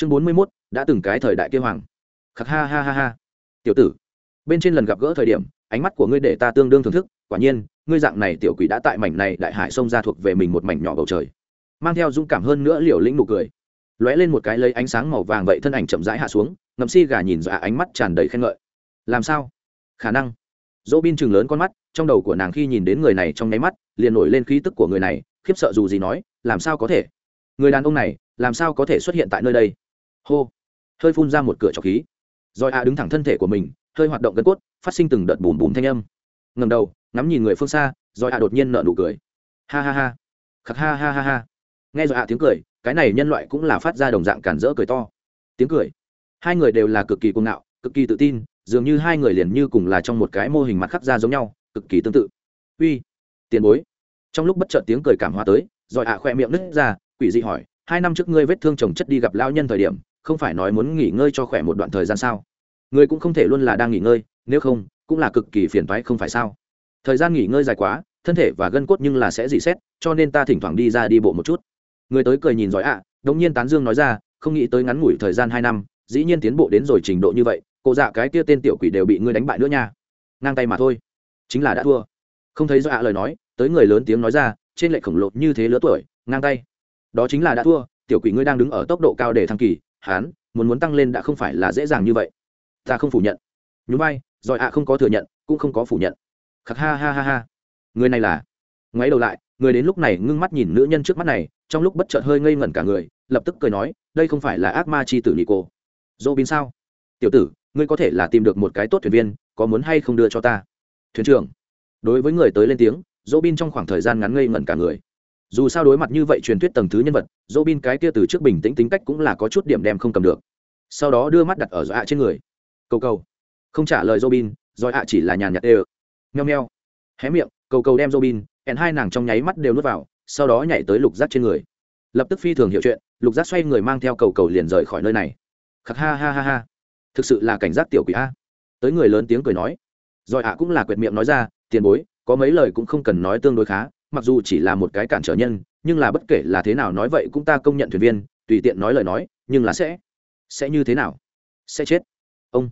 chương bốn mươi mốt đã từng cái thời đại kêu hoàng khắc ha ha ha ha tiểu tử bên trên lần gặp gỡ thời điểm ánh mắt của ngươi để ta tương đương thưởng thức quả nhiên ngươi dạng này tiểu quỷ đã tại mảnh này đại hải sông ra thuộc về mình một mảnh nhỏ bầu trời mang theo dũng cảm hơn nữa liều lĩnh nụ cười lóe lên một cái lấy ánh sáng màu vàng vậy thân ảnh chậm rãi hạ xuống ngậm si gà nhìn dọa ánh mắt tràn đầy khen ngợi làm sao khả năng dỗ bin chừng lớn con mắt trong đầu của nàng khi nhìn đến người này trong nháy mắt liền nổi lên khí tức của người này khiếp sợ dù gì nói làm sao có thể người đàn ông này làm sao có thể xuất hiện tại nơi đây hô hơi phun ra một cửa trọc khí rồi a đứng thẳng thân thể của mình hơi hoạt động gân cốt phát sinh từng đợt bùm bùm thanh âm ngầm đầu ngắm nhìn người phương xa rồi a đột nhiên nở nụ cười ha ha ha khắc ha ha ha ha nghe rồi a tiếng cười cái này nhân loại cũng là phát ra đồng dạng cản rỡ cười to tiếng cười hai người đều là cực kỳ cuồng ngạo cực kỳ tự tin dường như hai người liền như cùng là trong một cái mô hình mặt khắc ra giống nhau cực kỳ tương tự uy tiền bối trong lúc bất chợt tiếng cười cảm hóa tới rồi ạ khoe miệng nứt ra quỷ dị hỏi hai năm trước ngươi vết thương chồng chất đi gặp lao nhân thời điểm không phải nói muốn nghỉ ngơi cho khỏe một đoạn thời gian sao? Ngươi cũng không thể luôn là đang nghỉ ngơi, nếu không, cũng là cực kỳ phiền toái không phải sao? Thời gian nghỉ ngơi dài quá, thân thể và gân cốt nhưng là sẽ dị xét, cho nên ta thỉnh thoảng đi ra đi bộ một chút. Người tới cười nhìn giỏi ạ đống nhiên tán dương nói ra, không nghĩ tới ngắn ngủi thời gian hai năm, dĩ nhiên tiến bộ đến rồi trình độ như vậy cụ dạ cái kia tên tiểu quỷ đều bị ngươi đánh bại nữa nha. Ngang tay mà thôi. Chính là đã thua. Không thấy do ạ lời nói, tới người lớn tiếng nói ra, trên lệ khổng lồ như thế lứa tuổi, ngang tay. Đó chính là đã thua, tiểu quỷ ngươi đang đứng ở tốc độ cao để thăng kỳ hán, muốn muốn tăng lên đã không phải là dễ dàng như vậy. Ta không phủ nhận. Nhún vai giỏi ạ không có thừa nhận, cũng không có phủ nhận. Khắc ha ha ha ha. Người này là? Ngoáy đầu lại, người đến lúc này ngưng mắt nhìn nữ nhân trước mắt này, trong lúc bất chợt hơi ngây ngẩn cả người, lập tức cười nói, đây không phải là ác ma chi tử nhị cô. Dỗ bin sao? Tiểu tử, ngươi có thể là tìm được một cái tốt thuyền viên, có muốn hay không đưa cho ta? Thuyền trưởng. Đối với người tới lên tiếng, dỗ bin trong khoảng thời gian ngắn ngây ngẩn cả người dù sao đối mặt như vậy truyền thuyết tầng thứ nhân vật dỗ bin cái kia từ trước bình tĩnh tính cách cũng là có chút điểm đem không cầm được. Sau đó đưa mắt đặt ở dọa trên người. Cầu cầu. Không trả lời dỗ bin dọa ạ chỉ là nhàn nhạt đê ơ nheo nheo hé miệng, cầu cầu đem dỗ bin hẹn hai nàng trong nháy mắt đều nuốt vào, sau đó nhảy tới lục giác trên người. Lập tức phi thường hiểu chuyện, lục giác xoay người mang theo cầu cầu liền rời khỏi nơi này. Khắc ha ha ha ha. Thực sự là cảnh giác tiểu quỷ a. Tới người lớn tiếng cười nói. Rồi ạ cũng là quyệt miệng nói ra, tiền bối, có mấy lời cũng không cần nói tương đối khá mặc dù chỉ là một cái cản trở nhân, nhưng là bất kể là thế nào nói vậy cũng ta công nhận thuyền viên, tùy tiện nói lời nói, nhưng là sẽ sẽ như thế nào? Sẽ chết. Ông.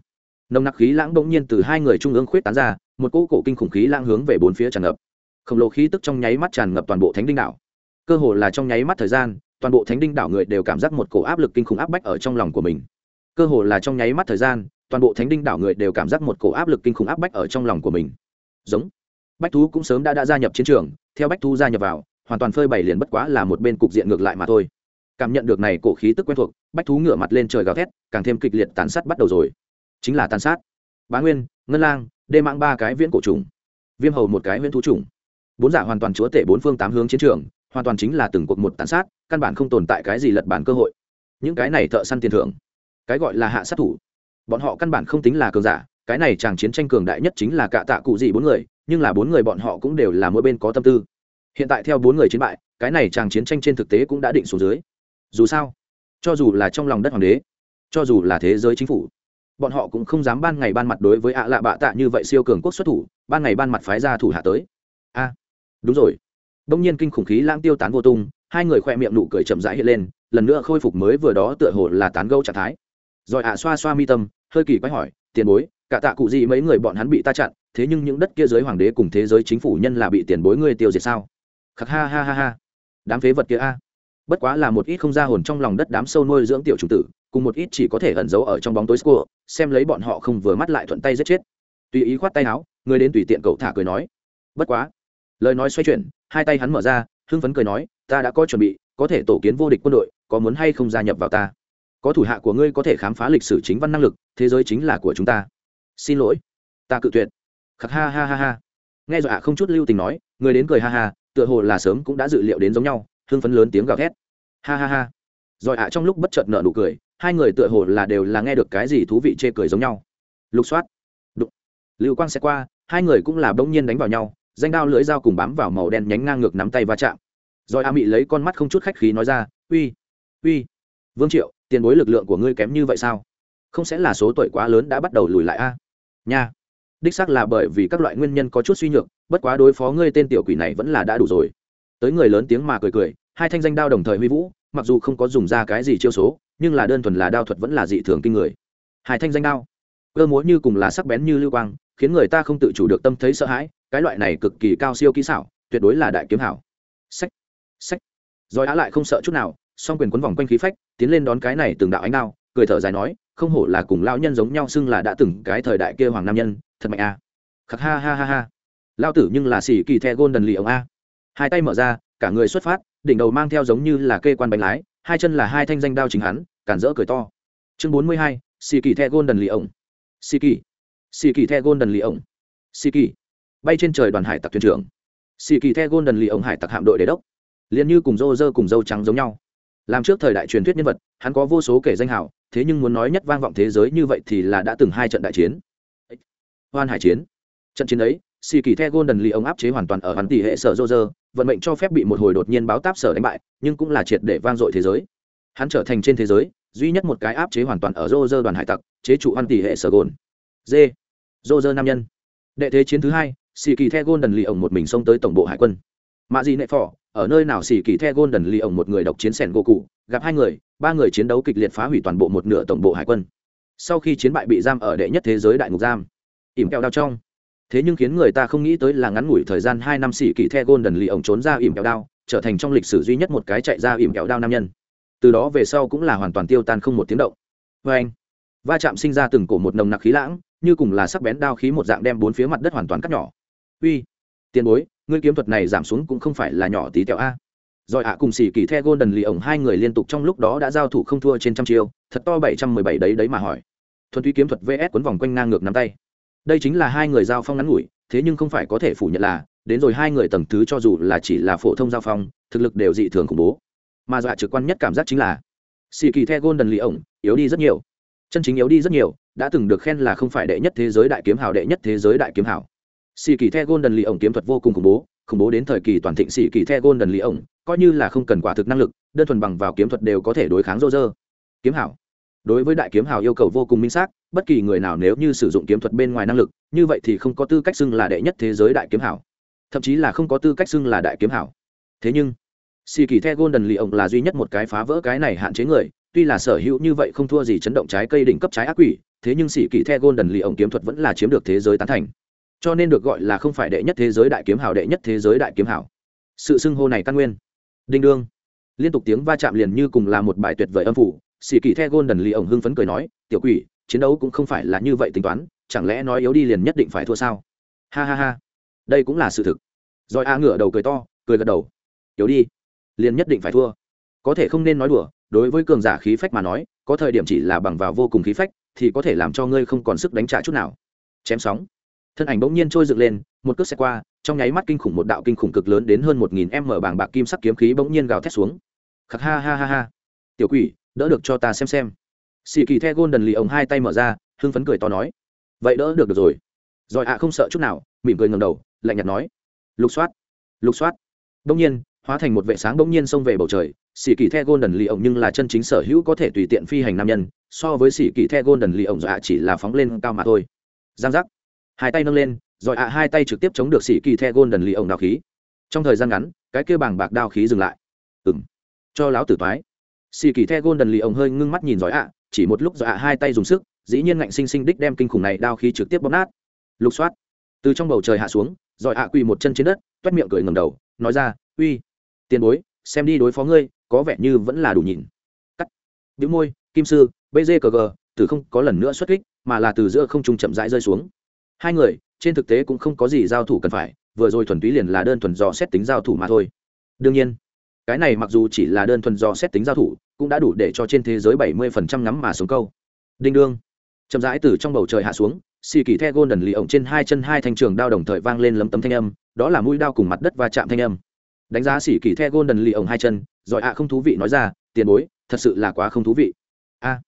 Nồng nặc khí lãng bỗng nhiên từ hai người trung ương khuyết tán ra, một cỗ cổ kinh khủng khí lãng hướng về bốn phía tràn ngập. Khổng lồ khí tức trong nháy mắt tràn ngập toàn bộ thánh đinh đảo. Cơ hồ là trong nháy mắt thời gian, toàn bộ thánh đinh đảo người đều cảm giác một cổ áp lực kinh khủng áp bách ở trong lòng của mình. Cơ hồ là trong nháy mắt thời gian, toàn bộ thánh đinh đảo người đều cảm giác một cổ áp lực kinh khủng áp bách ở trong lòng của mình. Giống bách thú cũng sớm đã đã gia nhập chiến trường, theo bách thú gia nhập vào, hoàn toàn phơi bày liền bất quá là một bên cục diện ngược lại mà thôi. Cảm nhận được này cổ khí tức quen thuộc, bách thú ngửa mặt lên trời gào thét, càng thêm kịch liệt tàn sát bắt đầu rồi. Chính là tàn sát. Bá nguyên, ngân lang, đê mạng ba cái viễn cổ trùng viêm hầu một cái viễn thú trùng bốn giả hoàn toàn chúa tể bốn phương tám hướng chiến trường, hoàn toàn chính là từng cuộc một tàn sát, căn bản không tồn tại cái gì lật bản cơ hội. Những cái này thợ săn tiền thưởng. Cái gọi là hạ sát thủ. Bọn họ căn bản không tính là cường giả cái này chàng chiến tranh cường đại nhất chính là cạ tạ cụ gì bốn người, nhưng là bốn người bọn họ cũng đều là mỗi bên có tâm tư. Hiện tại theo bốn người chiến bại, cái này chàng chiến tranh trên thực tế cũng đã định xuống dưới. Dù sao, cho dù là trong lòng đất hoàng đế, cho dù là thế giới chính phủ, bọn họ cũng không dám ban ngày ban mặt đối với ạ lạ bạ tạ như vậy siêu cường quốc xuất thủ, ban ngày ban mặt phái ra thủ hạ tới. A, đúng rồi. Đông nhiên kinh khủng khí lãng tiêu tán vô tung, hai người khoe miệng nụ cười chậm rãi hiện lên, lần nữa khôi phục mới vừa đó tựa hồ là tán gâu trạng thái. Rồi ạ xoa xoa mi tâm, hơi kỳ quái hỏi, tiền bối cả tạ cụ gì mấy người bọn hắn bị ta chặn thế nhưng những đất kia giới hoàng đế cùng thế giới chính phủ nhân là bị tiền bối ngươi tiêu diệt sao? Khắc ha ha ha ha. Đám phế vật kia a. Bất quá là một ít không ra hồn trong lòng đất đám sâu nuôi dưỡng tiểu chủng tử cùng một ít chỉ có thể ẩn giấu ở trong bóng tối của, xem lấy bọn họ không vừa mắt lại thuận tay giết chết. Tùy ý khoát tay áo người đến tùy tiện cậu thả cười nói. Bất quá lời nói xoay chuyển hai tay hắn mở ra hưng phấn cười nói ta đã có chuẩn bị có thể tổ kiến vô địch quân đội có muốn hay không gia nhập vào ta? Có thủ hạ của ngươi có thể khám phá lịch sử chính văn năng lực thế giới chính là của chúng ta xin lỗi. Ta cự tuyệt. Khắc ha ha ha ha. Nghe rồi ạ, không chút lưu tình nói, người đến cười ha ha, tựa hồ là sớm cũng đã dự liệu đến giống nhau, hưng phấn lớn tiếng gào thét. Ha ha ha. Rồi ạ, trong lúc bất chợt nợ nụ cười, hai người tựa hồ là đều là nghe được cái gì thú vị chê cười giống nhau. Lục soát. Đụng. Lưu quang sẽ qua, hai người cũng là bỗng nhiên đánh vào nhau, danh đao lưỡi dao cùng bám vào màu đen nhánh ngang ngược nắm tay va chạm. Rồi a mị lấy con mắt không chút khách khí nói ra, uy uy, vương triệu, tiền bối lực lượng của ngươi kém như vậy sao? Không sẽ là số tuổi quá lớn đã bắt đầu lùi lại a nha. Đích xác là bởi vì các loại nguyên nhân có chút suy nhược, bất quá đối phó ngươi tên tiểu quỷ này vẫn là đã đủ rồi. Tới người lớn tiếng mà cười cười, hai thanh danh đao đồng thời huy vũ, mặc dù không có dùng ra cái gì chiêu số, nhưng là đơn thuần là đao thuật vẫn là dị thường kinh người. Hai thanh danh đao. Cơ múa như cùng là sắc bén như lưu quang, khiến người ta không tự chủ được tâm thấy sợ hãi, cái loại này cực kỳ cao siêu kỹ xảo, tuyệt đối là đại kiếm hảo. Sách sách rồi á lại không sợ chút nào, song quyền quấn vòng quanh khí phách, tiến lên đón cái này từng đạo ánh đao, cười thở dài nói không hổ là cùng lão nhân giống nhau xưng là đã từng cái thời đại kia hoàng nam nhân, thật mạnh a. À. khắc ha ha ha ha. Lao tử nhưng là xỉ kỳ the đần lì ông a. Hai tay mở ra, cả người xuất phát, đỉnh đầu mang theo giống như là kê quan bánh lái, hai chân là hai thanh danh đao chính hắn, cản rỡ cười to. Chương bốn mươi hai xì kỳ the đần lì ổng xì kỳ. Xì kỳ the đần lì ổng xì kỳ. Bay trên trời đoàn hải tặc thuyền trưởng. Xì kỳ the đần lì ổng hải tặc hạm đội đế đốc. Liền như cùng rô rơ cùng dâu trắng giống nhau làm trước thời đại truyền thuyết nhân vật, hắn có vô số kể danh hào. thế nhưng muốn nói nhất vang vọng thế giới như vậy thì là đã từng hai trận đại chiến. Hoan hải chiến. Trận chiến ấy xì kỳ the golden lee ông áp chế hoàn toàn ở hắn tỷ hệ sở dô dơ vận mệnh cho phép bị một hồi đột nhiên báo táp sở đánh bại, nhưng cũng là triệt để vang dội thế giới. Hắn trở thành trên thế giới, duy nhất một cái áp chế hoàn toàn ở dô dơ đoàn hải tặc, chế trụ hắn tỷ hệ sở gồn d dô dơ nam nhân. Đệ thế chiến thứ hai xì kỳ the golden lee ông một mình xông tới tổng bộ hải quân mạ gì nệ phỏ ở nơi nào xỉ kỳ the golden lì ổng một người độc chiến sẻn gỗ cụ gặp hai người, ba người chiến đấu kịch liệt phá hủy toàn bộ một nửa tổng bộ hải quân. Sau khi chiến bại bị giam ở đệ nhất thế giới đại ngục giam, ỉm kẹo đao trong. Thế nhưng khiến người ta không nghĩ tới là ngắn ngủi thời gian hai năm xỉ kỳ the golden lì ổng trốn ra ỉm kẹo đao, trở thành trong lịch sử duy nhất một cái chạy ra ỉm kẹo đao nam nhân. Từ đó về sau cũng là hoàn toàn tiêu tan không một tiếng động. Vê anh, va chạm sinh ra từng cổ một nồng nặc khí lãng, như cùng là sắc bén đao khí một dạng đem bốn phía mặt đất hoàn toàn cắt nhỏ. Uy, tiền bối ngươi kiếm thuật này giảm xuống cũng không phải là nhỏ tí tẹo a. Rồi ạ cùng xỉ kỳ the golden lì ổng hai người liên tục trong lúc đó đã giao thủ không thua trên trăm chiêu, thật to bảy trăm mười bảy đấy đấy mà hỏi. Thuần túy kiếm thuật vs quấn vòng quanh ngang ngược nắm tay. Đây chính là hai người giao phong ngắn ngủi, thế nhưng không phải có thể phủ nhận là, đến rồi hai người tầng thứ cho dù là chỉ là phổ thông giao phong, thực lực đều dị thường khủng bố. Mà dọa trực quan nhất cảm giác chính là, xì kỳ the golden lì ổng yếu đi rất nhiều. Chân chính yếu đi rất nhiều, đã từng được khen là không phải đệ nhất thế giới đại kiếm hào, đệ nhất thế giới đại kiếm hào xì kỳ the golden lì ổng kiếm thuật vô cùng khủng bố khủng bố đến thời kỳ toàn thịnh xì kỳ the golden lì ổng, coi như là không cần quả thực năng lực, đơn thuần bằng vào kiếm thuật đều có thể đối kháng rô rơ kiếm hảo. Đối với đại kiếm hào yêu cầu vô cùng minh xác, bất kỳ người nào nếu như sử dụng kiếm thuật bên ngoài năng lực, như vậy thì không có tư cách xưng là đệ nhất thế giới đại kiếm hảo. Thậm chí là không có tư cách xưng là đại kiếm hảo. Thế nhưng, xì kỳ the golden lì ổng là duy nhất một cái phá vỡ cái này hạn chế người, tuy là sở hữu như vậy không thua gì chấn động trái cây đỉnh cấp trái ác quỷ, thế nhưng xì kỳ the golden lì ổng kiếm thuật vẫn là chiếm được thế giới tán thành cho nên được gọi là không phải đệ nhất thế giới đại kiếm hảo đệ nhất thế giới đại kiếm hảo sự xưng hô này căn nguyên. Đinh đương. Liên tục tiếng va chạm liền như cùng là một bài tuyệt vời âm phủ. Xì kỳ the golden lì ổng hưng phấn cười nói, tiểu quỷ, chiến đấu cũng không phải là như vậy tính toán, chẳng lẽ nói yếu đi liền nhất định phải thua sao? Ha ha ha. Đây cũng là sự thực. Rồi a ngửa đầu cười to, cười gật đầu. Yếu đi, liền nhất định phải thua. Có thể không nên nói đùa, đối với cường giả khí phách mà nói, có thời điểm chỉ là bằng vào vô cùng khí phách, thì có thể làm cho ngươi không còn sức đánh trả chút nào. Chém sóng thân ảnh bỗng nhiên trôi dựng lên một cước xe qua trong nháy mắt kinh khủng một đạo kinh khủng cực lớn đến hơn một nghìn m bảng bạc kim sắc kiếm khí bỗng nhiên gào thét xuống. Khắc ha ha ha ha. Tiểu quỷ đỡ được cho ta xem xem. Xì kỳ the đần lì ông hai tay mở ra hưng phấn cười to nói. Vậy đỡ được, được rồi. Rồi ạ à không sợ chút nào mỉm cười ngầm đầu lạnh nhạt nói. Lục soát lục soát. Bỗng nhiên hóa thành một vệ sáng bỗng nhiên xông về bầu trời. Xì kỳ the golden lì ông nhưng là chân chính sở hữu có thể tùy tiện phi hành nam nhân so với xì kỳ the golden lì ông rồi chỉ là phóng lên cao mà thôi. Giang giác hai tay nâng lên rồi ạ hai tay trực tiếp chống được xì kỳ the golden lì ông đào khí. Trong thời gian ngắn cái kia bàng bạc đao khí dừng lại. Ừng cho láo tử toái. Xì kỳ the golden lì ông hơi ngưng mắt nhìn giỏi ạ chỉ một lúc giỏi ạ hai tay dùng sức dĩ nhiên ngạnh sinh sinh đích đem kinh khủng này đao khí trực tiếp bóp nát. Lục soát. Từ trong bầu trời hạ xuống giỏi ạ quỳ một chân trên đất toét miệng cười ngầm đầu nói ra uy tiền bối xem đi đối phó ngươi có vẻ như vẫn là đủ nhìn cắt. Đĩu môi kim sư bê rơ cờ gờ, từ không có lần nữa xuất kích mà là từ giữa không trung chậm rãi rơi xuống hai người, trên thực tế cũng không có gì giao thủ cần phải, vừa rồi thuần túy liền là đơn thuần do xét tính giao thủ mà thôi. Đương nhiên, cái này mặc dù chỉ là đơn thuần do xét tính giao thủ, cũng đã đủ để cho trên thế giới bảy mươi phần trăm ngắm mà xuống câu. Đinh đương. Chậm rãi từ trong bầu trời hạ xuống, xì kỳ the golden lì ổng trên hai chân hai thanh trường đao đồng thời vang lên lấm tấm thanh âm, đó là mũi đao cùng mặt đất và chạm thanh âm. Đánh giá xì kỳ the golden lì ổng hai chân giỏi ạ không thú vị nói ra, tiền bối, thật sự là quá không thú vị. A,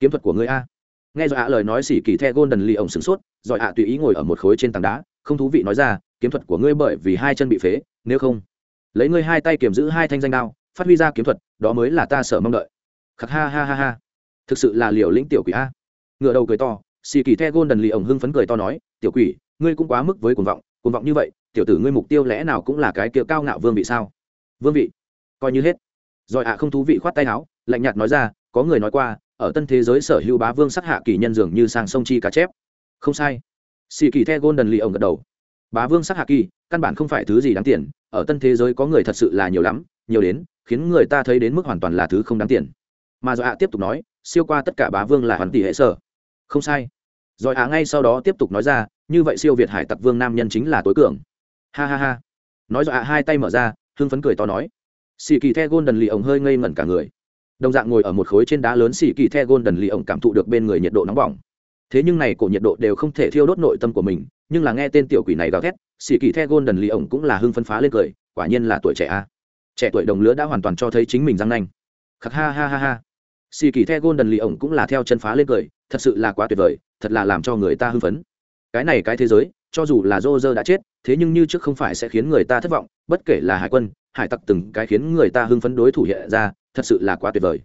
kiếm thuật của ngươi a nghe giỏi ạ lời nói xỉ kỳ the golden lì ổng sửng sốt giỏi ạ tùy ý ngồi ở một khối trên tảng đá, không thú vị nói ra, kiếm thuật của ngươi bởi vì hai chân bị phế, nếu không, lấy ngươi hai tay kiểm giữ hai thanh danh đao, phát huy ra kiếm thuật, đó mới là ta sợ mong đợi. Khắc ha ha ha ha. Thực sự là liều lĩnh tiểu quỷ a. Ngựa đầu cười to xì kỳ the gôn đần lì ổng hưng phấn cười to nói, tiểu quỷ, ngươi cũng quá mức với cuồng vọng cuồng vọng như vậy, tiểu tử ngươi mục tiêu lẽ nào cũng là cái kia cao ngạo vương vị sao? Vương vị, coi như hết. Rồi ạ không thú vị khoát tay áo, lạnh nhạt nói ra, có người nói qua ở tân thế giới sở hữu bá vương sắc hạ kỳ nhân dường như sang sông chi cá chép. Không sai. Xì kỳ the golden lì ông gật đầu. Bá vương sắc hạ kỳ, căn bản không phải thứ gì đáng tiền, ở tân thế giới có người thật sự là nhiều lắm, nhiều đến, khiến người ta thấy đến mức hoàn toàn là thứ không đáng tiền. Mà do hạ tiếp tục nói, siêu qua tất cả bá vương là hoàn tỷ hệ sở. Không sai. Rồi hạ ngay sau đó tiếp tục nói ra, như vậy siêu việt hải tặc vương nam nhân chính là tối cường. Ha ha ha. Nói do hạ hai tay mở ra, hưng phấn cười to nói. Xì kỳ the golden lì ổng hơi ngây ngẩn cả người đồng dạng ngồi ở một khối trên đá lớn xì kỳ the golden lì ổng cảm thụ được bên người nhiệt độ nóng bỏng. Thế nhưng này cổ nhiệt độ đều không thể thiêu đốt nội tâm của mình, nhưng là nghe tên tiểu quỷ này gào thét xì kỳ the golden lì ổng cũng là hưng phấn phá lên cười, quả nhiên là tuổi trẻ a. Trẻ tuổi đồng lứa đã hoàn toàn cho thấy chính mình răng nanh. Khắc ha ha ha ha. Xì kỳ the golden lì ổng cũng là theo chân phá lên cười, thật sự là quá tuyệt vời, thật là làm cho người ta hưng phấn. Cái này cái thế giới, cho dù là dô dơ đã chết, thế nhưng như trước không phải sẽ khiến người ta thất vọng, bất kể là hải quân, hải tặc từng cái khiến người ta hưng phấn đối thủ hiện ra thật sự là quá tuyệt vời.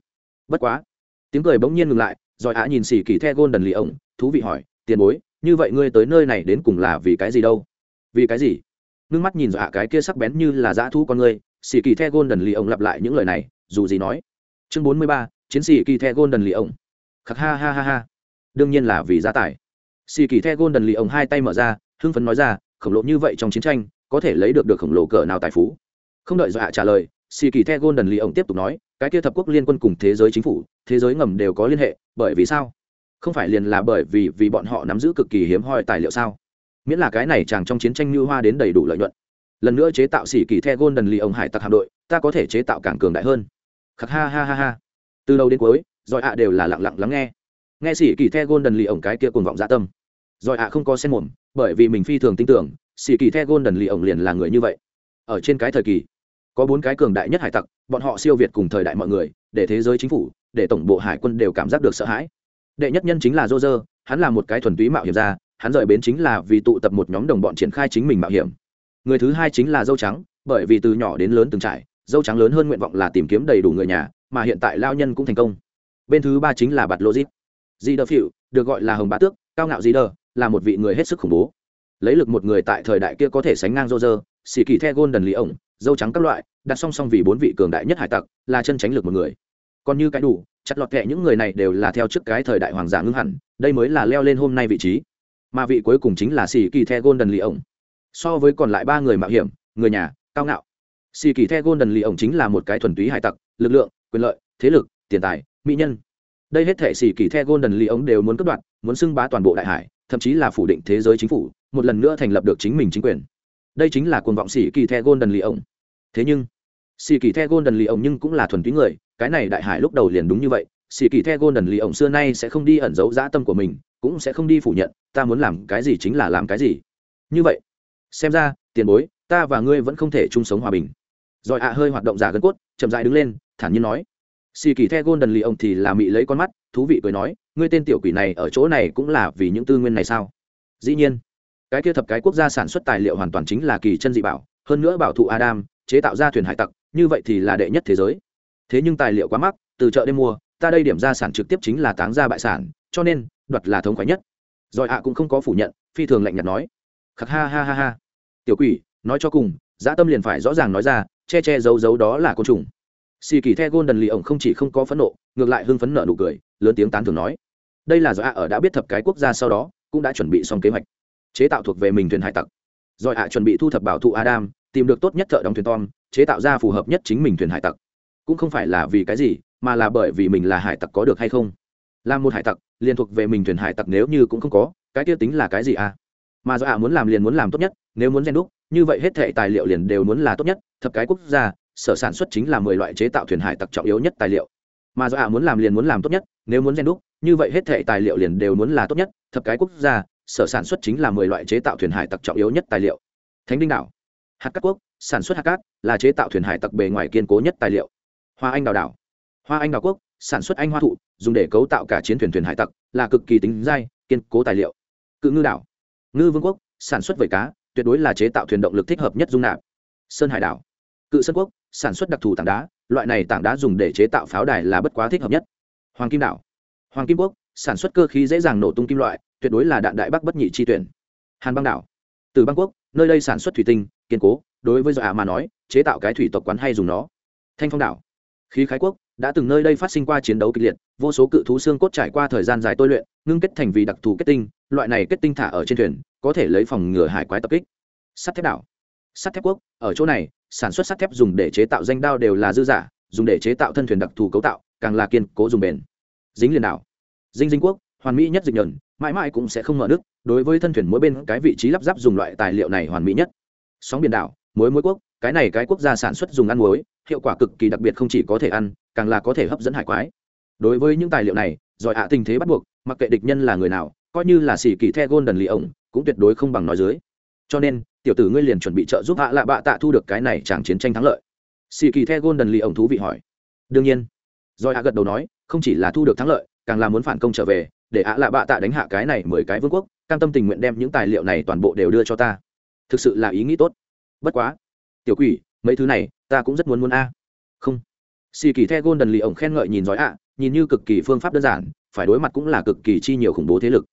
Bất quá, tiếng cười bỗng nhiên ngừng lại, rồi á nhìn xì kỳ the đần lì ổng, thú vị hỏi, tiền bối, như vậy ngươi tới nơi này đến cùng là vì cái gì đâu? Vì cái gì? Nước mắt nhìn dọa cái kia sắc bén như là dã thu con ngươi, xì kỳ the đần lì ổng lặp lại những lời này, dù gì nói. Chương bốn mươi ba, chiến sĩ kỳ the đần lì ổng. Khắc ha ha ha ha. Đương nhiên là vì gia tài. Xì kỳ the đần lì ổng hai tay mở ra, hưng phấn nói ra, khổng lồ như vậy trong chiến tranh, có thể lấy được được khổng lồ cỡ nào tài phú? Không đợi dọa trả lời xì kỳ the golden lì ổng tiếp tục nói, cái kia thập quốc liên quân cùng thế giới chính phủ, thế giới ngầm đều có liên hệ, bởi vì sao? Không phải liền là bởi vì vì bọn họ nắm giữ cực kỳ hiếm hoi tài liệu sao? Miễn là cái này chàng trong chiến tranh như hoa đến đầy đủ lợi nhuận. Lần nữa chế tạo xỉ kỳ the golden lì Ổng hải tặc hạm đội, ta có thể chế tạo càng cường đại hơn. Khắc ha ha ha ha. Từ đầu đến cuối giỏi ạ đều là lặng lặng lắng nghe. Nghe xỉ kỳ the golden lì Ổng cái kia cuồng vọng dạ tâm. Giỏi ạ không có sen mồm, bởi vì mình phi thường tin tưởng xỉ kỳ the golden lì Ổng liền là người như vậy. Ở trên cái thời kỳ có bốn cái cường đại nhất hải tặc, bọn họ siêu việt cùng thời đại mọi người, để thế giới chính phủ, để tổng bộ hải quân đều cảm giác được sợ hãi. Đệ nhất nhân chính là dô dơ hắn là một cái thuần túy mạo hiểm ra hắn rời bến chính là vì tụ tập một nhóm đồng bọn triển khai chính mình mạo hiểm. Người thứ hai chính là dâu trắng, bởi vì từ nhỏ đến lớn từng trải, dâu trắng lớn hơn nguyện vọng là tìm kiếm đầy đủ người nhà, mà hiện tại lao nhân cũng thành công. Bên thứ ba chính là bạt logic. Di đơ phịu được gọi là hồng bá tước, cao ngạo di đơ là một vị người hết sức khủng bố. Lấy lực một người tại thời đại kia có thể sánh ngang dô dơ xì kỳ the gôn đần lý ổng, dâu trắng các loại đặt song song vì bốn vị cường đại nhất hải tặc, là chân tránh lực một người. Còn như cái đủ, chặt lọt kệ những người này đều là theo trước cái thời đại hoàng giả ngưng hẳn, đây mới là leo lên hôm nay vị trí. Mà vị cuối cùng chính là xì kỳ the golden lì ổng. So với còn lại ba người mạo hiểm, người nhà, cao ngạo. Xì kỳ the golden lì ổng chính là một cái thuần túy hải tặc, lực lượng, quyền lợi, thế lực, tiền tài, mỹ nhân. Đây hết thể xì kỳ the golden lì ổng đều muốn cất đoạt, muốn xưng bá toàn bộ đại hải, thậm chí là phủ định thế giới chính phủ, một lần nữa thành lập được chính mình chính quyền. Đây chính là cuồng vọng xì kỳ the golden lì ổng thế nhưng xì kỳ the golden lì ổng nhưng cũng là thuần túy người, cái này đại hải lúc đầu liền đúng như vậy. Xì kỳ the golden lì ổng xưa nay sẽ không đi ẩn giấu dã tâm của mình, cũng sẽ không đi phủ nhận, ta muốn làm cái gì chính là làm cái gì. Như vậy, xem ra, tiền bối, ta và ngươi vẫn không thể chung sống hòa bình. Rồi ạ hơi hoạt động giả gân cốt, chậm dại đứng lên, thản nhiên nói. Xì kỳ the golden lì ổng thì là mị lấy con mắt, thú vị cười nói, ngươi tên tiểu quỷ này ở chỗ này cũng là vì những tư nguyên này sao? Dĩ nhiên, cái kia thập cái quốc gia sản xuất tài liệu hoàn toàn chính là kỳ chân dị bảo, hơn nữa bảo thụ adam chế tạo ra thuyền hải tặc, như vậy thì là đệ nhất thế giới. Thế nhưng tài liệu quá mắc, từ chợ đêm mua, ta đây điểm ra sản trực tiếp chính là táng ra bại sản, cho nên, đoạt là thống khoái nhất. Rồi ạ cũng không có phủ nhận, phi thường lạnh nhạt nói. Khắc ha ha ha ha. Tiểu quỷ, nói cho cùng, dã tâm liền phải rõ ràng nói ra, che che giấu giấu đó là côn trùng. Xì kỳ the golden lì ổng không chỉ không có phẫn nộ, ngược lại hưng phấn nở nụ cười, lớn tiếng tán thường nói. Đây là do ạ ở đã biết thập cái quốc gia sau đó, cũng đã chuẩn bị xong kế hoạch, chế tạo thuộc về mình thuyền hải tặc. Rồi ạ chuẩn bị thu thập bảo thụ adam tìm được tốt nhất thợ đóng thuyền tom, chế tạo ra phù hợp nhất chính mình thuyền hải tặc. Cũng không phải là vì cái gì, mà là bởi vì mình là hải tặc có được hay không. Là một hải tặc, liền thuộc về mình thuyền hải tặc nếu như cũng không có, cái kia tính là cái gì à? Mà do ạ muốn làm liền muốn làm tốt nhất, nếu muốn gen đúc, như vậy hết thệ tài liệu liền đều muốn là tốt nhất, thập cái quốc gia, sở sản xuất chính là mười loại chế tạo thuyền hải tặc trọng yếu nhất tài liệu. Mà do ạ muốn làm liền muốn làm tốt nhất, nếu muốn gen đúc, như vậy hết thệ tài liệu liền đều muốn là tốt nhất, thập cái quốc gia, sở sản xuất chính là mười loại chế tạo thuyền hải tặc trọng yếu nhất tài liệu. Thánh đinh đảo hạt cát quốc, sản xuất hạt cát, là chế tạo thuyền hải tặc bề ngoài kiên cố nhất tài liệu. Hoa anh đào đảo. Hoa anh đào quốc, sản xuất anh hoa thụ, dùng để cấu tạo cả chiến thuyền thuyền hải tặc, là cực kỳ tính dai, kiên cố tài liệu. Cự ngư đảo. Ngư vương quốc, sản xuất vẩy cá, tuyệt đối là chế tạo thuyền động lực thích hợp nhất dung nạp. Sơn hải đảo. Cự sơn quốc, sản xuất đặc thù tảng đá, loại này tảng đá dùng để chế tạo pháo đài là bất quá thích hợp nhất. Hoàng kim đảo. Hoàng kim quốc, sản xuất cơ khí dễ dàng nổ tung kim loại, tuyệt đối là đạn đại bắc bất nhị chi tuyển. Hàn băng đảo. Từ băng quốc, nơi đây sản xuất thủy tinh kiên cố, đối với dọa mà nói, chế tạo cái thủy tộc quán hay dùng nó. Thanh phong đảo. Khí khái quốc đã từng nơi đây phát sinh qua chiến đấu kịch liệt, vô số cự thú xương cốt trải qua thời gian dài tôi luyện, ngưng kết thành vì đặc thù kết tinh, loại này kết tinh thả ở trên thuyền, có thể lấy phòng ngừa hải quái tập kích. Sắt thép đảo. Sắt thép quốc, ở chỗ này, sản xuất sắt thép dùng để chế tạo danh đao đều là dư giả, dùng để chế tạo thân thuyền đặc thù cấu tạo, càng là kiên cố dùng bền. Dính liền đảo. Dinh dinh quốc, hoàn mỹ nhất dịch nhờn mãi mãi cũng sẽ không mở nước, đối với thân thuyền mỗi bên cái vị trí lắp ráp dùng loại tài liệu này hoàn mỹ nhất sóng biển đảo, muối muối quốc, cái này cái quốc gia sản xuất dùng ăn muối, hiệu quả cực kỳ đặc biệt không chỉ có thể ăn, càng là có thể hấp dẫn hải quái. Đối với những tài liệu này, giỏi hạ tình thế bắt buộc, mặc kệ địch nhân là người nào, coi như là xỉ kỳ the golden lì ổng, cũng tuyệt đối không bằng nói dưới. Cho nên, tiểu tử ngươi liền chuẩn bị trợ giúp hạ lạ bạ tạ thu được cái này chẳng chiến tranh thắng lợi. Xỉ kỳ the golden lì ổng thú vị hỏi. Đương nhiên, giỏi hạ gật đầu nói, không chỉ là thu được thắng lợi, càng là muốn phản công trở về, để ạ lạ bạ tạ đánh hạ cái này mười cái vương quốc, cam tâm tình nguyện đem những tài liệu này toàn bộ đều đưa cho ta thực sự là ý nghĩ tốt. Bất quá, tiểu quỷ, mấy thứ này, ta cũng rất muốn muốn a. À. Không. Xì kỳ the golden lì ổng khen ngợi nhìn giỏi ạ, nhìn như cực kỳ phương pháp đơn giản, phải đối mặt cũng là cực kỳ chi nhiều khủng bố thế lực.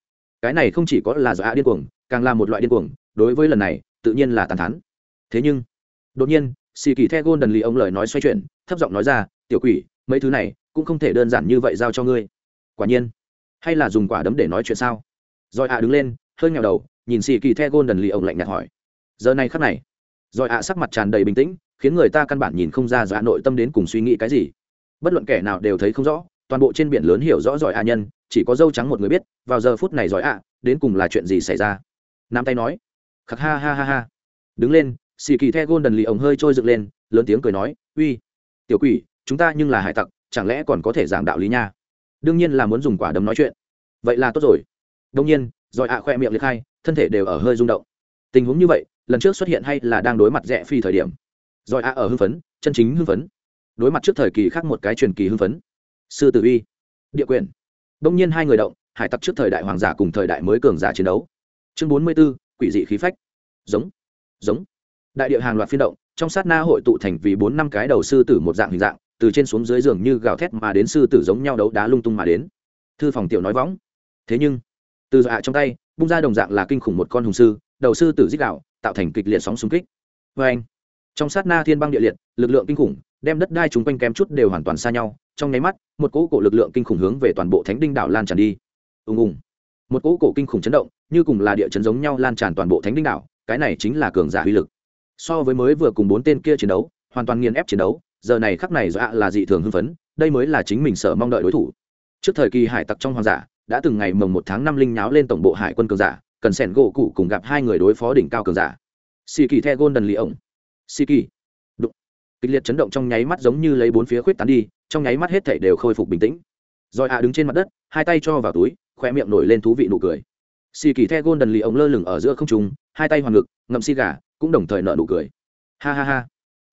Cái này không chỉ có là giỏi ạ điên cuồng, càng là một loại điên cuồng, đối với lần này, tự nhiên là tàn thắn thế nhưng, đột nhiên, xì kỳ the golden lì ổng lời nói xoay chuyển, thấp giọng nói ra, tiểu quỷ, mấy thứ này cũng không thể đơn giản như vậy giao cho ngươi. Quả nhiên, hay là dùng quả đấm để nói chuyện sao? Rồi ạ đứng lên, hơi nghèo đầu, nhìn xì kỳ the golden lì ổng lạnh nhạt hỏi giờ này khắc này giỏi ạ sắc mặt tràn đầy bình tĩnh, khiến người ta căn bản nhìn không ra dọa nội tâm đến cùng suy nghĩ cái gì. Bất luận kẻ nào đều thấy không rõ, toàn bộ trên biển lớn hiểu rõ giỏi ạ nhân, chỉ có dâu trắng một người biết, vào giờ phút này giỏi ạ, đến cùng là chuyện gì xảy ra. Nam tay nói, khắc ha ha ha ha. Đứng lên, xì kỳ the golden lì ổng hơi trôi dựng lên, lớn tiếng cười nói, uy, tiểu quỷ, chúng ta nhưng là hải tặc, chẳng lẽ còn có thể giảng đạo lý nha? Đương nhiên là muốn dùng quả đấm nói chuyện. Vậy là tốt rồi. Đông nhiên giỏi ạ khoe miệng liệt khai, thân thể đều ở hơi rung động. Tình huống như vậy lần trước xuất hiện hay là đang đối mặt rẽ phi thời điểm. Rồi à ở hưng phấn, chân chính hưng phấn. Đối mặt trước thời kỳ khác một cái truyền kỳ hưng phấn. Sư tử uy, địa quyền. Đông nhiên hai người động, hải tặc trước thời đại hoàng giả cùng thời đại mới cường giả chiến đấu. Chương bốn mươi b ố quỷ dị khí phách. Giống giống. Đại địa hàng loạt phiên động, trong sát na hội tụ thành vì bốn năm cái đầu sư tử một dạng hình dạng, từ trên xuống dưới giường như gào thét mà đến sư tử giống nhau đấu đá lung tung mà đến. Thư phòng tiểu nói võng. Thế nhưng, từ dạ trong tay, bung ra đồng dạng là kinh khủng một con hùng sư đầu sư tử dích đạo, tạo thành kịch liệt sóng xung kích. Vê anh, trong sát na thiên băng địa liệt, lực lượng kinh khủng đem đất đai chúng quanh kém chút đều hoàn toàn xa nhau. Trong nháy mắt, một cỗ cổ lực lượng kinh khủng hướng về toàn bộ thánh đinh đảo lan tràn đi. Ùng ùng. Một cỗ cổ kinh khủng chấn động, như cùng là địa chấn giống nhau lan tràn toàn bộ thánh đinh đảo cái này chính là cường giả uy lực. So với mới vừa cùng bốn tên kia chiến đấu, hoàn toàn nghiền ép chiến đấu, giờ này khắc này dọa là dị thường hưng phấn, đây mới là chính mình sợ mong đợi đối thủ. Trước thời kỳ hải tặc trong hoàng giả, đã từng ngày mồng một tháng năm linh nháo lên tổng bộ hải quân cường giả cần sẻn gỗ cụ cùng gặp hai người đối phó đỉnh cao cường giả. Xì kỳ the golden lì ổng xì kỳ. Đụng. Kịch liệt chấn động trong nháy mắt giống như lấy bốn phía khuyết tán đi, trong nháy mắt hết thảy đều khôi phục bình tĩnh. Rồi ạ đứng trên mặt đất, hai tay cho vào túi khoe miệng nổi lên thú vị nụ cười. Xì kỳ the golden lì ổng lơ lửng ở giữa không trung, hai tay hoàn ngực, ngậm xì gà, cũng đồng thời nở nụ cười. Ha ha ha.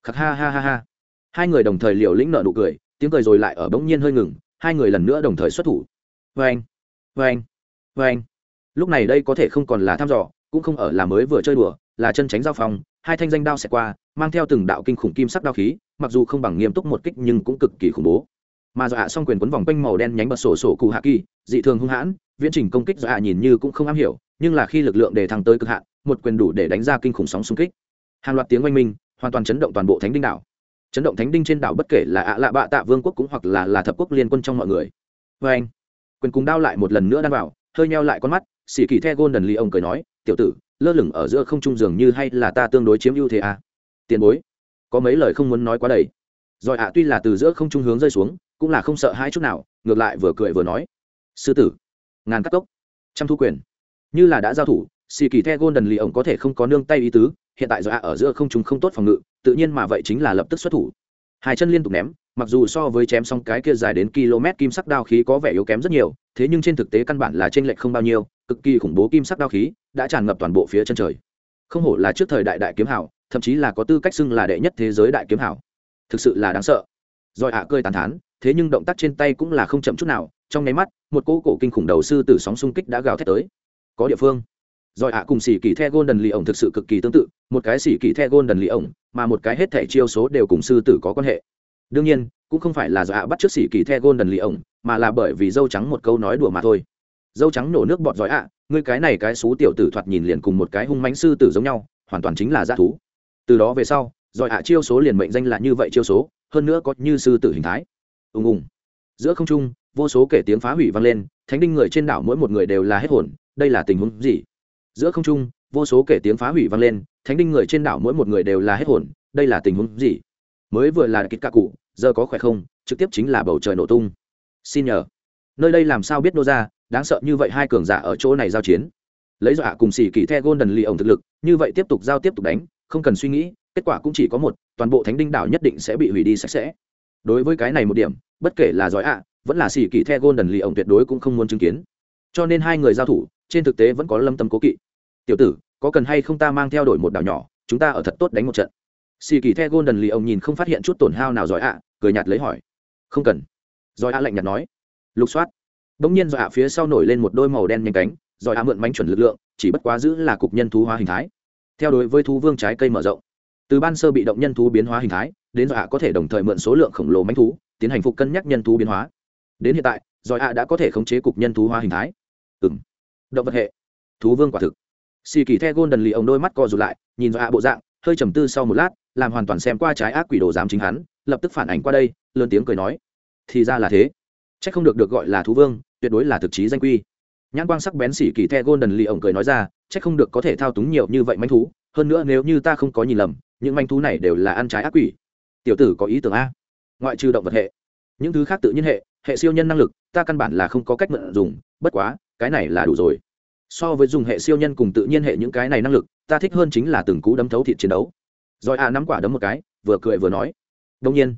Khắc ha ha ha ha. Hai người đồng thời liều lĩnh nở nụ cười, tiếng cười rồi lại ở bỗng nhiên hơi ngừng, hai người lần nữa đồng thời xuất thủ. Vê anh vê anh vê anh lúc này đây có thể không còn là thăm dò, cũng không ở là mới vừa chơi đùa, là chân tránh giao phòng, hai thanh danh đao xẹt qua, mang theo từng đạo kinh khủng kim sắc đao khí, mặc dù không bằng nghiêm túc một kích nhưng cũng cực kỳ khủng bố. Mà dọa xong quyền quấn vòng quanh màu đen nhánh bật sổ sổ cụ hạ kỳ, dị thường hung hãn, viễn trình công kích dọa nhìn như cũng không am hiểu, nhưng là khi lực lượng để thăng tới cực hạn, một quyền đủ để đánh ra kinh khủng sóng xung kích. Hàng loạt tiếng oanh minh, hoàn toàn chấn động toàn bộ thánh đinh đảo. Chấn động thánh đinh trên đảo bất kể là ạ lạ bạ tạ vương quốc cũng hoặc là là thập quốc liên quân trong mọi người. Vê anh quyền cùng đao lại một lần nữa đan vào, hơi neo lại con mắt sĩ kỳ the golden ly ông cười nói, tiểu tử, lơ lửng ở giữa không trung dường như hay là ta tương đối chiếm ưu thế à. tiền bối, có mấy lời không muốn nói quá đầy. Rồi ạ, tuy là từ giữa không trung hướng rơi xuống, cũng là không sợ hai chút nào, ngược lại vừa cười vừa nói, sư tử, ngàn cắt cốc, trăm thu quyền. Như là đã giao thủ xì kỳ the golden lì ổng có thể không có nương tay ý tứ, hiện tại do ạ, ở giữa không trung không tốt phòng ngự, tự nhiên mà vậy chính là lập tức xuất thủ. Hai chân liên tục ném mặc dù so với chém xong cái kia dài đến km kim sắc đao khí có vẻ yếu kém rất nhiều, thế nhưng trên thực tế căn bản là t r ê n lệch không bao nhiêu, cực kỳ khủng bố kim sắc đao khí đã tràn ngập toàn bộ phía chân trời. Không hổ là trước thời đại đại kiếm hảo, thậm chí là có tư cách xưng là đệ nhất thế giới đại kiếm hảo. Thực sự là đáng sợ. Rồi ạ cơi tàn thán, thế nhưng động tác trên tay cũng là không chậm chút nào, trong nháy mắt, một cỗ cổ kinh khủng đầu sư tử sóng xung kích đã gào thét tới. Có địa phương. Rồi ạ cùng xỉ kỳ the golden lì ổng thực sự cực kỳ tương tự, một cái xỉ kỳ the golden lì ổng, mà một cái hết thẻ chiêu số đều cùng sư tử có quan hệ đương nhiên, cũng không phải là do ạ bắt trước xỉ kỳ the golden lì ổng mà là bởi vì dâu trắng một câu nói đùa mà thôi. Dâu trắng nổ nước bọt giỏi ạ, ngươi cái này cái xú tiểu tử thoạt nhìn liền cùng một cái hung mánh sư tử giống nhau, hoàn toàn chính là g thú. Từ đó về sau, giỏi ạ chiêu số liền mệnh danh là như vậy chiêu số, hơn nữa có như sư tử hình thái. Ùng ùng. Giữa không trung, vô số kể tiếng phá hủy vang lên, thánh đinh người trên đảo mỗi một người đều là hết hồn, đây là tình huống gì? Giữa không trung, vô số kể tiếng phá hủy vang lên, thánh đinh người trên đảo mỗi một người đều là hết hồn, đây là tình huống gì? Mới vừa là kịch ca cụ, giờ có khỏe không? Trực tiếp chính là bầu trời nổ tung. Xin nhờ. Nơi đây làm sao biết nô ra, đáng sợ như vậy hai cường giả ở chỗ này giao chiến. Lấy dọa cùng xỉ kỳ the golden lì ổng thực lực, như vậy tiếp tục giao tiếp tục đánh, không cần suy nghĩ, kết quả cũng chỉ có một, toàn bộ thánh đinh đảo nhất định sẽ bị hủy đi sạch sẽ. Đối với cái này một điểm, bất kể là giỏi ạ, vẫn là xỉ kỳ the golden lì ổng tuyệt đối cũng không muốn chứng kiến. Cho nên hai người giao thủ, trên thực tế vẫn có lâm tâm cố kỵ. Tiểu tử, có cần hay không ta mang theo đổi một đảo nhỏ, chúng ta ở thật tốt đánh một trận xì kỳ the golden lì ông nhìn không phát hiện chút tổn hao nào giỏi ạ, cười nhạt lấy hỏi. Không cần. Giỏi ạ lạnh nhạt nói. Lục soát. Đ ỗ n g nhiên giỏi ạ phía sau nổi lên một đôi màu đen nhanh cánh. Giỏi ạ mượn mánh chuẩn lực lượng, chỉ bất quá giữ là cục nhân thú hóa hình thái. Theo đối với thú vương trái cây mở rộng, từ ban sơ bị động nhân thú biến hóa hình thái, đến giỏi ạ có thể đồng thời mượn số lượng khổng lồ mánh thú, tiến hành phục cân nhắc nhân thú biến hóa. Đến hiện tại, giỏi ạ đã có thể khống chế cục nhân thú hóa hình thái. Ừ n động vật hệ. Thú vương quả thực. Xì kỳ the golden lì ông đôi mắt co rụt lại, nhìn giỏi ạ bộ dạng, hơi trầm tư sau một lát làm hoàn toàn xem qua trái ác quỷ đồ giám chính hắn, lập tức phản ảnh qua đây, lớn tiếng cười nói, thì ra là thế. C h ắ c không được được gọi là thú vương, tuyệt đối là thực chí danh quy. Nhãn quang sắc bén xỉ kỳ the golden lì ổng cười nói ra c h ắ c không được có thể thao túng nhiều như vậy manh thú, hơn nữa nếu như ta không có nhìn lầm, những manh thú này đều là ăn trái ác quỷ. Tiểu tử có ý tưởng a. Ngoại trừ động vật hệ, những thứ khác tự nhiên hệ hệ siêu nhân năng lực, ta căn bản là không có cách mượn dùng, bất quá, cái này là đủ rồi. So với dùng hệ siêu nhân cùng tự nhiên hệ những cái này năng lực, ta thích hơn chính là từng cú đấm thấu thịt chiến đấu rồi a nắm quả đấm một cái, vừa cười vừa nói. Đông nhiên,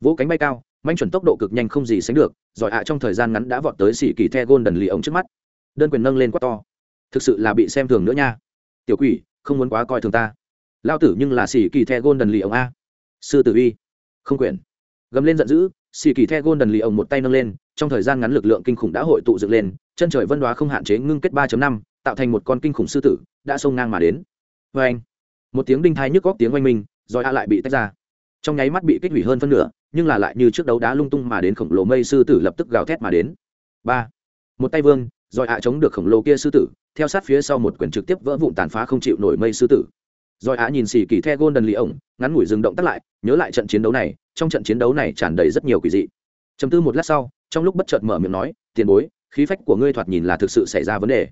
vỗ cánh bay cao, manh chuẩn tốc độ cực nhanh không gì sánh được, rồi a trong thời gian ngắn đã vọt tới xỉ kỳ the golden lì ống trước mắt. Đơn quyền nâng lên quá to. Thực sự là bị xem thường nữa nha. Tiểu quỷ, không muốn quá coi thường ta. Lao tử nhưng là xỉ kỳ the golden lì ống a. Sư tử uy, không quyển gầm lên giận dữ xì kỳ the golden lì ông một tay nâng lên, trong thời gian ngắn lực lượng kinh khủng đã hội tụ dựng lên, chân trời vân đoá không hạn chế ngưng kết 3 năm, tạo thành một con kinh khủng sư tử, đã xông ngang mà đến. Vê anh một tiếng đinh thai nhức góc tiếng oanh minh, rồi a lại bị tách ra. Trong nháy mắt bị kích hủy hơn phân nửa, nhưng là lại như trước đấu đá lung tung mà đến khổng lồ mây sư tử lập tức gào thét mà đến. Ba. Một tay vương, rồi a chống được khổng lồ kia sư tử, theo sát phía sau một quyển trực tiếp vỡ vụn tàn phá không chịu nổi mây sư tử. Rồi a nhìn xì kỳ the golden lì ổng ngắn ngủi dừng động tắt lại, nhớ lại trận chiến đấu này, trong trận chiến đấu này tràn đầy rất nhiều quỷ dị. Chấm tư một lát sau, trong lúc bất chợt mở miệng nói, tiền bối, khí phách của ngươi thoạt nhìn là thực sự xảy ra vấn đề.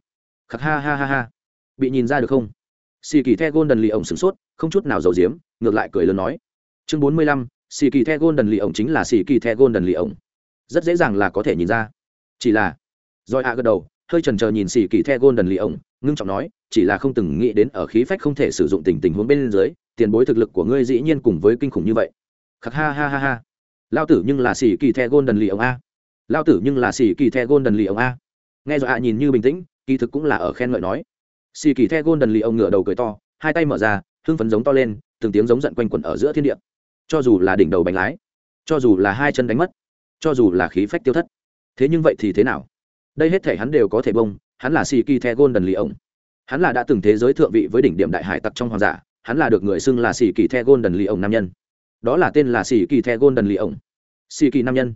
Khắc ha ha ha ha. Bị nhìn ra được không? Xì kỳ the golden lì ổng sửng sốt, không chút nào giấu giếm, ngược lại cười lớn nói. Chương bốn mươi lăm, xì kỳ the golden lì ổng chính là xì kỳ the golden lì ổng. Rất dễ dàng là có thể nhìn ra. Chỉ là roi a gật đầu, hơi trần chờ nhìn xì kỳ the golden lì ổng, ngưng trọng nói, chỉ là không từng nghĩ đến ở khí phách không thể sử dụng tình tình huống bên dưới, tiền bối thực lực của ngươi dĩ nhiên cùng với kinh khủng như vậy. Khắc ha ha ha ha. Lao tử nhưng là xì kỳ the golden lì ổng a. Lao tử nhưng là xì kỳ the golden lì ổng a. Nghe rồi a nhìn như bình tĩnh, kỳ thực cũng là ở khen ngợi nói xì kỳ the golden lì ông ngửa đầu cười to, hai tay mở ra, hưng phấn giống to lên, từng tiếng giống giận quanh quẩn ở giữa thiên địa. Cho dù là đỉnh đầu bánh lái, cho dù là hai chân đánh mất, cho dù là khí phách tiêu thất, thế nhưng vậy thì thế nào? Đây hết thể hắn đều có thể bông, hắn là xì kỳ the golden lì ông. Hắn là đã từng thế giới thượng vị với đỉnh điểm đại hải tặc trong hoàng giả, hắn là được người xưng là xì kỳ the golden lì ông nam nhân. Đó là tên là xì kỳ the golden lì ông. Xì kỳ nam nhân.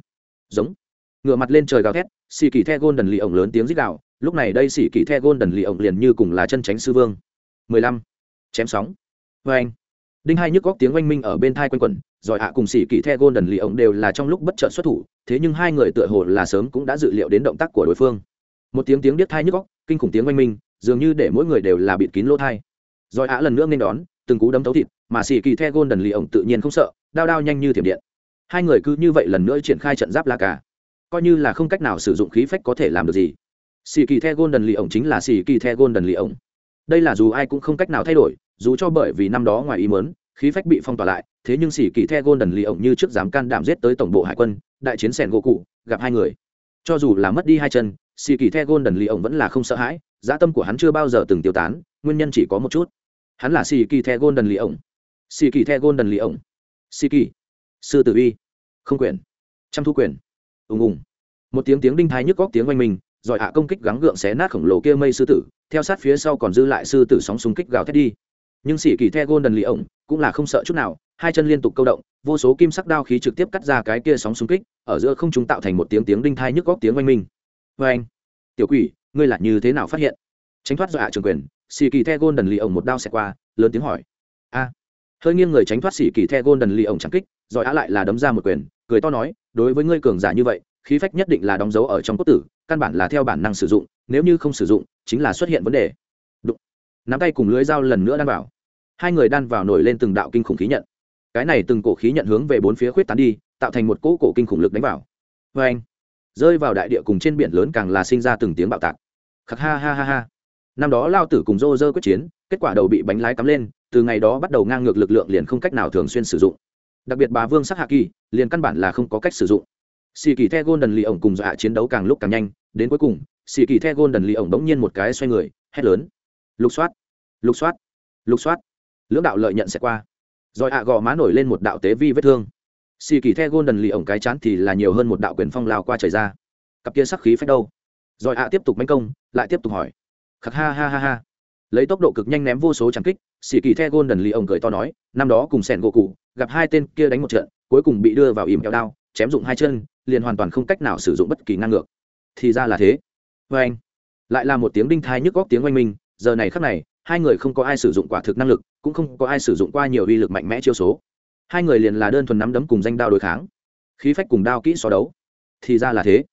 Giống. Ngựa mặt lên trời gào thét, xì kỳ the golden lì ông lớn tiếng rít gào lúc này đây sĩ kỳ the golden đần lì ổng liền như cùng là chân tránh sư vương. Mười lăm. Chém sóng. Vê anh. Đinh hai nhức góc tiếng oanh minh ở bên thai quanh quẩn giỏi hạ cùng sĩ kỳ the golden đần lì ổng đều là trong lúc bất chợt xuất thủ, thế nhưng hai người tựa hồ là sớm cũng đã dự liệu đến động tác của đối phương. Một tiếng tiếng biết thai nhức góc, kinh khủng tiếng oanh minh, dường như để mỗi người đều là bịt kín lỗ thai. Giỏi hạ lần nữa nên đón, từng cú đấm thấu thịt, mà sĩ kỳ the golden đần lì ổng tự nhiên không sợ, đao đao nhanh như thiểm điện. Hai người cứ như vậy lần nữa triển khai trận giáp la cả coi như là không cách nào sử dụng khí phách có thể làm được gì xì kỳ the golden lì ổng chính là xì kỳ the golden lì ổng. Đây là dù ai cũng không cách nào thay đổi, dù cho bởi vì năm đó ngoài ý mớn khí phách bị phong tỏa lại, thế nhưng xì kỳ the golden lì ổng như trước dám can đảm giết tới tổng bộ hải quân, đại chiến sẻn gỗ cụ, gặp hai người. Cho dù là mất đi hai chân, xì kỳ the golden lì ổng vẫn là không sợ hãi, dã tâm của hắn chưa bao giờ từng tiêu tán, nguyên nhân chỉ có một chút. Hắn là xì kỳ the golden lì ổng. Xì kỳ the golden lì ổng. Xì kỳ. Sư tử uy. Không quyền. Trăm thu quyền. Ùng ùng. Một tiếng tiếng đinh thái nhức góc tiếng oanh mình giỏi hạ công kích gắng gượng xé nát khổng lồ kia mây sư tử, theo sát phía sau còn dư lại sư tử sóng súng kích gào thét đi. Nhưng sĩ kỳ the golden lì ổng cũng là không sợ chút nào, hai chân liên tục câu động, vô số kim sắc đao khí trực tiếp cắt ra cái kia sóng súng kích, ở giữa không chúng tạo thành một tiếng tiếng đinh thai nhức góc tiếng oanh minh. Vê anh, tiểu quỷ, ngươi là như thế nào phát hiện? Tránh thoát do hạ trường quyền sĩ kỳ the golden lì ổng một đao xẹt qua, lớn tiếng hỏi. A, hơi nghiêng người tránh thoát sĩ kỳ the golden lì ổng trắng kích giỏi hạ lại là đấm ra một quyền, cười to nói, đối với ngươi cường giả như vậy khí phách nhất định là đóng dấu ở trong cốt tử, căn bản là theo bản năng sử dụng, nếu như không sử dụng, chính là xuất hiện vấn đề. Đụng. nắm tay cùng lưới dao lần nữa đan vào. Hai người đan vào nổi lên từng đạo kinh khủng khí nhận. Cái này từng cổ khí nhận hướng về bốn phía khuyết tán đi, tạo thành một cỗ cổ kinh khủng lực đánh vào. Vê anh, rơi vào đại địa cùng trên biển lớn càng là sinh ra từng tiếng bạo tạc. Khắc ha ha ha ha. Năm đó lao tử cùng rô rơ quyết chiến, kết quả đầu bị bánh lái cắm lên, từ ngày đó bắt đầu ngang ngược lực lượng liền không cách nào thường xuyên sử dụng. Đặc biệt bà vương sắc hạ kỳ, liền căn bản là không có cách sử dụng xì kỳ the golden lì ổng cùng dọa chiến đấu càng lúc càng nhanh, đến cuối cùng, xì kỳ the golden lì ổng bỗng nhiên một cái xoay người, hét lớn. Lục soát lục soát lục soát. Lưỡng đạo lợi nhận sẽ qua. Rồi ạ gò má nổi lên một đạo tế vi vết thương. Xì kỳ the golden lì ổng cái chán thì là nhiều hơn một đạo quyền phong lao qua trời ra. Cặp kia sắc khí phách đâu? Rồi ạ tiếp tục manh công, lại tiếp tục hỏi. Khắc ha ha ha ha. Lấy tốc độ cực nhanh ném vô số trắng kích, xì kỳ the golden lì ổng cười to nói, năm đó cùng sẻn gỗ cụ, gặp hai tên kia đánh một trận, cuối cùng bị đưa vào ìm kéo đao, chém dụng hai chân liền hoàn toàn không cách nào sử dụng bất kỳ ngang ngược. Thì ra là thế. Vê anh, lại là một tiếng đinh thai nhức góc tiếng oanh minh, giờ này khắc này, hai người không có ai sử dụng quả thực năng lực, cũng không có ai sử dụng qua nhiều uy lực mạnh mẽ chiêu số. Hai người liền là đơn thuần nắm đấm cùng danh đao đối kháng. Khí phách cùng đao kỹ so đấu. Thì ra là thế.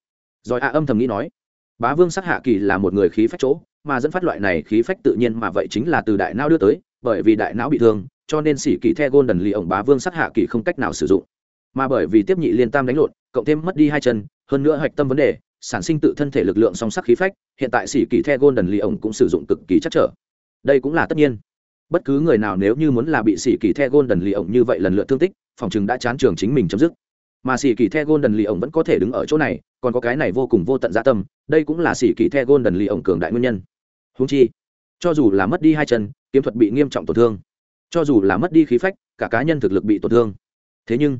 Rồi a âm thầm nghĩ nói, bá vương sắc hạ kỳ là một người khí phách chỗ, mà dẫn phát loại này khí phách tự nhiên mà vậy chính là từ đại não đưa tới, bởi vì đại não bị thương, cho nên sĩ kỳ the golden lì ổng bá vương sắc hạ kỳ không cách nào sử dụng. Mà bởi vì tiếp nhị liên tam đánh lộn cộng thêm mất đi hai chân, hơn nữa hạch tâm vấn đề, sản sinh tự thân thể lực lượng song sắc khí phách, hiện tại sĩ kỳ the golden lì ổng cũng sử dụng cực kỳ chắc trở. Đây cũng là tất nhiên. Bất cứ người nào nếu như muốn là bị sĩ kỳ the golden lì ổng như vậy lần lượt thương tích, phòng chừng đã chán trường chính mình chấm dứt. Mà sĩ kỳ the golden lì ổng vẫn có thể đứng ở chỗ này, còn có cái này vô cùng vô tận gia tâm, đây cũng là sĩ kỳ the golden lì ổng cường đại nguyên nhân. Húng chi, cho dù là mất đi hai chân, kiếm thuật bị nghiêm trọng tổn thương. Cho dù là mất đi khí phách, cả cá nhân thực lực bị tổn thương. Thế nhưng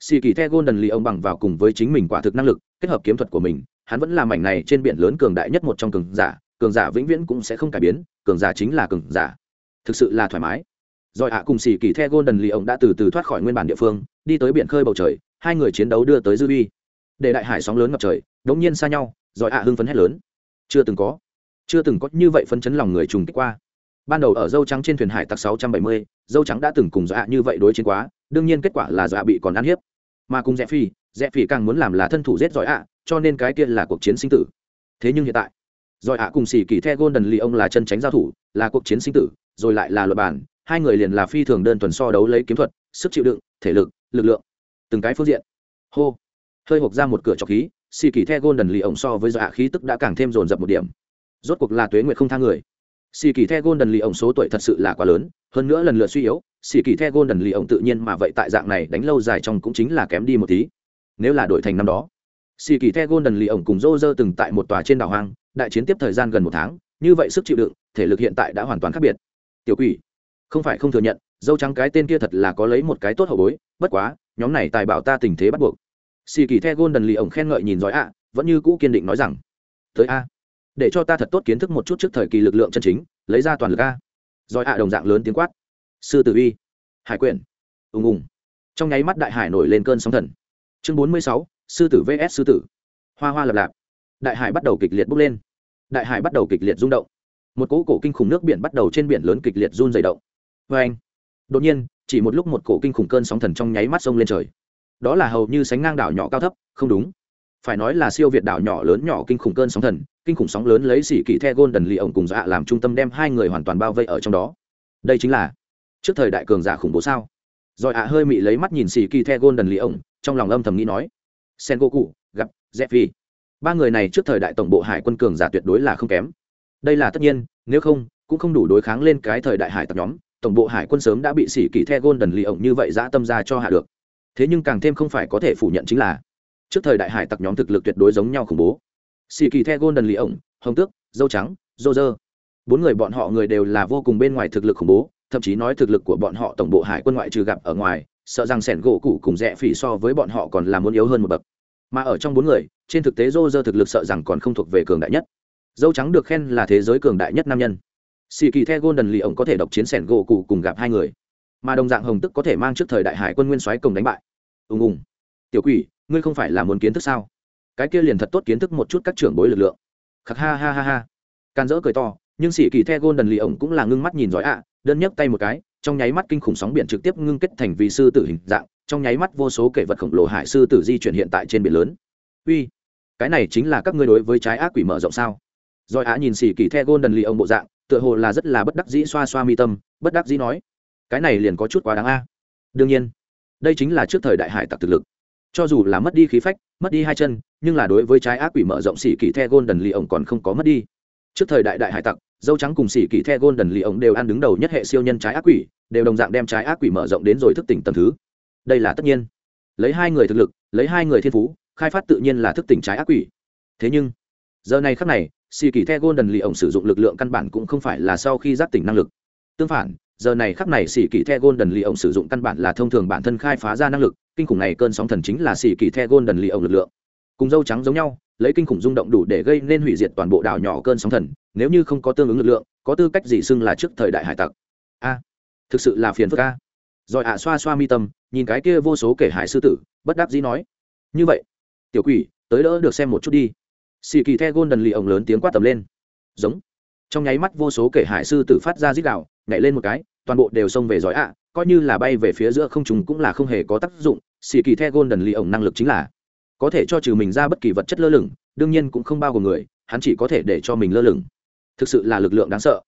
xì kỳ the golden lì ông bằng vào cùng với chính mình quả thực năng lực, kết hợp kiếm thuật của mình, hắn vẫn là mảnh này trên biển lớn cường đại nhất một trong cường giả cường giả vĩnh viễn cũng sẽ không cải biến, cường giả chính là cường giả. Thực sự là thoải mái. Rồi ạ, cùng xì kỳ the golden lì ông đã từ từ thoát khỏi nguyên bản địa phương, đi tới biển khơi bầu trời, hai người chiến đấu đưa tới dư uy. Để đại hải sóng lớn ngập trời, đống nhiên xa nhau, rồi ạ hưng phấn hét lớn. Chưa từng có. Chưa từng có như vậy phấn chấn lòng người trùng kích qua ban đầu ở dâu trắng trên thuyền hải tặc 670, dâu trắng đã từng cùng dọa như vậy đối chiến quá đương nhiên kết quả là dọa bị còn ăn hiếp. Mà cùng rẽ phi rẽ phi càng muốn làm là thân thủ giết giỏi ạ cho nên cái kia là cuộc chiến sinh tử. Thế nhưng hiện tại giỏi ạ cùng xỉ kỳ the golden lee ông là chân tránh giao thủ là cuộc chiến sinh tử rồi lại là luật bản hai người liền là phi thường đơn thuần so đấu lấy kiếm thuật sức chịu đựng thể lực lực lượng từng cái phương diện. Hô hơi hộp ra một cửa trọc khí xì kỳ the golden lee ông so với dọa khí tức đã càng thêm dồn dập một điểm. Rốt cuộc là tuế nguyệt không tha người xì kỳ the golden lì ổng số tuổi thật sự là quá lớn, hơn nữa lần lượt suy yếu, xì kỳ the golden lì ổng tự nhiên mà vậy tại dạng này đánh lâu dài trong cũng chính là kém đi một tí. Nếu là đổi thành năm đó, xì kỳ the golden lì ổng cùng rô rơ từng tại một tòa trên đảo hoang, đại chiến tiếp thời gian gần một tháng, như vậy sức chịu đựng, thể lực hiện tại đã hoàn toàn khác biệt. Tiểu quỷ, không phải không thừa nhận, dâu trắng cái tên kia thật là có lấy một cái tốt hậu bối, bất quá, nhóm này tài bảo ta tình thế bắt buộc. Xì kỳ the golden lì ổng khen ngợi nhìn giỏi ạ, vẫn như cũ kiên định nói rằng, tới a để cho ta thật tốt kiến thức một chút trước thời kỳ lực lượng chân chính, lấy ra toàn lực a. Rồi ạ, đồng dạng lớn tiếng quát. Sư tử uy hải quyển. Ùng ùng. Trong nháy mắt đại hải nổi lên cơn sóng thần. Chương bốn mươi sáu, sư tử vs sư tử. Hoa hoa lập lạp. Đại hải bắt đầu kịch liệt bốc lên. Đại hải bắt đầu kịch liệt rung động. Một cỗ cổ kinh khủng nước biển bắt đầu trên biển lớn kịch liệt run dày động. Vê anh, đột nhiên, chỉ một lúc một cổ kinh khủng cơn sóng thần trong nháy mắt sông lên trời. Đó là hầu như sánh ngang đảo nhỏ cao thấp, không đúng phải nói là siêu việt đảo nhỏ lớn nhỏ kinh khủng cơn sóng thần, kinh khủng sóng lớn lấy xỉ kỳ the golden lì ổng cùng dạ làm trung tâm đem hai người hoàn toàn bao vây ở trong đó. Đây chính là, trước thời đại cường giả khủng bố sao? Rồi ạ à hơi mị lấy mắt nhìn xỉ kỳ the golden lì ổng trong lòng âm thầm nghĩ nói, sen goku, gặp zephi ba người này trước thời đại tổng bộ hải quân cường giả tuyệt đối là không kém. Đây là tất nhiên, nếu không, cũng không đủ đối kháng lên cái thời đại hải tập nhóm, tổng bộ hải quân sớm đã bị xỉ kỳ the golden lì ổng như vậy dã tâm ra cho hạ được. Thế nhưng càng thêm không phải có thể phủ nhận chính là trước thời đại hải tặc nhóm thực lực tuyệt đối giống nhau khủng bố. Xì kỳ the golden lì ổng, hồng tước, dâu trắng dô dơ bốn người bọn họ người đều là vô cùng bên ngoài thực lực khủng bố, thậm chí nói thực lực của bọn họ tổng bộ hải quân ngoại trừ gặp ở ngoài, sợ rằng sẻn gỗ cụ cùng rẽ phỉ so với bọn họ còn là muốn yếu hơn một bậc. Mà ở trong bốn người, trên thực tế dô dơ thực lực sợ rằng còn không thuộc về cường đại nhất. Dâu trắng được khen là thế giới cường đại nhất nam nhân. Xì kỳ the golden lì ổng có thể độc chiến sẻn gỗ cụ cùng gặp hai người. Mà đồng dạng hồng tức có thể mang trước thời đại hải quân nguyên soái cùng đánh bại. Ùng ùng. Tiểu quỷ ngươi không phải là muốn kiến thức sao? Cái kia liền thật tốt kiến thức một chút các trưởng bối lực lượng. Khắc ha ha ha ha. Can dỡ cười to, nhưng sĩ kỳ the đần lì ổng cũng là ngưng mắt nhìn giỏi ạ, đơn nhấc tay một cái, trong nháy mắt kinh khủng sóng biển trực tiếp ngưng kết thành vị sư tử hình dạng, trong nháy mắt vô số kể vật khổng lồ hải sư tử di chuyển hiện tại trên biển lớn. Uy, cái này chính là các ngươi đối với trái ác quỷ mở rộng sao? Rồi ạ nhìn sĩ kỳ the đần lì ông bộ dạng, tựa hồ là rất là bất đắc dĩ xoa xoa mi tâm, bất đắc dĩ nói, cái này liền có chút quá đáng a. Đương nhiên, đây chính là trước thời đại hải tặc thực lực cho dù là mất đi khí phách, mất đi hai chân, nhưng là đối với trái ác quỷ mở rộng xỉ kỳ the golden lì ông còn không có mất đi. Trước thời đại đại hải tặc, dâu trắng cùng xỉ kỳ the golden lì ông đều ăn đứng đầu nhất hệ siêu nhân trái ác quỷ, đều đồng dạng đem trái ác quỷ mở rộng đến rồi thức tỉnh tầm thứ. Đây là tất nhiên. Lấy hai người thực lực, lấy hai người thiên phú, khai phát tự nhiên là thức tỉnh trái ác quỷ. Thế nhưng, giờ này khắc này xì kỳ the golden lì ổng sử dụng lực lượng căn bản cũng không phải là sau khi giác tỉnh năng lực. Tương phản giờ này khắc này xì kỳ the golden lì ông sử dụng căn bản là thông thường bản thân khai phá ra năng lực, kinh khủng này cơn sóng thần chính là xì kỳ the golden lì ông lực lượng. Cùng dâu trắng giống nhau, lấy kinh khủng rung động đủ để gây nên hủy diệt toàn bộ đảo nhỏ cơn sóng thần, nếu như không có tương ứng lực lượng, có tư cách gì xưng là trước thời đại hải tặc? A, thực sự là phiền phức a. Rồi ạ xoa xoa mi tâm, nhìn cái kia vô số kể hải sư tử, bất đắc dĩ nói. Như vậy, tiểu quỷ, tới đỡ được xem một chút đi. Xì kỳ the golden lì ổng lớn tiếng quát tầm lên. Giống. Trong nháy mắt vô số kể hải sư tử phát ra rít đạo nhảy lên một cái, toàn bộ đều xông về giỏi ạ, coi như là bay về phía giữa không trùng cũng là không hề có tác dụng, xì kỳ the golden lì ổng năng lực chính là có thể cho trừ mình ra bất kỳ vật chất lơ lửng, đương nhiên cũng không bao gồm người, hắn chỉ có thể để cho mình lơ lửng. Thực sự là lực lượng đáng sợ.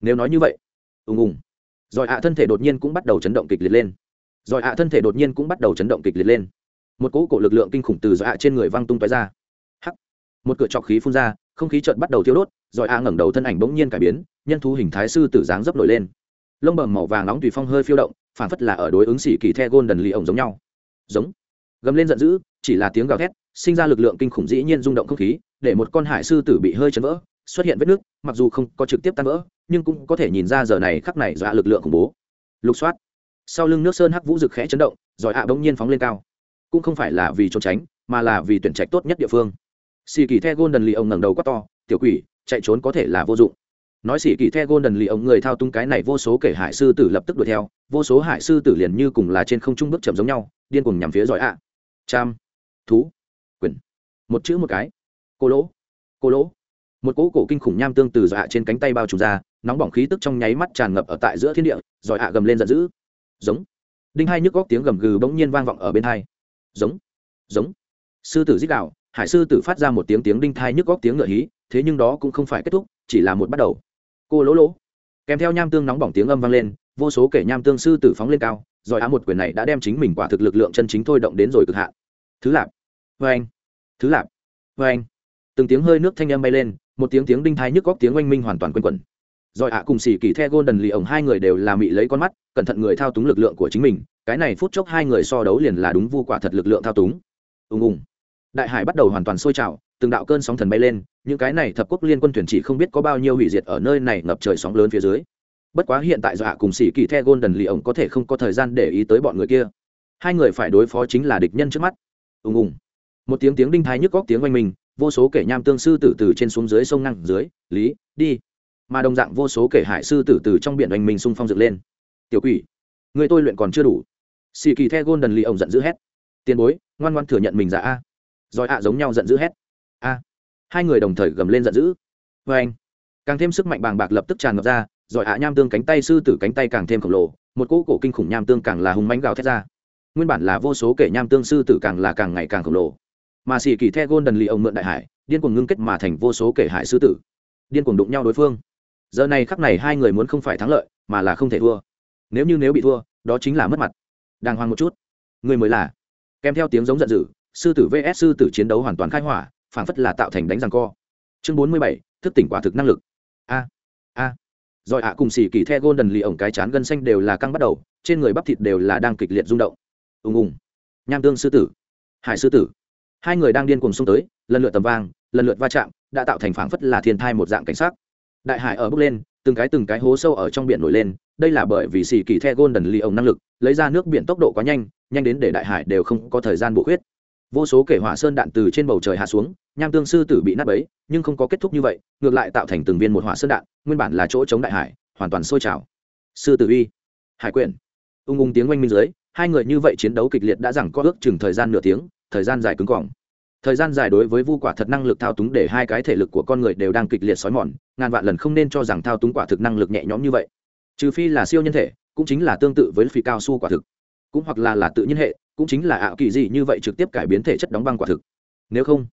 Nếu nói như vậy, ùng ùng. Giỏi ạ thân thể đột nhiên cũng bắt đầu chấn động kịch liệt lên. Giỏi ạ thân thể đột nhiên cũng bắt đầu chấn động kịch liệt lên. Một cỗ cổ lực lượng kinh khủng từ giỏi ạ trên người văng tung tói ra. Hắc. Một cửa trọc khí phun ra, không khí chợt bắt đầu thiêu đốt, giỏi ạ ngẩng đầu thân ảnh bỗng nhiên cải biến nhân thú hình thái sư tử dáng dấp nổi lên. Lông bầm màu vàng nóng tùy phong hơi phiêu động, phản phất là ở đối ứng xỉ kỳ the golden lì ổng giống nhau. Giống. Gầm lên giận dữ, chỉ là tiếng gào thét, sinh ra lực lượng kinh khủng dĩ nhiên rung động không khí, để một con hải sư tử bị hơi chấn vỡ, xuất hiện vết nước, mặc dù không có trực tiếp tan vỡ, nhưng cũng có thể nhìn ra giờ này khắc này dọa lực lượng khủng bố. Lục soát. Sau lưng nước sơn hắc vũ rực khẽ chấn động rồi ạ bỗng nhiên phóng lên cao. Cũng không phải là vì trốn tránh, mà là vì tuyển trạch tốt nhất địa phương. Xì kỳ the golden lì ông ngẩng đầu quát to, tiểu quỷ, chạy trốn có thể là vô dụng nói sĩ kỳ the golden lì ông người thao túng cái này vô số kể hải sư tử lập tức đuổi theo, vô số hải sư tử liền như cùng là trên không trung bước chậm giống nhau, điên cùng nhằm phía giỏi ạ. À. cham, thú, quyền. Một chữ một cái. Cô lỗ cô lỗ. Một cỗ cổ kinh khủng nham tương từ dọa trên cánh tay bao trùm ra, nóng bỏng khí tức trong nháy mắt tràn ngập ở tại giữa thiên địa, giỏi ạ gầm lên giận dữ. Giống. Đinh hai nhức góc tiếng gầm gừ bỗng nhiên vang vọng ở bên hai. Giống. Giống. Sư tử dích đạo hải sư tử phát ra một tiếng tiếng đinh thai nhức góc tiếng ngựa hí, thế nhưng đó cũng không phải kết thúc, chỉ là một bắt đầu cô lỗ lỗ. Kèm theo nham tương nóng bỏng tiếng âm vang lên, vô số kể nham tương sư tử phóng lên cao giỏi á một quyền này đã đem chính mình quả thực lực lượng chân chính thôi động đến rồi cực hạn. Thứ lạp. Vê anh. Thứ lạp. Vê anh. Từng tiếng hơi nước thanh âm bay lên, một tiếng tiếng đinh thai nhức góc tiếng oanh minh hoàn toàn quanh quẩn. Rồi ạ cùng xỉ kỳ the golden lì ổng hai người đều là mị lấy con mắt, cẩn thận người thao túng lực lượng của chính mình, cái này phút chốc hai người so đấu liền là đúng vu quả thật lực lượng thao túng. Ùng ùng. Đại hải bắt đầu hoàn toàn sôi trào từng đạo cơn sóng thần bay lên, những cái này thập quốc liên quân thuyền chỉ không biết có bao nhiêu hủy diệt ở nơi này ngập trời sóng lớn phía dưới. Bất quá hiện tại dọa cùng sĩ kỳ the golden lì ổng có thể không có thời gian để ý tới bọn người kia. Hai người phải đối phó chính là địch nhân trước mắt. Ùng ùng. Một tiếng tiếng đinh thái nhức góc tiếng oanh mình vô số kẻ nham tương sư tử từ trên xuống dưới sông ngăn dưới, lý, đi. Mà đồng dạng vô số kẻ hải sư tử từ trong biển oanh mình xung phong dựng lên. Tiểu quỷ, người tôi luyện còn chưa đủ. Sĩ kỳ the golden lì ổng giận dữ hét. Tiền bối, ngoan ngoan thừa nhận mình giả a. Rồi ạ giống nhau giận dữ hét a. Hai người đồng thời gầm lên giận dữ. Vê anh, càng thêm sức mạnh bàng bạc lập tức tràn ngập ra, rồi hạ nham tương cánh tay sư tử cánh tay càng thêm khổng lồ, một cỗ cổ kinh khủng nham tương càng là hùng mánh gào thét ra. Nguyên bản là vô số kể nham tương sư tử càng là càng ngày càng khổng lồ. Mà xì kỳ the đần lì ông mượn đại hải, điên cuồng ngưng kết mà thành vô số kể hải sư tử. Điên cuồng đụng nhau đối phương. Giờ này khắc này hai người muốn không phải thắng lợi, mà là không thể thua. Nếu như nếu bị thua, đó chính là mất mặt. Đàng hoàng một chút. Người mới là. Kèm theo tiếng giống giận dữ, sư tử vs sư tử chiến đấu hoàn toàn khai hỏa phản phất là tạo thành đánh răng co. Chương bốn mươi bảy, thức tỉnh quả thực năng lực. A a. Rồi ạ cùng xì kỳ the golden lì ổng cái chán gân xanh đều là căng bắt đầu, trên người bắp thịt đều là đang kịch liệt rung động. Ùng ùng. Nham tương sư tử. Hải sư tử. Hai người đang điên cuồng xông tới, lần lượt tầm vang, lần lượt va chạm, đã tạo thành phảng phất là thiên thai một dạng cảnh sát đại hải ở bước lên, từng cái từng cái hố sâu ở trong biển nổi lên, đây là bởi vì xì kỳ the golden lì ổng năng lực, lấy ra nước biển tốc độ quá nhanh nhanh đến để đại hải đều không có thời gian bổ khuyết vô số kể hỏa sơn đạn từ trên bầu trời hạ xuống, nham tương sư tử bị nát bấy, nhưng không có kết thúc như vậy, ngược lại tạo thành từng viên một hỏa sơn đạn, nguyên bản là chỗ chống đại hải, hoàn toàn sôi trào. Sư tử uy, hải quyền. Ung ung tiếng oanh minh dưới, hai người như vậy chiến đấu kịch liệt đã rằng có ước chừng thời gian nửa tiếng, thời gian dài cứng cỏng. Thời gian dài đối với vu quả thật năng lực thao túng để hai cái thể lực của con người đều đang kịch liệt xói mòn, ngàn vạn lần không nên cho rằng thao túng quả thực năng lực nhẹ nhõm như vậy. Trừ phi là siêu nhân thể, cũng chính là tương tự với phi cao su quả thực, cũng hoặc là là tự nhiên hệ cũng chính là ảo kỳ gì như vậy trực tiếp cải biến thể chất đóng băng quả thực. Nếu không,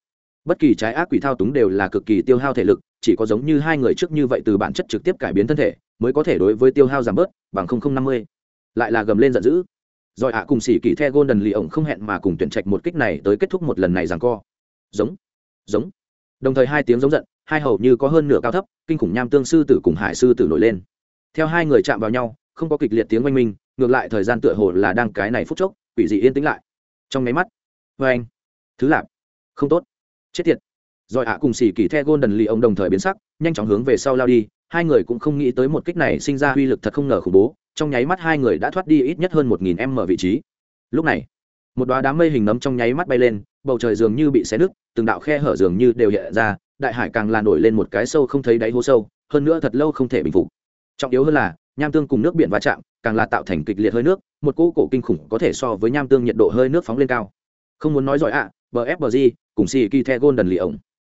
bất kỳ trái ác quỷ thao túng đều là cực kỳ tiêu hao thể lực, chỉ có giống như hai người trước như vậy từ bản chất trực tiếp cải biến thân thể, mới có thể đối với tiêu hao giảm bớt, bằng năm mươi. Lại là gầm lên giận dữ. Rồi ạ cùng xỉ kỳ the golden lì ổng không hẹn mà cùng tuyển trạch một kích này tới kết thúc một lần này rằng co. Giống giống. Đồng thời hai tiếng giống giận, hai hầu như có hơn nửa cao thấp, kinh khủng nham tương sư tử cùng hải sư tử nổi lên. Theo hai người chạm vào nhau, không có kịch liệt tiếng oanh minh, ngược lại thời gian tựa hồ là đang cái này phút chốc quỷ dị yên tĩnh lại. Trong nháy mắt vê anh, thứ lạp, không tốt, chết tiệt. Rồi ạ cùng xỉ kỳ the golden lì ông đồng thời biến sắc, nhanh chóng hướng về sau lao đi, hai người cũng không nghĩ tới một kích này sinh ra uy lực thật không ngờ khủng bố, trong nháy mắt hai người đã thoát đi ít nhất hơn một nghìn m vị trí. Lúc này, một đoá đám mây hình nấm trong nháy mắt bay lên, bầu trời dường như bị xé nứt, từng đạo khe hở dường như đều hiện ra, đại hải càng là nổi lên một cái sâu không thấy đáy hố sâu, hơn nữa thật lâu không thể bình phục. Trọng yếu hơn là nham tương cùng nước biển va chạm càng là tạo thành kịch liệt hơi nước một cỗ cổ kinh khủng có thể so với nham tương nhiệt độ hơi nước phóng lên cao. Không muốn nói giỏi ạ à, bfbg cùng xì kỳ the golden lì ổng.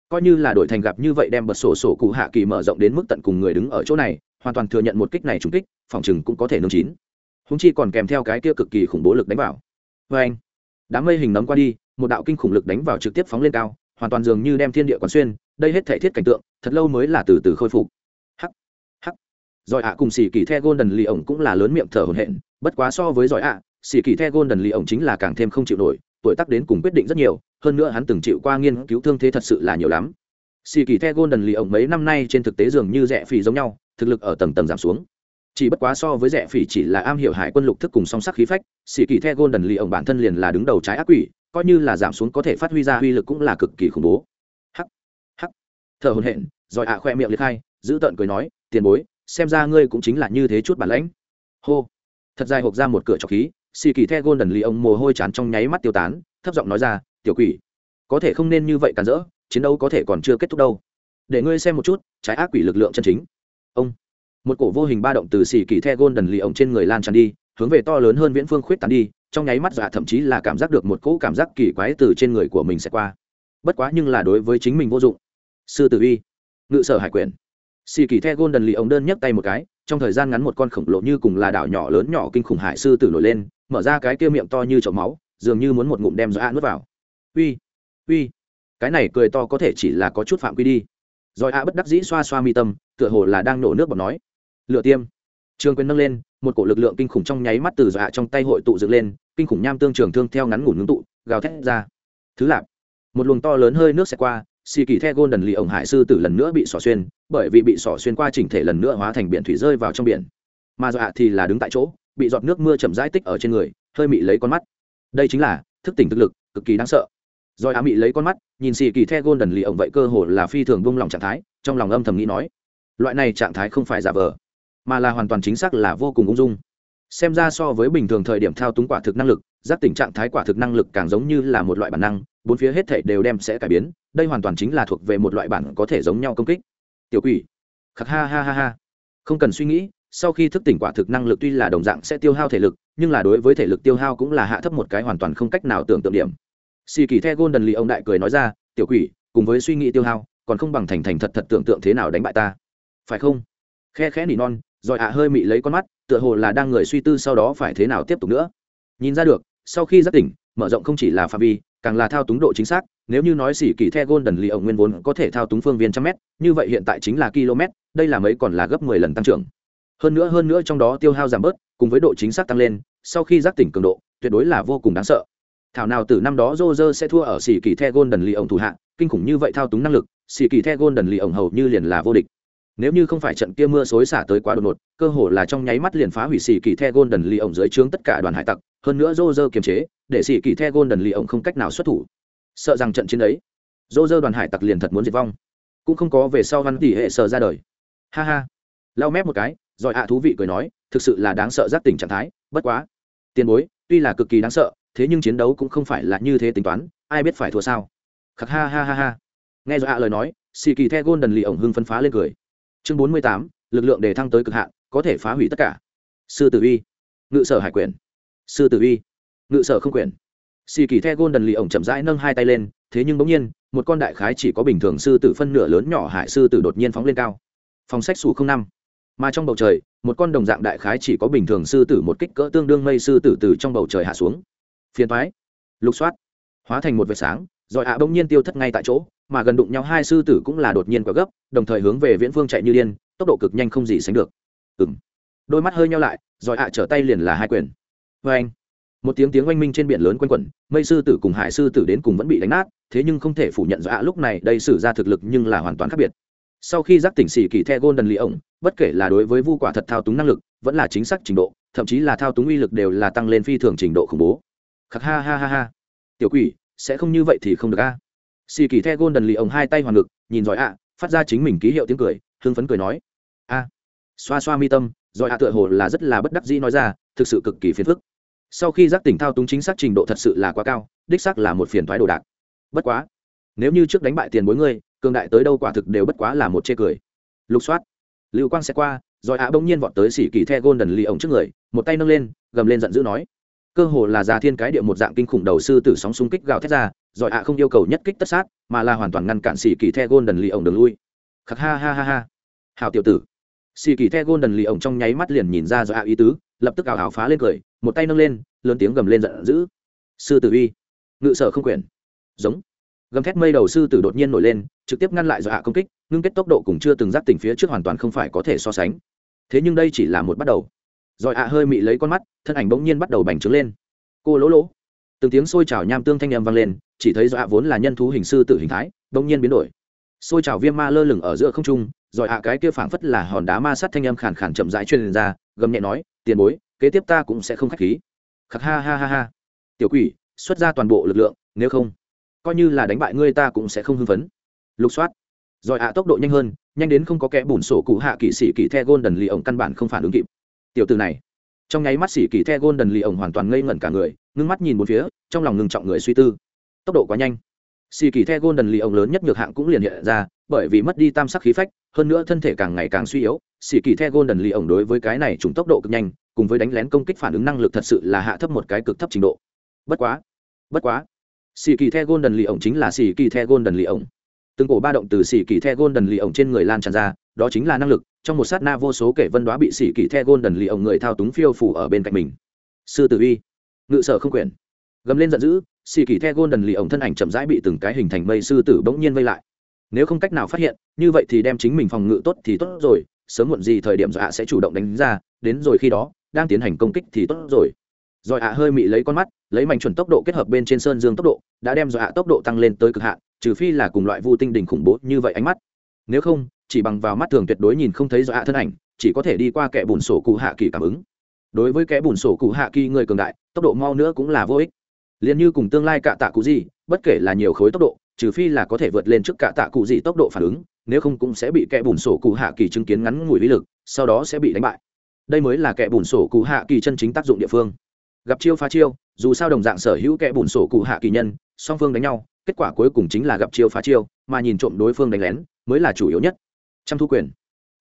Coi như là đổi thành gặp như vậy đem bật sổ sổ cụ hạ kỳ mở rộng đến mức tận cùng người đứng ở chỗ này hoàn toàn thừa nhận một kích này trúng kích phòng chừng cũng có thể nương chín. Húng chi còn kèm theo cái kia cực kỳ khủng bố lực đánh vào. Vê anh đám mây hình nấm qua đi một đạo kinh khủng lực đánh vào trực tiếp phóng lên cao hoàn toàn dường như đem thiên địa quán xuyên đây hết thể thiết cảnh tượng thật lâu mới là từ từ khôi phục giỏi ạ cùng xì kỳ the golden lì ổng cũng là lớn miệng thở hổn hển, bất quá so với giỏi ạ xì kỳ the golden lì ổng chính là càng thêm không chịu nổi, tuổi tác đến cùng quyết định rất nhiều, hơn nữa hắn từng chịu qua nghiên cứu thương thế thật sự là nhiều lắm. Xì kỳ the golden lì ổng mấy năm nay trên thực tế dường như rẻ phì giống nhau, thực lực ở tầng tầng giảm xuống. Chỉ bất quá so với rẻ phỉ chỉ là am hiểu hải quân lục thức cùng song sắc khí phách xì kỳ the golden lì ổng bản thân liền là đứng đầu trái ác quỷ, coi như là giảm xuống có thể phát huy ra uy lực cũng là cực kỳ khủng bố. Hắc hắc, thở hồn hện giỏi ạ khoe miệng liệt hai, giữ tợn cười nói, tiền bối xem ra ngươi cũng chính là như thế chút bản lãnh. Hô. Thật dài hộp ra một cửa trọc khí, xì kỳ the golden lì ông mồ hôi chán trong nháy mắt tiêu tán, thấp giọng nói ra, tiểu quỷ, có thể không nên như vậy cản rỡ, chiến đấu có thể còn chưa kết thúc đâu. Để ngươi xem một chút, trái ác quỷ lực lượng chân chính. Ông. Một cổ vô hình ba động từ xì kỳ the golden lì ông trên người lan tràn đi, hướng về to lớn hơn viễn phương khuyết tán đi, trong nháy mắt dọa thậm chí là cảm giác được một cỗ cảm giác kỳ quái từ trên người của mình sẽ qua. Bất quá nhưng là đối với chính mình vô dụng. Sư tử uy, ngự sở hải quyền xì kỳ the golden lì ông đơn nhấc tay một cái, trong thời gian ngắn một con khổng lồ như cùng là đảo nhỏ lớn nhỏ kinh khủng hải sư tử nổi lên, mở ra cái kia miệng to như chậu máu, dường như muốn một ngụm đem dọa nuốt vào. Uy uy, cái này cười to có thể chỉ là có chút phạm quy đi. Rồi a bất đắc dĩ xoa xoa mi tâm, tựa hồ là đang nổ nước bọt nói. Lựa tiêm. Trường quyền nâng lên, một cổ lực lượng kinh khủng trong nháy mắt từ dọa trong tay hội tụ dựng lên, kinh khủng nham tương trường thương theo ngắn ngủn ngưng tụ, gào thét ra. Thứ lạp một luồng to lớn hơi nước sẽ qua xì kỳ the golden lì ổng hải sư tử lần nữa bị xỏ xuyên, bởi vì bị xỏ xuyên qua chỉnh thể lần nữa hóa thành biển thủy rơi vào trong biển. Mà dọa thì là đứng tại chỗ, bị giọt nước mưa chậm rãi tích ở trên người, hơi mị lấy con mắt. Đây chính là thức tỉnh thực lực, cực kỳ đáng sợ. Rồi á mị lấy con mắt, nhìn xì kỳ the golden lì ổng vậy cơ hồ là phi thường vung lòng trạng thái, trong lòng âm thầm nghĩ nói, loại này trạng thái không phải giả vờ, mà là hoàn toàn chính xác là vô cùng ung dung xem ra so với bình thường thời điểm thao túng quả thực năng lực, giác tình trạng thái quả thực năng lực càng giống như là một loại bản năng, bốn phía hết thể đều đem sẽ cải biến, đây hoàn toàn chính là thuộc về một loại bản có thể giống nhau công kích. Tiểu quỷ. Khắc ha ha ha ha. Không cần suy nghĩ, sau khi thức tỉnh quả thực năng lực tuy là đồng dạng sẽ tiêu hao thể lực, nhưng là đối với thể lực tiêu hao cũng là hạ thấp một cái hoàn toàn không cách nào tưởng tượng điểm. Xì kỳ the golden lì ông đại cười nói ra, tiểu quỷ, cùng với suy nghĩ tiêu hao, còn không bằng thành thành thật thật tưởng tượng thế nào đánh bại ta. Phải không? Khe khẽ nỉ non rồi ạ hơi mị lấy con mắt, tựa hồ là đang người suy tư sau đó phải thế nào tiếp tục nữa. Nhìn ra được, sau khi giác tỉnh, mở rộng không chỉ là phạm vi, càng là thao túng độ chính xác, nếu như nói xỉ kỳ the golden lì ông nguyên vốn có thể thao túng phương viên trăm mét, như vậy hiện tại chính là km, đây là mấy còn là gấp mười lần tăng trưởng. Hơn nữa hơn nữa trong đó tiêu hao giảm bớt, cùng với độ chính xác tăng lên, sau khi giác tỉnh cường độ, tuyệt đối là vô cùng đáng sợ. Thảo nào từ năm đó Roger sẽ thua ở xỉ kỳ the golden lì ổng thủ hạ, kinh khủng như vậy thao túng năng lực, xỉ kỳ the golden lì ổng hầu như liền là vô địch nếu như không phải trận kia mưa xối xả tới quá đột ngột, cơ hồ là trong nháy mắt liền phá hủy xì kỳ the golden ly ổng dưới trướng tất cả đoàn hải tặc, hơn nữa Roger kiềm chế, để xì kỳ the golden ly ổng không cách nào xuất thủ. Sợ rằng trận chiến ấy, Roger đoàn hải tặc liền thật muốn diệt vong. Cũng không có về sau văn tỷ hệ sợ ra đời. Ha ha. Lau mép một cái, rồi ạ thú vị cười nói, thực sự là đáng sợ giác tỉnh trạng thái, bất quá. Tiền bối, tuy là cực kỳ đáng sợ, thế nhưng chiến đấu cũng không phải là như thế tính toán, ai biết phải thua sao? Khắc ha ha ha ha. Nghe rồi ạ lời nói xì kỳ the golden ly ổng hưng phân phá lên cười chương bốn mươi tám, lực lượng để thăng tới cực hạn, có thể phá hủy tất cả. Sư tử uy. Ngự sở hải quyền. Sư tử uy. Ngự sở không quyền. Xì kỳ the golden lì ổng chậm rãi nâng hai tay lên, thế nhưng bỗng nhiên, một con đại khái chỉ có bình thường sư tử phân nửa lớn nhỏ hải sư tử đột nhiên phóng lên cao. Phòng sách xù không năm. Mà trong bầu trời, một con đồng dạng đại khái chỉ có bình thường sư tử một kích cỡ tương đương mây sư tử từ trong bầu trời hạ xuống. Phiền thoái lục soát. Hóa thành một vệt sáng, rồi ạ bỗng nhiên tiêu thất ngay tại chỗ mà gần đụng nhau hai sư tử cũng là đột nhiên quá gấp, đồng thời hướng về viễn phương chạy như điên, tốc độ cực nhanh không gì sánh được. Ừng đôi mắt hơi nhau lại, rồi ạ trở tay liền là hai quyền. Vê anh, một tiếng tiếng oanh minh trên biển lớn quanh quẩn, mây sư tử cùng hải sư tử đến cùng vẫn bị đánh nát, thế nhưng không thể phủ nhận rõ ạ lúc này đây sử ra thực lực nhưng là hoàn toàn khác biệt. Sau khi giác tỉnh xỉ kỳ the golden lì ổng bất kể là đối với vu quả thật thao túng năng lực, vẫn là chính xác trình độ, thậm chí là thao túng uy lực đều là tăng lên phi thường trình độ khủng bố. Khắc ha ha ha ha. Tiểu quỷ, sẽ không như vậy thì không được a xì kỳ the golden lì ổng hai tay hoàn ngực, nhìn giỏi ạ, phát ra chính mình ký hiệu tiếng cười, hưng phấn cười nói. A. Xoa xoa mi tâm, giỏi ạ tựa hồ là rất là bất đắc dĩ nói ra, thực sự cực kỳ phiền phức. Sau khi giác tỉnh thao túng chính xác trình độ thật sự là quá cao, đích xác là một phiền thoái đồ đạc. Bất quá, nếu như trước đánh bại tiền bối ngươi, cường đại tới đâu quả thực đều bất quá là một chê cười. Lục soát. Lưu quang sẽ qua rồi ạ bỗng nhiên vọt tới xỉ kỳ the golden lì ổng trước người, một tay nâng lên, gầm lên giận dữ nói. Cơ hồ là già thiên cái địa một dạng kinh khủng đầu sư tử sóng xung kích gào thét ra giỏi ạ không yêu cầu nhất kích tất sát, mà là hoàn toàn ngăn cản xì kỳ the golden lì ổng đường lui. Khắc ha ha ha ha. Hào tiểu tử. Xì kỳ the golden lì ổng trong nháy mắt liền nhìn ra rồi ạ ý tứ, lập tức ảo hào phá lên cười, một tay nâng lên, lớn tiếng gầm lên giận dữ. Sư tử uy. Ngự sở không quyển giống. Gầm thét mây đầu sư tử đột nhiên nổi lên, trực tiếp ngăn lại do hạ công kích, ngưng kết tốc độ cùng chưa từng giáp tỉnh phía trước hoàn toàn không phải có thể so sánh. Thế nhưng đây chỉ là một bắt đầu. Rồi ạ hơi mị lấy con mắt, thân ảnh bỗng nhiên bắt đầu bành trướng lên. Cô lỗ lỗ. Từng tiếng sôi trào nham tương thanh em vang lên chỉ thấy do vốn là nhân thú hình sư tử hình thái, bỗng nhiên biến đổi. Sôi trào viêm ma lơ lửng ở giữa không trung, rồi hạ cái kia phảng phất là hòn đá ma sát thanh âm khàn khàn chậm rãi truyền ra, gầm nhẹ nói, tiền bối, kế tiếp ta cũng sẽ không khách khí. Khắc ha ha ha ha. Tiểu quỷ, xuất ra toàn bộ lực lượng, nếu không, coi như là đánh bại ngươi ta cũng sẽ không hưng phấn. Lục soát. Rồi ạ tốc độ nhanh hơn, nhanh đến không có kẽ bùn sổ cụ hạ kỵ sĩ kỳ the golden lì ổng căn bản không phản ứng kịp. Tiểu từ này. Trong nháy mắt sĩ kỳ the golden lì ổng hoàn toàn ngây ngẩn cả người, ngưng mắt nhìn một phía, trong lòng ngừng trọng người suy tư tốc độ quá nhanh. Xì kỳ the golden lì ông lớn nhất nhược hạng cũng liền hiện ra, bởi vì mất đi tam sắc khí phách, hơn nữa thân thể càng ngày càng suy yếu, xì kỳ the golden lì ông đối với cái này trùng tốc độ cực nhanh, cùng với đánh lén công kích phản ứng năng lực thật sự là hạ thấp một cái cực thấp trình độ. Bất quá bất quá, xì kỳ the golden lì ông chính là xì kỳ the golden lì ông. Từng cổ ba động từ xì kỳ the golden lì ông trên người lan tràn ra, đó chính là năng lực, trong một sát na vô số kẻ vân đoá bị xì kỳ the golden lì ông người thao túng phiêu phủ ở bên cạnh mình. Sư tử uy, ngự sở không quyền gầm lên giận dữ, xì kỳ the golden lì ổng thân ảnh chậm rãi bị từng cái hình thành mây sư tử bỗng nhiên vây lại. Nếu không cách nào phát hiện, như vậy thì đem chính mình phòng ngự tốt thì tốt rồi, sớm muộn gì thời điểm dọa sẽ chủ động đánh ra, đến rồi khi đó, đang tiến hành công kích thì tốt rồi. Rồi ạ hơi mị lấy con mắt, lấy mảnh chuẩn tốc độ kết hợp bên trên sơn dương tốc độ, đã đem dọa tốc độ tăng lên tới cực hạn, trừ phi là cùng loại vu tinh đỉnh khủng bố như vậy ánh mắt. Nếu không, chỉ bằng vào mắt thường tuyệt đối nhìn không thấy dọa thân ảnh, chỉ có thể đi qua kẻ bùn sổ cụ hạ kỳ cảm ứng. Đối với kẻ bùn sổ cụ hạ kỳ người cường đại, tốc độ mau nữa cũng là vô ích liền như cùng tương lai cạ tạ cụ gì, bất kể là nhiều khối tốc độ, trừ phi là có thể vượt lên trước cạ tạ cụ gì tốc độ phản ứng, nếu không cũng sẽ bị kẻ bùn sổ cụ hạ kỳ chứng kiến ngắn ngủi lý lực, sau đó sẽ bị đánh bại. Đây mới là kẻ bùn sổ cụ hạ kỳ chân chính tác dụng địa phương. Gặp chiêu phá chiêu, dù sao đồng dạng sở hữu kẻ bùn sổ cụ hạ kỳ nhân, song phương đánh nhau, kết quả cuối cùng chính là gặp chiêu phá chiêu, mà nhìn trộm đối phương đánh lén, mới là chủ yếu nhất. Trăm thu quyền.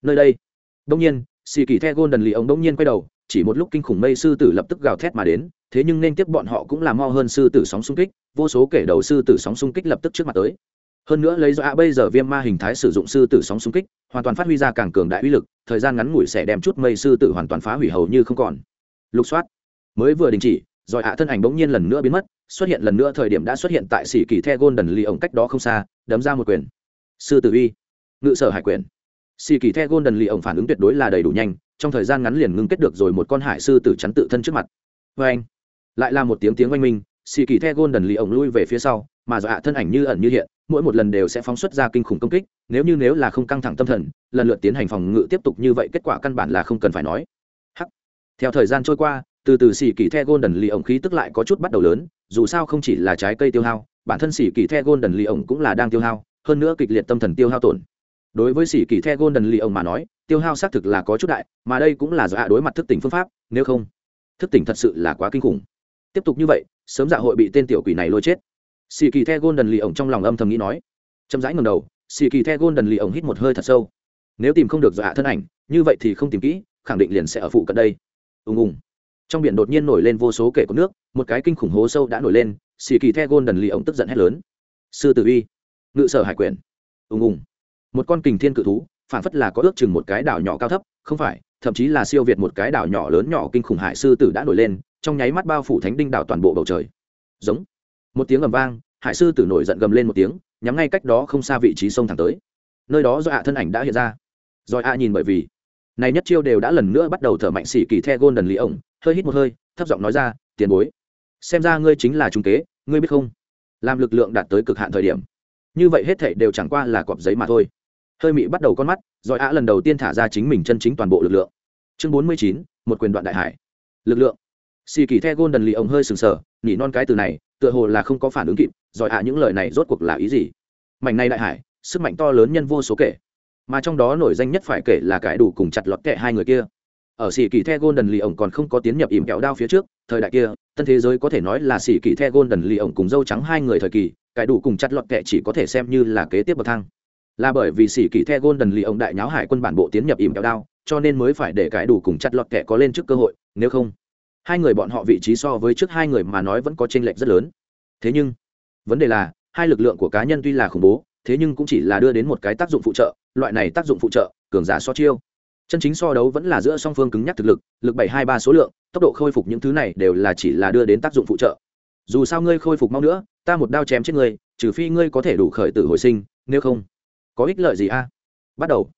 Nơi đây, đông nhiên xì kỳ the golden lì ông đông nhiên quay đầu chỉ một lúc kinh khủng mây sư tử lập tức gào thét mà đến, thế nhưng nên tiếp bọn họ cũng là mo hơn sư tử sóng xung kích, vô số kể đầu sư tử sóng xung kích lập tức trước mặt tới. Hơn nữa lấy do a bây giờ viêm ma hình thái sử dụng sư tử sóng xung kích, hoàn toàn phát huy ra càng cường đại uy lực, thời gian ngắn ngủi sẽ đem chút mây sư tử hoàn toàn phá hủy hầu như không còn. Lục soát. Mới vừa đình chỉ, rồi ạ thân ảnh bỗng nhiên lần nữa biến mất, xuất hiện lần nữa thời điểm đã xuất hiện tại sĩ kỳ the golden lì ổng cách đó không xa, đấm ra một quyền. Sư tử uy. Ngự sở hải quyền. Sĩ kỳ the golden lì ổng phản ứng tuyệt đối là đầy đủ nhanh trong thời gian ngắn liền ngưng kết được rồi một con hải sư tử chắn tự thân trước mặt. Vê anh, lại là một tiếng tiếng oanh minh xì kỳ the đần lì ổng lui về phía sau, mà dọa thân ảnh như ẩn như hiện, mỗi một lần đều sẽ phóng xuất ra kinh khủng công kích, nếu như nếu là không căng thẳng tâm thần, lần lượt tiến hành phòng ngự tiếp tục như vậy kết quả căn bản là không cần phải nói. Hắc. Theo thời gian trôi qua, từ từ xì kỳ the golden lì ổng khí tức lại có chút bắt đầu lớn, dù sao không chỉ là trái cây tiêu hao, bản thân xì kỳ the golden lì ổng cũng là đang tiêu hao, hơn nữa kịch liệt tâm thần tiêu hao tổn. Đối với xì kỳ the golden lì ổng mà nói tiêu hao xác thực là có chút đại, mà đây cũng là do hạ đối mặt thức tỉnh phương pháp, nếu không, thức tỉnh thật sự là quá kinh khủng. Tiếp tục như vậy, sớm dạ hội bị tên tiểu quỷ này lôi chết. Xì kỳ the golden lì ổng trong lòng âm thầm nghĩ nói. Chậm rãi ngầm đầu xì kỳ the golden lì ổng hít một hơi thật sâu. Nếu tìm không được dọa thân ảnh, như vậy thì không tìm kỹ, khẳng định liền sẽ ở phụ cận đây. Ùng ùng. Trong biển đột nhiên nổi lên vô số kể có nước, một cái kinh khủng hố sâu đã nổi lên xì kỳ the golden lì ổng tức giận hét lớn. Sư tử uy. Ngự sở hải quyền. Ùng ùng. Một con kình thiên cự thú phản phất là có ước chừng một cái đảo nhỏ cao thấp, không phải, thậm chí là siêu việt một cái đảo nhỏ lớn nhỏ kinh khủng hải sư tử đã nổi lên, trong nháy mắt bao phủ thánh đinh đảo toàn bộ bầu trời. Giống. Một tiếng ầm vang, hải sư tử nổi giận gầm lên một tiếng, nhắm ngay cách đó không xa vị trí sông thẳng tới. Nơi đó do ạ thân ảnh đã hiện ra. Rồi ạ nhìn bởi vì, này nhất chiêu đều đã lần nữa bắt đầu thở mạnh xỉ kỳ the golden lý ổng hơi hít một hơi, thấp giọng nói ra, tiền bối, xem ra ngươi chính là trung kế, ngươi biết không? Làm lực lượng đạt tới cực hạn thời điểm. Như vậy hết thảy đều chẳng qua là cọp giấy mà thôi hơi mị bắt đầu con mắt, rồi ạ lần đầu tiên thả ra chính mình chân chính toàn bộ lực lượng. Chương bốn mươi chín, một quyền đoạn đại hải. Lực lượng. Xì kỳ the golden lì ông hơi sừng sờ nhỉ non cái từ này, tựa hồ là không có phản ứng kịp, rồi ạ những lời này rốt cuộc là ý gì? Mảnh này đại hải, sức mạnh to lớn nhân vô số kể. Mà trong đó nổi danh nhất phải kể là cái đủ cùng chặt lọt kệ hai người kia. Ở xì kỳ the golden lì ổng còn không có tiến nhập ỉm kẹo đao phía trước, thời đại kia, tân thế giới có thể nói là xì kỳ the golden lì ổng cùng dâu trắng hai người thời kỳ, cái đủ cùng chặt lọt kệ chỉ có thể xem như là kế tiếp bậc thang là bởi vì sĩ kỳ the golden lì ông đại nháo hải quân bản bộ tiến nhập ỉm kẹo đao, cho nên mới phải để cái đủ cùng chặt lọt kẻ có lên trước cơ hội, nếu không, hai người bọn họ vị trí so với trước hai người mà nói vẫn có chênh lệch rất lớn. Thế nhưng, vấn đề là, hai lực lượng của cá nhân tuy là khủng bố, thế nhưng cũng chỉ là đưa đến một cái tác dụng phụ trợ, loại này tác dụng phụ trợ, cường giả so chiêu. Chân chính so đấu vẫn là giữa song phương cứng nhắc thực lực lực bảy hai ba số lượng, tốc độ khôi phục những thứ này đều là chỉ là đưa đến tác dụng phụ trợ. Dù sao ngươi khôi phục mau nữa, ta một đao chém chết ngươi, trừ phi ngươi có thể đủ khởi tử hồi sinh, nếu không có ích lợi gì a? Bắt đầu.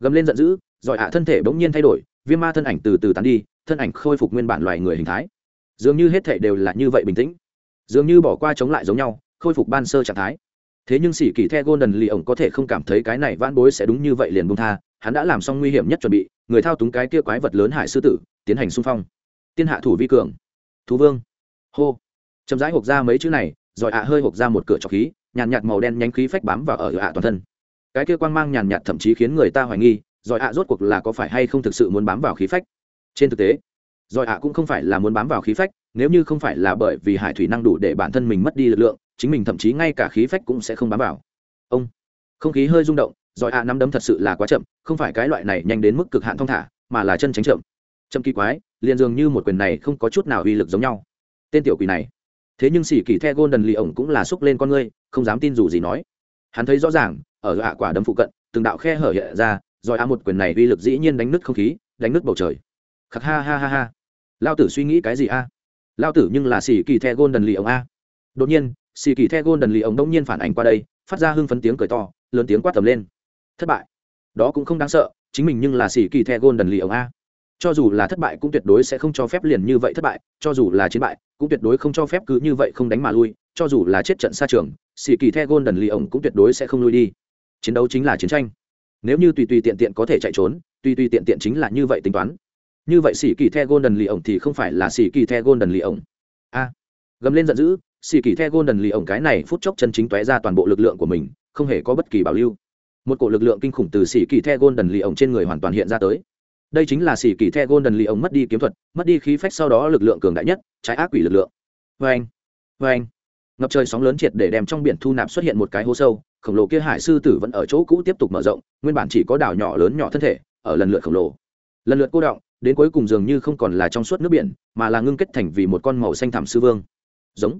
Gầm lên giận dữ, giỏi hạ thân thể bỗng nhiên thay đổi, viêm ma thân ảnh từ từ tán đi, thân ảnh khôi phục nguyên bản loài người hình thái. Dường như hết thể đều là như vậy bình tĩnh. Dường như bỏ qua chống lại giống nhau, khôi phục ban sơ trạng thái. Thế nhưng sĩ kỳ the golden lì ổng có thể không cảm thấy cái này van bối sẽ đúng như vậy liền bung tha, hắn đã làm xong nguy hiểm nhất chuẩn bị, người thao túng cái kia quái vật lớn hải sư tử, tiến hành xung phong. Tiên hạ thủ vi cường. Thú vương. Hô. Chậm rãi hộp ra mấy chữ này rồi ạ hơi hộp ra một cửa trọc khí, nhàn nhạt màu đen nhánh khí phách bám vào ở ạ toàn thân cái kia quang mang nhàn nhạt thậm chí khiến người ta hoài nghi, giỏi ạ rốt cuộc là có phải hay không thực sự muốn bám vào khí phách? Trên thực tế, giỏi ạ cũng không phải là muốn bám vào khí phách, nếu như không phải là bởi vì hải thủy năng đủ để bản thân mình mất đi lực lượng, chính mình thậm chí ngay cả khí phách cũng sẽ không bám vào. Ông, không khí hơi rung động, giỏi ạ nắm đấm thật sự là quá chậm, không phải cái loại này nhanh đến mức cực hạn thong thả, mà là chân tránh chậm. Chậm kỳ quái, liền dường như một quyền này không có chút nào uy lực giống nhau. Tên tiểu quỷ này, thế nhưng xỉ kỳ the golden lì ổng cũng là xúc lên con ngươi, không dám tin dù gì nói. Hắn thấy rõ ràng ở hạ quả đấm phụ cận, từng đạo khe hở hiện ra, rồi a một quyền này uy lực dĩ nhiên đánh nứt không khí, đánh nứt bầu trời. Khắc ha ha ha ha. Lao tử suy nghĩ cái gì a? Lao tử nhưng là xì kỳ the đần lì ông a. Đột nhiên, xì kỳ the đần lì ông đông nhiên phản ảnh qua đây, phát ra hưng phấn tiếng cười to, lớn tiếng quát tầm lên. Thất bại. Đó cũng không đáng sợ, chính mình nhưng là xì kỳ the đần lì ông a. Cho dù là thất bại cũng tuyệt đối sẽ không cho phép liền như vậy thất bại, cho dù là chiến bại, cũng tuyệt đối không cho phép cứ như vậy không đánh mà lui, cho dù là chết trận xa trường, xì kỳ the đần lì ông cũng tuyệt đối sẽ không lui đi chiến đấu chính là chiến tranh. Nếu như tùy tùy tiện tiện có thể chạy trốn, tùy tùy tiện tiện chính là như vậy tính toán. Như vậy xì kỳ the golden lì ổng thì không phải là xì kỳ the golden lì ổng a. Gầm lên giận dữ xì kỳ the golden lì ổng cái này phút chốc chân chính tóe ra toàn bộ lực lượng của mình, không hề có bất kỳ bảo lưu. Một cổ lực lượng kinh khủng từ xì kỳ the golden lì ổng trên người hoàn toàn hiện ra tới. Đây chính là xì kỳ the golden lì ổng mất đi kiếm thuật, mất đi khí phách sau đó lực lượng cường đại nhất, trái ác quỷ lực lượng. Vê anh vê anh ngập trời sóng lớn triệt để đem trong biển thu nạp xuất hiện một cái hố sâu, khổng lồ kia hải sư tử vẫn ở chỗ cũ tiếp tục mở rộng, nguyên bản chỉ có đảo nhỏ lớn nhỏ thân thể, ở lần lượt khổng lồ. Lần lượt cô động, đến cuối cùng dường như không còn là trong suốt nước biển, mà là ngưng kết thành vì một con màu xanh thảm sư vương. Giống.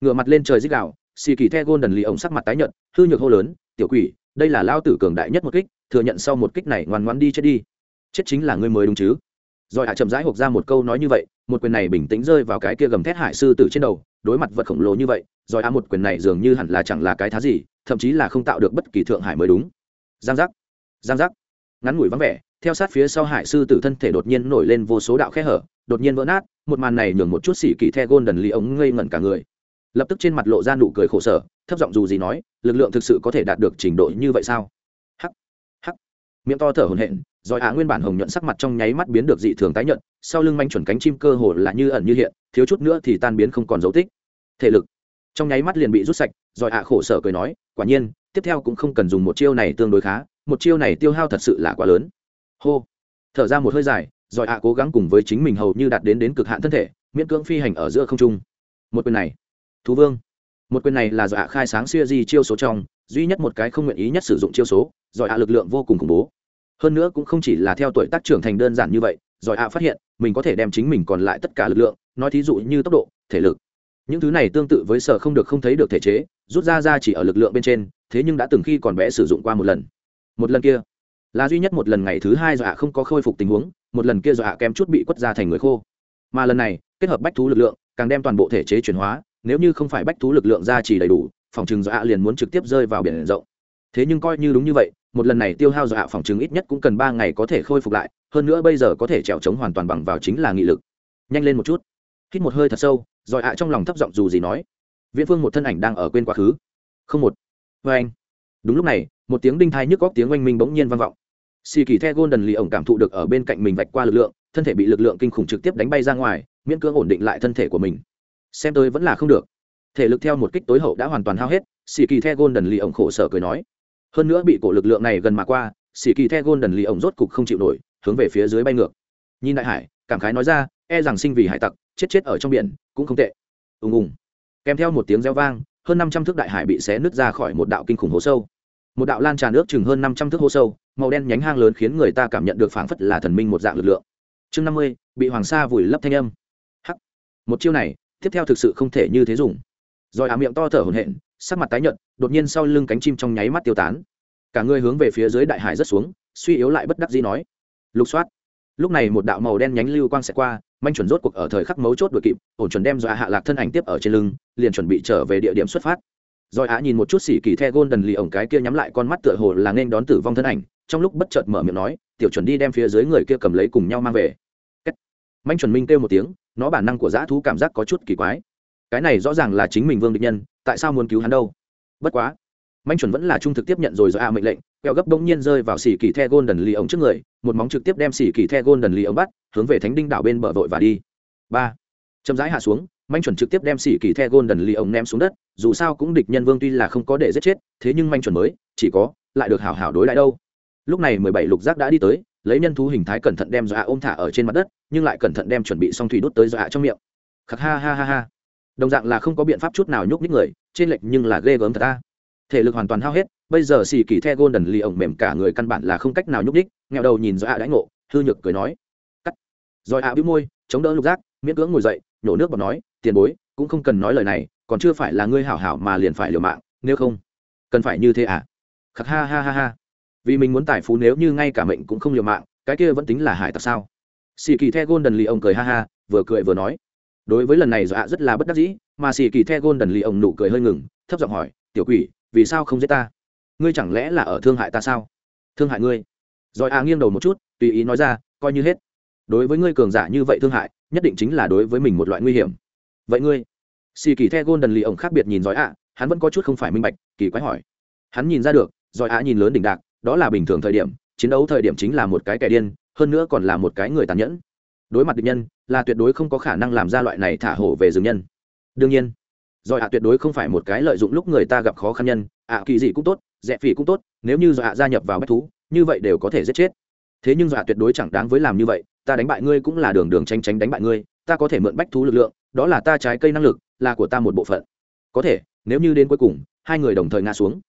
Ngựa mặt lên trời dích đạo xì kỳ the đần lì ổng sắc mặt tái nhợt, hư nhược hô lớn, tiểu quỷ, đây là lao tử cường đại nhất một kích, thừa nhận sau một kích này ngoan ngoan đi chết đi. Chết chính là ngươi mới đúng chứ rồi hạ chậm rãi hộc ra một câu nói như vậy, một quyền này bình tĩnh rơi vào cái kia gầm thét hải sư tử trên đầu, đối mặt vật khổng lồ như vậy, rồi hạ một quyền này dường như hẳn là chẳng là cái thá gì, thậm chí là không tạo được bất kỳ thượng hải mới đúng. Giang giác giang giác. Ngắn ngủi vắng vẻ, theo sát phía sau hải sư tử thân thể đột nhiên nổi lên vô số đạo khe hở, đột nhiên vỡ nát, một màn này nhường một chút xỉ kỳ the golden ly ống ngây ngẩn cả người. Lập tức trên mặt lộ ra nụ cười khổ sở, thấp giọng dù gì nói, lực lượng thực sự có thể đạt được trình độ như vậy sao? Hắc hắc. Miệng to thở hổn hển rồi ạ nguyên bản hồng nhuận sắc mặt trong nháy mắt biến được dị thường tái nhuận sau lưng manh chuẩn cánh chim cơ hồ là như ẩn như hiện, thiếu chút nữa thì tan biến không còn dấu tích. Thể lực. Trong nháy mắt liền bị rút sạch, rồi ạ khổ sở cười nói, quả nhiên, tiếp theo cũng không cần dùng một chiêu này tương đối khá, một chiêu này tiêu hao thật sự là quá lớn. Hô. Thở ra một hơi dài, rồi ạ cố gắng cùng với chính mình hầu như đạt đến đến cực hạn thân thể, miễn cưỡng phi hành ở giữa không trung. Một quyền này. Thú vương. Một quyền này là do ạ khai sáng siêu di chiêu số trong, duy nhất một cái không nguyện ý nhất sử dụng chiêu số, rồi ạ lực lượng vô cùng khủng bố hơn nữa cũng không chỉ là theo tuổi tác trưởng thành đơn giản như vậy, rồi ạ phát hiện, mình có thể đem chính mình còn lại tất cả lực lượng, nói thí dụ như tốc độ, thể lực. Những thứ này tương tự với sở không được không thấy được thể chế, rút ra ra chỉ ở lực lượng bên trên, thế nhưng đã từng khi còn bé sử dụng qua một lần. Một lần kia, là duy nhất một lần ngày thứ hai dọa không có khôi phục tình huống, một lần kia dọa kém chút bị quất ra thành người khô. Mà lần này, kết hợp bách thú lực lượng, càng đem toàn bộ thể chế chuyển hóa, nếu như không phải bách thú lực lượng ra chỉ đầy đủ, phòng chừng dọa liền muốn trực tiếp rơi vào biển rộng thế nhưng coi như đúng như vậy, một lần này tiêu hao dọa phòng chứng ít nhất cũng cần ba ngày có thể khôi phục lại, hơn nữa bây giờ có thể trèo trống hoàn toàn bằng vào chính là nghị lực. Nhanh lên một chút. Hít một hơi thật sâu, rồi ạ trong lòng thấp giọng dù gì nói. Viễn phương một thân ảnh đang ở quên quá khứ. Không một. Vê anh. Đúng lúc này, một tiếng đinh thai nhức góc tiếng oanh minh bỗng nhiên vang vọng. Xì kỳ the golden lì ổng cảm thụ được ở bên cạnh mình vạch qua lực lượng, thân thể bị lực lượng kinh khủng trực tiếp đánh bay ra ngoài, miễn cưỡng ổn định lại thân thể của mình. Xem tôi vẫn là không được. Thể lực theo một kích tối hậu đã hoàn toàn hao hết, xì kỳ the golden lì ổng khổ sở cười nói hơn nữa bị cổ lực lượng này gần mà qua xì kỳ the golden lì ổng rốt cục không chịu nổi, hướng về phía dưới bay ngược. Nhìn đại hải, cảm khái nói ra e rằng sinh vì hải tặc, chết chết ở trong biển, cũng không tệ. Ùng ùng. Kèm theo một tiếng reo vang, hơn năm trăm thước đại hải bị xé nứt ra khỏi một đạo kinh khủng hố sâu. Một đạo lan tràn nước chừng hơn năm trăm thước hố sâu, màu đen nhánh hang lớn khiến người ta cảm nhận được phảng phất là thần minh một dạng lực lượng. Chương năm mươi, bị hoàng sa vùi lấp thanh âm. Hắc. Một chiêu này, tiếp theo thực sự không thể như thế dùng. Rồi ả miệng to thở hổn hển sắc mặt tái nhợt, đột nhiên sau lưng cánh chim trong nháy mắt tiêu tán. Cả người hướng về phía dưới đại hải rất xuống, suy yếu lại bất đắc dĩ nói. Lục soát. Lúc này một đạo màu đen nhánh lưu quang sẽ qua, manh chuẩn rốt cuộc ở thời khắc mấu chốt đuổi kịp, ổn chuẩn đem dọa hạ lạc thân ảnh tiếp ở trên lưng, liền chuẩn bị trở về địa điểm xuất phát. Rồi á nhìn một chút xỉ kỳ the golden lì ổng cái kia nhắm lại con mắt tựa hồ là nên đón tử vong thân ảnh, trong lúc bất chợt mở miệng nói, tiểu chuẩn đi đem phía dưới người kia cầm lấy cùng nhau mang về. Manh chuẩn minh kêu một tiếng, nó bản năng của dã thú cảm giác có chút kỳ quái. Cái này rõ ràng là chính mình vương địch nhân tại sao muốn cứu hắn đâu? Bất quá, manh chuẩn vẫn là trung thực tiếp nhận rồi do a mệnh lệnh kẹo gấp bỗng nhiên rơi vào xỉ kỳ the golden lì ống trước người, một móng trực tiếp đem xỉ kỳ the golden lì ống bắt, hướng về thánh đinh đảo bên bờ vội và đi. Ba, chậm rãi hạ xuống, manh chuẩn trực tiếp đem xỉ kỳ the golden lì ống ném xuống đất, dù sao cũng địch nhân vương tuy là không có để giết chết, thế nhưng manh chuẩn mới, chỉ có, lại được hảo hảo đối lại đâu. Lúc này mười bảy lục giác đã đi tới, lấy nhân thú hình thái cẩn thận đem dọa ôm thả ở trên mặt đất, nhưng lại cẩn thận đem chuẩn bị xong thủy đốt tới dọa trong miệng. Khắc ha ha ha ha đồng dạng là không có biện pháp chút nào nhúc nhích người, trên lệnh nhưng là ghê gớm thật ta thể lực hoàn toàn hao hết, bây giờ xì kỳ the golden lì ổng mềm cả người căn bản là không cách nào nhúc nhích nghèo đầu nhìn do ạ đãi ngộ, hư nhược cười nói. Cắt. Rồi ạ bĩu môi, chống đỡ lục giác, miễn cưỡng ngồi dậy, nhổ nước bọt nói, tiền bối, cũng không cần nói lời này, còn chưa phải là ngươi hảo hảo mà liền phải liều mạng, nếu không, cần phải như thế à? Khắc ha ha ha ha. Vì mình muốn tài phú nếu như ngay cả mệnh cũng không liều mạng, cái kia vẫn tính là hải tặc sao? Xì kỳ the golden lì ổng cười ha ha, vừa cười vừa nói đối với lần này dọa rất là bất đắc dĩ, mà xì kỳ the golden lì ổng nụ cười hơi ngừng, thấp giọng hỏi, tiểu quỷ, vì sao không giết ta? Ngươi chẳng lẽ là ở thương hại ta sao? Thương hại ngươi? Rồi a nghiêng đầu một chút, tùy ý nói ra, coi như hết. Đối với ngươi cường giả như vậy thương hại, nhất định chính là đối với mình một loại nguy hiểm. Vậy ngươi? Xì kỳ the golden lì ổng khác biệt nhìn giỏi ạ hắn vẫn có chút không phải minh bạch, kỳ quái hỏi. Hắn nhìn ra được giỏi ạ nhìn lớn đỉnh đạc, đó là bình thường thời điểm, chiến đấu thời điểm chính là một cái kẻ điên, hơn nữa còn là một cái người tàn nhẫn đối mặt địch nhân, là tuyệt đối không có khả năng làm ra loại này thả hổ về rừng nhân. Đương nhiên, giỏi ạ tuyệt đối không phải một cái lợi dụng lúc người ta gặp khó khăn nhân, ạ kỳ gì cũng tốt dẹp phỉ cũng tốt, nếu như giỏi ạ gia nhập vào bách thú, như vậy đều có thể giết chết. Thế nhưng giỏi ạ tuyệt đối chẳng đáng với làm như vậy, ta đánh bại ngươi cũng là đường đường tranh tránh đánh bại ngươi, ta có thể mượn bách thú lực lượng, đó là ta trái cây năng lực, là của ta một bộ phận. Có thể, nếu như đến cuối cùng, hai người đồng thời ngã xuống,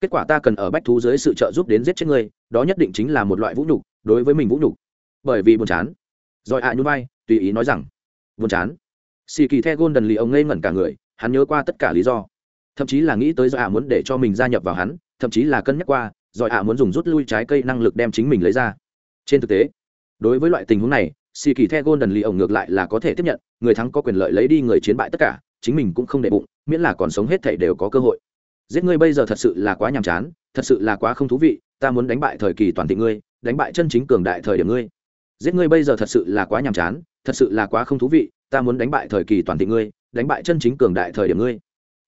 kết quả ta cần ở bách thú dưới sự trợ giúp đến giết chết ngươi, đó nhất định chính là một loại vũ nhục, đối với mình vũ nhục. Bởi vì buồn chán rồi ạ à nhún vai, tùy ý nói rằng, buồn chán. Xì kỳ the golden lì ông ngây ngẩn cả người, hắn nhớ qua tất cả lý do. Thậm chí là nghĩ tới do ạ muốn để cho mình gia nhập vào hắn, thậm chí là cân nhắc qua, rồi ạ muốn dùng rút lui trái cây năng lực đem chính mình lấy ra. Trên thực tế, đối với loại tình huống này, xì kỳ the golden lì ông ngược lại là có thể tiếp nhận, người thắng có quyền lợi lấy đi người chiến bại tất cả, chính mình cũng không để bụng, miễn là còn sống hết thảy đều có cơ hội. Giết ngươi bây giờ thật sự là quá nhàm chán, thật sự là quá không thú vị, ta muốn đánh bại thời kỳ toàn thị ngươi, đánh bại chân chính cường đại thời điểm ngươi giết ngươi bây giờ thật sự là quá nhàm chán, thật sự là quá không thú vị, ta muốn đánh bại thời kỳ toàn thị ngươi, đánh bại chân chính cường đại thời điểm ngươi.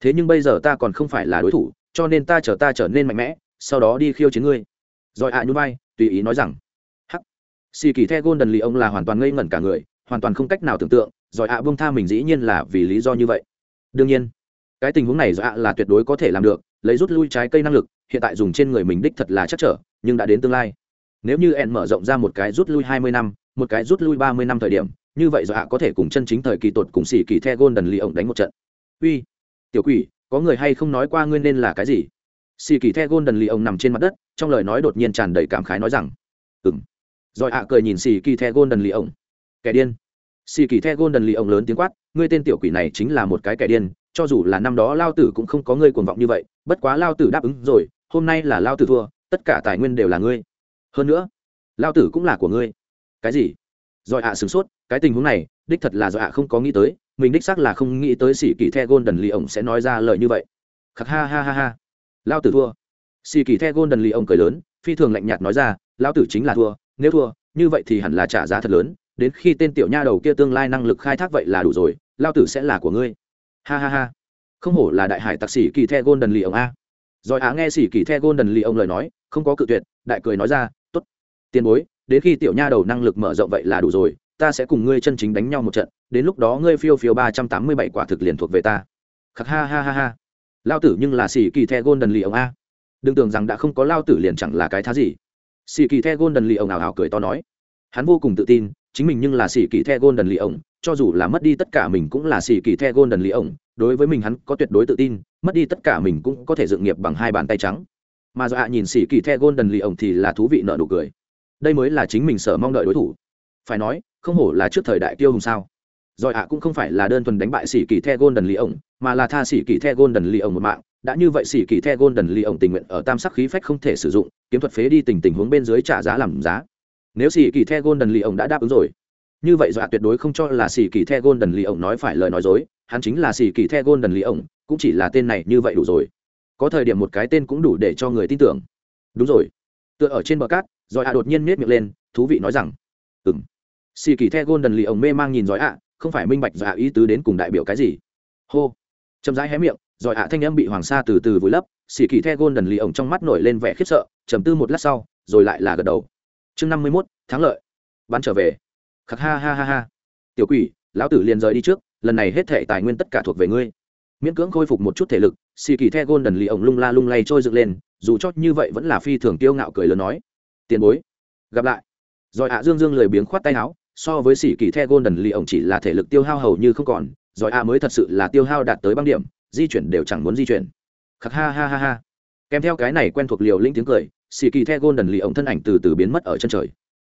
Thế nhưng bây giờ ta còn không phải là đối thủ, cho nên ta chờ ta trở nên mạnh mẽ, sau đó đi khiêu chiến ngươi. Rồi ạ à nhún vai, tùy ý nói rằng, hắc. Xì kỳ the golden lì ông là hoàn toàn ngây ngẩn cả người, hoàn toàn không cách nào tưởng tượng, rồi ạ à tha mình dĩ nhiên là vì lý do như vậy. Đương nhiên, cái tình huống này do ạ là tuyệt đối có thể làm được, lấy rút lui trái cây năng lực, hiện tại dùng trên người mình đích thật là chắc trở, nhưng đã đến tương lai nếu như ẹn mở rộng ra một cái rút lui hai mươi năm, một cái rút lui ba mươi năm thời điểm, như vậy do hạ có thể cùng chân chính thời kỳ tột cùng xỉ kỳ the golden lì ổng đánh một trận. Uy, tiểu quỷ, có người hay không nói qua ngươi nên là cái gì? Xỉ kỳ the golden lì ổng nằm trên mặt đất, trong lời nói đột nhiên tràn đầy cảm khái nói rằng ừng rồi ạ cười nhìn xỉ kỳ the golden lì ổng kẻ điên. Xỉ kỳ the golden lì ổng lớn tiếng quát, ngươi tên tiểu quỷ này chính là một cái kẻ điên, cho dù là năm đó lao tử cũng không có ngươi cuồng vọng như vậy, bất quá lao tử đáp ứng rồi, hôm nay là lao tử thua, tất cả tài nguyên đều là ngươi hơn nữa, lao tử cũng là của ngươi. Cái gì? Giỏi ạ à sửng sốt, cái tình huống này, đích thật là giỏi ạ, không có nghĩ tới. Mình đích xác là không nghĩ tới sĩ kỳ the golden lì ổng sẽ nói ra lời như vậy. Khắc ha ha ha ha. Lao tử thua. Sĩ kỳ the golden lì ổng cười lớn, phi thường lạnh nhạt nói ra lao tử chính là thua. Nếu thua, như vậy thì hẳn là trả giá thật lớn. Đến khi tên tiểu nha đầu kia tương lai năng lực khai thác vậy là đủ rồi, lao tử sẽ là của ngươi. Ha ha ha. Không hổ là đại hải tặc sĩ kỳ the golden lì ổng a. Giỏi ạ, nghe sĩ kỳ the golden lì ổng lời nói, không có cự tuyệt, đại cười nói ra tiền bối, đến khi tiểu nha đầu năng lực mở rộng vậy là đủ rồi, ta sẽ cùng ngươi chân chính đánh nhau một trận, đến lúc đó ngươi phiêu phiêu ba trăm tám mươi bảy quả thực liền thuộc về ta. Khắc ha ha ha ha. Lao tử nhưng là xì kỳ the golden lì ông a. Đừng tưởng rằng đã không có lao tử liền chẳng là cái thá gì. Xì kỳ the golden lì ông ảo ảo cười to nói. Hắn vô cùng tự tin, chính mình nhưng là xì kỳ the golden lì ông, cho dù là mất đi tất cả mình cũng là xì kỳ the golden lì ông, đối với mình hắn có tuyệt đối tự tin, mất đi tất cả mình cũng có thể dựng nghiệp bằng hai bàn tay trắng. Mà do hạ nhìn xì kỳ the golden lì ông thì là thú vị nợ nụ cười đây mới là chính mình sở mong đợi đối thủ. Phải nói, không hổ là trước thời đại tiêu hùng sao? Rồi ạ cũng không phải là đơn thuần đánh bại sĩ kỳ the golden lì ổng mà là tha sĩ kỳ the golden lì ổng một mạng. Đã như vậy sĩ kỳ the golden lì ổng tình nguyện ở tam sắc khí phách không thể sử dụng, kiếm thuật phế đi tình tình huống bên dưới trả giá làm giá. Nếu sĩ kỳ the golden lì ổng đã đáp ứng rồi, như vậy dọa tuyệt đối không cho là sĩ kỳ the golden lì ổng nói phải lời nói dối, hắn chính là sĩ kỳ the golden lì ổng cũng chỉ là tên này như vậy đủ rồi. Có thời điểm một cái tên cũng đủ để cho người tin tưởng. Đúng rồi. Tựa ở trên bờ cát rồi ạ đột nhiên miết miệng lên, thú vị nói rằng ừng xì kỳ the golden lì ổng mê mang nhìn giỏi ạ, không phải minh bạch dạ ý tứ đến cùng đại biểu cái gì. Hô. Chậm rãi hé miệng giỏi ạ thanh âm bị hoàng sa từ từ vùi lấp, xì kỳ the golden lì ổng trong mắt nổi lên vẻ khiếp sợ, trầm tư một lát sau, rồi lại là gật đầu. Chương năm mươi mốt, thắng lợi. Bắn trở về. Khắc ha ha ha ha. Tiểu quỷ, lão tử liền rời đi trước, lần này hết thể tài nguyên tất cả thuộc về ngươi. Miễn cưỡng khôi phục một chút thể lực, xì kỳ the golden lì ổng lung la lung lay trôi dựng lên, dù cho như vậy vẫn là phi thường tiêu ngạo cười lớn nói tiền bối. Gặp lại. Rồi ạ dương dương lười biếng khoát tay áo, so với sĩ kỳ the golden lì ổng chỉ là thể lực tiêu hao hầu như không còn, rồi ạ mới thật sự là tiêu hao đạt tới băng điểm, di chuyển đều chẳng muốn di chuyển. Khắc ha ha ha ha. Kèm theo cái này quen thuộc liều linh tiếng cười sĩ kỳ the golden lì ổng thân ảnh từ từ biến mất ở chân trời.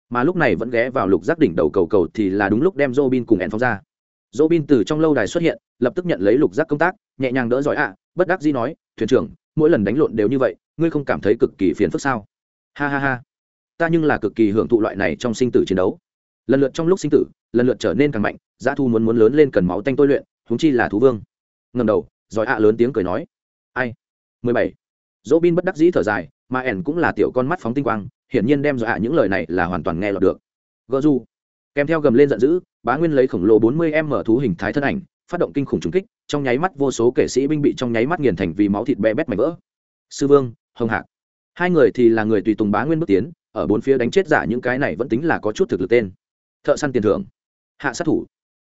Mà lúc này vẫn ghé vào lục giác đỉnh đầu cầu cầu thì là đúng lúc đem Robin cùng ẻn phóng ra. Robin từ trong lâu đài xuất hiện, lập tức nhận lấy lục giác công tác, nhẹ nhàng đỡ giỏi ạ, bất đắc dĩ nói, thuyền trưởng, mỗi lần đánh lộn đều như vậy, ngươi không cảm thấy cực kỳ phiền phức sao? Ha ha ha ta nhưng là cực kỳ hưởng thụ loại này trong sinh tử chiến đấu. Lần lượt trong lúc sinh tử, lần lượt trở nên càng mạnh dã thu muốn muốn lớn lên cần máu tanh tôi luyện húng chi là thú vương. Ngầm đầu, giỏi ạ lớn tiếng cười nói. Ai? Mười bảy. Dỗ bin bất đắc dĩ thở dài, mà ẻn cũng là tiểu con mắt phóng tinh quang, hiển nhiên đem giỏi ạ những lời này là hoàn toàn nghe lọt được. Gợ du. Kèm theo gầm lên giận dữ, bá nguyên lấy khổng lồ bốn mươi em mở thú hình thái thân ảnh, phát động kinh khủng trúng kích, trong nháy mắt vô số kẻ sĩ binh bị trong nháy mắt nghiền thành vì máu thịt bé bét mảnh vỡ. Sư vương, hồng hạc. Hai người thì là người tùy tùng bá nguyên bước tiến ở bốn phía đánh chết giả những cái này vẫn tính là có chút thực lực tên. Thợ săn tiền thưởng. Hạ sát thủ.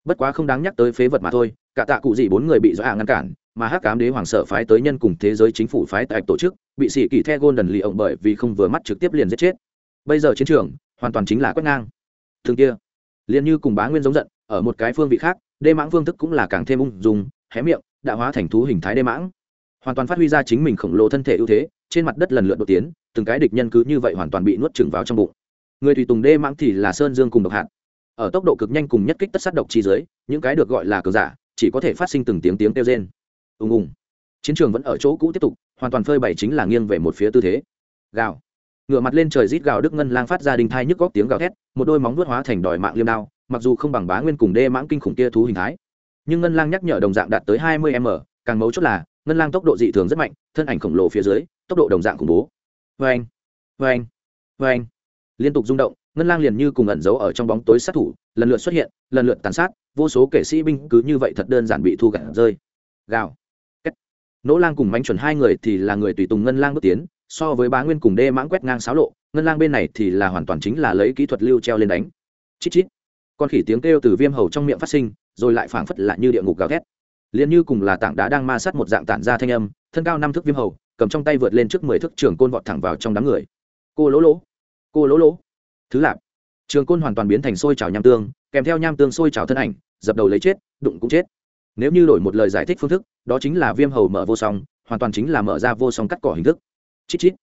Bất quá không đáng nhắc tới phế vật mà thôi, cả tạ cụ gì bốn người bị do hạ ngăn cản, mà hắc cám đế hoàng sở phái tới nhân cùng thế giới chính phủ phái tại tổ chức, bị sĩ kỳ the golden lì ổng bởi vì không vừa mắt trực tiếp liền giết chết. Bây giờ chiến trường, hoàn toàn chính là quét ngang. Thường kia, liền như cùng bá nguyên giống giận, ở một cái phương vị khác đê mãng phương thức cũng là càng thêm ung dùng hé miệng, đã hóa thành thú hình thái đê mãng. Hoàn toàn phát huy ra chính mình khổng lồ thân thể ưu thế, trên mặt đất lần lượt đột tiến từng cái địch nhân cứ như vậy hoàn toàn bị nuốt chửng vào trong bụng. Người tùy tùng đê mãng thì là sơn dương cùng độc hạt. Ở tốc độ cực nhanh cùng nhất kích tất sát độc chi dưới những cái được gọi là cường giả, chỉ có thể phát sinh từng tiếng tiếng kêu rên. Ùng ùng. Chiến trường vẫn ở chỗ cũ tiếp tục, hoàn toàn phơi bày chính là nghiêng về một phía tư thế. Gào. Ngựa mặt lên trời rít gào đức ngân lang phát ra đình thai nhức góc tiếng gào thét, một đôi móng vuốt hóa thành đòi mạng liêm đao, mặc dù không bằng bá nguyên cùng đê mãng kinh khủng kia thú hình thái. Nhưng ngân lang nhắc nhở đồng dạng đạt tới hai mươi m, càng mấu chốt là, ngân lang tốc độ dị thường rất mạnh, thân ảnh khổng lồ phía dưới, tốc độ đồng dạng khủng bố vê anh vê anh vê anh liên tục rung động, ngân lang liền như cùng ẩn giấu ở trong bóng tối sát thủ, lần lượt xuất hiện, lần lượt tàn sát, vô số kẻ sĩ binh cứ như vậy thật đơn giản bị thu gặt rơi. Gào. Kết. nỗ lang cùng mánh chuẩn hai người thì là người tùy tùng ngân lang bước tiến, so với bá nguyên cùng đê mãng quét ngang sáo lộ, ngân lang bên này thì là hoàn toàn chính là lấy kỹ thuật lưu treo lên đánh. Chít chít. Con khỉ tiếng kêu từ viêm hầu trong miệng phát sinh, rồi lại phảng phất lại như địa ngục gào thét. Liền như cùng là tảng đá đang ma sát một dạng tản ra thanh âm, thân cao năm thước viêm hầu cầm trong tay vượt lên trước mười thước trường côn vọt thẳng vào trong đám người. Cô lỗ lỗ, cô lỗ lỗ. Thứ lạp. Trường côn hoàn toàn biến thành sôi trào nham tương, kèm theo nham tương sôi trào thân ảnh, dập đầu lấy chết, đụng cũng chết. Nếu như đổi một lời giải thích phương thức, đó chính là viêm hầu mở vô song, hoàn toàn chính là mở ra vô song cắt cỏ hình thức. Chít chít.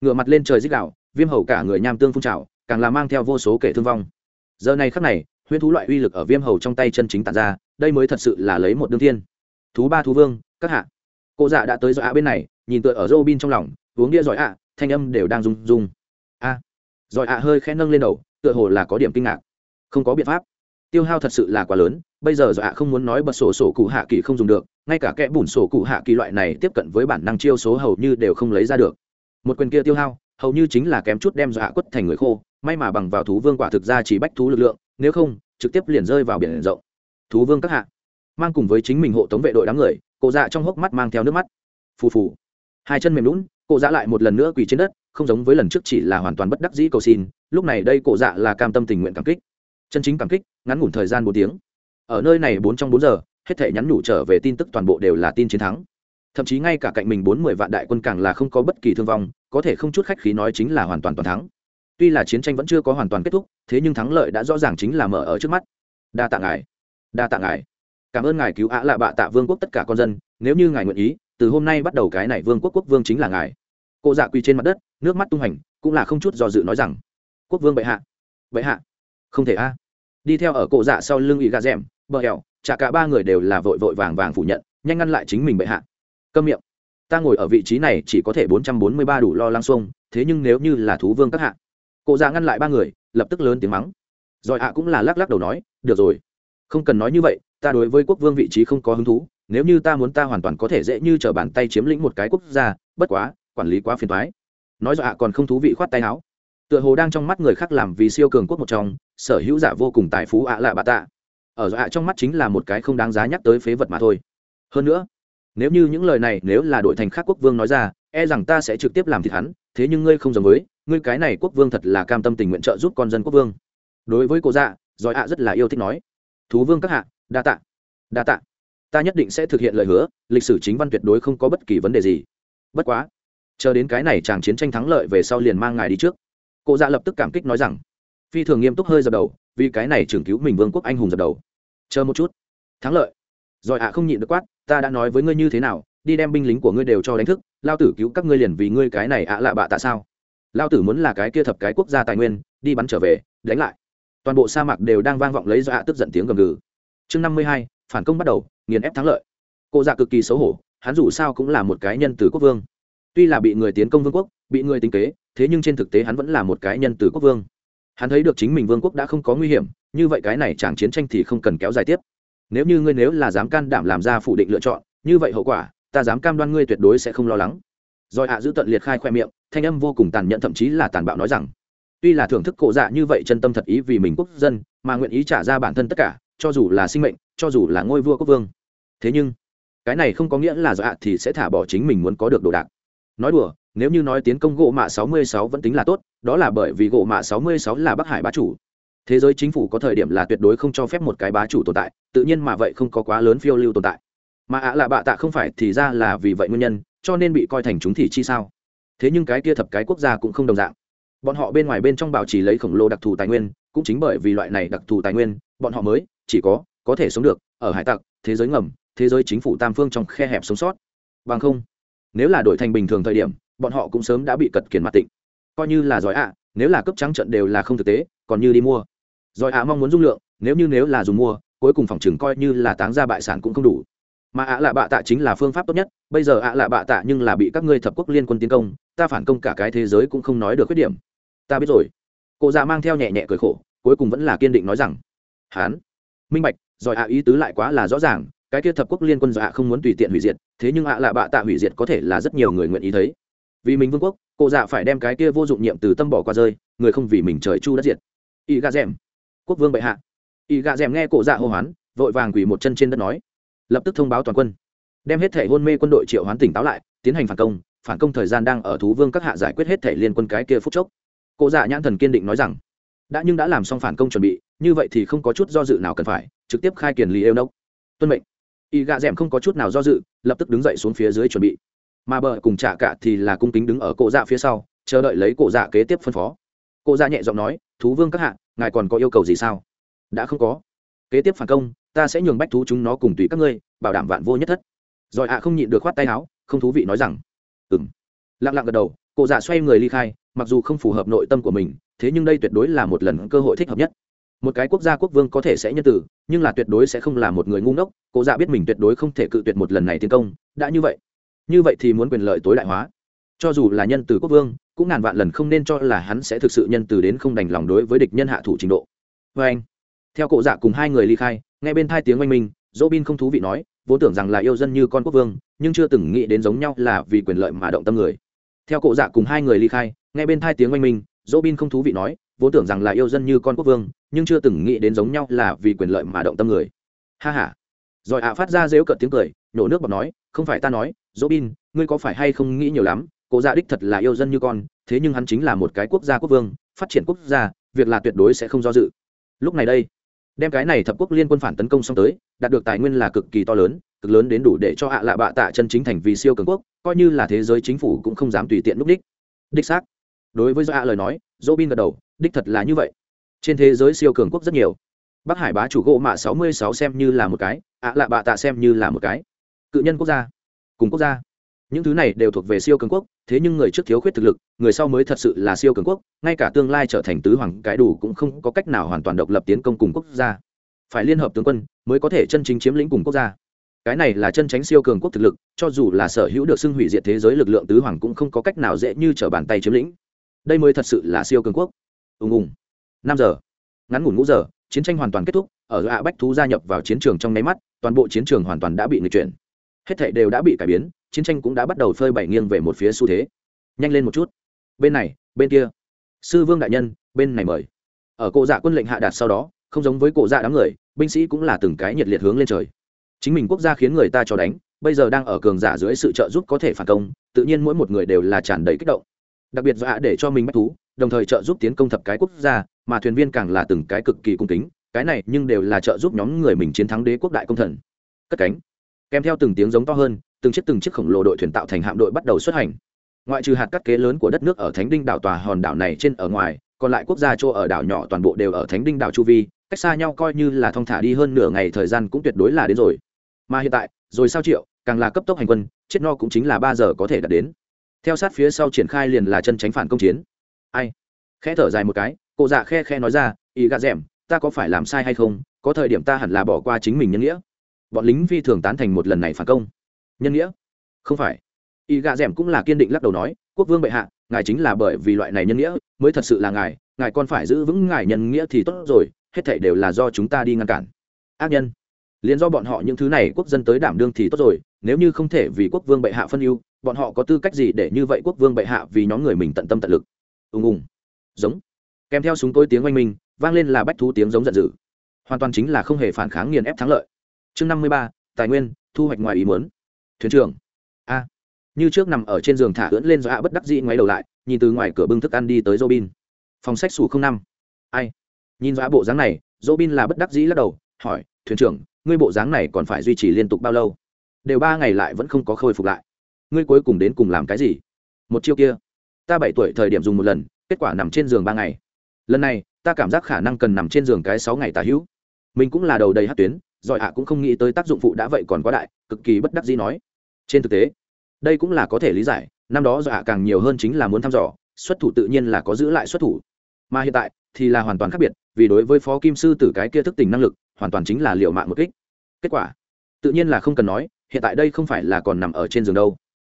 Ngựa mặt lên trời dích đạo viêm hầu cả người nham tương phun trào, càng là mang theo vô số kẻ thương vong. Giờ này khắc này, huyễn thú loại uy lực ở viêm hầu trong tay chân chính tàn ra, đây mới thật sự là lấy một đương thiên. Thú ba thú vương, các hạ. Cô dạ đã tới dọa bên này nhìn tựa ở Robin trong lòng, uống đĩa giỏi ạ, thanh âm đều đang rung rung. A, giỏi ạ hơi khẽ nâng lên đầu, tựa hồ là có điểm kinh ngạc. Không có biện pháp. Tiêu hao thật sự là quá lớn, bây giờ giỏi ạ không muốn nói bật sổ sổ cụ hạ kỳ không dùng được, ngay cả kẽ bùn sổ cụ hạ kỳ loại này tiếp cận với bản năng chiêu số hầu như đều không lấy ra được. Một quyền kia tiêu hao, hầu như chính là kém chút đem giỏi ạ quất thành người khô, may mà bằng vào thú vương quả thực ra chỉ bách thú lực lượng, nếu không, trực tiếp liền rơi vào biển rộng. Thú vương các hạ, mang cùng với chính mình hộ tống vệ đội đám người cô dạ trong hốc mắt mang theo nước mắt. Phù phù hai chân mềm lún cụ dạ lại một lần nữa quỳ trên đất, không giống với lần trước chỉ là hoàn toàn bất đắc dĩ cầu xin, lúc này đây cụ dạ là cam tâm tình nguyện cảm kích. Chân chính cảm kích, ngắn ngủn thời gian bốn tiếng. Ở nơi này bốn trong bốn giờ, hết thể nhắn nhủ trở về tin tức toàn bộ đều là tin chiến thắng. Thậm chí ngay cả cạnh mình bốn mươi vạn đại quân càng là không có bất kỳ thương vong, có thể không chút khách khí nói chính là hoàn toàn toàn thắng. Tuy là chiến tranh vẫn chưa có hoàn toàn kết thúc, thế nhưng thắng lợi đã rõ ràng chính là mở ở trước mắt. Đa tạ ngài. Đa tạ ngài. Cảm ơn ngài cứu ạ lạ bạ tạ vương quốc tất cả con dân, nếu như ngài nguyện ý từ hôm nay bắt đầu cái này vương quốc quốc vương chính là ngài. Cô dạ quỳ trên mặt đất, nước mắt tung hành, cũng là không chút do dự nói rằng, quốc vương bệ hạ bệ hạ. Không thể a. Đi theo ở cổ dạ sau lưng ý gà rèm, bờ hẹo chả cả ba người đều là vội vội vàng vàng phủ nhận, nhanh ngăn lại chính mình bệ hạ. Câm miệng. Ta ngồi ở vị trí này chỉ có thể bốn trăm bốn mươi ba đủ lo lăng xuông, thế nhưng nếu như là thú vương các hạ. Cụ dạ ngăn lại ba người, lập tức lớn tiếng mắng. Rồi ạ cũng là lắc lắc đầu nói, được rồi, không cần nói như vậy, ta đối với quốc vương vị trí không có hứng thú nếu như ta muốn ta hoàn toàn có thể dễ như t bàn tay chiếm lĩnh một cái quốc gia, bất quá, quản lý quá phiền thoái nói dọa còn không thú vị khoát tay áo. Tựa hồ đang trong mắt người khác làm vì siêu cường quốc một trong, sở hữu giả vô cùng tài phú ạ lạ bà tạ. Ở dọa trong mắt chính là một cái không đáng giá nhắc tới phế vật mà thôi. Hơn nữa, nếu như những lời này nếu là đội thành khác quốc vương nói ra e rằng ta sẽ trực tiếp làm thịt hắn, thế nhưng ngươi không giống với, ngươi cái này quốc vương thật là cam tâm tình nguyện trợ giúp con dân quốc vương. Đối với cô dạ giỏi ạ rất là yêu thích nói. Thú vương các hạ, đa tạ đa tạ ta nhất định sẽ thực hiện lời hứa, lịch sử chính văn tuyệt đối không có bất kỳ vấn đề gì. Bất quá, chờ đến cái này chàng chiến tranh thắng lợi về sau liền mang ngài đi trước. Cô dạ lập tức cảm kích nói rằng. Phi thường nghiêm túc hơi dập đầu, vì cái này trưởng cứu mình vương quốc anh hùng dập đầu. Chờ một chút, thắng lợi. Rồi ạ, không nhịn được quát, ta đã nói với ngươi như thế nào, đi đem binh lính của ngươi đều cho đánh thức, lao tử cứu các ngươi liền vì ngươi cái này ạ lạ bạ tại sao? Lao tử muốn là cái kia thập cái quốc gia tài nguyên, đi bắn trở về, đánh lại. Toàn bộ sa mạc đều đang vang vọng lấy do ạ tức giận tiếng gầm gừ. Chương năm mươi hai, phản công bắt đầu nghiền ép thắng lợi. Cô dạ cực kỳ xấu hổ, hắn dù sao cũng là một cái nhân từ quốc vương. Tuy là bị người tiến công vương quốc, bị người tính kế, thế nhưng trên thực tế hắn vẫn là một cái nhân từ quốc vương. Hắn thấy được chính mình vương quốc đã không có nguy hiểm, như vậy cái này chẳng chiến tranh thì không cần kéo dài tiếp. Nếu như ngươi nếu là dám can đảm làm ra phủ định lựa chọn, như vậy hậu quả, ta dám cam đoan ngươi tuyệt đối sẽ không lo lắng. Rồi hạ giữ tận liệt khai khoe miệng, thanh âm vô cùng tàn nhẫn thậm chí là tàn bạo nói rằng, tuy là thưởng thức cổ dạ như vậy chân tâm thật ý vì mình quốc dân, mà nguyện ý trả ra bản thân tất cả, cho dù là sinh mệnh cho dù là ngôi vua quốc vương. Thế nhưng, cái này không có nghĩa là dạ thì sẽ thả bỏ chính mình muốn có được đồ đạc. Nói đùa, nếu như nói tiến công gỗ mạ 66 vẫn tính là tốt, đó là bởi vì gỗ mạ 66 là bắc hải bá chủ. Thế giới chính phủ có thời điểm là tuyệt đối không cho phép một cái bá chủ tồn tại, tự nhiên mà vậy không có quá lớn phiêu lưu tồn tại. Mà ạ là bạ tạ không phải thì ra là vì vậy nguyên nhân, cho nên bị coi thành chúng thì chi sao. Thế nhưng cái kia thập cái quốc gia cũng không đồng dạng. Bọn họ bên ngoài bên trong bảo trì lấy khổng lồ đặc thù tài nguyên, cũng chính bởi vì loại này đặc thù tài nguyên, bọn họ mới, chỉ có có thể sống được, ở hải tặc, thế giới ngầm, thế giới chính phủ tam phương trong khe hẹp sống sót. Bằng không, nếu là đổi thành bình thường thời điểm, bọn họ cũng sớm đã bị cật kiển mặt tịnh. Coi như là giỏi ạ, nếu là cấp trắng trận đều là không thực tế, còn như đi mua. Giỏi ạ mong muốn dung lượng, nếu như nếu là dùng mua, cuối cùng phòng chừng coi như là táng ra bại sản cũng không đủ. Mà ạ lạ bạ tạ chính là phương pháp tốt nhất, bây giờ ạ lạ bạ tạ nhưng là bị các ngươi thập quốc liên quân tiến công, ta phản công cả cái thế giới cũng không nói được khuyết điểm. Ta biết rồi. Cụ già mang theo nhẹ nhẹ cười khổ, cuối cùng vẫn là kiên định nói rằng, hán, minh bạch giỏi ạ ý tứ lại quá là rõ ràng, cái kia thập quốc liên quân dạ không muốn tùy tiện hủy diệt, thế nhưng ạ là bạ tạ hủy diệt có thể là rất nhiều người nguyện ý thấy. Vì mình vương quốc cụ dạ phải đem cái kia vô dụng nhiệm từ tâm bỏ qua rơi, người không vì mình trời chu đất diệt. Y gà rèm quốc vương bệ hạ. Y gà rèm nghe cụ dạ hô hoán, vội vàng quỳ một chân trên đất nói. Lập tức thông báo toàn quân. Đem hết thể hôn mê quân đội triệu hoán tỉnh táo lại, tiến hành phản công phản công thời gian đang ở thú vương các hạ giải quyết hết thể liên quân cái kia phút chốc. Cụ dạ nhãn thần kiên định nói rằng đã nhưng đã làm xong phản công chuẩn bị, như vậy thì không có chút do dự nào cần phải, trực tiếp khai kiển lý yêu nốc. Tuân mệnh. Y gạ d không có chút nào do dự, lập tức đứng dậy xuống phía dưới chuẩn bị. Mà bờ cùng trả cả thì là cung kính đứng ở cổ dạ phía sau, chờ đợi lấy cổ dạ kế tiếp phân phó. Cổ dạ nhẹ giọng nói, thú vương các hạ, ngài còn có yêu cầu gì sao? Đã không có. Kế tiếp phản công, ta sẽ nhường bách thú chúng nó cùng tùy các ngươi, bảo đảm vạn vô nhất thất. Rồi ạ không nhịn được khoát tay áo, không thú vị nói rằng ừ m lặng lặng gật đầu, cổ dạ xoay người ly khai mặc dù không phù hợp nội tâm của mình, thế nhưng đây tuyệt đối là một lần cơ hội thích hợp nhất. Một cái quốc gia quốc vương có thể sẽ nhân tử nhưng là tuyệt đối sẽ không là một người ngu ngốc Cố dạ biết mình tuyệt đối không thể cự tuyệt một lần này tiến công, đã như vậy. Như vậy thì muốn quyền lợi tối đại hóa. Cho dù là nhân từ quốc vương, cũng ngàn vạn lần không nên cho là hắn sẽ thực sự nhân từ đến không đành lòng đối với địch nhân hạ thủ trình độ. Vê anh, theo cổ dạ cùng hai người ly khai nghe bên thai tiếng oanh minh dỗ bin không thú vị nói, vốn tưởng rằng là yêu dân như con quốc vương, nhưng chưa từng nghĩ đến giống nhau là vì quyền lợi mà động tâm người. Theo cổ dạ cùng hai người ly khai nghe bên thai tiếng oanh minh dỗ bin không thú vị nói, vốn tưởng rằng là yêu dân như con quốc vương, nhưng chưa từng nghĩ đến giống nhau là vì quyền lợi mà động tâm người. Ha h a rồi ạ phát ra dễu cợt tiếng cười nhổ nước bọc nói, không phải ta nói dỗ bin ngươi có phải hay không nghĩ nhiều lắm cổ dạ đích thật là yêu dân như con, thế nhưng hắn chính là một cái quốc gia quốc vương, phát triển quốc gia, việc là tuyệt đối sẽ không do dự. Lúc này đây, đem cái này thập quốc liên quân phản tấn công xong tới, đạt được tài nguyên là cực kỳ to lớn, cực lớn đến đủ để cho hạ lạ bạ tạ chân chính thành vì siêu cường quốc, coi như là thế giới chính phủ cũng không dám tùy tiện núp đích. Đích xác đối với do hạ lời nói dỗ bin gật đầu, đích thật là như vậy. Trên thế giới siêu cường quốc rất nhiều. Bắc hải bá chủ gỗ mạ sáu mươi sáu xem như là một cái, ạ lạ bạ tạ xem như là một cái. Cự nhân quốc gia, cùng quốc gia. Những thứ này đều thuộc về siêu cường quốc, thế nhưng người trước thiếu khuyết thực lực, người sau mới thật sự là siêu cường quốc, ngay cả tương lai trở thành tứ hoàng cái đủ cũng không có cách nào hoàn toàn độc lập tiến công cùng quốc gia. Phải liên hợp tướng quân mới có thể chân chính chiếm lĩnh cùng quốc gia. Cái này là chân tránh siêu cường quốc thực lực, cho dù là sở hữu được xưng hủy diệt thế giới lực lượng tứ hoàng cũng không có cách nào dễ như t r ở bàn tay chiếm lĩnh đây mới thật sự là siêu cường quốc. Ùng ùng. Năm giờ. Ngắn ngủn ngũ giờ, chiến tranh hoàn toàn kết thúc, ở hạ bách thú gia nhập vào chiến trường trong nháy mắt, toàn bộ chiến trường hoàn toàn đã bị nghịch chuyển. Hết thảy đều đã bị cải biến, chiến tranh cũng đã bắt đầu phơi bày nghiêng về một phía xu thế. Nhanh lên một chút. Bên này, bên kia. Sư vương đại nhân, bên này mời. Ở cổ dạ quân lệnh hạ đạt sau đó, không giống với cổ dạ đám người, binh sĩ cũng là từng cái nhiệt liệt hướng lên trời. Chính mình quốc gia khiến người ta cho đánh, bây giờ đang ở cường giả dưới sự trợ giúp có thể phản công, tự nhiên mỗi một người đều là tràn đầy kích động đặc biệt dọa để cho mình bách thú, đồng thời trợ giúp tiến công thập cái quốc gia, mà thuyền viên càng là từng cái cực kỳ cung kính, cái này nhưng đều là trợ giúp nhóm người mình chiến thắng đế quốc đại công thần. Cất cánh. Kèm theo từng tiếng giống to hơn, từng chiếc từng chiếc khổng lồ đội thuyền tạo thành hạm đội bắt đầu xuất hành. Ngoại trừ hạt cắt kế lớn của đất nước ở thánh đinh đảo tòa hòn đảo này trên ở ngoài, còn lại quốc gia chỗ ở đảo nhỏ toàn bộ đều ở thánh đinh đảo chu vi, cách xa nhau coi như là thong thả đi hơn nửa ngày thời gian cũng tuyệt đối là đến rồi. Mà hiện tại, rồi sao triệu, càng là cấp tốc hành quân, chết no cũng chính là ba giờ có thể đạt đến theo sát phía sau triển khai liền là chân tránh phản công chiến. Ai? Khẽ thở dài một cái cụ dạ khe khe nói ra, ý gạt rẻm ta có phải làm sai hay không? Có thời điểm ta hẳn là bỏ qua chính mình nhân nghĩa. Bọn lính phi thường tán thành một lần này phản công. Nhân nghĩa? Không phải. Y gạ rẻm cũng là kiên định lắc đầu nói, quốc vương bệ hạ, ngài chính là bởi vì loại này nhân nghĩa mới thật sự là ngài ngài còn phải giữ vững ngài nhân nghĩa thì tốt rồi, hết thảy đều là do chúng ta đi ngăn cản. Ác nhân. Liền do bọn họ những thứ này quốc dân tới đảm đương thì tốt rồi, nếu như không thể vì quốc vương bệ hạ phân ưu bọn họ có tư cách gì để như vậy quốc vương bệ hạ vì nhóm người mình tận tâm tận lực? Ùng ùng. Giống. Kèm theo súng tôi tiếng oanh minh, vang lên là bách thú tiếng giống giận dữ. Hoàn toàn chính là không hề phản kháng nghiền ép thắng lợi. Chương năm mươi ba, tài nguyên, thu hoạch ngoài ý muốn. Thuyền trưởng. A. Như trước nằm ở trên giường thả ưỡn lên do ạ bất đắc dĩ ngoáy đầu lại, nhìn từ ngoài cửa bưng thức ăn đi tới robin. Phòng sách xù không năm. Ai? Nhìn do bộ dáng này, robin là bất đắc dĩ lắc đầu, hỏi, thuyền trưởng, ngươi bộ dáng này còn phải duy trì liên tục bao lâu? Đều ba ngày lại vẫn không có khôi phục lại ngươi cuối cùng đến cùng làm cái gì? Một chiêu kia, ta bảy tuổi thời điểm dùng một lần, kết quả nằm trên giường ba ngày. Lần này, ta cảm giác khả năng cần nằm trên giường cái sáu ngày tà hữu. Mình cũng là đầu đầy hát tuyến giỏi ạ cũng không nghĩ tới tác dụng phụ đã vậy còn quá đại, cực kỳ bất đắc dĩ nói. Trên thực tế, đây cũng là có thể lý giải, năm đó giỏi ạ càng nhiều hơn chính là muốn thăm dò, xuất thủ tự nhiên là có giữ lại xuất thủ. Mà hiện tại, thì là hoàn toàn khác biệt, vì đối với phó kim sư tử cái kia thức tỉnh năng lực, hoàn toàn chính là liệu mạng một kích. Kết quả, tự nhiên là không cần nói, hiện tại đây không phải là còn nằm ở trên giường đâu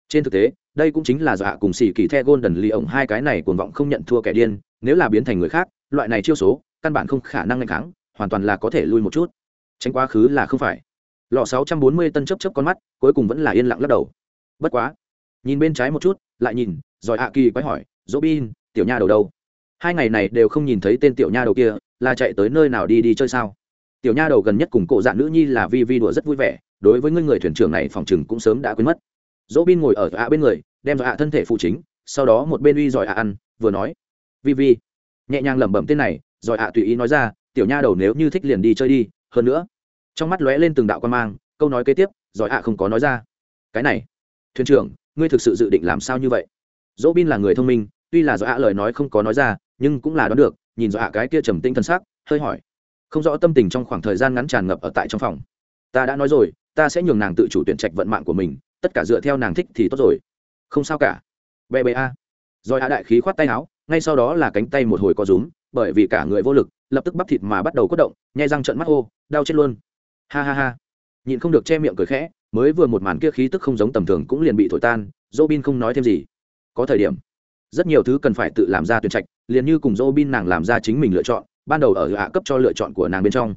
trên thực tế, đây cũng chính là dọa cùng xì kỳ the golden ly ổng hai cái này cuồng vọng không nhận thua kẻ điên, nếu là biến thành người khác, loại này chiêu số, căn bản không khả năng ngày kháng, hoàn toàn là có thể lui một chút. Tránh quá khứ là không phải. Lọ sáu trăm bốn mươi tân chấp chấp con mắt, cuối cùng vẫn là yên lặng lắc đầu. Bất quá, nhìn bên trái một chút, lại nhìn, rồi hạ kỳ quái hỏi dỗ bin tiểu nha đầu đâu? Hai ngày này đều không nhìn thấy tên tiểu nha đầu kia, là chạy tới nơi nào đi đi chơi sao? Tiểu nha đầu gần nhất cùng cổ dạng nữ nhi là vi vi đùa rất vui vẻ, đối với ngươi người thuyền trưởng này phòng chừng cũng sớm đã quên mất dỗ bin ngồi ở ạ bên người, đem dọa thân thể phụ chính, sau đó một bên uy giỏi ạ ăn, vừa nói, vi vi. Nhẹ nhàng lẩm bẩm tên này rồi ạ tùy ý nói ra, tiểu nha đầu nếu như thích liền đi chơi đi, hơn nữa. Trong mắt lóe lên từng đạo quan mang, câu nói kế tiếp, giỏi ạ không có nói ra. Cái này, thuyền trưởng, ngươi thực sự dự định làm sao như vậy? Dỗ bin là người thông minh, tuy là do ạ lời nói không có nói ra, nhưng cũng là đoán được, nhìn do ạ cái kia trầm tinh thân xác hơi hỏi. Không rõ tâm tình trong khoảng thời gian ngắn tràn ngập ở tại trong phòng. Ta đã nói rồi, ta sẽ nhường nàng tự chủ tuyển trạch vận mạng của mình tất cả dựa theo nàng thích thì tốt rồi. Không sao cả. Bè bè a. Rồi hạ đại khí khoát tay áo, ngay sau đó là cánh tay một hồi có rúm, bởi vì cả người vô lực, lập tức bắp thịt mà bắt đầu cốt động, nhai răng trận mắt ô đau chết luôn. Ha ha ha. Nhịn không được che miệng cười khẽ, mới vừa một màn kia khí tức không giống tầm thường cũng liền bị thổi tan, Robin không nói thêm gì. Có thời điểm, rất nhiều thứ cần phải tự làm ra tuyển trạch, liền như cùng Robin nàng làm ra chính mình lựa chọn, ban đầu ở hạ cấp cho lựa chọn của nàng bên trong.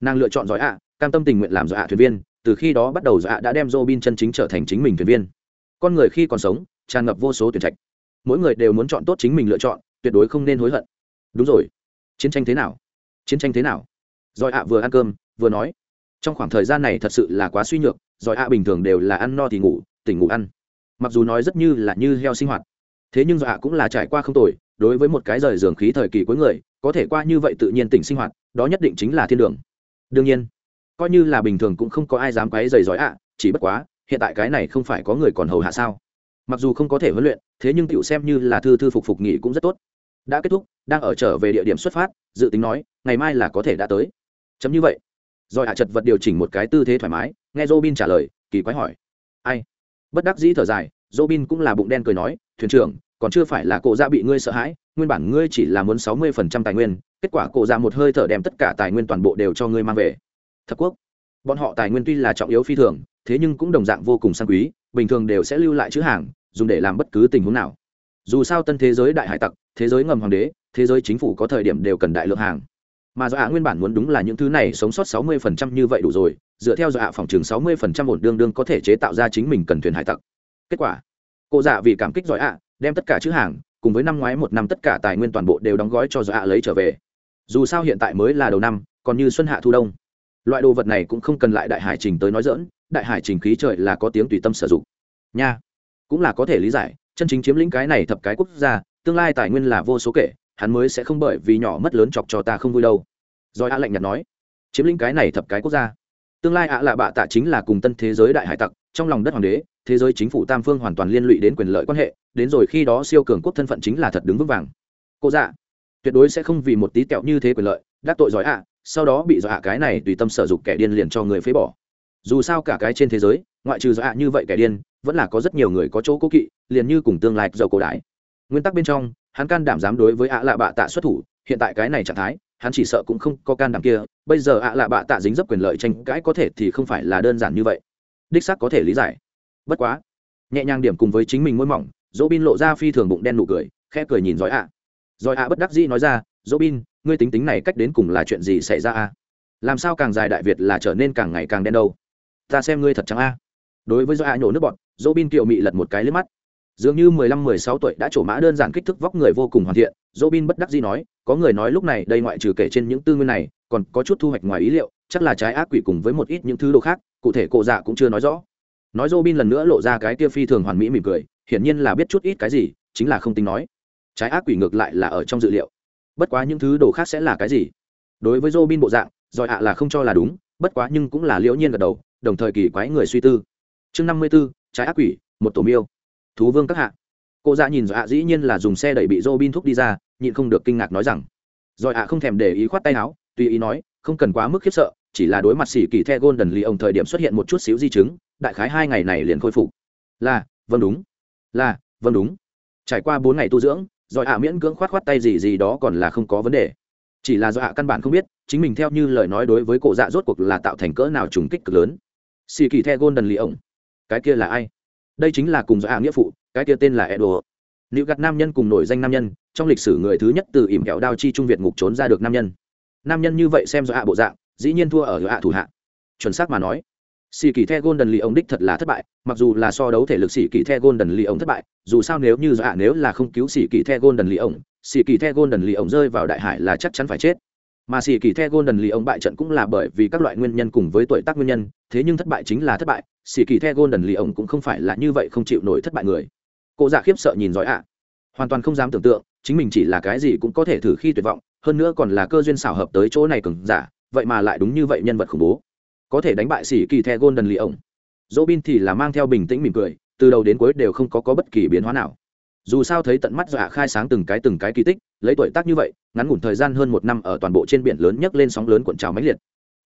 Nàng lựa chọn giỏi ạ, cam tâm tình nguyện làm giỏi ạ thuyền viên từ khi đó bắt đầu dạ ạ đã đem robin chân chính trở thành chính mình thuyền viên. Con người khi còn sống, tràn ngập vô số tuyển trạch. Mỗi người đều muốn chọn tốt chính mình lựa chọn, tuyệt đối không nên hối hận. Đúng rồi. Chiến tranh thế nào? Chiến tranh thế nào? Rồi ạ vừa ăn cơm, vừa nói. Trong khoảng thời gian này thật sự là quá suy nhược, rồi ạ bình thường đều là ăn no thì ngủ, tỉnh ngủ ăn. Mặc dù nói rất như là như heo sinh hoạt. Thế nhưng rồi ạ cũng là trải qua không tồi, đối với một cái rời giường khí thời kỳ cuối người, có thể qua như vậy tự nhiên tỉnh sinh hoạt, đó nhất định chính là thiên đường. Đương nhiên coi như là bình thường cũng không có ai dám quấy rầy giỏi ạ, chỉ bất quá, hiện tại cái này không phải có người còn hầu hạ sao? Mặc dù không có thể huấn luyện, thế nhưng tựu xem như là thư thư phục phục nghỉ cũng rất tốt. Đã kết thúc, đang ở trở về địa điểm xuất phát, dự tính nói, ngày mai là có thể đã tới. Chấm như vậy. Rồi hạ chật vật điều chỉnh một cái tư thế thoải mái, nghe robin trả lời, kỳ quái hỏi. Ai? Bất đắc dĩ thở dài, robin cũng là bụng đen cười nói, thuyền trưởng, còn chưa phải là cổ ra bị ngươi sợ hãi, nguyên bản ngươi chỉ là muốn sáu mươi phần trăm tài nguyên, kết quả cổ ra một hơi thở đem tất cả tài nguyên toàn bộ đều cho ngươi mang về thập quốc. Bọn họ tài nguyên tuy là trọng yếu phi thường, thế nhưng cũng đồng dạng vô cùng sang quý, bình thường đều sẽ lưu lại chữ hàng, dùng để làm bất cứ tình huống nào. Dù sao tân thế giới đại hải tặc, thế giới ngầm hoàng đế, thế giới chính phủ có thời điểm đều cần đại lượng hàng. Mà do ạ nguyên bản muốn đúng là những thứ này sống sót sáu mươi phần trăm như vậy đủ rồi, dựa theo do ạ phòng trường sáu mươi phần trăm ổn đương đương có thể chế tạo ra chính mình cần thuyền hải tặc. Kết quả, cô dạ vì cảm kích giỏi ạ đem tất cả chữ hàng, cùng với năm ngoái một năm tất cả tài nguyên toàn bộ đều đóng gói cho do ạ lấy trở về. Dù sao hiện tại mới là đầu năm, còn như xuân hạ thu đông loại đồ vật này cũng không cần lại đại hải trình tới nói dỡn đại hải trình khí trời là có tiếng tùy tâm sử dụng. Nha, cũng là có thể lý giải, chân chính chiếm lĩnh cái này thập cái quốc gia, tương lai tài nguyên là vô số kể, hắn mới sẽ không bởi vì nhỏ mất lớn chọc cho ta không vui đâu. Rồi a lạnh nhạt nói, chiếm lĩnh cái này thập cái quốc gia. Tương lai ạ là bạ tạ chính là cùng tân thế giới đại hải tặc, trong lòng đất hoàng đế, thế giới chính phủ tam phương hoàn toàn liên lụy đến quyền lợi quan hệ, đến rồi khi đó siêu cường quốc thân phận chính là thật đứng vững vàng. Cô dạ tuyệt đối sẽ không vì một tí kẹo như thế quyền lợi, đắc tội giỏi ạ sau đó bị dọa cái này tùy tâm sở dục kẻ điên liền cho người phế bỏ. Dù sao cả cái trên thế giới, ngoại trừ dọa như vậy kẻ điên, vẫn là có rất nhiều người có chỗ cố kỵ, liền như cùng tương lai dầu cổ đại. Nguyên tắc bên trong, hắn can đảm dám đối với ạ lạ bạ tạ xuất thủ, hiện tại cái này trạng thái, hắn chỉ sợ cũng không có can đảm kia, bây giờ ạ lạ bạ tạ dính dấp quyền lợi tranh cãi có thể thì không phải là đơn giản như vậy. Đích xác có thể lý giải. Bất quá, nhẹ nhàng điểm cùng với chính mình môi mỏng dỗ bin lộ ra phi thường bụng đen nụ cười, khẽ cười nhìn giỏi ạ giỏi ạ bất đắc dĩ nói ra Robin, ngươi tính tính này cách đến cùng là chuyện gì xảy ra a? Làm sao càng dài đại việt là trở nên càng ngày càng đen đâu? Ta xem ngươi thật trắng a? Đối với doa nhổ nước bọn Robin kiều mị lật một cái lên mắt. Dường như mười lăm mười sáu tuổi đã trổ mã đơn giản kích thước vóc người vô cùng hoàn thiện Robin bất đắc dĩ nói có người nói lúc này đây ngoại trừ kể trên những tư nguyên này còn có chút thu hoạch ngoài ý liệu chắc là trái ác quỷ cùng với một ít những thứ đồ khác cụ thể cổ dạ cũng chưa nói rõ. Nói Robin lần nữa lộ ra cái kia phi thường hoàn mỹ mỉm cười hiển nhiên là biết chút ít cái gì chính là không tính nói. Trái ác quỷ ngược lại là ở trong dự liệu bất quá những thứ đồ khác sẽ là cái gì? Đối với dô bin bộ dạng giỏi ạ là không cho là đúng, bất quá nhưng cũng là liễu nhiên gật đầu, đồng thời kỳ quái người suy tư. Chương năm mươi b ố trái ác quỷ, một tổ miêu. Thú vương các hạ. Cô dạ nhìn giỏi ạ dĩ nhiên là dùng xe đẩy bị dô bin thúc đi ra, nhịn không được kinh ngạc nói rằng giỏi ạ không thèm để ý khoát tay áo, tùy ý nói, không cần quá mức khiếp sợ, chỉ là đối mặt xỉ kỳ the golden lee ông thời điểm xuất hiện một chút xíu di chứng, đại khái hai ngày này liền khôi phục. Là vâng đúng. Là vâng đúng. Trải qua bốn ngày tu dưỡng rồi ạ miễn cưỡng khoát khoát tay gì gì đó còn là không có vấn đề. Chỉ là do ạ căn bản không biết, chính mình theo như lời nói đối với cổ dạ rốt cuộc là tạo thành cỡ nào trùng kích cực lớn. Xì kỳ the golden lì ổng cái kia là ai? Đây chính là cùng do ạ nghĩa phụ, cái kia tên là edo. Nữ gặt nam nhân cùng nổi danh nam nhân, trong lịch sử người thứ nhất từ ỉm kẹo đao chi trung việt ngục trốn ra được nam nhân. Nam nhân như vậy xem do ạ bộ dạng, dĩ nhiên thua ở do ạ thủ hạ. Chuẩn xác mà nói Sĩ kỳ the golden Lion ông đích thật là thất bại mặc dù là so đấu thể lực Sĩ kỳ the golden Lion ông thất bại dù sao nếu như dạ nếu là không cứu Sĩ kỳ the golden Lion, ông kỳ the golden Lion ông rơi vào đại hải là chắc chắn phải chết. Mà Sĩ kỳ the golden Lion ông bại trận cũng là bởi vì các loại nguyên nhân cùng với tuổi tác nguyên nhân thế nhưng thất bại chính là thất bại Sĩ kỳ the golden Lion ông cũng không phải là như vậy không chịu nổi thất bại người. Cô dạ khiếp sợ nhìn giỏi ạ. Hoàn toàn không dám tưởng tượng chính mình chỉ là cái gì cũng có thể thử khi tuyệt vọng hơn nữa còn là cơ duyên xảo hợp tới chỗ này cường giả vậy mà lại đúng như vậy nhân vật khủng bố có thể đánh bại sĩ kỳ the golden lì ổng dỗ bin thì là mang theo bình tĩnh mỉm cười từ đầu đến cuối đều không có, có bất kỳ biến hóa nào. Dù sao thấy tận mắt dọa khai sáng từng cái từng cái kỳ tích lấy tuổi tác như vậy ngắn ngủn thời gian hơn một năm ở toàn bộ trên biển lớn nhấc lên sóng lớn cuộn trào mãnh liệt.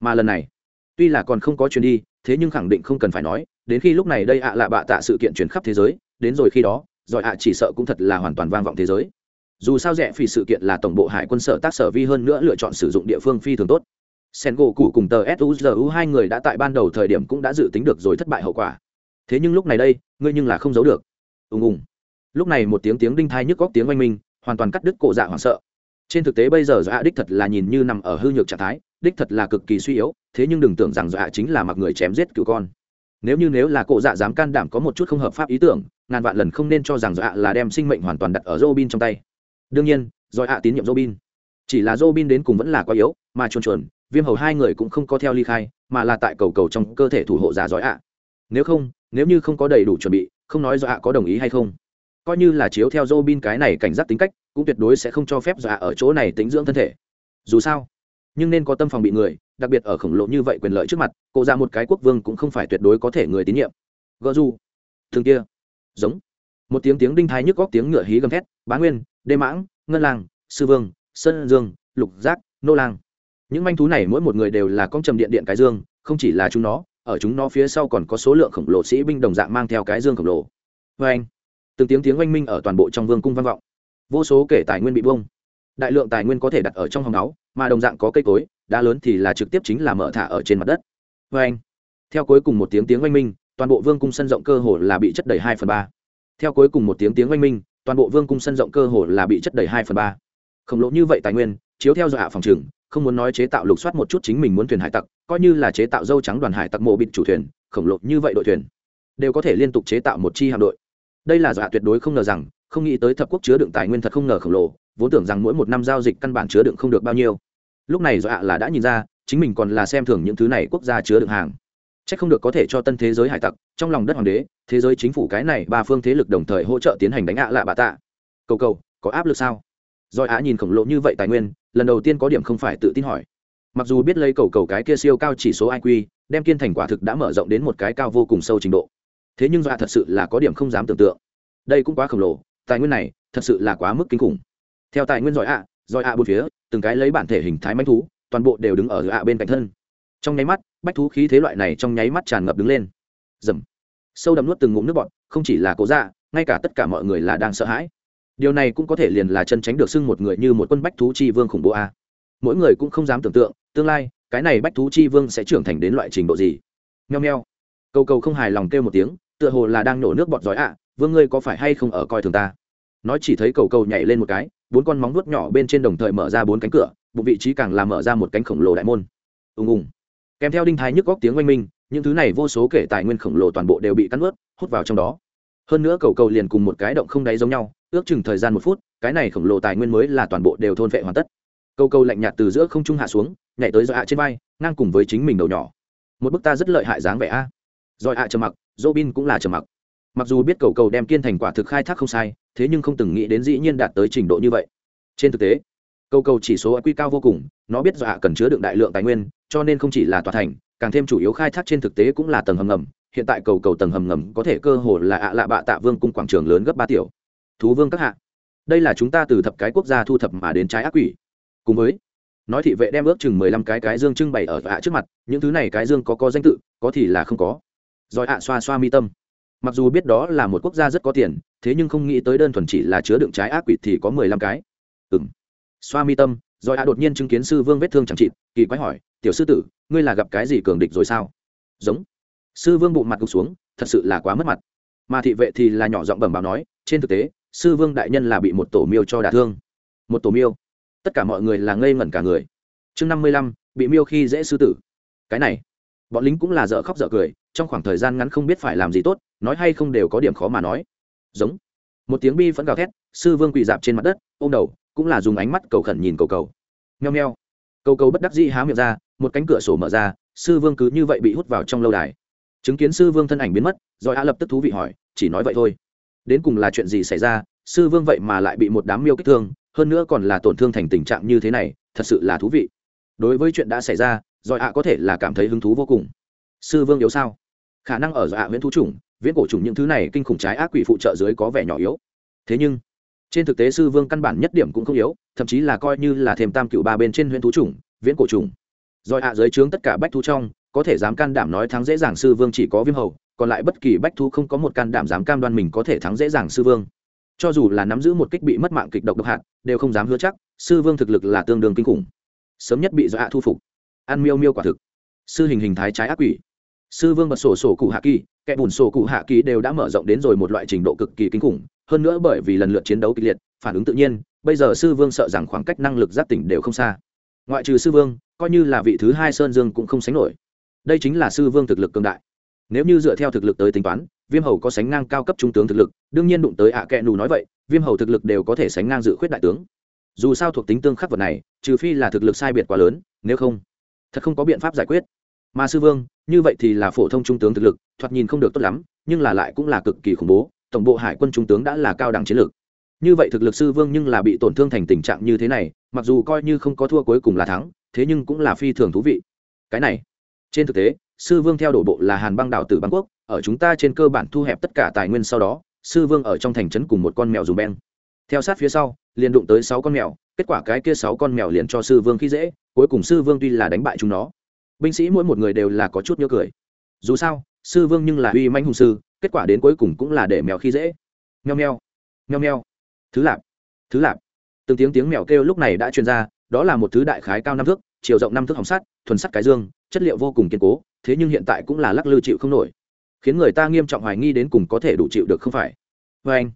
Mà lần này tuy là còn không có chuyến đi thế nhưng khẳng định không cần phải nói đến khi lúc này đây ạ là bạ tạ sự kiện chuyển khắp thế giới đến rồi khi đó giỏi ạ chỉ sợ cũng thật là hoàn toàn vang vọng thế giới. Dù sao rẻ phỉ sự kiện là tổng bộ hải quân sở tác sở vi hơn nữa lựa chọn sử dụng địa phương phi thường tốt sen gỗ cụ cùng tờ suzu hai người đã tại ban đầu thời điểm cũng đã dự tính được rồi thất bại hậu quả. Thế nhưng lúc này đây, ngươi nhưng là không giấu được. Ùng ùng. Lúc này một tiếng tiếng đinh thai nhức góc tiếng oanh minh, hoàn toàn cắt đứt cổ dạ hoảng sợ. Trên thực tế bây giờ dọa đích thật là nhìn như nằm ở hư nhược trạng thái, đích thật là cực kỳ suy yếu, thế nhưng đừng tưởng rằng dọa chính là mặc người chém giết cựu con. Nếu như nếu là cổ dạ dám can đảm có một chút không hợp pháp ý tưởng, ngàn vạn lần không nên cho rằng dọa là đem sinh mệnh hoàn toàn đặt ở robin trong tay. Đương nhiên dọa tín nhiệm robin. Chỉ là robin đến cùng vẫn là quá yếu, mà chuồn chuồn viêm hầu hai người cũng không có theo ly khai mà là tại cầu cầu trong cơ thể thủ hộ giả giỏi ạ nếu không nếu như không có đầy đủ chuẩn bị không nói dọa có đồng ý hay không coi như là chiếu theo Robin cái này cảnh giác tính cách, cũng tuyệt đối sẽ không cho phép dọa ở chỗ này tính dưỡng thân thể. Dù sao, nhưng nên có tâm phòng bị người, đặc biệt ở khổng lồ như vậy quyền lợi trước mặt, cô ra một cái quốc vương cũng không phải tuyệt đối có thể người tín nhiệm. gợ du, thường kia, giống, một tiếng tiếng đinh thái nhức góc tiếng ngựa hí gầm thét, bá nguyên, đê mãng, ngân lang, sư vương, sơn dương, lục giác, nô lang. Những manh thú này mỗi một người đều là con trầm điện điện cái dương, không chỉ là chúng nó, ở chúng nó phía sau còn có số lượng khổng lồ sĩ binh đồng dạng mang theo cái dương khổng lồ. vê anh, từng tiếng tiếng oanh minh ở toàn bộ trong vương cung vang vọng. Vô số kể tài nguyên bị bông đại lượng tài nguyên có thể đặt ở trong hòng náu mà đồng dạng có cây cối đá lớn thì là trực tiếp chính là mở thả ở trên mặt đất. Vê anh theo cuối cùng một tiếng tiếng oanh minh toàn bộ vương cung sân rộng cơ hồ là bị chất đầy hai phần ba. Theo cuối cùng một tiếng tiếng oanh minh toàn bộ vương cung sân rộng cơ hồ là bị chất đầy hai phần ba. Khổng lồ như vậy tài nguyên chiếu theo dọa phòng trường, không muốn nói chế tạo lục soát một chút chính mình muốn thuyền hải tặc, coi như là chế tạo dâu trắng đoàn hải tặc mộ bịt chủ thuyền, khổng lồ như vậy đội thuyền, đều có thể liên tục chế tạo một chi hạm đội. Đây là dọa tuyệt đối không ngờ rằng, không nghĩ tới thập quốc chứa đựng tài nguyên thật không ngờ khổng lồ, vốn tưởng rằng mỗi một năm giao dịch căn bản chứa đựng không được bao nhiêu. Lúc này dọa là đã nhìn ra, chính mình còn là xem thường những thứ này quốc gia chứa đựng hàng. Chắc không được có thể cho tân thế giới hải tặc, trong lòng đất hoàng đế, thế giới chính phủ cái này ba phương thế lực đồng thời hỗ trợ tiến hành đánh ạ lạ bà tạ. Cầu cầu, có áp lực sao? Rồi á nhìn khổng lồ như vậy tài nguyên lần đầu tiên có điểm không phải tự tin hỏi. Mặc dù biết lấy cầu cầu cái kia siêu cao chỉ số iq đem kiên thành quả thực đã mở rộng đến một cái cao vô cùng sâu trình độ. Thế nhưng dọa thật sự là có điểm không dám tưởng tượng. Đây cũng quá khổng lồ, tài nguyên này thật sự là quá mức kinh khủng. Theo tài nguyên giỏi ạ giỏi ạ bốn phía, từng cái lấy bản thể hình thái manh thú, toàn bộ đều đứng ở ạ bên cạnh thân. Trong nháy mắt, bách thú khí thế loại này trong nháy mắt tràn ngập đứng lên. Dầm sâu đậm nuốt từng ngụm nước bọt, không chỉ là cố dạ ngay cả tất cả mọi người là đang sợ hãi điều này cũng có thể liền là chân tránh được xưng một người như một quân bách thú chi vương khủng bố a. Mỗi người cũng không dám tưởng tượng, tương lai, cái này bách thú chi vương sẽ trưởng thành đến loại trình độ gì. Nheo nheo cầu cầu không hài lòng kêu một tiếng, tựa hồ là đang nổ nước bọt giỏi ạ, vương ngươi có phải hay không ở coi thường ta? Nói chỉ thấy cầu cầu nhảy lên một cái, bốn con móng nuốt nhỏ bên trên đồng thời mở ra bốn cánh cửa, bụng vị trí càng làm mở ra một cánh khổng lồ đại môn. Ùng ùng. Kèm theo đinh thái nhức góc tiếng oanh minh, những thứ này vô số kể tài nguyên khổng lồ toàn bộ đều bị cắn ướt, hút vào trong đó. Hơn nữa cầu cầu liền cùng một cái động không đáy giống nhau ước chừng thời gian một phút cái này khổng lồ tài nguyên mới là toàn bộ đều thôn vệ hoàn tất câu câu lạnh nhạt từ giữa không trung hạ xuống nhảy tới dọa trên vai ngang cùng với chính mình đầu nhỏ một bức ta rất lợi hại dáng vẻ a rồi ạ trầm mặc Robin cũng là trầm mặc. Mặc dù biết cầu cầu đem kiên thành quả thực khai thác không sai, thế nhưng không từng nghĩ đến dĩ nhiên đạt tới trình độ như vậy. Trên thực tế, cầu cầu chỉ số quy cao vô cùng, nó biết dọa cần chứa đựng đại lượng tài nguyên, cho nên không chỉ là tòa thành, càng thêm chủ yếu khai thác trên thực tế cũng là tầng hầm ngầm. Hiện tại cầu cầu tầng hầm ngầm có thể cơ hồ là ạ lạ bạ tạ vương cung quảng trường lớn gấp ba tiểu. Thú vương các hạ, đây là chúng ta từ thập cái quốc gia thu thập mà đến trái ác quỷ. Cùng với nói thị vệ đem ước chừng mười lăm cái cái dương trưng bày ở hạ trước mặt, những thứ này cái dương có có danh tự, có thì là không có. Rồi hạ xoa xoa mi tâm. Mặc dù biết đó là một quốc gia rất có tiền thế nhưng không nghĩ tới đơn thuần chỉ là chứa đựng trái ác quỷ thì có mười lăm cái. Ừ m xoa mi tâm rồi hạ đột nhiên chứng kiến sư vương vết thương chẳng chịt kỳ quái hỏi tiểu sư tử ngươi là gặp cái gì cường địch rồi sao? Giống. Sư vương bụng mặt gục xuống thật sự là quá mất mặt. Mà thị vệ thì là nhỏ giọng bẩm báo nói trên thực tế sư vương đại nhân là bị một tổ miêu cho đả thương. Một tổ miêu? Tất cả mọi người là ngây ngẩn cả người. Chương năm mươi lăm, bị miêu khi dễ sư tử. Cái này, bọn lính cũng là dở khóc dở cười, trong khoảng thời gian ngắn không biết phải làm gì tốt, nói hay không đều có điểm khó mà nói. Giống. Một tiếng bi vẫn gào thét, sư vương quỳ dạp trên mặt đất ô m đầu, cũng là dùng ánh mắt cầu khẩn nhìn cầu cầu. Nheo nheo cầu cầu bất đắc dĩ há miệng ra, một cánh cửa sổ mở ra, sư vương cứ như vậy bị hút vào trong lâu đài. Chứng kiến sư vương thân ảnh biến mất, rồi a lập tức thú vị hỏi, chỉ nói vậy thôi đến cùng là chuyện gì xảy ra, sư vương vậy mà lại bị một đám miêu kích thương, hơn nữa còn là tổn thương thành tình trạng như thế này, thật sự là thú vị. Đối với chuyện đã xảy ra rồi ạ có thể là cảm thấy hứng thú vô cùng. Sư vương yếu sao? Khả năng ở dạ viễn thú chủng, viễn cổ chủng những thứ này kinh khủng trái ác quỷ phụ trợ dưới có vẻ nhỏ yếu. Thế nhưng, trên thực tế sư vương căn bản nhất điểm cũng không yếu, thậm chí là coi như là thêm tam cựu ba bên trên huyện thú chủng, viễn cổ chủng. Rồi ạ dưới trướng tất cả bách thú trong, có thể dám can đảm nói thắng dễ dàng sư vương chỉ có viêm hầu còn lại bất kỳ bách thú không có một can đảm dám cam đoan mình có thể thắng dễ dàng sư vương. Cho dù là nắm giữ một kích bị mất mạng kịch độc độc hạt, đều không dám hứa chắc, sư vương thực lực là tương đương kinh khủng. Sớm nhất bị dọa thu phục. Ăn miêu miêu quả thực. Sư hình hình thái trái ác quỷ. Sư vương bật sổ sổ cụ hạ kỳ, kẻ bùn sổ cụ hạ kỳ đều đã mở rộng đến rồi một loại trình độ cực kỳ kinh khủng, hơn nữa bởi vì lần lượt chiến đấu kịch liệt, phản ứng tự nhiên, bây giờ sư vương sợ rằng khoảng cách năng lực giáp tỉnh đều không xa. Ngoại trừ sư vương, coi như là vị thứ hai sơn dương cũng không sánh nổi. Đây chính là sư vương thực lực cường đại nếu như dựa theo thực lực tới tính toán, viêm hầu có sánh ngang cao cấp trung tướng thực lực, đương nhiên đụng tới ạ à kẹ nù nói vậy, viêm hầu thực lực đều có thể sánh ngang dự khuyết đại tướng. Dù sao thuộc tính tương khắc vật này, trừ phi là thực lực sai biệt quá lớn, nếu không, thật không có biện pháp giải quyết. Mà sư vương, như vậy thì là phổ thông trung tướng thực lực, thoạt nhìn không được tốt lắm, nhưng là lại cũng là cực kỳ khủng bố, tổng bộ hải quân trung tướng đã là cao đẳng chiến lược. Như vậy thực lực sư vương nhưng là bị tổn thương thành tình trạng như thế này, mặc dù coi như không có thua cuối cùng là thắng, thế nhưng cũng là phi thường thú vị. Cái này, trên thực tế sư vương theo đổ bộ là hàn băng đảo tử băng quốc. ở chúng ta trên cơ bản thu hẹp tất cả tài nguyên sau đó, sư vương ở trong thành trấn cùng một con mèo dùng beng. Theo sát phía sau, liền đụng tới sáu con mèo, kết quả cái kia sáu con mèo liền cho sư vương khi dễ, cuối cùng sư vương tuy là đánh bại chúng nó, binh sĩ mỗi một người đều là có chút nhớ cười. Dù sao, sư vương nhưng là uy manh hùng sư, kết quả đến cuối cùng cũng là để mèo khi dễ. Nheo nheo nheo nheo thứ lạp thứ lạp. Từng tiếng tiếng mèo kêu lúc này đã truyền ra, đó là một thứ đại khái cao năm thước, chiều rộng năm thước hồng sắt, thuần sắt cái dương, chất liệu vô cùng kiên cố thế nhưng hiện tại cũng là lắc lư chịu không nổi. Khiến người ta nghiêm trọng hoài nghi đến cùng có thể đủ chịu được không phải. Vê anh,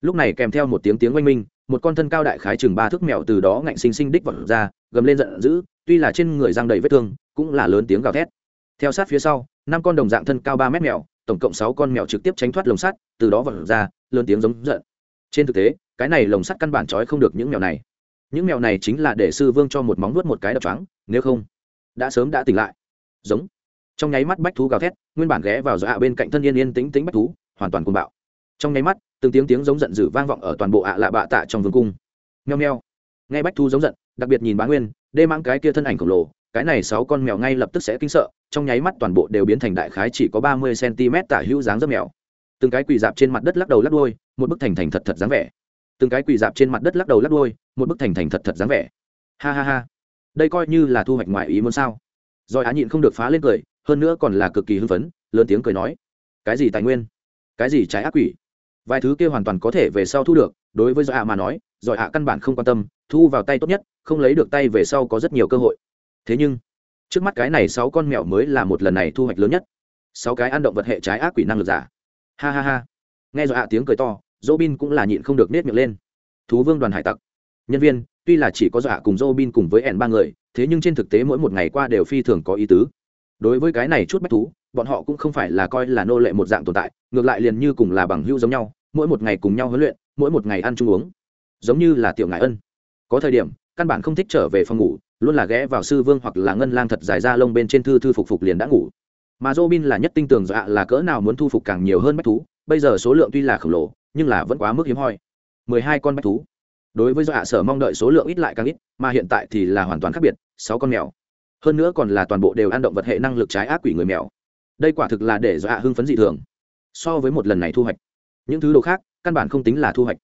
lúc này kèm theo một tiếng tiếng oanh minh, một con thân cao đại khái chừng ba thước mèo từ đó ngạnh sinh sinh đích vật ra, gầm lên giận dữ, tuy là trên người giang đầy vết thương, cũng là lớn tiếng gào thét. Theo sát phía sau, năm con đồng dạng thân cao ba mét mèo, tổng cộng sáu con mèo trực tiếp tránh thoát lồng sắt, từ đó vật ra, lớn tiếng giống giận. Trên thực tế, cái này lồng sắt căn bản trói không được những mèo này. Những mèo này chính là để sư vương cho một móng nuốt một cái đập trắng nếu không, đã sớm đã tỉnh lại. Giống trong nháy mắt bách thú gào thét, nguyên bản ghé vào dọa bên cạnh thân yên yên tính tính bách thú, hoàn toàn cuồng bạo. Trong nháy mắt, từng tiếng tiếng giống giận dữ vang vọng ở toàn bộ ạ lạ bạ tạ trong vương cung. Nheo nheo nghe bách thú giống giận, đặc biệt nhìn bá nguyên, đê mang cái kia thân ảnh khổng lồ, cái này sáu con mèo ngay lập tức sẽ kinh sợ, trong nháy mắt toàn bộ đều biến thành đại khái chỉ có ba mươi cm tả hữu dáng dấp mèo. Từng cái quỳ dạp trên mặt đất lắc đầu lắc đuôi, một bức thành thành thật thật dáng vẻ. Từng cái quỳ dạp trên mặt đất lắc đầu lắc đuôi, một bức thành thành thật thật dáng vẻ. Ha ha ha. Đây coi như là thu hoạch ngoài ý muốn sao? Rồi á nhịn không được phá lên cười hơn nữa còn là cực kỳ hưng phấn, lớn tiếng cười nói, cái gì tài nguyên? Cái gì trái ác quỷ? Vài thứ kia hoàn toàn có thể về sau thu được. Đối với giỏi ạ mà nói giỏi ạ căn bản không quan tâm, thu vào tay tốt nhất, không lấy được tay về sau có rất nhiều cơ hội. Thế nhưng, trước mắt cái này sáu con mèo mới là một lần này thu hoạch lớn nhất. Sáu cái ăn động vật hệ trái ác quỷ năng lực giả. Ha ha ha. Nghe giỏi ạ tiếng cười to dỗ bin cũng là nhịn không được nết miệng lên. Thú vương đoàn hải tặc. Nhân viên, tuy là chỉ có dọa cùng dỗ bin cùng với ẻn ba người, thế nhưng trên thực tế mỗi một ngày qua đều phi thường có ý tứ đối với cái này chút bách thú, bọn họ cũng không phải là coi là nô lệ một dạng tồn tại, ngược lại liền như cùng là bằng hữu giống nhau, mỗi một ngày cùng nhau huấn luyện, mỗi một ngày ăn chung uống. Giống như là tiểu ngại ân. Có thời điểm, căn bản không thích trở về phòng ngủ, luôn là ghé vào sư vương hoặc là ngân lang thật dài ra lông bên trên thư thư phục phục liền đã ngủ. Mà robin là nhất tinh tường dọa là cỡ nào muốn thu phục càng nhiều hơn bách thú, bây giờ số lượng tuy là khổng lồ, nhưng là vẫn quá mức hiếm hoi. Mười hai con bách thú. Đối với dọa sở mong đợi số lượng ít lại càng ít, mà hiện tại thì là hoàn toàn khác biệt, sáu con mèo hơn nữa còn là toàn bộ đều ăn động vật hệ năng lực trái ác quỷ người mèo. Đây quả thực là để dọa hưng phấn dị thường. So với một lần này thu hoạch, những thứ đồ khác, căn bản không tính là thu hoạch.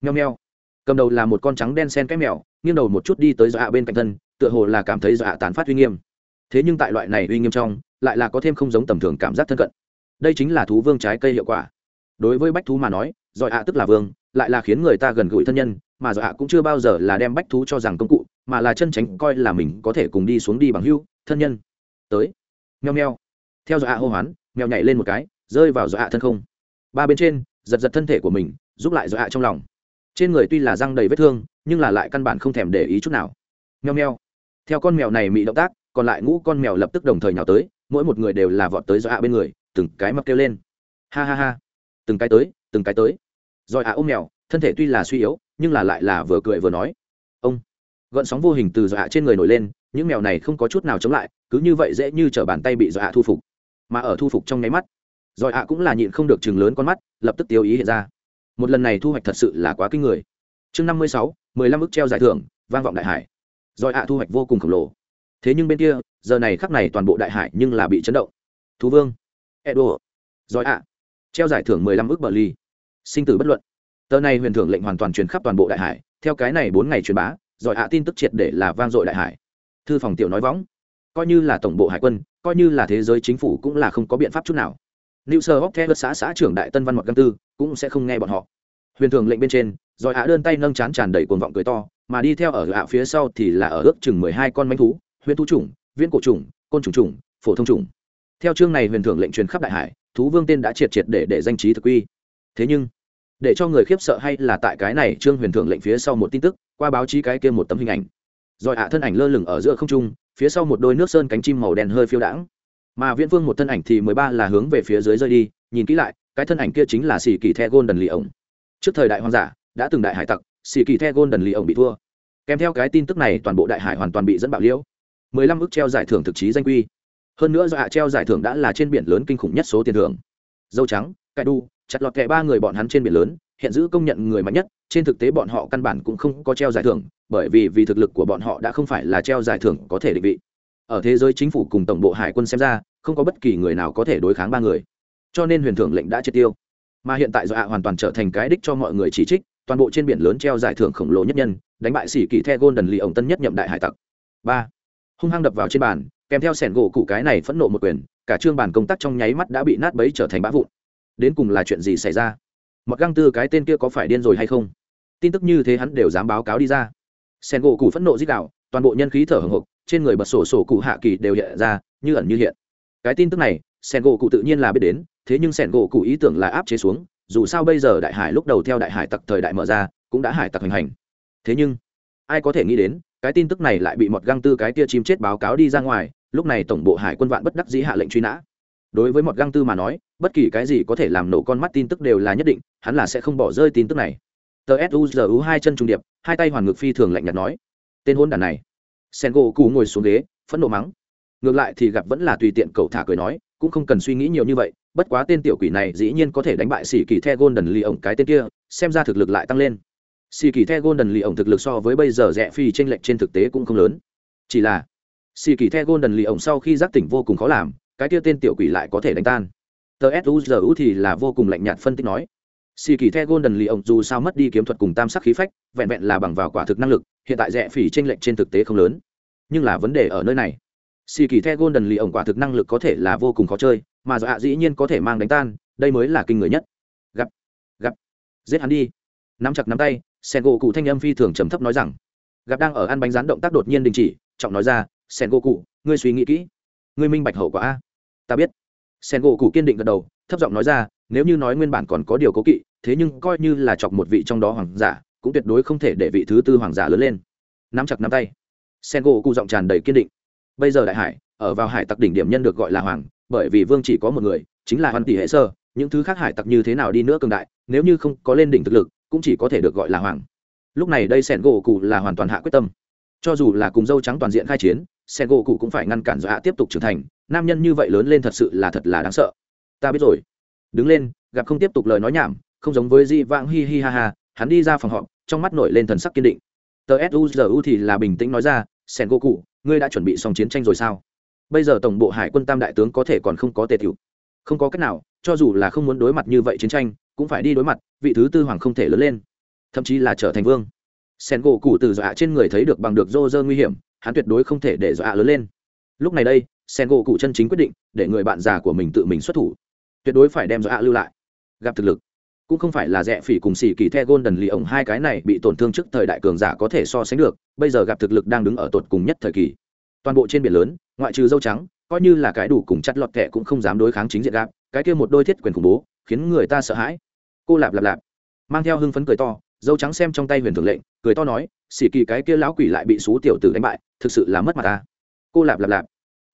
Nheo nheo cầm đầu là một con trắng đen sen cái mèo, nghiêng đầu một chút đi tới dọa bên cạnh thân, tựa hồ là cảm thấy dọa tán phát uy nghiêm. Thế nhưng tại loại này uy nghiêm trong, lại là có thêm không giống tầm thường cảm giác thân cận. Đây chính là thú vương trái cây hiệu quả. Đối với bách thú mà nói giỏi ạ tức là vương, lại là khiến người ta gần gũi thân nhân, mà giỏi ạ cũng chưa bao giờ là đem bách thú cho rằng công cụ mà là chân tránh coi là mình có thể cùng đi xuống đi bằng hưu, thân nhân. Tới. Nheo nheo theo dọa hô hoán mèo nhảy lên một cái, rơi vào dọa thân không. Ba bên trên, giật giật thân thể của mình, giúp lại dọa trong lòng. Trên người tuy là răng đầy vết thương, nhưng là lại căn bản không thèm để ý chút nào. Nheo nheo theo con mèo này mị động tác, còn lại ngũ con mèo lập tức đồng thời nhào tới, mỗi một người đều là vọt tới dọa bên người, từng cái mập kêu lên. Ha ha ha. Từng cái tới, từng cái tới. Rồi ạ ôm mèo, thân thể tuy là suy yếu, nhưng là lại là vừa cười vừa nói. Ông gợn sóng vô hình từ dọa ạ trên người nổi lên, những mèo này không có chút nào chống lại, cứ như vậy dễ như t bàn tay bị dọa ạ thu phục. Mà ở thu phục trong nháy mắt, dọa ạ cũng là nhịn không được chừng lớn con mắt, lập tức tiêu ý hiện ra. Một lần này thu hoạch thật sự là quá kinh người. Chương năm mươi sáu, mười lăm ức treo giải thưởng, vang vọng đại hải. Dọa ạ thu hoạch vô cùng khổng lồ. Thế nhưng bên kia, giờ này khắc này toàn bộ đại hải nhưng là bị chấn động. Thú vương, edo. Dọa ạ treo giải thưởng mười lăm ức bờ ly sinh tử bất luận. Tờ này huyền thưởng lệnh hoàn toàn truyền khắp toàn bộ đại hải. Theo cái này bốn ngày truyền bá rồi ạ tin tức triệt để là vang dội đại hải thư phòng tiểu nói võng coi như là tổng bộ hải quân coi như là thế giới chính phủ cũng là không có biện pháp chút nào Lưu Sơ Hốc theo xã xã trưởng đại tân văn mọt căn tư cũng sẽ không nghe bọn họ. Huyền thường lệnh bên trên, rồi ạ đơn tay nâng chán tràn đầy cuồng vọng cười to, mà đi theo ở ạ phía sau thì là ở ước chừng mười hai con manh thú, huyền thú chủng, viễn cổ chủng, côn trùng chủng, phổ thông chủng. Theo chương này huyền thường lệnh truyền khắp đại hải, thú vương tên đã triệt triệt để để danh trí thực quy. Thế nhưng, để cho người khiếp sợ hay là tại cái này trương huyền thường lệnh phía sau một tin tức, qua báo chí cái kia một tấm hình ảnh. Rồi ạ, thân ảnh lơ lửng ở giữa không trung, phía sau một đôi nước sơn cánh chim màu đen hơi phiêu đãng. Mà viễn vương một thân ảnh thì mười ba là hướng về phía dưới rơi đi, nhìn kỹ lại, cái thân ảnh kia chính là xì kỳ the golden lì ổng. Trước thời đại hoàng giả đã từng đại hải tặc xì kỳ the golden lì ổng bị thua. Kèm theo cái tin tức này, toàn bộ đại hải hoàn toàn bị dẫn bạo liễu. Mười lăm ước treo giải thưởng thực chí danh quy. Hơn nữa do hạ treo giải thưởng đã là trên biển lớn kinh khủng nhất số tiền thưởng. Dâu trắng, cải đu, chặt lọt kẹ ba người bọn hắn trên biển lớn hiện giữ công nhận người mạnh nhất, trên thực tế bọn họ căn bản cũng không có treo giải thưởng, bởi vì vì thực lực của bọn họ đã không phải là treo giải thưởng có thể định vị. Ở thế giới chính phủ cùng tổng bộ hải quân xem ra, không có bất kỳ người nào có thể đối kháng ba người. Cho nên huyền thưởng lệnh đã triệt tiêu. Mà hiện tại do hạ hoàn toàn trở thành cái đích cho mọi người chỉ trích, toàn bộ trên biển lớn treo giải thưởng khổng lồ nhất nhân, đánh bại sĩ kỳ the golden lì ổng tân nhất nhậm đại hải tặc. Ba. Hung hăng đập vào trên bàn, kèm theo sẻn gỗ cụ cái này phẫn nộ một quyền, cả trương bàn công tác trong nháy mắt đã bị nát bấy trở thành bã vụn. Đến cùng là chuyện gì xảy ra? Mặc găng tư cái tên kia có phải điên rồi hay không? Tin tức như thế hắn đều dám báo cáo đi ra. Sen gỗ cụ phẫn nộ dích đạo toàn bộ nhân khí thở hồng hộc, trên người bật sổ sổ cụ hạ kỳ đều hiện ra, như ẩn như hiện. Cái tin tức này, sen gỗ cụ tự nhiên là biết đến, thế nhưng sen gỗ cụ ý tưởng là áp chế xuống, dù sao bây giờ đại hải lúc đầu theo đại hải tặc thời đại mở ra, cũng đã hải tặc hành hành. Thế nhưng, ai có thể nghĩ đến, cái tin tức này lại bị một găng tư cái tia chim chết báo cáo đi ra ngoài, lúc này tổng bộ hải quân vạn bất đắc dĩ hạ lệnh truy nã. Đối với một găng tư mà nói, bất kỳ cái gì có thể làm nổ con mắt tin tức đều là nhất định hắn là sẽ không bỏ rơi tin tức này. Tờ suzu hai chân trung điệp, hai tay hoàn ngược phi thường lạnh nhạt nói, tên hôn đàn này. Sen gỗ cù ngồi xuống ghế, phẫn nộ mắng. Ngược lại thì gặp vẫn là tùy tiện cậu thả cười nói, cũng không cần suy nghĩ nhiều như vậy, bất quá tên tiểu quỷ này dĩ nhiên có thể đánh bại sĩ kỳ the golden lì ổng cái tên kia, xem ra thực lực lại tăng lên. Sĩ kỳ the golden lì ổng thực lực so với bây giờ rẻ phi tranh lệch trên thực tế cũng không lớn. Chỉ là sĩ kỳ the golden lì ổng sau khi giác tỉnh vô cùng khó làm, cái kia tên tiểu quỷ lại có thể đánh tan. Tờ suzu thì là vô cùng lạnh nhạt phân tích nói xì kỳ the golden lì ổng dù sao mất đi kiếm thuật cùng tam sắc khí phách, vẹn vẹn là bằng vào quả thực năng lực, hiện tại rẻ phỉ t r ê n lệch trên thực tế không lớn. Nhưng là vấn đề ở nơi này. Xì kỳ the golden lì ổng quả thực năng lực có thể là vô cùng khó chơi, mà dọa dĩ nhiên có thể mang đánh tan, đây mới là kinh người nhất. Gặp gặp. Giết hắn đi. Nắm chặt nắm tay sen gỗ cụ thanh âm phi thường trầm thấp nói rằng, gặp đang ở ăn bánh rán động tác đột nhiên đình chỉ, trọng nói ra sen gỗ cụ ngươi suy nghĩ kỹ. Ngươi minh bạch hậu quả a. Ta biết. Sen gỗ cụ kiên định gật đầu, thấp giọng nói ra, nếu như nói nguyên bản còn có điều cố kỵ thế nhưng coi như là chọc một vị trong đó hoàng giả, cũng tuyệt đối không thể để vị thứ tư hoàng giả lớn lên. Nắm chặt nắm tay. Sen gỗ cụ giọng tràn đầy kiên định. Bây giờ đại hải, ở vào hải tặc đỉnh điểm nhân được gọi là hoàng, bởi vì vương chỉ có một người, chính là hoàn tỷ hệ sơ. Những thứ khác hải tặc như thế nào đi nữa cường đại, nếu như không có lên đỉnh thực lực, cũng chỉ có thể được gọi là hoàng. Lúc này đây sen gỗ cụ là hoàn toàn hạ quyết tâm. Cho dù là cùng dâu trắng toàn diện khai chiến sen gỗ cụ cũng phải ngăn cản dọa tiếp tục trưởng thành. Nam nhân như vậy lớn lên thật sự là thật là đáng sợ. Ta biết rồi. Đứng lên, gặp không tiếp tục lời nói nhảm không giống với di vãng hi hi ha ha, hắn đi ra phòng họp, trong mắt nổi lên thần sắc kiên định. Tờ suzu thì là bình tĩnh nói ra, sen go cụ ngươi đã chuẩn bị xong chiến tranh rồi sao? Bây giờ tổng bộ hải quân tam đại tướng có thể còn không có tề tiểu. Không có cách nào, cho dù là không muốn đối mặt như vậy chiến tranh, cũng phải đi đối mặt, vị thứ tư hoàng không thể lớn lên, thậm chí là trở thành vương. Sen gỗ cụ từ dọa trên người thấy được bằng được dô dơ nguy hiểm, hắn tuyệt đối không thể để dọa lớn lên. Lúc này đây, sen gỗ cụ chân chính quyết định để người bạn già của mình tự mình xuất thủ, tuyệt đối phải đem dọa lưu lại. Gặp thực lực cũng không phải là rẻ phỉ cùng xỉ kỳ the golden lì ổng hai cái này bị tổn thương trước thời đại cường giả có thể so sánh được, bây giờ gặp thực lực đang đứng ở tột cùng nhất thời kỳ. Toàn bộ trên biển lớn, ngoại trừ dâu trắng, coi như là cái đủ cùng chặt lọt kẹ cũng không dám đối kháng chính diện gạp cái kia một đôi thiết quyền khủng bố, khiến người ta sợ hãi. Cô lạp lạp lạp, mang theo hưng phấn cười to, dâu trắng xem trong tay huyền thường lệnh, cười to nói, xỉ kỳ cái kia lão quỷ lại bị xú tiểu tử đánh bại, thực sự là mất mặt ta. Cô lạp lạp lạp,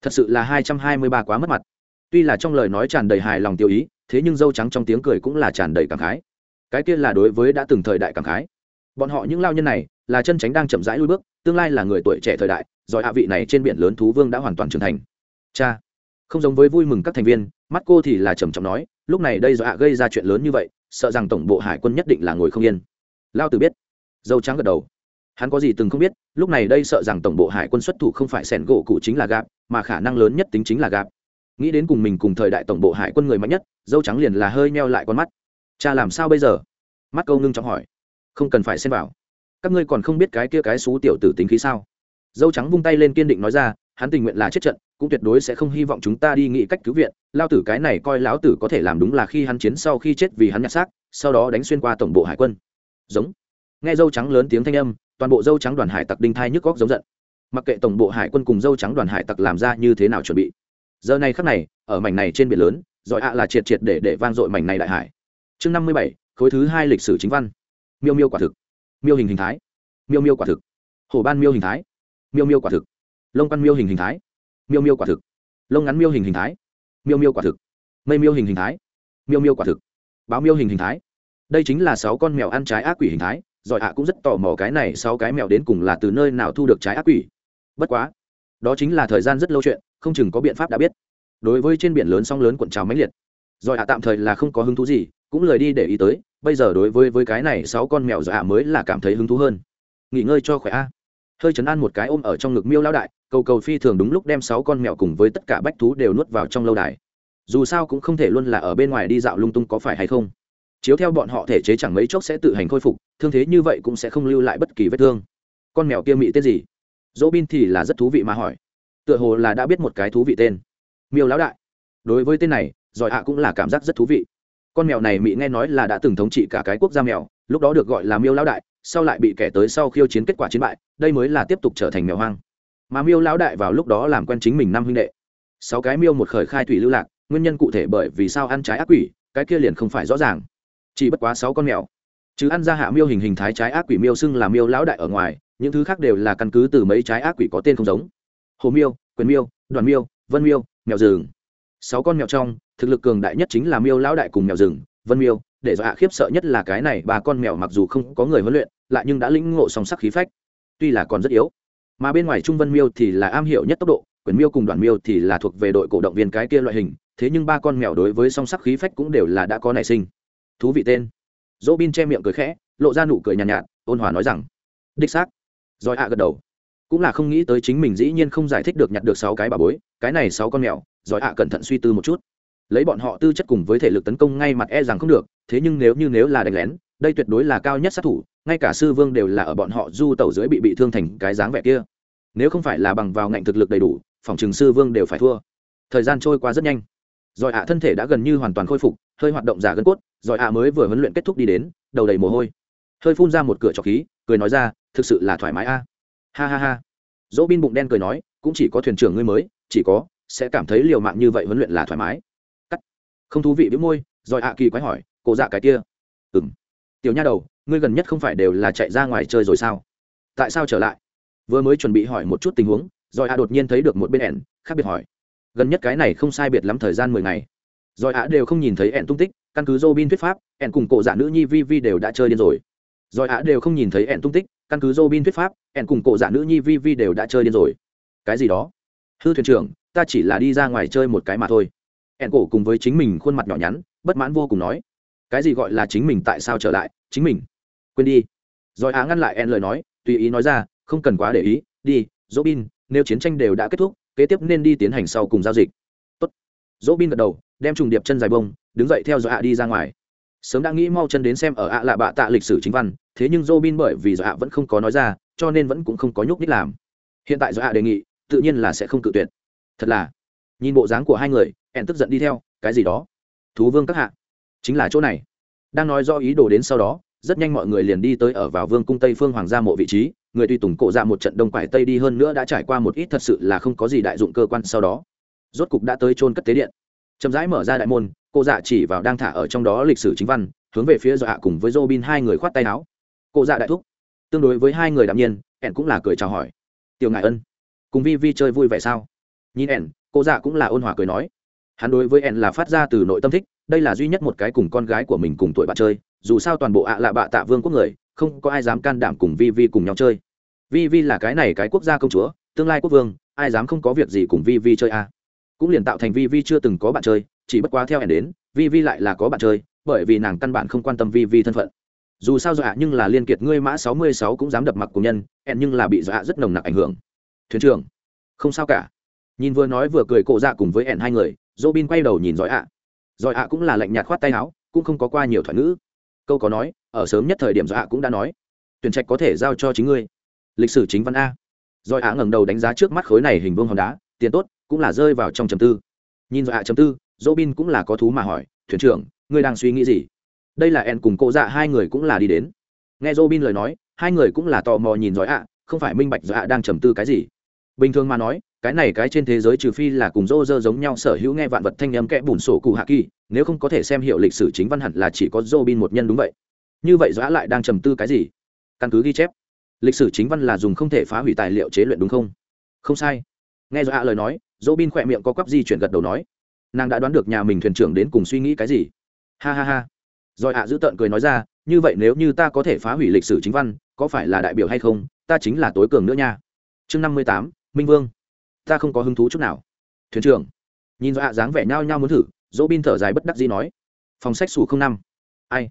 thật sự là hai trăm hai mươi ba quá mất mặt. Tuy là trong lời nói tràn đầy hài lòng tiêu ý thế nhưng dâu trắng trong tiếng cười cũng là tràn đầy cảm khái. Cái kia là đối với đã từng thời đại cảm khái. Bọn họ những lao nhân này là chân tránh đang chậm rãi lui bước, tương lai là người tuổi trẻ thời đại, giỏi hạ vị này trên biển lớn thú vương đã hoàn toàn trưởng thành. Cha, không giống với vui mừng các thành viên, mắt cô thì là trầm trọng nói, lúc này đây do hạ gây ra chuyện lớn như vậy, sợ rằng tổng bộ hải quân nhất định là ngồi không yên. Lao tử biết. Dâu trắng gật đầu. Hắn có gì từng không biết, lúc này đây sợ rằng tổng bộ hải quân xuất thủ không phải sẻn gỗ cụ chính là gạp, mà khả năng lớn nhất tính chính là gạp nghĩ đến cùng mình cùng thời đại tổng bộ hải quân người mạnh nhất, dâu trắng liền là hơi meo lại con mắt. Cha làm sao bây giờ? Mắt câu ngưng trọng hỏi. Không cần phải xem vào. Các ngươi còn không biết cái kia cái xú tiểu tử tính khí sao? Dâu trắng vung tay lên kiên định nói ra, hắn tình nguyện là chết trận, cũng tuyệt đối sẽ không hy vọng chúng ta đi nghĩ cách cứu viện. Lao tử cái này coi lão tử có thể làm đúng là khi hắn chiến sau khi chết vì hắn nhặt xác, sau đó đánh xuyên qua tổng bộ hải quân. Giống. Nghe dâu trắng lớn tiếng thanh âm, toàn bộ dâu trắng đoàn hải tặc đinh thai nhức góc giống giận. Mặc kệ tổng bộ hải quân cùng dâu trắng đoàn hải tặc làm ra như thế nào chuẩn bị giờ này khắc này, ở mảnh này trên biển lớn, giỏi ạ là triệt triệt để để vang dội mảnh này đại hải. Chương năm mươi bảy, khối thứ hai lịch sử chính văn. Miêu miêu quả thực. Miêu hình hình thái. Miêu miêu quả thực. Hổ ban miêu hình thái. Miêu miêu quả thực. Lông căn miêu hình hình thái. Miêu miêu quả thực. Lông ngắn miêu hình hình thái. Miêu miêu quả thực. Mây miêu hình hình thái. Miêu miêu quả thực. Báo miêu hình hình thái. Đây chính là sáu con mèo ăn trái ác quỷ hình thái. Giỏi ạ cũng rất tò mò cái này sáu cái mèo đến cùng là từ nơi nào thu được trái ác quỷ. Bất quá đó chính là thời gian rất lâu chuyện, không chừng có biện pháp đã biết. Đối với trên biển lớn sóng lớn cuộn trào mãnh liệt, giỏi ạ tạm thời là không có hứng thú gì, cũng lời đi để ý tới, bây giờ đối với với cái này sáu con mèo giỏi ạ mới là cảm thấy hứng thú hơn. Nghỉ ngơi cho khỏe a hơi chấn an một cái ôm ở trong ngực miêu lão đại, cầu cầu phi thường đúng lúc đem sáu con mèo cùng với tất cả bách thú đều nuốt vào trong lâu đài. Dù sao cũng không thể luôn là ở bên ngoài đi dạo lung tung có phải hay không. Chiếu theo bọn họ thể chế chẳng mấy chốc sẽ tự hành khôi phục, thương thế như vậy cũng sẽ không lưu lại bất kỳ vết thương. Con mèo kia mị tết gì? Dỗ bin thì là rất thú vị mà hỏi. Tựa hồ là đã biết một cái thú vị tên. Miêu lão đại. Đối với tên này, giỏi ạ cũng là cảm giác rất thú vị. Con mèo này mỹ nghe nói là đã từng thống trị cả cái quốc gia mèo, lúc đó được gọi là miêu lão đại, sau lại bị kẻ tới sau khiêu chiến kết quả chiến bại, đây mới là tiếp tục trở thành mèo hoang. Mà miêu lão đại vào lúc đó làm quen chính mình năm huynh đệ. Sáu cái miêu một khởi khai thủy lưu lạc, nguyên nhân cụ thể bởi vì sao ăn trái ác quỷ, cái kia liền không phải rõ ràng. Chỉ bất quá sáu con mèo. Chứ ăn ra hạ miêu hình hình thái trái ác quỷ miêu xưng là miêu lão đại ở ngoài những thứ khác đều là căn cứ từ mấy trái ác quỷ có tên không giống. Hồ miêu quyền miêu đoàn miêu vân miêu mèo rừng. Sáu con mèo trong thực lực cường đại nhất chính là miêu lão đại cùng mèo rừng vân miêu để dọa khiếp sợ nhất là cái này ba con mèo mặc dù không có người huấn luyện lại nhưng đã lĩnh ngộ song sắc khí phách. Tuy là còn rất yếu mà bên ngoài trung vân miêu thì là am hiểu nhất tốc độ quyền miêu cùng đoàn miêu thì là thuộc về đội cổ động viên cái kia loại hình thế nhưng ba con mèo đối với song sắc khí phách cũng đều là đã có nảy sinh. Thú vị tên. Dỗ bin che miệng cười khẽ lộ ra nụ cười nhàn nhạt, nhạt ôn hòa nói rằng đích xác rồi ạ gật đầu. Cũng là không nghĩ tới chính mình dĩ nhiên không giải thích được nhặt được sáu cái bà bối, cái này sáu con mèo giỏi ạ cẩn thận suy tư một chút. Lấy bọn họ tư chất cùng với thể lực tấn công ngay mặt e rằng không được, thế nhưng nếu như nếu là đánh lén, đây tuyệt đối là cao nhất sát thủ, ngay cả sư vương đều là ở bọn họ du tẩu dưới bị bị thương thành cái dáng vẻ kia. Nếu không phải là bằng vào ngạnh thực lực đầy đủ, phòng trường sư vương đều phải thua. Thời gian trôi qua rất nhanh. Rồi ạ thân thể đã gần như hoàn toàn khôi phục, hơi hoạt động giả gân cốt, rồi ạ mới vừa huấn luyện kết thúc đi đến, đầu đầy mồ hôi. Hơi phun ra một cửa trọc khí, cười nói ra thực sự là thoải mái a. À? Ha ha ha. Dỗ bin bụng đen cười nói cũng chỉ có thuyền trưởng ngươi mới chỉ có sẽ cảm thấy liều mạng như vậy huấn luyện là thoải mái. Cắt. Không thú vị với môi rồi ạ kỳ quái hỏi cổ dạ cái kia? Ừng tiểu nha đầu ngươi gần nhất không phải đều là chạy ra ngoài chơi rồi sao? Tại sao trở lại? Vừa mới chuẩn bị hỏi một chút tình huống rồi ạ đột nhiên thấy được một bên ẻn khác biệt hỏi gần nhất cái này không sai biệt lắm thời gian mười ngày. Rồi ạ đều không nhìn thấy ẻn tung tích căn cứ Robin thuyết pháp, ẻn cùng cổ dạ nữ nhi Vi Vi đều đã chơi điên rồi. Rồi ạ đều không nhìn thấy ẻn tung tích, căn cứ Robin thuyết pháp, ẻn cùng cổ giả nữ nhi Vi Vi đều đã chơi điên rồi. Cái gì đó? Hư thuyền trưởng, ta chỉ là đi ra ngoài chơi một cái mà thôi. ẻn cổ cùng với chính mình khuôn mặt nhỏ nhắn, bất mãn vô cùng nói. Cái gì gọi là chính mình tại sao trở lại, chính mình? Quên đi. Rồi á ngăn lại ẻn lời nói, tùy ý nói ra, không cần quá để ý, đi, Robin, nếu chiến tranh đều đã kết thúc, kế tiếp nên đi tiến hành sau cùng giao dịch. Tốt. Robin gật đầu, đem trùng điệp chân dài bông, đứng dậy theo dõi ạ đi ra ngoài sớm đã nghĩ mau chân đến xem ở ạ lạ bạ tạ lịch sử chính văn, thế nhưng robin bởi vì dọa vẫn không có nói ra, cho nên vẫn cũng không có nhúc nhích làm. Hiện tại dọa đề nghị, tự nhiên là sẽ không cự tuyệt. Thật là, nhìn bộ dáng của hai người hẹn tức giận đi theo, cái gì đó. Thú vương các hạ, chính là chỗ này. Đang nói do ý đồ đến sau đó, rất nhanh mọi người liền đi tới ở vào vương cung tây phương hoàng gia mộ vị trí, người tùy tùng cổ ra một trận đông quải tây đi hơn nữa đã trải qua một ít thật sự là không có gì đại dụng cơ quan sau đó. Rốt cục đã tới trôn cất tế điện. Chậm rãi mở ra đại môn cô dạ chỉ vào đang thả ở trong đó lịch sử chính văn, hướng về phía dạ dọa cùng với robin hai người khoát tay áo. Cô dạ đại thúc, tương đối với hai người đạm nhiên, ẻn cũng là cười chào hỏi. Tiểu ngại ân, cùng vi vi chơi vui vẻ sao? Nhìn ẻn, cô dạ cũng là ôn hòa cười nói. Hắn đối với ẻn là phát ra từ nội tâm thích, đây là duy nhất một cái cùng con gái của mình cùng tuổi bạn chơi, dù sao toàn bộ ạ là bạ tạ vương quốc người, không có ai dám can đảm cùng vi vi cùng nhau chơi. Vi vi là cái này cái quốc gia công chúa, tương lai quốc vương, ai dám không có việc gì cùng vi vi chơi à cũng liền tạo thành vi vi chưa từng có bạn chơi, chỉ bất quá theo hẹn đến, vi vi lại là có bạn chơi, bởi vì nàng căn bản không quan tâm vi vi thân phận. Dù sao dọa nhưng là liên kiệt ngươi mã sáu mươi sáu cũng dám đập mặc của nhân, hẹn nhưng là bị dọa rất nồng nặc ảnh hưởng. Thuyền trưởng, không sao cả. Nhìn vừa nói vừa cười cộ dạ cùng với hẹn hai người dỗ bin quay đầu nhìn giỏi ạ giỏi ạ cũng là lạnh nhạt khoát tay áo, cũng không có qua nhiều thoại ngữ. Câu có nói, ở sớm nhất thời điểm giỏi ạ cũng đã nói, tuyển trạch có thể giao cho chính ngươi. Lịch sử chính văn a. Giỏi ạ ngẩng đầu đánh giá trước mắt khối này hình vương hòn đá, tiền tốt cũng là rơi vào trong trầm tư. Nhìn dọa trầm tư dỗ bin cũng là có thú mà hỏi, thuyền trưởng, ngươi đang suy nghĩ gì? Đây là en cùng cô dạ hai người cũng là đi đến. Nghe dỗ bin lời nói, hai người cũng là tò mò nhìn giỏi ạ, không phải minh bạch dọa đang trầm tư cái gì. Bình thường mà nói, cái này cái trên thế giới trừ phi là cùng rô rơ giống nhau sở hữu nghe vạn vật thanh âm kẽ bùn sổ cụ hạ kỳ, nếu không có thể xem hiệu lịch sử chính văn hẳn là chỉ có dô bin một nhân đúng vậy. Như vậy dọa lại đang trầm tư cái gì? Căn cứ ghi chép. Lịch sử chính văn là dùng không thể phá hủy tài liệu chế luyện đúng không? Không sai. Nghe dọa lời nói dỗ bin khỏe miệng có quắp di chuyển gật đầu nói, nàng đã đoán được nhà mình thuyền trưởng đến cùng suy nghĩ cái gì. Ha ha ha. Rồi ạ giữ tợn cười nói ra, như vậy nếu như ta có thể phá hủy lịch sử chính văn, có phải là đại biểu hay không? Ta chính là tối cường nữa nha. Chương năm mươi tám, minh vương. Ta không có hứng thú chút nào. Thuyền trưởng. Nhìn do ạ dáng vẻ nhao nhao muốn thử, dỗ bin thở dài bất đắc dĩ nói, phòng sách xù không năm. Ai?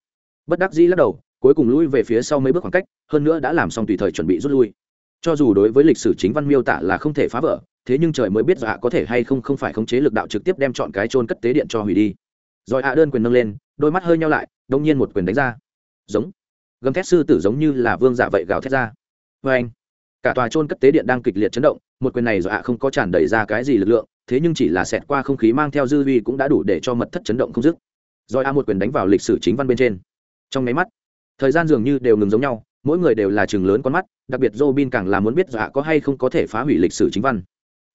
Bất đắc dĩ lắc đầu, cuối cùng lui về phía sau mấy bước khoảng cách, hơn nữa đã làm xong tùy thời chuẩn bị rút lui. Cho dù đối với lịch sử chính văn miêu tả là không thể phá vỡ thế nhưng trời mới biết dọa có thể hay không không phải khống chế lực đạo trực tiếp đem chọn cái trôn cất tế điện cho hủy đi. Rồi ạ đơn quyền nâng lên, đôi mắt hơi nhau lại, đông nhiên một quyền đánh ra. Giống. Gầm thét sư tử giống như là vương giả vậy gào thét ra. Vê anh, cả tòa trôn cất tế điện đang kịch liệt chấn động, một quyền này dọa không có tràn đầy ra cái gì lực lượng, thế nhưng chỉ là xẹt qua không khí mang theo dư vi cũng đã đủ để cho mật thất chấn động không dứt. Rồi a một quyền đánh vào lịch sử chính văn bên trên. Trong máy mắt, thời gian dường như đều ngừng giống nhau, mỗi người đều là chừng lớn con mắt, đặc biệt robin càng là muốn biết dọa có hay không có thể phá hủy lịch sử chính văn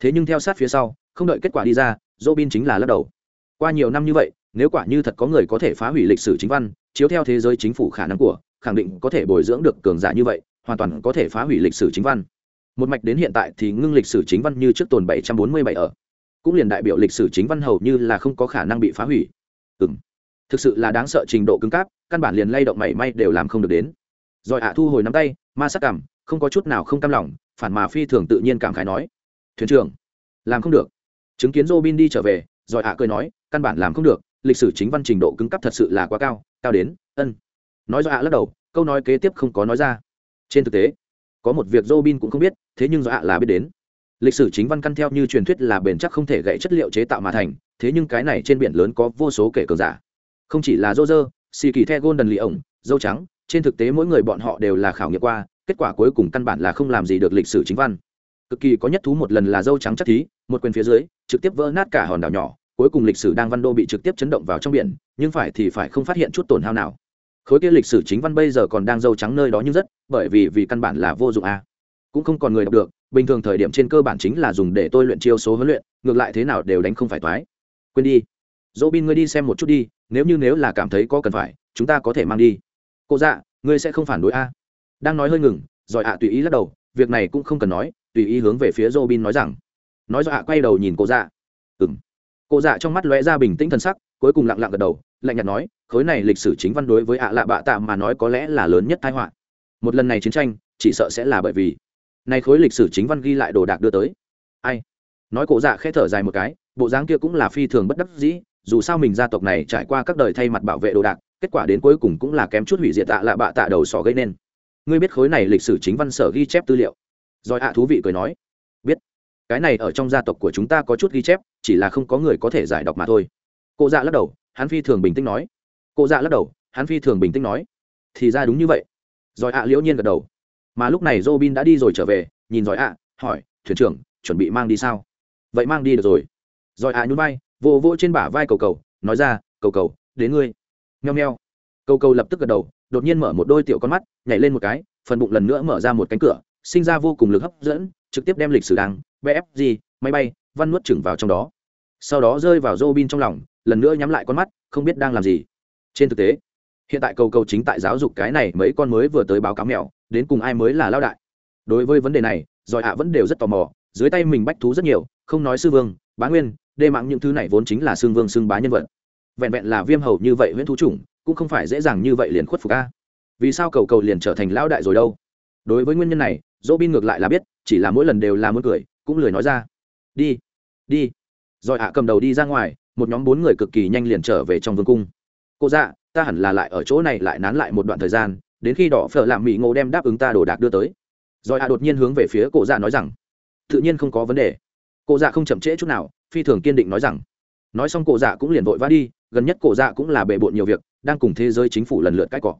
thế nhưng theo sát phía sau, không đợi kết quả đi ra, robin chính là lắc đầu. Qua nhiều năm như vậy, nếu quả như thật có người có thể phá hủy lịch sử chính văn, chiếu theo thế giới chính phủ khả năng của, khẳng định có thể bồi dưỡng được cường giả như vậy, hoàn toàn có thể phá hủy lịch sử chính văn. Một mạch đến hiện tại thì ngưng lịch sử chính văn như trước tồn bảy trăm bốn mươi bảy ở. Cũng liền đại biểu lịch sử chính văn hầu như là không có khả năng bị phá hủy. Ừ m thực sự là đáng sợ trình độ cứng cáp, căn bản liền lay động mảy may đều làm không được đến. Rồi ạ, thu hồi nắm tay, ma sắc cảm, không có chút nào không cam lòng, phản mà phi thường tự nhiên cảm khái nói thuyền trưởng. Làm không được. Chứng kiến robin đi trở về, rồi ạ cười nói, căn bản làm không được, lịch sử chính văn trình độ cứng cấp thật sự là quá cao cao đến, ân. Nói do ạ lắc đầu, câu nói kế tiếp không có nói ra. Trên thực tế, có một việc robin cũng không biết, thế nhưng do ạ là biết đến. Lịch sử chính văn căn theo như truyền thuyết là bền chắc không thể gãy chất liệu chế tạo mà thành, thế nhưng cái này trên biển lớn có vô số kể cường giả. Không chỉ là dô dơ xì kỳ the golden lì ổng, dâu trắng, trên thực tế mỗi người bọn họ đều là khảo nghiệm qua, kết quả cuối cùng căn bản là không làm gì được lịch sử chính văn cực kỳ có nhất thú một lần là dâu trắng chắc thí, một quyền phía dưới, trực tiếp vỡ nát cả hòn đảo nhỏ, cuối cùng lịch sử đang văn đô bị trực tiếp chấn động vào trong biển, nhưng phải thì phải không phát hiện chút tổn hao nào. Khối kia lịch sử chính văn bây giờ còn đang dâu trắng nơi đó nhưng rất, bởi vì vì căn bản là vô dụng a cũng không còn người đọc được, bình thường thời điểm trên cơ bản chính là dùng để tôi luyện chiêu số huấn luyện, ngược lại thế nào đều đánh không phải toái. Quên đi. Dỗ bin ngươi đi xem một chút đi, nếu như nếu là cảm thấy có cần phải, chúng ta có thể mang đi. Cô dạ ngươi sẽ không phản đối a. Đang nói hơi ngừng, rồi ạ tùy ý lắc đầu, việc này cũng không cần nói tùy ý hướng về phía Robin nói rằng. Nói rồi ạ quay đầu nhìn cô dạ. Ừm, cô dạ trong mắt lóe ra bình tĩnh thần sắc cuối cùng lặng lặng gật đầu lạnh nhạt nói khối này lịch sử chính văn đối với ạ lạ bạ tạ mà nói có lẽ là lớn nhất tai họa. Một lần này chiến tranh chỉ sợ sẽ là bởi vì nay khối lịch sử chính văn ghi lại đồ đạc đưa tới. Ai? Nói cổ dạ khẽ thở dài một cái bộ dáng kia cũng là phi thường bất đắc dĩ dù sao mình gia tộc này trải qua các đời thay mặt bảo vệ đồ đạc kết quả đến cuối cùng cũng là kém chút hủy diệt tạ lạ bạ tạ đầu sỏ gây nên. Ngươi biết khối này lịch sử chính văn sở ghi chép tư liệu? Rồi ạ, thú vị cười nói. Biết. Cái này ở trong gia tộc của chúng ta có chút ghi chép, chỉ là không có người có thể giải đọc mà thôi. Cô dạ lắc đầu, hắn phi thường bình tĩnh nói. Cô dạ lắc đầu, hắn phi thường bình tĩnh nói. Thì ra đúng như vậy. Rồi ạ liễu nhiên gật đầu. Mà lúc này robin đã đi rồi trở về, nhìn rồi ạ, hỏi, thuyền trưởng, chuẩn bị mang đi sao? Vậy mang đi được rồi. Rồi ạ nhún vai, vỗ vỗ trên bả vai cầu cầu, nói ra, cầu cầu, đến ngươi. Nheo nheo cầu cầu lập tức gật đầu, đột nhiên mở một đôi tiểu con mắt, nhảy lên một cái, phần bụng lần nữa mở ra một cánh cửa sinh ra vô cùng lực hấp dẫn, trực tiếp đem lịch sử đăng bfg máy bay, văn nuốt chừng vào trong đó. Sau đó rơi vào Robin trong lòng, lần nữa nhắm lại con mắt, không biết đang làm gì. Trên thực tế, hiện tại cầu cầu chính tại giáo dục cái này mấy con mới vừa tới báo cáo mèo đến cùng ai mới là lao đại. Đối với vấn đề này, giỏi ạ vẫn đều rất tò mò, dưới tay mình bách thú rất nhiều, không nói sư vương, bá nguyên, đê mạng những thứ này vốn chính là xương vương xương bá nhân vật. Vẹn vẹn là viêm hầu như vậy nguyễn thú chủng, cũng không phải dễ dàng như vậy liền khuất phục a. Vì sao cầu cầu liền trở thành lão đại rồi đâu? Đối với nguyên nhân này dỗ bin ngược lại là biết, chỉ là mỗi lần đều là muốn cười, cũng lười nói ra. Đi đi. Rồi ạ cầm đầu đi ra ngoài, một nhóm bốn người cực kỳ nhanh liền trở về trong vương cung. Cô dạ ta hẳn là lại ở chỗ này lại nán lại một đoạn thời gian, đến khi đỏ phở làm mỹ ngộ đem đáp ứng ta đồ đạc đưa tới. Rồi ạ đột nhiên hướng về phía cô dạ nói rằng, tự nhiên không có vấn đề. Cô dạ không chậm trễ chút nào, phi thường kiên định nói rằng, nói xong cô dạ cũng liền vội vã đi, gần nhất cổ dạ cũng là bề bộn nhiều việc, đang cùng thế giới chính phủ lần lượt cãi cọ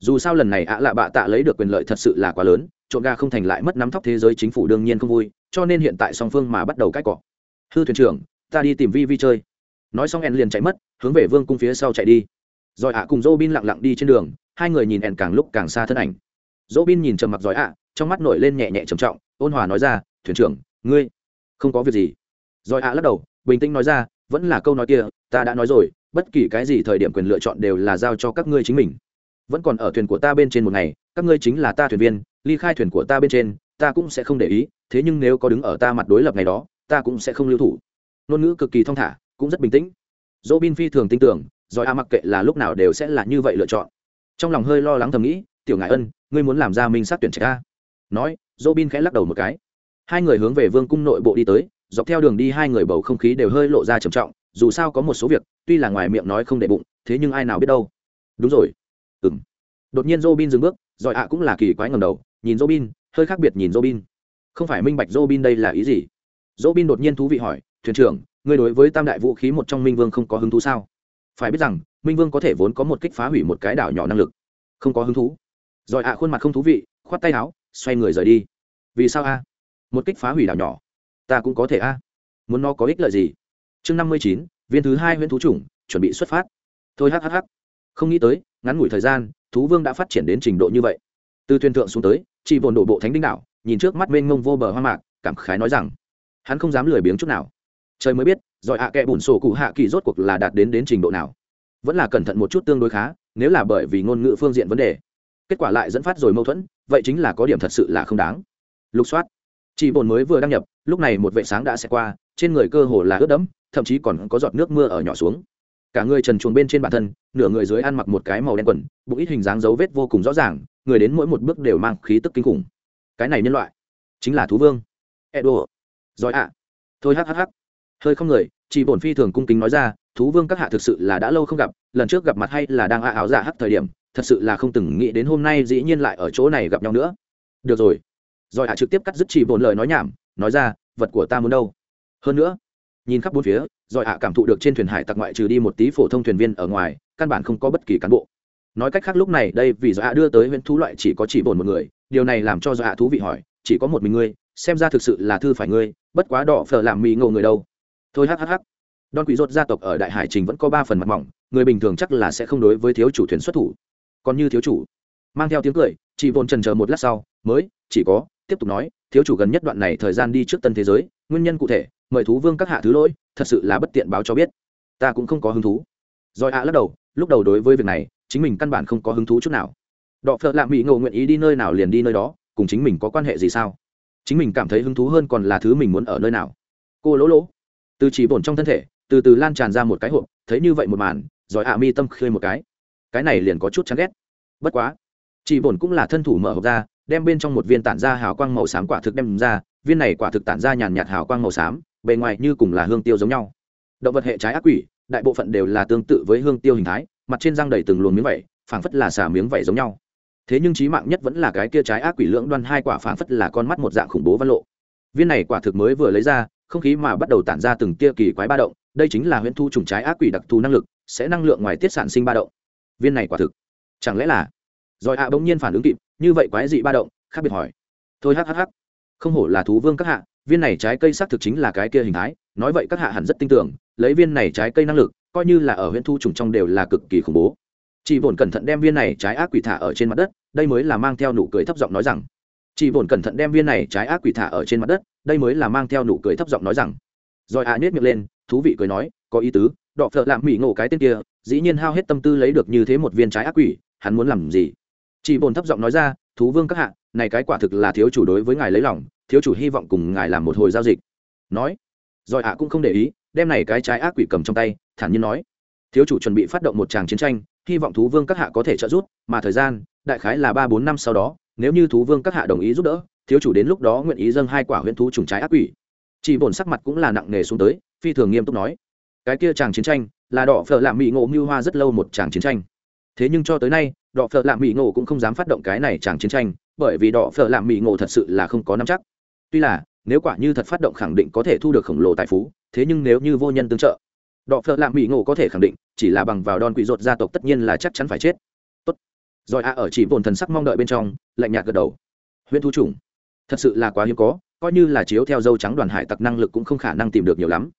dù sao lần này ạ lạ bạ tạ lấy được quyền lợi thật sự là quá lớn trộn ga không thành lại mất nắm thóc thế giới chính phủ đương nhiên không vui, cho nên hiện tại song phương mà bắt đầu cãi cọ. Hư thuyền trưởng, ta đi tìm vi vi chơi. Nói xong en liền chạy mất, hướng về vương cung phía sau chạy đi. Rồi ạ cùng dô bin lặng lặng đi trên đường, hai người nhìn en càng lúc càng xa thân ảnh. Dô bin nhìn trầm mặc giỏi ạ, trong mắt nổi lên nhẹ nhẹ trầm trọng, ôn hòa nói ra, thuyền trưởng, ngươi không có việc gì. Rồi ạ lắc đầu, bình tĩnh nói ra, vẫn là câu nói kia, ta đã nói rồi, bất kỳ cái gì thời điểm quyền lựa chọn đều là giao cho các ngươi chính mình vẫn còn ở thuyền của ta bên trên một ngày, các ngươi chính là ta thuyền viên, ly khai thuyền của ta bên trên, ta cũng sẽ không để ý, thế nhưng nếu có đứng ở ta mặt đối lập ngày đó, ta cũng sẽ không lưu thủ. Ngôn ngữ cực kỳ thong thả, cũng rất bình tĩnh. Dỗ bin phi thường tin tưởng giỏi a mặc kệ là lúc nào đều sẽ là như vậy lựa chọn. Trong lòng hơi lo lắng thầm nghĩ, tiểu ngại ân, ngươi muốn làm ra minh sát tuyển trạch a? Nói dỗ bin khẽ lắc đầu một cái. Hai người hướng về vương cung nội bộ đi tới, dọc theo đường đi hai người bầu không khí đều hơi lộ ra trầm trọng, dù sao có một số việc, tuy là ngoài miệng nói không để bụng, thế nhưng ai nào biết đâu. Đúng rồi ừng đột nhiên robin dừng bước giỏi ạ cũng là kỳ quái ngầm đầu, nhìn robin, hơi khác biệt nhìn robin. Không phải minh bạch robin đây là ý gì? Robin đột nhiên thú vị hỏi, thuyền trưởng người đối với tam đại vũ khí một trong minh vương không có hứng thú sao? Phải biết rằng, minh vương có thể vốn có một kích phá hủy một cái đảo nhỏ năng lực. Không có hứng thú. Giỏi ạ khuôn mặt không thú vị, khoát tay áo, xoay người rời đi. Vì sao a? Một kích phá hủy đảo nhỏ, ta cũng có thể a. Muốn nó có ích lợi gì? Chương năm mươi chín, viên thứ hai Huyễn thú chủng, chuẩn bị xuất phát. Thôi hhh không nghĩ tới ngắn ngủi thời gian, thú vương đã phát triển đến trình độ như vậy. Từ thuyền thượng xuống tới chị vồn đổ bộ thánh đinh đảo, nhìn trước mắt mênh mông vô bờ hoa mạc, cảm khái nói rằng, hắn không dám lười biếng chút nào. Trời mới biết giỏi hạ à kệ bùn sổ cụ hạ kỳ rốt cuộc là đạt đến đến trình độ nào. Vẫn là cẩn thận một chút tương đối khá, nếu là bởi vì ngôn ngữ phương diện vấn đề. Kết quả lại dẫn phát rồi mâu thuẫn, vậy chính là có điểm thật sự là không đáng. Lục soát. Chị bồn mới vừa đăng nhập, lúc này một vệ sáng đã sẽ qua, trên người cơ hồ là ướt đẫm, thậm chí còn có giọt nước mưa ở nhỏ xuống cả người trần chuồng bên trên bản thân, nửa người dưới ăn mặc một cái màu đen quần, bụng ít hình dáng dấu vết vô cùng rõ ràng, người đến mỗi một bước đều mang khí tức kinh khủng. Cái này nhân loại chính là thú vương. Edo. Giỏi ạ. Thôi hắc hắc hắc. Hơi không người, chỉ bổn phi thường cung kính nói ra, thú vương các hạ thực sự là đã lâu không gặp, lần trước gặp mặt hay là đang ạ áo giả hắc thời điểm, thật sự là không từng nghĩ đến hôm nay dĩ nhiên lại ở chỗ này gặp nhau nữa. Được rồi. Giỏi ạ trực tiếp cắt dứt chỉ bổn lời nói nhảm, nói ra, vật của ta muốn đâu? Hơn nữa nhìn khắp bốn phía, rồi hạ cảm thụ được trên thuyền hải tặc ngoại trừ đi một tí phổ thông thuyền viên ở ngoài, căn bản không có bất kỳ cán bộ. Nói cách khác lúc này đây vì do hạ đưa tới huyện thú loại chỉ có chỉ bổn một người, điều này làm cho do hạ thú vị hỏi, chỉ có một mình ngươi, xem ra thực sự là thư phải ngươi, bất quá đỏ phở làm mì ngộ người đâu. Thôi hắc hắc hắc. Đòn quỷ rốt gia tộc ở đại hải trình vẫn có ba phần mặt mỏng, người bình thường chắc là sẽ không đối với thiếu chủ thuyền xuất thủ. Còn như thiếu chủ, mang theo tiếng cười chị vồn trần chờ một lát sau, mới, chỉ có, tiếp tục nói, thiếu chủ gần nhất đoạn này thời gian đi trước tân thế giới, nguyên nhân cụ thể mời thú vương các hạ thứ lỗi, thật sự là bất tiện báo cho biết. Ta cũng không có hứng thú. Rồi ạ lắc đầu, lúc đầu đối với việc này, chính mình căn bản không có hứng thú chút nào. Đọ phợ lạ mỹ ngộ nguyện ý đi nơi nào liền đi nơi đó, cùng chính mình có quan hệ gì sao? Chính mình cảm thấy hứng thú hơn còn là thứ mình muốn ở nơi nào. Cô lỗ lỗ. Từ chỉ bổn trong thân thể, từ từ lan tràn ra một cái hộp, thấy như vậy một màn, rồi ạ mi tâm khơi một cái. Cái này liền có chút chán ghét. Bất quá, chỉ bổn cũng là thân thủ mở hộp ra, đem bên trong một viên tản ra hào quang màu xám quả thực đem ra, viên này quả thực tản ra nhàn nhạt hào quang màu xám bề ngoài như cùng là hương tiêu giống nhau. Động vật hệ trái ác quỷ, đại bộ phận đều là tương tự với hương tiêu hình thái, mặt trên răng đầy từng luồng miếng vẩy phảng phất là xả miếng vẩy giống nhau. Thế nhưng trí mạng nhất vẫn là cái kia trái ác quỷ lưỡng đoan hai quả phảng phất là con mắt một dạng khủng bố văn lộ. Viên này quả thực mới vừa lấy ra, không khí mà bắt đầu tản ra từng tia kỳ quái ba động, đây chính là huyễn thu trùng trái ác quỷ đặc thù năng lực, sẽ năng lượng ngoài tiết sản sinh ba động. Viên này quả thực, chẳng lẽ là? Rồi ạ bỗng nhiên phản ứng kịp, như vậy quái dị ba động, khác biệt hỏi. Thôi hắc hắc hắc, không hổ là thú vương các hạ viên này trái cây xác thực chính là cái kia hình thái, nói vậy các hạ hẳn rất tin tưởng, lấy viên này trái cây năng lực, coi như là ở huyện thu trùng trong đều là cực kỳ khủng bố. Chị vồn cẩn thận đem viên này trái ác quỷ thả ở trên mặt đất, đây mới là mang theo nụ cười thấp giọng nói rằng. Chị vồn cẩn thận đem viên này trái ác quỷ thả ở trên mặt đất, đây mới là mang theo nụ cười thấp giọng nói rằng. Rồi ạ à nhét miệng lên, thú vị cười nói, có ý tứ, đọ phợ lạm mỹ ngộ cái tên kia, dĩ nhiên hao hết tâm tư lấy được như thế một viên trái ác quỷ, hắn muốn làm gì? Chị vồn thấp giọng nói ra, thú vương các hạ, này cái quả thực là thiếu chủ đối với ngài lấy lòng thiếu chủ hy vọng cùng ngài làm một hồi giao dịch. Nói, rồi ạ cũng không để ý, đem này cái trái ác quỷ cầm trong tay, thản nhiên nói. Thiếu chủ chuẩn bị phát động một tràng chiến tranh, hy vọng thú vương các hạ có thể trợ giúp, mà thời gian, đại khái là ba bốn năm sau đó, nếu như thú vương các hạ đồng ý giúp đỡ, thiếu chủ đến lúc đó nguyện ý dâng hai quả huyễn thú trùng trái ác quỷ. Chỉ bổn sắc mặt cũng là nặng nề xuống tới, phi thường nghiêm túc nói. Cái kia chàng chiến tranh, là đỏ phở lạm mỹ ngộ mưu hoa rất lâu một chàng chiến tranh. Thế nhưng cho tới nay, đỏ phở lạm mỹ ngộ cũng không dám phát động cái này chàng chiến tranh, bởi vì đỏ phở lạm mỹ ngộ thật sự là không có nắm chắc tuy là nếu quả như thật phát động khẳng định có thể thu được khổng lồ tài phú thế nhưng nếu như vô nhân tương trợ Đọ phở lạm mỹ ngộ có thể khẳng định chỉ là bằng vào đòn quỷ rột gia tộc tất nhiên là chắc chắn phải chết. Tốt. Rồi a ở chỉ vồn thần sắc mong đợi bên trong lạnh nhạt gật đầu. Huyễn thu trùng, thật sự là quá hiếm có coi như là chiếu theo dâu trắng đoàn hải tặc năng lực cũng không khả năng tìm được nhiều lắm.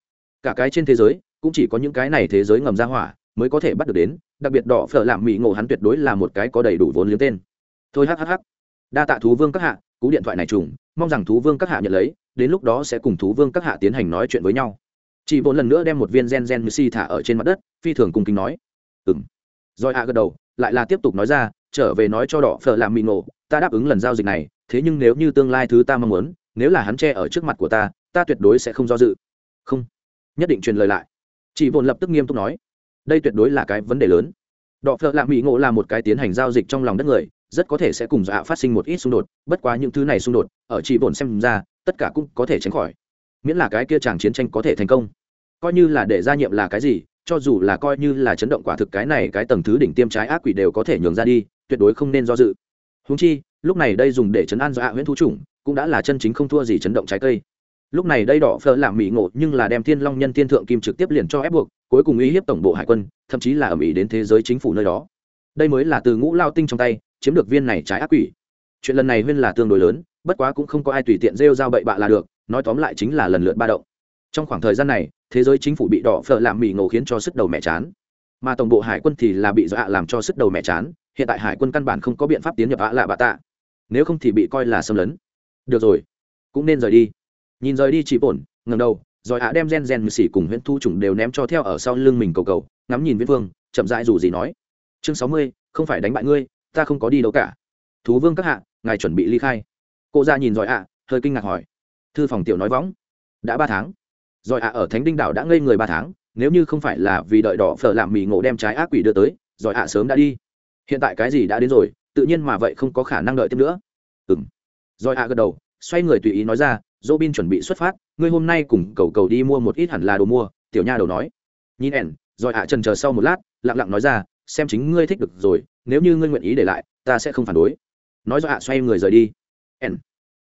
Cả cái trên thế giới cũng chỉ có những cái này thế giới ngầm ra hỏa mới có thể bắt được đến đặc biệt đỏ phở làm mỹ ngộ hắn tuyệt đối là một cái có đầy đủ vốn liếng tên. Thôi hhh đa tạ thú vương các hạ cú điện thoại này trùng mong rằng thú vương các hạ nhận lấy, đến lúc đó sẽ cùng thú vương các hạ tiến hành nói chuyện với nhau. Chị vốn lần nữa đem một viên gen gen si thả ở trên mặt đất, phi thường cung kính nói. Ừ m rồi hạ gật đầu, lại là tiếp tục nói ra, trở về nói cho đỏ phở làm mì ngộ, ta đáp ứng lần giao dịch này, thế nhưng nếu như tương lai thứ ta mong muốn, nếu là hắn che ở trước mặt của ta ta tuyệt đối sẽ không do dự. Không. Nhất định truyền lời lại. Chị vốn lập tức nghiêm túc nói. Đây tuyệt đối là cái vấn đề lớn. Đọ phợ lạ mỹ ngộ là một cái tiến hành giao dịch trong lòng đất người rất có thể sẽ cùng dọa phát sinh một ít xung đột, bất quá những thứ này xung đột, ở chị bổn xem ra, tất cả cũng có thể tránh khỏi. Miễn là cái kia chàng chiến tranh có thể thành công. Coi như là để gia nhiệm là cái gì, cho dù là coi như là chấn động quả thực cái này cái tầng thứ đỉnh tiêm trái ác quỷ đều có thể nhường ra đi, tuyệt đối không nên do dự. Húng chi, lúc này đây dùng để chấn an do hạ huyễn thú chủng, cũng đã là chân chính không thua gì chấn động trái cây. Lúc này đây đỏ phở làm mỹ ngộ, nhưng là đem thiên long nhân thiên thượng kim trực tiếp liền cho ép buộc, cuối cùng uy hiếp tổng bộ hải quân, thậm chí là ở mỹ đến thế giới chính phủ nơi đó. Đây mới là từ ngũ lao tinh trong tay chiếm được viên này trái ác quỷ. Chuyện lần này huyên là tương đối lớn, bất quá cũng không có ai tùy tiện rêu giao bậy bạ là được, nói tóm lại chính là lần lượt ba động. Trong khoảng thời gian này, thế giới chính phủ bị đỏ phở làm mỹ ngộ khiến cho sức đầu mẹ chán. Mà tổng bộ hải quân thì là bị dọa làm cho sức đầu mẹ chán, hiện tại hải quân căn bản không có biện pháp tiến nhập ạ lạ bạ tạ. Nếu không thì bị coi là xâm lấn. Được rồi, cũng nên rời đi. Nhìn rời đi chỉ bổn ngầm đầu, rồi ạ đem gen gen xỉ cùng huyễn thu trùng đều ném cho theo ở sau lưng mình cầu cầu, ngắm nhìn viễn vương, chậm rãi dù gì nói. Chương sáu mươi, không phải đánh bại ngươi ta không có đi đâu cả. Thú vương các hạ, ngài chuẩn bị ly khai. Cô ra nhìn giỏi ạ, hơi kinh ngạc hỏi. Thư phòng tiểu nói võng. Đã ba tháng. Giỏi ạ ở thánh đinh đảo đã ngây người ba tháng, nếu như không phải là vì đợi đỏ phở làm mì ngộ đem trái ác quỷ đưa tới, giỏi ạ sớm đã đi. Hiện tại cái gì đã đến rồi, tự nhiên mà vậy không có khả năng đợi tiếp nữa. Ừng giỏi ạ gật đầu, xoay người tùy ý nói ra dỗ bin chuẩn bị xuất phát, ngươi hôm nay cùng cầu cầu đi mua một ít hẳn là đồ mua, tiểu nha đầu nói. Nhìn ẻn giỏi ạ trần chờ sau một lát, lặng lặng nói ra, xem chính ngươi thích được rồi nếu như ngươi nguyện ý để lại, ta sẽ không phản đối. Nói do ạ, xoay người rời đi. Ẻn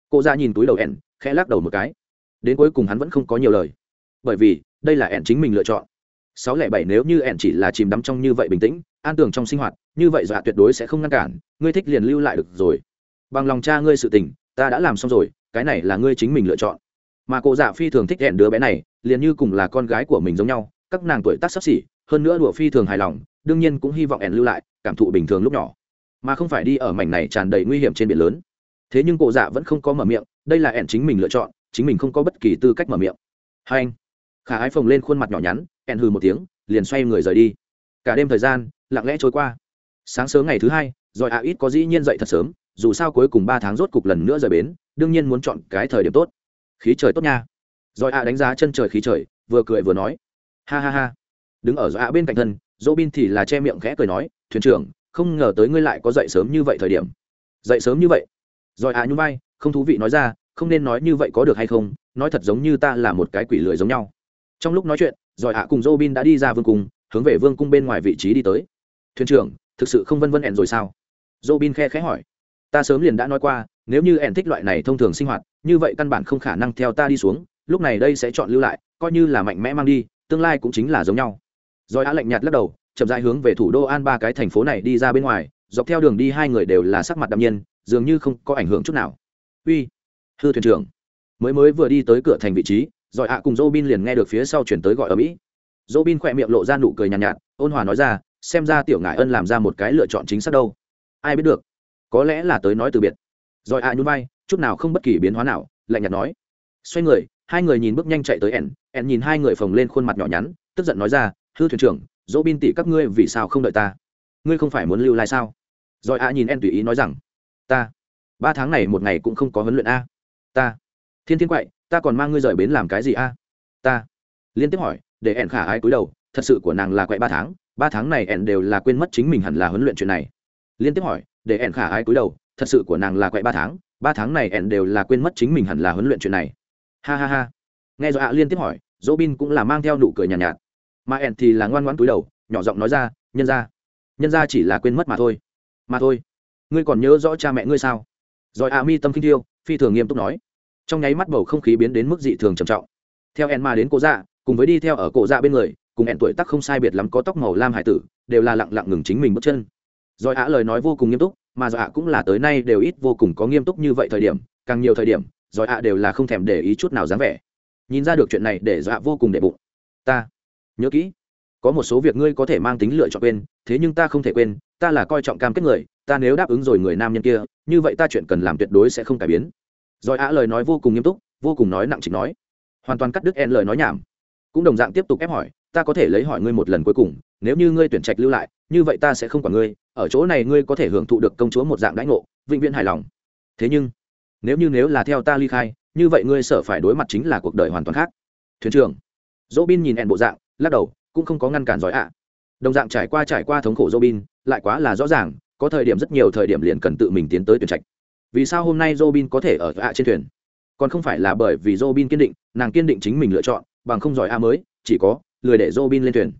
cô ra nhìn túi đầu ẻn khẽ lắc đầu một cái. Đến cuối cùng hắn vẫn không có nhiều lời. Bởi vì, đây là ẻn chính mình lựa chọn. Sáu lẻ bảy nếu như ẻn chỉ là chìm đắm trong như vậy bình tĩnh, an tường trong sinh hoạt, như vậy dọa tuyệt đối sẽ không ngăn cản, ngươi thích liền lưu lại được rồi. Bằng lòng cha ngươi sự tình, ta đã làm xong rồi, cái này là ngươi chính mình lựa chọn. Mà cô dạ phi thường thích hẹn đứa bé này, liền như cùng là con gái của mình giống nhau, các nàng tuổi tác sắp xỉ, hơn nữa đùa phi thường hài lòng đương nhiên cũng hy vọng ẻn lưu lại, cảm thụ bình thường lúc nhỏ. Mà không phải đi ở mảnh này tràn đầy nguy hiểm trên biển lớn. Thế nhưng cô dạ vẫn không có mở miệng, đây là ẻn chính mình lựa chọn, chính mình không có bất kỳ tư cách mở miệng. Hai anh, khả ái phồng lên khuôn mặt nhỏ nhắn, ẻn hừ một tiếng, liền xoay người rời đi. Cả đêm thời gian, lặng lẽ trôi qua. Sáng sớm ngày thứ hai, rồi ạ ít có dĩ nhiên dậy thật sớm, dù sao cuối cùng ba tháng rốt cục lần nữa rời bến, đương nhiên muốn chọn cái thời điểm tốt. Khí trời tốt nha. Rồi ạ đánh giá chân trời khí trời, vừa cười vừa nói. Ha ha ha. Đứng ở rồi ạ bên cạnh thân dỗ bin thì là che miệng khẽ cười nói, thuyền trưởng, không ngờ tới ngươi lại có dậy sớm như vậy thời điểm. Dậy sớm như vậy? Rồi à nhún vai, không thú vị nói ra, không nên nói như vậy có được hay không? Nói thật giống như ta là một cái quỷ lười giống nhau. Trong lúc nói chuyện, rồi ạ cùng dỗ bin đã đi ra vương cung, hướng về vương cung bên ngoài vị trí đi tới. Thuyền trưởng, thực sự không vân vân hẹn rồi sao? Dỗ bin khe khẽ hỏi. Ta sớm liền đã nói qua, nếu như ẻn thích loại này thông thường sinh hoạt, như vậy căn bản không khả năng theo ta đi xuống, lúc này đây sẽ chọn lưu lại, coi như là mạnh mẽ mang đi, tương lai cũng chính là giống nhau rồi á lạnh nhạt lắc đầu chậm rãi hướng về thủ đô an ba cái thành phố này đi ra bên ngoài dọc theo đường đi hai người đều là sắc mặt đạm nhiên dường như không có ảnh hưởng chút nào. Uy hư thuyền trưởng. Mới mới vừa đi tới cửa thành vị trí rồi ạ cùng Robin liền nghe được phía sau chuyển tới gọi ở mỹ. Robin khỏe miệng lộ ra nụ cười nhàn nhạt, nhạt ôn hòa nói ra xem ra tiểu ngải ân làm ra một cái lựa chọn chính xác đâu. Ai biết được có lẽ là tới nói từ biệt. Rồi ạ nhún vai chút nào không bất kỳ biến hóa nào lạnh nhạt nói. Xoay người hai người nhìn bước nhanh chạy tới ẻn ẻn nhìn hai người phồng lên khuôn mặt nhỏ nhắn tức giận nói ra hư thuyền trưởng dỗ bin tỷ các ngươi vì sao không đợi ta? Ngươi không phải muốn lưu lại sao? Rồi a nhìn En tùy ý nói rằng ta ba tháng này một ngày cũng không có huấn luyện a. Ta thiên thiên quậy ta còn mang ngươi rời bến làm cái gì a? Ta. Liên tiếp hỏi để ẹn khả ái cúi đầu thật sự của nàng là quậy ba tháng ba tháng này ẹn đều là quên mất chính mình hẳn là huấn luyện chuyện này. Liên tiếp hỏi để ẹn khả ái cúi đầu thật sự của nàng là quậy ba tháng ba tháng này ẹn đều là quên mất chính mình hẳn là huấn luyện chuyện này. Ha ha ha. Nghe do ạ liên tiếp hỏi dỗ bin cũng là mang theo nụ cười nhàn nhạt, nhạt mà ẻn thì là ngoan ngoãn túi đầu, nhỏ giọng nói ra, nhân ra nhân ra chỉ là quên mất mà thôi mà thôi. Ngươi còn nhớ rõ cha mẹ ngươi sao? Rồi ạ mi tâm kinh thiêu, phi thường nghiêm túc nói. Trong nháy mắt bầu không khí biến đến mức dị thường trầm trọng. Theo ẻn mà đến cổ dạ cùng với đi theo ở cổ dạ bên người, cùng ẻn tuổi tác không sai biệt lắm có tóc màu lam hải tử, đều là lặng lặng ngừng chính mình bước chân. Rồi ạ lời nói vô cùng nghiêm túc, mà rồi ạ cũng là tới nay đều ít vô cùng có nghiêm túc như vậy thời điểm, càng nhiều thời điểm, rồi ạ đều là không thèm để ý chút nào dáng vẻ. Nhìn ra được chuyện này để dọa vô cùng để bụng. Ta nhớ kỹ. Có một số việc ngươi có thể mang tính lựa chọn quên, thế nhưng ta không thể quên, ta là coi trọng cam kết người, ta nếu đáp ứng rồi người nam nhân kia, như vậy ta chuyện cần làm tuyệt đối sẽ không cải biến. Rồi á lời nói vô cùng nghiêm túc, vô cùng nói nặng chính nói. Hoàn toàn cắt đứt en lời nói nhảm. Cũng đồng dạng tiếp tục ép hỏi, ta có thể lấy hỏi ngươi một lần cuối cùng, nếu như ngươi tuyển trạch lưu lại, như vậy ta sẽ không quản ngươi, ở chỗ này ngươi có thể hưởng thụ được công chúa một dạng đãi ngộ, vĩnh viễn hài lòng. Thế nhưng, nếu như nếu là theo ta ly khai, như vậy ngươi sợ phải đối mặt chính là cuộc đời hoàn toàn khác. Thuyền trưởng dỗ bin nhìn en bộ dạng lắc đầu, cũng không có ngăn cản giỏi ạ. Đồng dạng trải qua trải qua thống khổ robin bin lại quá là rõ ràng, có thời điểm rất nhiều thời điểm liền cần tự mình tiến tới tuyển trạch. Vì sao hôm nay robin bin có thể ở ạ trên thuyền? Còn không phải là bởi vì robin bin kiên định, nàng kiên định chính mình lựa chọn, bằng không giỏi a mới, chỉ có lười để robin bin lên thuyền.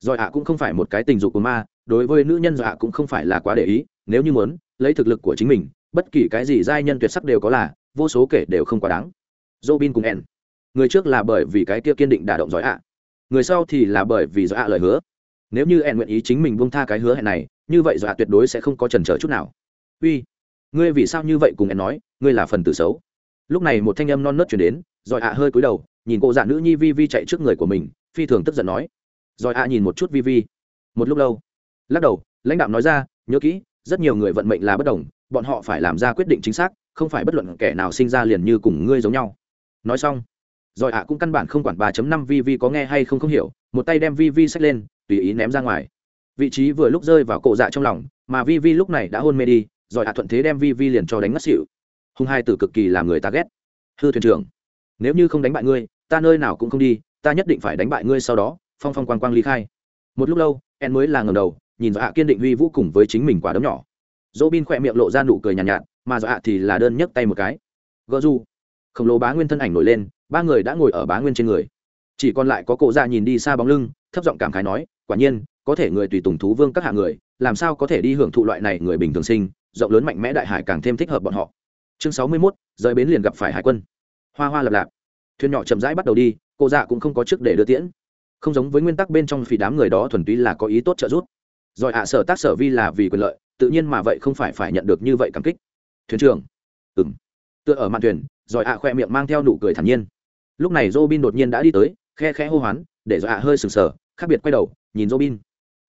Giỏi ạ cũng không phải một cái tình dục của ma, đối với nữ nhân giỏi ạ cũng không phải là quá để ý, nếu như muốn lấy thực lực của chính mình, bất kỳ cái gì giai nhân tuyệt sắc đều có là, vô số kể đều không quá đáng. Robin cùng En. Người trước là bởi vì cái kia kiên định đả động giỏi ạ. Người sau thì là bởi vì giỏi ạ lời hứa. Nếu như ẹn nguyện ý chính mình buông tha cái hứa hẹn này, như vậy giỏi ạ tuyệt đối sẽ không có chần trở chút nào. "Uy, ngươi vì sao như vậy cùng ẹn nói, ngươi là phần tử xấu." Lúc này một thanh âm non nớt truyền đến, rồi ạ hơi cúi đầu, nhìn cô dạ nữ nhi Vi Vi chạy trước người của mình, phi thường tức giận nói. Rồi ạ nhìn một chút Vi Vi. Một lúc lâu, lắc đầu, lãnh đạo nói ra, nhớ kỹ, rất nhiều người vận mệnh là bất đồng, bọn họ phải làm ra quyết định chính xác, không phải bất luận kẻ nào sinh ra liền như cùng ngươi giống nhau nói xong rồi ạ cũng căn bản không quản ba chấm năm vi vi có nghe hay không không hiểu một tay đem vi vi xách lên tùy ý ném ra ngoài. Vị trí vừa lúc rơi vào cổ dạ trong lòng mà vi vi lúc này đã hôn mê đi rồi ạ thuận thế đem vi vi liền cho đánh ngất xỉu. Hung hai tử cực kỳ làm người ta ghét. Hư thuyền trưởng nếu như không đánh bại ngươi ta nơi nào cũng không đi ta nhất định phải đánh bại ngươi sau đó phong phong quang quang ly khai. Một lúc lâu en mới là ngầm đầu nhìn dọa kiên định huy vũ cùng với chính mình quả đấm nhỏ. Dỗ bin khỏe miệng lộ ra nụ cười nhàn nhạt, nhạt mà dọa thì là đơn nhấc tay một cái. Gỡ du khổng lồ bá nguyên thân ảnh nổi lên ba người đã ngồi ở bá nguyên trên người. Chỉ còn lại có cổ dạ nhìn đi xa bóng lưng thấp giọng cảm khái nói quả nhiên có thể người tùy tùng thú vương các hạ người làm sao có thể đi hưởng thụ loại này người bình thường sinh rộng lớn mạnh mẽ đại hải càng thêm thích hợp bọn họ. Chương sáu mươi 61, rời bến liền gặp phải hải quân. Hoa hoa lập lạp. Thuyền nhỏ chậm rãi bắt đầu đi cô dạ cũng không có trước để đưa tiễn. Không giống với nguyên tắc bên trong phỉ đám người đó thuần túy là có ý tốt trợ giúp. Rồi ạ sở tác sở vi là vì quyền lợi tự nhiên mà vậy không phải phải nhận được như vậy cảm kích. Thuyền trưởng. Ừm, tựa ở mạn thuyền rồi ạ khoe miệng mang theo nụ cười thản nhiên lúc này robin đột nhiên đã đi tới, khe khẽ hô hoán, để dọa ạ hơi sừng sờ, khác biệt quay đầu, nhìn robin.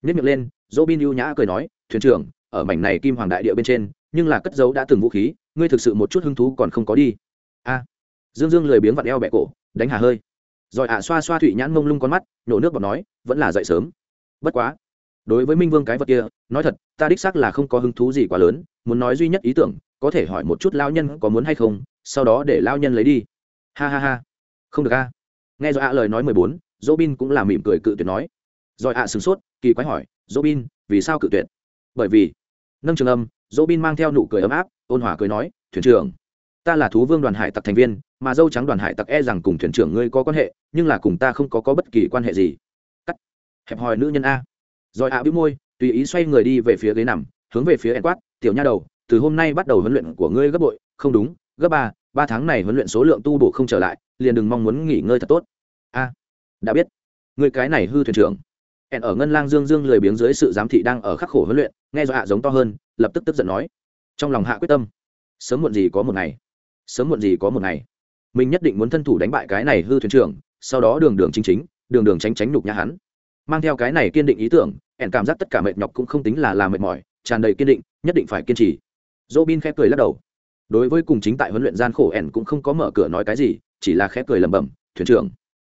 Nhét miệng lên, robin ưu nhã cười nói, thuyền trưởng, ở mảnh này kim hoàng đại địa bên trên, nhưng là cất dấu đã từng vũ khí, ngươi thực sự một chút hứng thú còn không có đi. A. Dương dương lười biếng vặn eo bẹ cổ, đánh hà hơi. Rồi ạ xoa xoa thụy nhãn mông lung con mắt nhổ nước bọt nói, vẫn là dậy sớm. Bất quá, đối với minh vương cái vật kia, nói thật, ta đích xác là không có hứng thú gì quá lớn, muốn nói duy nhất ý tưởng, có thể hỏi một chút lao nhân có muốn hay không, sau đó để lao nhân lấy đi. Ha ha ha không được a. Nghe do ạ lời nói mười bốn dỗ bin cũng là mỉm cười cự tuyệt nói. Rồi ạ sửng sốt kỳ quái hỏi dỗ bin vì sao cự tuyệt? Bởi vì nâng trường âm dỗ bin mang theo nụ cười ấm áp ôn hòa cười nói thuyền trưởng ta là thú vương đoàn hải tặc thành viên mà dâu trắng đoàn hải tặc e rằng cùng thuyền trưởng ngươi có quan hệ nhưng là cùng ta không có, có bất kỳ quan hệ gì. Cắt. Hẹp hòi nữ nhân a. Rồi ạ bĩu môi tùy ý xoay người đi về phía ghế nằm hướng về phía ed quát tiểu nha đầu từ hôm nay bắt đầu huấn luyện của ngươi gấp bội không đúng gấp ba ba tháng này huấn luyện số lượng tu bổ không trở lại liền đừng mong muốn nghỉ ngơi thật tốt. A, đã biết. Người cái này hư thuyền trưởng. Hẹn ở ngân lang dương dương lười biếng dưới sự giám thị đang ở khắc khổ huấn luyện, nghe do hạ giống to hơn, lập tức tức giận nói. Trong lòng hạ quyết tâm. Sớm muộn gì có một ngày. Sớm muộn gì có một ngày. Mình nhất định muốn thân thủ đánh bại cái này hư thuyền trưởng, sau đó đường đường chính chính, đường đường tránh tránh nhục nhà hắn. Mang theo cái này kiên định ý tưởng ẻn cảm giác tất cả mệt nhọc cũng không tính là làm mệt mỏi, tràn đầy kiên định, nhất định phải kiên trì. Dỗ bin khép cười lắc đầu. Đối với cùng chính tại huấn luyện gian khổ ẻn cũng không có mở cửa nói cái gì chỉ là khép cười lẩm bẩm thuyền trưởng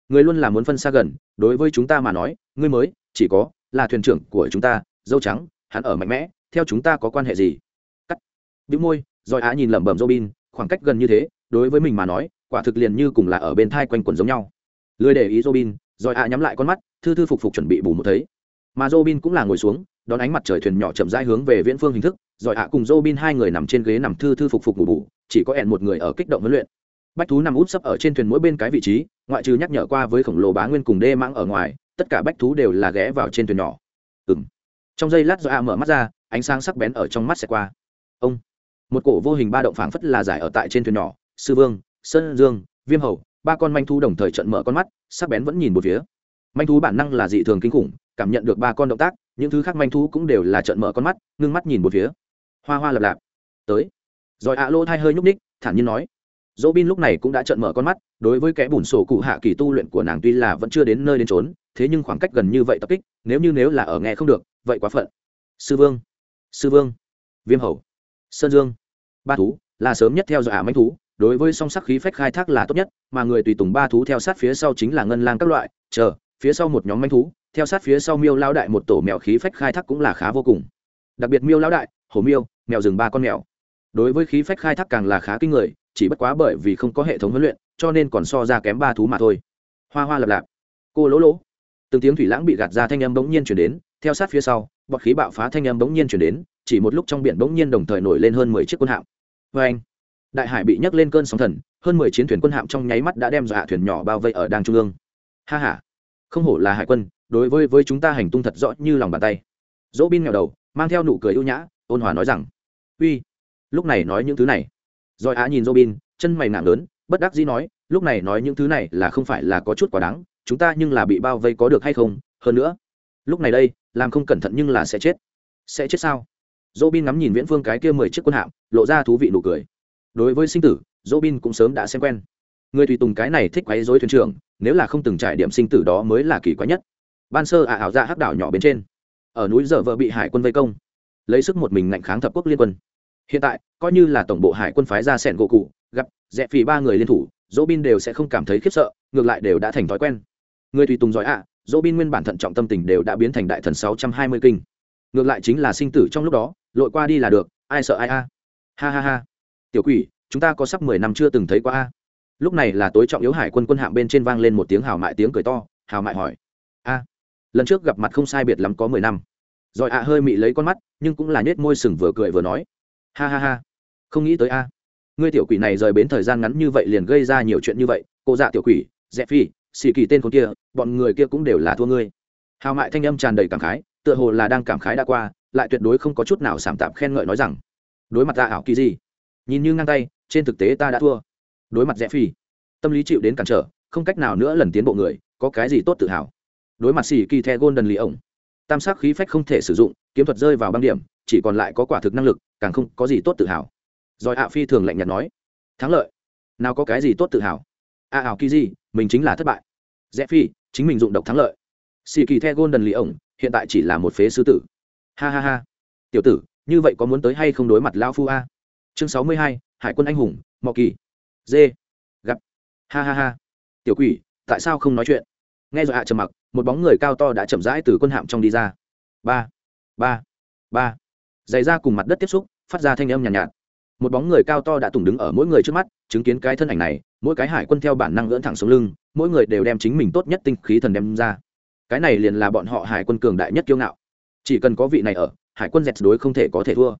người luôn là muốn phân xa gần đối với chúng ta mà nói ngươi mới chỉ có là thuyền trưởng của chúng ta dâu trắng hắn ở mạnh mẽ theo chúng ta có quan hệ gì? Cắt. Bĩu môi rồi á nhìn lẩm bẩm Robin, khoảng cách gần như thế đối với mình mà nói quả thực liền như cùng là ở bên thai quanh quần giống nhau. Lười để ý Robin, rồi á nhắm lại con mắt thư thư phục phục chuẩn bị bù một thấy. Mà Robin cũng là ngồi xuống đón ánh mặt trời thuyền nhỏ chậm rãi hướng về viễn phương hình thức rồi ạ cùng Robin hai người nằm trên ghế nằm thư thư phục phục ngủ bù chỉ có ẹn một người ở kích động huấn luyện bách thú nằm út sấp ở trên thuyền mỗi bên cái vị trí, ngoại trừ nhắc nhở qua với khổng lồ bá nguyên cùng đê mãng ở ngoài, tất cả bách thú đều là ghé vào trên thuyền nhỏ. Ừng trong giây lát do a mở mắt ra, ánh sáng sắc bén ở trong mắt sẽ qua. Ông. Một cổ vô hình ba động phảng phất là giải ở tại trên thuyền nhỏ. Sư vương, sơn dương, viêm hầu, ba con manh thú đồng thời trận mở con mắt, sắc bén vẫn nhìn một phía. Manh thú bản năng là dị thường kinh khủng, cảm nhận được ba con động tác, những thứ khác manh thú cũng đều là trận mở con mắt, ngưng mắt nhìn một phía. Hoa hoa lập lạp. Tới. Rồi ạ lô thai hơi nhúc ních thản nhiên nói dỗ bin lúc này cũng đã trận mở con mắt, đối với kẻ bùn sổ cụ hạ kỳ tu luyện của nàng tuy là vẫn chưa đến nơi đến trốn thế nhưng khoảng cách gần như vậy tập kích, nếu như nếu là ở nghe không được, vậy quá phận. Sư vương sư vương, viêm hầu, sơn dương, ba thú, là sớm nhất theo dõi ả manh thú, đối với song sắc khí phách khai thác là tốt nhất, mà người tùy tùng ba thú theo sát phía sau chính là ngân lang các loại, chờ, phía sau một nhóm manh thú, theo sát phía sau miêu lao đại một tổ mèo khí phách khai thác cũng là khá vô cùng. Đặc biệt miêu lao đại, hổ miêu mèo rừng ba con mèo đối với khí phách khai thác càng là khá kinh người chỉ bất quá bởi vì không có hệ thống huấn luyện, cho nên còn so ra kém ba thú mà thôi. Hoa hoa lập lạp. Cô lỗ lỗ. Từng tiếng thủy lãng bị gạt ra thanh âm bỗng nhiên chuyển đến, theo sát phía sau, bọt khí bạo phá thanh âm bỗng nhiên chuyển đến, chỉ một lúc trong biển bỗng nhiên đồng thời nổi lên hơn mười chiếc quân hạm. Vê anh, đại hải bị nhấc lên cơn sóng thần, hơn mười chiến thuyền quân hạm trong nháy mắt đã đem dọa thuyền nhỏ bao vây ở đang trung ương. Ha h a không hổ là hải quân, đối với với chúng ta hành tung thật rõ như lòng bàn tay. Dỗ bin nghèo đầu, mang theo nụ cười ưu nhã, ôn hòa nói rằng, uy, lúc này nói những thứ này rồi á nhìn Robin, chân mày nặng lớn bất đắc dĩ nói lúc này nói những thứ này là không phải là có chút quá đáng chúng ta nhưng là bị bao vây có được hay không? Hơn nữa lúc này đây làm không cẩn thận nhưng là sẽ chết. Sẽ chết sao? Dỗ bin ngắm nhìn viễn phương cái kia mười chiếc quân hạm lộ ra thú vị nụ cười. Đối với sinh tử dỗ bin cũng sớm đã xem quen. Người tùy tùng cái này thích quấy dối thuyền trưởng nếu là không từng trải điểm sinh tử đó mới là kỳ quái nhất. Ban sơ ả ảo ra hắc đảo nhỏ bên trên. Ở núi dở vợ bị hải quân vây công. Lấy sức một mình ngạnh kháng thập quốc liên quân hiện tại, coi như là tổng bộ hải quân phái ra sẻn gỗ cụ, gặp dẹp phì ba người liên thủ, dỗ bin đều sẽ không cảm thấy khiếp sợ, ngược lại đều đã thành thói quen. Người tùy tùng giỏi ạ, dỗ bin nguyên bản thận trọng tâm tình đều đã biến thành đại thần sáu trăm hai mươi kinh. Ngược lại chính là sinh tử trong lúc đó, lội qua đi là được, ai sợ ai a? Ha ha ha. Tiểu quỷ, chúng ta có sắp mười năm chưa từng thấy qua a. Lúc này là tối trọng yếu hải quân quân hạm bên trên vang lên một tiếng hào mại tiếng cười to, hào mại hỏi. A, lần trước gặp mặt không sai biệt lắm có mười năm. Rồi ạ hơi mị lấy con mắt, nhưng cũng là nhét môi sừng vừa cười vừa nói ha ha ha. Không nghĩ tới a. Ngươi tiểu quỷ này rời bến thời gian ngắn như vậy liền gây ra nhiều chuyện như vậy, cô dạ tiểu quỷ dẹp phi xì kỳ tên con kia, bọn người kia cũng đều là thua ngươi. Hào mại thanh âm tràn đầy cảm khái, tựa hồ là đang cảm khái đã qua, lại tuyệt đối không có chút nào sảm tạp khen ngợi nói rằng, đối mặt ta ảo kỳ gì? Nhìn như ngang tay, trên thực tế ta đã thua. Đối mặt rẽ phi tâm lý chịu đến cản trở, không cách nào nữa lần tiến bộ người, có cái gì tốt tự hào? Đối mặt xì kỳ the golden lì ổng, tam sắc khí phách không thể sử dụng, kiếm thuật rơi vào băng điểm chỉ còn lại có quả thực năng lực, càng không có gì tốt tự hào. Rồi ạ phi thường lạnh nhạt nói, thắng lợi. Nào có cái gì tốt tự hào? A ảo kỳ gì mình chính là thất bại. Rẽ phi, chính mình dụng độc thắng lợi. Xì kỳ the golden lì ổng, hiện tại chỉ là một phế sư tử. Ha ha ha. Tiểu tử, như vậy có muốn tới hay không đối mặt lao phu a? Chương sáu mươi hai, hải quân anh hùng, mọ kỳ. Dê gặp. Ha ha ha. Tiểu quỷ, tại sao không nói chuyện? Nghe rồi hạ trầm mặc, một bóng người cao to đã chậm rãi từ quân hạm trong đi ra. Ba. Ba. Ba giày ra cùng mặt đất tiếp xúc phát ra thanh âm nhàn nhạt, nhạt. Một bóng người cao to đã tùng đứng ở mỗi người trước mắt chứng kiến cái thân ảnh này mỗi cái hải quân theo bản năng lưỡn thẳng xuống lưng mỗi người đều đem chính mình tốt nhất tinh khí thần đem ra. Cái này liền là bọn họ hải quân cường đại nhất kiêu ngạo. Chỉ cần có vị này ở hải quân dẹt đối không thể có thể thua.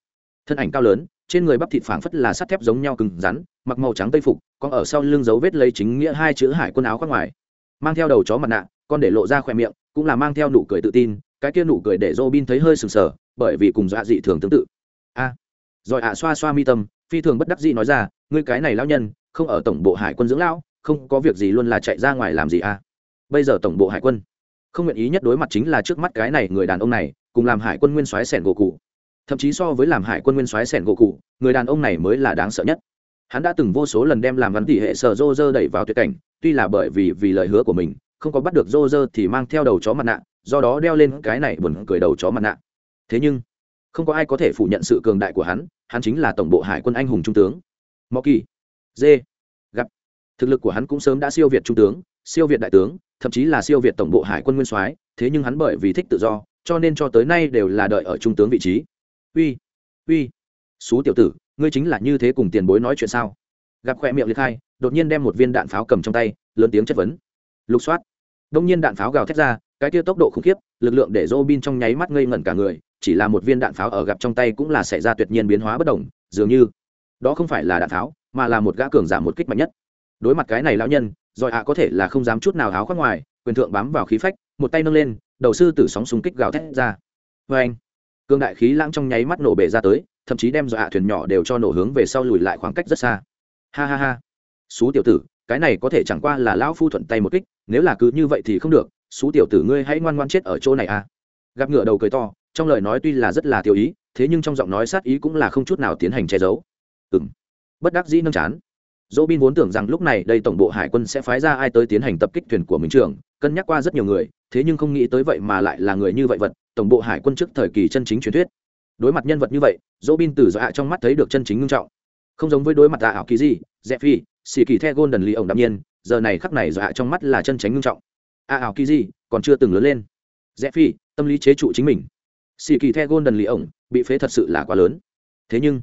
Thân ảnh cao lớn trên người bắp thịt phảng phất là sắt thép giống nhau cứng rắn mặc màu trắng tây phục còn ở sau lưng dấu vết lấy chính nghĩa hai chữ hải quân áo khoác ngoài. Mang theo đầu chó mặt nạ con để lộ ra khỏe miệng cũng là mang theo nụ cười tự tin cái kia nụ cười để Robin thấy hơi sừng sờ bởi vì cùng dọa dị thường tương tự. A, rồi ạ xoa xoa mi tâm, phi thường bất đắc dĩ nói ra, ngươi cái này lão nhân, không ở tổng bộ hải quân dưỡng lão, không có việc gì luôn là chạy ra ngoài làm gì à? Bây giờ tổng bộ hải quân, không nguyện ý nhất đối mặt chính là trước mắt cái này người đàn ông này, cùng làm hải quân nguyên soái sẻn gỗ cụ. Thậm chí so với làm hải quân nguyên soái sẻn gỗ cụ, người đàn ông này mới là đáng sợ nhất. Hắn đã từng vô số lần đem làm văn tỷ hệ sở rô rơ đẩy vào tuyệt cảnh, tuy là bởi vì vì lời hứa của mình, không có bắt được rô rơ thì mang theo đầu chó mặt nạ, do đó đeo lên cái này buồn cười đầu chó mặt nạ thế nhưng, không có ai có thể phủ nhận sự cường đại của hắn hắn chính là tổng bộ hải quân anh hùng trung tướng. Mò kỳ, dê, gặp. Thực lực của hắn cũng sớm đã siêu việt trung tướng, siêu việt đại tướng, thậm chí là siêu việt tổng bộ hải quân nguyên soái, thế nhưng hắn bởi vì thích tự do, cho nên cho tới nay đều là đợi ở trung tướng vị trí. Uy uy xú tiểu tử, ngươi chính là như thế cùng tiền bối nói chuyện sao? Gặp khoe miệng liệt hai, đột nhiên đem một viên đạn pháo cầm trong tay, lớn tiếng chất vấn. Lục soát. Đông nhiên đạn pháo gào thét ra, cái tia tốc độ khủng khiếp, lực lượng để Robin trong nháy mắt ngây ngẩn cả người chỉ là một viên đạn pháo ở gặp trong tay cũng là xảy ra tuyệt nhiên biến hóa bất đồng, dường như đó không phải là đạn pháo, mà là một gã cường giả một kích mạnh nhất. Đối mặt cái này lão nhân giỏi ạ có thể là không dám chút nào háo khoác ngoài, quyền thượng bám vào khí phách, một tay nâng lên, đầu sư tử sóng súng kích gào thét ra. Vê anh cương đại khí lãng trong nháy mắt nổ bể ra tới, thậm chí đem dọa thuyền nhỏ đều cho nổ hướng về sau lùi lại khoảng cách rất xa. Ha ha ha! Xú tiểu tử, cái này có thể chẳng qua là lão phu thuận tay một kích, nếu là cứ như vậy thì không được, xú tiểu tử ngươi hãy ngoan ngoan chết ở chỗ này à. Gặp ngựa đầu cười to trong lời nói tuy là rất là tiểu ý, thế nhưng trong giọng nói sát ý cũng là không chút nào tiến hành che giấu. Ừng bất đắc dĩ nâng chán. Dỗ bin vốn tưởng rằng lúc này đây tổng bộ hải quân sẽ phái ra ai tới tiến hành tập kích thuyền của mình trường cân nhắc qua rất nhiều người, thế nhưng không nghĩ tới vậy mà lại là người như vậy vật, tổng bộ hải quân trước thời kỳ chân chính truyền thuyết. Đối mặt nhân vật như vậy dỗ bin từ dọa trong mắt thấy được chân chính ngưng trọng. Không giống với đối mặt tạ ảo kỳ gì dẹ phi xì kỳ the golden lì ổng đạm nhiên, giờ này khắc này dọa trong mắt là chân chính ngưng trọng. A ảo kỳ gì, còn chưa từng lớn lên. Rẽ phi tâm lý chế trụ chính mình xì kỳ the gôn đần lì ổng bị phế thật sự là quá lớn. Thế nhưng,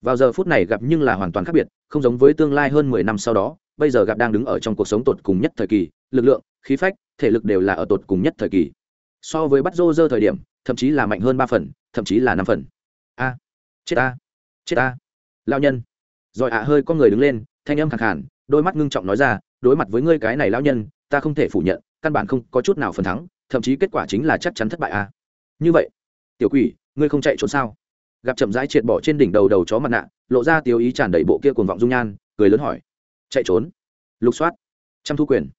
vào giờ phút này gặp nhưng là hoàn toàn khác biệt, không giống với tương lai hơn mười năm sau đó, bây giờ gặp đang đứng ở trong cuộc sống tột cùng nhất thời kỳ, lực lượng, khí phách, thể lực đều là ở tột cùng nhất thời kỳ. So với bắt rô rơ thời điểm, thậm chí là mạnh hơn ba phần, thậm chí là năm phần. A, chết a chết a. Lao nhân. Rồi ạ hơi con người đứng lên, thanh âm khẳng khản đôi mắt ngưng trọng nói ra, đối mặt với ngươi cái này lao nhân, ta không thể phủ nhận, căn bản không có chút nào phần thắng, thậm chí kết quả chính là chắc chắn thất bại a. Như vậy tiểu quỷ, ngươi không chạy trốn sao? Gặp chậm rãi triệt bỏ trên đỉnh đầu đầu chó mặt nạ, lộ ra tiêu ý tràn đầy bộ kia cuồng vọng dung nhan, cười lớn hỏi. Chạy trốn? Lục soát. Chăm thu quyền.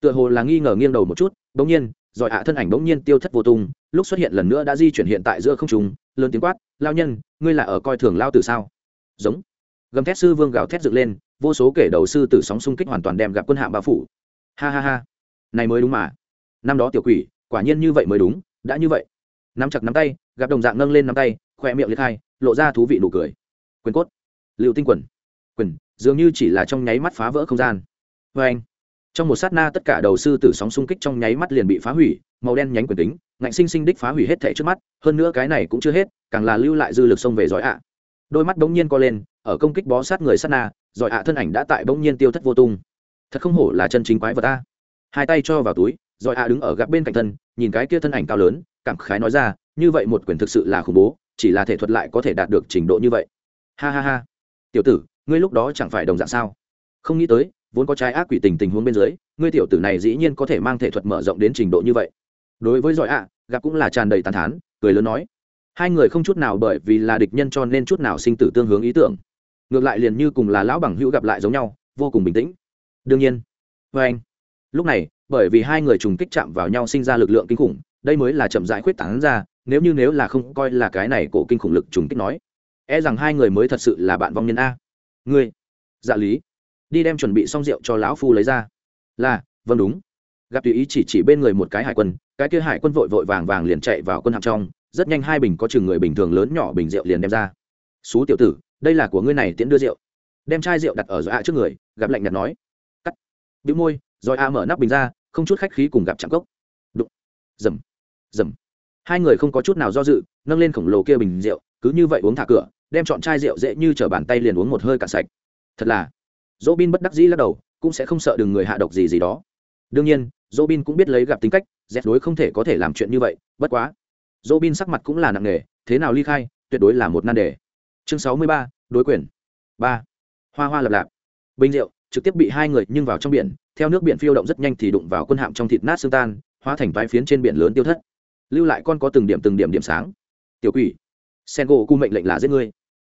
Tựa hồ là nghi ngờ nghiêng đầu một chút, bỗng nhiên, giỏi hạ thân ảnh bỗng nhiên tiêu thất vô tung, lúc xuất hiện lần nữa đã di chuyển hiện tại giữa không trùng lớn tiếng quát lao nhân, ngươi là ở coi thường lao từ sao? Giống. Gầm thét sư vương gào thét dựng lên, vô số kể đầu sư tử sóng xung kích hoàn toàn đem gặp quân hạm bao phủ. Ha ha ha. Này mới đúng mà. Năm đó tiểu quỷ, quả nhiên như vậy mới đúng, đã như vậy nắm chặt nắm tay, gặp đồng dạng nâng lên nắm tay khoe miệng liệt hai, lộ ra thú vị nụ cười. Quyền cốt. Liệu tinh quần. Quyền, dường như chỉ là trong nháy mắt phá vỡ không gian. Vê anh, trong một sát na tất cả đầu sư tử sóng xung kích trong nháy mắt liền bị phá hủy, màu đen nhánh quyền tính ngạnh sinh sinh đích phá hủy hết thể trước mắt, hơn nữa cái này cũng chưa hết, càng là lưu lại dư lực xông về giỏi ạ. Đôi mắt bỗng nhiên co lên, ở công kích bó sát người sát na, giỏi ạ thân ảnh đã tại bỗng nhiên tiêu thất vô tung. Thật không hổ là chân chính quái vật ta. Hai tay cho vào túi, giỏi ạ đứng ở gap bên cạnh thân, nhìn cái kia thân ảnh cao lớn cảm khái nói ra, như vậy một quyền thực sự là khủng bố, chỉ là thể thuật lại có thể đạt được trình độ như vậy. Ha ha ha. Tiểu tử, ngươi lúc đó chẳng phải đồng dạng sao? Không nghĩ tới, vốn có trái ác quỷ tình tình huống bên dưới, ngươi tiểu tử này dĩ nhiên có thể mang thể thuật mở rộng đến trình độ như vậy. Đối với giỏi ạ, gặp cũng là tràn đầy tàn thán, cười lớn nói, hai người không chút nào bởi vì là địch nhân cho nên chút nào sinh tử tương hướng ý tưởng. Ngược lại liền như cùng là lão bằng hữu gặp lại giống nhau, vô cùng bình tĩnh. Đương nhiên. Vê anh lúc này, bởi vì hai người trùng kích chạm vào nhau sinh ra lực lượng kinh khủng đây mới là chậm rãi khuyết tán ra, nếu như nếu là không coi là cái này cổ kinh khủng lực trùng kích nói e rằng hai người mới thật sự là bạn vong nhân a. Ngươi dạ lý, đi đem chuẩn bị xong rượu cho lão phu lấy ra. Là vâng đúng. Gặp tùy ý chỉ chỉ bên người một cái hải quân, cái kia hải quân vội vội vàng vàng liền chạy vào quân hạm trong, rất nhanh hai bình có chừng người bình thường lớn nhỏ bình rượu liền đem ra. Xú tiểu tử, đây là của ngươi này tiễn đưa rượu. Đem chai rượu đặt ở giỏi a trước người, gặp lạnh nhạt nói. Cắt. Bĩu môi rồi a mở nắp bình ra, không chút khách khí cùng gặp chạm cốc. Đụng. Dầm dầm. Hai người không có chút nào do dự, nâng lên khổng lồ kia bình rượu, cứ như vậy uống thả cửa, đem chọn chai rượu dễ như t bàn tay liền uống một hơi cạn sạch. Thật là dỗ bin bất đắc dĩ lắc đầu, cũng sẽ không sợ đừng người hạ độc gì gì đó. Đương nhiên dỗ bin cũng biết lấy gặp tính cách dẹp đối không thể có thể làm chuyện như vậy, bất quá. Dỗ bin sắc mặt cũng là nặng nề, thế nào ly khai, tuyệt đối là một nan đề. Chương sáu mươi ba, đối quyền. Ba. Hoa hoa lập lạp. Bình rượu, trực tiếp bị hai người nhưng vào trong biển, theo nước biển phiêu động rất nhanh thì đụng vào quân hạm trong thịt nát xương tan, hóa thành vái phiến trên biển lớn tiêu thất lưu lại con có từng điểm từng điểm điểm sáng. Tiểu quỷ sen gỗ cu mệnh lệnh là giết ngươi.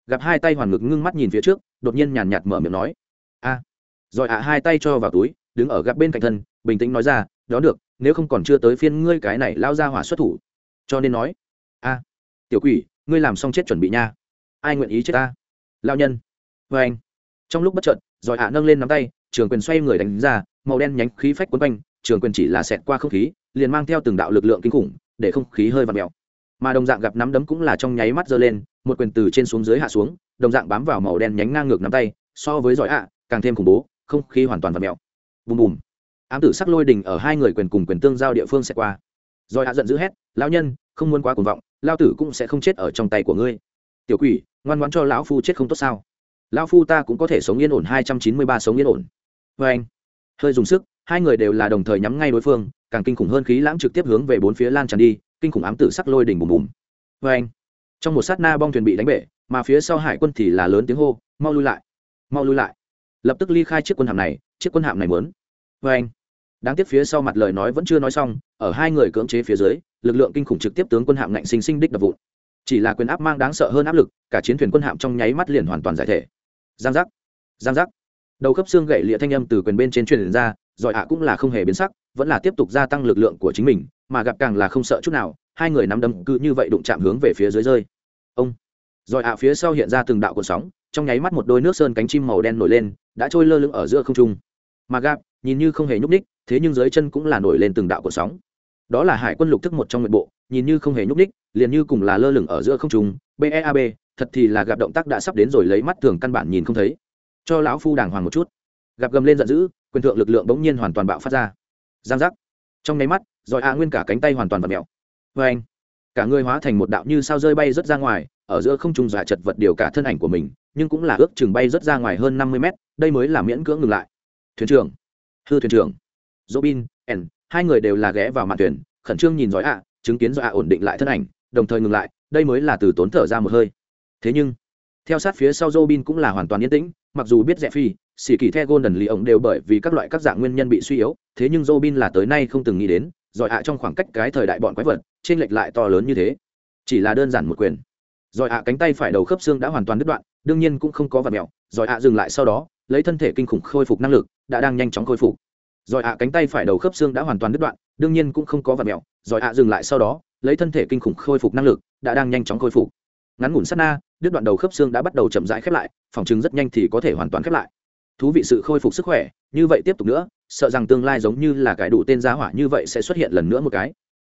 Gặp hai tay hoàn ngực ngưng mắt nhìn phía trước, đột nhiên nhàn nhạt mở miệng nói. A. Rồi ạ, hai tay cho vào túi, đứng ở gặp bên cạnh thân, bình tĩnh nói ra, đó được, nếu không còn chưa tới phiên ngươi cái này lao ra hỏa xuất thủ. Cho nên nói, a, tiểu quỷ, ngươi làm xong chết chuẩn bị nha. Ai nguyện ý chết ta? Lao nhân vê anh. Trong lúc bất trợn rồi ạ nâng lên nắm tay, trường quyền xoay người đánh ra, màu đen nhánh khí phách quấn quanh, trường quyền chỉ là xẹt qua không khí, liền mang theo từng đạo lực lượng kinh khủng để không khí hơi vặn mèo. Mà đồng dạng gặp nắm đấm cũng là trong nháy mắt giơ lên, một quyền từ trên xuống dưới hạ xuống, đồng dạng bám vào màu đen nhánh ngang ngược nắm tay, so với giỏi ạ, càng thêm khủng bố, không khí hoàn toàn vặn mèo. Bùm bùm. Ám tử sắc lôi đình ở hai người quyền cùng quyền tương giao địa phương sẽ qua. Giỏi ạ giận dữ hét, lão nhân, không muốn quá cuồng vọng lao tử cũng sẽ không chết ở trong tay của ngươi. Tiểu quỷ, ngoan ngoãn cho lão phu chết không tốt sao? Lão phu ta cũng có thể sống yên ổn, hai trăm chín mươi ba sống yên ổn. Vê anh hơi dùng sức hai người đều là đồng thời nhắm ngay đối phương, càng kinh khủng hơn khí lãng trực tiếp hướng về bốn phía lan tràn đi, kinh khủng ám tử sắc lôi đỉnh bùm bùm. Vê anh, trong một sát na bong thuyền bị đánh bể, mà phía sau hải quân thì là lớn tiếng hô, mau lui lại, mau lui lại. Lập tức ly khai chiếc quân hạm này, chiếc quân hạm này muốn. Vê anh, đáng tiếc phía sau mặt lời nói vẫn chưa nói xong, ở hai người cưỡng chế phía dưới, lực lượng kinh khủng trực tiếp tướng quân hạm ngạnh sinh sinh đích đập vụn. Chỉ là quyền áp mang đáng sợ hơn áp lực, cả chiến thuyền quân hạm trong nháy mắt liền hoàn toàn giải thể. Giang giác giang giác. Đầu khớp xương gậy lịa thanh âm từ quyền bên trên truyền ra giỏi hạ cũng là không hề biến sắc, vẫn là tiếp tục gia tăng lực lượng của chính mình, mà gặp càng là không sợ chút nào, hai người nắm đấm cứ như vậy đụng chạm hướng về phía dưới rơi. Ông, giỏi hạ phía sau hiện ra từng đạo cuộn sóng, trong nháy mắt một đôi nước sơn cánh chim màu đen nổi lên, đã trôi lơ lửng ở giữa không trung. Mà gặp, nhìn như không hề nhúc ních thế nhưng dưới chân cũng là nổi lên từng đạo cuộn sóng. Đó là hải quân lục thức một trong nguyện bộ, nhìn như không hề nhúc ních liền như cùng là lơ lửng ở giữa không trung beab e thật thì là gặp động tác đã sắp đến rồi lấy mắt thường căn bản nhìn không thấy. Cho lão phu đàng hoàng một chút. Gặp gầm lên giận dữ quyền thượng lực lượng bỗng nhiên hoàn toàn bạo phát ra. Giang giác. Trong nháy mắt giỏi a nguyên cả cánh tay hoàn toàn vật mèo. Vê anh, cả người hóa thành một đạo như sao rơi bay rớt ra ngoài, ở giữa không trung dọa chật vật điều cả thân ảnh của mình, nhưng cũng là ước chừng bay rớt ra ngoài hơn năm mươi mét, đây mới là miễn cưỡng ngừng lại. Thuyền trưởng. Hư thuyền trưởng. Robin, n, hai người đều là ghé vào mạn thuyền, khẩn trương nhìn giỏi ạ chứng kiến giỏi ạ ổn định lại thân ảnh, đồng thời ngừng lại, đây mới là từ tốn thở ra một hơi. Thế nhưng, theo sát phía sau robin cũng là hoàn toàn yên tĩnh, mặc dù biết rẽ phi xì kỳ the golden lì ổng đều bởi vì các loại các dạng nguyên nhân bị suy yếu, thế nhưng robin là tới nay không từng nghĩ đến, giỏi ạ trong khoảng cách cái thời đại bọn quái vật trên lệch lại to lớn như thế. Chỉ là đơn giản một quyền. Giỏi ạ cánh tay phải đầu khớp xương đã hoàn toàn đứt đoạn, đương nhiên cũng không có vật mẹo. Giỏi ạ dừng lại sau đó, lấy thân thể kinh khủng khôi phục năng lực, đã đang nhanh chóng khôi phục. Giỏi ạ cánh tay phải đầu khớp xương đã hoàn toàn đứt đoạn, đương nhiên cũng không có vật mẹo. Giỏi ạ dừng lại sau đó, lấy thân thể kinh khủng khôi phục năng lực, đã đang nhanh chóng khôi phục. Ngắn ngủn sát na, đứt đoạn đầu khớp xương đã bắt đầu chậm rãi khép lại, phòng chứng rất nhanh thì có thể hoàn toàn khép lại thú vị sự khôi phục sức khỏe, như vậy tiếp tục nữa, sợ rằng tương lai giống như là cái đủ tên giá hỏa như vậy sẽ xuất hiện lần nữa một cái.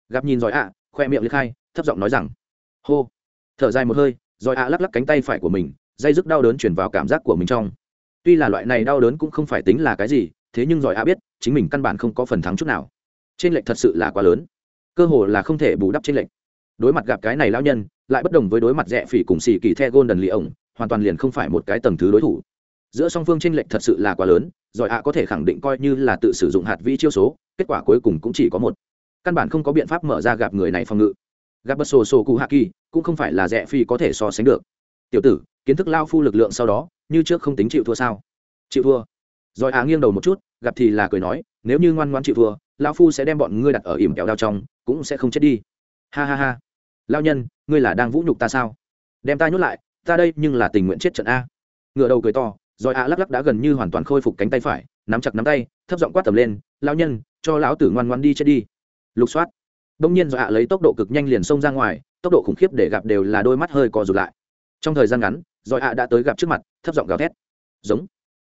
Gặp nhìn giỏi ạ, khoe miệng liệt khai, thấp giọng nói rằng, hô. Thở dài một hơi giỏi ạ lắc lắc cánh tay phải của mình, dây dứt đau đớn chuyển vào cảm giác của mình trong. Tuy là loại này đau đớn cũng không phải tính là cái gì, thế nhưng giỏi ạ biết, chính mình căn bản không có phần thắng chút nào. Trên lệnh thật sự là quá lớn. Cơ hồ là không thể bù đắp trên lệnh đối mặt gặp cái này lão nhân, lại bất đồng với đối mặt rẻ phỉ cùng xì kỳ the golden lì ổng, hoàn toàn liền không phải một cái tầng thứ đối thủ giữa song phương tranh lệch thật sự là quá lớn giỏi ạ có thể khẳng định coi như là tự sử dụng hạt vi chiêu số, kết quả cuối cùng cũng chỉ có một. Căn bản không có biện pháp mở ra gặp người này phòng ngự. Gặp bật sổ sổ cụ hạ kỳ, cũng không phải là rẻ phi có thể so sánh được. Tiểu tử, kiến thức lao phu lực lượng sau đó, như trước không tính chịu thua sao? Chịu thua. Rồi á nghiêng đầu một chút, gặp thì là cười nói, nếu như ngoan ngoan chịu thua, lao phu sẽ đem bọn ngươi đặt ở ỉm kẹo đao trong, cũng sẽ không chết đi. Ha ha ha. Lao nhân, ngươi là đang vũ nhục ta sao? Đem ta nhốt lại, ta đây nhưng là tình nguyện chết trận a. Ngựa đầu cười to rồi ạ lắc lắc đã gần như hoàn toàn khôi phục cánh tay phải, nắm chặt nắm tay, thấp giọng quát tầm lên lao nhân, cho lão tử ngoan ngoan đi chết đi. Lục soát. Đông nhiên rồi ạ lấy tốc độ cực nhanh liền xông ra ngoài, tốc độ khủng khiếp để gặp đều là đôi mắt hơi co rụt lại. Trong thời gian ngắn, rồi ạ đã tới gặp trước mặt, thấp giọng gào thét. Giống.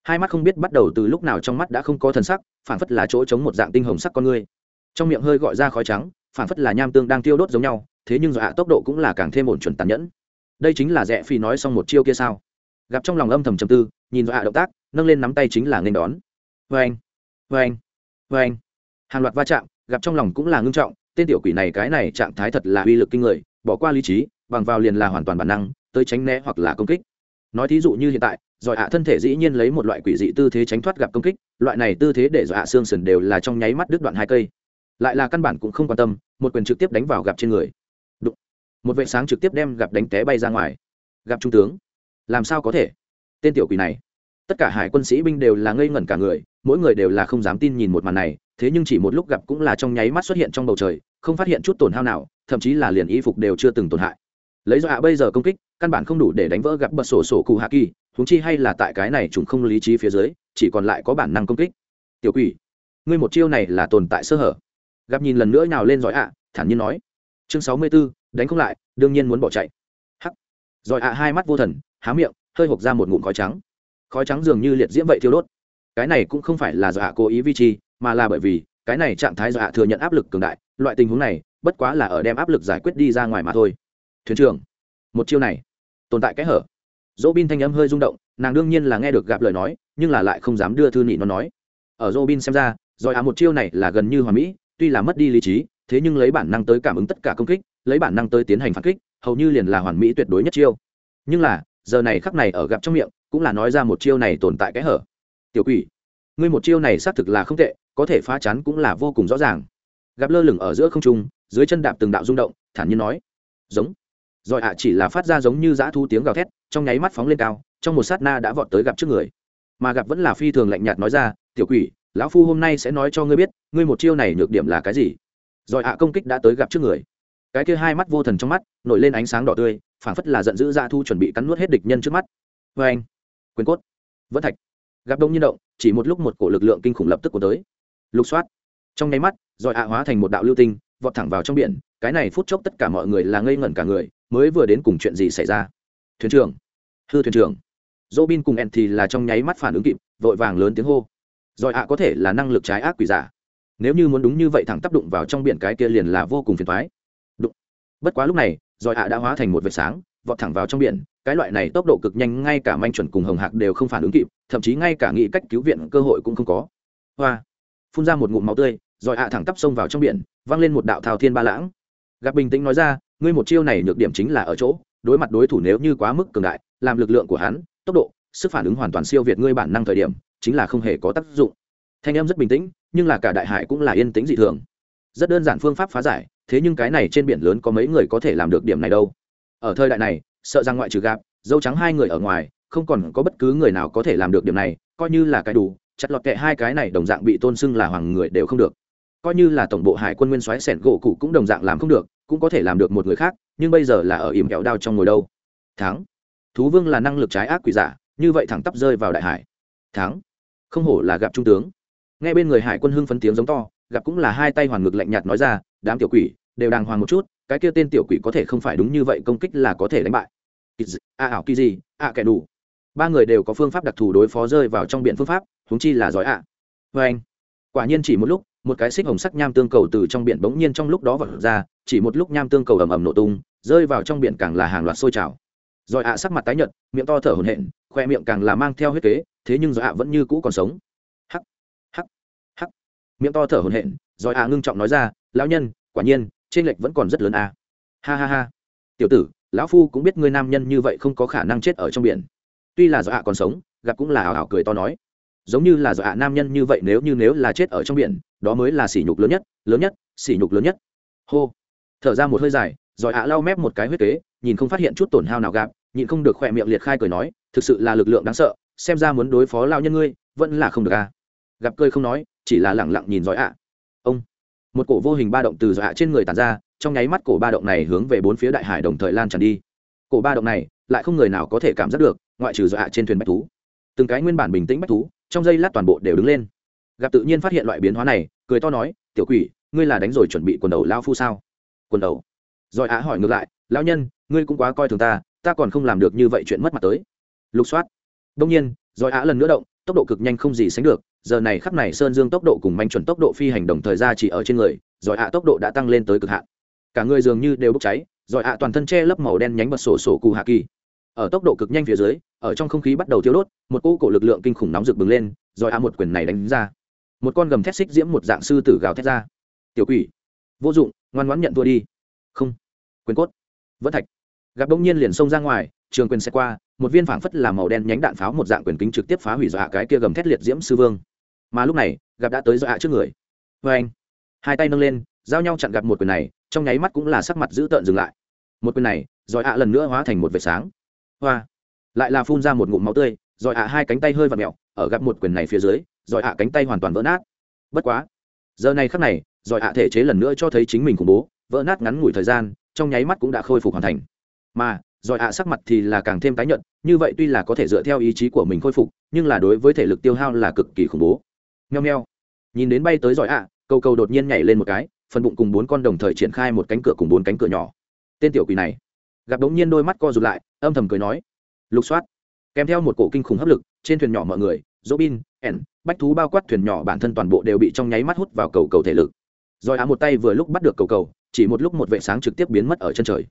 Hai mắt không biết bắt đầu từ lúc nào trong mắt đã không có thần sắc phản phất là chỗ chống một dạng tinh hồng sắc con người. Trong miệng hơi gọi ra khói trắng phản phất là nham tương đang tiêu đốt giống nhau, thế nhưng rồi ạ tốc độ cũng là càng thêm ổn chuẩn tàn nhẫn. Đây chính là rẽ phi nói xong một chiêu kia sao? Gặp trong lòng âm thầm trầm tư nhìn dọa động tác, nâng lên nắm tay chính là nên đón. Vê anh vê anh vê anh hàng loạt va chạm, gặp trong lòng cũng là ngưng trọng, tên tiểu quỷ này cái này trạng thái thật là uy lực kinh người, bỏ qua lý trí, bằng vào liền là hoàn toàn bản năng, tới tránh né hoặc là công kích. Nói thí dụ như hiện tại, giỏi hạ thân thể dĩ nhiên lấy một loại quỷ dị tư thế tránh thoát gặp công kích, loại này tư thế để giỏi hạ xương sườn đều là trong nháy mắt đứt đoạn hai cây. Lại là căn bản cũng không quan tâm, một quyền trực tiếp đánh vào gặp trên người. Đụng. một vệ sáng trực tiếp đem gặp đánh té bay ra ngoài. Gặp trung tướng. Làm sao có thể? Tên tiểu quỷ này. Tất cả hải quân sĩ binh đều là ngây ngẩn cả người mỗi người đều là không dám tin nhìn một màn này thế nhưng chỉ một lúc gặp cũng là trong nháy mắt xuất hiện trong bầu trời không phát hiện chút tổn hao nào thậm chí là liền y phục đều chưa từng tổn hại. Lấy do hạ bây giờ công kích căn bản không đủ để đánh vỡ gặp bật sổ sổ cụ hạ kỳ húng chi hay là tại cái này chúng không lý trí phía dưới chỉ còn lại có bản năng công kích. Tiểu quỷ ngươi một chiêu này là tồn tại sơ hở. Gặp nhìn lần nữa nào lên giỏi ạ thản nhiên nói. Chương sáu mươi 64, đánh không lại đương nhiên muốn bỏ chạy. Hắc. Giỏi ạ hai mắt vô thần há miệng hơi hộc ra một ngụm khói trắng. Khói trắng dường như liệt diễm vậy thiêu đốt. Cái này cũng không phải là do hạ cố ý vi chi, mà là bởi vì cái này trạng thái do hạ thừa nhận áp lực cường đại, loại tình huống này bất quá là ở đem áp lực giải quyết đi ra ngoài mà thôi. Thuyền trưởng, một chiêu này, tồn tại cái hở. Dỗ bin thanh âm hơi rung động, nàng đương nhiên là nghe được gặp lời nói, nhưng là lại không dám đưa thư nị nó nói. Ở dỗ bin xem ra, rồi hạ một chiêu này là gần như hoàn mỹ, tuy là mất đi lý trí, thế nhưng lấy bản năng tới cảm ứng tất cả công kích, lấy bản năng tới tiến hành phản kích, hầu như liền là hoàn mỹ tuyệt đối nhất chiêu. Nhưng là giờ này khắc này ở gặp trong miệng, cũng là nói ra một chiêu này tồn tại cái hở. Tiểu quỷ, ngươi một chiêu này xác thực là không tệ, có thể phá chắn cũng là vô cùng rõ ràng. Gặp lơ lửng ở giữa không trung, dưới chân đạp từng đạo rung động, thản nhiên nói. Giống. Rồi ạ, chỉ là phát ra giống như dã thu tiếng gào thét, trong nháy mắt phóng lên cao, trong một sát na đã vọt tới gặp trước người. Mà gặp vẫn là phi thường lạnh nhạt nói ra, tiểu quỷ, lão phu hôm nay sẽ nói cho ngươi biết, ngươi một chiêu này nhược điểm là cái gì? Rồi ạ công kích đã tới gặp trước người. Cái kia hai mắt vô thần trong mắt, nổi lên ánh sáng đỏ tươi phảng phất là giận dữ ra thu chuẩn bị cắn nuốt hết địch nhân trước mắt. Vê anh, quyền cốt, vẫn thạch. Gặp đông nhiên động, chỉ một lúc một cổ lực lượng kinh khủng lập tức của tới. Lục soát. Trong nháy mắt, rồi ạ hóa thành một đạo lưu tinh, vọt thẳng vào trong biển. Cái này phút chốc tất cả mọi người là ngây ngẩn cả người, mới vừa đến cùng chuyện gì xảy ra. Thuyền trưởng. Hư thuyền trưởng. Dỗ bin cùng en thì là trong nháy mắt phản ứng kịp, vội vàng lớn tiếng hô. Rồi ạ có thể là năng lực trái ác quỷ giả. Nếu như muốn đúng như vậy thẳng tác đụng vào trong biển cái kia liền là vô cùng phiền thoái đụng. Bất quá lúc này rồi ạ đã hóa thành một vệt sáng, vọt thẳng vào trong biển. Cái loại này tốc độ cực nhanh, ngay cả manh chuẩn cùng hồng hạc đều không phản ứng kịp, thậm chí ngay cả nghĩ cách cứu viện cơ hội cũng không có. Hoa! Phun ra một ngụm máu tươi, rồi ạ thẳng tắp xông vào trong biển văng lên một đạo thao thiên ba lãng. Gặp bình tĩnh nói ra, ngươi một chiêu này nhược điểm chính là ở chỗ, đối mặt đối thủ nếu như quá mức cường đại, làm lực lượng của hắn, tốc độ, sức phản ứng hoàn toàn siêu việt ngươi bản năng thời điểm, chính là không hề có tác dụng. Thanh em rất bình tĩnh, nhưng là cả đại hải cũng là yên tĩnh dị thường. Rất đơn giản phương pháp phá giải thế nhưng cái này trên biển lớn có mấy người có thể làm được điểm này đâu? Ở thời đại này, sợ rằng ngoại trừ gạp, dâu trắng hai người ở ngoài, không còn có bất cứ người nào có thể làm được điểm này, coi như là cái đủ, chặt lọt kệ hai cái này đồng dạng bị tôn xưng là hoàng người đều không được. Coi như là tổng bộ hải quân nguyên soái sẻn gỗ cụ cũng đồng dạng làm không được, cũng có thể làm được một người khác, nhưng bây giờ là ở ìm kẹo đao trong ngồi đâu? Thắng. Thú vương là năng lực trái ác quỷ giả, như vậy thẳng tắp rơi vào đại hải. Thắng. Không hổ là gặp trung tướng. Nghe bên người hải quân hưng phấn tiếng giống to, gặp cũng là hai tay hoàn ngực lạnh nhạt nói ra, đám tiểu quỷ đều đàng hoàng một chút, cái kia tên tiểu quỷ có thể không phải đúng như vậy, công kích là có thể đánh bại. A ảo kỳ gì a à, à, à, kẻ đủ. Ba người đều có phương pháp đặc thù đối phó rơi vào trong biển phương pháp húng chi là giỏi ạ. Vê anh, quả nhiên chỉ một lúc, một cái xích hồng sắc nham tương cầu từ trong biển bỗng nhiên trong lúc đó vật ra, chỉ một lúc nham tương cầu ầm ầm nổ tung, rơi vào trong biển càng là hàng loạt sôi trào. Giỏi ạ sắc mặt tái nhợt, miệng to thở hổn hển, khoe miệng càng là mang theo huyết kế, thế nhưng giỏi ạ vẫn như cũ còn sống. Hắc hắc hắc. Miệng to thở hổn hển, giỏi ạ ngưng trọng nói ra, lão nhân, quả nhiên trên lệch vẫn còn rất lớn a ha ha ha. Tiểu tử, lão phu cũng biết ngươi nam nhân như vậy không có khả năng chết ở trong biển. Tuy là do ạ còn sống, gặp cũng là ảo ảo cười to nói. Giống như là do ạ nam nhân như vậy nếu như nếu là chết ở trong biển, đó mới là sỉ nhục lớn nhất lớn nhất, sỉ nhục lớn nhất. Hô. Thở ra một hơi dài, rồi ạ lau mép một cái huyết kế, nhìn không phát hiện chút tổn hao nào gặp nhìn không được khỏe miệng liệt khai cười nói, thực sự là lực lượng đáng sợ, xem ra muốn đối phó lao nhân ngươi, vẫn là không được à. Gặp cười không nói, chỉ là lẳng lặng nhìn giỏi ạ. Ông một cổ vô hình ba động từ dọa trên người tàn ra, trong nháy mắt cổ ba động này hướng về bốn phía đại hải đồng thời lan tràn đi. Cổ ba động này, lại không người nào có thể cảm giác được, ngoại trừ dọa trên thuyền bách thú. Từng cái nguyên bản bình tĩnh bách thú, trong giây lát toàn bộ đều đứng lên. Gặp tự nhiên phát hiện loại biến hóa này, cười to nói, tiểu quỷ, ngươi là đánh rồi chuẩn bị quần đầu lao phu sao? Quần đầu? Rồi á hỏi ngược lại, lão nhân, ngươi cũng quá coi thường ta ta còn không làm được như vậy chuyện mất mặt tới. Lục soát. Đông nhiên, rồi á lần nữa động tốc độ cực nhanh không gì sánh được, giờ này khắp này sơn dương tốc độ cùng manh chuẩn tốc độ phi hành đồng thời ra chỉ ở trên người rồi ạ tốc độ đã tăng lên tới cực hạn. Cả người dường như đều bốc cháy rồi ạ toàn thân che lấp màu đen nhánh bật sổ sổ cù hạ kỳ. Ở tốc độ cực nhanh phía dưới, ở trong không khí bắt đầu thiếu đốt, một cỗ cổ lực lượng kinh khủng nóng rực bừng lên rồi ạ một quyền này đánh ra. Một con gầm thét xích diễm một dạng sư tử gào thét ra. Tiểu quỷ, vô dụng, ngoan ngoãn nhận thua đi. Không, quyền cốt, vẫn thạch. Gặp đông nhiên liền xông ra ngoài trường quyền xe qua, một viên phảng phất là màu đen nhánh đạn pháo một dạng quyền kính trực tiếp phá hủy dọa cái kia gầm thét liệt diễm sư vương. Mà lúc này, gặp đã tới dọa trước người. Vê anh, hai tay nâng lên, giao nhau chặn gặp một quyền này, trong nháy mắt cũng là sắc mặt dữ tợn dừng lại. Một quyền này rồi ạ lần nữa hóa thành một vệt sáng. Hoa, lại là phun ra một ngụm máu tươi rồi ạ hai cánh tay hơi và mẹo, ở gặp một quyền này phía dưới rồi ạ cánh tay hoàn toàn vỡ nát. Bất quá, giờ này khắc này rồi ạ thể chế lần nữa cho thấy chính mình khủng bố, vỡ nát ngắn ngủi thời gian, trong nháy mắt cũng đã khôi phục hoàn thành. Mà rồi ạ, sắc mặt thì là càng thêm tái nhợt. như vậy tuy là có thể dựa theo ý chí của mình khôi phục, nhưng là đối với thể lực tiêu hao là cực kỳ khủng bố. Nheo nheo nhìn đến bay tới giỏi ạ, cầu cầu đột nhiên nhảy lên một cái, phần bụng cùng bốn con đồng thời triển khai một cánh cửa cùng bốn cánh cửa nhỏ. Tên tiểu quỷ này. Gặp đống nhiên đôi mắt co rụt lại, âm thầm cười nói. Lục soát. Kèm theo một cổ kinh khủng hấp lực, trên thuyền nhỏ mọi người dỗ bin ẻn bách thú bao quát thuyền nhỏ bản thân toàn bộ đều bị trong nháy mắt hút vào cầu cầu thể lực. Rồi á một tay vừa lúc bắt được cầu cầu, chỉ một lúc một vệ sáng trực tiếp biến mất ở chân trời.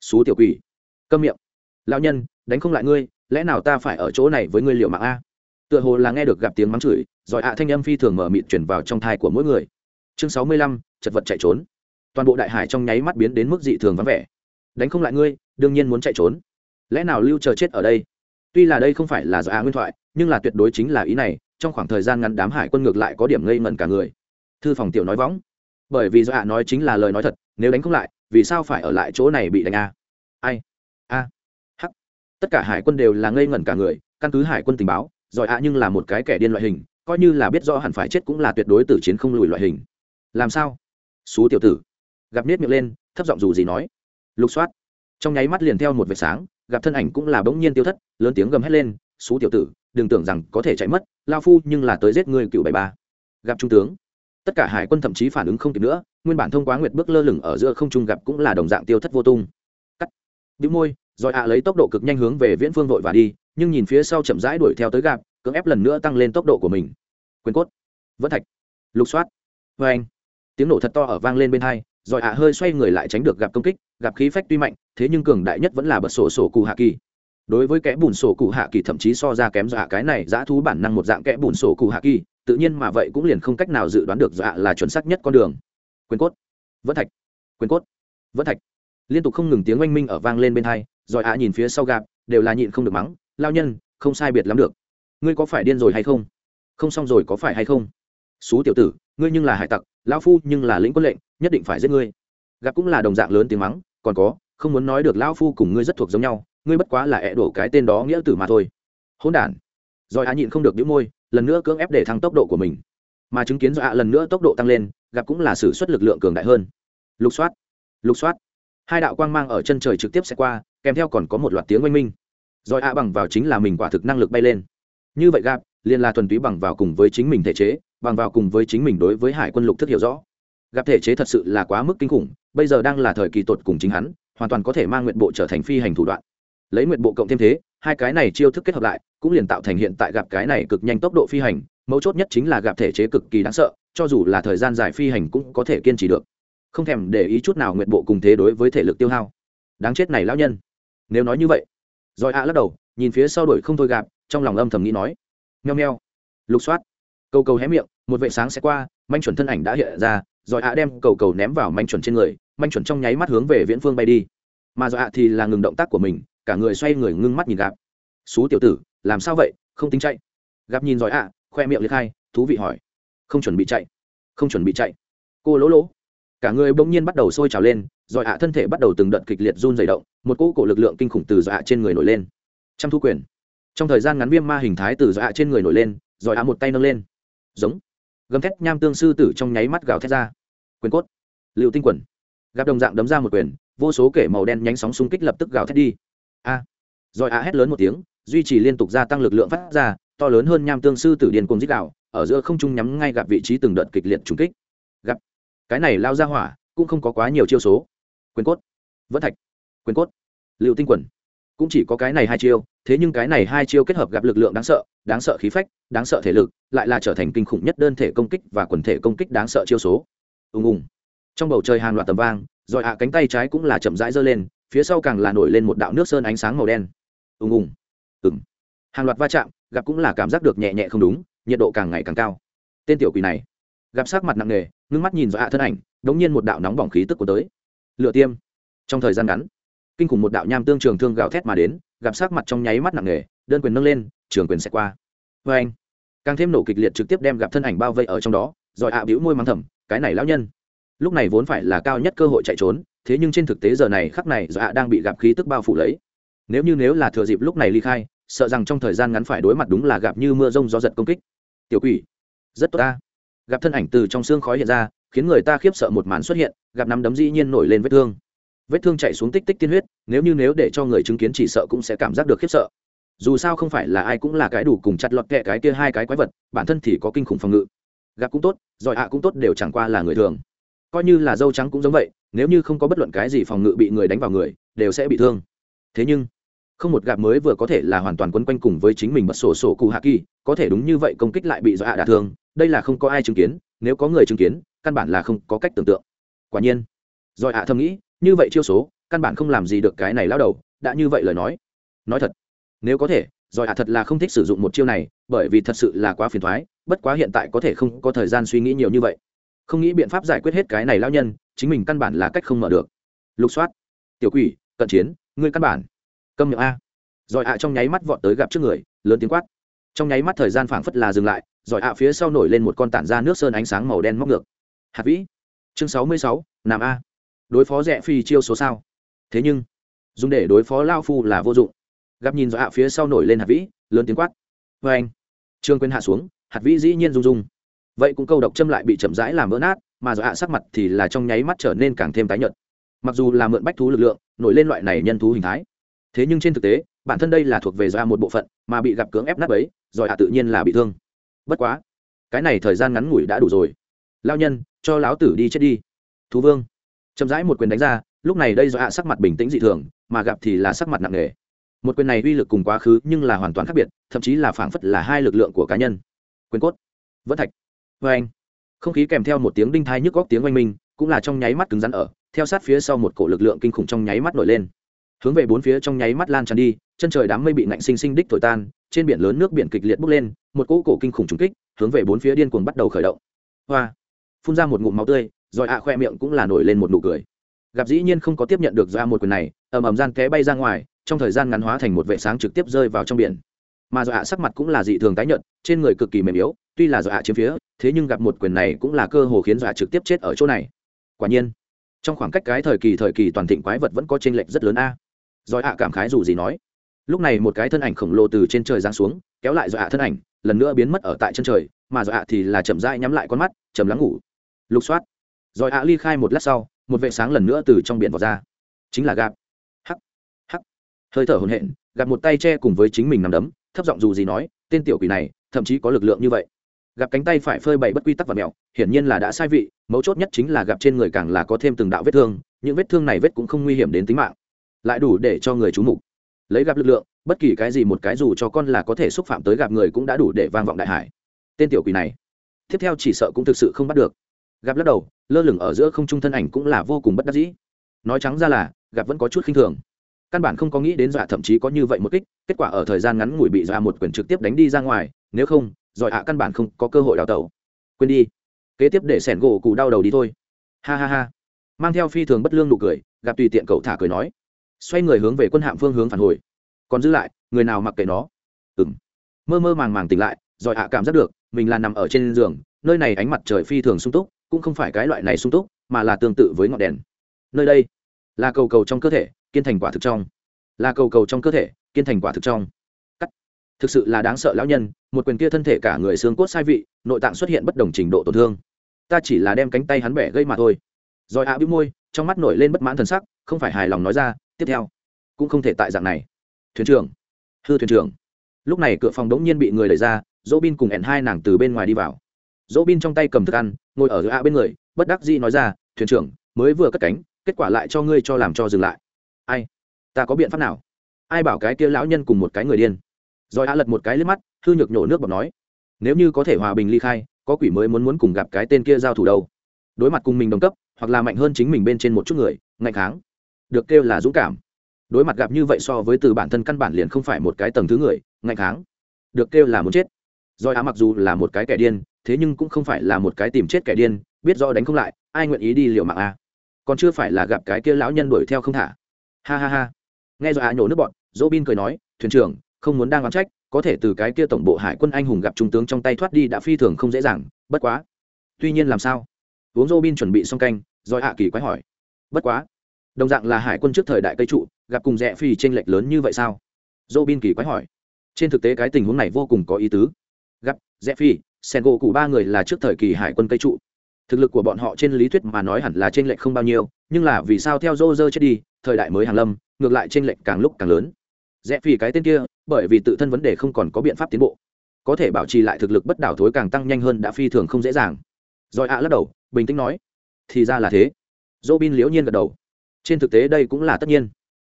Xú tiểu quỷ câm miệng. Lão nhân, đánh không lại ngươi, lẽ nào ta phải ở chỗ này với ngươi liệu mạng a? Tựa hồ là nghe được gặp tiếng mắng chửi, rồi ạ thanh âm phi thường mở mịt chuyển vào trong thai của mỗi người. Chương sáu mươi lăm, chật vật chạy trốn. Toàn bộ đại hải trong nháy mắt biến đến mức dị thường vắng vẻ. Đánh không lại ngươi, đương nhiên muốn chạy trốn. Lẽ nào lưu chờ chết ở đây? Tuy là đây không phải là do a nguyên thoại, nhưng là tuyệt đối chính là ý này, trong khoảng thời gian ngắn đám hải quân ngược lại có điểm ngây ngẩn cả người. Thư phòng tiểu nói võng. Bởi vì do a nói chính là lời nói thật, nếu đánh không lại, vì sao phải ở lại chỗ này bị đánh a? Ai? A. Hắc tất cả hải quân đều là ngây ngẩn cả người, căn cứ hải quân tình báo giỏi a nhưng là một cái kẻ điên loại hình, coi như là biết rõ hẳn phải chết cũng là tuyệt đối tử chiến không lùi loại hình. Làm sao? Xú tiểu tử. Gặp nết miệng lên, thấp giọng dù gì nói. Lục soát. Trong nháy mắt liền theo một vệt sáng, gặp thân ảnh cũng là bỗng nhiên tiêu thất, lớn tiếng gầm hét lên, xú tiểu tử, đừng tưởng rằng có thể chạy mất, lao phu nhưng là tới giết người cựu bảy ba. Gặp trung tướng. Tất cả hải quân thậm chí phản ứng không kịp nữa, nguyên bản thông qua nguyệt bước lơ lửng ở giữa không trung gặp cũng là đồng dạng tiêu thất vô tung bĩu môi, rồi ạ lấy tốc độ cực nhanh hướng về viễn phương vội và đi, nhưng nhìn phía sau chậm rãi đuổi theo tới gặp, cưỡng ép lần nữa tăng lên tốc độ của mình. Quyền cốt. Vẫn thạch. Lục soát. Vê anh. Tiếng nổ thật to ở vang lên bên hai, rồi ạ hơi xoay người lại tránh được gặp công kích, gặp khí phách tuy mạnh, thế nhưng cường đại nhất vẫn là bật sổ sổ cụ hạ kỳ. Đối với kẻ bùn sổ cụ hạ kỳ thậm chí so ra kém dọa cái này giã thú bản năng một dạng kẻ bùn sổ cụ hạ kỳ, tự nhiên mà vậy cũng liền không cách nào dự đoán được dọa là chuẩn xác nhất con đường. Quyền cốt. Vẫn thạch. Quyền cốt. Vẫn thạch liên tục không ngừng tiếng oanh minh ở vang lên bên hai, rồi ạ nhìn phía sau gạp, đều là nhịn không được mắng, lao nhân, không sai biệt lắm được. Ngươi có phải điên rồi hay không? Không xong rồi có phải hay không? Xú tiểu tử, ngươi nhưng là hải tặc, lão phu nhưng là lĩnh quân lệnh, nhất định phải giết ngươi. Gặp cũng là đồng dạng lớn tiếng mắng, còn có, không muốn nói được lão phu cùng ngươi rất thuộc giống nhau, ngươi bất quá là ẹ đổ cái tên đó nghĩa tử mà thôi. Hỗn đản. Rồi ạ nhịn không được đĩu môi, lần nữa cưỡng ép để thăng tốc độ của mình. Mà chứng kiến do ạ lần nữa tốc độ tăng lên gặp cũng là sử xuất lực lượng cường đại hơn. Lục soát. Lục soát hai đạo quang mang ở chân trời trực tiếp sẽ qua, kèm theo còn có một loạt tiếng oanh minh. Rồi ạ bằng vào chính là mình quả thực năng lực bay lên. Như vậy gặp, liền là thuần túy bằng vào cùng với chính mình thể chế, bằng vào cùng với chính mình đối với hải quân lục thức hiểu rõ. Gặp thể chế thật sự là quá mức kinh khủng, bây giờ đang là thời kỳ tột cùng chính hắn, hoàn toàn có thể mang nguyện bộ trở thành phi hành thủ đoạn. Lấy nguyện bộ cộng thêm thế, hai cái này chiêu thức kết hợp lại, cũng liền tạo thành hiện tại gặp cái này cực nhanh tốc độ phi hành, mấu chốt nhất chính là gặp thể chế cực kỳ đáng sợ, cho dù là thời gian dài phi hành cũng có thể kiên trì được không thèm để ý chút nào nguyện bộ cùng thế đối với thể lực tiêu hao. Đáng chết này lão nhân. Nếu nói như vậy, rồi a lắc đầu, nhìn phía sau đuổi không thôi gạp trong lòng âm thầm nghĩ nói. Nheo nheo lục soát. Cầu cầu hé miệng, một vệ sáng sẽ qua, manh chuẩn thân ảnh đã hiện ra, rồi a đem cầu cầu ném vào manh chuẩn trên người, manh chuẩn trong nháy mắt hướng về viễn phương bay đi. Mà rồi a thì là ngừng động tác của mình, cả người xoay người ngưng mắt nhìn gạp xú tiểu tử, làm sao vậy? Không tính chạy. Gặp nhìn rồi a khoe miệng liệt hai, thú vị hỏi. Không chuẩn bị chạy. Không chuẩn bị chạy. Cô lỗ lỗ cả người bỗng nhiên bắt đầu sôi trào lên, rồi ạ thân thể bắt đầu từng đợt kịch liệt run dày động, một cỗ cổ lực lượng kinh khủng từ dọa trên người nổi lên. Trăm thu quyền. Trong thời gian ngắn viêm ma hình thái từ dọa trên người nổi lên, rồi ạ một tay nâng lên. Giống. Gầm thét nham tương sư tử trong nháy mắt gào thét ra. Quyền cốt. Liệu tinh quần. Gặp đồng dạng đấm ra một quyền, vô số kể màu đen nhánh sóng xung kích lập tức gào thét đi. A. Rồi ạ hét lớn một tiếng, duy trì liên tục gia tăng lực lượng phát ra, to lớn hơn nham tương sư tử điền cùng dích đạo ở giữa không trung nhắm ngay gặp vị trí từng đợt kịch liệt trùng kích cái này lao ra hỏa cũng không có quá nhiều chiêu số. Quyền cốt, vẫn thạch, quyền cốt liệu tinh quần. Cũng chỉ có cái này hai chiêu, thế nhưng cái này hai chiêu kết hợp gặp lực lượng đáng sợ đáng sợ khí phách, đáng sợ thể lực, lại là trở thành kinh khủng nhất đơn thể công kích và quần thể công kích đáng sợ chiêu số. Ùng ùng. Trong bầu trời hàng loạt tầm vang, rồi hạ cánh tay trái cũng là chậm rãi giơ lên, phía sau càng là nổi lên một đạo nước sơn ánh sáng màu đen. Ùng ùng. Ừng hàng loạt va chạm, gặp cũng là cảm giác được nhẹ nhẹ không đúng, nhiệt độ càng ngày càng cao. Tên tiểu quỷ này, gặp sát mặt nặng nề ngưng mắt nhìn dọa thân ảnh, đống nhiên một đạo nóng bỏng khí tức của tới. Lựa tiêm. Trong thời gian ngắn, kinh khủng một đạo nham tương trường thương gào thét mà đến, gặp sát mặt trong nháy mắt nặng nề, đơn quyền nâng lên, trường quyền sẽ qua. Vê anh, càng thêm nổ kịch liệt trực tiếp đem gặp thân ảnh bao vây ở trong đó, rồi ạ à bĩu môi mang thầm, cái này lão nhân, lúc này vốn phải là cao nhất cơ hội chạy trốn, thế nhưng trên thực tế giờ này khắc này do ạ đang bị gặp khí tức bao phủ lấy. Nếu như nếu là thừa dịp lúc này ly khai, sợ rằng trong thời gian ngắn phải đối mặt đúng là gặp như mưa rông gió giật công kích. Tiểu quỷ, rất tốt ta gặp thân ảnh từ trong xương khói hiện ra, khiến người ta khiếp sợ một màn xuất hiện, gặp nắm đấm dĩ nhiên nổi lên vết thương. Vết thương chạy xuống tích tích tiên huyết, nếu như nếu để cho người chứng kiến chỉ sợ cũng sẽ cảm giác được khiếp sợ. Dù sao không phải là ai cũng là cái đủ cùng chặt lọt kẹ cái kia hai cái quái vật, bản thân thì có kinh khủng phòng ngự. Gặp cũng tốt, giỏi ạ cũng tốt đều chẳng qua là người thường. Coi như là dâu trắng cũng giống vậy, nếu như không có bất luận cái gì phòng ngự bị người đánh vào người, đều sẽ bị thương. Thế nhưng, không một gặp mới vừa có thể là hoàn toàn quấn quanh cùng với chính mình bật sổ sổ cụ hạ kỳ, có thể đúng như vậy công kích lại bị do hạ đả thương đây là không có ai chứng kiến, nếu có người chứng kiến, căn bản là không có cách tưởng tượng. Quả nhiên, rồi hạ thầm nghĩ, như vậy chiêu số, căn bản không làm gì được cái này lao đầu, đã như vậy lời nói. Nói thật, nếu có thể, rồi hạ thật là không thích sử dụng một chiêu này, bởi vì thật sự là quá phiền thoái, bất quá hiện tại có thể không có thời gian suy nghĩ nhiều như vậy. Không nghĩ biện pháp giải quyết hết cái này lao nhân, chính mình căn bản là cách không mở được. Lục soát. Tiểu quỷ, cận chiến, ngươi căn bản. Câm miệng a. Rồi ạ trong nháy mắt vọt tới gặp trước người, lớn tiếng quát. Trong nháy mắt thời gian phảng phất là dừng lại rồi ạ à phía sau nổi lên một con tản ra nước sơn ánh sáng màu đen móc ngược. Hạt vĩ. Chương sáu mươi sáu, nam a. Đối phó rẽ phi chiêu số sao. Thế nhưng, dùng để đối phó lao phu là vô dụng. Gặp nhìn rồi ạ à phía sau nổi lên hạt vĩ, lớn tiếng quát. Vê anh trương quyên hạ xuống, hạt vĩ dĩ nhiên rung rung. Vậy cũng câu độc châm lại bị chậm rãi làm vỡ nát, mà rồi ạ à sắc mặt thì là trong nháy mắt trở nên càng thêm tái nhợt. Mặc dù là mượn bách thú lực lượng, nổi lên loại này nhân thú hình thái. Thế nhưng trên thực tế, bản thân đây là thuộc về do một bộ phận, mà bị gặp cưỡng ép nát ấy rồi hạ tự nhiên là bị thương bất quá, cái này thời gian ngắn ngủi đã đủ rồi. Lao nhân, cho lão tử đi chết đi. Thú vương. Chậm rãi một quyền đánh ra, lúc này đây do hạ sắc mặt bình tĩnh dị thường, mà gặp thì là sắc mặt nặng nề. Một quyền này uy lực cùng quá khứ nhưng là hoàn toàn khác biệt, thậm chí là phảng phất là hai lực lượng của cá nhân. Quyền cốt. Vẫn thạch. Vê anh. Không khí kèm theo một tiếng đinh thai nhức góc tiếng oanh minh, cũng là trong nháy mắt cứng rắn ở, theo sát phía sau một cổ lực lượng kinh khủng trong nháy mắt nổi lên hướng về bốn phía trong nháy mắt lan tràn đi, chân trời đám mây bị nạnh sinh sinh đích thổi tan, trên biển lớn nước biển kịch liệt bốc lên, một cỗ cổ kinh khủng trùng kích, hướng về bốn phía điên cuồng bắt đầu khởi động. Hoa! Phun ra một ngụm máu tươi, rồi ạ khoe miệng cũng là nổi lên một nụ cười. Gặp dĩ nhiên không có tiếp nhận được ra một quyền này, ầm ầm gian té bay ra ngoài, trong thời gian ngắn hóa thành một vệ sáng trực tiếp rơi vào trong biển. Mà dọa sắc mặt cũng là dị thường tái nhợt, trên người cực kỳ mềm yếu, tuy là dọa chiếm phía, thế nhưng gặp một quyền này cũng là cơ hồ khiến dọa trực tiếp chết ở chỗ này. Quả nhiên, trong khoảng cách cái thời kỳ thời kỳ toàn thịnh quái vật vẫn có chênh lệch rất lớn a. Rồi ạ cảm khái dù gì nói. Lúc này một cái thân ảnh khổng lồ từ trên trời giáng xuống, kéo lại dọa thân ảnh, lần nữa biến mất ở tại chân trời, mà dọa thì là chậm rãi nhắm lại con mắt, chậm lắng ngủ. Lục soát. Rồi ạ ly khai một lát sau, một vệ sáng lần nữa từ trong biển vào ra. Chính là gạp. Hắc. Hắc. Hơi thở hồn hện gặp một tay che cùng với chính mình nằm đấm, thấp giọng dù gì nói, tên tiểu quỷ này, thậm chí có lực lượng như vậy. Gặp cánh tay phải phơi bày bất quy tắc và mẹo hiển nhiên là đã sai vị, mấu chốt nhất chính là gặp trên người càng là có thêm từng đạo vết thương, những vết thương này vết cũng không nguy hiểm đến tính mạng lại đủ để cho người chú mục. Lấy gặp lực lượng, bất kỳ cái gì một cái dù cho con là có thể xúc phạm tới gặp người cũng đã đủ để vang vọng đại hải. Tên tiểu quỷ này, tiếp theo chỉ sợ cũng thực sự không bắt được. Gặp lắc đầu, lơ lửng ở giữa không trung thân ảnh cũng là vô cùng bất đắc dĩ. Nói trắng ra là, gặp vẫn có chút khinh thường. Căn bản không có nghĩ đến dọa thậm chí có như vậy một kích, kết quả ở thời gian ngắn ngủi bị dọa một quyền trực tiếp đánh đi ra ngoài, nếu không, giỏi hạ căn bản không có cơ hội đào tẩu. Quên đi. Kế tiếp để sẻn gỗ cụ đau đầu đi thôi. Ha ha ha. Mang theo phi thường bất lương nụ cười, gặp tùy tiện cậu thả cười nói xoay người hướng về quân hạm phương hướng phản hồi. Còn giữ lại, người nào mặc kệ nó? Ừng mơ mơ màng màng tỉnh lại giỏi hạ cảm giác được, mình là nằm ở trên giường, nơi này ánh mặt trời phi thường sung túc, cũng không phải cái loại này sung túc, mà là tương tự với ngọn đèn. Nơi đây là cầu cầu trong cơ thể, kiên thành quả thực trong. Là cầu cầu trong cơ thể, kiên thành quả thực trong. Cắt. Thực sự là đáng sợ lão nhân, một quyền kia thân thể cả người xương cốt sai vị, nội tạng xuất hiện bất đồng trình độ tổn thương. Ta chỉ là đem cánh tay hắn bẻ gây mà thôi. Rồi ạ à bĩu môi, trong mắt nổi lên bất mãn thần sắc, không phải hài lòng nói ra tiếp theo, cũng không thể tại dạng này. Thuyền trưởng. Hư thuyền trưởng. Lúc này cửa phòng đống nhiên bị người đẩy ra dỗ bin cùng ẻn hai nàng từ bên ngoài đi vào. Dỗ bin trong tay cầm thức ăn, ngồi ở giữa a bên người, bất đắc dĩ nói ra, thuyền trưởng, mới vừa cất cánh, kết quả lại cho ngươi cho làm cho dừng lại. Ai? Ta có biện pháp nào? Ai bảo cái kia lão nhân cùng một cái người điên? Rồi a lật một cái lên mắt, hư nhược nhổ nước bọt nói, nếu như có thể hòa bình ly khai, có quỷ mới muốn muốn cùng gặp cái tên kia giao thủ đâu. Đối mặt cùng mình đồng cấp, hoặc là mạnh hơn chính mình bên trên một chút người, ngạnh kháng được kêu là dũng cảm. Đối mặt gặp như vậy so với từ bản thân căn bản liền không phải một cái tầng thứ người, ngạnh kháng. Được kêu là muốn chết. Rồi á mặc dù là một cái kẻ điên, thế nhưng cũng không phải là một cái tìm chết kẻ điên, biết rõ đánh không lại, ai nguyện ý đi liệu mạng a? Còn chưa phải là gặp cái kia lão nhân đuổi theo không thả. Ha ha ha. Nghe do á nhổ nước bọn, dỗ bin cười nói, thuyền trưởng, không muốn đang oán trách, có thể từ cái kia tổng bộ hải quân anh hùng gặp trung tướng trong tay thoát đi đã phi thường không dễ dàng, bất quá. Tuy nhiên làm sao? Uống dỗ bin chuẩn bị xong canh, rồi hạ kỳ quái hỏi. Bất quá đồng dạng là hải quân trước thời đại cây trụ, gặp cùng rẽ phi tranh lệch lớn như vậy sao? Dô bin kỳ quái hỏi. Trên thực tế cái tình huống này vô cùng có ý tứ. Gặp rẽ phi, sen gỗ cụ ba người là trước thời kỳ hải quân cây trụ. Thực lực của bọn họ trên lý thuyết mà nói hẳn là trên lệch không bao nhiêu, nhưng là vì sao theo dô dơ chết đi, thời đại mới hàng lâm, ngược lại trên lệch càng lúc càng lớn. Rẽ phi cái tên kia, bởi vì tự thân vấn đề không còn có biện pháp tiến bộ. Có thể bảo trì lại thực lực bất đảo thối càng tăng nhanh hơn đã phi thường không dễ dàng. Rồi ạ lắc đầu, bình tĩnh nói. Thì ra là thế. Dô bin liễu nhiên gật đầu trên thực tế đây cũng là tất nhiên.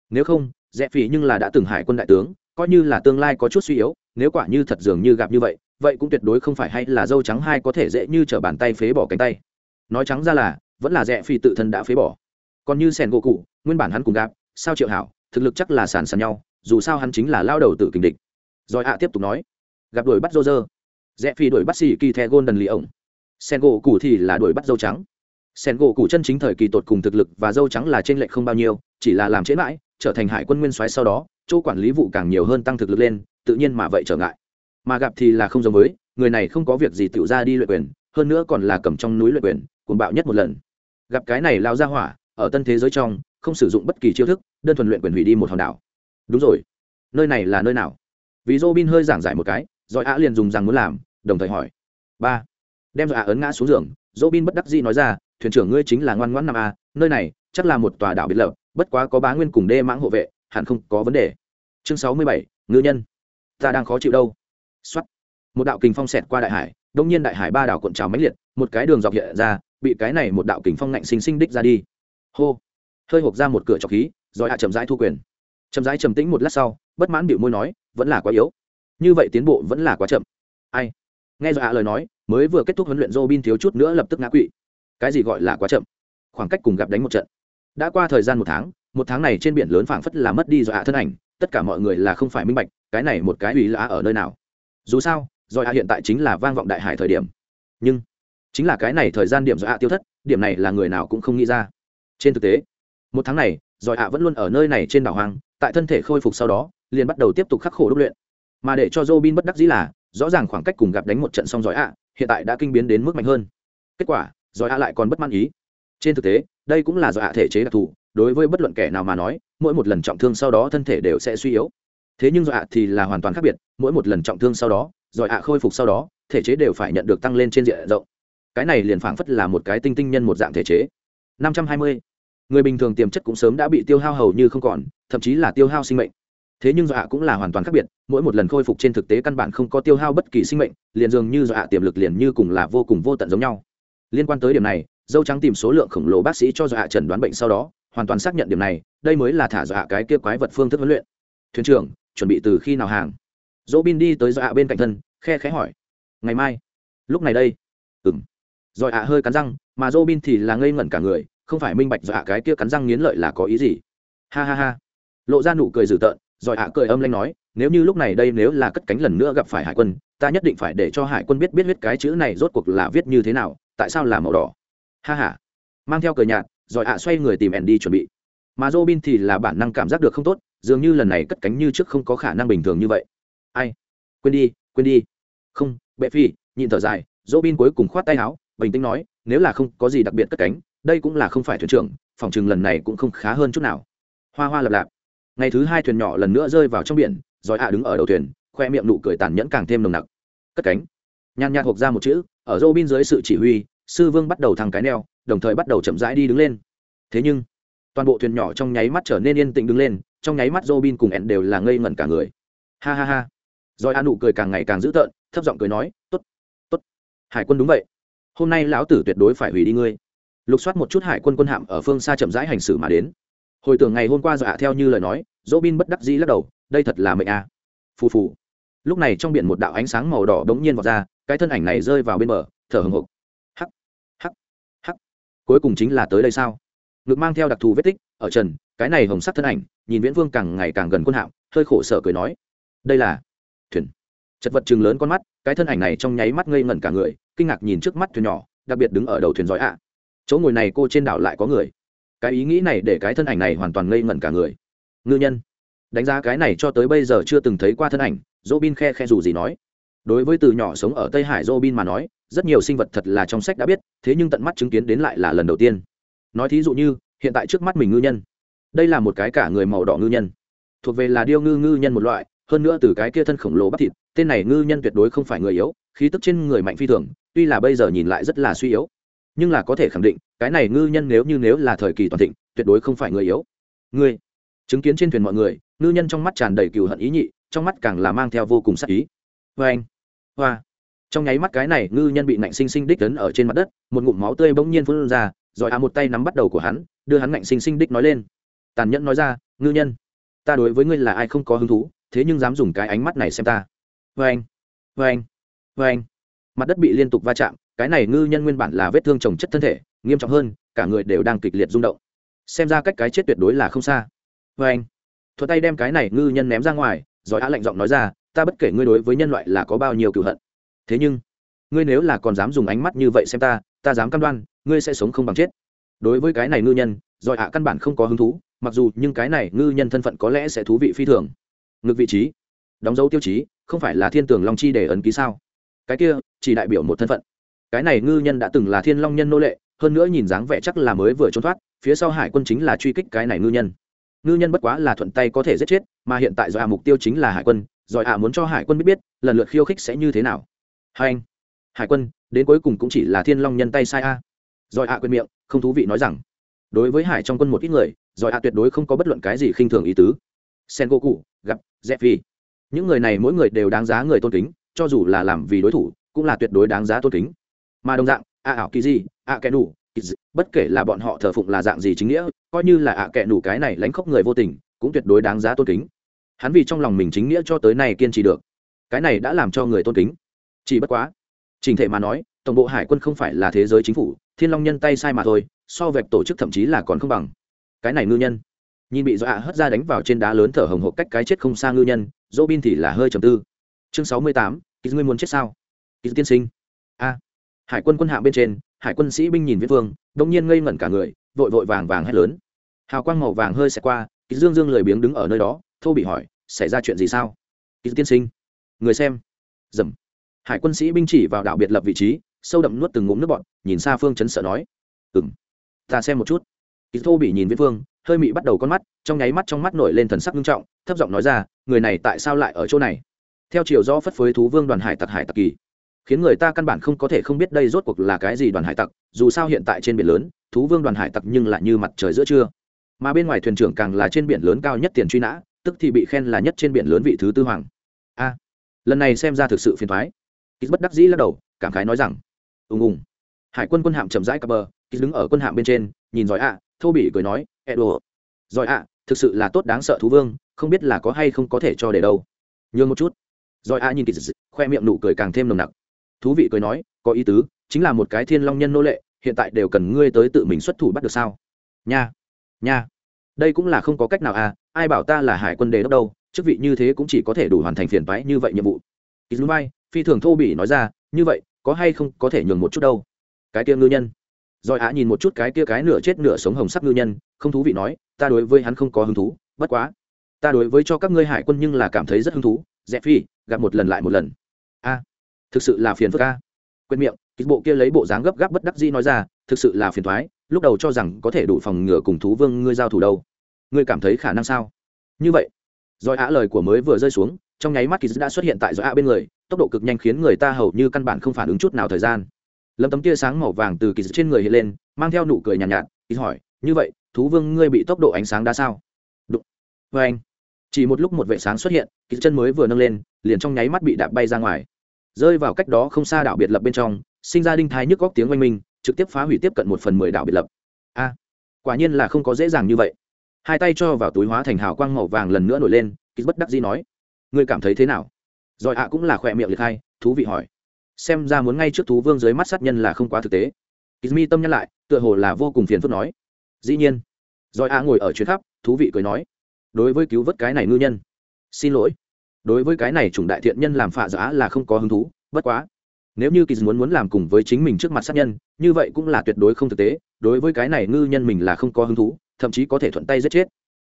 Nếu không, rẽ phi nhưng là đã từng hải quân đại tướng, coi như là tương lai có chút suy yếu, nếu quả như thật dường như gặp như vậy vậy cũng tuyệt đối không phải hay là dâu trắng hai có thể dễ như t r ở bàn tay phế bỏ cánh tay. Nói trắng ra là, vẫn là rẽ phi tự thân đã phế bỏ. Còn như sẻn gỗ cụ nguyên bản hắn cùng gặp, sao triệu hảo, thực lực chắc là sàn sàn nhau, dù sao hắn chính là lao đầu tử kình địch. Rồi ạ tiếp tục nói, gặp đuổi bắt dô dơ rẽ phi đuổi bắt xì kỳ the gôn đần lì ổng sen gỗ cụ thì là đuổi bắt dâu trắng sen gỗ cụ chân chính thời kỳ tột cùng thực lực và dâu trắng là trên lệch không bao nhiêu, chỉ là làm chế mãi, trở thành hải quân nguyên soái sau đó, chỗ quản lý vụ càng nhiều hơn tăng thực lực lên, tự nhiên mà vậy trở ngại. Mà gặp thì là không giống với, người này không có việc gì tự ra đi luyện quyền, hơn nữa còn là cầm trong núi luyện quyền, cuồng bạo nhất một lần. Gặp cái này lao ra hỏa, ở tân thế giới trong, không sử dụng bất kỳ chiêu thức, đơn thuần luyện quyền hủy đi một hòn đảo. Đúng rồi. Nơi này là nơi nào? Vì robin bin hơi giảng giải một cái, rồi ạ liền dùng rằng muốn làm, đồng thời hỏi. Ba. Đem rồi ạ ấn ngã xuống giường robin bin bất đắc dĩ nói ra thuyền trưởng ngươi chính là ngoan ngoãn năm a à, nơi này chắc là một tòa đảo biệt lập, bất quá có bá nguyên cùng đê mãng hộ vệ, hẳn không có vấn đề. Chương sáu mươi bảy, ngư nhân. Ta đang khó chịu đâu. Xuất một đạo kình phong xẹt qua đại hải, đông nhiên đại hải ba đảo cuộn trào mãnh liệt, một cái đường dọc hiện ra, bị cái này một đạo kình phong ngạnh sinh sinh đích ra đi. Hô. Hơi hộp ra một cửa trọc khí, rồi hạ chậm rãi thu quyền. Chậm rãi trầm tĩnh một lát sau, bất mãn biểu môi nói, vẫn là quá yếu. Như vậy tiến bộ vẫn là quá chậm. Ai? Nghe do hạ lời nói, mới vừa kết thúc huấn luyện Robin thiếu chút nữa lập tức ngã quỵ cái gì gọi là quá chậm? Khoảng cách cùng gặp đánh một trận. Đã qua thời gian một tháng một tháng này trên biển lớn phảng phất là mất đi do hạ thân ảnh, tất cả mọi người là không phải minh bạch, cái này một cái ủy là ở nơi nào. Dù sao do hạ hiện tại chính là vang vọng đại hải thời điểm. Nhưng, chính là cái này thời gian điểm do hạ tiêu thất, điểm này là người nào cũng không nghĩ ra. Trên thực tế, một tháng này giỏi ạ vẫn luôn ở nơi này trên đảo hoang, tại thân thể khôi phục sau đó, liền bắt đầu tiếp tục khắc khổ đúc luyện. Mà để cho Robin bất đắc dĩ là, rõ ràng khoảng cách cùng gặp đánh một trận xong giỏi ạ hiện tại đã kinh biến đến mức mạnh hơn. Kết quả giỏi a lại còn bất mãn ý. Trên thực tế, đây cũng là do a thể chế đặc thù, đối với bất luận kẻ nào mà nói, mỗi một lần trọng thương sau đó thân thể đều sẽ suy yếu. Thế nhưng do a thì là hoàn toàn khác biệt, mỗi một lần trọng thương sau đó rồi a khôi phục sau đó, thể chế đều phải nhận được tăng lên trên diện rộng. Cái này liền phảng phất là một cái tinh tinh nhân một dạng thể chế. Năm trăm hai mươi. Người bình thường tiềm chất cũng sớm đã bị tiêu hao hầu như không còn, thậm chí là tiêu hao sinh mệnh. Thế nhưng do dọa cũng là hoàn toàn khác biệt, mỗi một lần khôi phục trên thực tế căn bản không có tiêu hao bất kỳ sinh mệnh, liền dường như do dọa tiềm lực liền như cùng là vô cùng vô tận giống nhau liên quan tới điểm này, dâu trắng tìm số lượng khổng lồ bác sĩ cho dọa trần đoán bệnh sau đó, hoàn toàn xác nhận điểm này, đây mới là thả dọa cái kia quái vật phương thức huấn luyện. Thuyền trưởng, chuẩn bị từ khi nào hàng? Dỗ bin đi tới dọa bên cạnh thân, khe khẽ hỏi. Ngày mai. Lúc này đây. Ừ m rồi ạ hơi cắn răng, mà dỗ bin thì là ngây ngẩn cả người, không phải minh bạch dọa cái kia cắn răng nghiến lợi là có ý gì. Ha ha ha. Lộ ra nụ cười dữ tợn rồi ạ cười âm lanh nói, nếu như lúc này đây nếu là cất cánh lần nữa gặp phải hải quân, ta nhất định phải để cho hải quân biết biết viết cái chữ này rốt cuộc là viết như thế nào tại sao là màu đỏ? Ha ha. Mang theo cờ nhạt, rồi ạ xoay người tìm ẻn đi chuẩn bị. Mà Robin thì là bản năng cảm giác được không tốt, dường như lần này cất cánh như trước không có khả năng bình thường như vậy. Ai? Quên đi quên đi. Không, bệ phi nhịn thở dài, Robin cuối cùng khoát tay áo, bình tĩnh nói, nếu là không có gì đặc biệt cất cánh, đây cũng là không phải thuyền trưởng, phòng chừng lần này cũng không khá hơn chút nào. Hoa hoa lập lạp. Ngày thứ hai thuyền nhỏ lần nữa rơi vào trong biển, rồi ạ đứng ở đầu thuyền, khoe miệng nụ cười tàn nhẫn càng thêm nồng nặc. Cất cánh. Nhàn nhạt hộp ra một chữ, ở Robin dưới sự chỉ huy sư vương bắt đầu thăng cái neo, đồng thời bắt đầu chậm rãi đi đứng lên. Thế nhưng, toàn bộ thuyền nhỏ trong nháy mắt trở nên yên tĩnh đứng lên, trong nháy mắt Robin cùng ẹn đều là ngây ngẩn cả người. Ha ha ha. Rồi a nụ cười càng ngày càng dữ tợn, thấp giọng cười nói, tốt tốt. Hải quân đúng vậy. Hôm nay lão tử tuyệt đối phải hủy đi ngươi. Lục soát một chút hải quân quân hạm ở phương xa chậm rãi hành xử mà đến. Hồi tưởng ngày hôm qua dọa theo như lời nói, Robin bất đắc dĩ lắc đầu, đây thật là mệnh a. Phù phù. Lúc này trong biển một đạo ánh sáng màu đỏ đống nhiên vọt ra, cái thân ảnh này rơi vào bên bờ, thở hừng hực cuối cùng chính là tới đây sao? Ngực mang theo đặc thù vết tích, ở trần, cái này hồng sắc thân ảnh, nhìn viễn vương càng ngày càng gần quân hạm, hơi khổ sở cười nói, đây là thuyền. Chật vật chừng lớn con mắt, cái thân ảnh này trong nháy mắt ngây ngẩn cả người, kinh ngạc nhìn trước mắt thuyền nhỏ, đặc biệt đứng ở đầu thuyền giỏi ạ. Chỗ ngồi này cô trên đảo lại có người. Cái ý nghĩ này để cái thân ảnh này hoàn toàn ngây ngẩn cả người. Ngư nhân. Đánh giá cái này cho tới bây giờ chưa từng thấy qua thân ảnh, dỗ bin khe khe dù gì nói đối với từ nhỏ sống ở tây hải Robin mà nói, rất nhiều sinh vật thật là trong sách đã biết, thế nhưng tận mắt chứng kiến đến lại là lần đầu tiên. Nói thí dụ như, hiện tại trước mắt mình ngư nhân. Đây là một cái cả người màu đỏ ngư nhân. Thuộc về là điêu ngư ngư nhân một loại, hơn nữa từ cái kia thân khổng lồ bắp thịt, tên này ngư nhân tuyệt đối không phải người yếu, khí tức trên người mạnh phi thường, tuy là bây giờ nhìn lại rất là suy yếu. Nhưng là có thể khẳng định, cái này ngư nhân nếu như nếu là thời kỳ toàn thịnh, tuyệt đối không phải người yếu. Ngươi, chứng kiến trên thuyền mọi người, ngư nhân trong mắt tràn đầy cừu hận ý nhị, trong mắt càng là mang theo vô cùng sắc ý vê anh. Hoa. Trong nháy mắt cái này, ngư nhân bị nạnh sinh sinh đích tấn ở trên mặt đất, một ngụm máu tươi bỗng nhiên phun ra, rồi à một tay nắm bắt đầu của hắn, đưa hắn nạnh sinh sinh đích nói lên. Tàn nhẫn nói ra, ngư nhân, ta đối với ngươi là ai không có hứng thú, thế nhưng dám dùng cái ánh mắt này xem ta. Vê anh. Vê anh. Vê anh. Mặt đất bị liên tục va chạm, cái này ngư nhân nguyên bản là vết thương trồng chất thân thể, nghiêm trọng hơn, cả người đều đang kịch liệt rung động. Xem ra cách cái chết tuyệt đối là không xa. Vê anh. Thuật tay đem cái này ngư nhân ném ra ngoài, rồi á lạnh giọng nói ra ta bất kể ngươi đối với nhân loại là có bao nhiêu cựu hận. Thế nhưng, ngươi nếu là còn dám dùng ánh mắt như vậy xem ta ta dám cam đoan, ngươi sẽ sống không bằng chết. Đối với cái này ngư nhân rồi ạ căn bản không có hứng thú, mặc dù nhưng cái này ngư nhân thân phận có lẽ sẽ thú vị phi thường. Ngược vị trí, đóng dấu tiêu chí, không phải là thiên tường long chi để ấn ký sao? Cái kia, chỉ đại biểu một thân phận. Cái này ngư nhân đã từng là thiên long nhân nô lệ, hơn nữa nhìn dáng vẻ chắc là mới vừa trốn thoát, phía sau hải quân chính là truy kích cái này ngư nhân. Ngư nhân bất quá là thuận tay có thể giết chết, mà hiện tại do mục tiêu chính là hải quân rồi ạ muốn cho hải quân biết biết, lần lượt khiêu khích sẽ như thế nào. Hai anh, hải quân, đến cuối cùng cũng chỉ là thiên long nhân tay sai a. Rồi ạ quên miệng, không thú vị nói rằng, đối với hải trong quân một ít người rồi ạ tuyệt đối không có bất luận cái gì khinh thường ý tứ. Sen goku gặp zephi những người này mỗi người đều đáng giá người tôn kính, cho dù là làm vì đối thủ, cũng là tuyệt đối đáng giá tôn kính. Mà đồng dạng a ảo kỳ gì a kẻ đủ bất kể là bọn họ thờ phụng là dạng gì chính nghĩa, coi như là ạ kẻ đủ cái này lánh khóc người vô tình, cũng tuyệt đối đáng giá tôn kính hắn vì trong lòng mình chính nghĩa cho tới nay kiên trì được. Cái này đã làm cho người tôn kính. Chỉ bất quá, trình thể mà nói, tổng bộ hải quân không phải là thế giới chính phủ, thiên long nhân tay sai mà thôi, so vẹt tổ chức thậm chí là còn không bằng. Cái này ngư nhân. Nhìn bị dọa hất ra đánh vào trên đá lớn thở hồng hộc cách cái chết không xa ngư nhân, dỗ bin thì là hơi trầm tư. Chương sáu mươi tám ký ngươi muốn chết sao? Ký tiên sinh. A. Hải quân quân hạng bên trên, hải quân sĩ binh nhìn viết vương, đông nhiên ngây ngẩn cả người, vội vội vàng vàng hét lớn. Hào quang màu vàng hơi xẹt qua ký dương dương lười biếng đứng ở nơi đó thô bị hỏi, xảy ra chuyện gì sao? Kỳ tiên sinh. Người xem. Dầm. Hải quân sĩ binh chỉ vào đảo biệt lập vị trí, sâu đậm nuốt từng ngụm nước bọt, nhìn xa phương chấn sợ nói. Ừm, ta xem một chút. Kỳ thô bị nhìn viễn phương, hơi mị bắt đầu con mắt, trong nháy mắt trong mắt nổi lên thần sắc nghiêm trọng, thấp giọng nói ra, người này tại sao lại ở chỗ này? Theo chiều do phất phới thú vương đoàn hải tặc hải tặc kỳ. Khiến người ta căn bản không có thể không biết đây rốt cuộc là cái gì đoàn hải tặc, dù sao hiện tại trên biển lớn, thú vương đoàn hải tặc nhưng lại như mặt trời giữa trưa. Mà bên ngoài thuyền trưởng càng là trên biển lớn cao nhất tiền truy nã tức thì bị khen là nhất trên biển lớn vị thứ tư hoàng. A, lần này xem ra thực sự phiền thoái kýt bất đắc dĩ lắc đầu, cảm khái nói rằng, ùng ùng. Hải quân quân hạm chậm rãi cập bờ kýt đứng ở quân hạm bên trên, nhìn giỏi ạ, thô bỉ cười nói ẹ đùa giỏi ạ, thực sự là tốt đáng sợ thú vương, không biết là có hay không có thể cho để đâu. Nhường một chút. Giỏi ạ nhìn kýt khoe miệng nụ cười càng thêm nồng nặc. Thú vị cười nói, có ý tứ, chính là một cái thiên long nhân nô lệ, hiện tại đều cần ngươi tới tự mình xuất thủ bắt được sao? Nha nha, đây cũng là không có cách nào à ai bảo ta là hải quân đề đốc đâu, chức vị như thế cũng chỉ có thể đủ hoàn thành phiền toái như vậy nhiệm vụ. Izumai phi thường thô bỉ nói ra, như vậy, có hay không có thể nhường một chút đâu? Cái kia ngư nhân. Rồi á nhìn một chút cái kia cái nửa chết nửa sống hồng sắc ngư nhân, không thú vị nói, ta đối với hắn không có hứng thú, bất quá. Ta đối với cho các ngươi hải quân nhưng là cảm thấy rất hứng thú dẹp phi, gặp một lần lại một lần. A, thực sự là phiền phức a. Quên miệng kịch bộ kia lấy bộ dáng gấp gáp bất đắc dĩ nói ra, thực sự là phiền thoái lúc đầu cho rằng có thể đủ phòng ngừa cùng thú vương ngươi giao thủ đâu ngươi cảm thấy khả năng sao? Như vậy rồi ạ lời của mới vừa rơi xuống trong nháy mắt kỳ đã xuất hiện tại rồi ạ bên người tốc độ cực nhanh khiến người ta hầu như căn bản không phản ứng chút nào thời gian. Lâm tấm tia sáng màu vàng từ kỳ trên người hiện lên mang theo nụ cười nhàn nhạt, nhạt kỳ hỏi như vậy thú vương ngươi bị tốc độ ánh sáng đã sao? Đụng. Vê anh chỉ một lúc một vệ sáng xuất hiện kỳ chân mới vừa nâng lên liền trong nháy mắt bị đạp bay ra ngoài. Rơi vào cách đó không xa đảo biệt lập bên trong sinh ra đinh thái nhức góc tiếng oanh minh trực tiếp phá hủy tiếp cận một phần mười đảo biệt lập. A quả nhiên là không có dễ dàng như vậy hai tay cho vào túi hóa thành hào quang màu vàng lần nữa nổi lên kýt bất đắc dĩ nói, ngươi cảm thấy thế nào? Rồi ạ cũng là khỏe miệng liệt hai, thú vị hỏi, xem ra muốn ngay trước thú vương dưới mắt sát nhân là không quá thực tế. Kýt mi tâm nhắc lại, tựa hồ là vô cùng phiền phức nói, dĩ nhiên. Rồi ạ ngồi ở chuyến khắp, thú vị cười nói, đối với cứu vớt cái này ngư nhân, xin lỗi. Đối với cái này chủng đại thiện nhân làm phạ giã là không có hứng thú, bất quá, nếu như kỳ muốn muốn làm cùng với chính mình trước mặt sát nhân, như vậy cũng là tuyệt đối không thực tế, đối với cái này ngư nhân mình là không có hứng thú thậm chí có thể thuận tay giết chết.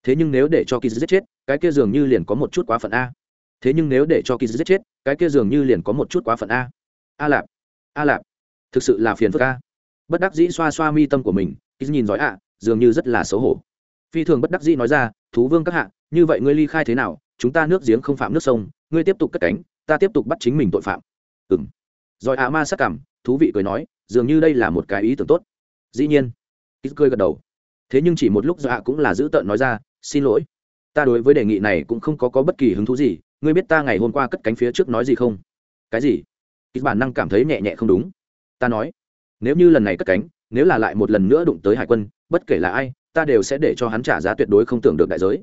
Thế nhưng nếu để cho kỳ giết chết, cái kia dường như liền có một chút quá phận a. Thế nhưng nếu để cho kỳ giết chết, cái kia dường như liền có một chút quá phận a. A lạp a lạp, thực sự là phiền phức a. Bất đắc dĩ xoa xoa mi tâm của mình kỳ nhìn giỏi a, dường như rất là xấu hổ. Phi thường bất đắc dĩ nói ra, thú vương các hạ, như vậy ngươi ly khai thế nào? Chúng ta nước giếng không phạm nước sông, ngươi tiếp tục cất cánh, ta tiếp tục bắt chính mình tội phạm. Ừ m rồi ạ ma sắc cảm, thú vị cười nói, dường như đây là một cái ý tưởng tốt. Dĩ nhiên ít cười gật đầu thế nhưng chỉ một lúc dạ cũng là giữ tợn nói ra xin lỗi ta đối với đề nghị này cũng không có, có bất kỳ hứng thú gì ngươi biết ta ngày hôm qua cất cánh phía trước nói gì không? Cái gì? Ít bản năng cảm thấy nhẹ nhẹ không đúng. Ta nói nếu như lần này cất cánh nếu là lại một lần nữa đụng tới hải quân bất kể là ai ta đều sẽ để cho hắn trả giá tuyệt đối không tưởng được đại giới.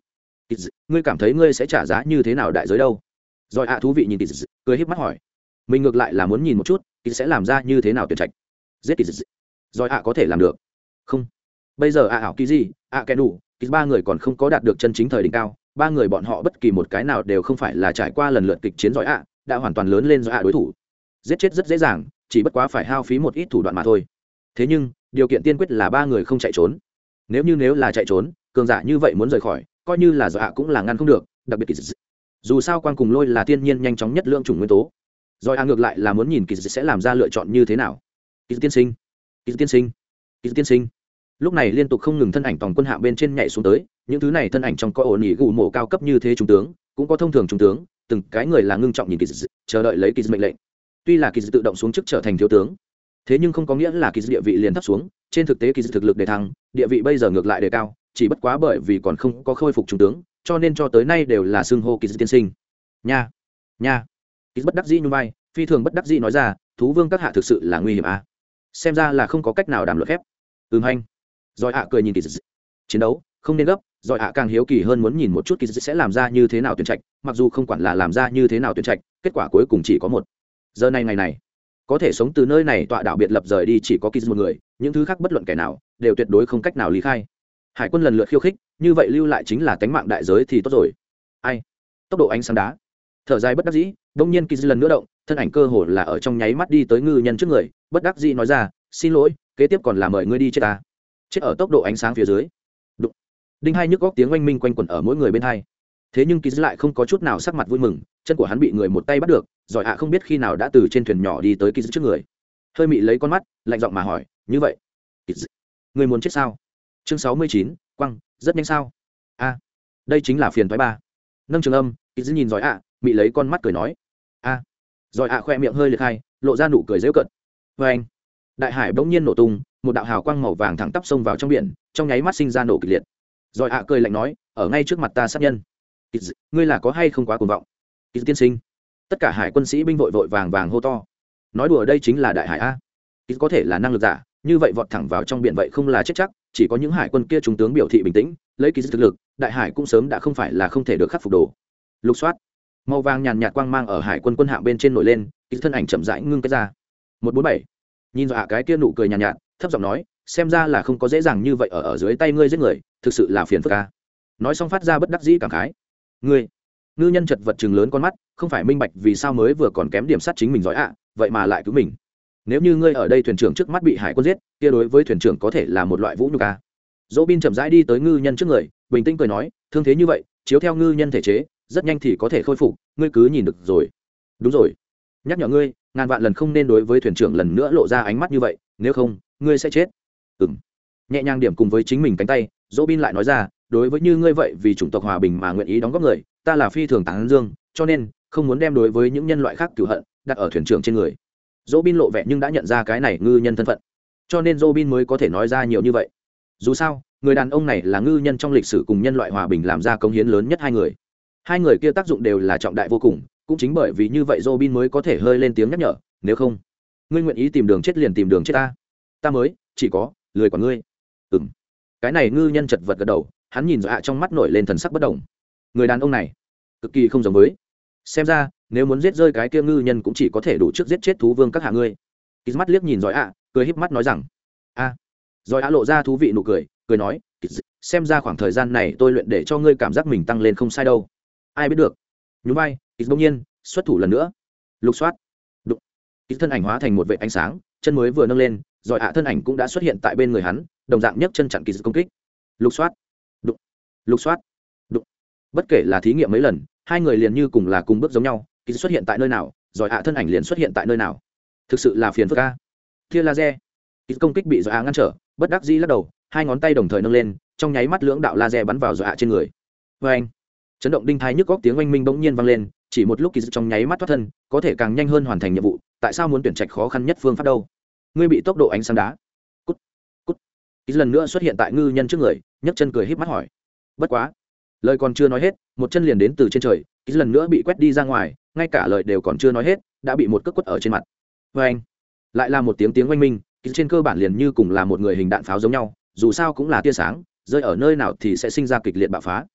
Ngươi cảm thấy ngươi sẽ trả giá như thế nào đại giới đâu? Rồi ạ thú vị nhìn Kiz, cười híp mắt hỏi. Mình ngược lại là muốn nhìn một chút Kiz sẽ làm ra như thế nào tuyệt trạch? Giết Kiz. rồi ạ có thể làm được. Không bây giờ ạ ảo kỳ gì ạ kẻ đủ, kỳ ba người còn không có đạt được chân chính thời đỉnh cao, ba người bọn họ bất kỳ một cái nào đều không phải là trải qua lần lượt kịch chiến giỏi ạ đã hoàn toàn lớn lên do ạ đối thủ. Giết chết rất dễ dàng, chỉ bất quá phải hao phí một ít thủ đoạn mà thôi. Thế nhưng, điều kiện tiên quyết là ba người không chạy trốn. Nếu như nếu là chạy trốn, cường giả như vậy muốn rời khỏi, coi như là do ạ cũng là ngăn không được, đặc biệt kỳ dù sao quan cùng lôi là thiên nhiên nhanh chóng nhất lượng chủng nguyên tố. Rồi ạ ngược lại là muốn nhìn kỳ sẽ làm ra lựa chọn như thế nào. Kỳ tiên sinh, kỳ tiên sinh, kỳ tiên sinh lúc này liên tục không ngừng thân ảnh toàn quân hạ bên trên nhảy xuống tới, những thứ này thân ảnh trong có ổn ỉ gù mộ cao cấp như thế trung tướng, cũng có thông thường trung tướng, từng cái người là ngưng trọng nhìn kỳ chờ đợi lấy kỳ mệnh lệnh. Tuy là kỳ tự động xuống chức trở thành thiếu tướng, thế nhưng không có nghĩa là kỳ địa vị liền thấp xuống, trên thực tế kỳ thực lực đề thăng, địa vị bây giờ ngược lại đề cao, chỉ bất quá bởi vì còn không có khôi phục trung tướng, cho nên cho tới nay đều là xưng hô kỳ tiên sinh. Nha nha. Kỳ bất đắc dĩ như vai, phi thường bất đắc dĩ nói ra, thú vương các hạ thực sự là nguy hiểm à. xem ra là không có cách nào đảm luật phép. Ừm hanh rồi ạ à cười nhìn kỳ chiến đấu, không nên gấp. Rồi ạ à càng hiếu kỳ hơn muốn nhìn một chút kỳ sẽ làm ra như thế nào tuyển trạch. Mặc dù không quản là làm ra như thế nào tuyển trạch, kết quả cuối cùng chỉ có một. Giờ này ngày này, có thể sống từ nơi này tọa đảo biệt lập rời đi chỉ có kỳ một người, những thứ khác bất luận kẻ nào đều tuyệt đối không cách nào lý khai. Hải quân lần lượt khiêu khích, như vậy lưu lại chính là tánh mạng đại giới thì tốt rồi. Ai? Tốc độ ánh sáng đá. Thở dài bất đắc dĩ đông nhiên kỳ lần nữa động, thân ảnh cơ hồ là ở trong nháy mắt đi tới ngư nhân trước người, bất đắc dĩ nói ra, xin lỗi, kế tiếp còn là mời ngươi đi chết ta chết ở tốc độ ánh sáng phía dưới. Đụng. đinh hai nhức góc tiếng oanh minh quanh quẩn ở mỗi người bên hai. Thế nhưng ký lại không có chút nào sắc mặt vui mừng, chân của hắn bị người một tay bắt được giỏi ạ không biết khi nào đã từ trên thuyền nhỏ đi tới ký trước người. Hơi mị lấy con mắt, lạnh giọng mà hỏi, như vậy người muốn chết sao? Chương sáu mươi chín, quăng, rất nhanh sao? A, đây chính là phiền thoái ba. Nâng trường âm ký nhìn giỏi ạ, mị lấy con mắt cười nói, a. Giỏi ạ khoe miệng hơi liệt hai, lộ ra nụ cười dễu cận. Vê anh đại hải bỗng nhiên nổ tung, một đạo hào quang màu vàng thẳng tắp xông vào trong biển, trong nháy mắt sinh ra nổ kịch liệt. Rồi ạ cười lạnh nói, ở ngay trước mặt ta sát nhân. Ngươi là có hay không quá cuồng vọng? Kiz tiên sinh. Tất cả hải quân sĩ binh vội vội vàng vàng hô to. Nói đùa đây chính là đại hải a. Kiz có thể là năng lực giả, như vậy vọt thẳng vào trong biển vậy không là chết chắc, chỉ có những hải quân kia trung tướng biểu thị bình tĩnh, lấy Kiz thực lực, đại hải cũng sớm đã không phải là không thể được khắc phục đồ. Lục soát. Màu vàng nhàn nhạt quang mang ở hải quân quân hạng bên trên nổi lên Kiz thân ảnh chậm rãi ngưng cái ra. Một bốn bảy nhìn dọa cái kia nụ cười nhàn nhạt, nhạt thấp giọng nói xem ra là không có dễ dàng như vậy ở ở dưới tay ngươi giết người thực sự là phiền phức ca nói xong phát ra bất đắc dĩ cảm khái. Ngươi ngư nhân chật vật chừng lớn con mắt không phải minh bạch vì sao mới vừa còn kém điểm sát chính mình giỏi ạ vậy mà lại cứu mình. Nếu như ngươi ở đây thuyền trưởng trước mắt bị hải quân giết kia đối với thuyền trưởng có thể là một loại vũ nhục ca dỗ bin chậm rãi đi tới ngư nhân trước người bình tĩnh cười nói thương thế như vậy chiếu theo ngư nhân thể chế rất nhanh thì có thể khôi phục ngươi cứ nhìn được rồi. Đúng rồi. Nhắc nhở ngươi ngàn vạn lần không nên đối với thuyền trưởng lần nữa lộ ra ánh mắt như vậy, nếu không, ngươi sẽ chết. Ừng nhẹ nhàng điểm cùng với chính mình cánh tay dỗ bin lại nói ra, đối với như ngươi vậy vì chủng tộc hòa bình mà nguyện ý đóng góp người, ta là phi thường tán dương, cho nên, không muốn đem đối với những nhân loại khác cửu hận, đặt ở thuyền trưởng trên người. Dỗ bin lộ vẻ nhưng đã nhận ra cái này ngư nhân thân phận. Cho nên dỗ bin mới có thể nói ra nhiều như vậy. Dù sao, người đàn ông này là ngư nhân trong lịch sử cùng nhân loại hòa bình làm ra công hiến lớn nhất hai người. Hai người kia tác dụng đều là trọng đại vô cùng cũng chính bởi vì như vậy Robin mới có thể hơi lên tiếng nhắc nhở, nếu không, ngươi nguyện ý tìm đường chết liền tìm đường chết ta. Ta mới, chỉ có lười của ngươi. Ừm. Cái này ngư nhân chật vật gật đầu, hắn nhìn dọa trong mắt nổi lên thần sắc bất động. Người đàn ông này, cực kỳ không giống với. Xem ra, nếu muốn giết rơi cái kia ngư nhân cũng chỉ có thể đủ trước giết chết thú vương các hạ ngươi. Kýt mắt liếc nhìn giỏi ạ, cười híp mắt nói rằng, a. À. ạ lộ ra thú vị nụ cười cười nói xem ra khoảng thời gian này tôi luyện để cho ngươi cảm giác mình tăng lên không sai đâu. Ai biết được nhún vai ít bỗng nhiên xuất thủ lần nữa. Lục soát. Đụng. Ít thân ảnh hóa thành một vệ ánh sáng, chân mới vừa nâng lên, rồi ạ thân ảnh cũng đã xuất hiện tại bên người hắn, đồng dạng nhấc chân chặn kỳ công kích. Lục soát. Đụng. Lục soát. Đụng. Bất kể là thí nghiệm mấy lần, hai người liền như cùng là cùng bước giống nhau kỳ xuất hiện tại nơi nào, rồi ạ thân ảnh liền xuất hiện tại nơi nào. Thực sự là phiền phức ca tia laser. Kỳ công kích bị rồi ạ ngăn trở, bất đắc dĩ lắc đầu, hai ngón tay đồng thời nâng lên, trong nháy mắt lưỡng đạo laser bắn vào rồi ạ trên người. Vê anh chấn động đinh thai nhức góc tiếng oanh minh bỗng nhiên vang lên, chỉ một lúc kỳ trong nháy mắt thoát thân, có thể càng nhanh hơn hoàn thành nhiệm vụ, tại sao muốn tuyển trạch khó khăn nhất phương pháp đâu? Ngươi bị tốc độ ánh sáng đá. Cút cút. Kỳ lần nữa xuất hiện tại ngư nhân trước người, nhấc chân cười híp mắt hỏi. Bất quá, lời còn chưa nói hết, một chân liền đến từ trên trời, kỳ lần nữa bị quét đi ra ngoài, ngay cả lời đều còn chưa nói hết, đã bị một cước quất ở trên mặt. Vê anh, lại là một tiếng tiếng oanh minh, kỳ trên cơ bản liền như cùng là một người hình đạn pháo giống nhau, dù sao cũng là tia sáng, rơi ở nơi nào thì sẽ sinh ra kịch liệt bạo phá.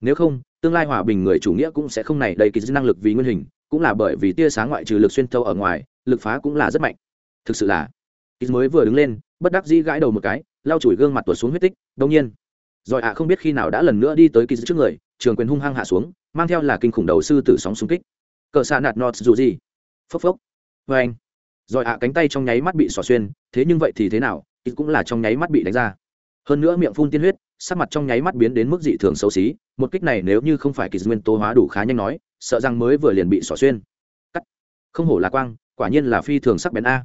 Nếu không tương lai hòa bình người chủ nghĩa cũng sẽ không này đầy kỳ năng lực vì nguyên hình, cũng là bởi vì tia sáng ngoại trừ lực xuyên thâu ở ngoài, lực phá cũng là rất mạnh. Thực sự là, kỳ mới vừa đứng lên, bất đắc dĩ gãi đầu một cái, lau chùi gương mặt tuột xuống huyết tích đông nhiên, rồi ạ, không biết khi nào đã lần nữa đi tới kỳ trước người, trường quyền hung hăng hạ xuống, mang theo là kinh khủng đầu sư tử sóng xung kích. Cờ xạ nạt nọt dù gì? Phốc phốc. Vê anh, rồi ạ, cánh tay trong nháy mắt bị xỏ xuyên, thế nhưng vậy thì thế nào? Kỳ cũng là trong nháy mắt bị đánh ra. Hơn nữa miệng phun tiên huyết sắc mặt trong nháy mắt biến đến mức dị thường xấu xí, một kích này nếu như không phải kỳ nguyên tố hóa đủ khá nhanh nói, sợ rằng mới vừa liền bị xỏ xuyên. Cắt. Không hổ là quang, quả nhiên là phi thường sắc bén a.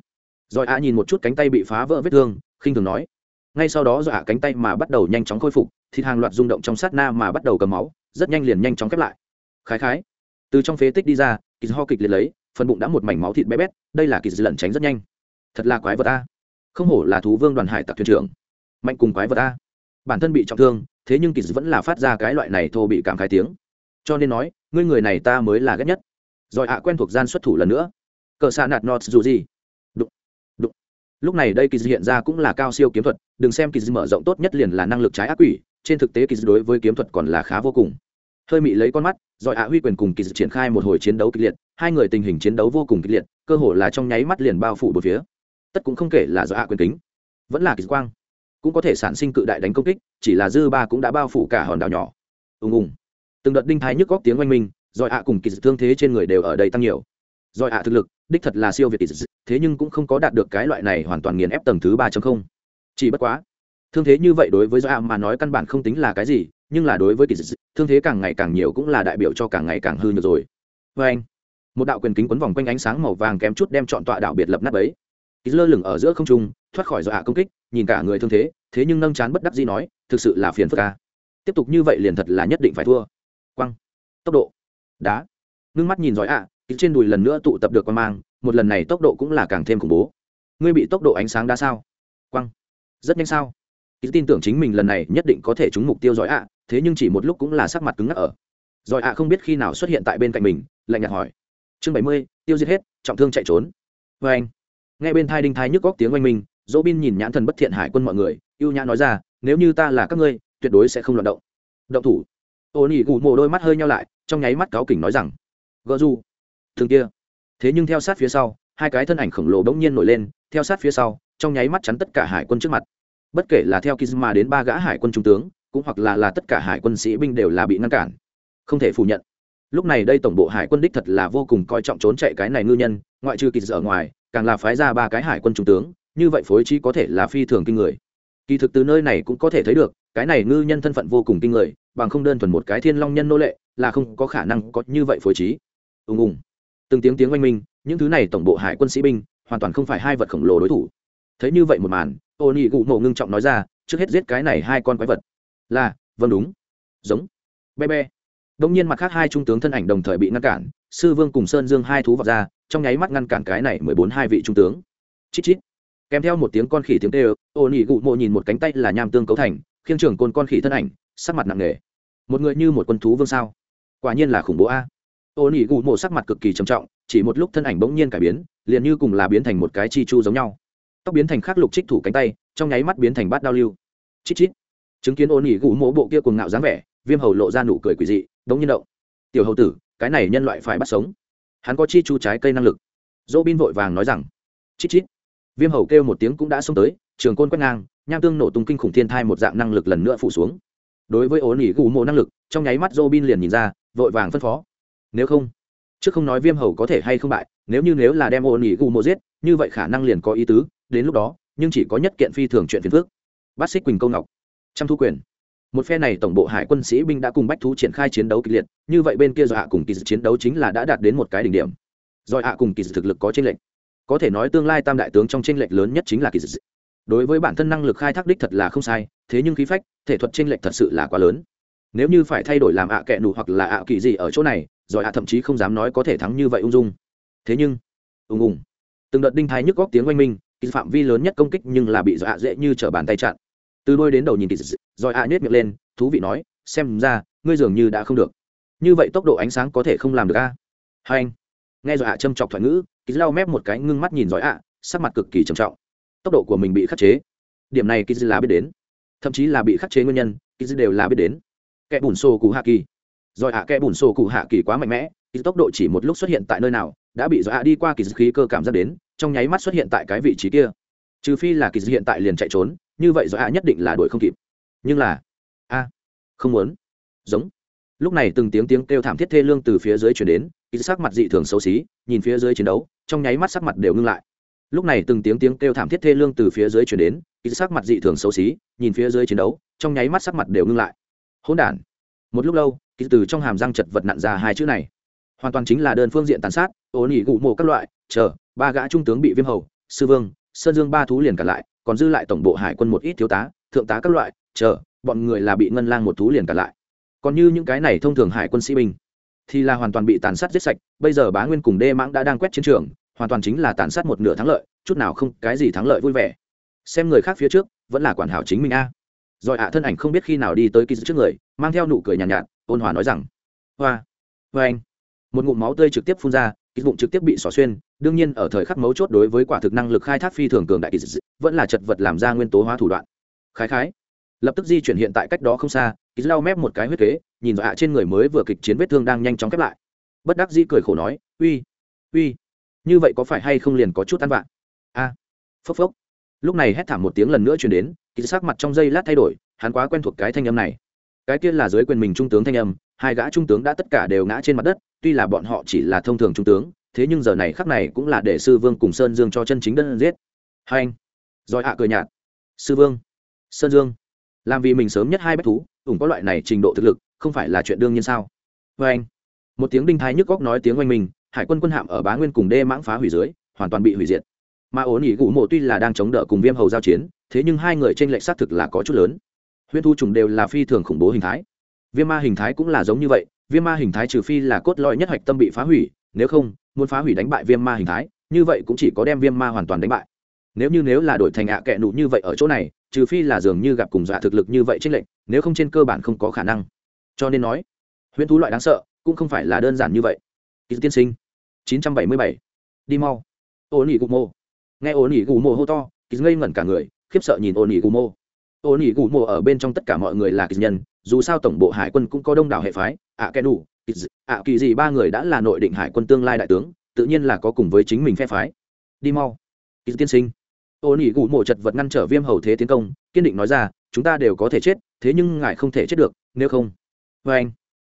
Rồi ạ nhìn một chút cánh tay bị phá vỡ vết thương, khinh thường nói. Ngay sau đó dọa ạ cánh tay mà bắt đầu nhanh chóng khôi phục, thịt hàng loạt rung động trong sát na mà bắt đầu cầm máu, rất nhanh liền nhanh chóng khép lại. Khái khái. Từ trong phế tích đi ra, kỳ ho kịch liệt lấy, phần bụng đã một mảnh máu thịt bé bét, đây là kỳ lẩn tránh rất nhanh. Thật là quái vật a. Không hổ là thú vương đoàn hải tặc thuyền trưởng. Mạnh cùng quái vật a bản thân bị trọng thương, thế nhưng kỳ vẫn là phát ra cái loại này thô bị cảm khai tiếng. Cho nên nói, ngươi người này ta mới là ghét nhất. Rồi ạ, quen thuộc gian xuất thủ lần nữa. Cờ xa nạt nọt dù gì? Lúc này đây kỳ hiện ra cũng là cao siêu kiếm thuật, đừng xem kỳ mở rộng tốt nhất liền là năng lực trái ác quỷ, trên thực tế kỳ đối với kiếm thuật còn là khá vô cùng. Hơi mị lấy con mắt, rồi ạ, huy quyền cùng kỳ triển khai một hồi chiến đấu kịch liệt, hai người tình hình chiến đấu vô cùng kịch liệt, cơ hồ là trong nháy mắt liền bao phủ một phía. Tất cũng không kể là do ạ quyền tính vẫn là kỳ quang cũng có thể sản sinh cự đại đánh công kích, chỉ là dư ba cũng đã bao phủ cả hòn đảo nhỏ. Ùng ùng. Từng đợt đinh thái nhức góc tiếng oanh minh, rồi ạ cùng kỳ thương thế trên người đều ở đây tăng nhiều. Rồi ạ thực lực, đích thật là siêu việt thế nhưng cũng không có đạt được cái loại này hoàn toàn nghiền ép tầng thứ ba chỉ bất quá, thương thế như vậy đối với do mà nói căn bản không tính là cái gì, nhưng là đối với kỳ dị thương thế càng ngày càng nhiều cũng là đại biểu cho càng ngày càng hư nhược rồi. Vê anh, một đạo quyền kính quấn vòng quanh ánh sáng màu vàng kém chút đem chọn tọa đạo biệt lập nắp ấy kỳ lơ lửng ở giữa không trung, thoát khỏi giỏi ạ công kích nhìn cả người thương thế thế nhưng nâng chán bất đắc dĩ nói thực sự là phiền phức ca tiếp tục như vậy liền thật là nhất định phải thua. Quăng. Tốc độ. Đá. Ngưng mắt nhìn giỏi ạ à, trên đùi lần nữa tụ tập được quan mang một lần này tốc độ cũng là càng thêm khủng bố. Ngươi bị tốc độ ánh sáng đa sao? Quăng. Rất nhanh sao? Ý tin tưởng chính mình lần này nhất định có thể trúng mục tiêu giỏi ạ thế nhưng chỉ một lúc cũng là sắc mặt cứng ngắc ở. Giỏi ạ không biết khi nào xuất hiện tại bên cạnh mình lạnh nhạt hỏi. Chương bảy mươi tiêu diệt hết trọng thương chạy trốn. Vê anh nghe bên thai đinh thai nhức góc tiếng oanh minh dỗ bin nhìn nhãn thần bất thiện hải quân mọi người, ưu nhã nói ra, nếu như ta là các ngươi, tuyệt đối sẽ không loạt động. Động thủ. Ô nỉ gù mồ đôi mắt hơi nhau lại, trong nháy mắt cáo kỉnh nói rằng, gợ du thường kia. Thế nhưng theo sát phía sau, hai cái thân ảnh khổng lồ bỗng nhiên nổi lên, theo sát phía sau, trong nháy mắt chắn tất cả hải quân trước mặt. Bất kể là theo kizma đến ba gã hải quân trung tướng, cũng hoặc là là tất cả hải quân sĩ binh đều là bị ngăn cản. Không thể phủ nhận. Lúc này đây tổng bộ hải quân đích thật là vô cùng coi trọng trốn chạy cái này ngư nhân, ngoại trừ kỳ ở ngoài, càng là phái ra ba cái hải quân trung tướng như vậy phối trí có thể là phi thường kinh người. Kỳ thực từ nơi này cũng có thể thấy được, cái này ngư nhân thân phận vô cùng kinh người, bằng không đơn thuần một cái thiên long nhân nô lệ, là không có khả năng có như vậy phối trí. Ùng ùng. Từng tiếng tiếng oanh minh, những thứ này tổng bộ hải quân sĩ binh, hoàn toàn không phải hai vật khổng lồ đối thủ. Thấy như vậy một màn ô nị gụ mộ ngưng trọng nói ra, trước hết giết cái này hai con quái vật. Là vâng đúng. Giống. Be be. Đông nhiên mặt khác hai trung tướng thân ảnh đồng thời bị ngăn cản, sư vương cùng sơn dương hai thú vọt ra, trong nháy mắt ngăn cản cái này mười bốn hai vị trung tướng. Chít chít kèm theo một tiếng con khỉ tiếng tê ô nỉ gụ mộ nhìn một cánh tay là nham tương cấu thành, khiêng trưởng côn con khỉ thân ảnh, sắc mặt nặng nề. Một người như một quân thú vương sao? Quả nhiên là khủng bố a. Ô nỉ gụ mộ sắc mặt cực kỳ trầm trọng, chỉ một lúc thân ảnh bỗng nhiên cải biến, liền như cùng là biến thành một cái chi chu giống nhau. Tóc biến thành khắc lục trích thủ cánh tay, trong nháy mắt biến thành bát đao lưu. Chít chít. Chứng kiến ô nỉ gụ mộ bộ kia cùng ngạo dáng vẻ, viêm hầu lộ ra nụ cười quỷ dị, đống nhiên động. Tiểu hầu tử, cái này nhân loại phải bắt sống. Hắn có chi chu trái cây năng lực. Dỗ bin vội vàng nói rằng, chít chít viêm hầu kêu một tiếng cũng đã xông tới, trường côn quét ngang, nham tương nổ tung kinh khủng thiên thai một dạng năng lực lần nữa phủ xuống. Đối với ố nỉ gù mộ năng lực, trong nháy mắt dô bin liền nhìn ra, vội vàng phân phó. Nếu không, trước không nói viêm hầu có thể hay không bại, nếu như nếu là đem ố nỉ gù mộ giết, như vậy khả năng liền có ý tứ, đến lúc đó, nhưng chỉ có nhất kiện phi thường chuyện phiền phước bát xích quỳnh câu ngọc, trăm thu quyền. Một phe này tổng bộ hải quân sĩ binh đã cùng bách thú triển khai chiến đấu kịch liệt, như vậy bên kia do hạ cùng kỳ dự chiến đấu chính là đã đạt đến một cái đỉnh điểm. Do hạ cùng kỳ dự thực lực có tranh lệch có thể nói tương lai tam đại tướng trong tranh lệch lớn nhất chính là kỳ dị đối với bản thân năng lực khai thác đích thật là không sai, thế nhưng khí phách, thể thuật tranh lệch thật sự là quá lớn. Nếu như phải thay đổi làm ạ à kệ nụ hoặc là ạ kỳ gì ở chỗ này, rồi ạ thậm chí không dám nói có thể thắng như vậy ung dung. Thế nhưng ung ung từng đợt đinh thái nhức góc tiếng oanh minh, kỳ phạm vi lớn nhất công kích nhưng là bị dọa dễ như trở bàn tay chặn. Từ đôi đến đầu nhìn kỳ dị, rồi ạ nhếch miệng lên, thú vị nói, xem ra, ngươi dường như đã không được. Như vậy tốc độ ánh sáng có thể không làm được a. Hai anh, nghe rồi ạ châm chọc thoại ngữ kỳ lau mép một cái ngưng mắt nhìn giỏi ạ, sắc mặt cực kỳ trầm trọng. Tốc độ của mình bị khắc chế. Điểm này kỳ là biết đến. Thậm chí là bị khắc chế nguyên nhân kỳ đều là biết đến. Kẻ bùn xô cụ hạ kỳ. Rồi ạ, kẻ bùn xô cụ hạ kỳ quá mạnh mẽ kỳ tốc độ chỉ một lúc xuất hiện tại nơi nào, đã bị dọa đi qua kỳ khí cơ cảm giác đến, trong nháy mắt xuất hiện tại cái vị trí kia. Trừ phi là kỳ hiện tại liền chạy trốn, như vậy dọa nhất định là đuổi không kịp. Nhưng là, a, không muốn. Giống. Lúc này từng tiếng tiếng kêu thảm thiết thê lương từ phía dưới chuyển đến sắc mặt dị thường xấu xí, nhìn phía dưới chiến đấu, trong nháy mắt sắc mặt đều ngưng lại. Lúc này từng tiếng tiếng kêu thảm thiết thê lương từ phía dưới chuyển đến, kỳ sắc mặt dị thường xấu xí, nhìn phía dưới chiến đấu, trong nháy mắt sắc mặt đều ngưng lại. Hỗn đản. Một lúc lâu, kỳ từ trong hàm răng chật vật nặn ra hai chữ này. Hoàn toàn chính là đơn phương diện tàn sát, ố nỉ gụ mộ các loại, chờ, ba gã trung tướng bị viêm hầu, sư vương, sơn dương ba thú liền cả lại, còn dư lại tổng bộ hải quân một ít thiếu tá, thượng tá các loại, chờ, bọn người là bị ngân lang một thú liền cả lại. Còn như những cái này thông thường hải quân sĩ binh thì là hoàn toàn bị tàn sát giết sạch bây giờ bá nguyên cùng đê mãng đã đang quét chiến trường hoàn toàn chính là tàn sát một nửa thắng lợi chút nào không cái gì thắng lợi vui vẻ. Xem người khác phía trước vẫn là quản hảo chính mình a. À. rồi ạ thân ảnh không biết khi nào đi tới kỳ trước người mang theo nụ cười nhàn nhạt, nhạt ôn hòa nói rằng hoa hoa anh. Một ngụm máu tươi trực tiếp phun ra kỳ bụng trực tiếp bị xỏ xuyên đương nhiên ở thời khắc mấu chốt đối với quả thực năng lực khai thác phi thường cường đại kỳ vẫn là chật vật làm ra nguyên tố hóa thủ đoạn. Khái khái lập tức di chuyển hiện tại cách đó không xa kỳ lau mép một cái huyết kế nhìn dọa trên người mới vừa kịch chiến vết thương đang nhanh chóng khép lại. Bất đắc dĩ cười khổ nói, uy uy, như vậy có phải hay không liền có chút ăn vạ? A, phốc phốc. Lúc này hét thảm một tiếng lần nữa chuyển đến, kỳ sắc mặt trong giây lát thay đổi, hắn quá quen thuộc cái thanh âm này. Cái kia là dưới quyền mình trung tướng thanh âm, hai gã trung tướng đã tất cả đều ngã trên mặt đất, tuy là bọn họ chỉ là thông thường trung tướng, thế nhưng giờ này khắc này cũng là để sư vương cùng sơn dương cho chân chính đơn giết. Hai anh, rồi hạ cười nhạt. Sư vương, sơn dương, làm vì mình sớm nhất hai bách thú, ủng có loại này trình độ thực lực không phải là chuyện đương nhiên sao? Vê anh, một tiếng đinh thái nhức góc nói tiếng oanh mình hải quân quân hạm ở bá nguyên cùng đê mãng phá hủy dưới, hoàn toàn bị hủy diệt. Mà ổn ỉ gù mộ tuy là đang chống đỡ cùng viêm hầu giao chiến, thế nhưng hai người t r ê n lệch xác thực là có chút lớn. Huyễn thu trùng đều là phi thường khủng bố hình thái. Viêm ma hình thái cũng là giống như vậy, viêm ma hình thái trừ phi là cốt lõi nhất hạch tâm bị phá hủy, nếu không, muốn phá hủy đánh bại viêm ma hình thái, như vậy cũng chỉ có đem viêm ma hoàn toàn đánh bại. Nếu như nếu là đổi thành ạ à nụ như vậy ở chỗ này, trừ phi là dường như gặp cùng dọa thực lực như vậy trên lệnh nếu không trên cơ bản không có khả năng cho nên nói, huyễn thú loại đáng sợ cũng không phải là đơn giản như vậy. Kỳ tiên sinh 977. đi mau. Ô ỉ gù mô. Nghe ô ỉ gù mô hô to, kỳ ngây ngẩn cả người, khiếp sợ nhìn ô ỉ gù mô. Ô ỉ gù mô ở bên trong tất cả mọi người là kỳ nhân, dù sao tổng bộ hải quân cũng có đông đảo hệ phái, ạ kẻ đủ ạ kỳ gì ba người đã là nội định hải quân tương lai đại tướng, tự nhiên là có cùng với chính mình phe phái. Đi mau. Kỳ tiên sinh, ô ỉ gù Mô chật vật ngăn trở viêm hầu thế tiến công, kiên định nói ra, chúng ta đều có thể chết, thế nhưng ngài không thể chết được, nếu không vê anh.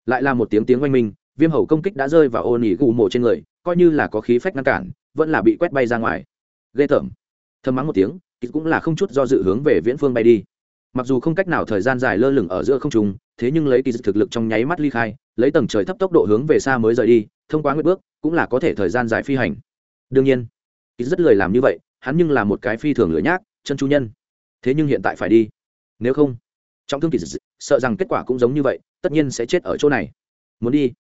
Lại là một tiếng tiếng oanh minh, viêm hầu công kích đã rơi vào ô nỉ gù mộ trên người, coi như là có khí phách ngăn cản, vẫn là bị quét bay ra ngoài. Ghê tởm. Thơm mắng một tiếng kýt cũng là không chút do dự hướng về viễn phương bay đi. Mặc dù không cách nào thời gian dài lơ lửng ở giữa không trung, thế nhưng lấy kỳ dự thực lực trong nháy mắt ly khai, lấy tầng trời thấp tốc độ hướng về xa mới rời đi, thông qua nguyệt bước, cũng là có thể thời gian dài phi hành. Đương nhiên, kỳ rất lười làm như vậy, hắn nhưng là một cái phi thường lửa nhác, chân chú nhân. Thế nhưng hiện tại phải đi. Nếu không trong thương kỳ dị sợ rằng kết quả cũng giống như vậy, tất nhiên sẽ chết ở chỗ này. Muốn đi.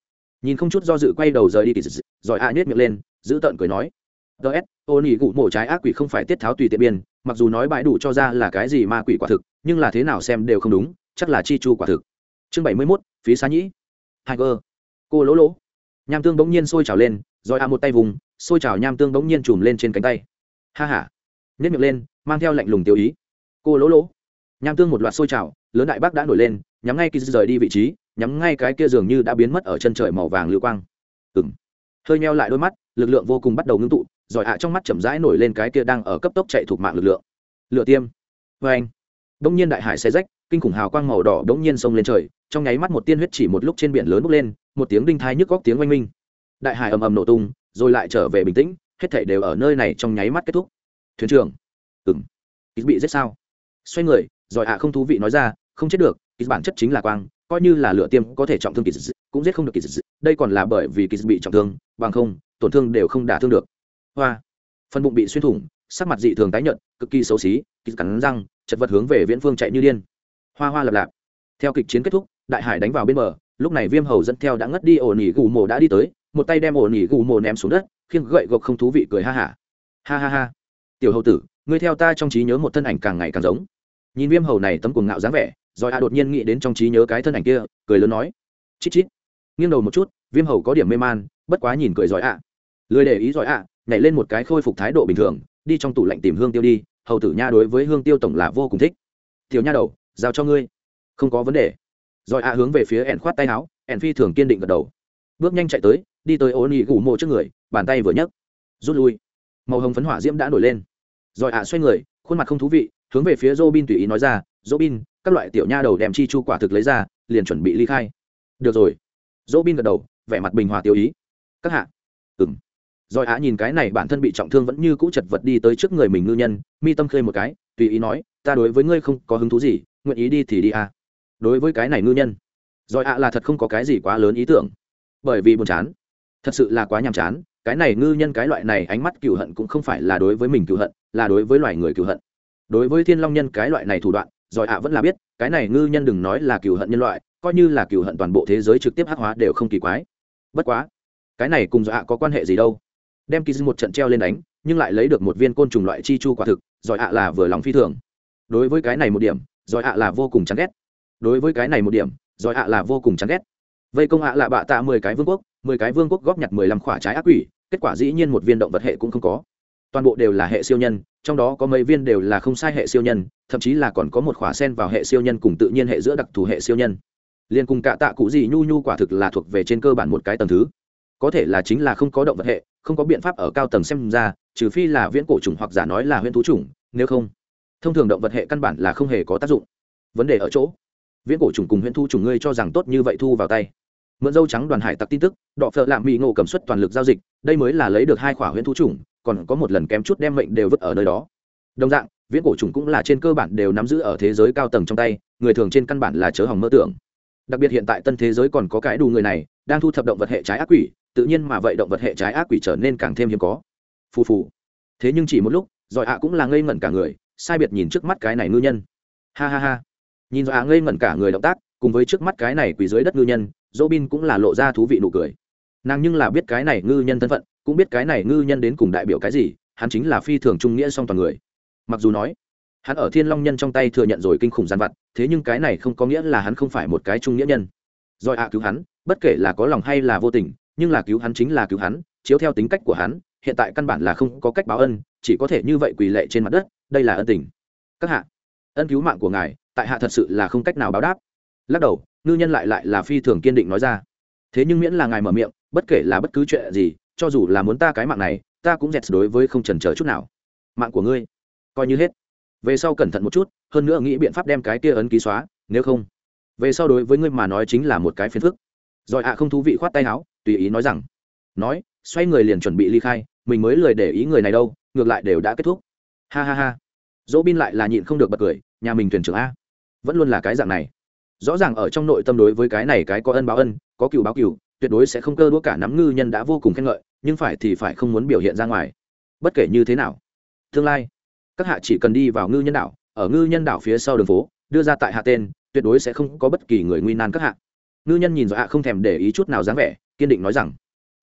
Nhìn không chút do dự quay đầu rời đi kỳ dị rồi a nhét miệng lên, giữ tợn cười nói. Ts ô nỉ gụ mổ trái ác quỷ không phải tiết tháo tùy tiện biên, mặc dù nói bãi đủ cho ra là cái gì ma quỷ quả thực, nhưng là thế nào xem đều không đúng, chắc là chi chu quả thực. Chương bảy mươi mốt, phí xá nhĩ. Hai cơ cô lỗ lỗ. Nham tương bỗng nhiên sôi trào lên, rồi a một tay vùng, sôi trào nham tương bỗng nhiên chùm lên trên cánh tay. Ha ha. Nhét miệng lên, mang theo lạnh lùng tiêu ý. Cô lỗ lỗ. Nham tương một loạt sôi trào lớn đại bác đã nổi lên, nhắm ngay kia rời đi vị trí, nhắm ngay cái kia dường như đã biến mất ở chân trời màu vàng lưu quang. Ừng hơi meo lại đôi mắt, lực lượng vô cùng bắt đầu ngưng tụ giỏi ạ trong mắt chậm rãi nổi lên cái kia đang ở cấp tốc chạy thuộc mạng lực lượng. Lựa tiêm. Vê anh. Đông nhiên đại hải xe rách, kinh khủng hào quang màu đỏ đống nhiên sông lên trời, trong nháy mắt một tiên huyết chỉ một lúc trên biển lớn bốc lên, một tiếng đinh thai nhức góc tiếng oanh minh. Đại hải ầm ầm nổ tung, rồi lại trở về bình tĩnh, hết thảy đều ở nơi này trong nháy mắt kết thúc. Thuyền trưởng. Ừng ít bị giết sao? Xoay người giỏi ạ không thú vị nói ra không chết được ít bản chất chính là quang, coi như là lửa tiêm có thể trọng thương kỳ dị cũng giết không được kỳ dị đây còn là bởi vì kỳ dị bị trọng thương, bằng không, tổn thương đều không đả thương được. Hoa, phần bụng bị xuyên thủng, sắc mặt dị thường tái nhợt, cực kỳ xấu xí kỳ cắn răng, chật vật hướng về viễn phương chạy như điên. Hoa hoa lập lạp. Theo kịch chiến kết thúc, đại hải đánh vào bên bờ, lúc này viêm hầu dẫn theo đã ngất đi ổ nỉ gù mồ đã đi tới, một tay đem ổ nỉ gù mồ ném xuống đất, khiêng gậy gộc không thú vị cười ha hả. Ha. ha ha ha. Tiểu hầu tử, ngươi theo ta trong trí nhớ một thân ảnh càng ngày càng giống. Nhìn viêm hầu này tấm cuồng ngạo dáng vẻ rồi a đột nhiên nghĩ đến trong trí nhớ cái thân ảnh kia cười lớn nói chít chít. Nghiêng đầu một chút viêm hầu có điểm mê man bất quá nhìn cười giỏi ạ. Lười để ý giỏi ạ nhảy lên một cái khôi phục thái độ bình thường đi trong tủ lạnh tìm hương tiêu đi hầu tử nha đối với hương tiêu tổng là vô cùng thích. Tiểu nha đầu giao cho ngươi không có vấn đề. Rồi ạ hướng về phía ẻn khoát tay áo ẻn phi thường kiên định gật đầu. Bước nhanh chạy tới đi tới ô nị gù mộ trước người bàn tay vừa nhấc rút lui. Màu hồng phấn hỏa diễm đã nổi lên. Rồi ạ xoay người khuôn mặt không thú vị hướng về phía Robin tùy ý nói ra, "Robin, các loại tiểu nha đầu đem chi chu quả thực lấy ra, liền chuẩn bị ly khai." "Được rồi." dỗ bin gật đầu, vẻ mặt bình hòa tiêu ý. "Các hạ." "Ừm." Rồi á nhìn cái này bản thân bị trọng thương vẫn như cũ chật vật đi tới trước người mình ngư nhân, mi tâm khơi một cái, tùy ý nói, "Ta đối với ngươi không có hứng thú gì, nguyện ý đi thì đi à." Đối với cái này ngư nhân, rồi ạ là thật không có cái gì quá lớn ý tưởng, bởi vì buồn chán, thật sự là quá nhàm chán, cái này ngư nhân cái loại này ánh mắt cựu hận cũng không phải là đối với mình cựu hận, là đối với loài người cựu hận đối với thiên long nhân cái loại này thủ đoạn giỏi ạ vẫn là biết, cái này ngư nhân đừng nói là cựu hận nhân loại, coi như là cựu hận toàn bộ thế giới trực tiếp hắc hóa đều không kỳ quái. Bất quá, cái này cùng giỏi ạ có quan hệ gì đâu? Đem kỳ một trận treo lên đánh, nhưng lại lấy được một viên côn trùng loại chi chu quả thực, giỏi ạ là vừa lòng phi thường. Đối với cái này một điểm, giỏi ạ là vô cùng chán ghét. Đối với cái này một điểm, giỏi ạ là vô cùng chán ghét. Vây công ạ là bạ tạ mười cái vương quốc, mười cái vương quốc góp nhặt mười lăm khỏa trái ác quỷ, kết quả dĩ nhiên một viên động vật hệ cũng không có. Toàn bộ đều là hệ siêu nhân trong đó có mấy viên đều là không sai hệ siêu nhân, thậm chí là còn có một khỏa sen vào hệ siêu nhân cùng tự nhiên hệ giữa đặc thù hệ siêu nhân. Liên cùng cạ tạ cụ gì nhu nhu quả thực là thuộc về trên cơ bản một cái tầng thứ. Có thể là chính là không có động vật hệ, không có biện pháp ở cao tầng xem ra, trừ phi là viễn cổ trùng hoặc giả nói là huyễn thú trùng nếu không, thông thường động vật hệ căn bản là không hề có tác dụng. Vấn đề ở chỗ, viễn cổ trùng cùng huyễn thú trùng ngươi cho rằng tốt như vậy thu vào tay. Mượn dâu trắng đoàn hải tặc tin tức, đọ phợ lạm mỹ ngộ cầm suất toàn lực giao dịch, đây mới là lấy được hai khỏa huyễn thú trùng còn có một lần kém chút đem mệnh đều vứt ở nơi đó. Đồng dạng, viễn cổ trùng cũng là trên cơ bản đều nắm giữ ở thế giới cao tầng trong tay, người thường trên căn bản là chớ hỏng mơ tưởng. Đặc biệt hiện tại tân thế giới còn có cái đủ người này, đang thu thập động vật hệ trái ác quỷ, tự nhiên mà vậy động vật hệ trái ác quỷ trở nên càng thêm hiếm có. Phù phù. Thế nhưng chỉ một lúc, giỏi ạ cũng là ngây ngẩn cả người, sai biệt nhìn trước mắt cái này ngư nhân. Ha ha ha. Nhìn giỏi ạ ngây ngẩn cả người động tác, cùng với trước mắt cái này quỳ dưới đất ngư nhân dỗ bin cũng là lộ ra thú vị nụ cười. Nàng nhưng là biết cái này ngư nhân thân phận cũng biết cái này ngư nhân đến cùng đại biểu cái gì, hắn chính là phi thường trung nghĩa song toàn người. Mặc dù nói, hắn ở thiên long nhân trong tay thừa nhận rồi kinh khủng gian vặt, thế nhưng cái này không có nghĩa là hắn không phải một cái trung nghĩa nhân. Rồi ạ, cứu hắn, bất kể là có lòng hay là vô tình, nhưng là cứu hắn chính là cứu hắn, chiếu theo tính cách của hắn, hiện tại căn bản là không có cách báo ân, chỉ có thể như vậy quỳ lệ trên mặt đất, đây là ân tình. Các hạ, ân cứu mạng của ngài, tại hạ thật sự là không cách nào báo đáp. Lắc đầu, ngư nhân lại lại là phi thường kiên định nói ra. Thế nhưng miễn là ngài mở miệng, bất kể là bất cứ chuyện gì cho dù là muốn ta cái mạng này, ta cũng dẹt đối với không trần chờ chút nào. Mạng của ngươi, coi như hết. Về sau cẩn thận một chút, hơn nữa nghĩ biện pháp đem cái kia ấn ký xóa, nếu không. Về sau đối với ngươi mà nói chính là một cái phiền phức. Rồi ạ không thú vị khoát tay áo, tùy ý nói rằng, nói, xoay người liền chuẩn bị ly khai, mình mới lười để ý người này đâu, ngược lại đều đã kết thúc. Ha ha ha. Dỗ bin lại là nhịn không được bật cười, nhà mình thuyền trưởng a. Vẫn luôn là cái dạng này. Rõ ràng ở trong nội tâm đối với cái này cái có ân báo ân, có cựu báo cựu tuyệt đối sẽ không cơ đũa cả nắm ngư nhân đã vô cùng khen ngợi, nhưng phải thì phải không muốn biểu hiện ra ngoài. Bất kể như thế nào, tương lai, các hạ chỉ cần đi vào ngư nhân đảo, ở ngư nhân đảo phía sau đường phố, đưa ra tại hạ tên, tuyệt đối sẽ không có bất kỳ người nguy nan các hạ. Ngư nhân nhìn rõ hạ không thèm để ý chút nào dáng vẻ, kiên định nói rằng,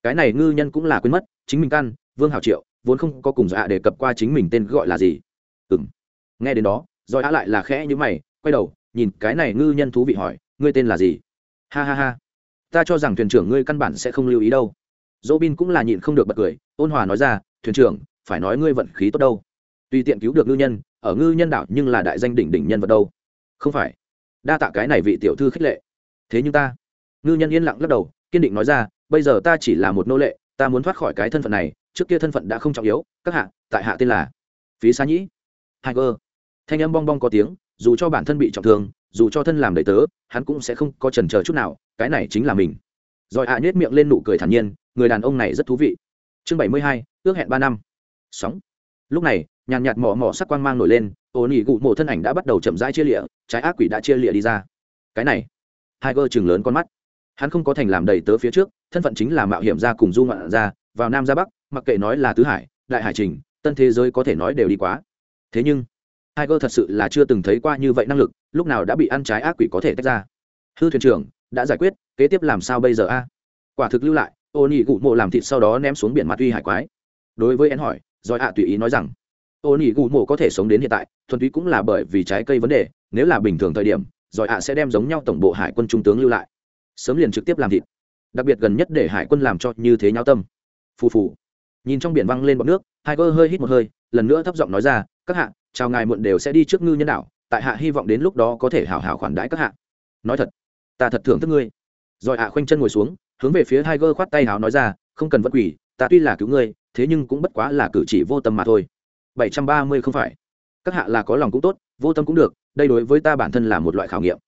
cái này ngư nhân cũng là quên mất, chính mình căn, vương hảo triệu, vốn không có cùng do hạ đề cập qua chính mình tên gọi là gì. Ừ m nghe đến đó do hạ lại là khẽ như mày, quay đầu, nhìn cái này ngư nhân thú vị hỏi, ngươi tên là gì? Ha ha ha ta cho rằng thuyền trưởng ngươi căn bản sẽ không lưu ý đâu. Dỗ bin cũng là nhịn không được bật cười, ôn hòa nói ra, thuyền trưởng, phải nói ngươi vận khí tốt đâu. Tùy tiện cứu được ngư nhân, ở ngư nhân đảo nhưng là đại danh đỉnh đỉnh nhân vật đâu. Không phải. Đa tạ cái này vị tiểu thư khích lệ. Thế nhưng ta. Ngư nhân yên lặng lắc đầu, kiên định nói ra, bây giờ ta chỉ là một nô lệ, ta muốn thoát khỏi cái thân phận này, trước kia thân phận đã không trọng yếu, các hạ, tại hạ tên là phí xá nhĩ. Hai cơ. Thanh âm bong bong có tiếng, dù cho bản thân bị trọng thương dù cho thân làm đầy tớ, hắn cũng sẽ không có trần chờ chút nào, cái này chính là mình. Rồi hạ à nhét miệng lên nụ cười thản nhiên, người đàn ông này rất thú vị. Chương bảy mươi hai, ước hẹn ba năm. Sóng. Lúc này, nhàn nhạt mỏ mỏ sắc quang mang nổi lên, ô nỉ gụ mộ thân ảnh đã bắt đầu chậm rãi chia lịa, trái ác quỷ đã chia lịa đi ra. Cái này hai cơ chừng lớn con mắt. Hắn không có thành làm đầy tớ phía trước, thân phận chính là mạo hiểm ra cùng du ngoạn ra vào nam ra bắc, mặc kệ nói là tứ hải, đại hải trình, tân thế giới có thể nói đều đi quá. Thế nhưng hai cơ thật sự là chưa từng thấy qua như vậy năng lực, lúc nào đã bị ăn trái ác quỷ có thể tách ra. Hư thuyền trưởng, đã giải quyết, kế tiếp làm sao bây giờ a? Quả thực lưu lại Tony gụ mộ làm thịt sau đó ném xuống biển mặt uy hải quái. Đối với én hỏi, rồi ạ tùy ý nói rằng Tony gụ mộ có thể sống đến hiện tại, thuần túy cũng là bởi vì trái cây vấn đề, nếu là bình thường thời điểm, rồi ạ sẽ đem giống nhau tổng bộ hải quân trung tướng lưu lại. Sớm liền trực tiếp làm thịt. Đặc biệt gần nhất để hải quân làm cho như thế nhau tâm. Phù phù. Nhìn trong biển văng lên bọt nước hai cơ hơi hít một hơi, lần nữa thấp giọng nói ra, các hạ chào ngài muộn đều sẽ đi trước ngư nhân đạo tại hạ hy vọng đến lúc đó có thể hảo hảo khoản đãi các hạ. Nói thật ta thật thưởng thức ngươi. Rồi ạ khoanh chân ngồi xuống hướng về phía tiger khoát tay hào nói ra không cần vất quỷ ta tuy là cứu ngươi thế nhưng cũng bất quá là cử chỉ vô tâm mà thôi. Bảy trăm ba mươi không phải. Các hạ là có lòng cũng tốt vô tâm cũng được đây đối với ta bản thân là một loại khảo nghiệm.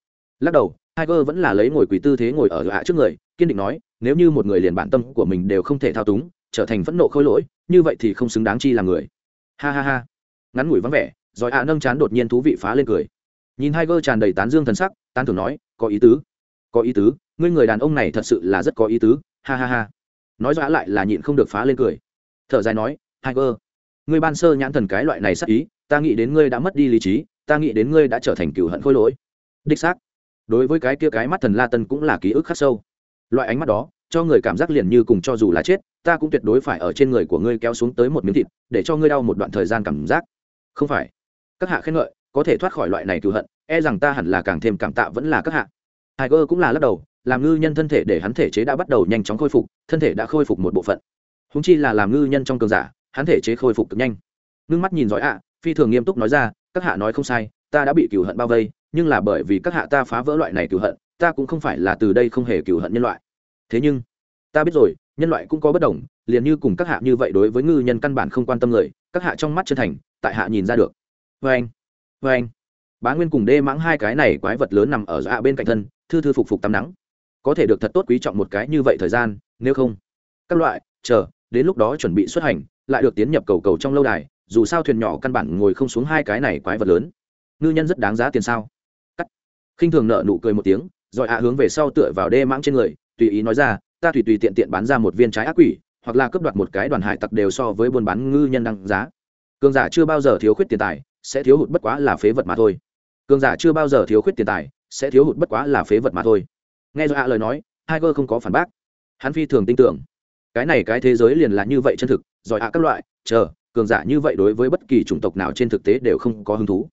Lắc đầu Tiger vẫn là lấy ngồi quỳ tư thế ngồi ở hạ trước người, kiên định nói, nếu như một người liền bản tâm của mình đều không thể thao túng, trở thành phẫn nộ khôi lỗi, như vậy thì không xứng đáng chi là người. Ha ha ha. Ngắn ngủi vắng vẻ, rồi hạ nâng chán đột nhiên thú vị phá lên cười. Nhìn hai gơ tràn đầy tán dương thần sắc, tán thưởng nói, có ý tứ, có ý tứ, ngươi người đàn ông này thật sự là rất có ý tứ, ha ha ha. Nói dọa lại là nhịn không được phá lên cười. Thở dài nói, hai gơ, ngươi ban sơ nhãn thần cái loại này sắc ý, ta nghĩ đến ngươi đã mất đi lý trí, ta nghĩ đến ngươi đã trở thành cựu hận khôi lỗi. Đích xác đối với cái kia cái mắt thần la tân cũng là ký ức khắc sâu loại ánh mắt đó cho người cảm giác liền như cùng cho dù là chết ta cũng tuyệt đối phải ở trên người của ngươi kéo xuống tới một miếng thịt để cho ngươi đau một đoạn thời gian cảm giác không phải. Các hạ khen ngợi, có thể thoát khỏi loại này cựu hận e rằng ta hẳn là càng thêm cảm tạ vẫn là các hạ. Tiger cũng là lắc đầu, làm ngư nhân thân thể để hắn thể chế đã bắt đầu nhanh chóng khôi phục, thân thể đã khôi phục một bộ phận. Húng chi là làm ngư nhân trong cường giả, hắn thể chế khôi phục cực nhanh. Ngưng mắt nhìn giỏi ạ, phi thường nghiêm túc nói ra, các hạ nói không sai, ta đã bị cựu hận bao vây, nhưng là bởi vì các hạ ta phá vỡ loại này cựu hận, ta cũng không phải là từ đây không hề cựu hận nhân loại. Thế nhưng, ta biết rồi, nhân loại cũng có bất đồng, liền như cùng các hạ như vậy đối với ngư nhân căn bản không quan tâm người, các hạ trong mắt chân thành tại hạ nhìn ra được. Vê anh vê anh. Bá nguyên cùng đê mãng hai cái này quái vật lớn nằm ở dạ bên cạnh thân, thư thư phục phục tắm nắng. Có thể được thật tốt quý trọng một cái như vậy thời gian, nếu không, các loại, chờ, đến lúc đó chuẩn bị xuất hành, lại được tiến nhập cầu cầu trong lâu đài, dù sao thuyền nhỏ căn bản ngồi không xuống hai cái này quái vật lớn. Ngư nhân rất đáng giá tiền sao? Cắt. Khinh thường nợ nụ cười một tiếng, rồi ạ hướng về sau tựa vào đê mãng trên người, tùy ý nói ra, ta tùy tùy tiện tiện bán ra một viên trái ác quỷ, hoặc là cướp đoạt một cái đoàn hải tặc đều so với buôn bán ngư nhân đăng giá cường giả chưa bao giờ thiếu khuyết tiền tài, sẽ thiếu hụt bất quá là phế vật mà thôi. Cường giả chưa bao giờ thiếu khuyết tiền tài, sẽ thiếu hụt bất quá là phế vật mà thôi. Nghe do hạ lời nói, Tiger không có phản bác. Hắn phi thường tin tưởng. Cái này cái thế giới liền là như vậy chân thực, giỏi hạ các loại, chờ, cường giả như vậy đối với bất kỳ chủng tộc nào trên thực tế đều không có hứng thú.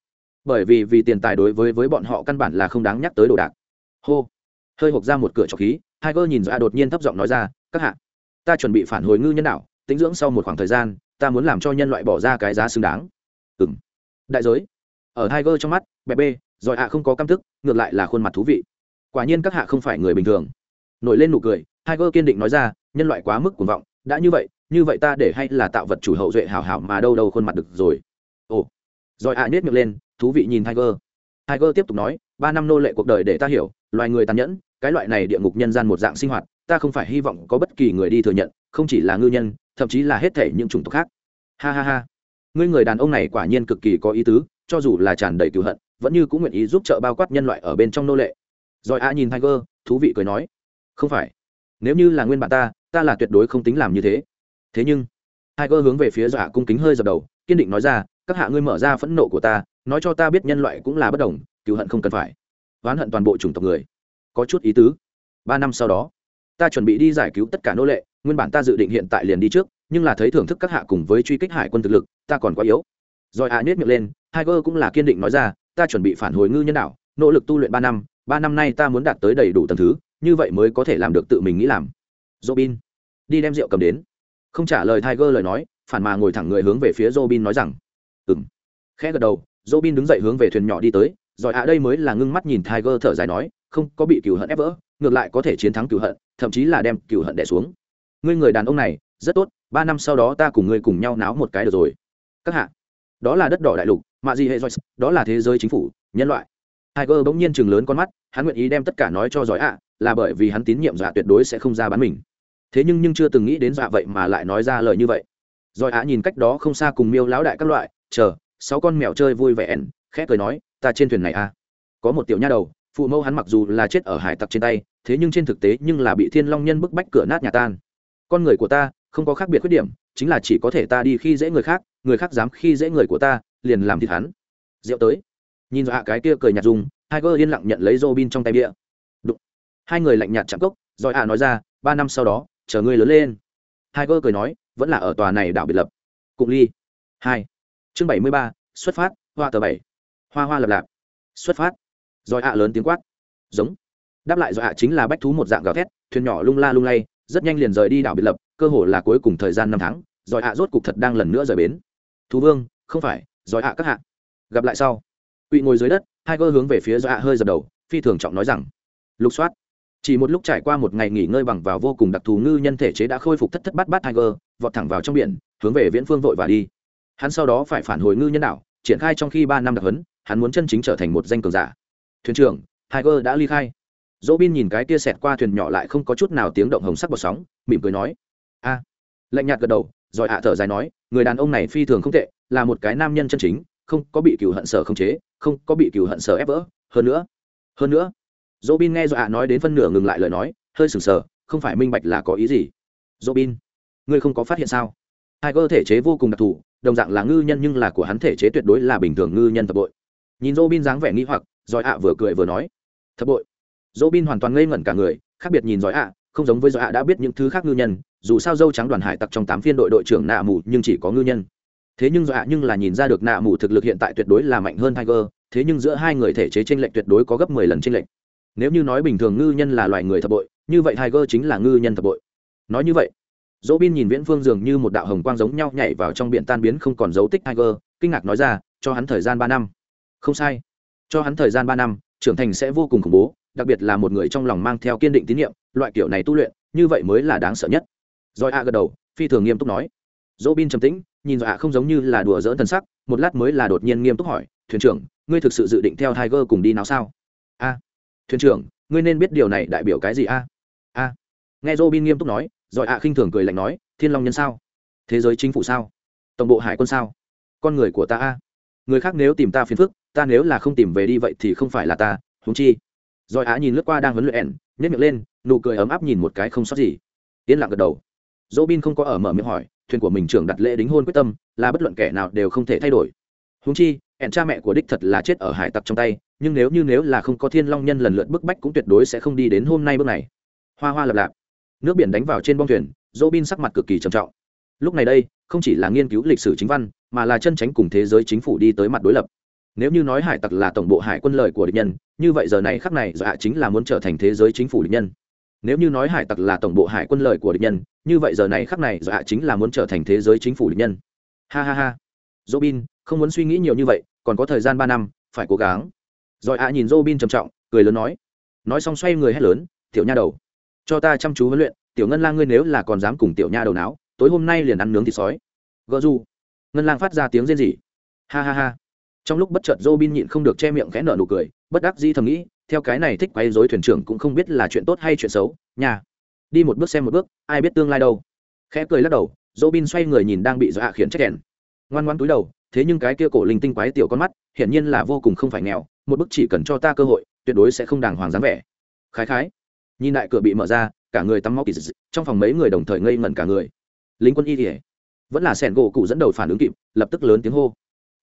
Bởi vì vì tiền tài đối với với bọn họ căn bản là không đáng nhắc tới đồ đạc. Hô. Hơi hộp ra một cửa trọc khí, Tiger nhìn ra đột nhiên thấp giọng nói ra, các hạ, ta chuẩn bị phản hồi ngư nhân đạo tính dưỡng sau một khoảng thời gian ta muốn làm cho nhân loại bỏ ra cái giá xứng đáng. Ừm, đại giới. Ở Tiger trong mắt bẹp bê giỏi ạ không có căm thức ngược lại là khuôn mặt thú vị. Quả nhiên các hạ không phải người bình thường. Nổi lên nụ cười Tiger kiên định nói ra nhân loại quá mức cuồng vọng đã như vậy như vậy ta để hay là tạo vật chủ hậu duệ hảo hảo mà đâu đâu khuôn mặt được rồi. Ồ. Rồi ạ à nhếch miệng lên thú vị nhìn tiger. Tiger tiếp tục nói ba năm nô lệ cuộc đời để ta hiểu loài người tàn nhẫn cái loại này địa ngục nhân gian một dạng sinh hoạt ta không phải hy vọng có bất kỳ người đi thừa nhận, không chỉ là ngư nhân, thậm chí là hết thể những chủng tộc khác. Ha ha ha. Ngươi người đàn ông này quả nhiên cực kỳ có ý tứ, cho dù là tràn đầy cựu hận, vẫn như cũng nguyện ý giúp trợ bao quát nhân loại ở bên trong nô lệ. Rồi a nhìn tiger, thú vị cười nói, không phải. Nếu như là nguyên bản ta ta là tuyệt đối không tính làm như thế. Thế nhưng hai cơ hướng về phía dọa cung kính hơi dập đầu, kiên định nói ra, các hạ ngươi mở ra phẫn nộ của ta, nói cho ta biết nhân loại cũng là bất đồng cựu hận không cần phải. Oán hận toàn bộ chủng tộc người. Có chút ý tứ. Ba năm sau đó ta chuẩn bị đi giải cứu tất cả nô lệ, nguyên bản ta dự định hiện tại liền đi trước, nhưng là thấy thưởng thức các hạ cùng với truy kích hải quân thực lực, ta còn quá yếu. Rồi hạ nết miệng lên, Tiger cũng là kiên định nói ra, ta chuẩn bị phản hồi ngư nhân đạo nỗ lực tu luyện ba năm ba năm nay ta muốn đạt tới đầy đủ tầng thứ, như vậy mới có thể làm được tự mình nghĩ làm. Robin, đi đem rượu cầm đến. Không trả lời tiger lời nói, phản mà ngồi thẳng người hướng về phía robin nói rằng ừng khẽ gật đầu, robin đứng dậy hướng về thuyền nhỏ đi tới, rồi ạ đây mới là ngưng mắt nhìn tiger thở dài nói, không có bị cửu hận ép vỡ ngược lại có thể chiến thắng cửu hận, thậm chí là đem cửu hận đẻ xuống. Ngươi người đàn ông này, rất tốt, ba năm sau đó ta cùng ngươi cùng nhau náo một cái được rồi. Các hạ, đó là đất đỏ đại lục, mạ gì hệ joyce, đó là thế giới chính phủ, nhân loại. Tiger bỗng nhiên chừng lớn con mắt, hắn nguyện ý đem tất cả nói cho giỏi ạ, là bởi vì hắn tín nhiệm dọa tuyệt đối sẽ không ra bán mình. Thế nhưng nhưng chưa từng nghĩ đến dọa vậy mà lại nói ra lời như vậy. Giỏi ạ nhìn cách đó không xa cùng miêu lão đại các loại, chờ, sáu con mèo chơi vui vẻ ẻn, khẽ cười nói, ta trên thuyền này à. Có một tiểu nha đầu, phụ mẫu hắn mặc dù là chết ở hải tặc trên tay thế nhưng trên thực tế nhưng là bị thiên long nhân bức bách cửa nát nhà tan con người của ta không có khác biệt khuyết điểm chính là chỉ có thể ta đi khi dễ người khác người khác dám khi dễ người của ta liền làm thịt hắn rượu tới nhìn dọa cái kia cười nhạt dùng Tiger yên lặng nhận lấy Robin trong tay bia. Đụng. Hai người lạnh nhạt chạm cốc, rồi à nói ra, ba năm sau đó, chờ ngươi lớn lên. Tiger cười nói, vẫn là ở tòa này đảo biệt lập. Cụng ly. Hai. Chương bảy mươi ba, xuất phát, hoa tờ bảy. Hoa hoa lập lạp. Xuất phát. Rồi ạ lớn tiếng quát. Giống. Đáp lại do hạ chính là bách thú một dạng gào thét, thuyền nhỏ lung la lung lay, rất nhanh liền rời đi đảo biệt lập, cơ hồ là cuối cùng thời gian năm tháng, rồi hạ rốt cục thật đang lần nữa rời bến. Thú vương, không phải, rồi hạ các hạ. Gặp lại sau. Quỵ ngồi dưới đất, hai gơ hướng về phía Dọa hơi dập đầu, phi thường trọng nói rằng: "Lục soát." Chỉ một lúc trải qua một ngày nghỉ ngơi bằng vào vô cùng đặc thù ngư nhân thể chế đã khôi phục thất thất bát bát Tiger, vọt thẳng vào trong biển, hướng về Viễn Phương vội và đi. Hắn sau đó phải phản hồi ngư nhân đảo, triển khai trong khi ba năm đặc huấn, hắn muốn chân chính trở thành một danh cường giả. Thuyền trưởng, Tiger đã ly khai. Dỗ Bin nhìn cái kia xẹt qua thuyền nhỏ lại không có chút nào tiếng động hồng sắc bọt sóng, mỉm cười nói: "A." Lạnh nhạt gật đầu, rồi ạ thở dài nói, người đàn ông này phi thường không tệ, là một cái nam nhân chân chính, không có bị cựu hận sở không chế, không có bị cựu hận sở ép vỡ. Hơn nữa hơn nữa. Dỗ Bin nghe dọa nói đến phân nửa ngừng lại lời nói hơi sừng sờ không phải minh bạch là có ý gì. Dỗ Bin, ngươi không có phát hiện sao? Hai cơ thể chế vô cùng đặc thù đồng dạng là ngư nhân nhưng là của hắn thể chế tuyệt đối là bình thường ngư nhân tập bội. Nhìn Dỗ Bin dáng vẻ nghi hoặc rồi ạ vừa cười vừa nói thập bội Dỗ Bin hoàn toàn ngây ngẩn cả người, khác biệt nhìn giỏi ạ, không giống với giỏi ạ đã biết những thứ khác ngư nhân, dù sao dâu trắng đoàn hải tặc trong tám phiên đội đội trưởng nạ mù nhưng chỉ có ngư nhân. Thế nhưng dọa nhưng là nhìn ra được nạ mù thực lực hiện tại tuyệt đối là mạnh hơn tiger, thế nhưng giữa hai người thể chế tranh lệch tuyệt đối có gấp mười lần tranh lệch. Nếu như nói bình thường ngư nhân là loài người thập bội, như vậy tiger chính là ngư nhân thập bội. Nói như vậy, dỗ bin nhìn viễn phương dường như một đạo hồng quang giống nhau nhảy vào trong biển tan biến không còn dấu tích tiger, kinh ngạc nói ra, cho hắn thời gian ba năm. Không sai, cho hắn thời gian ba năm, trưởng thành sẽ vô cùng khủng bố đặc biệt là một người trong lòng mang theo kiên định tín nhiệm, loại kiểu này tu luyện, như vậy mới là đáng sợ nhất. Rồi a gật đầu, phi thường nghiêm túc nói. Dỗ bin trầm tĩnh, nhìn dọa không giống như là đùa dỡn thần sắc, một lát mới là đột nhiên nghiêm túc hỏi, thuyền trưởng, ngươi thực sự dự định theo tiger cùng đi nào sao? A. Thuyền trưởng, ngươi nên biết điều này đại biểu cái gì a? A. Nghe robin nghiêm túc nói, rồi ạ khinh thường cười lạnh nói, thiên long nhân sao? Thế giới chính phủ sao? Tổng bộ hải quân sao? Con người của ta a? Người khác nếu tìm ta phiền phức, ta nếu là không tìm về đi vậy thì không phải là ta, huống chi rồi á nhìn lướt qua đang huấn luyện ẻn nhét miệng lên, nụ cười ấm áp nhìn một cái không sót gì. Yên lặng gật đầu. Dỗ bin không có ở mở miệng hỏi, thuyền của mình trưởng đặt lễ đính hôn quyết tâm, là bất luận kẻ nào đều không thể thay đổi. Húng chi, ẻn cha mẹ của đích thật là chết ở hải tặc trong tay, nhưng nếu như nếu là không có thiên long nhân lần lượt bức bách cũng tuyệt đối sẽ không đi đến hôm nay bước này. Hoa hoa lập lạp. Nước biển đánh vào trên bong thuyền, dỗ bin sắc mặt cực kỳ trầm trọng. Lúc này đây, không chỉ là nghiên cứu lịch sử chính văn, mà là chân tránh cùng thế giới chính phủ đi tới mặt đối lập. Nếu như nói hải tặc là tổng bộ hải quân lợi của địch nhân như vậy giờ này khắc này dạ chính là muốn trở thành thế giới chính phủ địch nhân. Nếu như nói hải tặc là tổng bộ hải quân lợi của địch nhân, như vậy giờ này khắc này dạ chính là muốn trở thành thế giới chính phủ địch nhân. Ha ha ha. Robin, không muốn suy nghĩ nhiều như vậy, còn có thời gian ba năm, phải cố gắng. Rồi ạ nhìn robin trầm trọng, cười lớn nói. Nói xong xoay người hét lớn, tiểu nha đầu, cho ta chăm chú huấn luyện, tiểu ngân lang ngươi nếu là còn dám cùng tiểu nha đầu não tối hôm nay liền ăn nướng thịt sói. Gợ du ngân lang phát ra tiếng rên rỉ. Ha ha ha trong lúc bất chợt Robin nhịn không được che miệng khẽ nở nụ cười, bất đắc dĩ thầm nghĩ, theo cái này thích quấy rối thuyền trưởng cũng không biết là chuyện tốt hay chuyện xấu, nhà. Đi một bước xem một bước, ai biết tương lai đâu. Khẽ cười lắc đầu, Robin xoay người nhìn đang bị dọa khiến chết đèn. Ngoan ngoãn túi đầu, thế nhưng cái kia cổ linh tinh quái tiểu con mắt, hiển nhiên là vô cùng không phải nghèo, một bức chỉ cần cho ta cơ hội, tuyệt đối sẽ không đàng hoàng dáng vẻ. Khái khái. Nhìn lại cửa bị mở ra, cả người tắm máu kỳ dị, trong phòng mấy người đồng thời ngây ngẩn cả người. Lính quân y liễu, vẫn là sẻn gỗ cụ dẫn đầu phản ứng kịp, lập tức lớn tiếng hô.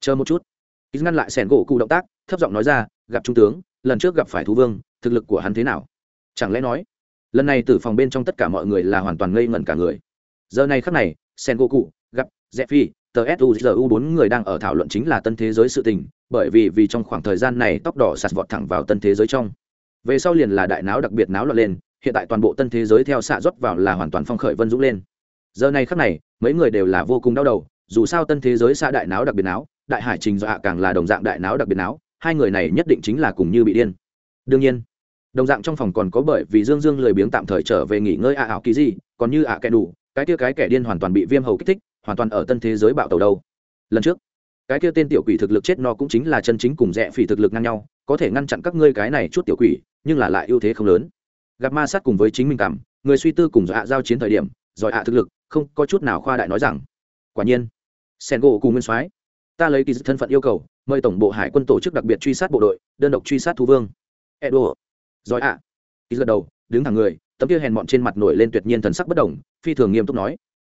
Chờ một chút ít ngăn lại sẻn gỗ cụ động tác, thấp giọng nói ra, gặp trung tướng, lần trước gặp phải thú vương, thực lực của hắn thế nào? Chẳng lẽ nói, lần này từ phòng bên trong tất cả mọi người là hoàn toàn ngây ngẩn cả người. Giờ này khắc này sen gỗ cụ, gặp dẹp phi, tờ suzu bốn người đang ở thảo luận chính là tân thế giới sự tình, bởi vì vì trong khoảng thời gian này tóc đỏ sạt vọt thẳng vào tân thế giới trong. Về sau liền là đại náo đặc biệt náo loạn lên, hiện tại toàn bộ tân thế giới theo xạ rót vào là hoàn toàn phong khởi vân dũng lên. Giờ này khắc này, mấy người đều là vô cùng đau đầu, dù sao tân thế giới xạ đại náo đặc biệt náo đại hải trình dọa càng là đồng dạng đại náo đặc biệt náo, hai người này nhất định chính là cùng như bị điên. Đương nhiên, đồng dạng trong phòng còn có bởi vì dương dương lười biếng tạm thời trở về nghỉ ngơi ạ ảo kỳ gì, còn như ạ kẻ đủ, cái kia cái kẻ điên hoàn toàn bị viêm hầu kích thích, hoàn toàn ở tân thế giới bạo tàu đâu. Lần trước, cái kia tên tiểu quỷ thực lực chết no cũng chính là chân chính cùng rẽ phỉ thực lực ngang nhau, có thể ngăn chặn các ngươi cái này chút tiểu quỷ, nhưng là lại ưu thế không lớn. Gặp ma sát cùng với chính mình cảm, người suy tư cùng dọa giao chiến thời điểm giỏi ạ thực lực, không có chút nào khoa đại nói rằng, quả nhiên sen gỗ cùng nguyên soái ta lấy kỳ dự thân phận yêu cầu, mời tổng bộ hải quân tổ chức đặc biệt truy sát bộ đội, đơn độc truy sát thú vương. Edo. Giỏi ạ. Kỳ gật đầu, đứng thẳng người, tấm kia hèn mọn trên mặt nổi lên tuyệt nhiên thần sắc bất đồng phi thường nghiêm túc nói.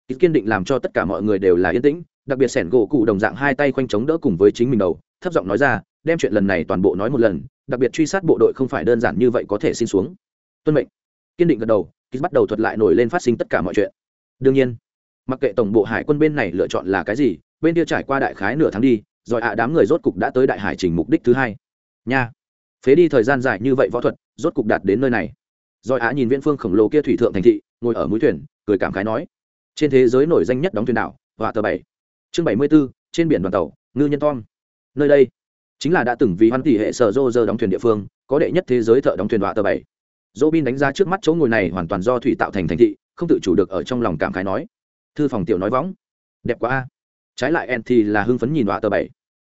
Kỳ kiên định làm cho tất cả mọi người đều là yên tĩnh, đặc biệt sẻn gỗ cụ đồng dạng hai tay khoanh chống đỡ cùng với chính mình đầu, thấp giọng nói ra, đem chuyện lần này toàn bộ nói một lần, đặc biệt truy sát bộ đội không phải đơn giản như vậy có thể xin xuống. Tuân mệnh. Kiên định gật đầu, kỳ bắt đầu thuật lại nổi lên phát sinh tất cả mọi chuyện. Đương nhiên mặc kệ tổng bộ hải quân bên này lựa chọn là cái gì bên kia trải qua đại khái nửa tháng đi rồi ạ đám người rốt cục đã tới đại hải trình mục đích thứ hai. Nha. Phế đi thời gian dài như vậy võ thuật rốt cục đạt đến nơi này. Rồi ạ nhìn viễn phương khổng lồ kia thủy thượng thành thị ngồi ở mũi thuyền cười cảm khái nói. Trên thế giới nổi danh nhất đóng thuyền đảo họa tờ bảy. Chương bảy mươi 74, trên biển đoàn tàu ngư nhân tom. Nơi đây chính là đã từng vì hoan tỷ hệ sở rô rơ đóng thuyền địa phương có đệ nhất thế giới thợ đóng thuyền họa tờ bảy. Dỗ bin đánh ra trước mắt chỗ ngồi này hoàn toàn do thủy tạo thành thành thị không tự chủ được ở trong lòng cảm khái nói thư phòng tiểu nói võng. Đẹp quá a. Trái lại en thì là hưng phấn nhìn họa tờ bảy.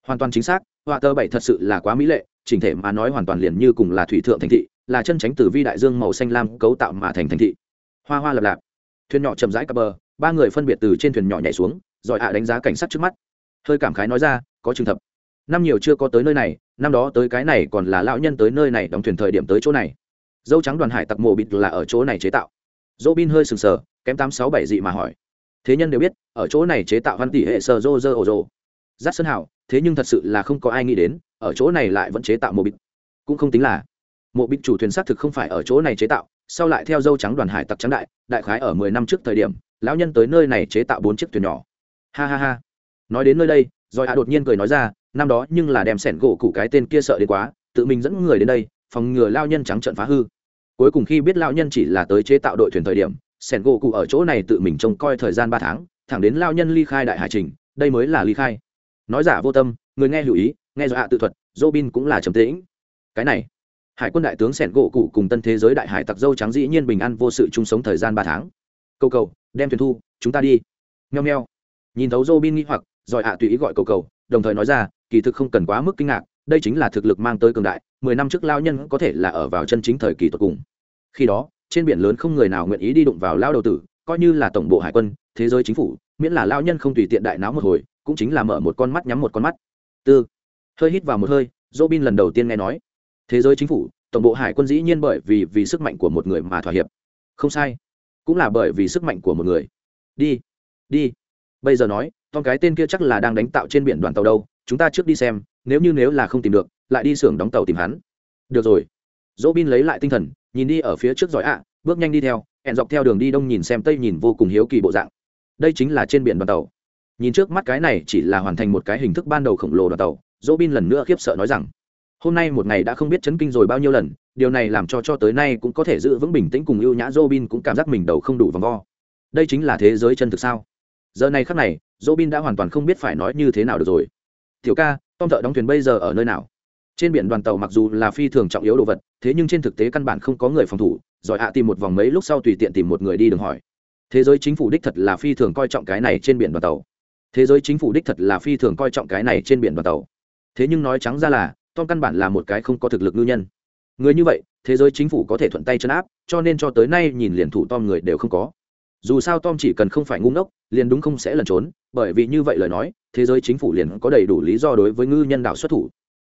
Hoàn toàn chính xác, họa tờ bảy thật sự là quá mỹ lệ, chỉnh thể mà nói hoàn toàn liền như cùng là thủy thượng thành thị, là chân tránh từ vi đại dương màu xanh lam cấu tạo mà thành thành thị. Hoa hoa lập lạp. Thuyền nhỏ chậm rãi cập bờ, ba người phân biệt từ trên thuyền nhỏ nhảy xuống, rồi ạ đánh giá cảnh sát trước mắt. Hơi cảm khái nói ra, có trường thập năm nhiều chưa có tới nơi này, năm đó tới cái này còn là lão nhân tới nơi này đóng thuyền thời điểm tới chỗ này. Dâu trắng đoàn hải tặc mộ bịt là ở chỗ này chế tạo. Dỗ bin hơi sừng sờ, kém tám sáu bảy dị mà hỏi thế nhân đều biết ở chỗ này chế tạo văn tỷ hệ sờ rô rơ ổ rồ, giáp sơn hảo thế nhưng thật sự là không có ai nghĩ đến ở chỗ này lại vẫn chế tạo mộ bịt. Cũng không tính là mộ bịt chủ thuyền xác thực không phải ở chỗ này chế tạo sau lại theo dâu trắng đoàn hải tặc trắng đại đại khái ở mười năm trước thời điểm lão nhân tới nơi này chế tạo bốn chiếc thuyền nhỏ. Ha ha ha. Nói đến nơi đây rồi hạ đột nhiên cười nói ra năm đó nhưng là đem sẻn gỗ cụ cái tên kia sợ đến quá tự mình dẫn người đến đây phòng ngừa lao nhân trắng trận phá hư. Cuối cùng khi biết lao nhân chỉ là tới chế tạo đội thuyền thời điểm sẻn gỗ cụ ở chỗ này tự mình trông coi thời gian ba tháng, thẳng đến lao nhân ly khai đại hải trình, đây mới là ly khai. Nói giả vô tâm, người nghe lưu ý, nghe do hạ tự thuật dô bin cũng là trầm tĩnh. Cái này, hải quân đại tướng sẻn gỗ cụ cùng tân thế giới đại hải tặc dâu trắng dĩ nhiên bình an vô sự chung sống thời gian ba tháng. Cầu cầu, đem thuyền thu, chúng ta đi. Nheo nheo nhìn thấu dô bin nghĩ hoặc giỏi hạ tùy ý gọi cầu cầu, đồng thời nói ra, kỳ thực không cần quá mức kinh ngạc, đây chính là thực lực mang tới cường đại, mười năm trước lao nhân có thể là ở vào chân chính thời kỳ tột cùng. Khi đó trên biển lớn không người nào nguyện ý đi đụng vào lao đầu tử, coi như là tổng bộ hải quân, thế giới chính phủ, miễn là lao nhân không tùy tiện đại náo một hồi, cũng chính là mở một con mắt nhắm một con mắt. Tư. Hơi hít vào một hơi dỗ bin lần đầu tiên nghe nói. Thế giới chính phủ, tổng bộ hải quân dĩ nhiên bởi vì vì sức mạnh của một người mà thỏa hiệp. Không sai. Cũng là bởi vì sức mạnh của một người. Đi. Đi. Bây giờ nói, con cái tên kia chắc là đang đánh tạo trên biển đoàn tàu đâu, chúng ta trước đi xem, nếu như nếu là không tìm được, lại đi xưởng đóng tàu tìm hắn. Được rồi dỗ bin lấy lại tinh thần, nhìn đi ở phía trước giỏi ạ, bước nhanh đi theo, hẹn dọc theo đường đi đông nhìn xem tây nhìn vô cùng hiếu kỳ bộ dạng. Đây chính là trên biển đoàn tàu. Nhìn trước mắt cái này chỉ là hoàn thành một cái hình thức ban đầu khổng lồ đoàn tàu dỗ bin lần nữa khiếp sợ nói rằng, hôm nay một ngày đã không biết chấn kinh rồi bao nhiêu lần, điều này làm cho cho tới nay cũng có thể giữ vững bình tĩnh cùng ưu nhã. Dỗ bin cũng cảm giác mình đầu không đủ vòng vo. Đây chính là thế giới chân thực sao? Giờ này khắc này dỗ bin đã hoàn toàn không biết phải nói như thế nào được rồi. Tiểu ca tom thợ đóng thuyền bây giờ ở nơi nào? Trên biển đoàn tàu mặc dù là phi thường trọng yếu đồ vật, thế nhưng trên thực tế căn bản không có người phòng thủ giỏi ạ tìm một vòng mấy lúc sau tùy tiện tìm một người đi đường hỏi. Thế giới chính phủ đích thật là phi thường coi trọng cái này trên biển đoàn tàu. Thế giới chính phủ đích thật là phi thường coi trọng cái này trên biển đoàn tàu. Thế nhưng nói trắng ra là, tom căn bản là một cái không có thực lực ngư nhân. Người như vậy, thế giới chính phủ có thể thuận tay chân áp, cho nên cho tới nay nhìn liền thủ tom người đều không có. Dù sao tom chỉ cần không phải ngu ngốc, liền đúng không sẽ lẩn trốn, bởi vì như vậy lời nói, thế giới chính phủ liền có đầy đủ lý do đối với ngư nhân đạo xuất thủ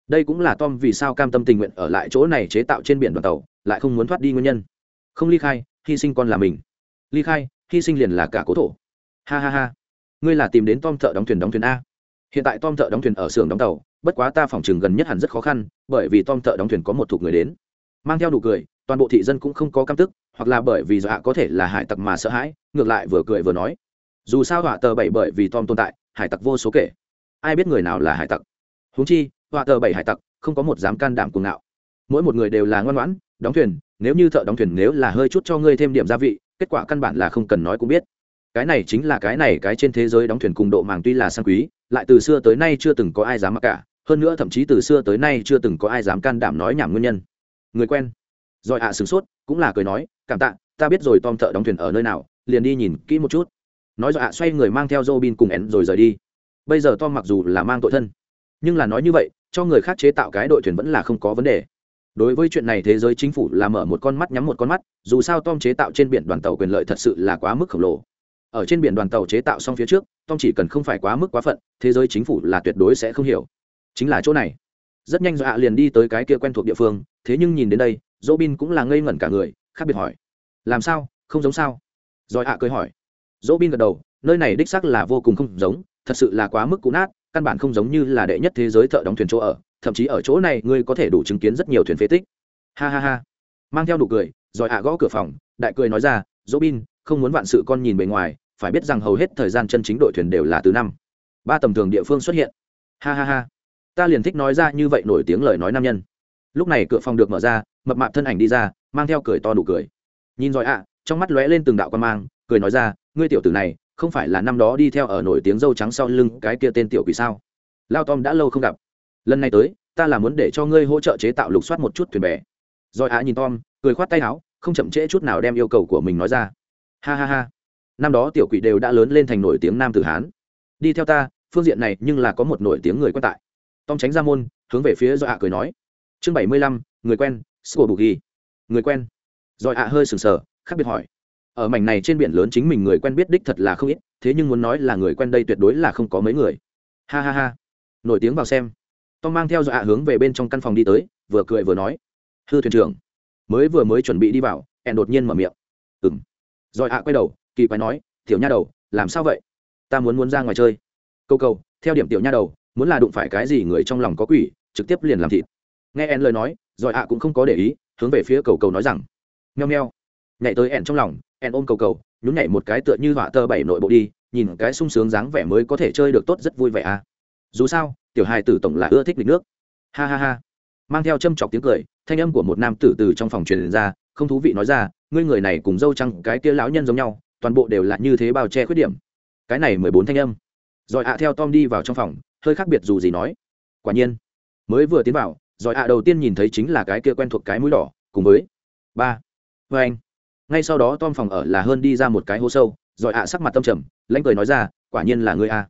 đây cũng là tom vì sao cam tâm tình nguyện ở lại chỗ này chế tạo trên biển đoàn tàu, lại không muốn thoát đi nguyên nhân. Không ly khai, hy sinh con là mình. Ly khai, hy sinh liền là cả cố thổ. Ha ha ha. Ngươi là tìm đến tom thợ đóng thuyền đóng thuyền a. Hiện tại tom thợ đóng thuyền ở xưởng đóng tàu, bất quá ta phòng chừng gần nhất hẳn rất khó khăn, bởi vì tom thợ đóng thuyền có một thuộc người đến. Mang theo đủ cười, toàn bộ thị dân cũng không có cam tức, hoặc là bởi vì dọa có thể là hải tặc mà sợ hãi, ngược lại vừa cười vừa nói. Dù sao họa tờ bảy bởi vì tom tồn tại, hải tặc vô số kể. Ai biết người nào là hải tặc? Huống chi họa tờ bảy hải tặc, không có một dám can đảm cuồng ngạo. Mỗi một người đều là ngoan ngoãn, đóng thuyền, nếu như thợ đóng thuyền nếu là hơi chút cho ngươi thêm điểm gia vị, kết quả căn bản là không cần nói cũng biết. Cái này chính là cái này, cái trên thế giới đóng thuyền cùng độ màng tuy là sang quý, lại từ xưa tới nay chưa từng có ai dám mặc cả, hơn nữa thậm chí từ xưa tới nay chưa từng có ai dám can đảm nói nhảm nguyên nhân. Người quen. Rồi ạ à sửng sốt, cũng là cười nói, cảm tạ, ta biết rồi tom thợ đóng thuyền ở nơi nào, liền đi nhìn kỹ một chút. Nói rồi ạ xoay người mang theo robin cùng én rồi rời đi. Bây giờ tom mặc dù là mang tội thân, nhưng là nói như vậy cho người khác chế tạo cái đội thuyền vẫn là không có vấn đề. Đối với chuyện này thế giới chính phủ là mở một con mắt nhắm một con mắt, dù sao tom chế tạo trên biển đoàn tàu quyền lợi thật sự là quá mức khổng lồ. Ở trên biển đoàn tàu chế tạo xong phía trước, tom chỉ cần không phải quá mức quá phận, thế giới chính phủ là tuyệt đối sẽ không hiểu. Chính là chỗ này. Rất nhanh dọa liền đi tới cái kia quen thuộc địa phương, thế nhưng nhìn đến đây dỗ bin cũng là ngây ngẩn cả người, khác biệt hỏi. Làm sao? Không giống sao? Rồi ạ cười hỏi. Dỗ bin gật đầu, nơi này đích sắc là vô cùng không giống, thật sự là quá mức cũ nát căn bản không giống như là đệ nhất thế giới thợ đóng thuyền chỗ ở, thậm chí ở chỗ này ngươi có thể đủ chứng kiến rất nhiều thuyền phế tích. Ha ha ha. Mang theo nụ cười, rồi ạ gõ cửa phòng, đại cười nói ra dỗ bin không muốn vạn sự con nhìn bề ngoài, phải biết rằng hầu hết thời gian chân chính đội thuyền đều là từ năm. Ba tầm thường địa phương xuất hiện. Ha ha ha. Ta liền thích nói ra như vậy nổi tiếng lời nói nam nhân. Lúc này cửa phòng được mở ra, mập mạp thân ảnh đi ra, mang theo cười to đủ cười. Nhìn rồi ạ, trong mắt lóe lên từng đạo quan mang, cười nói ra, ngươi tiểu tử này không phải là năm đó đi theo ở nổi tiếng dâu trắng sau lưng cái kia tên tiểu quỷ sao? Lao tom đã lâu không gặp. Lần này tới, ta là muốn để cho ngươi hỗ trợ chế tạo lục soát một chút thuyền bè. Rồi ạ nhìn tom, cười khoát tay áo, không chậm trễ chút nào đem yêu cầu của mình nói ra. Ha ha ha. Năm đó tiểu quỷ đều đã lớn lên thành nổi tiếng nam tử hán. Đi theo ta, phương diện này nhưng là có một nổi tiếng người quen tại. Tom tránh ra môn, hướng về phía do ạ cười nói. Chương bảy mươi lăm, người quen sô bù ghi người quen. Rồi ạ hơi sừng sờ, khác biệt hỏi ở mảnh này trên biển lớn chính mình người quen biết đích thật là không ít, thế nhưng muốn nói là người quen đây tuyệt đối là không có mấy người. Ha ha ha. Nổi tiếng vào xem. Tom mang theo dọa ạ hướng về bên trong căn phòng đi tới, vừa cười vừa nói. Hư thuyền trưởng, mới vừa mới chuẩn bị đi vào ẹn đột nhiên mở miệng. Ừng rồi ạ quay đầu, kỳ quái nói, tiểu nha đầu, làm sao vậy? Ta muốn muốn ra ngoài chơi. Câu câu, theo điểm tiểu nha đầu, muốn là đụng phải cái gì người trong lòng có quỷ, trực tiếp liền làm thịt. Nghe ẹn lời nói, rồi ạ cũng không có để ý, hướng về phía cầu cầu nói rằng nheo nheo nhảy tới ẹn trong lòng, ẹn ôm cầu cầu, nhún nhảy một cái tựa như họa tơ bảy nội bộ đi, nhìn cái sung sướng dáng vẻ mới có thể chơi được tốt rất vui vẻ à. Dù sao, tiểu hài tử tổng là ưa thích lịch nước. Ha ha ha. Mang theo châm chọc tiếng cười, thanh âm của một nam tử từ trong phòng truyền ra, không thú vị nói ra, ngươi người này cùng dâu trăng cái kia lão nhân giống nhau, toàn bộ đều là như thế bao che khuyết điểm. Cái này mười bốn thanh âm. Rồi ạ theo tom đi vào trong phòng, hơi khác biệt dù gì nói. Quả nhiên, mới vừa tiến vào, rồi ạ đầu tiên nhìn thấy chính là cái kia quen thuộc cái mũi đỏ, cùng với ba. Vê anh ngay sau đó tom phòng ở là hơn đi ra một cái hố sâu, rồi ạ sắc mặt tâm trầm, lãnh cười nói ra, quả nhiên là ngươi a.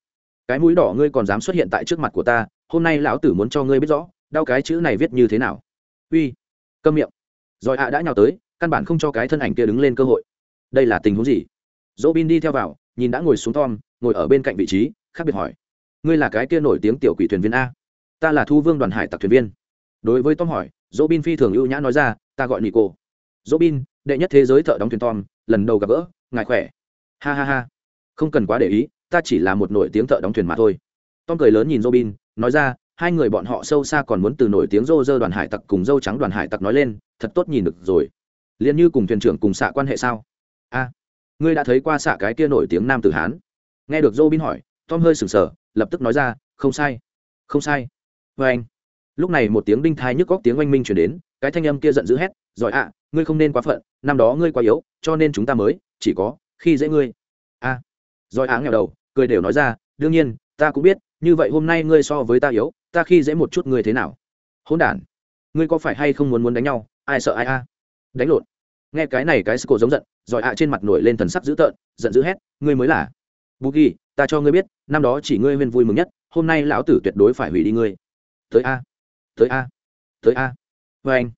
Cái mũi đỏ ngươi còn dám xuất hiện tại trước mặt của ta, hôm nay lão tử muốn cho ngươi biết rõ, đau cái chữ này viết như thế nào. Uy. Câm miệng. Rồi ạ đã nhào tới, căn bản không cho cái thân ảnh kia đứng lên cơ hội. Đây là tình huống gì? Dỗ bin đi theo vào, nhìn đã ngồi xuống tom, ngồi ở bên cạnh vị trí, khác biệt hỏi. Ngươi là cái kia nổi tiếng tiểu quỷ thuyền viên a? Ta là thu vương đoàn hải tặc thuyền viên. Đối với tom hỏi dỗ bin phi thường ưu nhã nói ra, ta gọi nico. Dỗ bin đệ nhất thế giới thợ đóng thuyền tom, lần đầu gặp gỡ, ngài khỏe? Ha ha ha. Không cần quá để ý, ta chỉ là một nổi tiếng thợ đóng thuyền mà thôi. Tom cười lớn nhìn robin, nói ra, hai người bọn họ sâu xa còn muốn từ nổi tiếng rô rơ đoàn hải tặc cùng dâu trắng đoàn hải tặc nói lên, thật tốt nhìn được rồi. Liền như cùng thuyền trưởng cùng xạ quan hệ sao? A, ngươi đã thấy qua xạ cái kia nổi tiếng nam tử hán? Nghe được robin hỏi, tom hơi sừng sờ, lập tức nói ra, không sai không sai. Vê anh lúc này một tiếng đinh thai nhức góc tiếng oanh minh chuyển đến, cái thanh âm kia giận dữ hét giỏi ạ ngươi không nên quá phận, năm đó ngươi quá yếu, cho nên chúng ta mới, chỉ có khi dễ ngươi. A. À. giỏi ạ nghèo đầu, cười đều nói ra, đương nhiên, ta cũng biết, như vậy hôm nay ngươi so với ta yếu, ta khi dễ một chút ngươi thế nào? Hỗn đản, ngươi có phải hay không muốn muốn đánh nhau? Ai sợ ai a? Đánh lộn. Nghe cái này cái cổ giống giận, rồi ạ trên mặt nổi lên thần sắc dữ tợn, giận dữ hét, ngươi mới là bù ghi ta cho ngươi biết, năm đó chỉ ngươi huyên vui mừng nhất, hôm nay lão tử tuyệt đối phải hủy đi ngươi. Tới a tới a tới a. Vê anh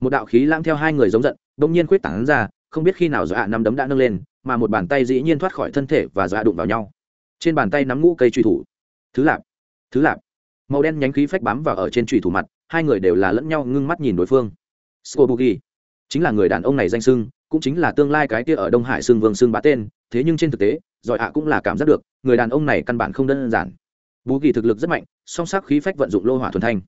một đạo khí lãng theo hai người giống giận, bỗng nhiên quyết tảng ra, không biết khi nào dọa năm đấm đã nâng lên, mà một bàn tay dĩ nhiên thoát khỏi thân thể và dọa đụng vào nhau. Trên bàn tay nắm ngũ cây truy thủ. Thứ lạp thứ lạp. Màu đen nhánh khí phách bám vào ở trên truy thủ mặt, hai người đều là lẫn nhau ngưng mắt nhìn đối phương. Scobugi chính là người đàn ông này danh sưng cũng chính là tương lai cái kia ở đông hải xương vương xương bá tên, thế nhưng trên thực tế, giỏi ạ cũng là cảm giác được, người đàn ông này căn bản không đơn giản. Bù kỳ thực lực rất mạnh, song sắc khí phách vận dụng lô hỏa thuần thanh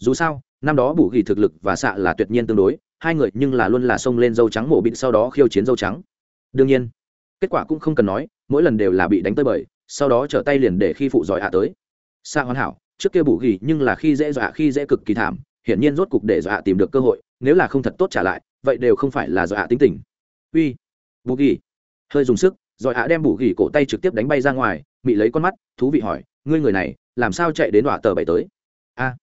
dù sao năm đó bù kỳ thực lực và xạ là tuyệt nhiên tương đối hai người nhưng là luôn là xông lên dâu trắng mổ bịt sau đó khiêu chiến dâu trắng. Đương nhiên kết quả cũng không cần nói mỗi lần đều là bị đánh tới bời sau đó trở tay liền để khi phụ giỏi à tới. Xạ hoàn hảo trước kia bù kỳ nhưng là khi dễ dọa khi dễ cực kỳ thảm hiển nhiên rốt cục để dọa tìm được cơ hội nếu là không thật tốt trả lại vậy đều không phải là dọa tính tình. Uy bù kỳ hơi dùng sức rồi ạ đem bù ghi cổ tay trực tiếp đánh bay ra ngoài bị lấy con mắt thú vị hỏi ngươi người này làm sao chạy đến đọa tờ bảy tới? A. à,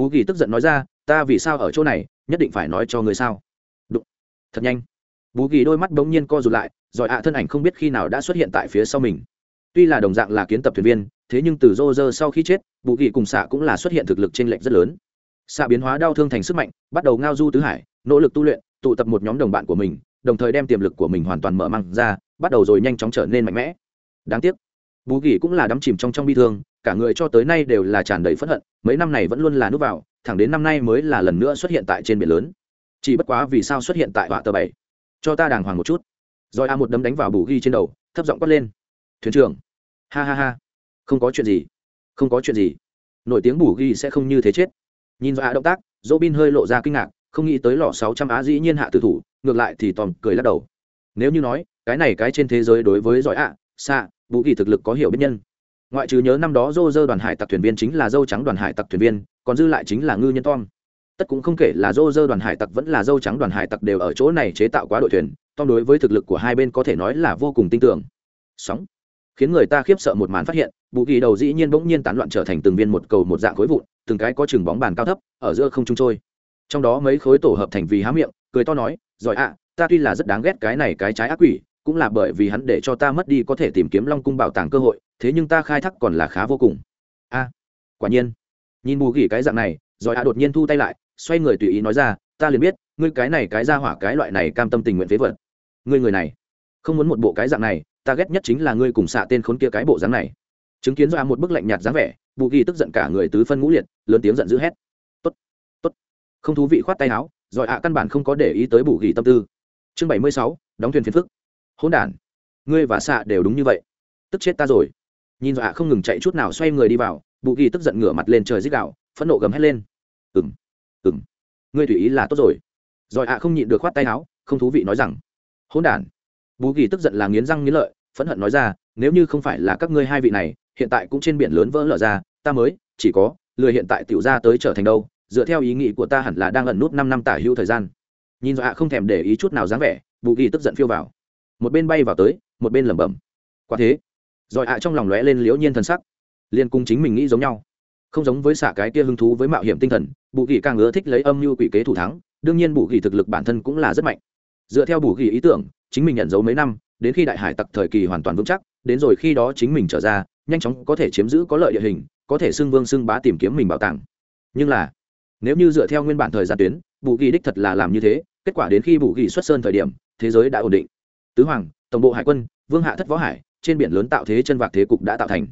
bú gỉ tức giận nói ra, ta vì sao ở chỗ này, nhất định phải nói cho người sao? Đụng. thật nhanh. Bú gỉ đôi mắt bỗng nhiên co rụt lại, rồi ạ thân ảnh không biết khi nào đã xuất hiện tại phía sau mình. Tuy là đồng dạng là kiến tập thuyền viên, thế nhưng từ rô rơ sau khi chết bú gỉ cùng xạ cũng là xuất hiện thực lực trên lệnh rất lớn. Xạ biến hóa đau thương thành sức mạnh, bắt đầu ngao du tứ hải, nỗ lực tu luyện, tụ tập một nhóm đồng bạn của mình, đồng thời đem tiềm lực của mình hoàn toàn mở măng ra, bắt đầu rồi nhanh chóng trở nên mạnh mẽ. Đáng tiếc bú gỉ cũng là đắm chìm trong trong bi thương cả người cho tới nay đều là tràn đầy phẫn hận mấy năm này vẫn luôn là núp vào thẳng đến năm nay mới là lần nữa xuất hiện tại trên biển lớn. Chỉ bất quá vì sao xuất hiện tại họa tờ bảy? Cho ta đàng hoàng một chút. Rồi a một đấm đánh vào bù ghi trên đầu thấp giọng quát lên. Thuyền trưởng. Ha ha ha. Không có chuyện gì. Không có chuyện gì. Nổi tiếng bù ghi sẽ không như thế chết. Nhìn do a động tác dỗ bin hơi lộ ra kinh ngạc không nghĩ tới lò sáu trăm á dĩ nhiên hạ tử thủ ngược lại thì tòm cười lắc đầu. Nếu như nói cái này cái trên thế giới đối với giỏi ạ à, xạ vũ kỳ thực lực có hiểu biết nhân ngoại trừ nhớ năm đó dô dơ đoàn hải tặc thuyền viên chính là dâu trắng đoàn hải tặc thuyền viên, còn dư lại chính là ngư nhân tom. Tất cũng không kể là dô dơ đoàn hải tặc vẫn là dâu trắng đoàn hải tặc đều ở chỗ này chế tạo quá đội thuyền, tom đối với thực lực của hai bên có thể nói là vô cùng tin tưởng. Sóng. Khiến người ta khiếp sợ một màn phát hiện vũ kỳ đầu dĩ nhiên bỗng nhiên tán loạn trở thành từng viên một cầu một dạng khối vụn, từng cái có chừng bóng bàn cao thấp, ở giữa không trung trôi. Trong đó mấy khối tổ hợp thành vì há miệng, cười to nói, giỏi ạ, ta tuy là rất đáng ghét cái này cái trái ác quỷ cũng là bởi vì hắn để cho ta mất đi có thể tìm kiếm long cung bảo tàng cơ hội, thế nhưng ta khai thác còn là khá vô cùng. A, quả nhiên. Nhìn bù gỉ cái dạng này rồi a đột nhiên thu tay lại, xoay người tùy ý nói ra, ta liền biết, ngươi cái này cái ra hỏa, cái loại này cam tâm tình nguyện phế vật. Ngươi người này, không muốn một bộ cái dạng này, ta ghét nhất chính là ngươi cùng xạ tên khốn kia cái bộ dáng này. Chứng kiến ra một bức lạnh nhạt dáng vẻ, bù gỉ tức giận cả người tứ phân ngũ liệt, lớn tiếng giận dữ hét. Tốt tốt. Không thú vị khoát tay áo rồi ạ căn bản không có để ý tới bù gỉ tâm tư. Chương bảy mươi sáu, đóng thuyền phiền phức hỗn đản. Ngươi và xạ đều đúng như vậy. Tức chết ta rồi. Nhìn dọa không ngừng chạy chút nào xoay người đi vào bụ ghi tức giận ngửa mặt lên trời dích đạo phẫn nộ gầm hét lên. Ừng ừng ngươi tùy ý là tốt rồi. Rồi ạ không nhịn được khoát tay áo, không thú vị nói rằng, hỗn đản. Bù ghi tức giận là nghiến răng nghiến lợi, phẫn hận nói ra, nếu như không phải là các ngươi hai vị này, hiện tại cũng trên biển lớn vỡ lở ra, ta mới, chỉ có lười hiện tại tiểu ra tới trở thành đâu, dựa theo ý nghĩ của ta hẳn là đang ẩn nút năm năm tả hữu thời gian. Nhìn dọa không thèm để ý chút nào dáng vẻ, bù ghi tức giận phiêu vào một bên bay vào tới, một bên lẩm bẩm. Quả thế, rồi ạ trong lòng lóe lên liễu nhiên thần sắc. Liên cung chính mình nghĩ giống nhau. Không giống với xả cái kia hứng thú với mạo hiểm tinh thần, bù kỳ càng ưa thích lấy âm mưu quỷ kế thủ thắng, đương nhiên bù kỳ thực lực bản thân cũng là rất mạnh. Dựa theo bù kỳ ý tưởng, chính mình nhận dấu mấy năm, đến khi đại hải tặc thời kỳ hoàn toàn vững chắc, đến rồi khi đó chính mình trở ra, nhanh chóng có thể chiếm giữ có lợi địa hình, có thể xưng vương xưng bá tìm kiếm mình bảo tàng. Nhưng là, nếu như dựa theo nguyên bản thời gian tuyến, bù kỳ đích thật là làm như thế, kết quả đến khi bù kỳ xuất sơn thời điểm, thế giới đã ổn định tứ hoàng tổng bộ hải quân vương hạ thất võ hải trên biển lớn tạo thế chân vạc thế cục đã tạo thành.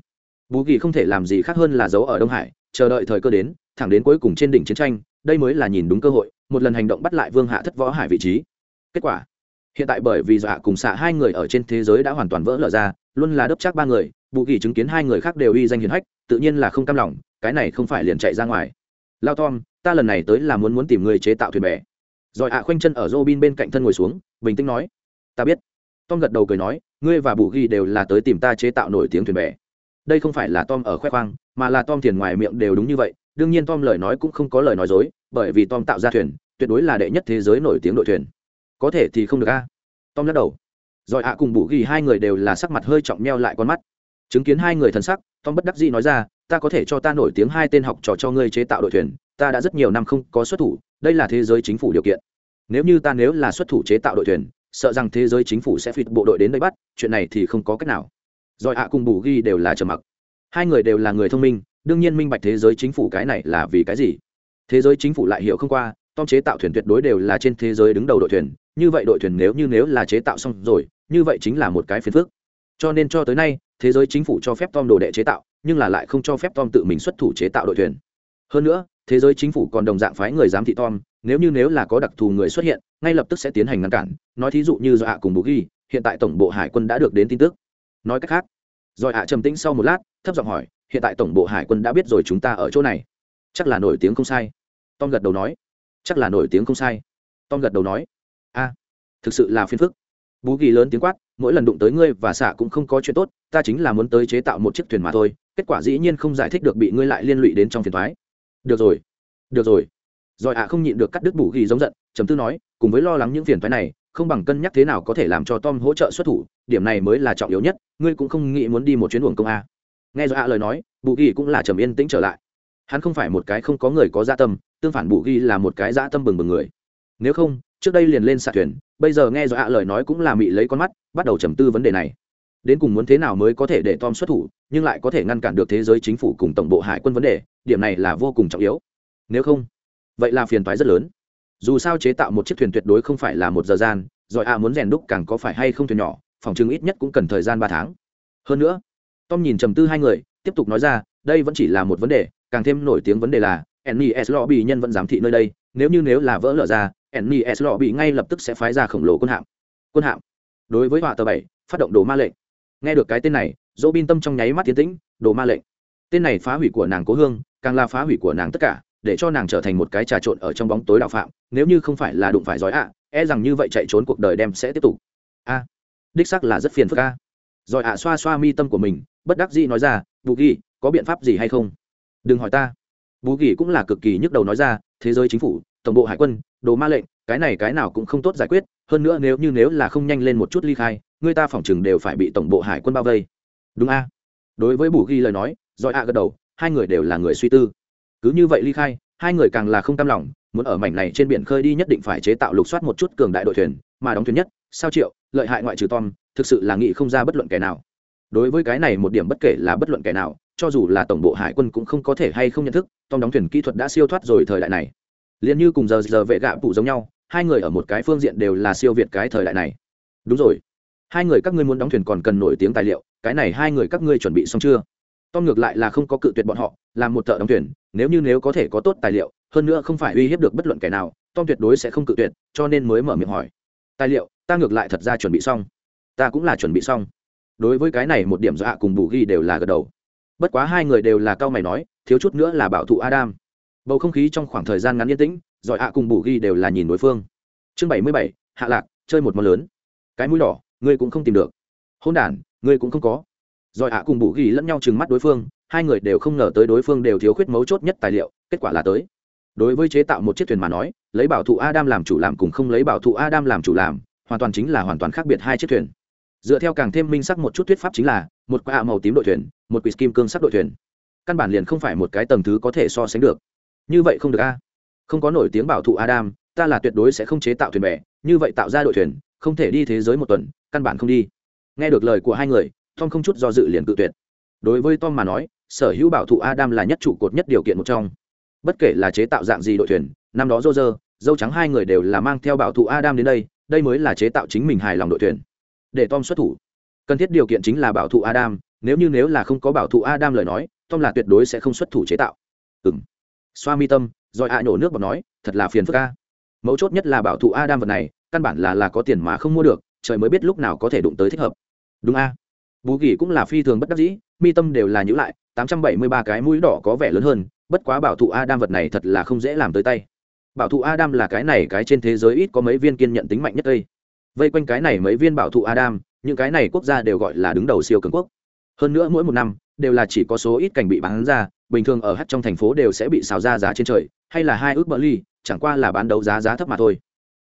Bù kỳ không thể làm gì khác hơn là giấu ở đông hải chờ đợi thời cơ đến thẳng đến cuối cùng trên đỉnh chiến tranh đây mới là nhìn đúng cơ hội một lần hành động bắt lại vương hạ thất võ hải vị trí. Kết quả hiện tại bởi vì dọa cùng xạ hai người ở trên thế giới đã hoàn toàn vỡ lở ra luôn là đớp chắc ba người bù kỳ chứng kiến hai người khác đều uy danh hiền hách tự nhiên là không cam lòng cái này không phải liền chạy ra ngoài. Lao tom ta lần này tới là muốn muốn tìm người chế tạo thuyền bè. Rồi ạ khoanh chân ở Robin bên cạnh thân ngồi xuống, bình tĩnh nói, "Ta biết." Tom gật đầu cười nói, "Ngươi và Bù Ghi đều là tới tìm ta chế tạo nổi tiếng thuyền bè." Đây không phải là Tom ở khoe khoang, mà là Tom tiền ngoài miệng đều đúng như vậy, đương nhiên Tom lời nói cũng không có lời nói dối, bởi vì Tom tạo ra thuyền, tuyệt đối là đệ nhất thế giới nổi tiếng đội thuyền. Có thể thì không được a. Tom lắc đầu. Rồi ạ cùng Bù Ghi hai người đều là sắc mặt hơi trọng meo lại con mắt. Chứng kiến hai người thần sắc, Tom bất đắc dĩ nói ra, "Ta có thể cho ta nổi tiếng hai tên học trò cho ngươi chế tạo đội thuyền, ta đã rất nhiều năm không có xuất thủ, đây là thế giới chính phủ điều kiện nếu như ta nếu là xuất thủ chế tạo đội thuyền sợ rằng thế giới chính phủ sẽ phịt bộ đội đến đây bắt, chuyện này thì không có cách nào. Rồi ạ cùng bù ghi đều là trầm mặc. Hai người đều là người thông minh, đương nhiên minh bạch thế giới chính phủ cái này là vì cái gì. Thế giới chính phủ lại hiểu không qua, tom chế tạo thuyền tuyệt đối đều là trên thế giới đứng đầu đội thuyền, như vậy đội thuyền nếu như nếu là chế tạo xong rồi, như vậy chính là một cái phiền phức. Cho nên cho tới nay, thế giới chính phủ cho phép tom đồ đệ chế tạo, nhưng là lại không cho phép tom tự mình xuất thủ chế tạo đội thuyền. Hơn nữa, thế giới chính phủ còn đồng dạng phái người giám thị tom nếu như nếu là có đặc thù người xuất hiện, ngay lập tức sẽ tiến hành ngăn cản. Nói thí dụ như do ạ cùng bù ghi, hiện tại tổng bộ hải quân đã được đến tin tức. Nói cách khác rồi hạ trầm tĩnh sau một lát, thấp giọng hỏi, hiện tại tổng bộ hải quân đã biết rồi chúng ta ở chỗ này. Chắc là nổi tiếng không sai. Tom gật đầu nói. Chắc là nổi tiếng không sai. Tom gật đầu nói. A, thực sự là phiền phức. Bú ghi lớn tiếng quát, mỗi lần đụng tới ngươi và xạ cũng không có chuyện tốt, ta chính là muốn tới chế tạo một chiếc thuyền mà thôi. Kết quả dĩ nhiên không giải thích được bị ngươi lại liên lụy đến trong phiền thoái được rồi được rồi rồi ạ không nhịn được cắt đứt bù ghi giống giận chấm tư nói, cùng với lo lắng những phiền phái này, không bằng cân nhắc thế nào có thể làm cho tom hỗ trợ xuất thủ, điểm này mới là trọng yếu nhất, ngươi cũng không nghĩ muốn đi một chuyến buồng công a. Nghe rồi ạ lời nói, bù ghi cũng là trầm yên tĩnh trở lại. Hắn không phải một cái không có người có dạ tâm, tương phản bù ghi là một cái dạ tâm bừng bừng người. Nếu không, trước đây liền lên xạ thuyền, bây giờ nghe rồi ạ lời nói cũng là mị lấy con mắt, bắt đầu trầm tư vấn đề này. Đến cùng muốn thế nào mới có thể để tom xuất thủ, nhưng lại có thể ngăn cản được thế giới chính phủ cùng tổng bộ hải quân vấn đề, điểm này là vô cùng trọng yếu. Nếu không vậy là phiền toái rất lớn. Dù sao chế tạo một chiếc thuyền tuyệt đối không phải là một giờ gian, rồi a muốn rèn đúc càng có phải hay không thuyền nhỏ, phòng chứng ít nhất cũng cần thời gian ba tháng. Hơn nữa, tom nhìn trầm tư hai người, tiếp tục nói ra, đây vẫn chỉ là một vấn đề, càng thêm nổi tiếng vấn đề là nes lobby nhân vẫn giám thị nơi đây, nếu như nếu là vỡ lở ra nes lobby ngay lập tức sẽ phái ra khổng lồ quân hạm. Quân hạm. Đối với họa tờ bảy, phát động đồ ma lệnh. Nghe được cái tên này dỗ bin tâm trong nháy mắt tiến tĩnh đồ ma lệnh. Tên này phá hủy của nàng cố hương, càng là phá hủy của nàng tất cả để cho nàng trở thành một cái trà trộn ở trong bóng tối đạo phạm, nếu như không phải là đụng phải giỏi ạ e rằng như vậy chạy trốn cuộc đời đem sẽ tiếp tục. A, đích sắc là rất phiền phức a. Giỏi ạ xoa xoa mi tâm của mình, bất đắc dĩ nói ra, bù ghi, có biện pháp gì hay không? Đừng hỏi ta. Bù ghi cũng là cực kỳ nhức đầu nói ra, thế giới chính phủ, tổng bộ hải quân, đồ ma lệnh, cái này cái nào cũng không tốt giải quyết, hơn nữa nếu như nếu là không nhanh lên một chút ly khai, người ta phòng chừng đều phải bị tổng bộ hải quân bao vây. Đúng a. Đối với bù ghi lời nói giỏi ạ gật đầu, hai người đều là người suy tư cứ như vậy ly khai, hai người càng là không cam lòng, muốn ở mảnh này trên biển khơi đi nhất định phải chế tạo lục soát một chút cường đại đội thuyền, mà đóng thuyền nhất, sao triệu, lợi hại ngoại trừ tom, thực sự là nghĩ không ra bất luận kẻ nào. Đối với cái này một điểm bất kể là bất luận kẻ nào, cho dù là tổng bộ hải quân cũng không có thể hay không nhận thức, tom đóng thuyền kỹ thuật đã siêu thoát rồi thời đại này. Liền như cùng giờ giờ vệ gạ phụ giống nhau, hai người ở một cái phương diện đều là siêu việt cái thời đại này. Đúng rồi. Hai người các ngươi muốn đóng thuyền còn cần nổi tiếng tài liệu, cái này hai người các ngươi chuẩn bị xong chưa? Tom ngược lại là không có cự tuyệt bọn họ, làm một thợ đóng thuyền nếu như nếu có thể có tốt tài liệu hơn nữa không phải uy hiếp được bất luận kẻ nào tom tuyệt đối sẽ không cự tuyệt cho nên mới mở miệng hỏi. Tài liệu ta ngược lại thật ra chuẩn bị xong. Ta cũng là chuẩn bị xong. Đối với cái này một điểm dọa cùng bù ghi đều là gật đầu. Bất quá hai người đều là cao mày nói thiếu chút nữa là bảo thụ adam. Bầu không khí trong khoảng thời gian ngắn yên tĩnh giỏi ạ cùng bù ghi đều là nhìn đối phương. Chương bảy mươi bảy hạ lạc chơi một món lớn. Cái mũi đỏ ngươi cũng không tìm được. Hôn đàn, ngươi cũng không có. Rồi ạ cùng bù ghi lẫn nhau chừng mắt đối phương hai người đều không ngờ tới đối phương đều thiếu khuyết mấu chốt nhất tài liệu, kết quả là tới. Đối với chế tạo một chiếc thuyền mà nói, lấy bảo thụ adam làm chủ làm cùng không lấy bảo thụ adam làm chủ làm, hoàn toàn chính là hoàn toàn khác biệt hai chiếc thuyền. Dựa theo càng thêm minh sắc một chút thuyết pháp chính là, một quả màu tím đội thuyền, một quỷ kim cương sắc đội thuyền. Căn bản liền không phải một cái tầng thứ có thể so sánh được. Như vậy không được a. À? Không có nổi tiếng bảo thụ adam, ta là tuyệt đối sẽ không chế tạo thuyền bè, như vậy tạo ra đội thuyền, không thể đi thế giới một tuần, căn bản không đi. Nghe được lời của hai người, tom không chút do dự liền tự tuyệt. Đối với tom mà nói sở hữu bảo thụ adam là nhất trụ cột nhất điều kiện một trong. Bất kể là chế tạo dạng gì đội thuyền, năm đó Rô dơ dâu trắng hai người đều là mang theo bảo thụ adam đến đây đây mới là chế tạo chính mình hài lòng đội thuyền. Để tom xuất thủ. Cần thiết điều kiện chính là bảo thụ adam, nếu như nếu là không có bảo thụ adam lời nói, tom là tuyệt đối sẽ không xuất thủ chế tạo. Ừm. xoa mi tâm, rồi ạ nhổ nước bọt nói, thật là phiền phức a. Mấu chốt nhất là bảo thụ adam vật này, căn bản là là có tiền mà không mua được, trời mới biết lúc nào có thể đụng tới thích hợp. Đúng a. Bú gỉ cũng là phi thường bất đắc dĩ mi tâm đều là nhữ lại tám trăm bảy mươi ba cái mũi đỏ có vẻ lớn hơn bất quá bảo thụ adam vật này thật là không dễ làm tới tay. Bảo thụ adam là cái này cái trên thế giới ít có mấy viên kiên nhận tính mạnh nhất đây. Vây quanh cái này mấy viên bảo thụ adam những cái này quốc gia đều gọi là đứng đầu siêu cường quốc. Hơn nữa mỗi một năm đều là chỉ có số ít cảnh bị bán ra bình thường ở hát trong thành phố đều sẽ bị xào ra giá trên trời hay là hai ước bờ ly chẳng qua là bán đấu giá giá thấp mà thôi.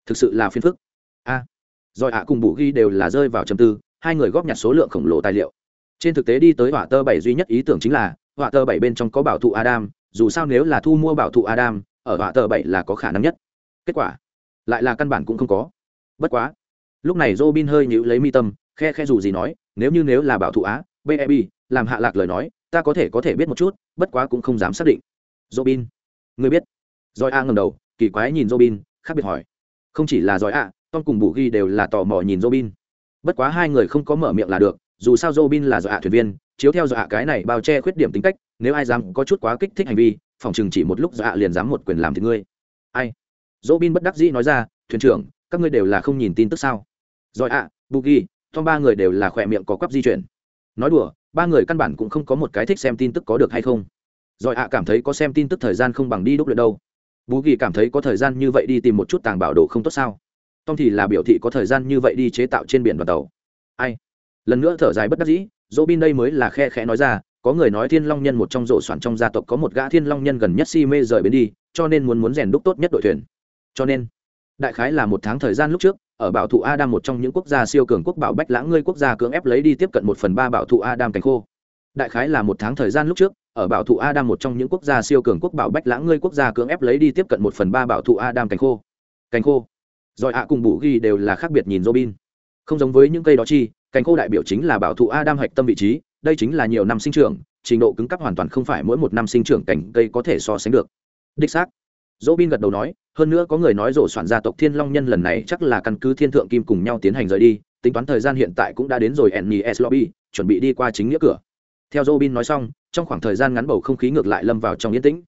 Thực sự là phiền phức. A. À, rồi ạ cùng bù ghi đều là rơi vào trầm tư hai người góp nhặt số lượng khổng lồ tài liệu trên thực tế đi tới họa tơ bảy duy nhất ý tưởng chính là họa tơ bảy bên trong có bảo thụ adam, dù sao nếu là thu mua bảo thụ adam, ở họa tơ bảy là có khả năng nhất. Kết quả, lại là căn bản cũng không có. Bất quá, lúc này robin hơi nhữ lấy mi tâm, khe khe dù gì nói, nếu như nếu là bảo thụ á beb làm hạ lạc lời nói, ta có thể có thể biết một chút, bất quá cũng không dám xác định. Robin người biết? Rồi a ngầm đầu, kỳ quái nhìn robin, khác biệt hỏi, không chỉ là giỏi a, tom cùng bù ghi đều là tò mò nhìn robin. Bất quá hai người không có mở miệng là được dù sao robin là dọa thuyền viên chiếu theo dọa cái này bao che khuyết điểm tính cách nếu ai dám có chút quá kích thích hành vi phòng trường chỉ một lúc dọa liền dám một quyền làm thịt ngươi. Ai? Robin bất đắc dĩ nói ra thuyền trưởng các ngươi đều là không nhìn tin tức sao? Rồi ạ, bù ghi tom ba người đều là khỏe miệng có quắp di chuyển. Nói đùa ba người căn bản cũng không có một cái thích xem tin tức có được hay không. Rồi ạ cảm thấy có xem tin tức thời gian không bằng đi đúc luyện đâu. Bú cảm thấy có thời gian như vậy đi tìm một chút tàng bảo đồ không tốt sao? Tom thì là biểu thị có thời gian như vậy đi chế tạo trên biển đoàn tàu. Ai? Lần nữa thở dài bất đắc dĩ dỗ bin đây mới là khe khẽ nói ra, có người nói thiên long nhân một trong rộ soạn trong gia tộc có một gã thiên long nhân gần nhất si mê rời bến đi, cho nên muốn muốn rèn đúc tốt nhất đội thuyền. Cho nên, đại khái là một tháng thời gian lúc trước, ở bảo thụ adam một trong những quốc gia siêu cường quốc bảo bách lãng ngươi quốc gia cưỡng ép lấy đi tiếp cận một phần ba bảo thụ adam cánh khô. Đại khái là một tháng thời gian lúc trước, ở bảo thụ adam một trong những quốc gia siêu cường quốc bảo bách lãng ngươi quốc gia cưỡng ép lấy đi tiếp cận một phần ba bảo thụ adam cánh khô. Cánh khô. Rồi ạ cùng bù ghi đều là khác biệt nhìn robin. Không giống với những cây đó chi cành khô đại biểu chính là bảo thụ adam hạch tâm vị trí, đây chính là nhiều năm sinh trưởng, trình độ cứng cấp hoàn toàn không phải mỗi một năm sinh trưởng cảnh cây có thể so sánh được. Đích xác. Dỗ bin gật đầu nói, hơn nữa có người nói rổ soạn gia tộc thiên long nhân lần này chắc là căn cứ thiên thượng kim cùng nhau tiến hành rời đi, tính toán thời gian hiện tại cũng đã đến rồi nes lobby, chuẩn bị đi qua chính nghĩa cửa. Theo robin nói xong, trong khoảng thời gian ngắn bầu không khí ngược lại lâm vào trong yên tĩnh.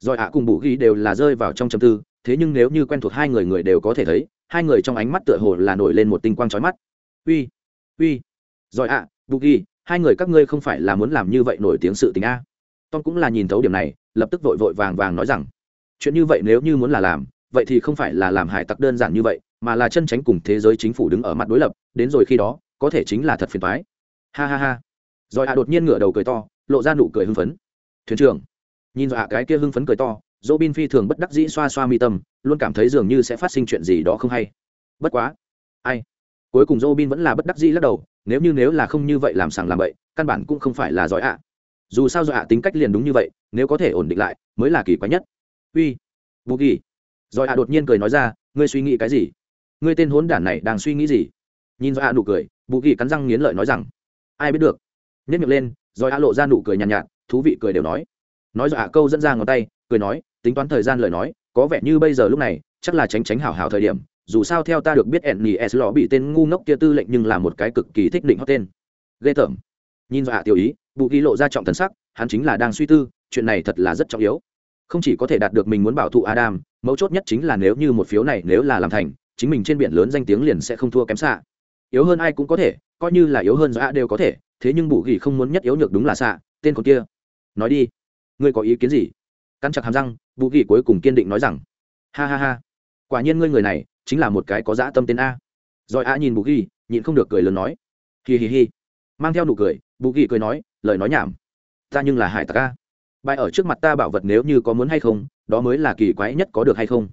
Rồi ạ cùng bù ghi đều là rơi vào trong châm tư, thế nhưng nếu như quen thuộc hai người người đều có thể thấy, hai người trong ánh mắt tựa hồ là nổi lên một tinh quang trói mắt. Uy uy. Rồi ạ, bù ghi, hai người các ngươi không phải là muốn làm như vậy nổi tiếng sự tình a. Tom cũng là nhìn thấu điểm này, lập tức vội vội vàng vàng nói rằng, chuyện như vậy nếu như muốn là làm, vậy thì không phải là làm hải tặc đơn giản như vậy, mà là chân tránh cùng thế giới chính phủ đứng ở mặt đối lập, đến rồi khi đó, có thể chính là thật phiền toái. Ha ha ha. Rồi ạ đột nhiên ngửa đầu cười to, lộ ra nụ cười hưng phấn. Thuyền trưởng, nhìn rồi ạ cái kia hưng phấn cười to, dỗ bin phi thường bất đắc dĩ xoa xoa mi tâm, luôn cảm thấy dường như sẽ phát sinh chuyện gì đó không hay. Bất quá, ai? Cuối cùng robin vẫn là bất đắc dĩ lắc đầu nếu như nếu là không như vậy làm sàng làm bậy căn bản cũng không phải là giỏi ạ. Dù sao giỏi ạ tính cách liền đúng như vậy nếu có thể ổn định lại mới là kỳ quái nhất. Uy bù kỳ rồi ạ đột nhiên cười nói ra ngươi suy nghĩ cái gì? Ngươi tên hỗn đản này đang suy nghĩ gì? Nhìn giỏi ạ nụ cười bù kỳ cắn răng nghiến lợi nói rằng ai biết được. Nhếch miệng lên giỏi ạ lộ ra nụ cười nhàn nhạt, nhạt thú vị cười đều nói. Nói giỏi ạ câu dẫn ra ngón tay cười nói tính toán thời gian lời nói có vẻ như bây giờ lúc này chắc là tránh tránh hảo hảo thời điểm dù sao theo ta được biết nes lò bị tên ngu ngốc kia tư lệnh nhưng là một cái cực kỳ thích định hót tên. Ghê tởm. Nhìn dọa tiểu ý, bù ghi lộ ra trọng thần sắc, hắn chính là đang suy tư, chuyện này thật là rất trọng yếu. Không chỉ có thể đạt được mình muốn bảo thụ adam, mấu chốt nhất chính là nếu như một phiếu này nếu là làm thành, chính mình trên biển lớn danh tiếng liền sẽ không thua kém xa. Yếu hơn ai cũng có thể, coi như là yếu hơn dọa đều có thể, thế nhưng bù ghi không muốn nhất yếu nhược đúng là xạ tên con kia. Nói đi. Ngươi có ý kiến gì? Cắn chặt hàm răng, bù ghi cuối cùng kiên định nói rằng, ha ha ha quả nhiên ngươi người này chính là một cái có dã tâm tên a. Rồi a nhìn bù ghi, nhịn không được cười lớn nói. Hi hi hi. Mang theo nụ cười, bù ghi cười nói, lời nói nhảm. Ta nhưng là hải tặc a. Bài ở trước mặt ta bảo vật nếu như có muốn hay không, đó mới là kỳ quái nhất có được hay không.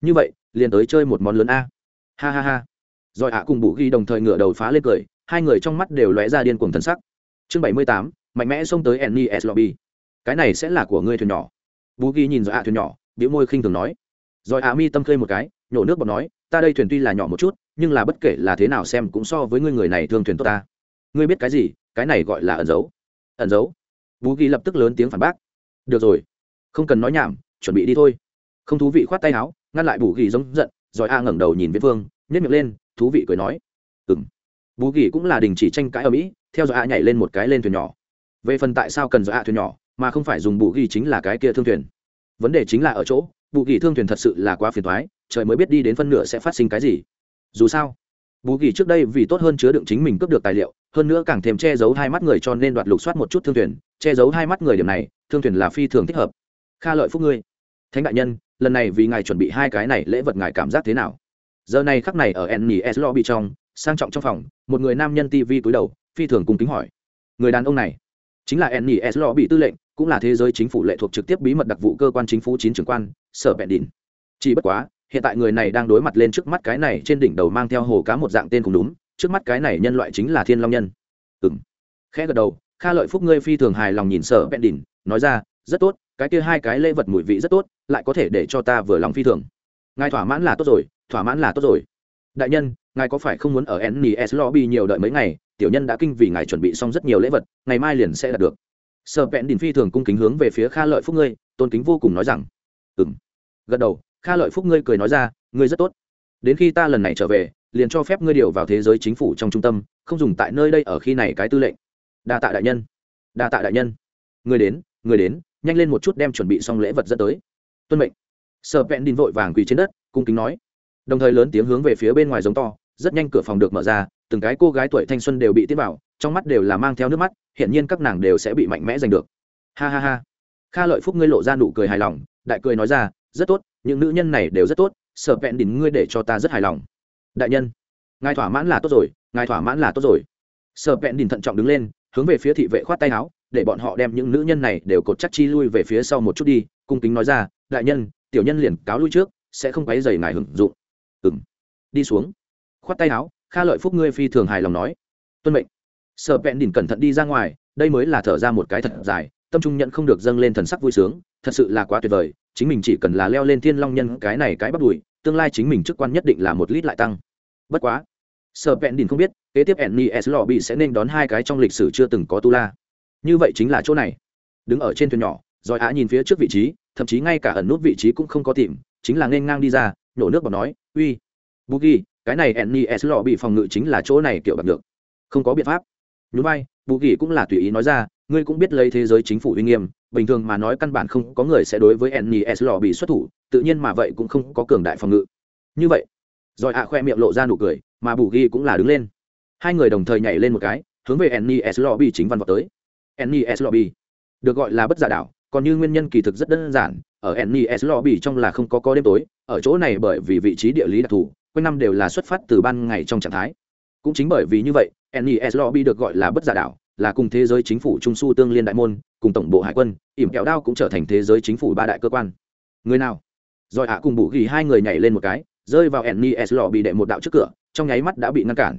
Như vậy, liền tới chơi một món lớn a. Ha ha ha. Rồi ạ cùng bù ghi đồng thời ngửa đầu phá lên cười, hai người trong mắt đều lóe ra điên cuồng thần sắc. Chương bảy mươi tám, mạnh mẽ xông tới nes lobby. Cái này sẽ là của ngươi thuyền nhỏ. Bù ghi nhìn rồi ạ thuyền nhỏ biểu môi khinh thường nói rồi A mi tâm khơi một cái, nhổ nước bọt nói, ta đây thuyền tuy là nhỏ một chút, nhưng là bất kể là thế nào xem cũng so với ngươi người này thương thuyền tốt ta. Ngươi biết cái gì? Cái này gọi là ẩn giấu. Ẩn giấu? Bú ghi lập tức lớn tiếng phản bác. Được rồi, không cần nói nhảm, chuẩn bị đi thôi. Không thú vị khoát tay áo, ngăn lại bù ghi giống giận, rồi a ngẩng đầu nhìn viễn phương nhét miệng lên, thú vị cười nói ừng bù ghi cũng là đình chỉ tranh cãi ở mỹ, theo dõi A nhảy lên một cái lên thuyền nhỏ. Về phần tại sao cần dõi A thuyền nhỏ, mà không phải dùng bù ghi chính là cái kia thương thuyền? Vấn đề chính là ở chỗ bù gỉ thương thuyền thật sự là quá phiền thoái trời mới biết đi đến phân nửa sẽ phát sinh cái gì. Dù sao, bù gỉ trước đây vì tốt hơn chứa đựng chính mình cướp được tài liệu, hơn nữa càng thêm che giấu hai mắt người cho nên đoạt lục soát một chút thương thuyền, che giấu hai mắt người điểm này, thương thuyền là phi thường thích hợp. Kha lợi phúc ngươi, thánh đại nhân, lần này vì ngài chuẩn bị hai cái này lễ vật ngài cảm giác thế nào? Giờ này khắc này ở enny s bị trong, sang trọng trong phòng, một người nam nhân tv cúi đầu, phi thường cùng kính hỏi. Người đàn ông này chính là enny s bị tư lệnh cũng là thế giới chính phủ lệ thuộc trực tiếp bí mật đặc vụ cơ quan chính phủ chín trưởng quan, sở bẹn đỉnh. Chỉ bất quá, hiện tại người này đang đối mặt lên trước mắt cái này trên đỉnh đầu mang theo hồ cá một dạng tên cùng đúng, trước mắt cái này nhân loại chính là thiên long nhân. Ừng khẽ gật đầu, kha lợi phúc ngươi phi thường hài lòng nhìn sở bẹn đỉnh, nói ra, rất tốt, cái kia hai cái lễ vật mùi vị rất tốt, lại có thể để cho ta vừa lòng phi thường. Ngài thỏa mãn là tốt rồi, thỏa mãn là tốt rồi. Đại nhân, ngài có phải không muốn ở nes lobby nhiều đợi mấy ngày? Tiểu nhân đã kinh vì ngài chuẩn bị xong rất nhiều lễ vật, ngày mai liền sẽ đạt được sở vẹn đình phi thường cung kính hướng về phía kha lợi phúc ngươi, tôn kính vô cùng nói rằng ừ m gật đầu, kha lợi phúc ngươi cười nói ra, ngươi rất tốt. Đến khi ta lần này trở về, liền cho phép ngươi điều vào thế giới chính phủ trong trung tâm, không dùng tại nơi đây ở khi này cái tư lệnh. Đa tạ đại nhân. Đa tạ đại nhân. Người đến người đến, nhanh lên một chút đem chuẩn bị xong lễ vật dẫn tới. Tuân mệnh. Sợ vẹn đình vội vàng quỳ trên đất, cung kính nói. Đồng thời lớn tiếng hướng về phía bên ngoài giống to, rất nhanh cửa phòng được mở ra, từng cái cô gái tuổi thanh xuân đều bị tiến vào trong mắt đều là mang theo nước mắt hiện nhiên các nàng đều sẽ bị mạnh mẽ giành được. Ha ha ha. Kha lợi phúc ngươi lộ ra nụ cười hài lòng, đại cười nói ra, rất tốt, những nữ nhân này đều rất tốt, sợ vẹn đỉnh ngươi để cho ta rất hài lòng. Đại nhân, ngài thỏa mãn là tốt rồi, ngài thỏa mãn là tốt rồi. Sợ vẹn đỉnh thận trọng đứng lên, hướng về phía thị vệ khoát tay áo, để bọn họ đem những nữ nhân này đều cột chắc chi lui về phía sau một chút đi, cung kính nói ra, đại nhân, tiểu nhân liền cáo lui trước, sẽ không quấy dày ngài hưởng dụng. Ừng đi xuống. Khoát tay áo, kha lợi phúc ngươi phi thường hài lòng nói. Tuân mệnh sợ vẹn đỉnh cẩn thận đi ra ngoài, đây mới là thở ra một cái thật dài, tâm trung nhận không được dâng lên thần sắc vui sướng, thật sự là quá tuyệt vời, chính mình chỉ cần là leo lên thiên long nhân cái này cái bắt đùi tương lai chính mình chức quan nhất định là một lít lại tăng. Bất quá sợ vẹn đỉnh không biết, kế tiếp enni s lò bị sẽ nên đón hai cái trong lịch sử chưa từng có tu la. Như vậy chính là chỗ này. Đứng ở trên thuyền nhỏ, rồi á nhìn phía trước vị trí, thậm chí ngay cả ẩn nút vị trí cũng không có tìm, chính là nên ngang đi ra nhổ nước bọt nói, uy bugi cái này enni s lò bị phòng ngự chính là chỗ này kiểu bạc được. Không có biện pháp nhún vai kỳ cũng là tùy ý nói ra, ngươi cũng biết lấy thế giới chính phủ uy nghiêm, bình thường mà nói căn bản không có người sẽ đối với enni lò bị xuất thủ, tự nhiên mà vậy cũng không có cường đại phòng ngự. Như vậy, rồi ạ khoe miệng lộ ra nụ cười, mà bù ghi cũng là đứng lên. Hai người đồng thời nhảy lên một cái, hướng về enni s lobby chính văn vào tới. Enni s lobby được gọi là bất giả đảo, còn như nguyên nhân kỳ thực rất đơn giản, ở enni s lobby trong là không có có đêm tối, ở chỗ này bởi vì vị trí địa lý đặc thù, quanh năm đều là xuất phát từ ban ngày trong trạng thái cũng chính bởi vì như vậy nes lobby được gọi là bất giả đảo, là cùng thế giới chính phủ trung su tương liên đại môn, cùng tổng bộ hải quân, ỉm kẹo đao cũng trở thành thế giới chính phủ ba đại cơ quan. Người nào? Rồi ạ cùng bù ghi hai người nhảy lên một cái, rơi vào nes lobby bị đệ một đạo trước cửa, trong nháy mắt đã bị ngăn cản.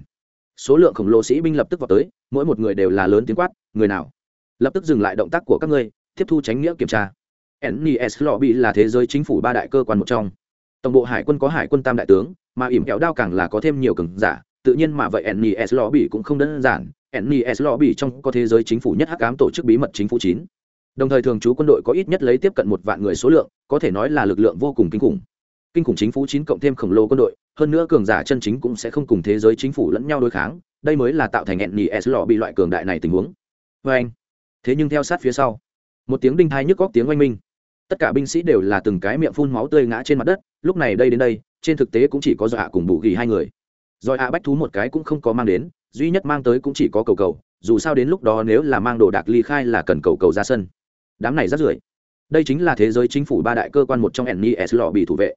Số lượng khổng lồ sĩ binh lập tức vào tới, mỗi một người đều là lớn tiếng quát, người nào? Lập tức dừng lại động tác của các ngươi, tiếp thu tránh nghĩa kiểm tra. Nes lobby bị là thế giới chính phủ ba đại cơ quan một trong. Tổng bộ hải quân có hải quân tam đại tướng, mà ỉm kẹo đao càng là có thêm nhiều cường giả tự nhiên mà vậy NES Lobby cũng không đơn giản. NES Lobby trong có thế giới chính phủ nhất hắc ám tổ chức bí mật chính phủ chín. Đồng thời thường trú quân đội có ít nhất lấy tiếp cận một vạn người số lượng, có thể nói là lực lượng vô cùng kinh khủng. Kinh khủng chính phủ chín cộng thêm khổng lồ quân đội, hơn nữa cường giả chân chính cũng sẽ không cùng thế giới chính phủ lẫn nhau đối kháng, đây mới là tạo thành NES Lobby loại cường đại này tình huống. Vê anh, thế nhưng theo sát phía sau, một tiếng đinh thai nhức góc tiếng oanh minh. Tất cả binh sĩ đều là từng cái miệng phun máu tươi ngã trên mặt đất, lúc này đây đến đây, trên thực tế cũng chỉ có dọa cùng bù ghi hai người rồi ạ bách thú một cái cũng không có mang đến, duy nhất mang tới cũng chỉ có cầu cầu, dù sao đến lúc đó nếu là mang đồ đạc ly khai là cần cầu cầu ra sân. Đám này rất rưởi. Đây chính là thế giới chính phủ ba đại cơ quan một trong enni s lò bị thủ vệ.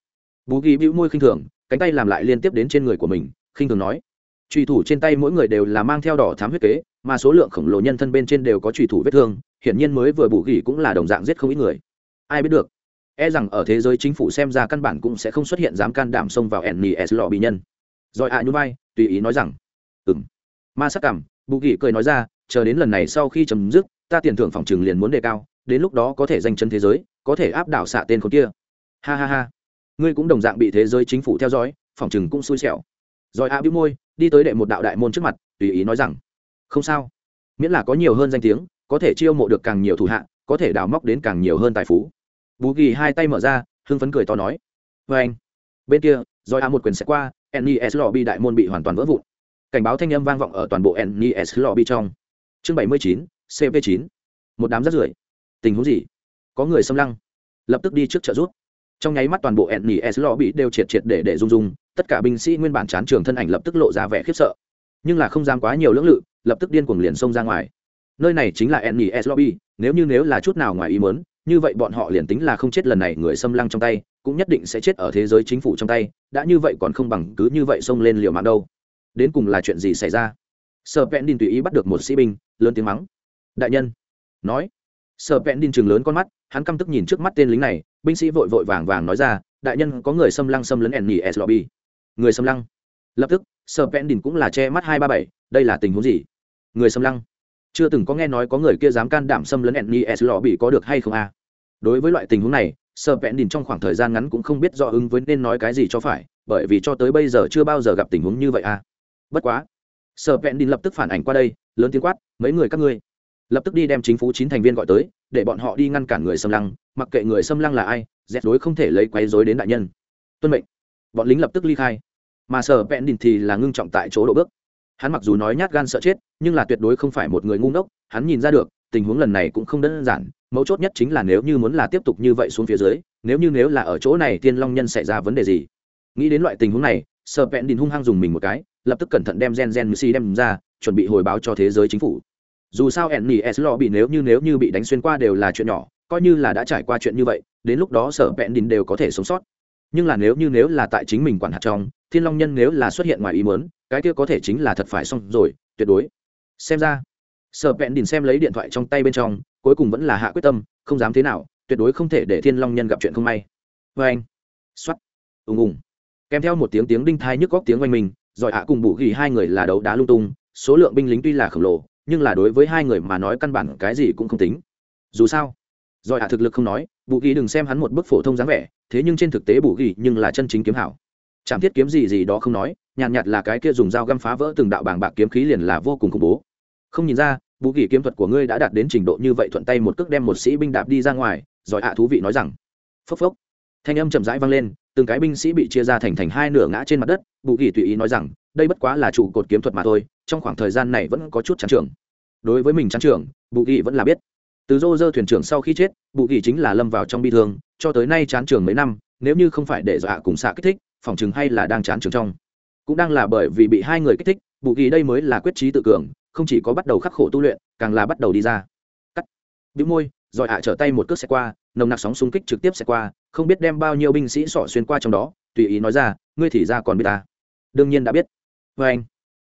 Bú ghi bĩu môi khinh thường, cánh tay làm lại liên tiếp đến trên người của mình, khinh thường nói. Trùy thủ trên tay mỗi người đều là mang theo đỏ thám huyết kế, mà số lượng khổng lồ nhân thân bên trên đều có trùy thủ vết thương, hiển nhiên mới vừa bù ghi cũng là đồng dạng giết không ít người. Ai biết được? E rằng ở thế giới chính phủ xem ra căn bản cũng sẽ không xuất hiện dám can đảm xông vào enni s lò bị nhân rồi ạ à nhún vai, tùy ý nói rằng ừng ma sắc cảm, bù kỳ cười nói ra, chờ đến lần này sau khi chấm dứt, ta tiền thưởng phòng trừng liền muốn đề cao, đến lúc đó có thể danh chân thế giới, có thể áp đảo xạ tên con kia. Ha ha ha. Ngươi cũng đồng dạng bị thế giới chính phủ theo dõi, phòng chừng cũng xui xẻo. Rồi a bĩu môi, đi tới đệ một đạo đại môn trước mặt, tùy ý nói rằng, không sao. Miễn là có nhiều hơn danh tiếng, có thể chiêu mộ được càng nhiều thủ hạ, có thể đào móc đến càng nhiều hơn tài phú. Bù kỳ hai tay mở ra, hưng phấn cười to nói vê anh bên kia, rồi a một quyền sẽ qua nes lobby đại môn bị hoàn toàn vỡ vụn. Cảnh báo thanh âm vang vọng ở toàn bộ nes lobby trong. Chương bảy mươi chín cp chín. Một đám rất rưởi. Tình huống gì? Có người xâm lăng. Lập tức đi trước trợ rút trong nháy mắt toàn bộ nes lobby đều triệt triệt để để rung rung, tất cả binh sĩ nguyên bản chán trường thân ảnh lập tức lộ ra vẻ khiếp sợ. Nhưng là không dám quá nhiều lưỡng lự, lập tức điên cuồng liền xông ra ngoài. Nơi này chính là nes lobby, nếu như nếu là chút nào ngoài ý mớn như vậy bọn họ liền tính là không chết lần này, người xâm lăng trong tay, cũng nhất định sẽ chết ở thế giới chính phủ trong tay, đã như vậy còn không bằng cứ như vậy xông lên liều mạng đâu. Đến cùng là chuyện gì xảy ra? Sợ vẹn đinh tùy ý bắt được một sĩ binh, lớn tiếng mắng. Đại nhân, nói. Sợ vẹn đinh chừng lớn con mắt, hắn căm tức nhìn trước mắt tên lính này, binh sĩ vội vội vàng vàng nói ra, đại nhân có người xâm lăng xâm lấn nes lobby. Người xâm lăng. Lập tức sợ vẹn đinh cũng là che mắt hai ba bảy, đây là tình huống gì? Người xâm lăng chưa từng có nghe nói có người kia dám can đảm xâm lấn nis lò bị có được hay không a? À? đối với loại tình huống này sợ vẹn đình trong khoảng thời gian ngắn cũng không biết rõ ứng với nên nói cái gì cho phải, bởi vì cho tới bây giờ chưa bao giờ gặp tình huống như vậy a. À. bất quá sợ vẹn đình lập tức phản ảnh qua đây, lớn tiếng quát, mấy người các ngươi. Lập tức đi đem chính phủ chín thành viên gọi tới, để bọn họ đi ngăn cản người xâm lăng, mặc kệ người xâm lăng là ai, dẹp đối không thể lấy quấy dối đến đại nhân. Tuân mệnh. Bọn lính lập tức ly khai. Mà sở vẹn đình thì là ngưng trọng tại chỗ độ bước hắn mặc dù nói nhát gan sợ chết, nhưng là tuyệt đối không phải một người ngu ngốc, hắn nhìn ra được, tình huống lần này cũng không đơn giản, mấu chốt nhất chính là nếu như muốn là tiếp tục như vậy xuống phía dưới, nếu như nếu là ở chỗ này tiên long nhân xảy ra vấn đề gì nghĩ đến loại tình huống này, sở vẹn đình hung hăng dùng mình một cái, lập tức cẩn thận đem gen gen mc đem ra, chuẩn bị hồi báo cho thế giới chính phủ dù sao nes lo bị nếu như nếu như bị đánh xuyên qua đều là chuyện nhỏ, coi như là đã trải qua chuyện như vậy, đến lúc đó sở vẹn đình đều có thể sống sót nhưng là nếu như nếu là tại chính mình quản hạt trong thiên long nhân nếu là xuất hiện ngoài ý muốn cái kia có thể chính là thật phải xong rồi, tuyệt đối. Xem ra, sở vẹn đình xem lấy điện thoại trong tay bên trong, cuối cùng vẫn là hạ quyết tâm, không dám thế nào, tuyệt đối không thể để thiên long nhân gặp chuyện không may. Vê anh x o á t ùng ùng. Kèm theo một tiếng tiếng đinh thai nhức góc tiếng oanh mình giỏi hạ cùng bụ ghi hai người là đấu đá lung tung, số lượng binh lính tuy là khổng lồ, nhưng là đối với hai người mà nói căn bản cái gì cũng không tính. Dù sao giỏi hạ thực lực không nói, bù ghi đừng xem hắn một bức phổ thông dáng vẻ, thế nhưng trên thực tế bù ghi nhưng là chân chính kiếm hảo chạm thiết kiếm gì gì đó không nói nhàn nhạt, nhạt là cái kia dùng dao găm phá vỡ từng đạo bảng bạc kiếm khí liền là vô cùng khủng bố. Không nhìn ra vũ ghi kiếm thuật của ngươi đã đạt đến trình độ như vậy thuận tay một cước đem một sĩ binh đạp đi ra ngoài giỏi hạ à thú vị nói rằng. Phốc phốc. Thanh âm chậm rãi vang lên từng cái binh sĩ bị chia ra thành thành hai nửa ngã trên mặt đất vũ ghi tùy ý nói rằng đây bất quá là trụ cột kiếm thuật mà thôi trong khoảng thời gian này vẫn có chút chán trường đối với mình chán trường vũ ghi vẫn là biết. Từ dô dơ thuyền trưởng sau khi chết vũ ghi chính là lâm vào trong bi thương cho tới nay chán trường mấy năm nếu như không phải để dọa cùng xạ kích thích phòng chừng hay là đang chán trường trong. Cũng đang là bởi vì bị hai người kích thích, bù ghi đây mới là quyết trí tự cường, không chỉ có bắt đầu khắc khổ tu luyện, càng là bắt đầu đi ra. Cắt. Bị môi, rồi hạ trở tay một cước xe qua, nồng nặc sóng xung kích trực tiếp xe qua, không biết đem bao nhiêu binh sĩ sỏ xuyên qua trong đó, tùy ý nói ra, ngươi thì ra còn biết ta. Đương nhiên đã biết. Vê anh,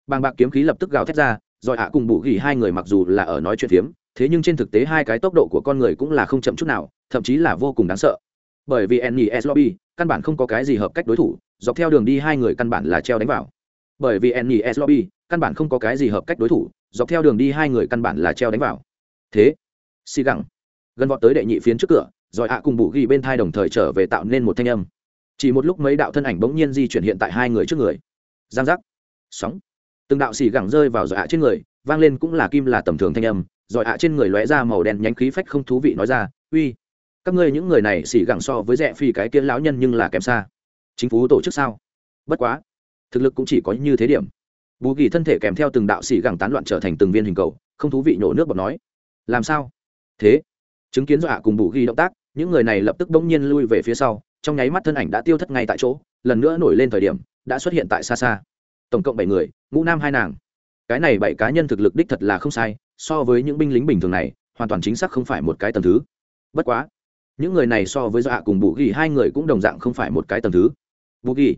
bàng bạc kiếm khí lập tức gào thét ra, rồi hạ cùng bù kỳ hai người mặc dù là ở nói chuyện phiếm, thế nhưng trên thực tế hai cái tốc độ của con người cũng là không chậm chút nào, thậm chí là vô cùng đáng sợ. Bởi vì nis lobby căn bản không có cái gì hợp cách đối thủ, dọc theo đường đi hai người căn bản là treo đánh vào. Bởi vì nes lobby, căn bản không có cái gì hợp cách đối thủ, dọc theo đường đi hai người căn bản là treo đánh vào. Thế, xì gẳng. Gần vọt tới đệ nhị phiến trước cửa, rồi ạ cùng bụ ghi bên thai đồng thời trở về tạo nên một thanh âm. Chỉ một lúc mấy đạo thân ảnh bỗng nhiên di chuyển hiện tại hai người trước người. Giang giác. Sóng. Từng đạo xì gẳng rơi vào rồi ạ trên người, vang lên cũng là kim là tầm thường thanh âm, rồi ạ trên người lóe ra màu đen nhánh khí phách không thú vị nói ra, uy các ngươi những người này xỉ gẳng so với rẻ phi cái kia lão nhân nhưng là kém xa. Chính phủ tổ chức sao? Bất quá, thực lực cũng chỉ có như thế điểm. Bù ghi thân thể kèm theo từng đạo xỉ gẳng tán loạn trở thành từng viên hình cầu, không thú vị nổ nước bọt nói. Làm sao? Thế, chứng kiến dọa cùng bù ghi động tác, những người này lập tức bỗng nhiên lui về phía sau, trong nháy mắt thân ảnh đã tiêu thất ngay tại chỗ, lần nữa nổi lên thời điểm, đã xuất hiện tại xa xa. Tổng cộng bảy người, ngũ nam hai nàng. Cái này bảy cá nhân thực lực đích thật là không sai, so với những binh lính bình thường này, hoàn toàn chính xác không phải một cái tầm thứ. Bất quá những người này so với dọa cùng bù ghi, hai người cũng đồng dạng không phải một cái tầm thứ. Bù ghi,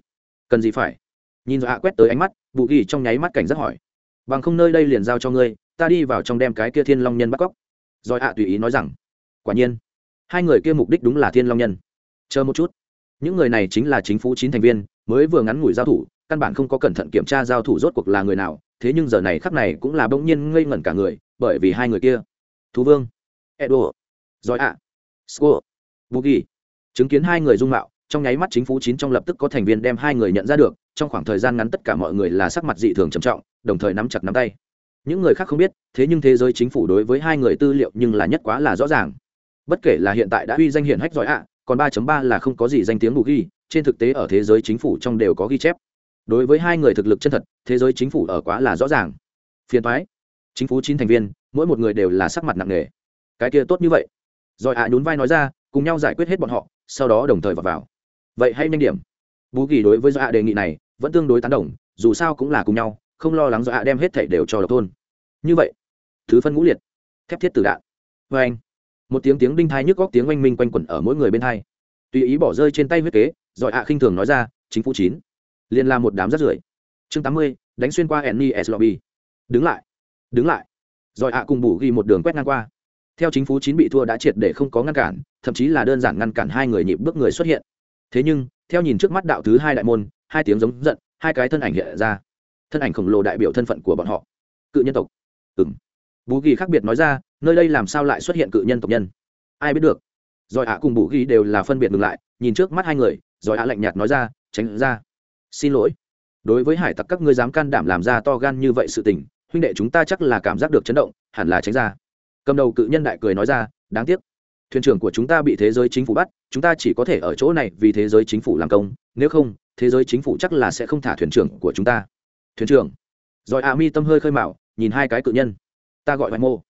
cần gì phải? Nhìn dọa quét tới ánh mắt, bù ghi trong nháy mắt cảnh giác hỏi. Bằng không nơi đây liền giao cho ngươi, ta đi vào trong đem cái kia thiên long nhân bắt cóc. Rồi ạ tùy ý nói rằng, quả nhiên, hai người kia mục đích đúng là thiên long nhân. Chờ một chút. Những người này chính là chính phủ chín thành viên, mới vừa ngắn ngủi giao thủ, căn bản không có cẩn thận kiểm tra giao thủ rốt cuộc là người nào, thế nhưng giờ này khắc này cũng là bỗng nhiên ngây ngẩn cả người, bởi vì hai người kia. Thú vương. Edo. Giỏi ạ. Sco bugi chứng kiến hai người dung mạo, trong nháy mắt chính phủ chín trong lập tức có thành viên đem hai người nhận ra được, trong khoảng thời gian ngắn tất cả mọi người là sắc mặt dị thường trầm trọng, đồng thời nắm chặt nắm tay. Những người khác không biết, thế nhưng thế giới chính phủ đối với hai người tư liệu nhưng là nhất quá là rõ ràng. Bất kể là hiện tại đã uy danh hiển hách giỏi ạ, còn 3.3 là không có gì danh tiếng bù ghi, trên thực tế ở thế giới chính phủ trong đều có ghi chép. Đối với hai người thực lực chân thật, thế giới chính phủ ở quá là rõ ràng. Phiền thoái chính phủ chín thành viên, mỗi một người đều là sắc mặt nặng nề. Cái kia tốt như vậy. Rồi ạ nhún vai nói ra cùng nhau giải quyết hết bọn họ, sau đó đồng thời vào vào. Vậy hay nhanh điểm. Bú kỳ đối với do ạ đề nghị này vẫn tương đối tán đồng, dù sao cũng là cùng nhau, không lo lắng do ạ đem hết thảy đều cho độc thôn như vậy, thứ phân ngũ liệt, thép thiết tử đạn. Vê anh, một tiếng tiếng đinh thai nhức góc tiếng oanh minh quanh quẩn ở mỗi người bên thai tùy ý bỏ rơi trên tay huyết kế rồi ạ khinh thường nói ra, chính phủ chín, liền là một đám rắt rưởi. Chương tám mươi, đánh xuyên qua nes lobby. Đứng lại đứng lại. Rồi ạ cùng bù ghi một đường quét ngang qua theo chính phủ chín bị thua đã triệt để không có ngăn cản, thậm chí là đơn giản ngăn cản hai người nhịp bước người xuất hiện. Thế nhưng, theo nhìn trước mắt đạo thứ hai đại môn, hai tiếng giống giận, hai cái thân ảnh hiện ra. Thân ảnh khổng lồ đại biểu thân phận của bọn họ. Cự nhân tộc. Ừng bù ghi khác biệt nói ra, nơi đây làm sao lại xuất hiện cự nhân tộc nhân? Ai biết được? Rồi ạ cùng bù ghi đều là phân biệt ngừng lại, nhìn trước mắt hai người, rồi ạ lạnh nhạt nói ra, tránh ra. Xin lỗi. Đối với hải tặc các ngươi dám can đảm làm ra to gan như vậy sự tình, huynh đệ chúng ta chắc là cảm giác được chấn động, hẳn là tránh ra cầm đầu cự nhân đại cười nói ra, đáng tiếc, thuyền trưởng của chúng ta bị thế giới chính phủ bắt, chúng ta chỉ có thể ở chỗ này vì thế giới chính phủ làm công, nếu không, thế giới chính phủ chắc là sẽ không thả thuyền trưởng của chúng ta. Thuyền trưởng? Rồi a mi tâm hơi khơi mạo nhìn hai cái cự nhân. Ta gọi hoài mô,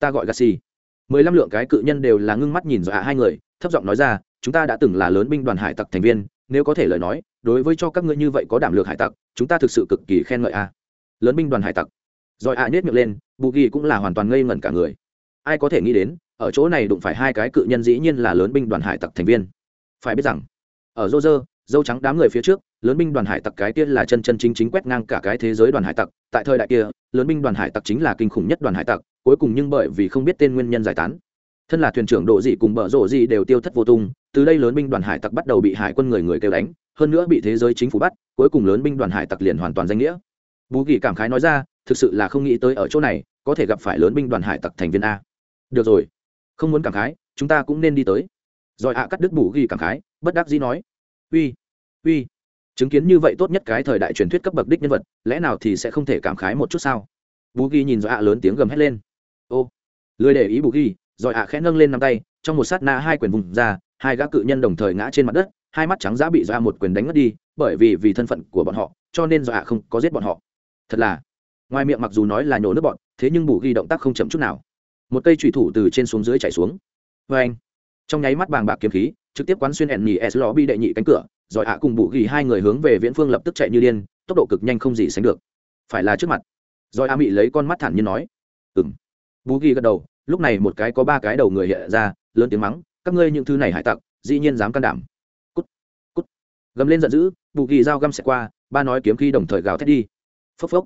ta gọi gassi mười lăm lượng cái cự nhân đều là ngưng mắt nhìn rồi a hai người, thấp giọng nói ra, chúng ta đã từng là lớn binh đoàn hải tặc thành viên, nếu có thể lời nói, đối với cho các ngươi như vậy có đảm lược hải tặc, chúng ta thực sự cực kỳ khen ngợi a. Lớn binh đoàn hải tặc. Rồi a à nhét miệng lên, bù ghi cũng là hoàn toàn ngây ngẩn cả người ai có thể nghĩ đến, ở chỗ này đụng phải hai cái cự nhân dĩ nhiên là lớn binh đoàn hải tặc thành viên. Phải biết rằng, ở rô rơ dâu trắng đám người phía trước, lớn binh đoàn hải tặc cái kia là chân chân chính chính quét ngang cả cái thế giới đoàn hải tặc. Tại thời đại kia, lớn binh đoàn hải tặc chính là kinh khủng nhất đoàn hải tặc, cuối cùng nhưng bởi vì không biết tên nguyên nhân giải tán. Thân là thuyền trưởng độ dị cùng bờ rộ dị đều tiêu thất vô tung, từ đây lớn binh đoàn hải tặc bắt đầu bị hải quân người người kêu đánh, hơn nữa bị thế giới chính phủ bắt, cuối cùng lớn binh đoàn hải tặc liền hoàn toàn danh nghĩa. Bú kỳ cảm khái nói ra, thực sự là không nghĩ tới ở chỗ này, có thể gặp phải lớn binh đoàn hải tặc thành viên a được rồi. Không muốn cảm khái, chúng ta cũng nên đi tới. Rồi ạ cắt đứt bù ghi cảm khái, bất đắc dĩ nói. Uy uy. Chứng kiến như vậy tốt nhất cái thời đại truyền thuyết cấp bậc đích nhân vật, lẽ nào thì sẽ không thể cảm khái một chút sao? Bù ghi nhìn rồi ạ lớn tiếng gầm hét lên. Ô. Lười để ý bù ghi, rồi ạ khẽ nâng lên năm tay, trong một sát na hai quyền vùng ra, hai gã cự nhân đồng thời ngã trên mặt đất, hai mắt trắng giã bị dọa một quyền đánh mất đi, bởi vì vì thân phận của bọn họ, cho nên dọa ạ không có giết bọn họ. Thật là. Ngoài miệng mặc dù nói là nhổ nước bọn, thế nhưng bù ghi động tác không chậm chút nào một cây trùy thủ từ trên xuống dưới chảy xuống. Vê anh. Trong nháy mắt bàng bạc kiếm khí, trực tiếp quán xuyên ẻn nhì s ló bi đệ nhị cánh cửa, rồi ạ cùng bù ghi hai người hướng về viễn phương lập tức chạy như điên, tốc độ cực nhanh không gì sánh được. Phải là trước mặt. Rồi a bị lấy con mắt thản nhiên nói. Ừng bù ghi gật đầu, lúc này một cái có ba cái đầu người hiện ra, lớn tiếng mắng, các ngươi những thứ này hải tặc, dĩ nhiên dám can đảm. Cút cút. Gầm lên giận dữ, bù ghi dao găm xẹt qua, ba nói kiếm khí đồng thời gào thét đi. Phốc phốc.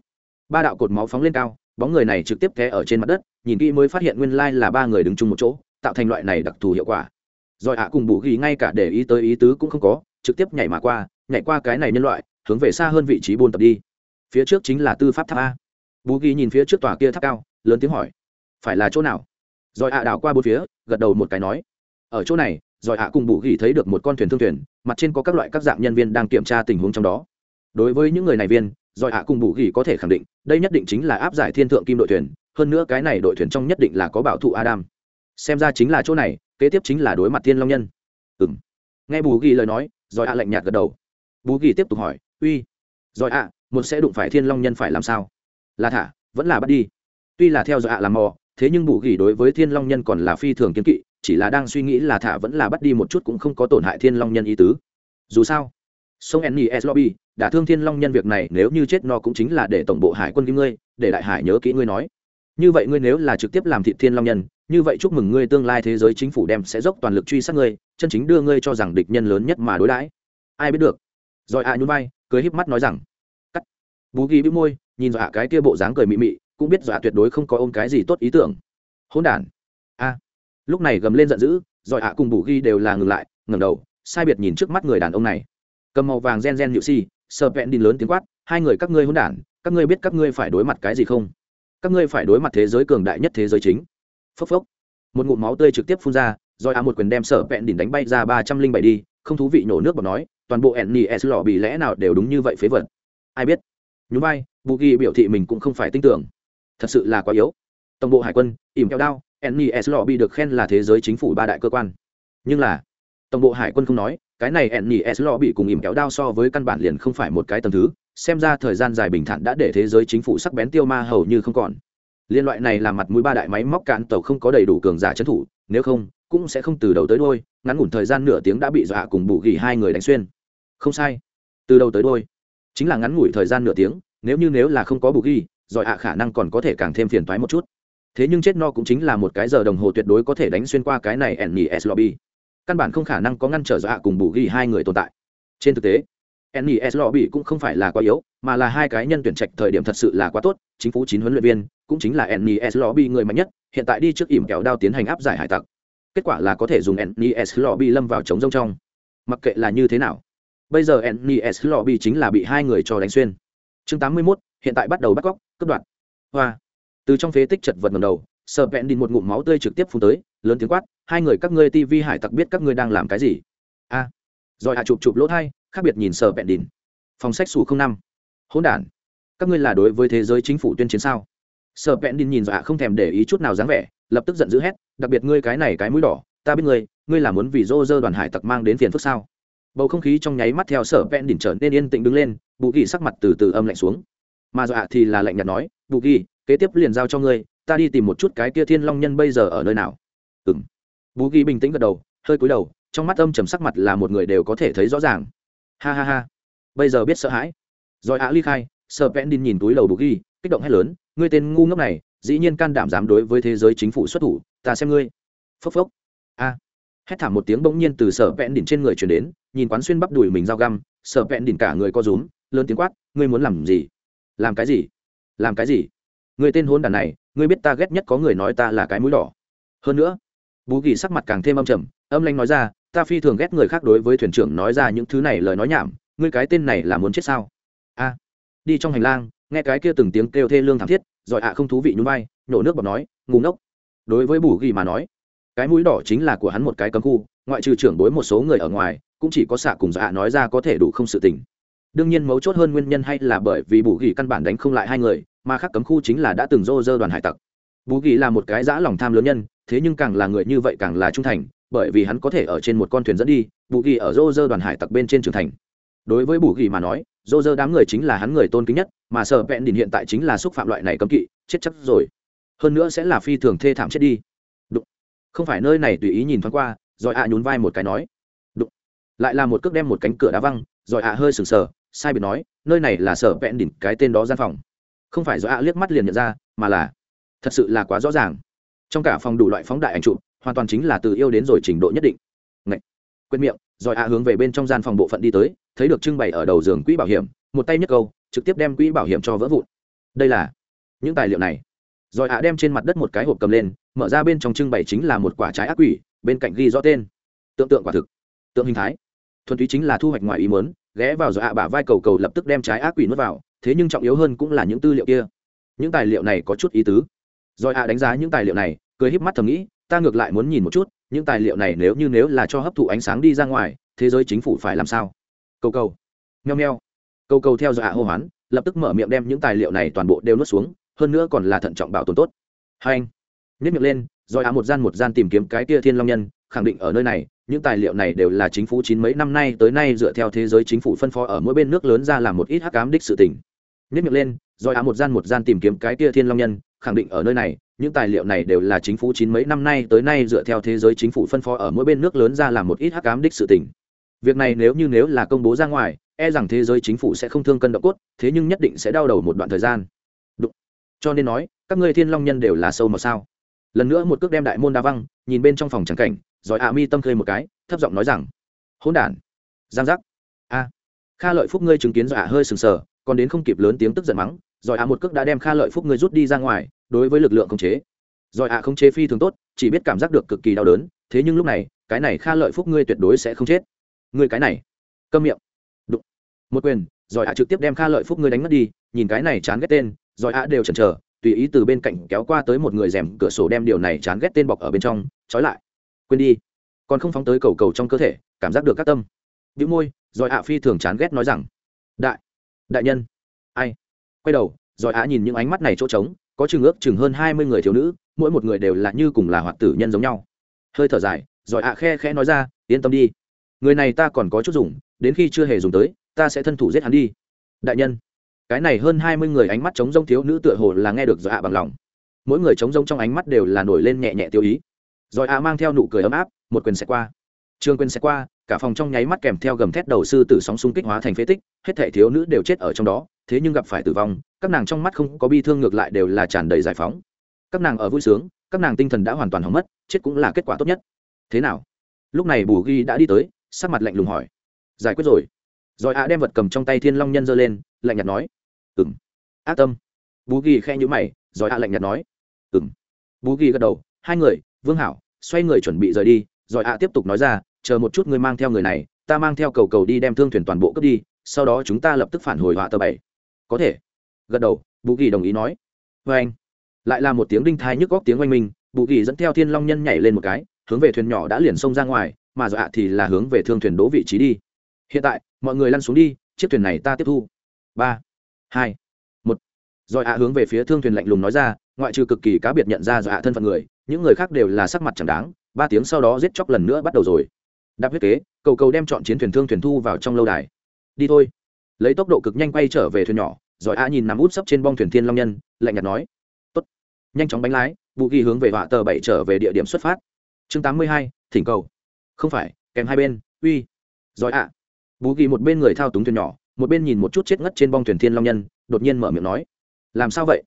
Ba đạo cột máu phóng lên cao bóng người này trực tiếp té ở trên mặt đất, nhìn kỹ mới phát hiện nguyên lai là ba người đứng chung một chỗ, tạo thành loại này đặc thù hiệu quả. Rồi ạ cùng bù ghi ngay cả để ý tới ý tứ cũng không có, trực tiếp nhảy mà qua, nhảy qua cái này nhân loại, hướng về xa hơn vị trí buôn tập đi. Phía trước chính là tư pháp tháp a. Bù ghi nhìn phía trước tòa kia tháp cao, lớn tiếng hỏi, phải là chỗ nào? Rồi ạ đảo qua bốn phía, gật đầu một cái nói, ở chỗ này. Rồi ạ cùng bù ghi thấy được một con thuyền thương thuyền, mặt trên có các loại các dạng nhân viên đang kiểm tra tình huống trong đó. Đối với những người này viên rồi ạ cùng bù ghi có thể khẳng định, đây nhất định chính là áp giải thiên thượng kim đội thuyền, hơn nữa cái này đội thuyền trong nhất định là có bảo thụ adam. Xem ra chính là chỗ này, kế tiếp chính là đối mặt thiên long nhân. Ừ m nghe bù ghi lời nói, rồi ạ lạnh nhạt gật đầu. Bù ghi tiếp tục hỏi, uy, rồi ạ, một sẽ đụng phải thiên long nhân phải làm sao? Là thả, vẫn là bắt đi. Tuy là theo dõi ạ làm mò, thế nhưng bù ghi đối với thiên long nhân còn là phi thường kiên kỵ, chỉ là đang suy nghĩ là thả vẫn là bắt đi một chút cũng không có tổn hại thiên long nhân ý tứ. Dù sao, sông nes lobby đả thương thiên long nhân việc này nếu như chết no cũng chính là để tổng bộ hải quân kim ngươi, để đại hải nhớ kỹ ngươi nói. Như vậy ngươi nếu là trực tiếp làm thị thiên long nhân, như vậy chúc mừng ngươi tương lai thế giới chính phủ đem sẽ dốc toàn lực truy sát ngươi, chân chính đưa ngươi cho rằng địch nhân lớn nhất mà đối đãi. Ai biết được? Rồi ạ à nhún vai, cười híp mắt nói rằng, cắt. Bú ghi bĩu môi, nhìn dọa cái kia bộ dáng cười mị mị, cũng biết dọa tuyệt đối không có ôm cái gì tốt ý tưởng. Hỗn đản. A. Lúc này gầm lên giận dữ, rồi ạ cùng bù ghi đều là ngừng lại, ngẩng đầu, sai biệt nhìn trước mắt người đàn ông này. Cầm màu vàng gen gen nhự si sờ vẹn đi lớn tiếng quát, hai người các ngươi hỗn đản, các ngươi biết các ngươi phải đối mặt cái gì không? Các ngươi phải đối mặt thế giới cường đại nhất thế giới chính. Phốc phốc. Một ngụm máu tươi trực tiếp phun ra, rồi a một quyền đem sở vẹn đỉnh đánh bay ra ba trăm linh bảy đi, không thú vị nổ nước bọt nói, toàn bộ ẹn nỉ s lò bị lẽ nào đều đúng như vậy phế vật? Ai biết? Nhún vai bù ghi biểu thị mình cũng không phải tin tưởng. Thật sự là quá yếu. Tổng bộ hải quân, ỉm keo đao ẹn nỉ s lò bị được khen là thế giới chính phủ ba đại cơ quan. Nhưng là, tổng bộ hải quân không nói cái này ẹn nhì s lo bị cùng ìm kéo đao so với căn bản liền không phải một cái tầm thứ, xem ra thời gian dài bình thản đã để thế giới chính phủ sắc bén tiêu ma hầu như không còn. Liên loại này là mặt mũi ba đại máy móc cạn tàu không có đầy đủ cường giả trấn thủ, nếu không, cũng sẽ không từ đầu tới đôi ngắn ngủn thời gian nửa tiếng đã bị dọa cùng bù gỉ hai người đánh xuyên. Không sai. Từ đầu tới đôi chính là ngắn ngủi thời gian nửa tiếng, nếu như nếu là không có bù ghi giỏi hạ khả năng còn có thể càng thêm phiền toái một chút. Thế nhưng chết no cũng chính là một cái giờ đồng hồ tuyệt đối có thể đánh xuyên qua cái này nes lobby căn bản không khả năng có ngăn trở dọa cùng bù ghi hai người tồn tại. Trên thực tế nes bị cũng không phải là quá yếu mà là hai cái nhân tuyển trạch thời điểm thật sự là quá tốt chính phủ chín huấn luyện viên cũng chính là nes bị người mạnh nhất hiện tại đi trước ỉm kẹo đao tiến hành áp giải hải tặc. Kết quả là có thể dùng nes bị lâm vào chống rông trong. Mặc kệ là như thế nào bây giờ nes bị chính là bị hai người cho đánh xuyên. Chương 81, hiện tại bắt đầu bắt cóc cướp đoạt. Hoa. Từ trong phế tích chật vật ngầm đầu sợ vẹn đi một ngụm máu tươi trực tiếp phun tới lớn tiếng quát hai người các ngươi tivi hải tặc biết các ngươi đang làm cái gì? A. Rồi hạ chụp chụp lỗ thai, khác biệt nhìn sờ vẹn đìn phòng sách xù không năm. Hỗn đản. Các ngươi là đối với thế giới chính phủ tuyên chiến sao? Sờ vẹn đìn nhìn dọa không thèm để ý chút nào dáng vẻ, lập tức giận dữ hét, đặc biệt ngươi cái này cái mũi đỏ, ta biết ngươi ngươi là muốn vì dô dơ đoàn hải tặc mang đến phiền phức sao? Bầu không khí trong nháy mắt theo sở vẹn đỉnh trở nên yên tĩnh đứng lên, bù ghi sắc mặt từ từ âm lạnh xuống. Mà dọa thì là lạnh nhạt nói, bù ghi, kế tiếp liền giao cho ngươi, ta đi tìm một chút cái kia thiên long nhân bây giờ ở nơi nào? Ừ m bú ghi bình tĩnh gật đầu, hơi cúi đầu, trong mắt âm trầm sắc mặt là một người đều có thể thấy rõ ràng. Ha ha ha. Bây giờ biết sợ hãi. Rồi ạ ly khai sợ vẽn đin nhìn túi lầu bú ghi, kích động hét lớn, ngươi tên ngu ngốc này, dĩ nhiên can đảm dám đối với thế giới chính phủ xuất thủ, ta xem ngươi. Phốc phốc. A. Hét thảm một tiếng bỗng nhiên từ sở vẹn đỉnh trên người chuyển đến, nhìn quán xuyên bắp đùi mình dao găm, sở vẹn đỉnh cả người co rúm, lớn tiếng quát, ngươi muốn làm gì? Làm cái gì? Làm cái gì? Người tên hôn đàn này, ngươi biết ta ghét nhất có người nói ta là cái mũi đỏ. Hơn nữa bú kỳ sắc mặt càng thêm âm trầm, âm lanh nói ra, ta phi thường ghét người khác đối với thuyền trưởng nói ra những thứ này lời nói nhảm, ngươi cái tên này là muốn chết sao? A. Đi trong hành lang, nghe cái kia từng tiếng kêu thê lương thảm thiết giỏi ạ không thú vị nhún vai nhổ nước bọt nói ngủ ngốc. Đối với bù ghi mà nói, cái mũi đỏ chính là của hắn một cái cấm khu, ngoại trừ trưởng bối một số người ở ngoài, cũng chỉ có xạ cùng dạ nói ra có thể đủ không sự tình. Đương nhiên mấu chốt hơn nguyên nhân hay là bởi vì bù ghi căn bản đánh không lại hai người, mà khác cấm khu chính là đã từng rô dơ đoàn hải tặc. Bù ghi là một cái dã lòng tham lớn nhân thế nhưng càng là người như vậy càng là trung thành, bởi vì hắn có thể ở trên một con thuyền dẫn đi, bù ghi ở dô rơ đoàn hải tặc bên trên trưởng thành. Đối với bù ghi mà nói dô rơ đám người chính là hắn người tôn kính nhất, mà sợ vẹn đình hiện tại chính là xúc phạm loại này cấm kỵ, chết chắc rồi. Hơn nữa sẽ là phi thường thê thảm chết đi. Đụng. không phải nơi này tùy ý nhìn thoáng qua, rồi ạ nhún vai một cái nói. Đụng. lại là một cước đem một cánh cửa đá văng, rồi ạ hơi sừng sờ, sai biệt nói, nơi này là sở vẹn đỉnh cái tên đó gian phòng. Không phải do ạ liếc mắt liền nhận ra, mà là, thật sự là quá rõ ràng trong cả phòng đủ loại phóng đại ảnh chụp, hoàn toàn chính là từ yêu đến rồi trình độ nhất định. Ngậy. quên miệng, rồi a hướng về bên trong gian phòng bộ phận đi tới, thấy được trưng bày ở đầu giường quỹ bảo hiểm, một tay nhấc câu, trực tiếp đem quỹ bảo hiểm cho vỡ vụn. Đây là những tài liệu này. Rồi a đem trên mặt đất một cái hộp cầm lên, mở ra bên trong trưng bày chính là một quả trái ác quỷ, bên cạnh ghi rõ tên. Tượng tượng quả thực. Tượng hình thái. Thuần túy chính là thu hoạch ngoài ý muốn, ghé vào rồi ạ bả vai cầu cầu lập tức đem trái ác quỷ nuốt vào, thế nhưng trọng yếu hơn cũng là những tư liệu kia. Những tài liệu này có chút ý tứ rồi ạ, đánh giá những tài liệu này, cười híp mắt thầm nghĩ, ta ngược lại muốn nhìn một chút, những tài liệu này nếu như nếu là cho hấp thụ ánh sáng đi ra ngoài, thế giới chính phủ phải làm sao? Cầu cầu. Nheo nheo cầu cầu theo dõi hạ hô hoán, lập tức mở miệng đem những tài liệu này toàn bộ đều nuốt xuống, hơn nữa còn là thận trọng bảo tồn tốt. Hai anh. Nhét miệng lên, rồi hạ một gian một gian tìm kiếm cái kia thiên long nhân, khẳng định ở nơi này, những tài liệu này đều là chính phủ chín mấy năm nay tới nay dựa theo thế giới chính phủ phân phó ở mỗi bên nước lớn ra làm một ít hắc ám đích sự tình. Nhét miệng lên, rồi hạ một gian một gian tìm kiếm cái kia thiên long nhân khẳng định ở nơi này, những tài liệu này đều là chính phủ chín mấy năm nay tới nay dựa theo thế giới chính phủ phân phó ở mỗi bên nước lớn ra làm một ít hắc ám đích sự tình. Việc này nếu như nếu là công bố ra ngoài e rằng thế giới chính phủ sẽ không thương cân động cốt, thế nhưng nhất định sẽ đau đầu một đoạn thời gian. Đúng. cho nên nói, các ngươi thiên long nhân đều là sâu mà sao? Lần nữa một cước đem đại môn đa văng, nhìn bên trong phòng trắng cảnh giỏi ạ mi tâm khơi một cái, thấp giọng nói rằng, hỗn đản. Giang giác. A, kha lợi phúc ngươi chứng kiến dọa hơi sừng sờ, còn đến không kịp lớn tiếng tức giận mắng giỏi ạ một cước đã đem kha lợi phúc ngươi rút đi ra ngoài, đối với lực lượng khống chế. Giỏi ạ không chế phi thường tốt, chỉ biết cảm giác được cực kỳ đau đớn, thế nhưng lúc này, cái này kha lợi phúc ngươi tuyệt đối sẽ không chết. Ngươi cái này, câm miệng. Đụng. một quyền giỏi ạ trực tiếp đem kha lợi phúc ngươi đánh mất đi, nhìn cái này chán ghét tên giỏi ạ đều chần chờ, tùy ý từ bên cạnh kéo qua tới một người rèm cửa sổ đem điều này chán ghét tên bọc ở bên trong, trói lại. Quên đi. Còn không phóng tới cầu cầu trong cơ thể, cảm giác được các tâm. Vĩ môi giỏi ạ phi thường chán ghét nói rằng, đại đại nhân. Ai? Quay đầu giỏi á nhìn những ánh mắt này chỗ trống, có chừng ước chừng hơn hai mươi người thiếu nữ, mỗi một người đều là như cùng là hoạt tử nhân giống nhau. Hơi thở dài giỏi ạ khe khẽ nói ra, yên tâm đi, người này ta còn có chút dùng, đến khi chưa hề dùng tới, ta sẽ thân thủ giết hắn đi. Đại nhân, cái này hơn hai mươi người ánh mắt chống rông thiếu nữ tựa hồ là nghe được dọa bằng lòng. Mỗi người trống rông trong ánh mắt đều là nổi lên nhẹ nhẹ tiêu ý. Rồi ạ mang theo nụ cười ấm áp, một quyền sẽ qua. Trương quyền sẽ qua, cả phòng trong nháy mắt kèm theo gầm thét đầu sư tử sóng xung kích hóa thành phế tích, hết thể thiếu nữ đều chết ở trong đó thế nhưng gặp phải tử vong, các nàng trong mắt không có bi thương ngược lại đều là tràn đầy giải phóng. Các nàng ở vui sướng, các nàng tinh thần đã hoàn toàn hỏng mất, chết cũng là kết quả tốt nhất. Thế nào? Lúc này bù ghi đã đi tới, sắc mặt lạnh lùng hỏi. Giải quyết rồi. Rồi ạ đem vật cầm trong tay thiên long nhân giơ lên, lạnh nhạt nói. Ừng ác tâm. Bù ghi khe nhữ mày, rồi ạ lạnh nhạt nói. Ừng bù ghi gật đầu, hai người, vương hảo, xoay người chuẩn bị rời đi, rồi ạ tiếp tục nói ra, chờ một chút ngươi mang theo người này, ta mang theo cầu cầu đi đem thương thuyền toàn bộ cướp đi, sau đó chúng ta lập tức phản hồi họa tờ bảy có thể. Gật đầu, bù ghi đồng ý nói. Vê anh, lại là một tiếng đinh thai nhức góc tiếng oanh minh, bù ghi dẫn theo thiên long nhân nhảy lên một cái, hướng về thuyền nhỏ đã liền xông ra ngoài, mà dọa thì là hướng về thương thuyền đỗ vị trí đi. Hiện tại, mọi người lăn xuống đi, chiếc thuyền này ta tiếp thu. Ba, hai, một. Rồi ạ hướng về phía thương thuyền lạnh lùng nói ra, ngoại trừ cực kỳ cá biệt nhận ra dọa thân phận người, những người khác đều là sắc mặt chẳng đáng, ba tiếng sau đó giết chóc lần nữa bắt đầu rồi. Đáp huyết kế, cầu cầu đem chọn chiến thuyền thương thuyền thu vào trong lâu đài. Đi thôi lấy tốc độ cực nhanh quay trở về thuyền nhỏ, rồi a nhìn nằm út sấp trên bong thuyền thiên long nhân, lạnh nhạt nói, tốt. Nhanh chóng bánh lái vụ ghi hướng về họa tờ bảy trở về địa điểm xuất phát. Chương tám mươi hai, thỉnh cầu. Không phải, kèm hai bên, uy. Rồi ạ bù ghi một bên người thao túng thuyền nhỏ, một bên nhìn một chút chết ngất trên bong thuyền thiên long nhân, đột nhiên mở miệng nói, làm sao vậy?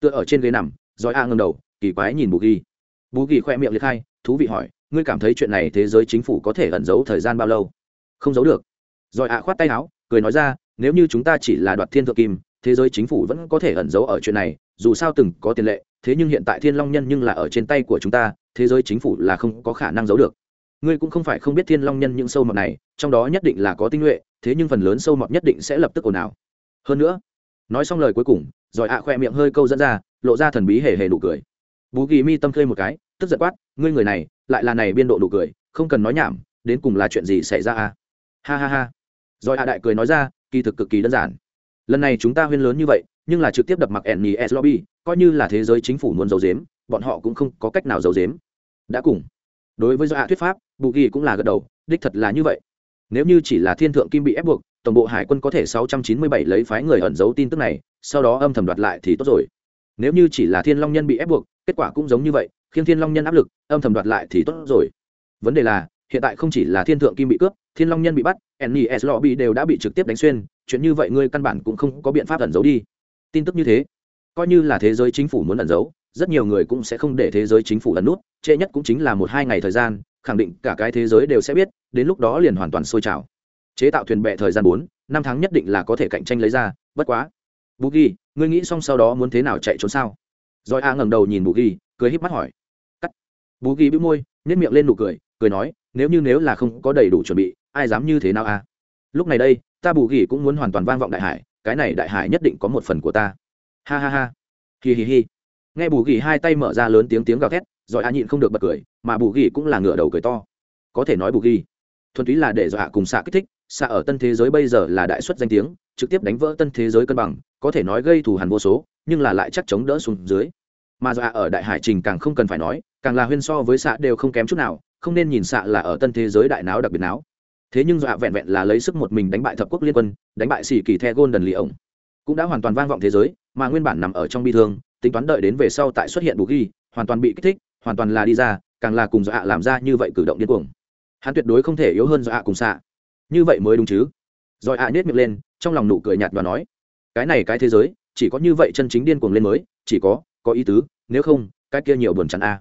Tựa ở trên ghế nằm, rồi a ngầm đầu, kỳ quái nhìn bù ghi bù ghi khoe miệng liệt hai, thú vị hỏi, ngươi cảm thấy chuyện này thế giới chính phủ có thể ẩn giấu thời gian bao lâu? Không giấu được. Rồi ạ khoát tay áo, cười nói ra nếu như chúng ta chỉ là đoạt thiên thượng kim, thế giới chính phủ vẫn có thể ẩn giấu ở chuyện này, dù sao từng có tiền lệ, thế nhưng hiện tại thiên long nhân nhưng là ở trên tay của chúng ta, thế giới chính phủ là không có khả năng giấu được. Ngươi cũng không phải không biết thiên long nhân những sâu mọt này, trong đó nhất định là có tinh nhuệ, thế nhưng phần lớn sâu mọt nhất định sẽ lập tức ồn ào. Hơn nữa, nói xong lời cuối cùng, rồi ạ khoe miệng hơi câu dẫn ra, lộ ra thần bí hề hề nụ cười. Bú ghi mi tâm khơi một cái, tức giận quát, ngươi người này, lại là này biên độ nụ cười, không cần nói nhảm, đến cùng là chuyện gì xảy ra à? Ha ha ha. Rồi ạ đại cười nói ra kỳ thực cực kỳ đơn giản. Lần này chúng ta huyên lớn như vậy, nhưng là trực tiếp đập mặc nes lobby, coi như là thế giới chính phủ muốn giấu giếm, bọn họ cũng không có cách nào giấu giếm. Đã cùng. Đối với do hạ thuyết pháp bù ghi cũng là gật đầu, đích thật là như vậy. Nếu như chỉ là thiên thượng kim bị ép buộc, tổng bộ hải quân có thể 697 lấy phái người ẩn giấu tin tức này, sau đó âm thầm đoạt lại thì tốt rồi. Nếu như chỉ là thiên long nhân bị ép buộc, kết quả cũng giống như vậy khiến thiên long nhân áp lực, âm thầm đoạt lại thì tốt rồi. Vấn đề là, hiện tại không chỉ là thiên thượng kim bị cướp, thiên long nhân bị bắt nes lobby đều đã bị trực tiếp đánh xuyên, chuyện như vậy ngươi căn bản cũng không có biện pháp ẩn giấu đi. Tin tức như thế, coi như là thế giới chính phủ muốn ẩn giấu, rất nhiều người cũng sẽ không để thế giới chính phủ ẩn nút, trễ nhất cũng chính là một hai ngày thời gian, khẳng định cả cái thế giới đều sẽ biết, đến lúc đó liền hoàn toàn sôi trào. Chế tạo thuyền bè thời gian bốn, năm tháng nhất định là có thể cạnh tranh lấy ra, bất quá. Bù ghi ngươi nghĩ xong sau đó muốn thế nào chạy trốn sao? Rồi a ngẩng đầu nhìn bù ghi cười híp mắt hỏi. Cắt. Bù ghi bĩu môi, nhếch miệng lên nụ cười cười nói, nếu như nếu là không có đầy đủ chuẩn bị ai dám như thế nào a lúc này đây, ta bù gỉ cũng muốn hoàn toàn vang vọng đại hải, cái này đại hải nhất định có một phần của ta. Ha ha ha. Hi hi hi. Nghe bù gỉ hai tay mở ra lớn tiếng tiếng gào thét, rồi a nhịn không được bật cười, mà bù gỉ cũng là ngửa đầu cười to. Có thể nói bù gỉ, thuần túy là để dọa cùng xạ kích thích, xạ ở tân thế giới bây giờ là đại xuất danh tiếng, trực tiếp đánh vỡ tân thế giới cân bằng, có thể nói gây thù hằn vô số, nhưng là lại chắc chống đỡ xuống dưới. Mà dọa ở đại hải trình càng không cần phải nói, càng là huyên so với xạ đều không kém chút nào, không nên nhìn xạ là ở tân thế giới đại náo đặc biệt náo thế nhưng dọa vẹn vẹn là lấy sức một mình đánh bại thập quốc liên quân, đánh bại xỉ kỳ the golden lì ổng cũng đã hoàn toàn vang vọng thế giới, mà nguyên bản nằm ở trong bi thương, tính toán đợi đến về sau tại xuất hiện bù ghi, hoàn toàn bị kích thích, hoàn toàn là đi ra, càng là cùng dọa làm ra như vậy cử động điên cuồng. Hắn tuyệt đối không thể yếu hơn dọa cùng xạ. Như vậy mới đúng chứ? Rồi ạ à nết miệng lên, trong lòng nụ cười nhạt và nói, cái này cái thế giới, chỉ có như vậy chân chính điên cuồng lên mới, chỉ có có ý tứ, nếu không, cái kia nhiều buồn chắn a.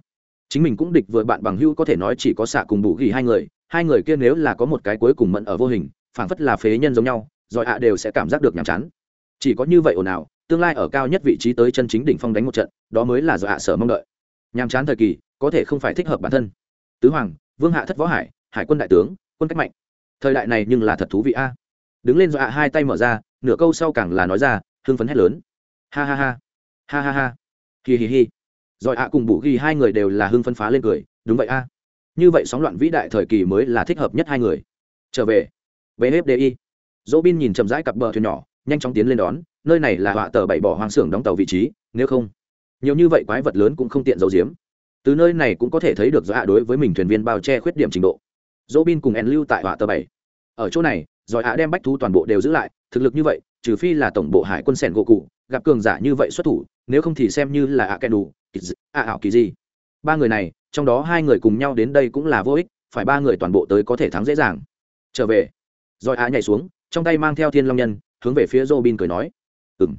Chính mình cũng địch với bạn bằng hưu có thể nói chỉ có xạ cùng bù ghi hai người hai người kia nếu là có một cái cuối cùng mẫn ở vô hình, phảng phất là phế nhân giống nhau, rồi ạ đều sẽ cảm giác được nhàm chán. Chỉ có như vậy ồn ào, tương lai ở cao nhất vị trí tới chân chính đỉnh phong đánh một trận, đó mới là do ạ sở mong đợi. Nhàm chán thời kỳ, có thể không phải thích hợp bản thân. Tứ hoàng, vương hạ thất võ hải hải quân đại tướng, quân cách mạnh. Thời đại này nhưng là thật thú vị a. Đứng lên do ạ, hai tay mở ra, nửa câu sau càng là nói ra, hưng phấn hét lớn. Ha ha ha. Ha ha ha. Hi hi hi. Rồi ạ cùng bù ghi hai người đều là hưng phấn phá lên cười, đúng vậy a như vậy sóng loạn vĩ đại thời kỳ mới là thích hợp nhất hai người. Trở về. Bfdi dỗ bin nhìn chậm rãi cặp bờ thuyền nhỏ, nhanh chóng tiến lên đón, nơi này là họa tờ bảy bỏ hoang xưởng đóng tàu vị trí, nếu không, nhiều như vậy quái vật lớn cũng không tiện giấu giếm. Từ nơi này cũng có thể thấy được do hạ đối với mình thuyền viên bao che khuyết điểm trình độ. Dỗ bin cùng en lưu tại họa tờ bảy. Ở chỗ này giỏi hạ đem bách thú toàn bộ đều giữ lại, thực lực như vậy, trừ phi là tổng bộ hải quân sẻn gỗ cụ, gặp cường giả như vậy xuất thủ, nếu không thì xem như là ạ kẻ đủ ạ ảo kỳ gì. Ba người này trong đó hai người cùng nhau đến đây cũng là vô ích, phải ba người toàn bộ tới có thể thắng dễ dàng. Trở về. Rồi á nhảy xuống, trong tay mang theo thiên long nhân, hướng về phía robin cười nói. Ừng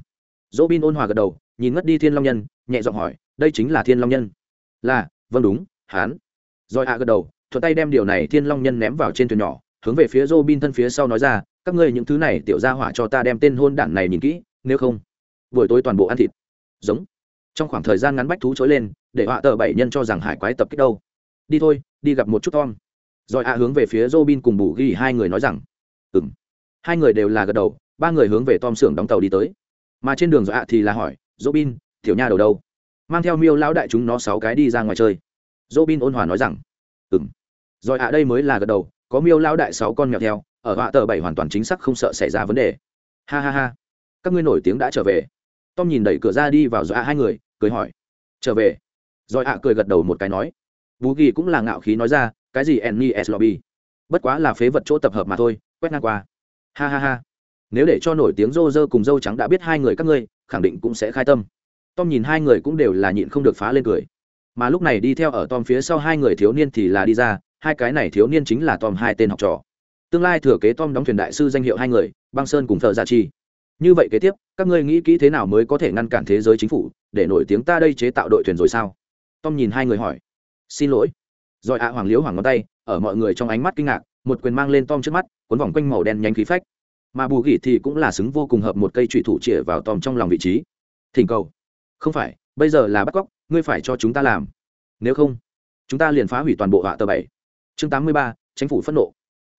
robin ôn hòa gật đầu, nhìn ngất đi thiên long nhân, nhẹ giọng hỏi, đây chính là thiên long nhân? Là vâng đúng hán rồi á gật đầu, thuận tay đem điều này thiên long nhân ném vào trên thuyền nhỏ, hướng về phía robin thân phía sau nói ra, các ngươi những thứ này tiểu ra hỏa cho ta đem tên hôn đản này nhìn kỹ, nếu không, buổi tối toàn bộ ăn thịt. Giống. Trong khoảng thời gian ngắn bách thú trỗi lên để họa tờ bảy nhân cho rằng hải quái tập kích đâu. Đi thôi, đi gặp một chút tom. Rồi ạ hướng về phía robin cùng bù ghi hai người nói rằng ừ m hai người đều là gật đầu, ba người hướng về tom xưởng đóng tàu đi tới. Mà trên đường rồi ạ thì là hỏi, robin thiểu nha đầu đâu? Mang theo miêu lão đại chúng nó sáu cái đi ra ngoài chơi. Robin ôn hòa nói rằng ừ m rồi ạ đây mới là gật đầu, có miêu lão đại sáu con mèo theo, ở họa tờ bảy hoàn toàn chính xác không sợ xảy ra vấn đề. Ha ha ha. Các ngươi nổi tiếng đã trở về. Tom nhìn đẩy cửa ra đi vào rồi ạ hai người, cười hỏi, trở về? Rồi ạ cười gật đầu một cái nói. Bú ghi cũng là ngạo khí nói ra, cái gì nes lobby? Bất quá là phế vật chỗ tập hợp mà thôi, quét ngang qua. Ha ha ha. Nếu để cho nổi tiếng rô rơ cùng dâu trắng đã biết hai người các ngươi, khẳng định cũng sẽ khai tâm. Tom nhìn hai người cũng đều là nhịn không được phá lên cười. Mà lúc này đi theo ở tom phía sau hai người thiếu niên thì là đi ra, hai cái này thiếu niên chính là tom hai tên học trò. Tương lai thừa kế tom đóng thuyền đại sư danh hiệu hai người, băng sơn cùng thợ dạ gia chi như vậy kế tiếp, các ngươi nghĩ kỹ thế nào mới có thể ngăn cản thế giới chính phủ, để nổi tiếng ta đây chế tạo đội thuyền rồi sao? Tom nhìn hai người hỏi. Xin lỗi. Rồi ạ hoàng liếu hoàng ngón tay, ở mọi người trong ánh mắt kinh ngạc, một quyền mang lên tom trước mắt, cuốn vòng quanh màu đen nhanh khí phách. Mà bù gỉ thì cũng là xứng vô cùng hợp một cây trụy thủ chĩa vào tom trong lòng vị trí. Thỉnh cầu. Không phải, bây giờ là bắt cóc, ngươi phải cho chúng ta làm. Nếu không, chúng ta liền phá hủy toàn bộ họa tờ bảy. Chương tám mươi ba chính phủ phẫn nộ.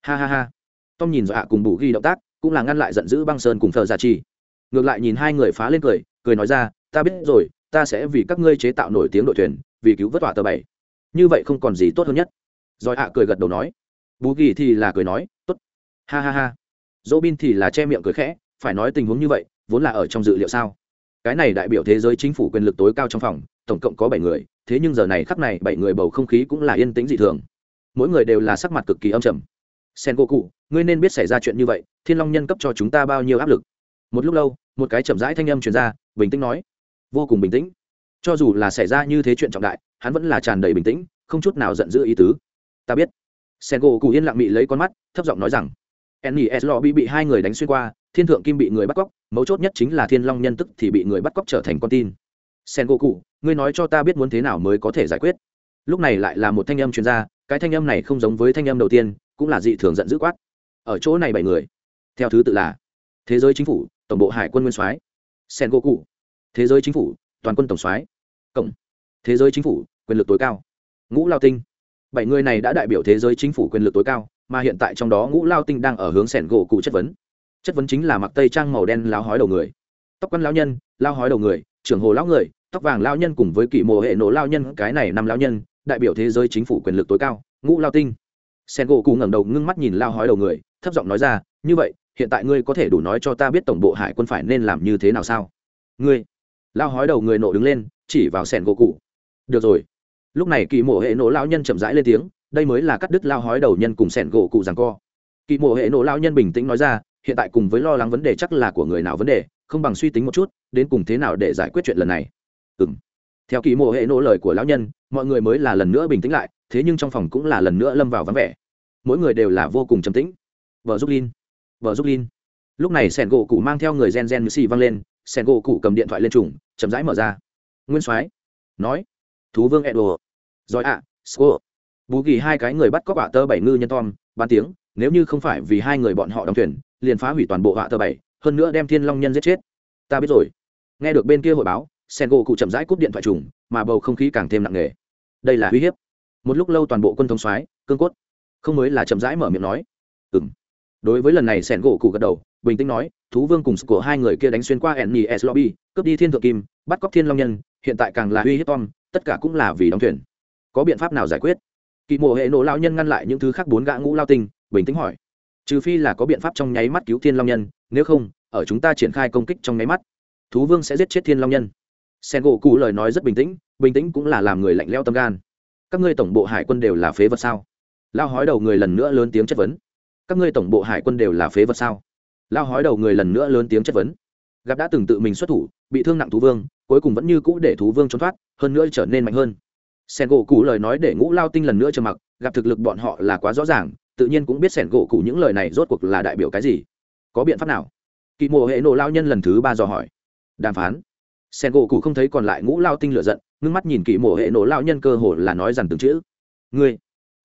Ha ha ha. Tom nhìn dọa cùng bù ghi động tác, cũng là ngăn lại giận dữ băng sơn cùng thờ giả chi ngược lại nhìn hai người phá lên cười cười nói ra, ta biết rồi ta sẽ vì các ngươi chế tạo nổi tiếng đội thuyền, vì cứu vất vả tờ bảy. Như vậy không còn gì tốt hơn nhất. Rồi ạ cười gật đầu nói. Bù ghi thì là cười nói, tốt. Ha ha ha. Dỗ bin thì là che miệng cười khẽ, phải nói tình huống như vậy, vốn là ở trong dự liệu sao? Cái này đại biểu thế giới chính phủ quyền lực tối cao trong phòng, tổng cộng có bảy người, thế nhưng giờ này khắc này bảy người bầu không khí cũng là yên tĩnh dị thường. Mỗi người đều là sắc mặt cực kỳ âm trầm. Sen cô cụ ngươi nên biết xảy ra chuyện như vậy, thiên long nhân cấp cho chúng ta bao nhiêu áp lực. Một lúc lâu, một cái chậm rãi thanh âm truyền ra, bình tĩnh nói vô cùng bình tĩnh. Cho dù là xảy ra như thế chuyện trọng đại, hắn vẫn là tràn đầy bình tĩnh, không chút nào giận dữ ý tứ. Ta biết. Sen gỗ cụ yên lặng bị lấy con mắt, thấp giọng nói rằng nes lò bị bị hai người đánh xuyên qua, thiên thượng kim bị người bắt cóc, mấu chốt nhất chính là thiên long nhân tức thì bị người bắt cóc trở thành con tin. Sen gỗ cụ ngươi nói cho ta biết muốn thế nào mới có thể giải quyết. Lúc này lại là một thanh âm chuyên gia cái thanh âm này không giống với thanh âm đầu tiên, cũng là dị thường giận dữ quát. Ở chỗ này bảy người, theo thứ tự là thế giới chính phủ, tổng bộ hải quân nguyên soái. Sen gỗ cụ thế giới chính phủ, toàn quân tổng soái. Cộng. Thế giới chính phủ, quyền lực tối cao. Ngũ lao tinh. Bảy người này đã đại biểu thế giới chính phủ quyền lực tối cao, mà hiện tại trong đó ngũ lao tinh đang ở hướng sẻn gỗ cụ chất vấn. Chất vấn chính là mặc tây trang màu đen lao hói đầu người. Tóc quăn lao nhân lao hói đầu người, trưởng hồ lao người, tóc vàng lao nhân cùng với kỷ mộ hệ nổ lao nhân, cái này năm lao nhân, đại biểu thế giới chính phủ quyền lực tối cao, ngũ lao tinh. Sen gỗ cụ ngẩng đầu ngưng mắt nhìn lao hói đầu người, thấp giọng nói ra, như vậy, hiện tại ngươi có thể đủ nói cho ta biết tổng bộ hải quân phải nên làm như thế nào sao? Ngươi lao hói đầu người nộ đứng lên, chỉ vào sẻn gỗ cụ. Được rồi. Lúc này kỳ mộ hệ nổ lao nhân chậm rãi lên tiếng, đây mới là cắt đứt lao hói đầu nhân cùng sẻn gỗ cụ rằng co. Kỳ mộ hệ nổ lao nhân bình tĩnh nói ra, hiện tại cùng với lo lắng vấn đề chắc là của người nào vấn đề, không bằng suy tính một chút, đến cùng thế nào để giải quyết chuyện lần này. Ừ m theo kỳ mộ hệ nổ lời của lão nhân, mọi người mới là lần nữa bình tĩnh lại, thế nhưng trong phòng cũng là lần nữa lâm vào vắng vẻ. Mỗi người đều là vô cùng trầm tĩnh. Vợ giúp linh. Vợ giúp linh. Lúc này sẻn gỗ cụ mang theo người gen gen như xì văng lên Sen gỗ cụ cầm điện thoại lên trùng chậm rãi mở ra. Nguyên soái nói thú vương edo rồi ạ à, sco bù kỳ hai cái người bắt cóc họa tơ bảy ngư nhân tom ban tiếng nếu như không phải vì hai người bọn họ đóng thuyền liền phá hủy toàn bộ họa tơ bảy hơn nữa đem thiên long nhân giết chết. Ta biết rồi. Nghe được bên kia hội báo sen gỗ cụ chậm rãi cúp điện thoại trùng mà bầu không khí càng thêm nặng nề. Đây là uy hiếp. Một lúc lâu toàn bộ quân thống soái cương cốt. Không mới là chậm rãi mở miệng nói ừng đối với lần này sen gỗ cụ gật đầu bình tĩnh nói, thú vương cùng của hai người kia đánh xuyên qua nes lobby, cướp đi thiên thượng kim, bắt cóc thiên long nhân, hiện tại càng là uy hiếp tom, tất cả cũng là vì đóng thuyền. Có biện pháp nào giải quyết? Kỳ mộ hệ nổ lao nhân ngăn lại những thứ khác bốn gã ngũ lao tinh, bình tĩnh hỏi. Trừ phi là có biện pháp trong nháy mắt cứu thiên long nhân, nếu không, ở chúng ta triển khai công kích trong nháy mắt, thú vương sẽ giết chết thiên long nhân. Sen gỗ cụ lời nói rất bình tĩnh bình tĩnh cũng là làm người lạnh leo tâm gan. Các ngươi tổng bộ hải quân đều là phế vật sao? Lao hói đầu người lần nữa lớn tiếng chất vấn. Các ngươi tổng bộ hải quân đều là phế vật sao? Lao hói đầu người lần nữa lớn tiếng chất vấn. Gặp đã từng tự mình xuất thủ, bị thương nặng thú vương, cuối cùng vẫn như cũ để thú vương trốn thoát, hơn nữa trở nên mạnh hơn. Sẻn gỗ cụ lời nói để ngũ lao tinh lần nữa trầm mặc, gặp thực lực bọn họ là quá rõ ràng, tự nhiên cũng biết sẻn gỗ cụ những lời này rốt cuộc là đại biểu cái gì. Có biện pháp nào? Kỳ mộ hệ nộ lao nhân lần thứ ba dò hỏi. Đàm phán. Sẻn gỗ cụ không thấy còn lại ngũ lao tinh lựa giận, ngưng mắt nhìn kỳ mộ hệ nộ lao nhân cơ hồ là nói dằn từng chữ. Ngươi,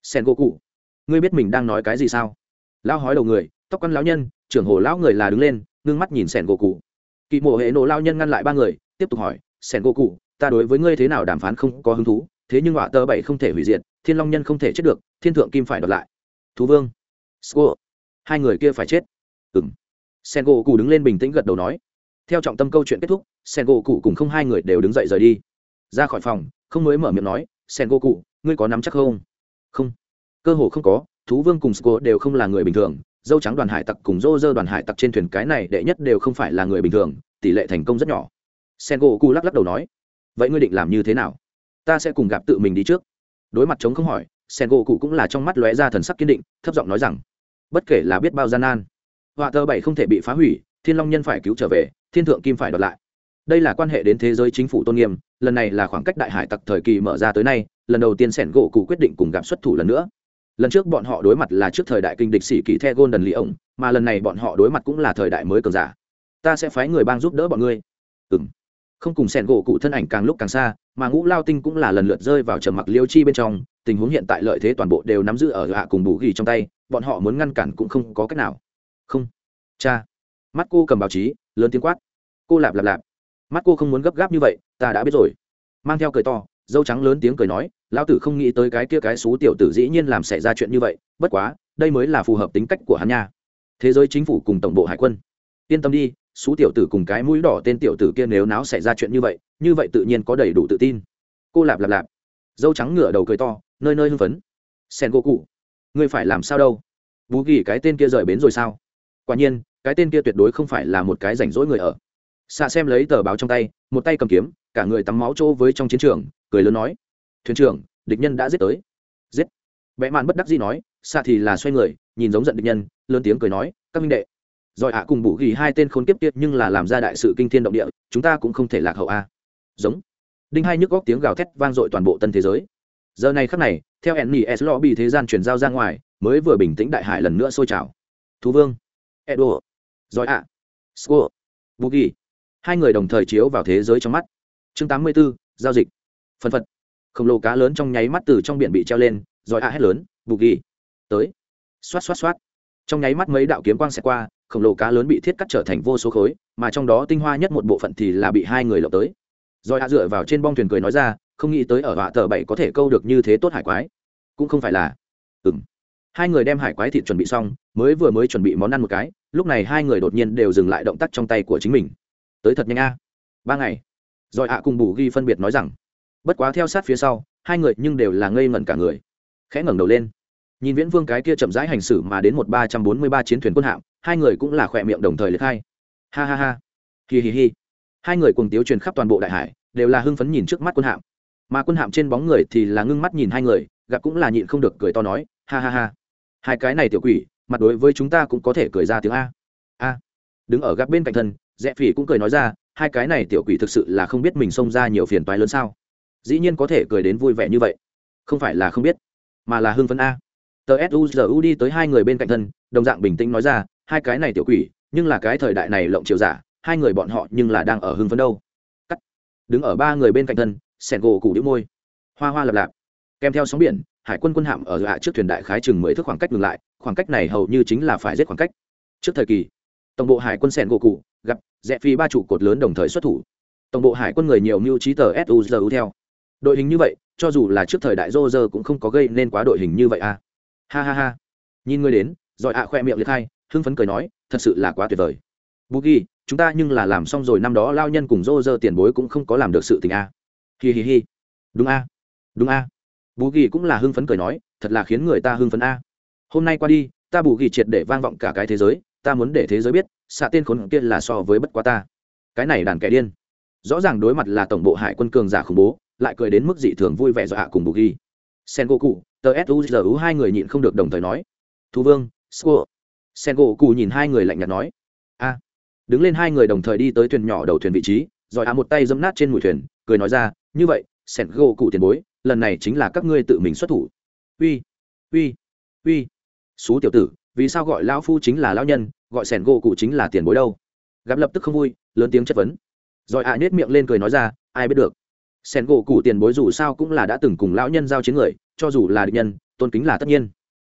sẻn gỗ cụ ngươi biết mình đang nói cái gì sao? Lao hói đầu người, tóc quăn lão nhân trưởng hồ lão người là đứng lên, ngưng mắt nhìn sẻn gỗ cụ. Kỳ mộ hệ nổ lao nhân ngăn lại ba người, tiếp tục hỏi, sẻn gỗ cụ, ta đối với ngươi thế nào đàm phán không có hứng thú, thế nhưng họa tơ bảy không thể hủy diệt, thiên long nhân không thể chết được, thiên thượng kim phải đọt lại. Thú vương. Sco. Hai người kia phải chết. Ừng sen gỗ cụ đứng lên bình tĩnh gật đầu nói. Theo trọng tâm câu chuyện kết thúc sen gỗ cụ cùng không hai người đều đứng dậy rời đi. Ra khỏi phòng, không mới mở miệng nói sen gỗ cụ, ngươi có nắm chắc không? Không. Cơ hồ không có, thú vương cùng sco đều không là người bình thường dâu trắng đoàn hải tặc cùng dô dơ đoàn hải tặc trên thuyền cái này đệ nhất đều không phải là người bình thường, tỷ lệ thành công rất nhỏ. Sen gỗ cụ lắc lắc đầu nói, vậy ngươi định làm như thế nào? Ta sẽ cùng gặp tự mình đi trước. Đối mặt chống không hỏi sen gỗ cụ cũng là trong mắt lóe ra thần sắc kiên định, thấp giọng nói rằng, bất kể là biết bao gian nan, họa tơ bảy không thể bị phá hủy, thiên long nhân phải cứu trở về, thiên thượng kim phải đoạt lại. Đây là quan hệ đến thế giới chính phủ tôn nghiêm, lần này là khoảng cách đại hải tặc thời kỳ mở ra tới nay, lần đầu tiên sẻn gỗ cụ quyết định cùng gặp xuất thủ lần nữa lần trước bọn họ đối mặt là trước thời đại kinh địch sĩ kỳ the golden lì ổng, mà lần này bọn họ đối mặt cũng là thời đại mới cường giả. Ta sẽ phái người bang giúp đỡ bọn ngươi. Ừ m không cùng sẻn gỗ cụ thân ảnh càng lúc càng xa, mà ngũ lao tinh cũng là lần lượt rơi vào trầm mặc liêu chi bên trong, tình huống hiện tại lợi thế toàn bộ đều nắm giữ ở hạ cùng bù ghi trong tay, bọn họ muốn ngăn cản cũng không có cách nào. Không. Cha. Mắt cô cầm báo chí, lớn tiếng quát. Cô lạp lạp lạp. Mắt cô không muốn gấp gáp như vậy, ta đã biết rồi. Mang theo cười to dâu trắng lớn tiếng cười nói, lão tử không nghĩ tới cái kia cái xú tiểu tử dĩ nhiên làm xảy ra chuyện như vậy, bất quá, đây mới là phù hợp tính cách của hắn nha. Thế giới chính phủ cùng tổng bộ hải quân. Yên tâm đi, xú tiểu tử cùng cái mũi đỏ tên tiểu tử kia nếu náo xảy ra chuyện như vậy như vậy tự nhiên có đầy đủ tự tin. Cô lạp lạp lạp. Dâu trắng ngửa đầu cười to, nơi nơi hưng phấn. Sen cô cụ ngươi phải làm sao đâu? Bú kỳ cái tên kia rời bến rồi sao? Quả nhiên, cái tên kia tuyệt đối không phải là một cái rảnh rỗi người ở. Xạ xem lấy tờ báo trong tay, một tay cầm kiếm cả người tắm máu trô với trong chiến trường, cười lớn nói, thuyền trưởng, địch nhân đã giết tới. Giết? Vẽ mạn bất đắc dĩ nói xa thì là xoay người, nhìn giống giận địch nhân, lớn tiếng cười nói, các minh đệ giỏi ạ cùng bù ghi hai tên khốn kiếp tiết nhưng là làm ra đại sự kinh thiên động địa, chúng ta cũng không thể lạc hậu a. Giống. Đinh hai nhức góc tiếng gào thét vang dội toàn bộ tân thế giới. Giờ này khắc này, theo enni s lo bị thế gian chuyển giao ra ngoài, mới vừa bình tĩnh đại hải lần nữa sôi trào. Thú vương. Edo. Giỏi ạ. Sco bù ghi. Hai người đồng thời chiếu vào thế giới trong mắt chương tám mươi 84, giao dịch. Phân phật. Khổng lồ cá lớn trong nháy mắt từ trong biển bị treo lên rồi a hét lớn bù ghi. Tới. Xoát xoát xoát. Trong nháy mắt mấy đạo kiếm quang xẹt qua khổng lồ cá lớn bị thiết cắt trở thành vô số khối mà trong đó tinh hoa nhất một bộ phận thì là bị hai người lộng tới. Rồi a dựa vào trên bong thuyền cười nói ra không nghĩ tới ở họa tờ bảy có thể câu được như thế tốt hải quái. Cũng không phải là ừng hai người đem hải quái thịt chuẩn bị xong mới vừa mới chuẩn bị món ăn một cái lúc này hai người đột nhiên đều dừng lại động tác trong tay của chính mình. Tới thật nhanh a. Ba ngày rồi hạ cùng bù ghi phân biệt nói rằng, bất quá theo sát phía sau, hai người nhưng đều là ngây ngẩn cả người. Khẽ ngẩng đầu lên. Nhìn viễn vương cái kia chậm rãi hành xử mà đến một ba trăm bốn mươi ba chiến thuyền quân hạm, hai người cũng là khỏe miệng đồng thời liệt hai. Ha ha ha. Hi hi hi. Hai người cùng tiếu truyền khắp toàn bộ đại hải, đều là hưng phấn nhìn trước mắt quân hạm. Mà quân hạm trên bóng người thì là ngưng mắt nhìn hai người, gặp cũng là nhịn không được cười to nói, ha ha ha. Hai cái này tiểu quỷ, mặt đối với chúng ta cũng có thể cười ra tiếng a. A. Đứng ở gác bên cạnh thân, rẽ phỉ cũng cười nói ra hai cái này tiểu quỷ thực sự là không biết mình xông ra nhiều phiền toái lớn sao. Dĩ nhiên có thể cười đến vui vẻ như vậy. Không phải là không biết, mà là hưng phấn a. Tờ suzu đi tới hai người bên cạnh thân, đồng dạng bình tĩnh nói ra, hai cái này tiểu quỷ, nhưng là cái thời đại này lộng chiều giả, hai người bọn họ nhưng là đang ở hưng phấn đâu. Cắt. Đứng ở ba người bên cạnh thân sẻn gỗ củ đĩu môi. Hoa hoa lập lạp. Kèm theo sóng biển, hải quân quân hạm ở hạ trước thuyền đại khái chừng mười thước khoảng cách ngừng lại, khoảng cách này hầu như chính là phải giết khoảng cách. Trước thời kỳ tổng bộ hải quân sẻn gỗ cụ, gặp rẽ phi ba trụ cột lớn đồng thời xuất thủ. Tổng bộ hải quân người nhiều mưu trí tờ suzu theo. Đội hình như vậy, cho dù là trước thời đại rô rơ cũng không có gây nên quá đội hình như vậy à. Ha ha ha. Nhìn ngươi đến, rồi ạ khoe miệng liệt hai, hưng phấn cười nói, thật sự là quá tuyệt vời. Bù ghi chúng ta nhưng là làm xong rồi năm đó lao nhân cùng rô rơ tiền bối cũng không có làm được sự tình a à. hi hi hi. Đúng a đúng à. a bù ghi cũng là hưng phấn cười nói, thật là khiến người ta hưng phấn a hôm nay qua đi, ta bù ghi triệt để vang vọng cả cái thế giới ta muốn để thế giới biết, xạ tên khốn kia là so với bất quá ta. Cái này đàn kẻ điên. Rõ ràng đối mặt là tổng bộ hải quân cường giả khủng bố, lại cười đến mức dị thường vui vẻ dọa hạ cùng bù ghi sen gỗ cụ tờ suzu hai người nhịn không được đồng thời nói. Thú vương sô sen gỗ cụ nhìn hai người lạnh nhạt nói. A. Đứng lên hai người đồng thời đi tới thuyền nhỏ đầu thuyền vị trí, rồi ạ một tay dẫm nát trên mũi thuyền, cười nói ra, như vậy sen gỗ cụ tiền bối, lần này chính là các ngươi tự mình xuất thủ. Uy uy uy. Xú tiểu tử vì sao gọi lão phu chính là lão nhân, gọi sẻn gỗ cụ chính là tiền bối đâu? Gặp lập tức không vui, lớn tiếng chất vấn. Rồi ạ à nết miệng lên cười nói ra, ai biết được, sẻn gỗ cụ tiền bối dù sao cũng là đã từng cùng lão nhân giao chiến người, cho dù là địch nhân, tôn kính là tất nhiên.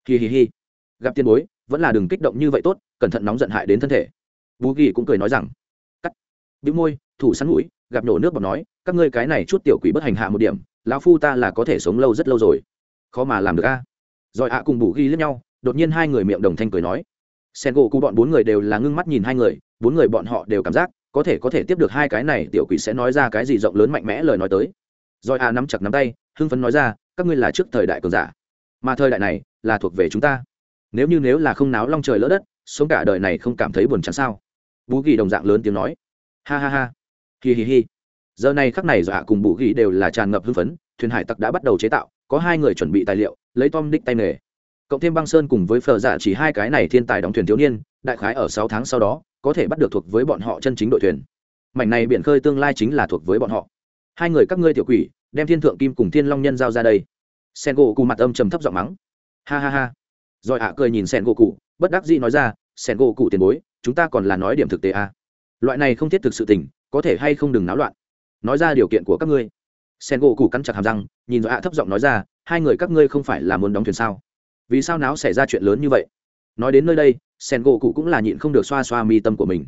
Hi hi hi. Gặp tiền bối, vẫn là đừng kích động như vậy tốt, cẩn thận nóng giận hại đến thân thể. Bú ghi cũng cười nói rằng, cắt. Bị môi, thủ sắn mũi, gặp nổ nước bọc nói, các ngươi cái này chút tiểu quỷ bất hành hạ một điểm, lão phu ta là có thể sống lâu rất lâu rồi. Khó mà làm được a. Rồi ạ cùng bù ghi lẫn nhau đột nhiên hai người miệng đồng thanh cười nói. Sen gỗ cụ bọn bốn người đều là ngưng mắt nhìn hai người, bốn người bọn họ đều cảm giác, có thể có thể tiếp được hai cái này, tiểu quỷ sẽ nói ra cái gì rộng lớn mạnh mẽ lời nói tới. Rồi a nắm chặt nắm tay, hưng phấn nói ra, các ngươi là trước thời đại cường giả, mà thời đại này là thuộc về chúng ta. Nếu như nếu là không náo long trời lỡ đất, sống cả đời này không cảm thấy buồn chán sao? Bú ghi đồng dạng lớn tiếng nói. Ha ha ha. Hi hi hi. Giờ này khắc này dọa cùng bù ghi đều là tràn ngập hưng phấn, thuyền hải tặc đã bắt đầu chế tạo, có hai người chuẩn bị tài liệu, lấy tom đích tay nghề cộng thêm băng sơn cùng với phờ giả dạ chỉ hai cái này thiên tài đóng thuyền thiếu niên, đại khái ở sáu tháng sau đó, có thể bắt được thuộc với bọn họ chân chính đội thuyền. Mảnh này biển khơi tương lai chính là thuộc với bọn họ. Hai người các ngươi tiểu quỷ, đem thiên thượng kim cùng thiên long nhân giao ra đây. Sen gỗ cụ mặt âm trầm thấp giọng mắng. Ha ha ha. Rồi ạ à cười nhìn sen gỗ cụ bất đắc dĩ nói ra, sen gỗ cụ tiền bối, chúng ta còn là nói điểm thực tế à. loại này không thiết thực sự tình, có thể hay không đừng náo loạn. Nói ra điều kiện của các ngươi. Sen gỗ cụ cắn chặt hàm răng, nhìn rồi ạ à thấp giọng nói ra, hai người các ngươi không phải là muốn đóng thuyền sao? Vì sao náo xảy ra chuyện lớn như vậy? Nói đến nơi đây, sen gỗ cụ cũng là nhịn không được xoa xoa mi tâm của mình.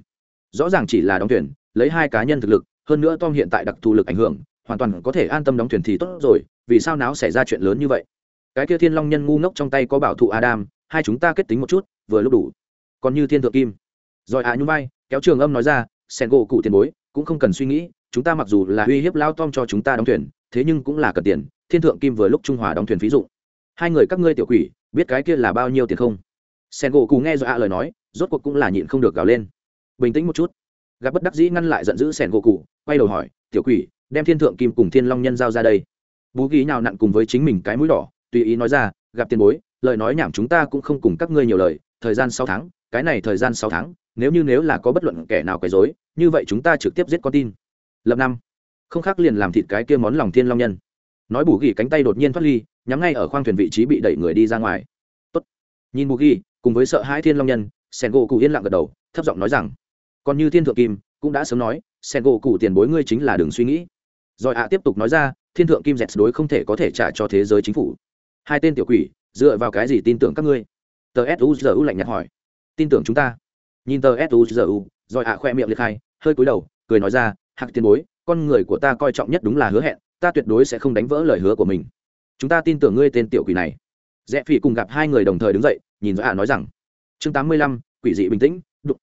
Rõ ràng chỉ là đóng thuyền, lấy hai cá nhân thực lực, hơn nữa tom hiện tại đặc thù lực ảnh hưởng, hoàn toàn có thể an tâm đóng thuyền thì tốt rồi, vì sao náo xảy ra chuyện lớn như vậy? Cái kia thiên long nhân ngu ngốc trong tay có bảo thụ adam, hai chúng ta kết tính một chút, vừa lúc đủ. Còn như thiên thượng kim. Rồi à nhung vai, kéo trường âm nói ra, sen gỗ cụ tiền bối, cũng không cần suy nghĩ, chúng ta mặc dù là uy hiếp lao tom cho chúng ta đóng thuyền, thế nhưng cũng là cần tiền, thiên thượng kim vừa lúc trung hòa đóng thuyền ví dụ hai người các ngươi tiểu quỷ biết cái kia là bao nhiêu tiền không? Sen gỗ cù nghe do ạ lời nói, rốt cuộc cũng là nhịn không được gào lên. Bình tĩnh một chút. Gặp bất đắc dĩ ngăn lại giận dữ sen gỗ cụ, quay đầu hỏi, tiểu quỷ, đem thiên thượng kim cùng thiên long nhân giao ra đây. Bú ghi nào nặn cùng với chính mình cái mũi đỏ, tùy ý nói ra, gặp tiền bối, lời nói nhảm chúng ta cũng không cùng các ngươi nhiều lời, thời gian sáu tháng, cái này thời gian sáu tháng, nếu như nếu là có bất luận kẻ nào quấy rối, như vậy chúng ta trực tiếp giết con tin. Lập năm. Không khác liền làm thịt cái kia món lòng thiên long nhân. Nói bù ghi cánh tay đột nhiên thoát ly nhắm ngay ở khoang thuyền vị trí bị đẩy người đi ra ngoài. Tốt. nhìn bù ghi, cùng với sợ hãi thiên long nhân, sen gỗ cụ yên lặng gật đầu, thấp giọng nói rằng, còn như thiên thượng kim, cũng đã sớm nói, sen gỗ cụ tiền bối ngươi chính là đừng suy nghĩ. Rồi ạ tiếp tục nói ra, thiên thượng kim dẹt đối không thể có thể trả cho thế giới chính phủ. Hai tên tiểu quỷ, dựa vào cái gì tin tưởng các ngươi? Tờ suzu lạnh nhạt hỏi. Tin tưởng chúng ta. Nhìn tờ suzu rồi ạ khoe miệng liệt khai, hơi cúi đầu, cười nói ra, hạc tiền bối, con người của ta coi trọng nhất đúng là hứa hẹn, ta tuyệt đối sẽ không đánh vỡ lời hứa của mình chúng ta tin tưởng ngươi tên tiểu quỷ này. Rẽ phi cùng gặp hai người đồng thời đứng dậy, nhìn rõ ạ nói rằng, chương tám mươi lăm, quỷ dị bình tĩnh, đụng.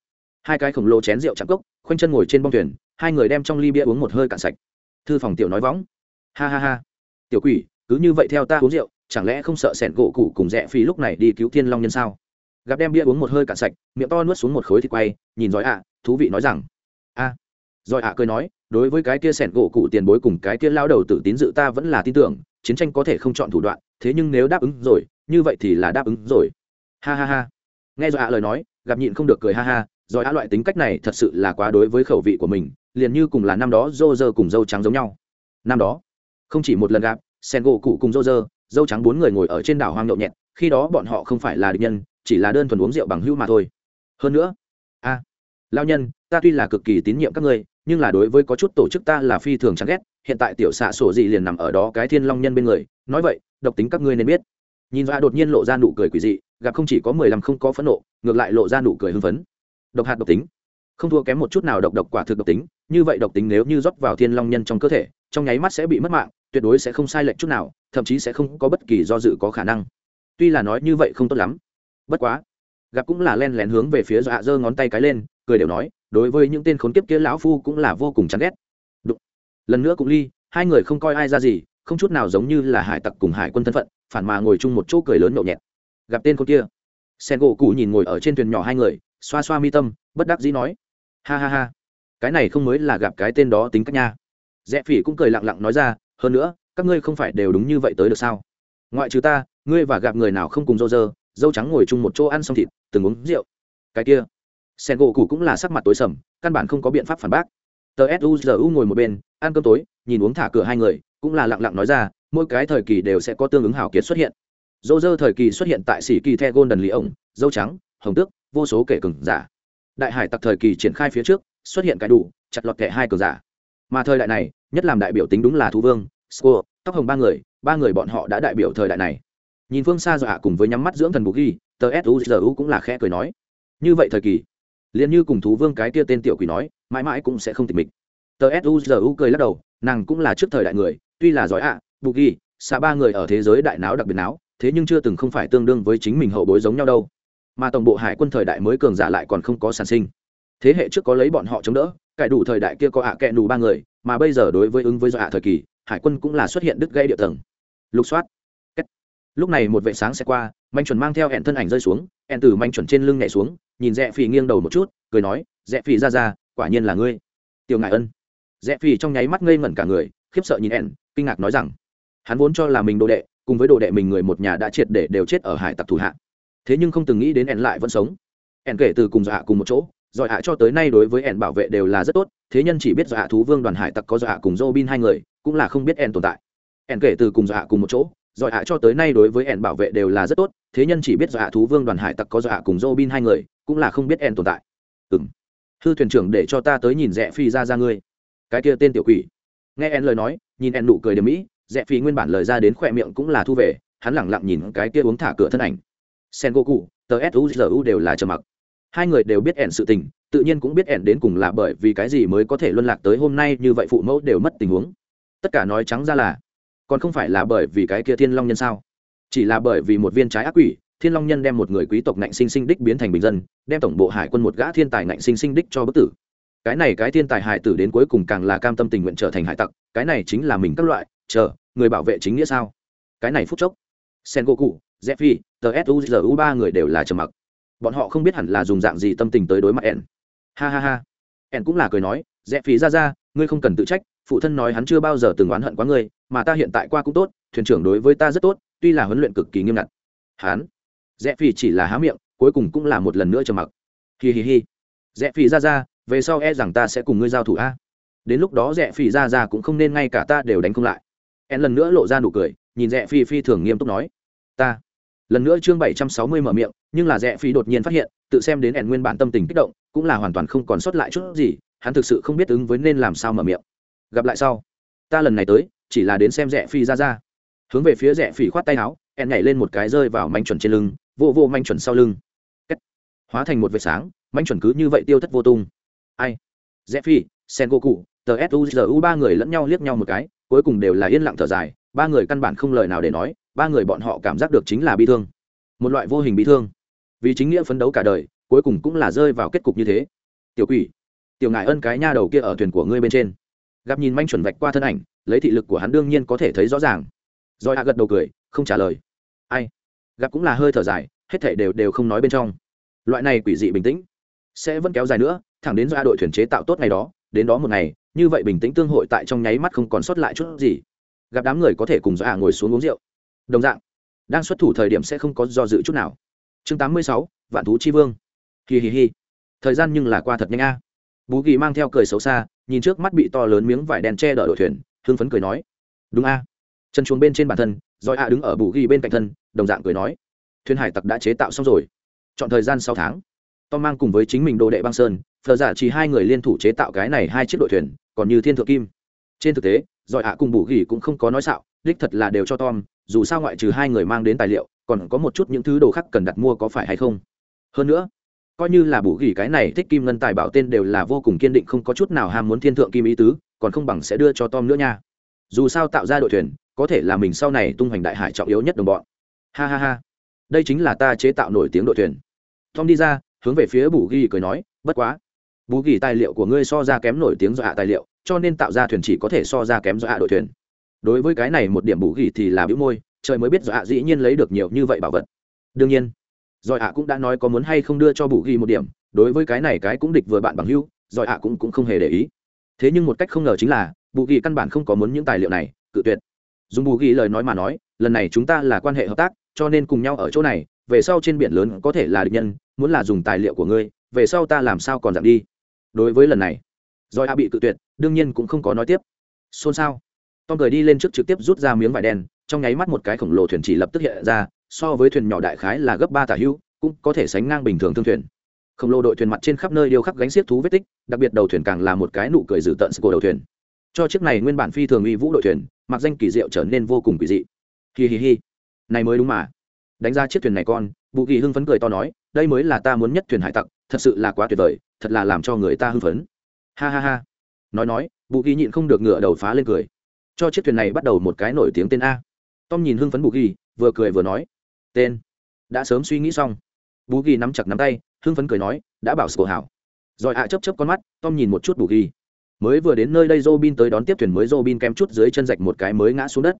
Hai cái khổng lồ chén rượu chạm cốc, khoanh chân ngồi trên bông thuyền, hai người đem trong ly bia uống một hơi cạn sạch. Thư phòng tiểu nói võng. Ha ha ha. Tiểu quỷ, cứ như vậy theo ta uống rượu, chẳng lẽ không sợ sẻn gỗ cụ cùng rẽ phi lúc này đi cứu thiên long nhân sao? Gặp đem bia uống một hơi cạn sạch, miệng to nuốt xuống một khối thịt quay, nhìn giỏi ạ thú vị nói rằng, a. À. giỏi ạ cười nói, đối với cái kia sẻn gỗ cụ tiền bối cùng cái kia lao đầu tử tín dự ta vẫn là tin tưởng chiến tranh có thể không chọn thủ đoạn thế nhưng nếu đáp ứng rồi như vậy thì là đáp ứng rồi. Ha ha ha. Nghe do ạ lời nói gặp nhịn không được cười ha ha Rồi ạ loại tính cách này thật sự là quá đối với khẩu vị của mình liền như cùng là năm đó dô dơ cùng dâu trắng giống nhau. Năm đó không chỉ một lần gặp sen gỗ cụ cùng dô dơ dâu trắng bốn người ngồi ở trên đảo hoang nhậu nhẹt khi đó bọn họ không phải là địch nhân chỉ là đơn thuần uống rượu bằng hữu mà thôi. Hơn nữa a à, lao nhân ta tuy là cực kỳ tín nhiệm các ngươi nhưng là đối với có chút tổ chức ta là phi thường chán ghét hiện tại tiểu xạ sổ gì liền nằm ở đó cái thiên long nhân bên người, nói vậy, độc tính các ngươi nên biết. Nhìn ra đột nhiên lộ ra nụ cười quỷ dị, gặp không chỉ có mười lăm không có phẫn nộ, ngược lại lộ ra nụ cười hưng phấn. Độc hạt độc tính. Không thua kém một chút nào độc độc quả thực độc tính, như vậy độc tính nếu như rót vào thiên long nhân trong cơ thể, trong nháy mắt sẽ bị mất mạng, tuyệt đối sẽ không sai lệch chút nào, thậm chí sẽ không có bất kỳ do dự có khả năng. Tuy là nói như vậy không tốt lắm. Bất quá, gặp cũng là len lén hướng về phía dọa giơ ngón tay cái lên, cười đều nói, đối với những tên khốn kiếp kia lão phu cũng là vô cùng chán ghét lần nữa cũng ly, hai người không coi ai ra gì, không chút nào giống như là hải tặc cùng hải quân thân phận, phản mà ngồi chung một chỗ cười lớn nhậu nhẹt. Gặp tên con kia, sen gỗ cụ nhìn ngồi ở trên thuyền nhỏ hai người, xoa xoa mi tâm, bất đắc dĩ nói, ha ha ha, cái này không mới là gặp cái tên đó tính cách nha. Rẽ phỉ cũng cười lặng lặng nói ra, hơn nữa, các ngươi không phải đều đúng như vậy tới được sao? Ngoại trừ ta, ngươi và gặp người nào không cùng dâu dơ, dâu trắng ngồi chung một chỗ ăn xong thịt, từng uống rượu. Cái kia, sen gỗ cụ cũng là sắc mặt tối sầm, căn bản không có biện pháp phản bác tờ suzu ngồi một bên, ăn cơm tối, nhìn uống thả cửa hai người, cũng là lặng lặng nói ra, mỗi cái thời kỳ đều sẽ có tương ứng hảo kiệt xuất hiện. Dô dơ thời kỳ xuất hiện tại sĩ kỳ the golden lý ổng, dâu trắng, hồng tước, vô số kể cường giả. Đại hải tặc thời kỳ triển khai phía trước, xuất hiện cái đủ, chặt lọt kẻ hai cường giả. Mà thời đại này, nhất làm đại biểu tính đúng là thú vương sco tóc hồng ba người ba người bọn họ đã đại biểu thời đại này. Nhìn phương xa dọa cùng với nhắm mắt dưỡng thần bù ghi, tờ suzu cũng là khẽ cười nói, như vậy thời kỳ, liền như cùng thú vương cái kia tên tiểu quỷ nói mãi mãi cũng sẽ không tịch mịch. Tờ suzu cười lắc đầu nàng cũng là trước thời đại người tuy là giỏi ạ à, bù ghi xa ba người ở thế giới đại não đặc biệt não thế nhưng chưa từng không phải tương đương với chính mình hậu bối giống nhau đâu. Mà tổng bộ hải quân thời đại mới cường giả lại còn không có sản sinh. Thế hệ trước có lấy bọn họ chống đỡ cải đủ thời đại kia có ạ à kẹ đủ ba người mà bây giờ đối với ứng với do ạ thời kỳ hải quân cũng là xuất hiện đứt gây địa tầng. Lục soát. Lúc này một vệ sáng sẽ qua manh chuẩn mang theo hẹn thân ảnh rơi xuống hẹn từ manh chuẩn trên lưng nhảy xuống nhìn rẽ phì nghiêng đầu một chút cười nói rẽ phì ra ra quả nhiên là ngươi. Tiểu ngại ân. Rẽ phi trong nháy mắt ngây ngẩn cả người, khiếp sợ nhìn ẻn, kinh ngạc nói rằng, hắn vốn cho là mình đồ đệ, cùng với đồ đệ mình người một nhà đã triệt để đều chết ở hải tặc thủ hạ. Thế nhưng không từng nghĩ đến ẻn lại vẫn sống. Ẻn kể từ cùng dọa cùng một chỗ, dọa hạ cho tới nay đối với ẻn bảo vệ đều là rất tốt, thế nhân chỉ biết dọa thú vương đoàn hải tặc có dọa cùng dô bin hai người, cũng là không biết ẻn tồn tại. Ẻn kể từ cùng dọa cùng một chỗ, dọa hạ cho tới nay đối với ẻn bảo vệ đều là rất tốt, thế nhân chỉ biết dọa thú vương đoàn hải tặc có dọa cùng dô bin hai người, cũng là không biết ẻn tồn tại. Ừ m hư thuyền trưởng để cho ta tới nhìn rẽ phi ra ra ngươi. Cái kia tên tiểu quỷ. Nghe en lời nói, nhìn en nụ cười đ mỹ, rẽ phi nguyên bản lời ra đến khỏe miệng cũng là thu về, hắn lẳng lặng nhìn cái kia uống thả cửa thân ảnh. Sen go cụ tờ suzu đều là trầm mặc. Hai người đều biết ẻn sự tình, tự nhiên cũng biết ẻn đến cùng là bởi vì cái gì mới có thể luân lạc tới hôm nay, như vậy phụ mẫu đều mất tình huống. Tất cả nói trắng ra là, còn không phải là bởi vì cái kia thiên long nhân sao? Chỉ là bởi vì một viên trái ác quỷ thiên long nhân đem một người quý tộc ngạnh sinh sinh đích biến thành bình dân, đem tổng bộ hải quân một gã thiên tài ngạnh sinh sinh đích cho bức tử. Cái này cái thiên tài hải tử đến cuối cùng càng là cam tâm tình nguyện trở thành hải tặc, cái này chính là mình các loại, chờ, người bảo vệ chính nghĩa sao? Cái này phút chốc sen goku jeffy tờ suzu ba người đều là trầm mặc. Bọn họ không biết hẳn là dùng dạng gì tâm tình tới đối mặt ẻn. Ha ha ha. Ẻn cũng là cười nói jeffy ra ra, ngươi không cần tự trách, phụ thân nói hắn chưa bao giờ từng oán hận quá ngươi, mà ta hiện tại qua cũng tốt, thuyền trưởng đối với ta rất tốt, tuy là huấn luyện cực kỳ nghiêm ngặt. Hắn rẽ phi chỉ là há miệng, cuối cùng cũng là một lần nữa trầm mặc. Hi hi hi. Rẽ phi ra ra, về sau e rằng ta sẽ cùng ngươi giao thủ a. Đến lúc đó rẽ phi ra ra cũng không nên ngay cả ta đều đánh không lại. En lần nữa lộ ra nụ cười, nhìn rẽ phi phi thường nghiêm túc nói, ta. Lần nữa chương bảy trăm sáu mươi mở miệng, nhưng là rẽ phi đột nhiên phát hiện, tự xem đến en nguyên bản tâm tình kích động, cũng là hoàn toàn không còn sót lại chút gì, hắn thực sự không biết ứng với nên làm sao mở miệng. Gặp lại sau, ta lần này tới, chỉ là đến xem rẽ phi ra ra. Hướng về phía rẽ phi khoát tay áo, en nhảy lên một cái rơi vào manh chuẩn trên lưng vô vô manh chuẩn sau lưng. Kết. hóa thành một vệt sáng, manh chuẩn cứ như vậy tiêu thất vô tung. Ai? Rẽ phi sen go cụ tờ suzu ba người lẫn nhau liếc nhau một cái, cuối cùng đều là yên lặng thở dài, ba người căn bản không lời nào để nói, ba người bọn họ cảm giác được chính là bi thương. Một loại vô hình bi thương. Vì chính nghĩa phấn đấu cả đời, cuối cùng cũng là rơi vào kết cục như thế. Tiểu quỷ. Tiểu ngại ân cái nha đầu kia ở thuyền của ngươi bên trên. Gặp nhìn manh chuẩn vạch qua thân ảnh, lấy thị lực của hắn đương nhiên có thể thấy rõ ràng. Rồi hạ gật đầu cười, không trả lời. Ai? Gặp cũng là hơi thở dài, hết thể đều đều không nói bên trong. Loại này quỷ dị bình tĩnh sẽ vẫn kéo dài nữa, thẳng đến do đội thuyền chế tạo tốt ngày đó, đến đó một ngày, như vậy bình tĩnh tương hội tại trong nháy mắt không còn sót lại chút gì. Gặp đám người có thể cùng do ngồi xuống uống rượu. Đồng dạng, đang xuất thủ thời điểm sẽ không có do dự chút nào. Chương tám mươi sáu, vạn thú chi vương. Hì hì hì thời gian nhưng là qua thật nhanh a. Bú kỳ mang theo cười xấu xa, nhìn trước mắt bị to lớn miếng vải đen che đỡ đội thuyền, hưng phấn cười nói, đúng a. Chân chuồng bên trên bản thân giỏi a đứng ở bù ghi bên cạnh thân, đồng dạng cười nói, thuyền hải tặc đã chế tạo xong rồi. Chọn thời gian sáu tháng. Tom mang cùng với chính mình đồ đệ băng sơn phờ giả dạ chỉ hai người liên thủ chế tạo cái này hai chiếc đội thuyền, còn như thiên thượng kim. Trên thực tế giỏi ạ cùng bù ghi cũng không có nói xạo, đích thật là đều cho tom, dù sao ngoại trừ hai người mang đến tài liệu, còn có một chút những thứ đồ khác cần đặt mua có phải hay không? Hơn nữa, coi như là bù gỉ cái này thích kim ngân tài bảo tên đều là vô cùng kiên định không có chút nào ham muốn thiên thượng kim ý tứ, còn không bằng sẽ đưa cho tom nữa nha. Dù sao tạo ra đội thuyền có thể là mình sau này tung hoành đại hải trọng yếu nhất đồng bọn. Ha ha ha. Đây chính là ta chế tạo nổi tiếng đội thuyền. Tom đi ra, hướng về phía bù ghi cười nói, bất quá, bù ghi tài liệu của ngươi so ra kém nổi tiếng do hạ tài liệu, cho nên tạo ra thuyền chỉ có thể so ra kém do hạ đội thuyền. Đối với cái này một điểm bù ghi thì là bĩu môi, trời mới biết do hạ dĩ nhiên lấy được nhiều như vậy bảo vật. Đương nhiên giỏi hạ cũng đã nói có muốn hay không đưa cho bù ghi một điểm, đối với cái này cái cũng địch vừa bạn bằng hưu giỏi hạ cũng cũng không hề để ý. Thế nhưng một cách không ngờ chính là, bù ghi căn bản không có muốn những tài liệu này, cự tuyệt dùng bù ghi lời nói mà nói, lần này chúng ta là quan hệ hợp tác, cho nên cùng nhau ở chỗ này, về sau trên biển lớn có thể là địch nhân, muốn là dùng tài liệu của ngươi, về sau ta làm sao còn giảm đi. Đối với lần này doi a bị cự tuyệt, đương nhiên cũng không có nói tiếp. Xôn xao. Tom cười đi lên trước trực tiếp rút ra miếng vải đen, trong nháy mắt một cái khổng lồ thuyền chỉ lập tức hiện ra, so với thuyền nhỏ đại khái là gấp ba tả hữu, cũng có thể sánh ngang bình thường thương thuyền. Khổng lồ đội thuyền mặt trên khắp nơi điêu khắc gánh xiết thú vết tích, đặc biệt đầu thuyền càng là một cái nụ cười dữ tợn của đầu thuyền cho chiếc này nguyên bản phi thường uy vũ đội thuyền, mặc danh kỳ diệu trở nên vô cùng kỳ dị. Hi hi hi. Này mới đúng mà. Đánh ra chiếc thuyền này con, vũ kỳ hưng phấn cười to nói, đây mới là ta muốn nhất thuyền hải tặc, thật sự là quá tuyệt vời, thật là làm cho người ta hưng phấn. Ha ha ha. Nói nói, vũ kỳ nhịn không được ngựa đầu phá lên cười. Cho chiếc thuyền này bắt đầu một cái nổi tiếng tên a. Tom nhìn hưng phấn vũ kỳ, vừa cười vừa nói, tên, đã sớm suy nghĩ xong. Vũ kỳ nắm chặt nắm tay, hưng phấn cười nói, đã bảo sổ hảo. Rồi ạ chấp chấp con mắt, tom nhìn một chút bù kỳ mới vừa đến nơi đây Robin tới đón tiếp thuyền mới Robin kem chút dưới chân rạch một cái mới ngã xuống đất.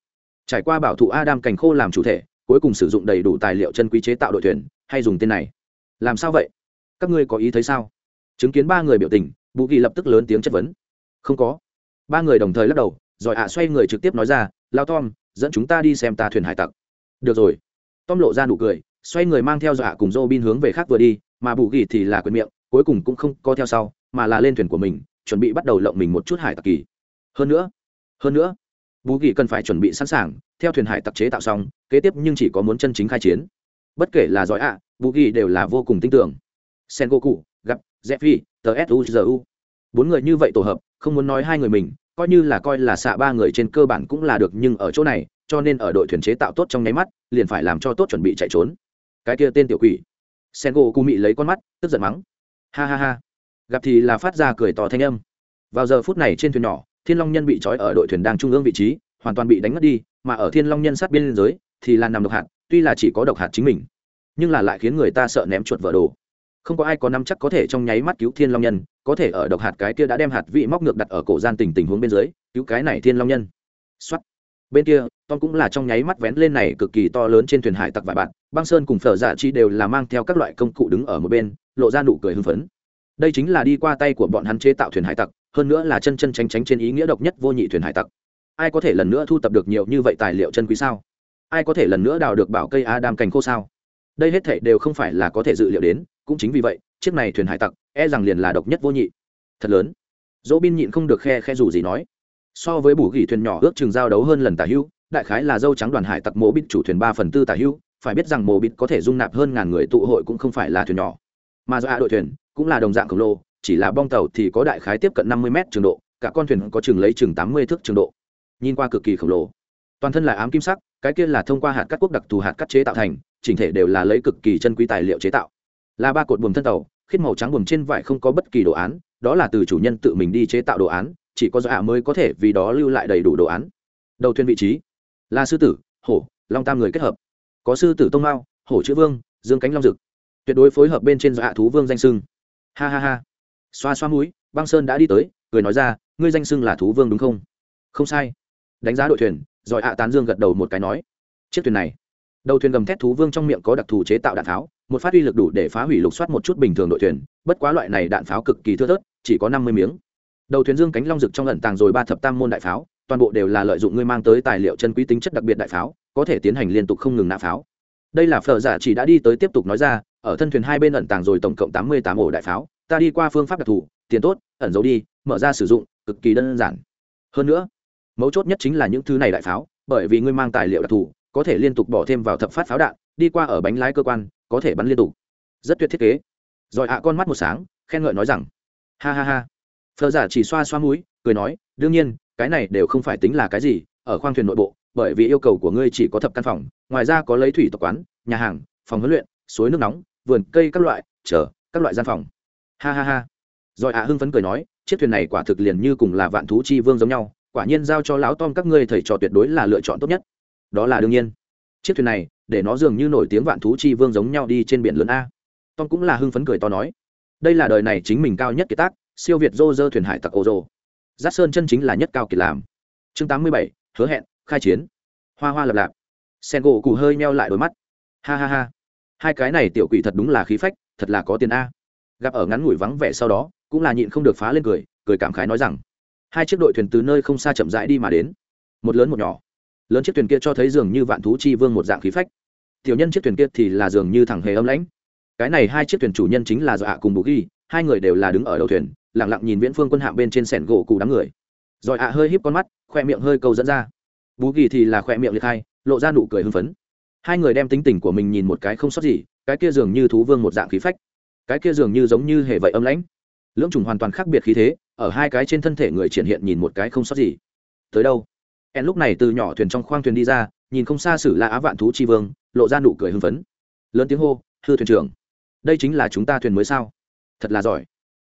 Trải qua bảo thủ Adam cảnh khô làm chủ thể, cuối cùng sử dụng đầy đủ tài liệu chân quý chế tạo đội thuyền, hay dùng tên này. Làm sao vậy? Các ngươi có ý thấy sao? Chứng kiến ba người biểu tình, Bù Kỳ lập tức lớn tiếng chất vấn. Không có. Ba người đồng thời lắc đầu, rồi ạ xoay người trực tiếp nói ra, "Lao Tom, dẫn chúng ta đi xem ta thuyền hải tặc." Được rồi. Tom lộ ra nụ cười, xoay người mang theo dọa cùng Robin hướng về khác vừa đi, mà Bù Kỳ thì là quyền miệng, cuối cùng cũng không co theo sau, mà là lên thuyền của mình, chuẩn bị bắt đầu lộng mình một chút hải tặc kỳ. Hơn nữa hơn nữa bú kỳ cần phải chuẩn bị sẵn sàng theo thuyền hải tặc chế tạo xong kế tiếp nhưng chỉ có muốn chân chính khai chiến. Bất kể là giỏi ạ à, bú kỳ đều là vô cùng tin tưởng. Sen goku gặp zephi tờ suzu bốn người như vậy tổ hợp không muốn nói hai người mình coi như là coi là xạ ba người trên cơ bản cũng là được nhưng ở chỗ này cho nên ở đội thuyền chế tạo tốt trong nháy mắt liền phải làm cho tốt chuẩn bị chạy trốn. Cái kia tên tiểu quỷ. Sen goku mị lấy con mắt tức giận mắng. Ha ha ha gặp thì là phát ra cười to thanh âm. Vào giờ phút này trên thuyền nhỏ, thiên long nhân bị trói ở đội thuyền đang trung ương vị trí, hoàn toàn bị đánh mất đi, mà ở thiên long nhân sát biên giới thì là nằm độc hạt, tuy là chỉ có độc hạt chính mình, nhưng là lại khiến người ta sợ ném chuột vỡ đồ. Không có ai có năm chắc có thể trong nháy mắt cứu thiên long nhân, có thể ở độc hạt cái kia đã đem hạt vị móc ngược đặt ở cổ gian tình tình huống bên dưới, cứu cái này thiên long nhân. Xuất bên kia, tom cũng là trong nháy mắt vén lên này cực kỳ to lớn trên thuyền hải tặc vài bạn, băng sơn cùng phở dạ chi đều là mang theo các loại công cụ đứng ở một bên, lộ ra nụ cười hưng phấn đây chính là đi qua tay của bọn hắn chế tạo thuyền hải tặc, hơn nữa là chân chân tránh tránh trên ý nghĩa độc nhất vô nhị thuyền hải tặc. Ai có thể lần nữa thu tập được nhiều như vậy tài liệu chân quý sao? Ai có thể lần nữa đào được bảo cây adam cành khô sao? Đây hết thệ đều không phải là có thể dự liệu đến, cũng chính vì vậy, chiếc này thuyền hải tặc e rằng liền là độc nhất vô nhị. Thật lớn. Dỗ bin nhịn không được khe khe dù gì nói. So với bù gỉ thuyền nhỏ ước chừng giao đấu hơn lần tả hữu, đại khái là dâu trắng đoàn hải tặc mộ bít chủ thuyền ba phần tư tả hữu, phải biết rằng mộ bít có thể dung nạp hơn ngàn người tụ hội cũng không phải là thuyền nhỏ. Mà do hạ đội thuyền cũng là đồng dạng khổng lồ, chỉ là bong tàu thì có đại khái tiếp cận năm mươi mét trường độ, cả con thuyền có chừng lấy chừng tám mươi thước trường độ. Nhìn qua cực kỳ khổng lồ. Toàn thân là ám kim sắc, cái kia là thông qua hạt cắt quốc đặc thù hạt cắt chế tạo thành, chỉnh thể đều là lấy cực kỳ chân quý tài liệu chế tạo. Là ba cột buồm thân tàu khiết màu trắng buồm trên vải không có bất kỳ đồ án, đó là từ chủ nhân tự mình đi chế tạo đồ án, chỉ có do hạ mới có thể vì đó lưu lại đầy đủ đồ án. Đầu thuyền vị trí. Là sư tử, hổ, long tam người kết hợp. Có sư tử tông mao, hổ chữ vương, dương cánh long dực. Tuyệt đối phối hợp bên trên do hạ thú vương danh sưng ha ha ha. Xoa xoa mũi, băng sơn đã đi tới, cười nói ra, ngươi danh xưng là thú vương đúng không? Không sai. Đánh giá đội thuyền, rồi ạ tán dương gật đầu một cái nói. Chiếc thuyền này. Đầu thuyền gầm thét thú vương trong miệng có đặc thù chế tạo đạn pháo, một phát uy lực đủ để phá hủy lục soát một chút bình thường đội thuyền, bất quá loại này đạn pháo cực kỳ thưa thớt, chỉ có năm mươi miếng. Đầu thuyền dương cánh long rực trong lận tàng rồi ba thập tam môn đại pháo, toàn bộ đều là lợi dụng ngươi mang tới tài liệu chân quý tính chất đặc biệt đại pháo, có thể tiến hành liên tục không ngừng nã pháo. Đây là phở giả chỉ đã đi tới tiếp tục nói ra ở thân thuyền hai bên ẩn tàng rồi tổng cộng tám mươi tám ổ đại pháo. Ta đi qua phương pháp đặc thù, tiền tốt, ẩn giấu đi, mở ra sử dụng, cực kỳ đơn giản. Hơn nữa, mấu chốt nhất chính là những thứ này đại pháo, bởi vì ngươi mang tài liệu đặc thù, có thể liên tục bỏ thêm vào thập phát pháo đạn, đi qua ở bánh lái cơ quan, có thể bắn liên tục. Rất tuyệt thiết kế. Rồi ạ, con mắt một sáng, khen ngợi nói rằng, ha ha ha. Phờ giả chỉ xoa xoa mũi, cười nói, đương nhiên, cái này đều không phải tính là cái gì, ở khoang thuyền nội bộ, bởi vì yêu cầu của ngươi chỉ có thập căn phòng, ngoài ra có lấy thủy tập quán, nhà hàng, phòng huấn luyện suối nước nóng, vườn cây các loại, chờ, các loại gian phòng. Ha ha ha. Rồi ạ hưng phấn cười nói, chiếc thuyền này quả thực liền như cùng là vạn thú chi vương giống nhau, quả nhiên giao cho lão tom các ngươi thầy trò tuyệt đối là lựa chọn tốt nhất. Đó là đương nhiên. Chiếc thuyền này, để nó dường như nổi tiếng vạn thú chi vương giống nhau đi trên biển lớn a. Tom cũng là hưng phấn cười to nói, đây là đời này chính mình cao nhất kiệt tác, siêu việt dô dơ thuyền hải tặc ô dô giáp sơn chân chính là nhất cao kiệt làm. Chương tám mươi bảy, hứa hẹn, khai chiến. Hoa hoa lập lạp. Sen gỗ cụ hơi meo lại đôi mắt. Ha ha ha hai cái này tiểu quỷ thật đúng là khí phách, thật là có tiền a. Gặp ở ngắn ngủi vắng vẻ sau đó, cũng là nhịn không được phá lên cười cười cảm khái nói rằng, hai chiếc đội thuyền từ nơi không xa chậm rãi đi mà đến. Một lớn một nhỏ. Lớn chiếc thuyền kia cho thấy dường như vạn thú chi vương một dạng khí phách. Tiểu nhân chiếc thuyền kia thì là dường như thằng hề âm lãnh. Cái này hai chiếc thuyền chủ nhân chính là dọa cùng bù ghi, hai người đều là đứng ở đầu thuyền lẳng lặng nhìn viễn phương quân hạm bên trên sẻn gỗ cụ đám người. Rồi ạ hơi híp con mắt, khoe miệng hơi câu dẫn ra. Bú ghi thì là khoe miệng liệt hai, lộ ra nụ cười hưng phấn hai người đem tính tình của mình nhìn một cái không sót gì, cái kia dường như thú vương một dạng khí phách. Cái kia dường như giống như hệ vậy âm lãnh. Lưỡng trùng hoàn toàn khác biệt khí thế, ở hai cái trên thân thể người triển hiện nhìn một cái không sót gì. Tới đâu? En lúc này từ nhỏ thuyền trong khoang thuyền đi ra, nhìn không xa xử là á vạn thú chi vương, lộ ra nụ cười hưng phấn. Lớn tiếng hô thưa thuyền trưởng, đây chính là chúng ta thuyền mới sao? Thật là giỏi,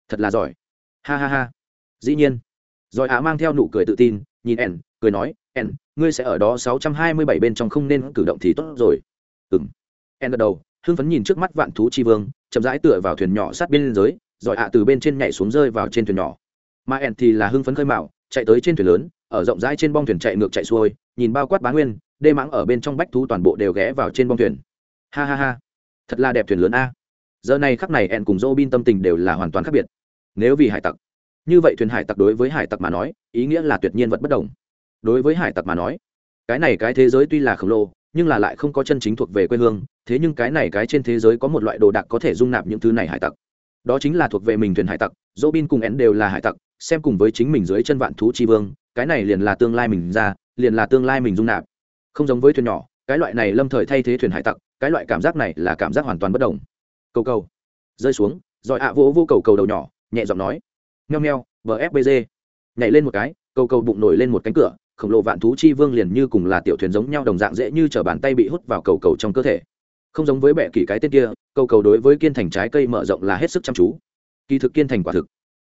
thật là giỏi. Ha ha ha. Dĩ nhiên, giỏi á mang theo nụ cười tự tin, nhìn ẻn cười nói en ngươi sẽ ở đó sáu trăm hai mươi bảy bên trong không nên cử động thì tốt rồi. Ừng en gật đầu, hưng phấn nhìn trước mắt vạn thú chi vương, chậm rãi tựa vào thuyền nhỏ sát biên giới rồi ạ à từ bên trên nhảy xuống rơi vào trên thuyền nhỏ. Mà en thì là hưng phấn khơi mạo chạy tới trên thuyền lớn, ở rộng rãi trên bong thuyền chạy ngược chạy xuôi, nhìn bao quát bá nguyên, đê mãng ở bên trong bách thú toàn bộ đều ghé vào trên bong thuyền. Ha ha ha, thật là đẹp thuyền lớn a. Giờ này khắc này en cùng dô bin tâm tình đều là hoàn toàn khác biệt. Nếu vì hải tặc, như vậy thuyền hải tặc đối với hải tặc mà nói, ý nghĩa là tuyệt nhiên vật bất đồng đối với hải tặc mà nói, cái này cái thế giới tuy là khổng lồ, nhưng là lại không có chân chính thuộc về quê hương, thế nhưng cái này cái trên thế giới có một loại đồ đạc có thể dung nạp những thứ này hải tặc. Đó chính là thuộc về mình thuyền hải tặc dỗ bin cùng én đều là hải tặc, xem cùng với chính mình dưới chân vạn thú chi vương, cái này liền là tương lai mình ra, liền là tương lai mình dung nạp. Không giống với thuyền nhỏ, cái loại này lâm thời thay thế thuyền hải tặc, cái loại cảm giác này là cảm giác hoàn toàn bất đồng. Cầu cầu. Rơi xuống, rồi ạ vỗ vô cầu cầu đầu nhỏ, nhẹ giọng nói. Nheo nheo vfbg nhảy lên một cái, cầu cầu bụng nổi lên một cánh cửa khổng lồ vạn thú chi vương liền như cùng là tiểu thuyền giống nhau đồng dạng dễ như t bàn tay bị hút vào cầu cầu trong cơ thể. Không giống với bệ kỳ cái tên kia, cầu cầu đối với kiên thành trái cây mở rộng là hết sức chăm chú. Kỳ thực kiên thành quả thực.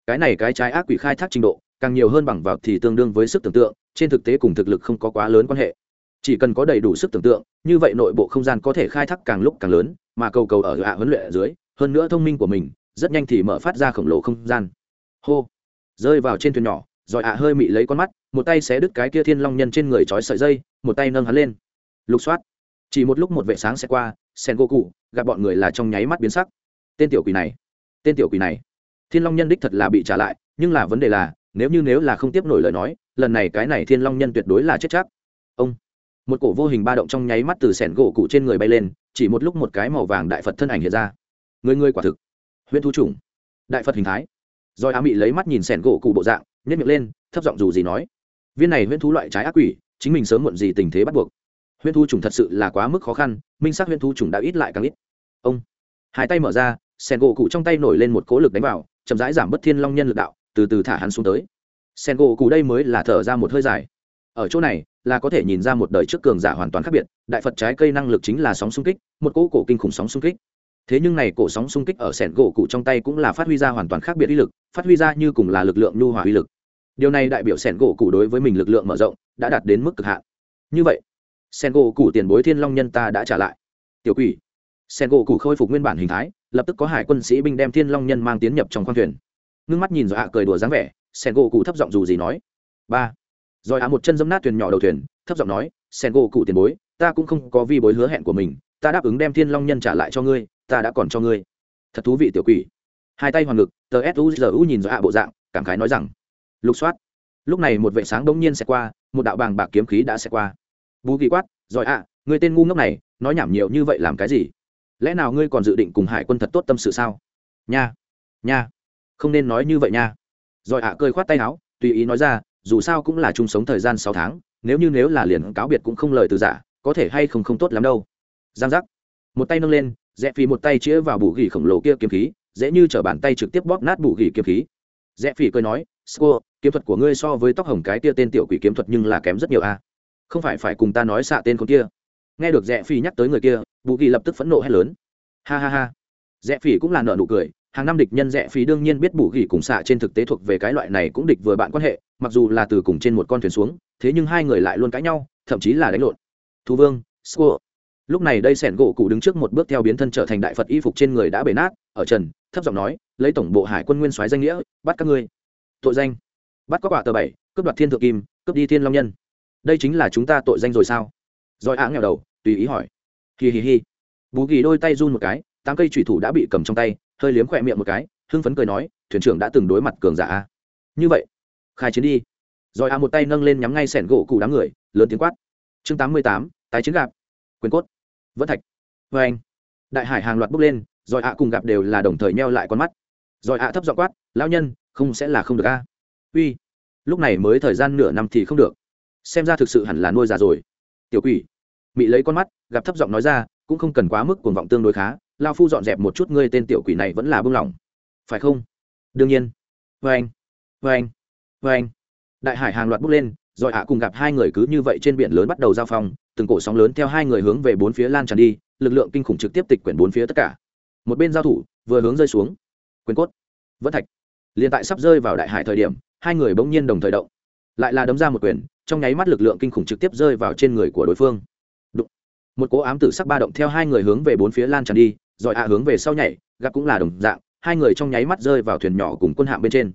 Cái này cái trái ác quỷ khai thác trình độ, càng nhiều hơn bằng vào thì tương đương với sức tưởng tượng, trên thực tế cùng thực lực không có quá lớn quan hệ. Chỉ cần có đầy đủ sức tưởng tượng, như vậy nội bộ không gian có thể khai thác càng lúc càng lớn, mà cầu cầu ở hạ huấn luyện ở dưới, hơn nữa thông minh của mình, rất nhanh thì mở phát ra khổng lồ không gian. Hô. Rơi vào trên thuyền nhỏ, rồi ạ hơi mị lấy con mắt một tay xé đứt cái kia thiên long nhân trên người trói sợi dây, một tay nâng hắn lên. Lục soát. Chỉ một lúc một vệ sáng sẽ qua, sen go cụ gặp bọn người là trong nháy mắt biến sắc. Tên tiểu quỷ này, tên tiểu quỷ này. Thiên long nhân đích thật là bị trả lại, nhưng là vấn đề là, nếu như nếu là không tiếp nổi lời nói, lần này cái này thiên long nhân tuyệt đối là chết chắc. Ông. Một cổ vô hình ba động trong nháy mắt từ sẻn gỗ cụ trên người bay lên, chỉ một lúc một cái màu vàng đại phật thân ảnh hiện ra. Người người quả thực. Huyễn thu chủng đại phật hình thái. Rồi á mị lấy mắt nhìn sẻn gỗ cụ bộ dạng nhét miệng lên, thấp giọng dù gì nói viên này huyễn thú loại trái ác quỷ, chính mình sớm muộn gì tình thế bắt buộc. Huyễn thú chủng thật sự là quá mức khó khăn, minh sắc huyễn thú chủng đã ít lại càng ít. Ông, hai tay mở ra, sen gỗ cụ trong tay nổi lên một cố lực đánh vào, chậm rãi giảm bất thiên long nhân lực đạo, từ từ thả hắn xuống tới. Sen gỗ cụ đây mới là thở ra một hơi dài. Ở chỗ này, là có thể nhìn ra một đời trước cường giả hoàn toàn khác biệt, đại phật trái cây năng lực chính là sóng xung kích, một cỗ cổ kinh khủng sóng xung kích. Thế nhưng này cổ sóng xung kích ở sẻn gỗ cụ trong tay cũng là phát huy ra hoàn toàn khác biệt uy lực, phát huy ra như cùng là lực lượng nhu hòa uy lực điều này đại biểu sẻn gỗ cụ đối với mình lực lượng mở rộng đã đạt đến mức cực hạn. Như vậy, sen gỗ cụ tiền bối thiên long nhân ta đã trả lại. Tiểu quỷ. Sen gỗ cụ khôi phục nguyên bản hình thái, lập tức có hải quân sĩ binh đem thiên long nhân mang tiến nhập trong khoang thuyền. Ngưng mắt nhìn rồi hạ cười đùa dáng vẻ, sen gỗ cụ thấp giọng dù gì nói. Ba. Rồi ạ một chân dẫm nát thuyền nhỏ đầu thuyền, thấp giọng nói, sen gỗ cụ tiền bối, ta cũng không có vi bối hứa hẹn của mình, ta đáp ứng đem thiên long nhân trả lại cho ngươi, ta đã còn cho ngươi. Thật thú vị tiểu quỷ. Hai tay hoàng ngực, tờ suzu nhìn rồi hạ bộ dạng, cảm khái nói rằng lục soát. Lúc này một vệ sáng đông nhiên sẽ qua, một đạo bàng bạc kiếm khí đã sẽ qua. Bú kỳ quát giỏi ạ, người tên ngu ngốc này, nói nhảm nhiều như vậy làm cái gì? Lẽ nào ngươi còn dự định cùng hải quân thật tốt tâm sự sao? Nha nha, không nên nói như vậy nha. Giỏi ạ à cơi khoát tay áo, tùy ý nói ra, dù sao cũng là chung sống thời gian sáu tháng, nếu như nếu là liền cáo biệt cũng không lời từ giả, có thể hay không không tốt lắm đâu. Giang giác. Một tay nâng lên, rẽ phì một tay chĩa vào bù gỉ khổng lồ kia kiếm khí, dễ như t bàn tay trực tiếp bóp nát bù gỉ kiếm khí rẽ phỉ cười nói sco kiếm thuật của ngươi so với tóc hồng cái tia tên tiểu quỷ kiếm thuật nhưng là kém rất nhiều a. Không phải phải cùng ta nói xạ tên con kia. Nghe được rẽ phỉ nhắc tới người kia, bù gỉ lập tức phẫn nộ hét lớn. Ha ha ha. Rẽ phỉ cũng là nợ nụ cười, hàng năm địch nhân rẽ phỉ đương nhiên biết bù gỉ cùng xạ trên thực tế thuộc về cái loại này cũng địch vừa bạn quan hệ, mặc dù là từ cùng trên một con thuyền xuống, thế nhưng hai người lại luôn cãi nhau, thậm chí là đánh lộn. Thú vương sco lúc này đây sẻn gỗ cụ đứng trước một bước theo biến thân trở thành đại phật y phục trên người đã bể nát, ở trần thấp giọng nói, lấy tổng bộ hải quân nguyên soái danh nghĩa, bắt các ngươi. Tội danh. Bắt có quả tờ bảy, cướp đoạt thiên thượng kim, cướp đi thiên long nhân. Đây chính là chúng ta tội danh rồi sao? Rồi áng nghèo đầu, tùy ý hỏi. Hi hi hi. Bú kỳ đôi tay run một cái, tám cây thủy thủ đã bị cầm trong tay, hơi liếm khỏe miệng một cái, hưng phấn cười nói, thuyền trưởng đã từng đối mặt cường giả như vậy, khai chiến đi. Rồi a một tay nâng lên nhắm ngay sẻn gỗ cụ đám người, lớn tiếng quát. Chương tám mươi tám, tái chiến gặp. Quyền cốt. Vẫn thạch. Vê anh đại hải hàng loạt bốc lên rồi ạ cùng gặp đều là đồng thời neo lại con mắt. Rồi ạ thấp giọng quát, lão nhân, không sẽ là không được a. Uy, lúc này mới thời gian nửa năm thì không được. Xem ra thực sự hẳn là nuôi già rồi. Tiểu quỷ. Mị lấy con mắt, gặp thấp giọng nói ra, cũng không cần quá mức cuồng vọng tương đối khá lao phu dọn dẹp một chút ngươi tên tiểu quỷ này vẫn là bưng lỏng. Phải không? Đương nhiên. Vê anh vê anh vê anh. Đại hải hàng loạt bước lên, rồi ạ cùng gặp hai người cứ như vậy trên biển lớn bắt đầu giao phong, từng cổ sóng lớn theo hai người hướng về bốn phía lan tràn đi, lực lượng kinh khủng trực tiếp tịch quyển bốn phía tất cả một bên giao thủ, vừa hướng rơi xuống. Quyền cốt. Vẫn thạch. Liền tại sắp rơi vào đại hải thời điểm, hai người bỗng nhiên đồng thời động. Lại là đấm ra một quyền, trong nháy mắt lực lượng kinh khủng trực tiếp rơi vào trên người của đối phương. Đụng. một cố ám tử sắc ba động theo hai người hướng về bốn phía lan tràn đi, rồi ạ hướng về sau nhảy, gặp cũng là đồng dạng, hai người trong nháy mắt rơi vào thuyền nhỏ cùng quân hạm bên trên.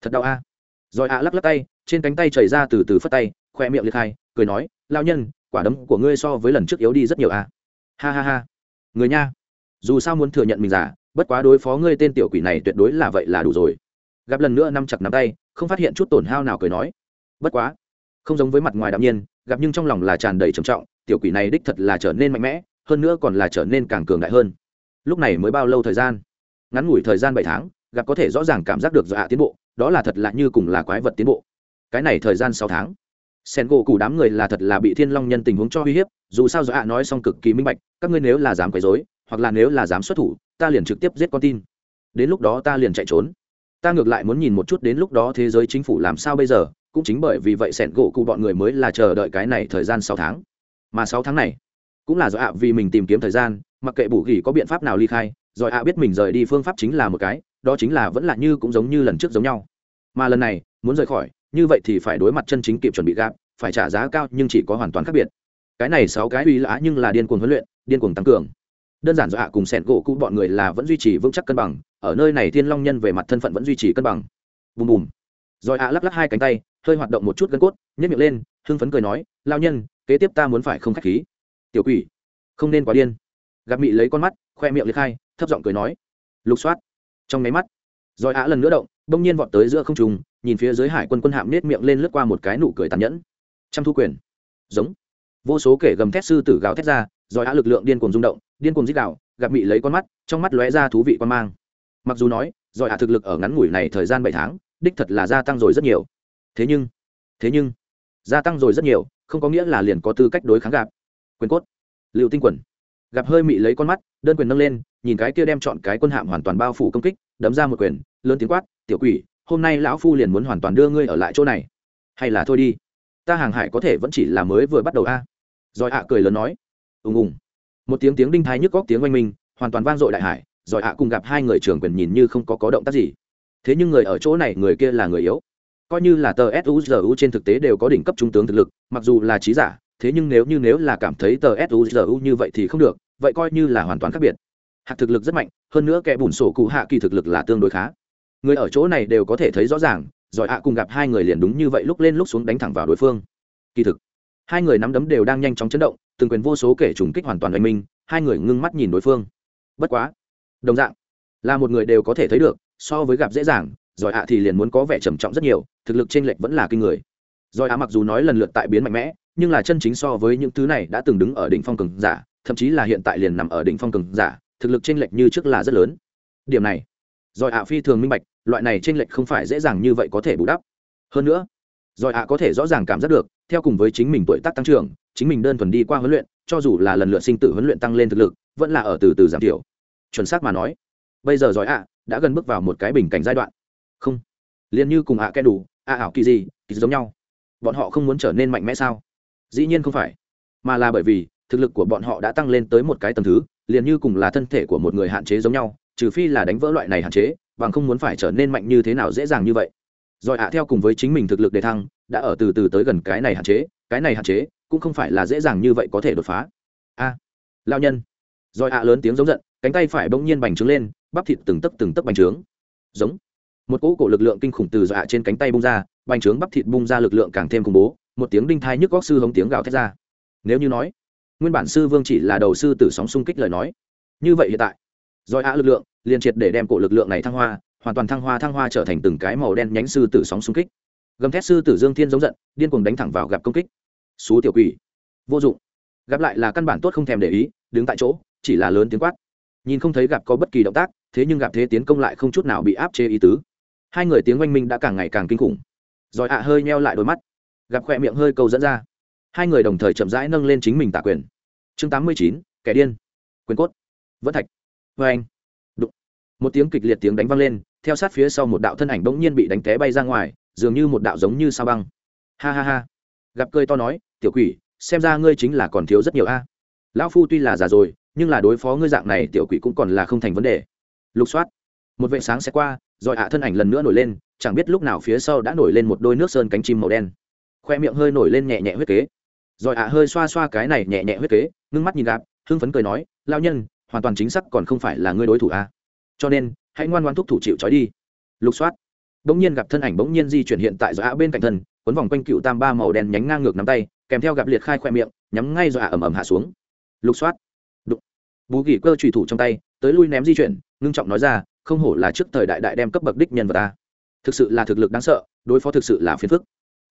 Thật đau a. Rồi ạ lắc lắc tay, trên cánh tay chảy ra từ từ phất tay, khoe miệng liệt hai cười nói lao nhân, quả đấm của ngươi so với lần trước yếu đi rất nhiều a. Ha ha ha. Người nha dù sao muốn thừa nhận mình giả bất quá đối phó ngươi tên tiểu quỷ này tuyệt đối là vậy là đủ rồi. Gặp lần nữa năm chặt nắm tay, không phát hiện chút tổn hao nào cười nói. Bất quá, không giống với mặt ngoài đạm nhiên, gặp nhưng trong lòng là tràn đầy trầm trọng, tiểu quỷ này đích thật là trở nên mạnh mẽ, hơn nữa còn là trở nên càng cường đại hơn. Lúc này mới bao lâu thời gian? Ngắn ngủi thời gian bảy tháng, gặp có thể rõ ràng cảm giác được dọa tiến bộ, đó là thật lạ như cùng là quái vật tiến bộ. Cái này thời gian sáu tháng. Sen gỗ cù đám người là thật là bị thiên long nhân tình huống cho uy hiếp, dù sao dọa nói xong cực kỳ minh bạch, các ngươi nếu là dám quấy dối hoặc là nếu là dám xuất thủ, ta liền trực tiếp giết con tin. Đến lúc đó ta liền chạy trốn. Ta ngược lại muốn nhìn một chút đến lúc đó thế giới chính phủ làm sao bây giờ, cũng chính bởi vì vậy sẻn gỗ cụ bọn người mới là chờ đợi cái này thời gian sáu tháng. Mà sáu tháng này, cũng là do ạ vì mình tìm kiếm thời gian, mặc kệ bù gỉ có biện pháp nào ly khai rồi ạ biết mình rời đi phương pháp chính là một cái, đó chính là vẫn là như cũng giống như lần trước giống nhau. Mà lần này, muốn rời khỏi, như vậy thì phải đối mặt chân chính kịp chuẩn bị gạp phải trả giá cao nhưng chỉ có hoàn toàn khác biệt. Cái này sáu cái uy lã nhưng là điên cuồng huấn luyện, điên cuồng tăng cường đơn giản do hạ cùng sẹn gỗ cụ bọn người là vẫn duy trì vững chắc cân bằng, ở nơi này thiên long nhân về mặt thân phận vẫn duy trì cân bằng. Bùm bùm. Rồi ạ lắc lắc hai cánh tay, hơi hoạt động một chút gân cốt nhét miệng lên, hưng phấn cười nói lao nhân, kế tiếp ta muốn phải không k h á c h khí. Tiểu quỷ, không nên quá điên. Gặp mị lấy con mắt, khoe miệng liệt khai thấp giọng cười nói, lục soát. Trong máy mắt, rồi ạ lần nữa động, bỗng nhiên vọt tới giữa không trùng nhìn phía dưới hải quân quân hạm nết miệng lên lướt qua một cái nụ cười tàn nhẫn. Trăm thu quyền. Giống. Vô số kể gầm thét sư tử gào thét ra, rồi ạ lực lượng điên cuồng rung động điên cuồng dích đạo gặp mị lấy con mắt, trong mắt lóe ra thú vị quan mang. Mặc dù nói, giỏi hạ thực lực ở ngắn ngủi này thời gian bảy tháng, đích thật là gia tăng rồi rất nhiều. Thế nhưng thế nhưng, gia tăng rồi rất nhiều, không có nghĩa là liền có tư cách đối kháng gặp. Quyền cốt liệu tinh quần. Gặp hơi mị lấy con mắt, đơn quyền nâng lên, nhìn cái kia đem chọn cái quân hạm hoàn toàn bao phủ công kích, đấm ra một quyền, lớn tiếng quát, tiểu quỷ, hôm nay lão phu liền muốn hoàn toàn đưa ngươi ở lại chỗ này. Hay là thôi đi. Ta hàng hải có thể vẫn chỉ là mới vừa bắt đầu a. À? rồi ạ cười lớn nói. Ùng ùng một tiếng tiếng đinh thái nhức góc tiếng oanh minh, hoàn toàn vang dội đại hải, rồi ạ cùng gặp hai người trưởng quyền nhìn như không có có động tác gì. Thế nhưng người ở chỗ này, người kia là người yếu. Coi như là tờ suzu trên thực tế đều có đỉnh cấp trung tướng thực lực, mặc dù là trí giả, thế nhưng nếu như nếu là cảm thấy tờ suzu như vậy thì không được, vậy coi như là hoàn toàn khác biệt. Hạc thực lực rất mạnh, hơn nữa kẻ bùn sổ cụ hạ kỳ thực lực là tương đối khá. Người ở chỗ này đều có thể thấy rõ ràng giỏi ạ cùng gặp hai người liền đúng như vậy lúc lên lúc xuống đánh thẳng vào đối phương. Kỳ thực, hai người nắm đấm đều đang nhanh chóng chấn động từng quyền vô số kể trùng kích hoàn toàn oanh minh, hai người ngưng mắt nhìn đối phương. Bất quá, đồng dạng, là một người đều có thể thấy được, so với gặp dễ dàng, giỏi ạ thì liền muốn có vẻ trầm trọng rất nhiều, thực lực trên lệch vẫn là kinh người. Giỏi ạ mặc dù nói lần lượt tại biến mạnh mẽ, nhưng là chân chính so với những thứ này đã từng đứng ở đỉnh phong cường giả, thậm chí là hiện tại liền nằm ở đỉnh phong cường giả, thực lực trên lệch như trước là rất lớn. Điểm này, giỏi ạ phi thường minh bạch, loại này trên lệch không phải dễ dàng như vậy có thể bù đắp. Hơn nữa, giỏi ạ có thể rõ ràng cảm giác được, theo cùng với chính mình tuổi tác tăng trưởng chính mình đơn thuần đi qua huấn luyện, cho dù là lần lượt sinh tử huấn luyện tăng lên thực lực, vẫn là ở từ từ giảm thiểu. Chuẩn xác mà nói, bây giờ giỏi ạ, đã gần bước vào một cái bình cảnh giai đoạn. Không, liền như cùng ạ à đủ, ạ ảo kỳ gì, kỳ giống nhau. Bọn họ không muốn trở nên mạnh mẽ sao? Dĩ nhiên không phải. Mà là bởi vì, thực lực của bọn họ đã tăng lên tới một cái tầm thứ, liền như cùng là thân thể của một người hạn chế giống nhau, trừ phi là đánh vỡ loại này hạn chế, bằng không muốn phải trở nên mạnh như thế nào dễ dàng như vậy. Rồi ạ, theo cùng với chính mình thực lực đề thăng, đã ở từ từ tới gần cái này hạn chế, cái này hạn chế cũng không phải là dễ dàng như vậy có thể đột phá. A à, lao nhân. Rồi ạ lớn tiếng giống giận cánh tay phải bỗng nhiên bành trướng lên bắp thịt từng tấc từng tấc bành trướng. Giống. Một cỗ cổ lực lượng kinh khủng từ dọa trên cánh tay bung ra bành trướng bắp thịt bung ra lực lượng càng thêm khủng bố một tiếng đinh thai nhức góc sư hống tiếng gào thét ra. Nếu như nói nguyên bản sư vương chỉ là đầu sư tử sóng xung kích lời nói như vậy hiện tại doi ạ lực lượng liền triệt để đem cổ lực lượng này thăng hoa hoàn toàn thăng hoa thăng hoa trở thành từng cái màu đen nhánh sư tử sóng xung kích. Gầm thét sư tử dương thiên giống giận điên cuồng đánh thẳng vào gặp công kích xú tiểu quỷ. Vô dụng. Gặp lại là căn bản tốt không thèm để ý, đứng tại chỗ, chỉ là lớn tiếng quát. Nhìn không thấy gặp có bất kỳ động tác, thế nhưng gặp thế tiến công lại không chút nào bị áp chế ý tứ. Hai người tiếng oanh minh đã càng ngày càng kinh khủng. Rồi ạ à hơi meo lại đôi mắt. Gặp khỏe miệng hơi câu dẫn ra. Hai người đồng thời chậm rãi nâng lên chính mình tạ quyền. Chương tám mươi chín, kẻ điên. Quyền cốt. Vẫn thạch. Vê anh. Đụng. Một tiếng kịch liệt tiếng đánh vang lên, theo sát phía sau một đạo thân ảnh bỗng nhiên bị đánh té bay ra ngoài, dường như một đạo giống như sao băng. Ha ha ha gặp cười to nói, tiểu quỷ, xem ra ngươi chính là còn thiếu rất nhiều a. Lão phu tuy là già rồi, nhưng là đối phó ngươi dạng này, tiểu quỷ cũng còn là không thành vấn đề. Lục soát. Một vệ sáng sẽ qua, rồi ạ thân ảnh lần nữa nổi lên, chẳng biết lúc nào phía sau đã nổi lên một đôi nước sơn cánh chim màu đen. Khoe miệng hơi nổi lên nhẹ nhẹ huyết kế. Rồi ạ hơi xoa xoa cái này nhẹ nhẹ huyết kế, ngưng mắt nhìn gạp hưng phấn cười nói lao nhân, hoàn toàn chính xác còn không phải là ngươi đối thủ a. Cho nên, hãy ngoan ngoan thúc thủ chịu trói đi. Lục soát. Bỗng nhiên gặp thân ảnh bỗng nhiên di chuyển hiện tại do ạ bên cạnh thân quấn vòng quanh cựu tam ba màu đen nhánh ngang ngược nắm tay kèm theo gặp liệt khai khoe miệng nhắm ngay dọa ầm ẩm ẩm hạ xuống. Lục soát. Đụng. Bú gỉ cơ trùy thủ trong tay tới lui ném di chuyển ngưng trọng nói ra không hổ là trước thời đại đại đem cấp bậc đích nhân vật ta. Thực sự là thực lực đáng sợ đối phó thực sự là phiền phức.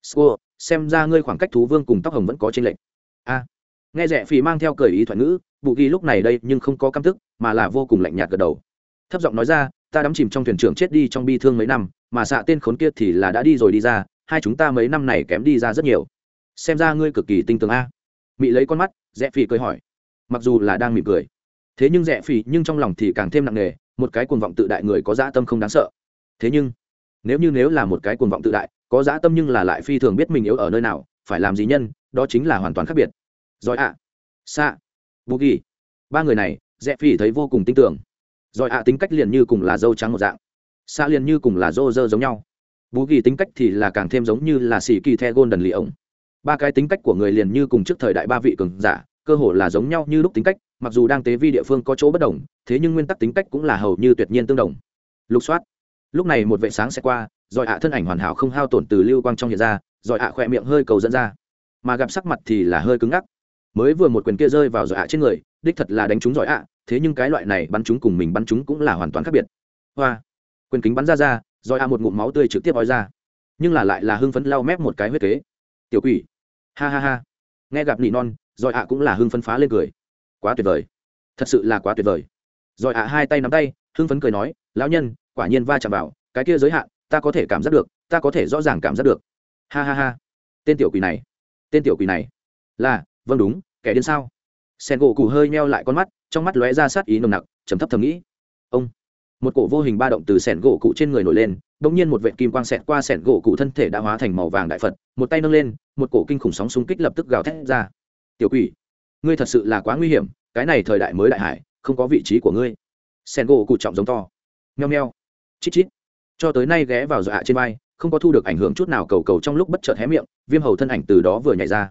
Squall, xem ra ngươi khoảng cách thú vương cùng tóc hồng vẫn có trên lệnh a. Nghe rẻ phì mang theo cởi ý thoại ngữ bù ghi lúc này đây nhưng không có căm tức mà là vô cùng lạnh nhạt gật đầu. Thấp giọng nói ra ta đắm chìm trong thuyền trưởng chết đi trong bi thương mấy năm mà xạ tên khốn kia thì là đã đi rồi đi ra hai chúng ta mấy năm này kém đi ra rất nhiều. Xem ra ngươi cực kỳ tinh tường a. Mỹ lấy con mắt, rẽ phi cười hỏi. Mặc dù là đang mỉm cười, thế nhưng rẽ phi nhưng trong lòng thì càng thêm nặng nề, một cái cuồng vọng tự đại người có dã tâm không đáng sợ. Thế nhưng, nếu như nếu là một cái cuồng vọng tự đại, có dã tâm nhưng là lại phi thường biết mình yếu ở nơi nào, phải làm gì nhân, đó chính là hoàn toàn khác biệt. Giỏi ạ. À. xạ bù ghi ba người này, rẽ phi thấy vô cùng tin tưởng giỏi ạ tính cách liền như cùng là dâu trắng một dạng. Xạ liền như cùng là rô rơ giống nhau bú ghi tính cách thì là càng thêm giống như là xì kỳ the golden đần lì ổng. Ba cái tính cách của người liền như cùng trước thời đại ba vị cường giả, cơ hồ là giống nhau như lúc tính cách, mặc dù đang tế vi địa phương có chỗ bất đồng, thế nhưng nguyên tắc tính cách cũng là hầu như tuyệt nhiên tương đồng. Lục soát. Lúc này một vệ sáng sẽ qua, rồi ạ thân ảnh hoàn hảo không hao tổn từ lưu quang trong hiện ra, rồi ạ khỏe miệng hơi cầu dẫn ra. Mà gặp sắc mặt thì là hơi cứng ngắc. Mới vừa một quyền kia rơi vào giỏi ạ trên người, đích thật là đánh trúng giỏi ạ, thế nhưng cái loại này bắn chúng cùng mình bắn chúng cũng là hoàn toàn khác biệt. Hoa. Quyền kính bắn ra ra rồi à một ngụm máu tươi trực tiếp ói ra. Nhưng là lại là hưng phấn lau mép một cái huyết kế. Tiểu quỷ. Ha ha ha. Nghe gặp nỉ non, rồi ạ cũng là hưng phấn phá lên cười. Quá tuyệt vời. Thật sự là quá tuyệt vời. Rồi ạ hai tay nắm tay, hưng phấn cười nói, lão nhân, quả nhiên va chạm vào, cái kia giới hạn, ta có thể cảm giác được, ta có thể rõ ràng cảm giác được. Ha ha ha. Tên tiểu quỷ này. Tên tiểu quỷ này. Là vâng đúng, kẻ điên sao? Sen gỗ cụ hơi meo lại con mắt, trong mắt lóe ra sát ý nồng nặc, trầm thấp thầm nghĩ. Ông một cổ vô hình ba động từ sẻn gỗ cụ trên người nổi lên bỗng nhiên một vệ kim quang sẹt qua sẻn gỗ cụ thân thể đã hóa thành màu vàng đại phật, một tay nâng lên, một cổ kinh khủng sóng xung kích lập tức gào thét ra. Tiểu quỷ, ngươi thật sự là quá nguy hiểm, cái này thời đại mới đại hải, không có vị trí của ngươi. Sẻn gỗ cụ trọng giống to. Nheo nheo chít chít. Cho tới nay ghé vào dọa trên vai, không có thu được ảnh hưởng chút nào, cầu cầu trong lúc bất chợt hé miệng, viêm hầu thân ảnh từ đó vừa nhảy ra.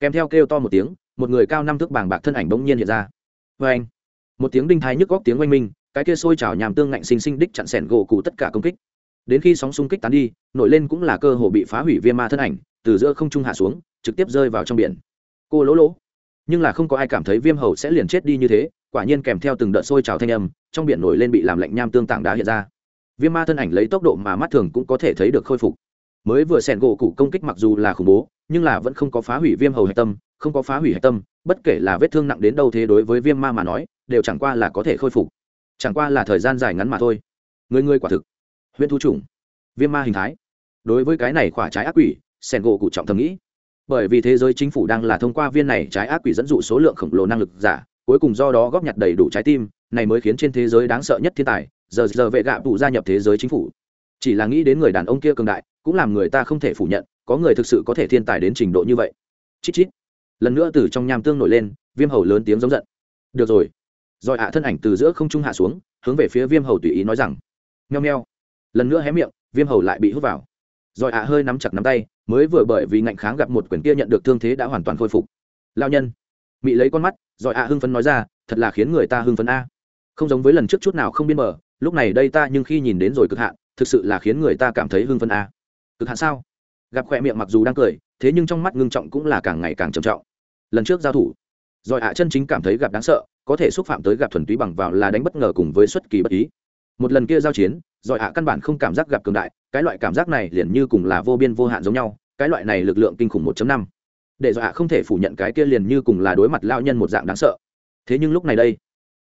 Kèm theo kêu to một tiếng, một người cao năm thước bàng bạc thân ảnh bỗng nhiên hiện ra. Vê anh một tiếng đinh thái nhức góc tiếng oanh minh cái kia sôi trào nhàm tương ngạnh sinh sinh đích chặn sẻn gỗ cụ tất cả công kích. Đến khi sóng xung kích tán đi, nổi lên cũng là cơ hồ bị phá hủy viêm ma thân ảnh, từ giữa không trung hạ xuống, trực tiếp rơi vào trong biển. Cô lỗ lỗ. Nhưng là không có ai cảm thấy viêm hầu sẽ liền chết đi như thế, quả nhiên kèm theo từng đợt sôi trào thanh âm, trong biển nổi lên bị làm lạnh nham tương tảng đá hiện ra. Viêm ma thân ảnh lấy tốc độ mà mắt thường cũng có thể thấy được khôi phục. Mới vừa sẻn gỗ cụ công kích mặc dù là khủng bố, nhưng là vẫn không có phá hủy viêm hầu hạch tâm, không có phá hủy hạch tâm, bất kể là vết thương nặng đến đâu thế đối với viêm ma mà nói, đều chẳng qua là có thể khôi phục chẳng qua là thời gian dài ngắn mà thôi. Người người quả thực. Huyện thu trùng viêm ma hình thái. Đối với cái này khỏa trái ác quỷ sẻn gỗ cụ trọng thầm nghĩ. Bởi vì thế giới chính phủ đang là thông qua viên này trái ác quỷ dẫn dụ số lượng khổng lồ năng lực giả, cuối cùng do đó góp nhặt đầy đủ trái tim, này mới khiến trên thế giới đáng sợ nhất thiên tài, giờ giờ vệ gạ phụ gia nhập thế giới chính phủ. Chỉ là nghĩ đến người đàn ông kia cường đại, cũng làm người ta không thể phủ nhận, có người thực sự có thể thiên tài đến trình độ như vậy. Chít chít. Lần nữa từ trong nham tương nổi lên, viêm hầu lớn tiếng giống giận. Được rồi rồi ạ thân ảnh từ giữa không trung hạ xuống, hướng về phía viêm hầu tùy ý nói rằng nheo nheo lần nữa hé miệng, viêm hầu lại bị hút vào. Rồi ạ hơi nắm chặt nắm tay, mới vừa bởi vì ngạnh kháng gặp một quyển kia nhận được thương thế đã hoàn toàn khôi phục. Lao nhân. Mị lấy con mắt, rồi ạ hưng phấn nói ra, thật là khiến người ta hưng phấn a. Không giống với lần trước chút nào không biên mở lúc này đây ta nhưng khi nhìn đến rồi cực hạn, thực sự là khiến người ta cảm thấy hưng phấn a. Cực hạn sao? Gặp khỏe miệng mặc dù đang cười, thế nhưng trong mắt ngưng trọng cũng là càng ngày càng trầm trọng. Lần trước giao thủ rồi hạ chân chính cảm thấy gặp đáng sợ có thể xúc phạm tới gặp thuần túy bằng vào là đánh bất ngờ cùng với xuất kỳ bất ý. Một lần kia giao chiến rồi hạ căn bản không cảm giác gặp cường đại cái loại cảm giác này liền như cùng là vô biên vô hạn giống nhau cái loại này lực lượng kinh khủng 1 năm. Để rồi hạ không thể phủ nhận cái kia liền như cùng là đối mặt lao nhân một dạng đáng sợ. Thế nhưng lúc này đây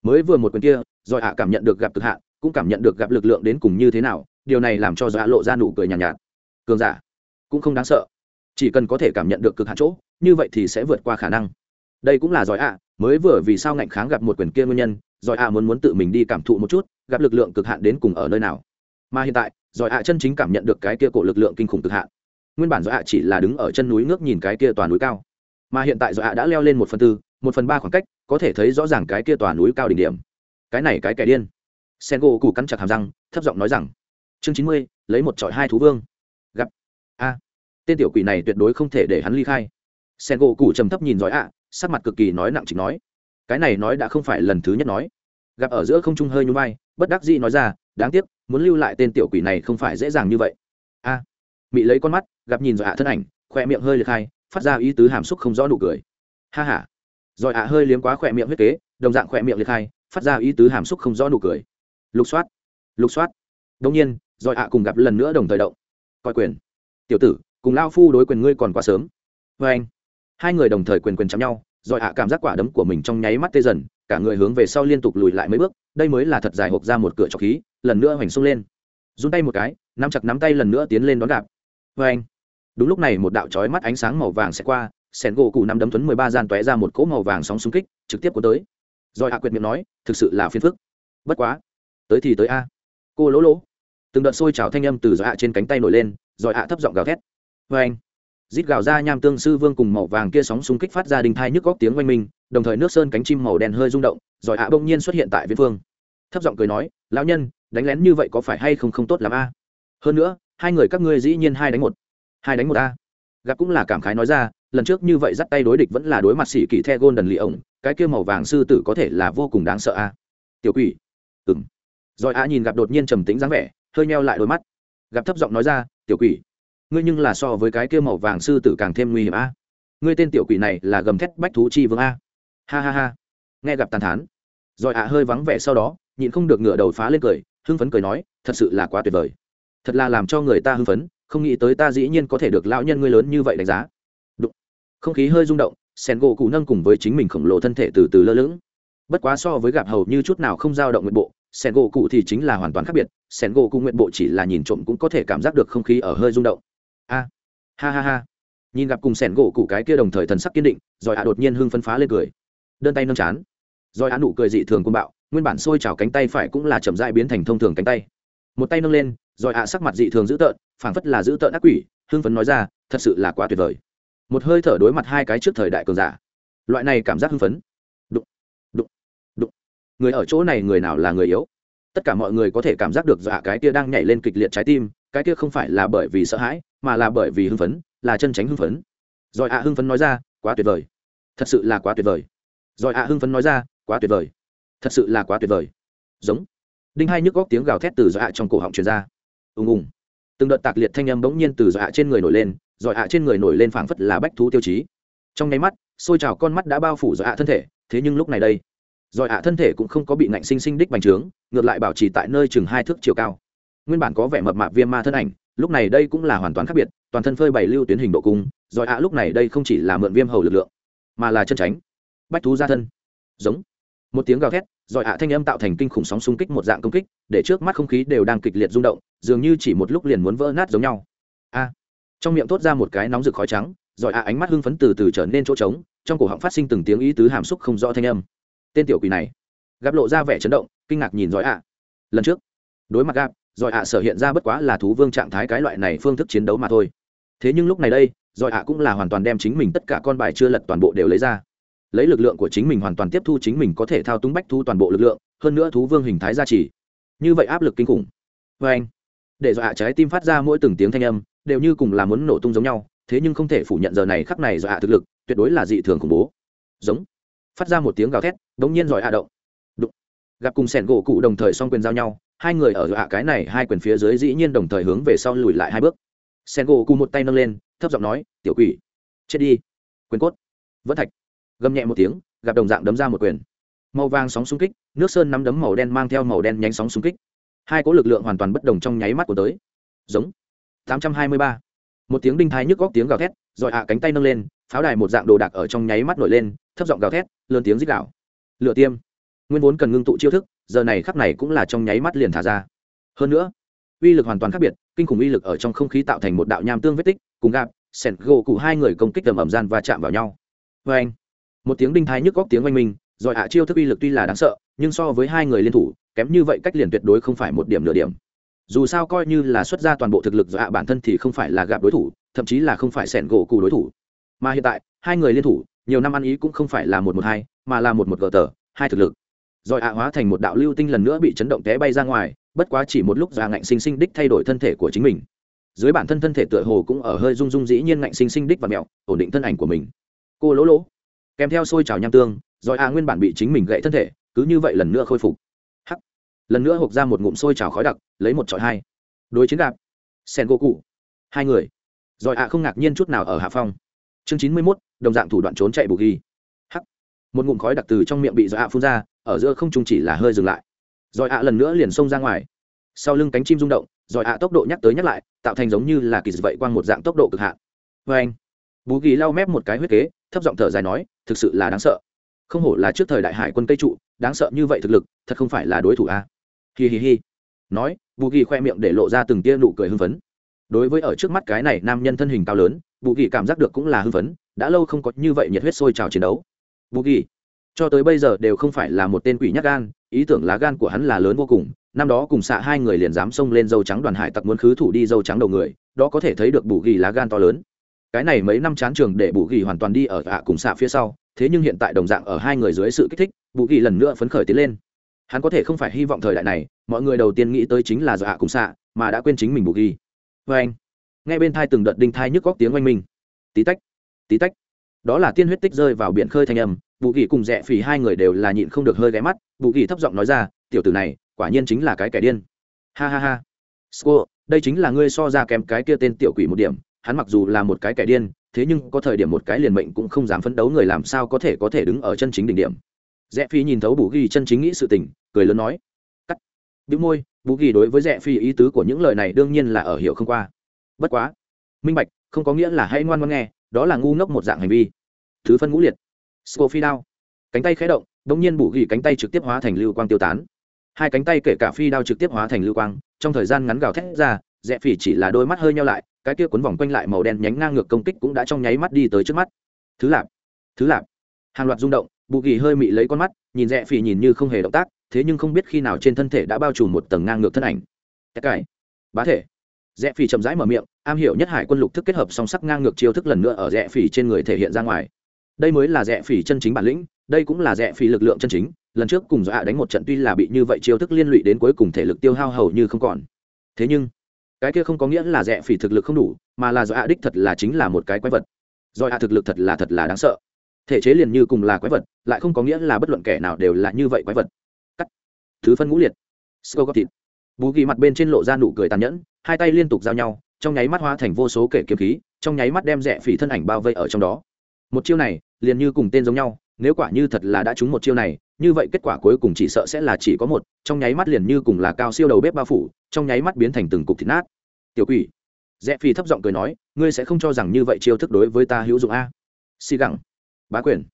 mới vừa một quyền kia rồi ạ cảm nhận được gặp cực hạn cũng cảm nhận được gặp lực lượng đến cùng như thế nào điều này làm cho dọa lộ ra nụ cười nhàn nhạt, nhạt. Cường giả cũng không đáng sợ. Chỉ cần có thể cảm nhận được cực hạn chỗ như vậy thì sẽ vượt qua khả năng đây cũng là giỏi ạ, mới vừa vì sao ngạnh kháng gặp một quyền kia nguyên nhân, giỏi ạ muốn muốn tự mình đi cảm thụ một chút, gặp lực lượng cực hạn đến cùng ở nơi nào. Mà hiện tại, giỏi ạ chân chính cảm nhận được cái kia cổ lực lượng kinh khủng cực hạn. Nguyên bản giỏi ạ chỉ là đứng ở chân núi nước nhìn cái kia toàn núi cao. Mà hiện tại giỏi ạ đã leo lên một phần tư, một phần ba khoảng cách, có thể thấy rõ ràng cái kia tòa núi cao đỉnh điểm. Cái này cái kẻ điên. Sen gỗ củ cắn chặt hàm răng, thấp giọng nói rằng, chương chín mươi, lấy một trọi hai thú vương. Gặp. A. Tên tiểu quỷ này tuyệt đối không thể để hắn ly khai. Sen gỗ củ trầm thấp nhìn giỏi ạ sắc mặt cực kỳ nói nặng chính nói cái này nói đã không phải lần thứ nhất nói. Gặp ở giữa không trung hơi nhún vai bất đắc dĩ nói ra đáng tiếc muốn lưu lại tên tiểu quỷ này không phải dễ dàng như vậy. A à, mị lấy con mắt gặp nhìn rồi hạ thân ảnh khoe miệng hơi liệt khai phát ra ý tứ hàm xúc không rõ nụ cười. Ha ha. Rồi ạ hơi liếm quá khỏe miệng huyết kế đồng dạng khỏe miệng liệt khai phát ra ý tứ hàm xúc không rõ nụ cười. Lục soát lục soát. Đông nhiên rồi ạ cùng gặp lần nữa đồng thời động. Coi quyền. Tiểu tử cùng lao phu đối quyền ngươi còn quá sớm. Vê anh hai người đồng thời quyền quyền chạm nhau, rồi hạ cảm giác quả đấm của mình trong nháy mắt tê dần, cả người hướng về sau liên tục lùi lại mấy bước, đây mới là thật dài hộp ra một cửa trọc khí, lần nữa hoành xông lên. Run tay một cái, nắm chặt nắm tay lần nữa tiến lên đón đạp. Vê anh, đúng lúc này một đạo trói mắt ánh sáng màu vàng sẽ qua sẻn gỗ cụ nắm đấm tuấn mười ba gian tóe ra một cỗ màu vàng sóng xung kích, trực tiếp cuốn tới. Rồi hạ quyệt miệng nói, thực sự là phiền phức. Bất quá, tới thì tới a. Cô lỗ lỗ. Từng đợt sôi trào thanh âm từ giỏi hạ trên cánh tay nổi lên, rồi hạ thấp giọng gào thét. Vê anh rít gào ra nham tương sư vương cùng màu vàng kia sóng xung kích phát ra đình thai nhức góc tiếng oanh minh, đồng thời nước sơn cánh chim màu đen hơi rung động, rồi ạ bỗng nhiên xuất hiện tại viễn phương. Thấp giọng cười nói, lão nhân, đánh lén như vậy có phải hay không không tốt làm a? Hơn nữa, hai người các ngươi dĩ nhiên hai đánh một. Hai đánh một a? Gặp cũng là cảm khái nói ra, lần trước như vậy dắt tay đối địch vẫn là đối mặt sĩ kỳ the gôn đần lì ổng, cái kia màu vàng sư tử có thể là vô cùng đáng sợ a. Tiểu quỷ. Ừng rồi ạ nhìn gặp đột nhiên trầm tính dáng vẻ, hơi nheo lại đôi mắt. Gặp thấp giọng nói ra, tiểu quỷ ngươi nhưng là so với cái kia màu vàng sư tử càng thêm nguy hiểm a. Ngươi tên tiểu quỷ này là gầm thét bách thú chi vương a. Ha ha ha. Nghe gặp tàn thán. Rồi ạ hơi vắng vẻ sau đó, nhịn không được ngửa đầu phá lên cười, hưng phấn cười nói, thật sự là quá tuyệt vời. Thật là làm cho người ta hưng phấn, không nghĩ tới ta dĩ nhiên có thể được lão nhân ngươi lớn như vậy đánh giá. Đụng. không khí hơi rung động, sen gỗ cụ nâng cùng với chính mình khổng lồ thân thể từ từ lơ lửng. Bất quá so với gặp hầu như chút nào không dao động nguyện bộ, sen gỗ cụ thì chính là hoàn toàn khác biệt. Sen gỗ cụ nguyện bộ chỉ là nhìn trộm cũng có thể cảm giác được không khí ở hơi rung động a. Ha ha ha. Nhìn gặp cùng sẻn gỗ cụ cái kia đồng thời thần sắc kiên định rồi ạ đột nhiên hưng phân phá lên cười. Đơn tay nâng chán. Rồi ạ nụ cười dị thường côn bạo, nguyên bản sôi trào cánh tay phải cũng là chậm dại biến thành thông thường cánh tay. Một tay nâng lên rồi ạ sắc mặt dị thường dữ tợn, phảng phất là dữ tợn ác quỷ, hưng phấn nói ra, thật sự là quá tuyệt vời. Một hơi thở đối mặt hai cái trước thời đại cường giả. Loại này cảm giác hưng phấn. Đụng đụng đụng. Người ở chỗ này người nào là người yếu? Tất cả mọi người có thể cảm giác được dọa cái kia đang nhảy lên kịch liệt trái tim cái kia không phải là bởi vì sợ hãi, mà là bởi vì hưng phấn, là chân tránh hưng phấn. Rồi ạ hưng phấn nói ra, quá tuyệt vời. Thật sự là quá tuyệt vời. Rồi ạ hưng phấn nói ra, quá tuyệt vời. Thật sự là quá tuyệt vời. Giống. Đinh hai nhức góc tiếng gào thét từ dọa trong cổ họng truyền ra. Ùng ùng. Từng đợt tạc liệt thanh âm bỗng nhiên từ dọa trên người nổi lên dọa ạ trên người nổi lên phảng phất là bách thú tiêu chí. Trong nháy mắt, xôi trào con mắt đã bao phủ dọa thân thể, thế nhưng lúc này đây dọa ạ thân thể cũng không có bị ngạnh sinh sinh đích bành trướng, ngược lại bảo trì tại nơi chừng hai thước chiều cao nguyên bản có vẻ mập mạp viêm ma thân ảnh, lúc này đây cũng là hoàn toàn khác biệt, toàn thân phơi bày lưu tuyến hình độ cung giỏi ạ, lúc này đây không chỉ là mượn viêm hầu lực lượng, mà là chân tránh. Bách thú ra thân. Giống. Một tiếng gào thét giỏi ạ thanh âm tạo thành kinh khủng sóng xung kích một dạng công kích, để trước mắt không khí đều đang kịch liệt rung động, dường như chỉ một lúc liền muốn vỡ nát giống nhau. A. Trong miệng thốt ra một cái nóng rực khói trắng giỏi ạ ánh mắt hưng phấn từ từ trở nên chỗ trống, trong cổ họng phát sinh từng tiếng ý tứ hàm xúc không rõ thanh âm. Tên tiểu quỷ này gặp lộ ra vẻ chấn động, kinh ngạc nhìn giỏi ạ. Lần trước, đối mặt gặp giỏi ạ sở hiện ra bất quá là thú vương trạng thái cái loại này phương thức chiến đấu mà thôi. Thế nhưng lúc này đây giỏi ạ cũng là hoàn toàn đem chính mình tất cả con bài chưa lật toàn bộ đều lấy ra. Lấy lực lượng của chính mình hoàn toàn tiếp thu chính mình có thể thao túng bách thu toàn bộ lực lượng, hơn nữa thú vương hình thái gia trì. Như vậy áp lực kinh khủng. Vê anh, để dọa trái tim phát ra mỗi từng tiếng thanh âm, đều như cùng là muốn nổ tung giống nhau, thế nhưng không thể phủ nhận giờ này khắc này dọa thực lực, tuyệt đối là dị thường khủng bố. Giống. Phát ra một tiếng gào thét đ n g nhiên giỏi hạ động. Đụng. gặp cùng sẻn gỗ cụ đồng thời song quyền giao nhau hai người ở hạ cái này hai quyền phía dưới dĩ nhiên đồng thời hướng về sau lùi lại hai bước. Sen gỗ cùng một tay nâng lên, thấp giọng nói, tiểu quỷ, chết đi. Quyền cốt. Vẫn thạch. Gầm nhẹ một tiếng, gặp đồng dạng đấm ra một quyền. Màu vàng sóng xung kích, nước sơn nắm đấm màu đen mang theo màu đen nhánh sóng xung kích. Hai có lực lượng hoàn toàn bất đồng trong nháy mắt của tới. Giống. 823. một tiếng đinh thái nhức góc tiếng gào thét, rồi hạ cánh tay nâng lên, pháo đài một dạng đồ đạc ở trong nháy mắt nổi lên, thấp giọng gào thét, lớn tiếng rít gào. Lửa tiêm nguyên vốn cần ngưng tụ chiêu thức, giờ này khắc này cũng là trong nháy mắt liền thả ra. Hơn nữa, uy lực hoàn toàn khác biệt, kinh khủng uy lực ở trong không khí tạo thành một đạo nham tương vết tích, cùng gạp sẻn gỗ cụ hai người công kích tầm ẩm gian và chạm vào nhau. Vê anh, một tiếng đinh thái nhức góc tiếng oanh minh, rồi hạ chiêu thức uy lực tuy là đáng sợ, nhưng so với hai người liên thủ, kém như vậy cách liền tuyệt đối không phải một điểm nửa điểm. Dù sao coi như là xuất ra toàn bộ thực lực do hạ bản thân thì không phải là gặp đối thủ, thậm chí là không phải sẻn gỗ cụ đối thủ. Mà hiện tại, hai người liên thủ, nhiều năm ăn ý cũng không phải là một một hai, mà là một một gờ tờ, hai thực lực rồi hạ hóa thành một đạo lưu tinh lần nữa bị chấn động té bay ra ngoài, bất quá chỉ một lúc già ngạnh sinh sinh đích thay đổi thân thể của chính mình. Dưới bản thân thân thể tựa hồ cũng ở hơi rung rung dĩ nhiên ngạnh sinh sinh đích và mẹo, ổn định thân ảnh của mình. Cô lỗ lỗ, kèm theo xôi trào nham tương, rồi a nguyên bản bị chính mình gãy thân thể, cứ như vậy lần nữa khôi phục. Hắc, lần nữa hộp ra một ngụm xôi trào khói đặc, lấy một trọi hai. Đối chiến gạp sen gỗ cụ hai người. Rồi a không ngạc nhiên chút nào ở hạ phong. Chương chín mươi mốt, đồng dạng thủ đoạn trốn chạy bù ghi. Hắc, một ngụm khói đặc từ trong miệng bị rồi a phun ra ở giữa không trung chỉ là hơi dừng lại. Rồi ạ lần nữa liền xông ra ngoài. Sau lưng cánh chim rung động, rồi ạ tốc độ nhắc tới nhắc lại, tạo thành giống như là kỳ vậy quang một dạng tốc độ cực hạn. Vê anh, bú ghi lau mép một cái huyết kế, thấp giọng thở dài nói, thực sự là đáng sợ. Không hổ là trước thời đại hải quân cây trụ, đáng sợ như vậy thực lực, thật không phải là đối thủ a. À? hi hi hi. Nói bù ghi khoe miệng để lộ ra từng tia nụ cười hưng phấn. Đối với ở trước mắt cái này nam nhân thân hình cao lớn bù ghi cảm giác được cũng là hưng phấn, đã lâu không có như vậy nhiệt huyết sôi trào chiến đấu. Bù ghi cho tới bây giờ đều không phải là một tên quỷ nhắc gan, ý tưởng lá gan của hắn là lớn vô cùng, năm đó cùng xạ hai người liền dám xông lên dâu trắng đoàn hải tặc muốn khứ thủ đi dâu trắng đầu người, đó có thể thấy được bù ghi lá gan to lớn. Cái này mấy năm chán trường để bù ghi hoàn toàn đi ở ạ cùng xạ phía sau, thế nhưng hiện tại đồng dạng ở hai người dưới sự kích thích, bù ghi lần nữa phấn khởi tiến lên. Hắn có thể không phải hy vọng thời đại này, mọi người đầu tiên nghĩ tới chính là do ạ cùng xạ, mà đã quên chính mình bù ghi. Vê anh ngay bên thai từng đợt đinh thai nhức góc tiếng oanh minh. Tí tách tí tách. Đó là tiên huyết tích rơi vào biển khơi thanh âm bù gỉ cùng rẽ phì hai người đều là nhịn không được hơi ghé mắt bù gỉ thấp giọng nói ra tiểu tử này quả nhiên chính là cái kẻ điên. Ha ha ha. Sco, đây chính là ngươi so ra kém cái kia tên tiểu quỷ một điểm hắn mặc dù là một cái kẻ điên thế nhưng có thời điểm một cái liền mệnh cũng không dám phấn đấu người làm sao có thể có thể đứng ở chân chính đỉnh điểm. Rẽ phi nhìn thấu bù ghi chân chính nghĩ sự tình cười lớn nói cắt. Đĩu môi bù ghi đối với rẽ phi ý tứ của những lời này đương nhiên là ở hiểu không qua. Bất quá minh bạch không có nghĩa là hãy ngoan ngoan nghe đó là ngu ngốc một dạng hành vi. Thứ phân ngũ liệt sco phi đao. Cánh tay khé động đ ỗ n g nhiên bù gỉ cánh tay trực tiếp hóa thành lưu quang tiêu tán. Hai cánh tay kể cả phi đao trực tiếp hóa thành lưu quang, trong thời gian ngắn gào thét ra, rẽ phỉ chỉ là đôi mắt hơi nhau lại, cái kia cuốn vòng quanh lại màu đen nhánh ngang ngược công kích cũng đã trong nháy mắt đi tới trước mắt. Thứ lạp thứ lạp. Hàng loạt rung động, bù kỳ hơi mị lấy con mắt, nhìn rẽ phỉ nhìn như không hề động tác, thế nhưng không biết khi nào trên thân thể đã bao trùm một tầng ngang ngược thân ảnh. Tất cải bá thể. Rẽ phỉ chậm rãi mở miệng, am hiểu nhất hải quân lục thức kết hợp song sắc ngang ngược chiêu thức lần nữa ở rẽ phỉ trên người thể hiện ra ngoài đây mới là rẽ phỉ chân chính bản lĩnh, đây cũng là rẽ phỉ lực lượng chân chính. Lần trước cùng dọa đánh một trận tuy là bị như vậy chiêu thức liên lụy đến cuối cùng thể lực tiêu hao hầu như không còn. Thế nhưng, cái kia không có nghĩa là rẽ phỉ thực lực không đủ, mà là dọa đích thật là chính là một cái quái vật. Do thực lực thật là thật là đáng sợ. Thể chế liền như cùng là quái vật, lại không có nghĩa là bất luận kẻ nào đều là như vậy quái vật. Cắt. Thứ phân ngũ liệt. Sco gấp thịt. Bú ghi mặt bên trên lộ ra nụ cười tàn nhẫn, hai tay liên tục giao nhau, trong nháy mắt hóa thành vô số kể kiếm khí, trong nháy mắt đem rẽ phỉ thân ảnh bao vây ở trong đó một chiêu này, liền như cùng tên giống nhau, nếu quả như thật là đã trúng một chiêu này, như vậy kết quả cuối cùng chỉ sợ sẽ là chỉ có một, trong nháy mắt liền như cùng là cao siêu đầu bếp bao phủ, trong nháy mắt biến thành từng cục thịt nát. Tiểu quỷ. Rẽ phi thấp giọng cười nói, ngươi sẽ không cho rằng như vậy chiêu thức đối với ta hữu dụng a? Xì gẳng. Bá quyền.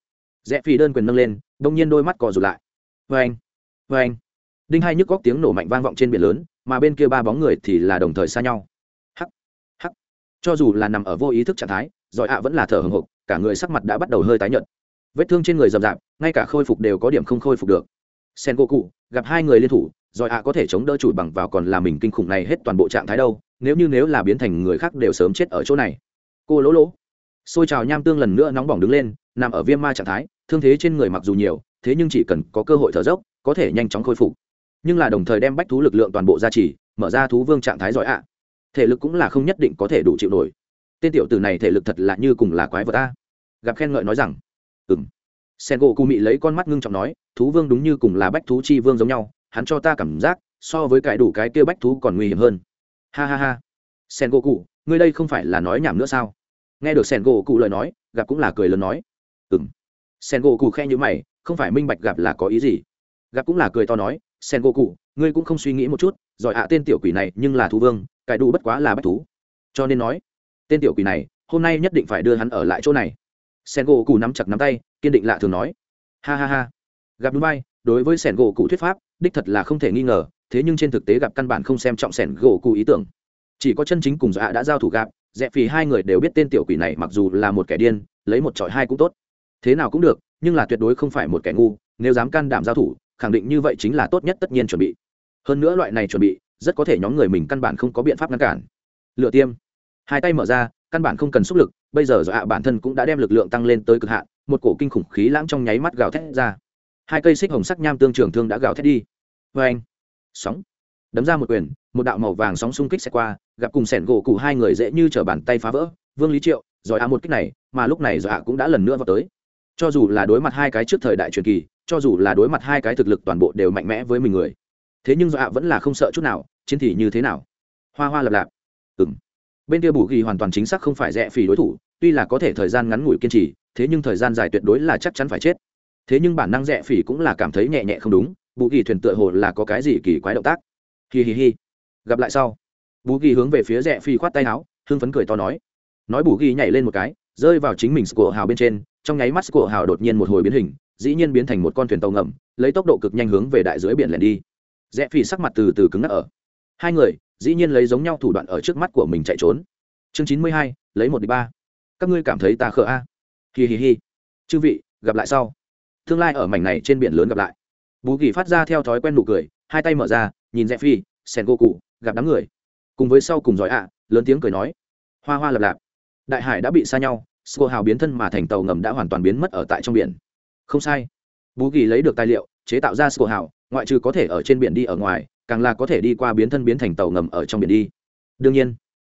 Rẽ phi đơn quyền nâng lên, đông nhiên đôi mắt cò rụt lại. Vê anh. Vê anh. Đinh hai nhức góc tiếng nổ mạnh vang vọng trên biển lớn, mà bên kia ba bóng người thì là đồng thời xa nhau. Hắc. Hắc. Cho dù là nằm ở vô ý thức trạng thái, giỏi ạ vẫn là thở hừng hực cả người sắc mặt đã bắt đầu hơi tái nhợt. Vết thương trên người rậm rạp, ngay cả khôi phục đều có điểm không khôi phục được. Sen gỗ cụ gặp hai người liên thủ, rồi ạ có thể chống đỡ chủ bằng vào còn là mình kinh khủng này hết toàn bộ trạng thái đâu, nếu như nếu là biến thành người khác đều sớm chết ở chỗ này. Cô lỗ lỗ. Xôi trào nham tương lần nữa nóng bỏng đứng lên, nằm ở viêm ma trạng thái, thương thế trên người mặc dù nhiều, thế nhưng chỉ cần có cơ hội thở dốc, có thể nhanh chóng khôi phục. Nhưng là đồng thời đem bách thú lực lượng toàn bộ ra chỉ mở ra thú vương trạng thái giỏi ạ. Thể lực cũng là không nhất định có thể đủ chịu nổi tên tiểu tử này thể lực thật là như cùng là quái vật ta. Gặp khen ngợi nói rằng ừng sen gỗ cụ mị lấy con mắt ngưng trọng nói, thú vương đúng như cùng là bách thú chi vương giống nhau, hắn cho ta cảm giác, so với cái đủ cái kia bách thú còn nguy hiểm hơn. Ha ha ha. Sen gỗ cụ ngươi đây không phải là nói nhảm nữa sao? Nghe được sen gỗ cụ lời nói, gặp cũng là cười lớn nói ừng sen gỗ cụ khe như mày, không phải minh bạch gặp là có ý gì? Gặp cũng là cười to nói, sen gỗ cụ ngươi cũng không suy nghĩ một chút, giỏi ạ tên tiểu quỷ này nhưng là thú vương, cái đủ bất quá là bách thú. Cho nên nói tên tiểu quỷ này, hôm nay nhất định phải đưa hắn ở lại chỗ này. Sen gỗ cụ nắm chặt nắm tay, kiên định lạ thường nói. Ha ha ha. Gặp núi bay đối với sẻn gỗ cụ thuyết pháp, đích thật là không thể nghi ngờ, thế nhưng trên thực tế gặp căn bản không xem trọng sẻn gỗ cụ ý tưởng. Chỉ có chân chính cùng dạ đã giao thủ gặp dạ dẹp vì hai người đều biết tên tiểu quỷ này mặc dù là một kẻ điên, lấy một trọi hai cũng tốt. Thế nào cũng được, nhưng là tuyệt đối không phải một kẻ ngu, nếu dám can đảm giao thủ, khẳng định như vậy chính là tốt nhất tất nhiên chuẩn bị. Hơn nữa loại này chuẩn bị, rất có thể nhóm người mình căn bản không có biện pháp ngăn cản. Lựa tiêm hai tay mở ra, căn bản không cần xúc lực, bây giờ do ạ bản thân cũng đã đem lực lượng tăng lên tới cực hạn, một cổ kinh khủng khí lãng trong nháy mắt gào thét ra. Hai cây xích hồng sắc nham tương trường thương đã gào thét đi. Vê anh, sóng, đấm ra một quyền, một đạo màu vàng sóng xung kích sẽ qua, gặp cùng sẻn gỗ cụ hai người dễ như chở bàn tay phá vỡ, vương lý triệu rồi ạ một kích này, mà lúc này rồi ạ cũng đã lần nữa vào tới. Cho dù là đối mặt hai cái trước thời đại truyền kỳ, cho dù là đối mặt hai cái thực lực toàn bộ đều mạnh mẽ với mình người, thế nhưng dọa vẫn là không sợ chút nào, chiến thì như thế nào? Hoa hoa lập lạp bên kia bù ghi hoàn toàn chính xác không phải rẻ phì đối thủ, tuy là có thể thời gian ngắn ngủi kiên trì, thế nhưng thời gian dài tuyệt đối là chắc chắn phải chết. Thế nhưng bản năng rẻ phì cũng là cảm thấy nhẹ nhẹ không đúng, bù ghi thuyền tựa hồ là có cái gì kỳ quái động tác. Hi hi hi. Gặp lại sau. Bù ghi hướng về phía rẻ phì khoát tay áo, hưng phấn cười to nói. Nói bù ghi nhảy lên một cái, rơi vào chính mình của hào bên trên, trong nháy mắt của hào đột nhiên một hồi biến hình, dĩ nhiên biến thành một con thuyền tàu ngầm, lấy tốc độ cực nhanh hướng về đại dưới biển lẻn đi. Rẽ phì sắc mặt từ từ cứng ngắc ở. Hai người dĩ nhiên lấy giống nhau thủ đoạn ở trước mắt của mình chạy trốn. Chương chín mươi hai, lấy một đi ba. Các ngươi cảm thấy ta khờ a? À? hi hi hi. Chư vị, gặp lại sau. Tương lai ở mảnh này trên biển lớn gặp lại. Bù kỳ phát ra theo thói quen nụ cười, hai tay mở ra, nhìn rẽ phi, sen go cụ gặp đám người. Cùng với sau cùng giỏi ạ, lớn tiếng cười nói. Hoa hoa lập lạp. Đại hải đã bị xa nhau sô hào biến thân mà thành tàu ngầm đã hoàn toàn biến mất ở tại trong biển. Không sai. Bú kỳ lấy được tài liệu, chế tạo ra sô hào, ngoại trừ có thể ở trên biển đi ở ngoài càng là có thể đi qua biến thân biến thành tàu ngầm ở trong biển đi. Đương nhiên,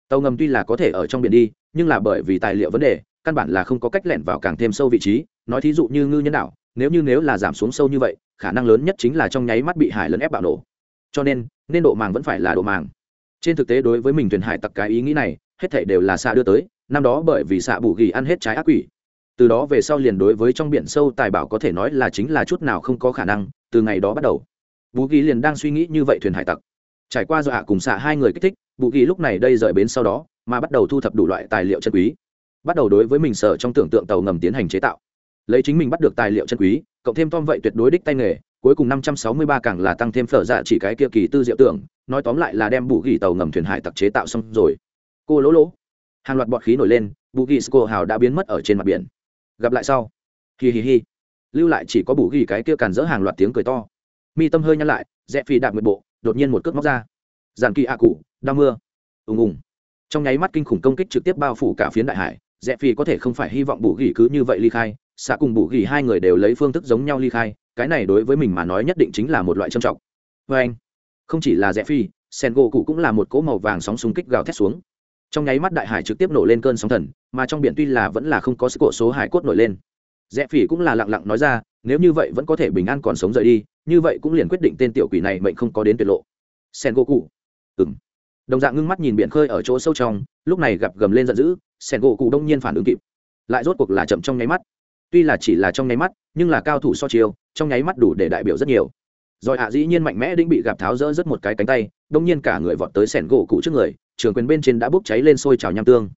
tàu ngầm tuy là có thể ở trong biển đi, nhưng là bởi vì tài liệu vấn đề, căn bản là không có cách lẻn vào càng thêm sâu vị trí. Nói thí dụ như ngư nhân đạo nếu như nếu là giảm xuống sâu như vậy, khả năng lớn nhất chính là trong nháy mắt bị hải lớn ép bạo nổ. Cho nên nên độ màng vẫn phải là độ màng. Trên thực tế đối với mình thuyền hải tặc cái ý nghĩ này, hết thảy đều là xạ đưa tới, năm đó bởi vì xạ bù ghi ăn hết trái ác quỷ. Từ đó về sau liền đối với trong biển sâu tài bảo có thể nói là chính là chút nào không có khả năng, từ ngày đó bắt đầu bù ghi liền đang suy nghĩ như vậy thuyền hải tặc. Trải qua do hạ cùng xạ hai người kích thích bù ghi lúc này đây rời bến sau đó, mà bắt đầu thu thập đủ loại tài liệu chân quý. Bắt đầu đối với mình sở trong tưởng tượng tàu ngầm tiến hành chế tạo. Lấy chính mình bắt được tài liệu chân quý, cộng thêm tom vậy tuyệt đối đích tay nghề, cuối cùng năm trăm sáu mươi ba càng là tăng thêm phở dạ chỉ cái kia kỳ tư diệu tưởng, nói tóm lại là đem bù ghi tàu ngầm thuyền hải tặc chế tạo xong rồi. Cô lỗ lỗ. Hàng loạt bọt khí nổi lên bù ghi sco hào đã biến mất ở trên mặt biển. Gặp lại sau. Hi hi hi. Lưu lại chỉ có bù ghi cái kia càn dỡ hàng loạt tiếng cười to mi tâm hơi nhăn lại, rẽ phi đạp một bộ, đột nhiên một cước móc ra. Giàn kỳ a cụ đau mưa. Ùng ùng. Trong nháy mắt kinh khủng công kích trực tiếp bao phủ cả phiến đại hải, rẽ phi có thể không phải hy vọng bù gỉ cứ như vậy ly khai, xạ cùng bù gỉ hai người đều lấy phương thức giống nhau ly khai, cái này đối với mình mà nói nhất định chính là một loại trầm trọng. Vê anh, không chỉ là rẽ phi sen gỗ cụ cũng là một cỗ màu vàng sóng súng kích gào thét xuống. Trong nháy mắt đại hải trực tiếp nổ lên cơn sóng thần, mà trong biển tuy là vẫn là không có sự cổ số hải cốt nổi lên. Rẽ phỉ cũng là lặng lặng nói ra, nếu như vậy vẫn có thể bình an còn sống rời đi như vậy cũng liền quyết định tên tiểu quỷ này mệnh không có đến tuyệt lộ. Sen gỗ cụ ừ đồng dạng ngưng mắt nhìn biển khơi ở chỗ sâu trong, lúc này gặp gầm lên giận dữ sen gỗ cụ đông nhiên phản ứng kịp. Lại rốt cuộc là chậm trong nháy mắt. Tuy là chỉ là trong nháy mắt, nhưng là cao thủ so chiêu, trong nháy mắt đủ để đại biểu rất nhiều. Rồi ạ, dĩ nhiên mạnh mẽ đĩnh bị gặp tháo rỡ rất một cái cánh tay, đông nhiên cả người vọt tới sẻn gỗ cụ trước người, trường quyền bên trên đã bốc cháy lên sôi trào nham tương.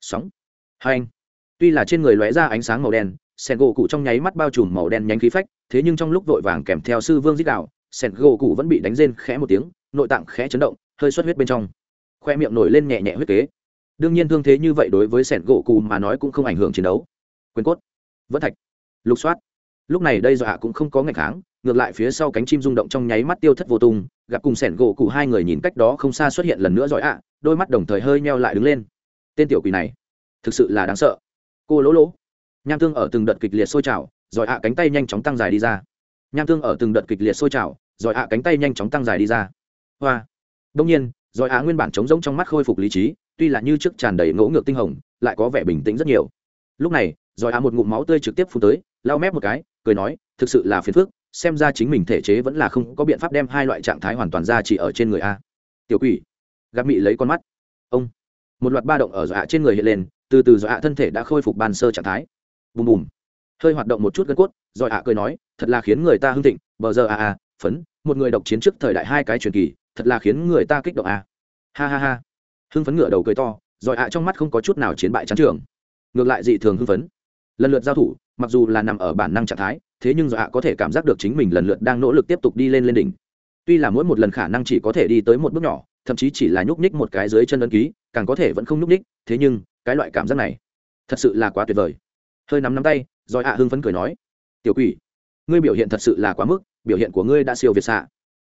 Sóng. Hai anh. Tuy là trên người lóe ra ánh sáng màu đen sẻn gỗ cụ trong nháy mắt bao trùm màu đen nhánh khí phách, thế nhưng trong lúc vội vàng kèm theo sư vương dít đạo sẻn gỗ cụ vẫn bị đánh rên khẽ một tiếng, nội tạng khẽ chấn động, hơi xuất huyết bên trong. Khoe miệng nổi lên nhẹ nhẹ huyết kế. Đương nhiên thương thế như vậy đối với sẻn gỗ cụ mà nói cũng không ảnh hưởng chiến đấu. Quyền cốt. Vẫn thạch. Lục soát. Lúc này đây dọa cũng không có ngày kháng, ngược lại phía sau cánh chim rung động trong nháy mắt tiêu thất vô tung, gặp cùng sẻn gỗ cụ hai người nhìn cách đó không xa xuất hiện lần nữa giỏi ạ, đôi mắt đồng thời hơi meo lại đứng lên. Tên tiểu quỷ này, thực sự là đáng sợ. Cô lỗ lỗ nham tương ở từng đợt kịch liệt sôi trào, rồi hạ cánh tay nhanh chóng tăng dài đi ra. Nham tương ở từng đợt kịch liệt sôi trào, rồi hạ cánh tay nhanh chóng tăng dài đi ra. Hoa. Đông nhiên, rồi ạ nguyên bản trống rỗng trong mắt khôi phục lý trí, tuy là như trước tràn đầy ngỗ ngược tinh hồng, lại có vẻ bình tĩnh rất nhiều. Lúc này, rồi hạ một ngụm máu tươi trực tiếp phun tới, lau mép một cái, cười nói, thực sự là phiền phức, xem ra chính mình thể chế vẫn là không có biện pháp đem hai loại trạng thái hoàn toàn ra chỉ ở trên người a. Tiểu quỷ. Gặp mị lấy con mắt. Ông. Một loạt ba động ở dọa trên người hiện lên, từ từ dọa thân thể đã khôi phục ban sơ trạng thái bùm bùm. Hơi hoạt động một chút gân cốt, rồi ạ cười nói, thật là khiến người ta hưng thịnh, bờ giờ à à phấn, một người độc chiến trước thời đại hai cái truyền kỳ, thật là khiến người ta kích động à ha ha ha. Hưng phấn ngựa đầu cười to, rồi ạ trong mắt không có chút nào chiến bại trắng trường. Ngược lại dị thường hưng phấn. Lần lượt giao thủ, mặc dù là nằm ở bản năng trạng thái, thế nhưng dọa có thể cảm giác được chính mình lần lượt đang nỗ lực tiếp tục đi lên lên đỉnh. Tuy là mỗi một lần khả năng chỉ có thể đi tới một bước nhỏ, thậm chí chỉ là nhúc nhích một cái dưới chân ấn ký, càng có thể vẫn không nhúc nhích, thế nhưng, cái loại cảm giác này, thật sự là quá tuyệt vời hơi nắm nắm tay, rồi ạ hưng phấn cười nói, tiểu quỷ, ngươi biểu hiện thật sự là quá mức, biểu hiện của ngươi đã siêu việt xạ.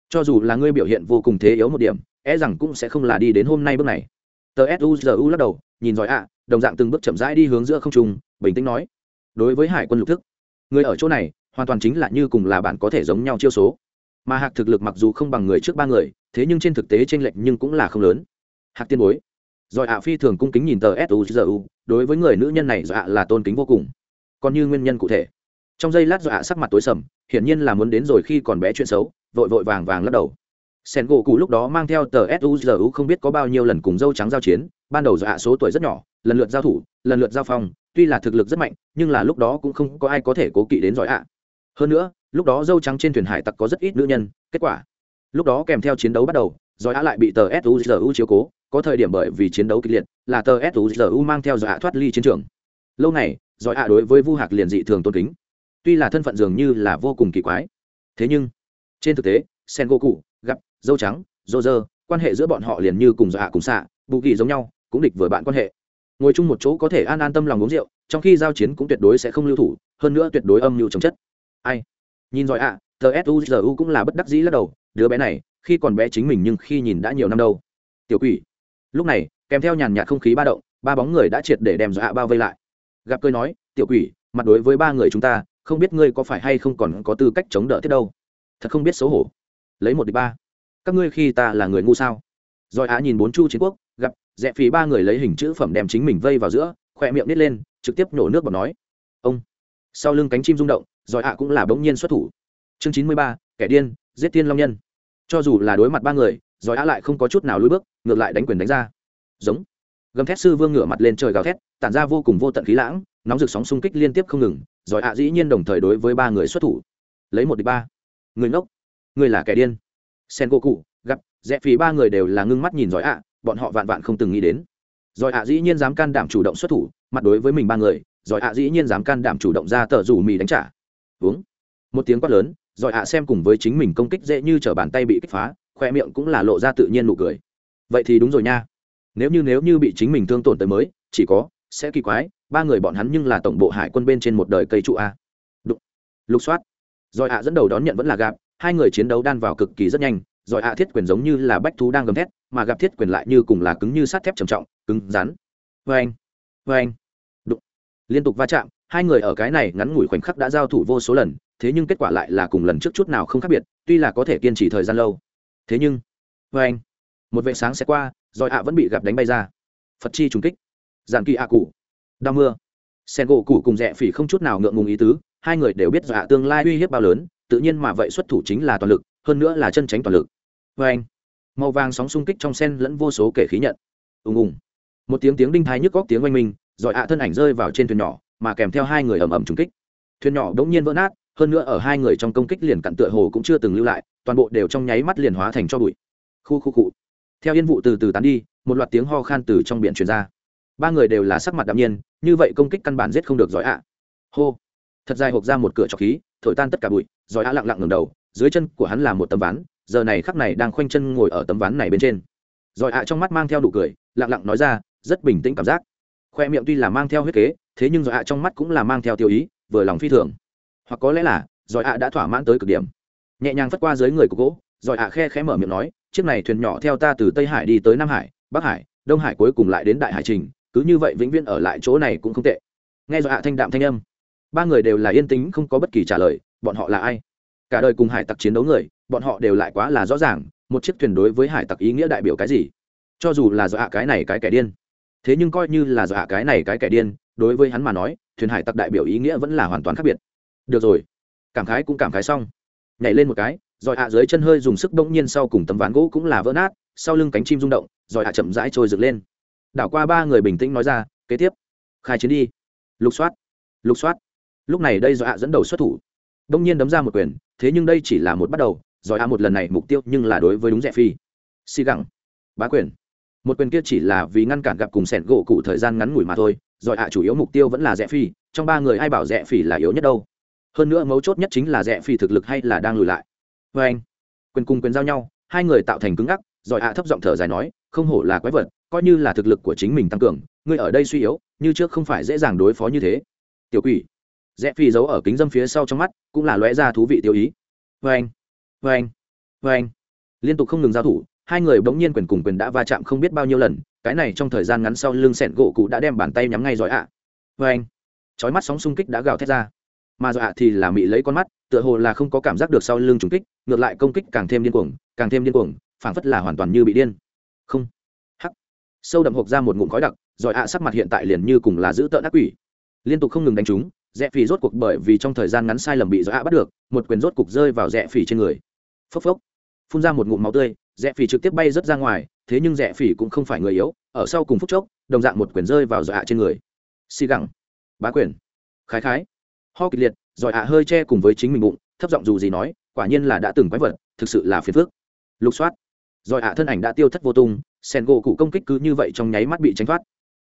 Cho dù là ngươi biểu hiện vô cùng thế yếu một điểm e rằng cũng sẽ không là đi đến hôm nay bước này. Tờ suzu lắc đầu, nhìn giỏi ạ, đồng dạng từng bước chậm rãi đi hướng giữa không trung, bình tĩnh nói, đối với hải quân lục thức, người ở chỗ này hoàn toàn chính là như cùng là bạn có thể giống nhau chiêu số. Mà hạc thực lực mặc dù không bằng người trước ba người, thế nhưng trên thực tế t r ê n lệch nhưng cũng là không lớn. Hạc tiên bối giỏi ạ phi thường cung kính nhìn tờ suzu đối với người nữ nhân này dọa là tôn kính vô cùng. Còn như nguyên nhân cụ thể. Trong giây lát dọa sắc mặt tối sầm, hiển nhiên là muốn đến rồi khi còn bé chuyện xấu, vội vội vàng vàng lắc đầu. Sen gỗ cụ lúc đó mang theo tờ suzu không biết có bao nhiêu lần cùng dâu trắng giao chiến, ban đầu dọa số tuổi rất nhỏ, lần lượt giao thủ, lần lượt giao phong, tuy là thực lực rất mạnh, nhưng là lúc đó cũng không có ai có thể cố kỵ đến giỏi ạ. Hơn nữa, lúc đó dâu trắng trên thuyền hải tặc có rất ít nữ nhân, kết quả, lúc đó kèm theo chiến đấu bắt đầu giỏi á lại bị tờ suzu chiếu cố, có thời điểm bởi vì chiến đấu kịch liệt, là tờ suzu mang theo giỏi thoát ly chiến trường. Lâu này giỏi á đối với vu hạc liền dị thường tôn kính. Tuy là thân phận dường như là vô cùng kỳ quái, thế nhưng, trên thực tế, sen goku, gặp, dâu trắng dô dơ quan hệ giữa bọn họ liền như cùng giỏi ạ cùng xạ, bù kỳ giống nhau, cũng địch với bạn quan hệ. Ngồi chung một chỗ có thể an an tâm lòng uống rượu, trong khi giao chiến cũng tuyệt đối sẽ không lưu thủ, hơn nữa tuyệt đối âm mưu chống chất. Ai? Nhìn giỏi ạ tờ suzu cũng là bất đắc dĩ lắc đầu, đứa bé này khi còn bé chính mình nhưng khi nhìn đã nhiều năm đâu. Tiểu quỷ. Lúc này, kèm theo nhàn nhạt không khí ba động, ba bóng người đã triệt để đem dọa bao vây lại. Gặp cười nói, tiểu quỷ, mặt đối với ba người chúng ta, không biết ngươi có phải hay không còn có tư cách chống đỡ thế đâu? Thật không biết xấu hổ. Lấy một đi ba. Các ngươi khi ta là người ngu sao? Rồi á nhìn bốn chu chiến quốc, gặp, rẽ phí ba người lấy hình chữ phẩm đem chính mình vây vào giữa, khoe miệng nít lên, trực tiếp nổ nước bọt nói. Ông. Sau lưng cánh chim rung động, rồi ạ cũng là bỗng nhiên xuất thủ. Chương chín mươi ba, kẻ điên, giết tiên long nhân cho dù là đối mặt ba người, giỏi á lại không có chút nào lùi bước, ngược lại đánh quyền đánh ra. Giống. Gầm thét sư vương ngửa mặt lên trời gào thét, tản ra vô cùng vô tận khí lãng, nóng rực sóng xung kích liên tiếp không ngừng, giỏi ạ dĩ nhiên đồng thời đối với ba người xuất thủ. Lấy một địch ba. Người ngốc. Người là kẻ điên. Sen cô cụ gặp, rẽ phí ba người đều là ngưng mắt nhìn giỏi ạ bọn họ vạn vạn không từng nghĩ đến. Giỏi ạ dĩ nhiên dám can đảm chủ động xuất thủ, mặt đối với mình ba người, giỏi ạ dĩ nhiên dám can đảm chủ động ra tờ rủ mì đánh trả. Uống. Một tiếng quát lớn rồi ạ xem cùng với chính mình công kích dễ như t bàn tay bị kích phá, khoe miệng cũng là lộ ra tự nhiên nụ cười. Vậy thì đúng rồi nha. Nếu như nếu như bị chính mình thương tổn tới mới, chỉ có, sẽ kỳ quái, ba người bọn hắn nhưng là tổng bộ hải quân bên trên một đời cây trụ a. Đục lục soát. Rồi ạ dẫn đầu đón nhận vẫn là gạp hai người chiến đấu đan vào cực kỳ rất nhanh, rồi ạ thiết quyền giống như là bách thú đang gầm thét, mà gặp thiết quyền lại như cùng là cứng như sắt thép trầm trọng, cứng rắn. Vê anh vê anh. Đục liên tục va chạm, hai người ở cái này ngắn ngủi khoảnh khắc đã giao thủ vô số lần thế nhưng kết quả lại là cùng lần trước chút nào không khác biệt, tuy là có thể kiên trì thời gian lâu. Thế nhưng vê anh, một vệ sáng sẽ qua, rồi ạ vẫn bị gặp đánh bay ra. Phật chi trùng kích. Giàn kỳ ạ cụ. Đau mưa. Sen gỗ cụ cùng rẽ phỉ không chút nào ngượng ngùng ý tứ, hai người đều biết dọa tương lai uy hiếp bao lớn, tự nhiên mà vậy xuất thủ chính là toàn lực, hơn nữa là chân tránh toàn lực. Vê anh. Màu vàng sóng xung kích trong sen lẫn vô số kể khí nhận. Ùng ùng. Một tiếng tiếng đinh thái nhức góc tiếng oanh minh, rồi ạ thân ảnh rơi vào trên thuyền nhỏ, mà kèm theo hai người ầm ầm trùng kích. Thuyền nhỏ đống nhiên vỡ nát hơn nữa ở hai người trong công kích liền cặn tựa hồ cũng chưa từng lưu lại, toàn bộ đều trong nháy mắt liền hóa thành cho bụi. Khu khu cụ theo yên vụ từ từ tán đi, một loạt tiếng ho khan từ trong biển truyền ra. Ba người đều là sắc mặt đạm nhiên, như vậy công kích căn bản giết không được giỏi ạ. Hô. Thật dài hộp ra một cửa trọc khí, thổi tan tất cả bụi, giỏi ạ lặng lặng ngầm đầu, dưới chân của hắn là một tấm ván, giờ này khắc này đang khoanh chân ngồi ở tấm ván này bên trên. Giỏi ạ trong mắt mang theo nụ cười, lặng lặng nói ra, rất bình tĩnh cảm giác. Khoe miệng tuy là mang theo huyết kế, thế nhưng giỏi ạ trong mắt cũng là mang theo tiêu ý, vừa lòng phi thường hoặc có lẽ là, giỏi ạ đã thỏa mãn tới cực điểm. Nhẹ nhàng phất qua dưới người của gỗ, giỏi ạ khe khẽ mở miệng nói, chiếc này thuyền nhỏ theo ta từ tây hải đi tới nam hải, bắc hải, đông hải cuối cùng lại đến đại hải trình, cứ như vậy vĩnh viễn ở lại chỗ này cũng không tệ. Nghe giỏi ạ thanh đạm thanh âm, ba người đều là yên tĩnh, không có bất kỳ trả lời, bọn họ là ai? Cả đời cùng hải tặc chiến đấu người, bọn họ đều lại quá là rõ ràng, một chiếc thuyền đối với hải tặc ý nghĩa đại biểu cái gì? Cho dù là do hạ cái này cái kẻ điên, thế nhưng coi như là do hạ cái này cái kẻ điên, đối với hắn mà nói, thuyền hải tặc đại biểu ý nghĩa vẫn là hoàn toàn khác biệt được rồi. Cảm khái cũng cảm khái xong. Nhảy lên một cái, rồi hạ dưới chân hơi dùng sức bỗng nhiên sau cùng tấm ván gỗ cũng là vỡ nát, sau lưng cánh chim rung động, rồi hạ chậm rãi trôi dựng lên. Đảo qua ba người bình tĩnh nói ra, kế tiếp, khai chiến đi. Lục soát lục soát. Lúc này đây do hạ dẫn đầu xuất thủ. Bỗng nhiên đấm ra một quyền, thế nhưng đây chỉ là một bắt đầu, rồi hạ một lần này mục tiêu nhưng là đối với đúng rẻ phi. Xì gẳng, bá quyền. Một quyền kia chỉ là vì ngăn cản gặp cùng sẻn gỗ cụ thời gian ngắn ngủi mà thôi, rồi hạ chủ yếu mục tiêu vẫn là rẻ phi, trong ba người ai bảo rẻ phi là yếu nhất đâu? Hơn nữa mấu chốt nhất chính là rẽ phi thực lực hay là đang lùi lại. Vê anh, quyền cùng quyền giao nhau, hai người tạo thành cứng ngắc giỏi ạ thấp giọng thở dài nói, không hổ là quái vật, coi như là thực lực của chính mình tăng cường, ngươi ở đây suy yếu, như trước không phải dễ dàng đối phó như thế. Tiểu quỷ, rẽ phi giấu ở kính dâm phía sau trong mắt, cũng là lóe ra thú vị tiêu ý. Vê anh vê anh vê anh. Liên tục không ngừng giao thủ, hai người bỗng nhiên quyền cùng quyền đã va chạm không biết bao nhiêu lần, cái này trong thời gian ngắn sau lưng sẹn gỗ cụ đã đem bàn tay nhắm ngay giỏi ạ. À. vê anh trói mắt sóng xung kích đã gào thét ra mà dọa thì là mị lấy con mắt, tựa hồ là không có cảm giác được sau lưng trùng kích, ngược lại công kích càng thêm điên cuồng, càng thêm điên cuồng, phảng phất là hoàn toàn như bị điên. Không. Hắc. Sâu đậm hộp ra một ngụm khói đặc, rồi ạ sắc mặt hiện tại liền như cùng là giữ tợn ác quỷ. Liên tục không ngừng đánh chúng, rẽ phỉ rốt cuộc bởi vì trong thời gian ngắn sai lầm bị dọa bắt được, một quyền rốt cục rơi vào rẽ phỉ trên người. Phốc phốc. Phun ra một ngụm máu tươi, rẽ phỉ trực tiếp bay rớt ra ngoài, thế nhưng rẽ phỉ cũng không phải người yếu, ở sau cùng phút chốc, đồng dạng một quyền rơi vào dọa trên người. Xì gẳng. Bá quyền. Khái khái ho kịch liệt rồi ạ hơi che cùng với chính mình bụng, thấp giọng dù gì nói, quả nhiên là đã từng quái vật, thực sự là phiền phức. Lục soát. Rồi ạ thân ảnh đã tiêu thất vô tung, sen gỗ cụ công kích cứ như vậy trong nháy mắt bị tránh thoát.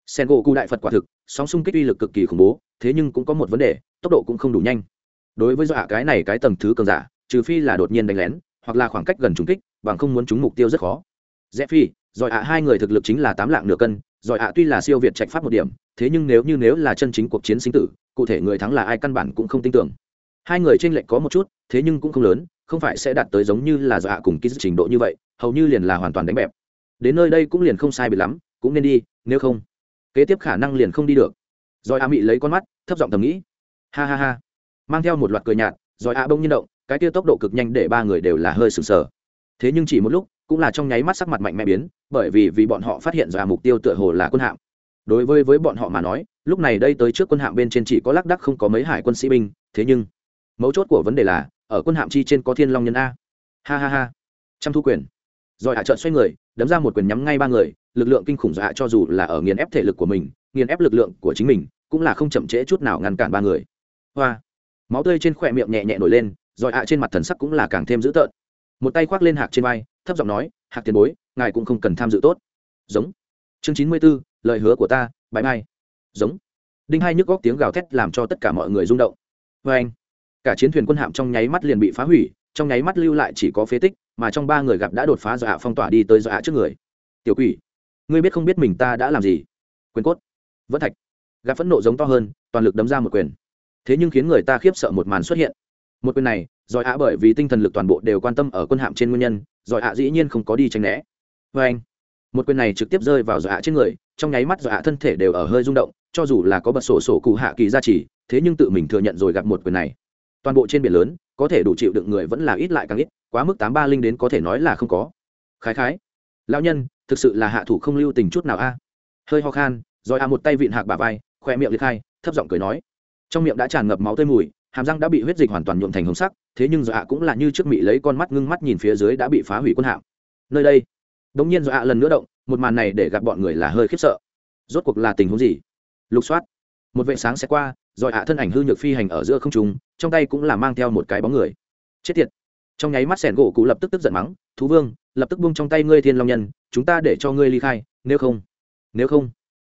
Sen gỗ cụ đại phật quả thực, sóng xung kích uy lực cực kỳ khủng bố, thế nhưng cũng có một vấn đề, tốc độ cũng không đủ nhanh. Đối với dọa cái này cái tầng thứ cường giả, trừ phi là đột nhiên đánh lén, hoặc là khoảng cách gần trúng kích, bằng không muốn trúng mục tiêu rất khó. Rẽ phi, giỏi ạ hai người thực lực chính là tám lạng nửa cân, giỏi ạ tuy là siêu việt trạch pháp một điểm, thế nhưng nếu như nếu là chân chính cuộc chiến sinh tử cụ thể người thắng là ai căn bản cũng không tin tưởng. Hai người trên lệnh có một chút, thế nhưng cũng không lớn, không phải sẽ đạt tới giống như là dọa cùng ký trình độ như vậy, hầu như liền là hoàn toàn đánh bẹp. Đến nơi đây cũng liền không sai bị lắm, cũng nên đi, nếu không, kế tiếp khả năng liền không đi được. Rồi a mị lấy con mắt, thấp giọng thầm nghĩ. Ha ha ha. Mang theo một loạt cười nhạt, rồi a bông nhiên động, cái tiêu tốc độ cực nhanh để ba người đều là hơi sừng sờ. Thế nhưng chỉ một lúc, cũng là trong nháy mắt sắc mặt mạnh mẽ biến, bởi vì vì bọn họ phát hiện ra mục tiêu tựa hồ là quân hạm. Đối với với bọn họ mà nói lúc này đây tới trước quân hạm bên trên chỉ có lác đắc không có mấy hải quân sĩ binh, thế nhưng, mấu chốt của vấn đề là, ở quân hạm chi trên có thiên long nhân a. Ha ha ha. Trăm thu quyền. Rồi hạ trợn xoay người, đấm ra một quyền nhắm ngay ba người, lực lượng kinh khủng dọa cho dù là ở nghiền ép thể lực của mình, nghiền ép lực lượng của chính mình, cũng là không chậm trễ chút nào ngăn cản ba người. Hoa. Máu tươi trên khỏe miệng nhẹ nhẹ nổi lên, rồi hạ trên mặt thần sắc cũng là càng thêm dữ tợn. Một tay khoác lên hạc trên vai, thấp giọng nói, hạc tiền bối, ngài cũng không cần tham dự tốt. Giống. Chương chín mươi b ố lời hứa của ta, bãi mai giống. Đinh hai nhức góc tiếng gào thét làm cho tất cả mọi người rung động. Vê anh, cả chiến thuyền quân hạm trong nháy mắt liền bị phá hủy, trong nháy mắt lưu lại chỉ có phế tích, mà trong ba người gặp đã đột phá dọa phong tỏa đi tới dọa trước người. Tiểu quỷ, ngươi biết không biết mình ta đã làm gì? Quyền cốt, vẫn thạch. Gặp phẫn nộ giống to hơn, toàn lực đấm ra một quyền. Thế nhưng khiến người ta khiếp sợ một màn xuất hiện. Một quyền này, giỏi ạ bởi vì tinh thần lực toàn bộ đều quan tâm ở quân hạm trên nguyên nhân, giỏi ạ dĩ nhiên không có đi tranh né. Vê anh, một quyền này trực tiếp rơi vào giỏi ạ trên người, trong nháy mắt giỏi ạ thân thể đều ở hơi rung động cho dù là có bật sổ sổ cụ hạ kỳ gia trì, thế nhưng tự mình thừa nhận rồi gặp một quyền này. Toàn bộ trên biển lớn, có thể đủ chịu đựng người vẫn là ít lại càng ít, quá mức tám ba linh đến có thể nói là không có. Khái khái, lão nhân, thực sự là hạ thủ không lưu tình chút nào a. À? Hơi ho khan, rồi a một tay vịn hạc bà vai khoe miệng liệt khai thấp giọng cười nói. Trong miệng đã tràn ngập máu tươi mùi, hàm răng đã bị huyết dịch hoàn toàn nhuộm thành hồng sắc, thế nhưng dọa à cũng là như trước mị lấy con mắt ngưng mắt nhìn phía dưới đã bị phá hủy quân hạm. Nơi đây, đống nhiên rồi ạ lần nữa động, một màn này để gặp bọn người là hơi khiếp sợ. Rốt cuộc là tình huống gì? Lục soát. Một vệ sáng sẽ qua, rồi hạ thân ảnh hư nhược phi hành ở giữa không trung, trong tay cũng là mang theo một cái bóng người. Chết tiệt. Trong nháy mắt sẻn gỗ cụ lập tức tức giận mắng, thú vương, lập tức buông trong tay ngươi thiên long nhân, chúng ta để cho ngươi ly khai, nếu không nếu không.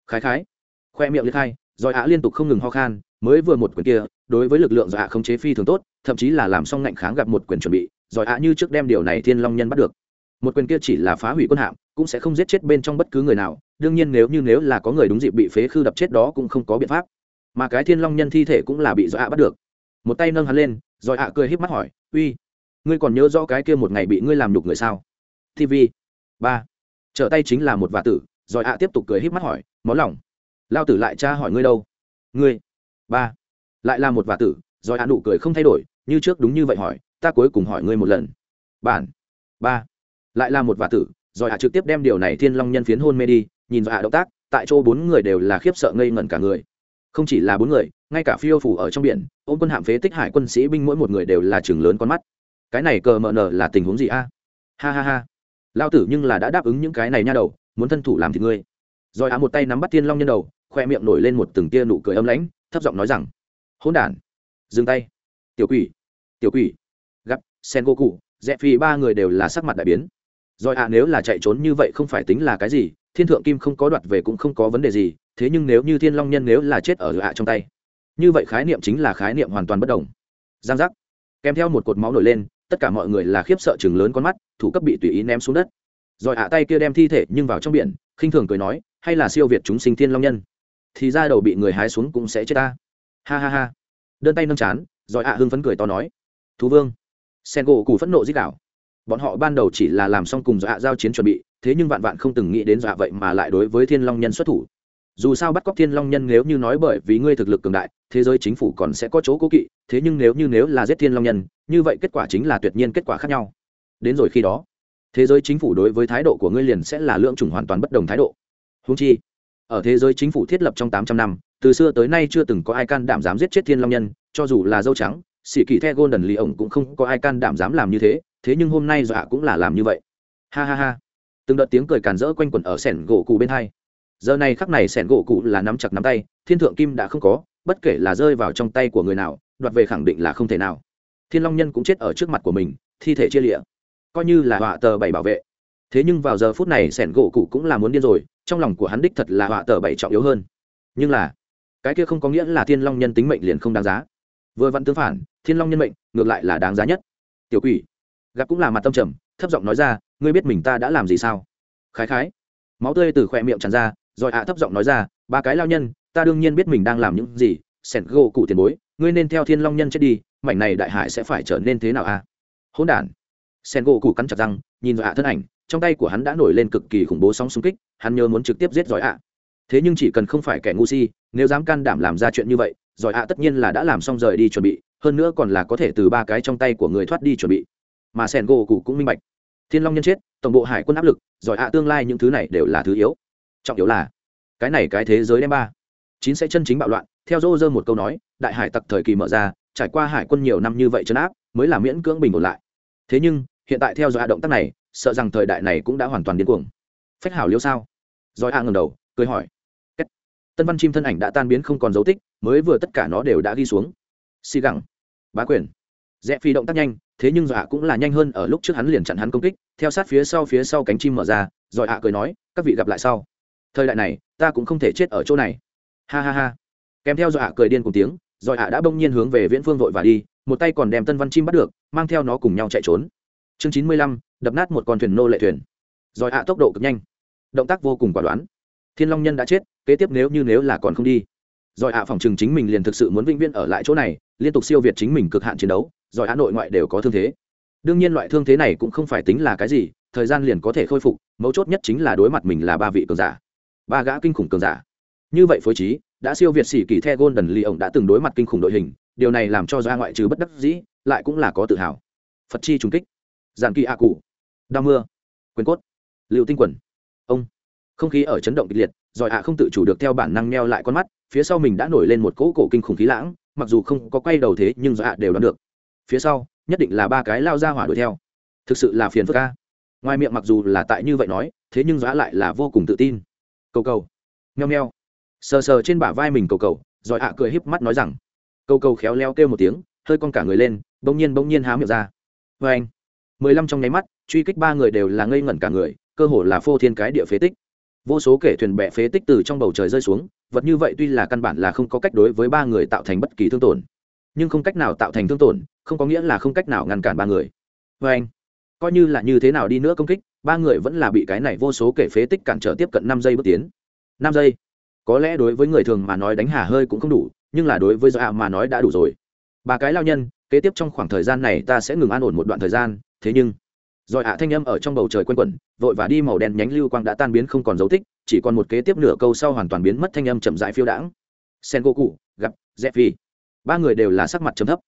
Khái khái. Khoe miệng ly khai, rồi hạ liên tục không ngừng ho khan, mới vừa một quyền kia, đối với lực lượng do ạ không chế phi thường tốt, thậm chí là làm xong ngạnh kháng gặp một quyền chuẩn bị, rồi hạ như trước đem điều này thiên long nhân bắt được. Một quyền kia chỉ là phá hủy quân hạm cũng sẽ không giết chết bên trong bất cứ người nào. Đương nhiên nếu như nếu là có người đúng dịp bị phế khư đập chết đó cũng không có biện pháp. Mà cái thiên long nhân thi thể cũng là bị do ạ bắt được. Một tay nâng hắn lên rồi ạ cười híp mắt hỏi, uy, ngươi còn nhớ rõ cái kia một ngày bị ngươi làm nhục người sao? Tv ba. Trở tay chính là một vả tử rồi ạ tiếp tục cười híp mắt hỏi, máu lòng lao tử lại cha hỏi ngươi đâu? Ngươi. Ba. Lại là một vả tử rồi ạ nụ cười không thay đổi, như trước đúng như vậy hỏi, ta cuối cùng hỏi ngươi một lần. Bản. Ba. Lại là một vả tử rồi hạ trực tiếp đem điều này thiên long nhân phiến hôn mê đi, nhìn vào hạ động tác, tại chỗ bốn người đều là khiếp sợ ngây ngẩn cả người. Không chỉ là bốn người, ngay cả phiêu phủ ở trong biển, ôm quân hạm phế tích hải quân sĩ binh mỗi một người đều là chừng lớn con mắt. Cái này cờ mờ nờ là tình huống gì a? Ha ha ha. Lao tử nhưng là đã đáp ứng những cái này nha đầu, muốn thân thủ làm thì ngươi. Rồi hạ một tay nắm bắt thiên long nhân đầu, khoe miệng nổi lên một từng tia nụ cười âm lãnh, thấp giọng nói rằng, hỗn đản, dừng tay. Tiểu quỷ tiểu quỷ. Gặp sen go cụ rẽ phi ba người đều là sắc mặt đại biến rồi ạ, nếu là chạy trốn như vậy không phải tính là cái gì, thiên thượng kim không có đoạt về cũng không có vấn đề gì, thế nhưng nếu như thiên long nhân nếu là chết ở ạ trong tay, như vậy khái niệm chính là khái niệm hoàn toàn bất đồng. Giang giác. Kèm theo một cột máu nổi lên, tất cả mọi người là khiếp sợ chừng lớn con mắt, thủ cấp bị tùy ý ném xuống đất. Rồi ạ tay kia đem thi thể nhưng vào trong biển, khinh thường cười nói, hay là siêu việt chúng sinh thiên long nhân, thì ra đầu bị người hái xuống cũng sẽ chết ta. Ha ha ha. Đơn tay nâng chán, rồi ạ hưng phấn cười to nói, thú vương. Sen gỗ củ phẫn nộ dích đảo bọn họ ban đầu chỉ là làm xong cùng dọa giao chiến chuẩn bị, thế nhưng vạn vạn không từng nghĩ đến dọa vậy mà lại đối với thiên long nhân xuất thủ. Dù sao bắt cóc thiên long nhân nếu như nói bởi vì ngươi thực lực cường đại, thế giới chính phủ còn sẽ có chỗ cố kỵ, thế nhưng nếu như nếu là giết thiên long nhân, như vậy kết quả chính là tuyệt nhiên kết quả khác nhau. Đến rồi khi đó, thế giới chính phủ đối với thái độ của ngươi liền sẽ là lượng chủng hoàn toàn bất đồng thái độ. Húng chi, ở thế giới chính phủ thiết lập trong tám trăm năm, từ xưa tới nay chưa từng có ai can đảm dám giết chết thiên long nhân, cho dù là dâu trắng sĩ kỳ the golden lì ổng cũng không có ai can đảm dám làm như thế thế nhưng hôm nay dọa cũng là làm như vậy. Ha ha ha. Từng đợt tiếng cười càn rỡ quanh quẩn ở sẻn gỗ cụ bên hai. Giờ này khắc này sẻn gỗ cụ là nắm chặt nắm tay, thiên thượng kim đã không có, bất kể là rơi vào trong tay của người nào, đoạt về khẳng định là không thể nào. Thiên long nhân cũng chết ở trước mặt của mình, thi thể chia lịa. Coi như là họa tờ bảy bảo vệ. Thế nhưng vào giờ phút này sẻn gỗ cụ cũng là muốn điên rồi, trong lòng của hắn đích thật là họa tờ bảy trọng yếu hơn. Nhưng là, cái kia không có nghĩa là thiên long nhân tính mệnh liền không đáng giá. Vừa vặn tương phản, thiên long nhân mệnh ngược lại là đáng giá nhất. Tiểu quỷ gặp cũng là mặt tâm trầm, thấp giọng nói ra, ngươi biết mình ta đã làm gì sao? Khái khái. Máu tươi từ khỏe miệng tràn ra, rồi ạ thấp giọng nói ra, ba cái lao nhân, ta đương nhiên biết mình đang làm những gì, sẻn gỗ cụ tiền bối, ngươi nên theo thiên long nhân chết đi, mảnh này đại hải sẽ phải trở nên thế nào a? À? hỗn đản. Sen gỗ cụ cắn chặt răng, nhìn rồi ạ thân ảnh, trong tay của hắn đã nổi lên cực kỳ khủng bố sóng xung kích, hắn nhớ muốn trực tiếp giết giỏi ạ. Thế nhưng chỉ cần không phải kẻ ngu si, nếu dám can đảm làm ra chuyện như vậy giỏi ạ tất nhiên là đã làm xong rời đi chuẩn bị, hơn nữa còn là có thể từ ba cái trong tay của người thoát đi chuẩn bị mà sẻn gỗ cụ cũng minh bạch. Thiên long nhân chết, tổng bộ hải quân áp lực, giỏi ạ, tương lai những thứ này đều là thứ yếu. Trọng yếu là, cái này cái thế giới đem ba, chín sẽ chân chính bạo loạn. Theo dô dơ một câu nói, đại hải tặc thời kỳ mở ra, trải qua hải quân nhiều năm như vậy chấn áp, mới là miễn cưỡng bình ổn lại. Thế nhưng, hiện tại theo dõi động tác này, sợ rằng thời đại này cũng đã hoàn toàn điên cuồng. Phách hảo liêu sao? Giỏi a ngầm đầu, cười hỏi. Kết. tân văn chim thân ảnh đã tan biến không còn dấu tích, mới vừa tất cả nó đều đã ghi xuống. Xì gẳng. Bá quyền. Rẽ phi động tác nhanh thế nhưng dọa cũng là nhanh hơn ở lúc trước hắn liền chặn hắn công kích, theo sát phía sau phía sau cánh chim mở ra, rồi ạ cười nói, các vị gặp lại sau. Thời đại này, ta cũng không thể chết ở chỗ này. Ha ha ha. Kèm theo dọa cười điên cùng tiếng, rồi ạ đã bỗng nhiên hướng về viễn phương vội và đi, một tay còn đem tân văn chim bắt được, mang theo nó cùng nhau chạy trốn. Chương chín mươi lăm, đập nát một con thuyền nô lệ thuyền. Rồi ạ tốc độ cực nhanh. Động tác vô cùng quả đoán. Thiên long nhân đã chết, kế tiếp nếu như nếu là còn không đi. Rồi ạ phòng chừng chính mình liền thực sự muốn vĩnh viễn ở lại chỗ này, liên tục siêu việt chính mình cực hạn chiến đấu rồi Hà nội ngoại đều có thương thế. Đương nhiên loại thương thế này cũng không phải tính là cái gì, thời gian liền có thể khôi phục, mấu chốt nhất chính là đối mặt mình là ba vị cường giả. Ba gã kinh khủng cường giả. Như vậy phối trí, đã siêu việt sĩ kỳ the golden lee ổng đã từng đối mặt kinh khủng đội hình, điều này làm cho ra ngoại trừ bất đắc dĩ, lại cũng là có tự hào. Phật chi trùng kích. Giàn kỳ a cụ. Đau mưa. Quyền cốt. Liệu tinh quần. Ông. Không khí ở chấn động kịch liệt, giỏi ạ không tự chủ được theo bản năng neo lại con mắt, phía sau mình đã nổi lên một cỗ cổ kinh khủng khí lãng, mặc dù không có quay đầu thế, nhưng giỏi ạ đều đoán được phía sau, nhất định là ba cái lao ra hỏa đuổi theo. Thực sự là phiền phức ca ngoài miệng mặc dù là tại như vậy nói, thế nhưng giã lại là vô cùng tự tin. Cầu cầu. Nheo nheo. Sờ sờ trên bả vai mình cầu cầu, rồi ạ cười híp mắt nói rằng, cầu cầu khéo leo kêu một tiếng, hơi con cả người lên, bỗng nhiên bỗng nhiên há miệng ra. Vê anh, mười lăm trong nháy mắt, truy kích ba người đều là ngây ngẩn cả người, cơ hồ là phô thiên cái địa phế tích. Vô số kể thuyền bè phế tích từ trong bầu trời rơi xuống, vật như vậy tuy là căn bản là không có cách đối với ba người tạo thành bất kỳ thương tổn nhưng không cách nào tạo thành thương tổn, không có nghĩa là không cách nào ngăn cản ba người. Vê anh, coi như là như thế nào đi nữa công kích, ba người vẫn là bị cái này vô số kể phế tích cản trở tiếp cận năm giây bước tiến. Năm giây? Có lẽ đối với người thường mà nói đánh hà hơi cũng không đủ, nhưng là đối với do mà nói đã đủ rồi. Ba cái lao nhân, kế tiếp trong khoảng thời gian này ta sẽ ngừng an ổn một đoạn thời gian, thế nhưng, rồi ạ thanh âm ở trong bầu trời quanh quẩn, vội và đi màu đen nhánh lưu quang đã tan biến không còn dấu tích, chỉ còn một kế tiếp nửa câu sau hoàn toàn biến mất thanh âm chậm rãi phiêu đãng. Sen gỗ cụ gặp dẹp phi ba người đều là sắc mặt chấm thấp.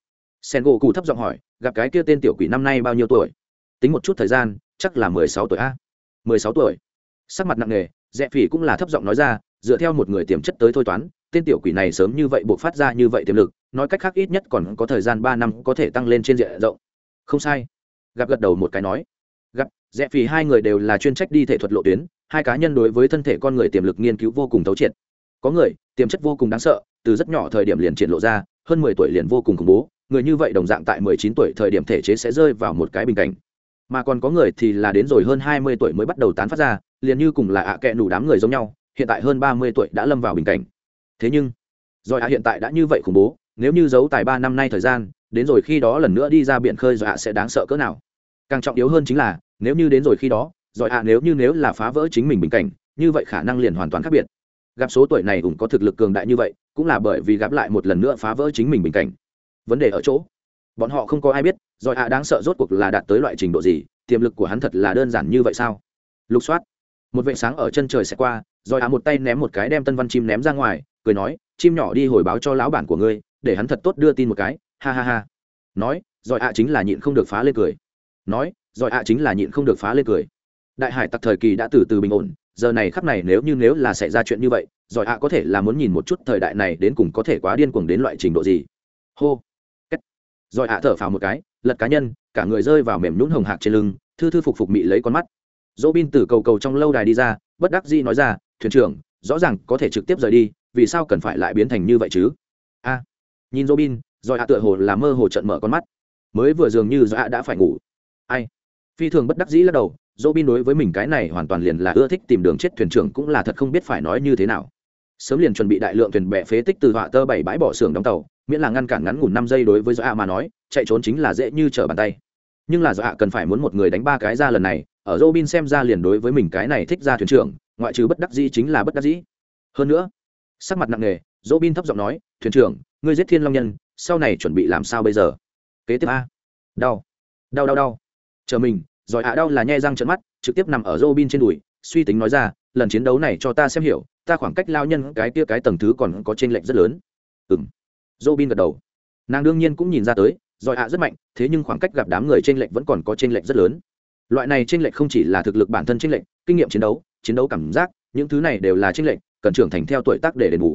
Sen gỗ cụ thấp giọng hỏi, gặp cái kia tên tiểu quỷ năm nay bao nhiêu tuổi? Tính một chút thời gian, chắc là mười sáu tuổi a. mười sáu tuổi. Sắc mặt nặng nề dẹp phỉ cũng là thấp giọng nói ra, dựa theo một người tiềm chất tới thôi toán, tên tiểu quỷ này sớm như vậy buộc phát ra như vậy tiềm lực, nói cách khác ít nhất còn có thời gian ba năm có thể tăng lên trên diện rộng. Không sai. Gặp gật đầu một cái nói. Gặp dẹp phỉ hai người đều là chuyên trách đi thể thuật lộ tuyến, hai cá nhân đối với thân thể con người tiềm lực nghiên cứu vô cùng thấu triệt. Có người, tiềm chất vô cùng đáng sợ, từ rất nhỏ thời điểm liền triển lộ ra hơn mười tuổi liền vô cùng khủng bố, người như vậy đồng dạng tại mười chín tuổi thời điểm thể chế sẽ rơi vào một cái bình cảnh. Mà còn có người thì là đến rồi hơn hai mươi tuổi mới bắt đầu tán phát ra, liền như cùng là ạ à kẹ nủ đám người giống nhau, hiện tại hơn ba mươi tuổi đã lâm vào bình cảnh. Thế nhưng, rồi ạ hiện tại đã như vậy khủng bố, nếu như giấu tài ba năm nay thời gian, đến rồi khi đó lần nữa đi ra biển khơi rồi ạ sẽ đáng sợ cỡ nào. Càng trọng yếu hơn chính là, nếu như đến rồi khi đó, rồi ạ nếu như nếu là phá vỡ chính mình bình cảnh, như vậy khả năng liền hoàn toàn khác biệt gặp số tuổi này cũng có thực lực cường đại như vậy, cũng là bởi vì gặp lại một lần nữa phá vỡ chính mình bình cảnh. Vấn đề ở chỗ, bọn họ không có ai biết, rồi ạ đáng sợ rốt cuộc là đạt tới loại trình độ gì, tiềm lực của hắn thật là đơn giản như vậy sao? Lục soát, một vệ sáng ở chân trời sẽ qua, rồi ạ một tay ném một cái đem tân văn chim ném ra ngoài, cười nói, chim nhỏ đi hồi báo cho lão bản của ngươi, để hắn thật tốt đưa tin một cái. Ha ha ha. Nói, rồi ạ chính là nhịn không được phá lên cười. Nói, rồi ạ chính là nhịn không được phá lên cười. Đại hải tặc thời kỳ đã từ từ bình ổn giờ này khắp này nếu như nếu là xảy ra chuyện như vậy rồi ạ có thể là muốn nhìn một chút thời đại này đến cùng có thể quá điên cuồng đến loại trình độ gì. Hô. Giỏi rồi ạ thở phào một cái, lật cá nhân, cả người rơi vào mềm nhũn hồng hạc trên lưng, thư thư phục phục mị lấy con mắt. Dỗ bin từ cầu cầu trong lâu đài đi ra, bất đắc dĩ nói ra, thuyền trưởng, rõ ràng có thể trực tiếp rời đi, vì sao cần phải lại biến thành như vậy chứ? A. Nhìn dỗ bin rồi ạ tựa hồ là mơ hồ trận mở con mắt. Mới vừa dường như do ạ đã phải ngủ. Ai? Phi thường bất đắc dĩ lắc đầu dỗ bin đối với mình cái này hoàn toàn liền là ưa thích tìm đường chết thuyền trưởng cũng là thật không biết phải nói như thế nào. Sớm liền chuẩn bị đại lượng thuyền bè phế tích từ họa tơ bảy bãi bỏ xưởng đóng tàu, miễn là ngăn cản ngắn ngủn năm giây đối với Dọa mà nói, chạy trốn chính là dễ như trở bàn tay. Nhưng là Dọa cần phải muốn một người đánh ba cái ra lần này, ở dỗ bin xem ra liền đối với mình cái này thích ra thuyền trưởng, ngoại trừ bất đắc dĩ chính là bất đắc dĩ. Hơn nữa, sắc mặt nặng nề dỗ bin thấp giọng nói, thuyền trưởng, ngươi giết thiên long nhân, sau này chuẩn bị làm sao bây giờ? Kế tiếp a. Đau đau đau đau. Chờ mình giỏi ạ đau là nhe răng trận mắt, trực tiếp nằm ở dô bin trên đùi, suy tính nói ra, lần chiến đấu này cho ta xem hiểu, ta khoảng cách lao nhân cái kia cái tầng thứ còn có t r ê n lệch rất lớn. Ừ m dô bin gật đầu. Nàng đương nhiên cũng nhìn ra tới giỏi ạ rất mạnh, thế nhưng khoảng cách gặp đám người t r ê n lệch vẫn còn có t r ê n lệch rất lớn. Loại này t r ê n lệch không chỉ là thực lực bản thân t r ê n lệch, kinh nghiệm chiến đấu chiến đấu cảm giác, những thứ này đều là t r ê n lệch, cần trưởng thành theo tuổi tác để đền bù.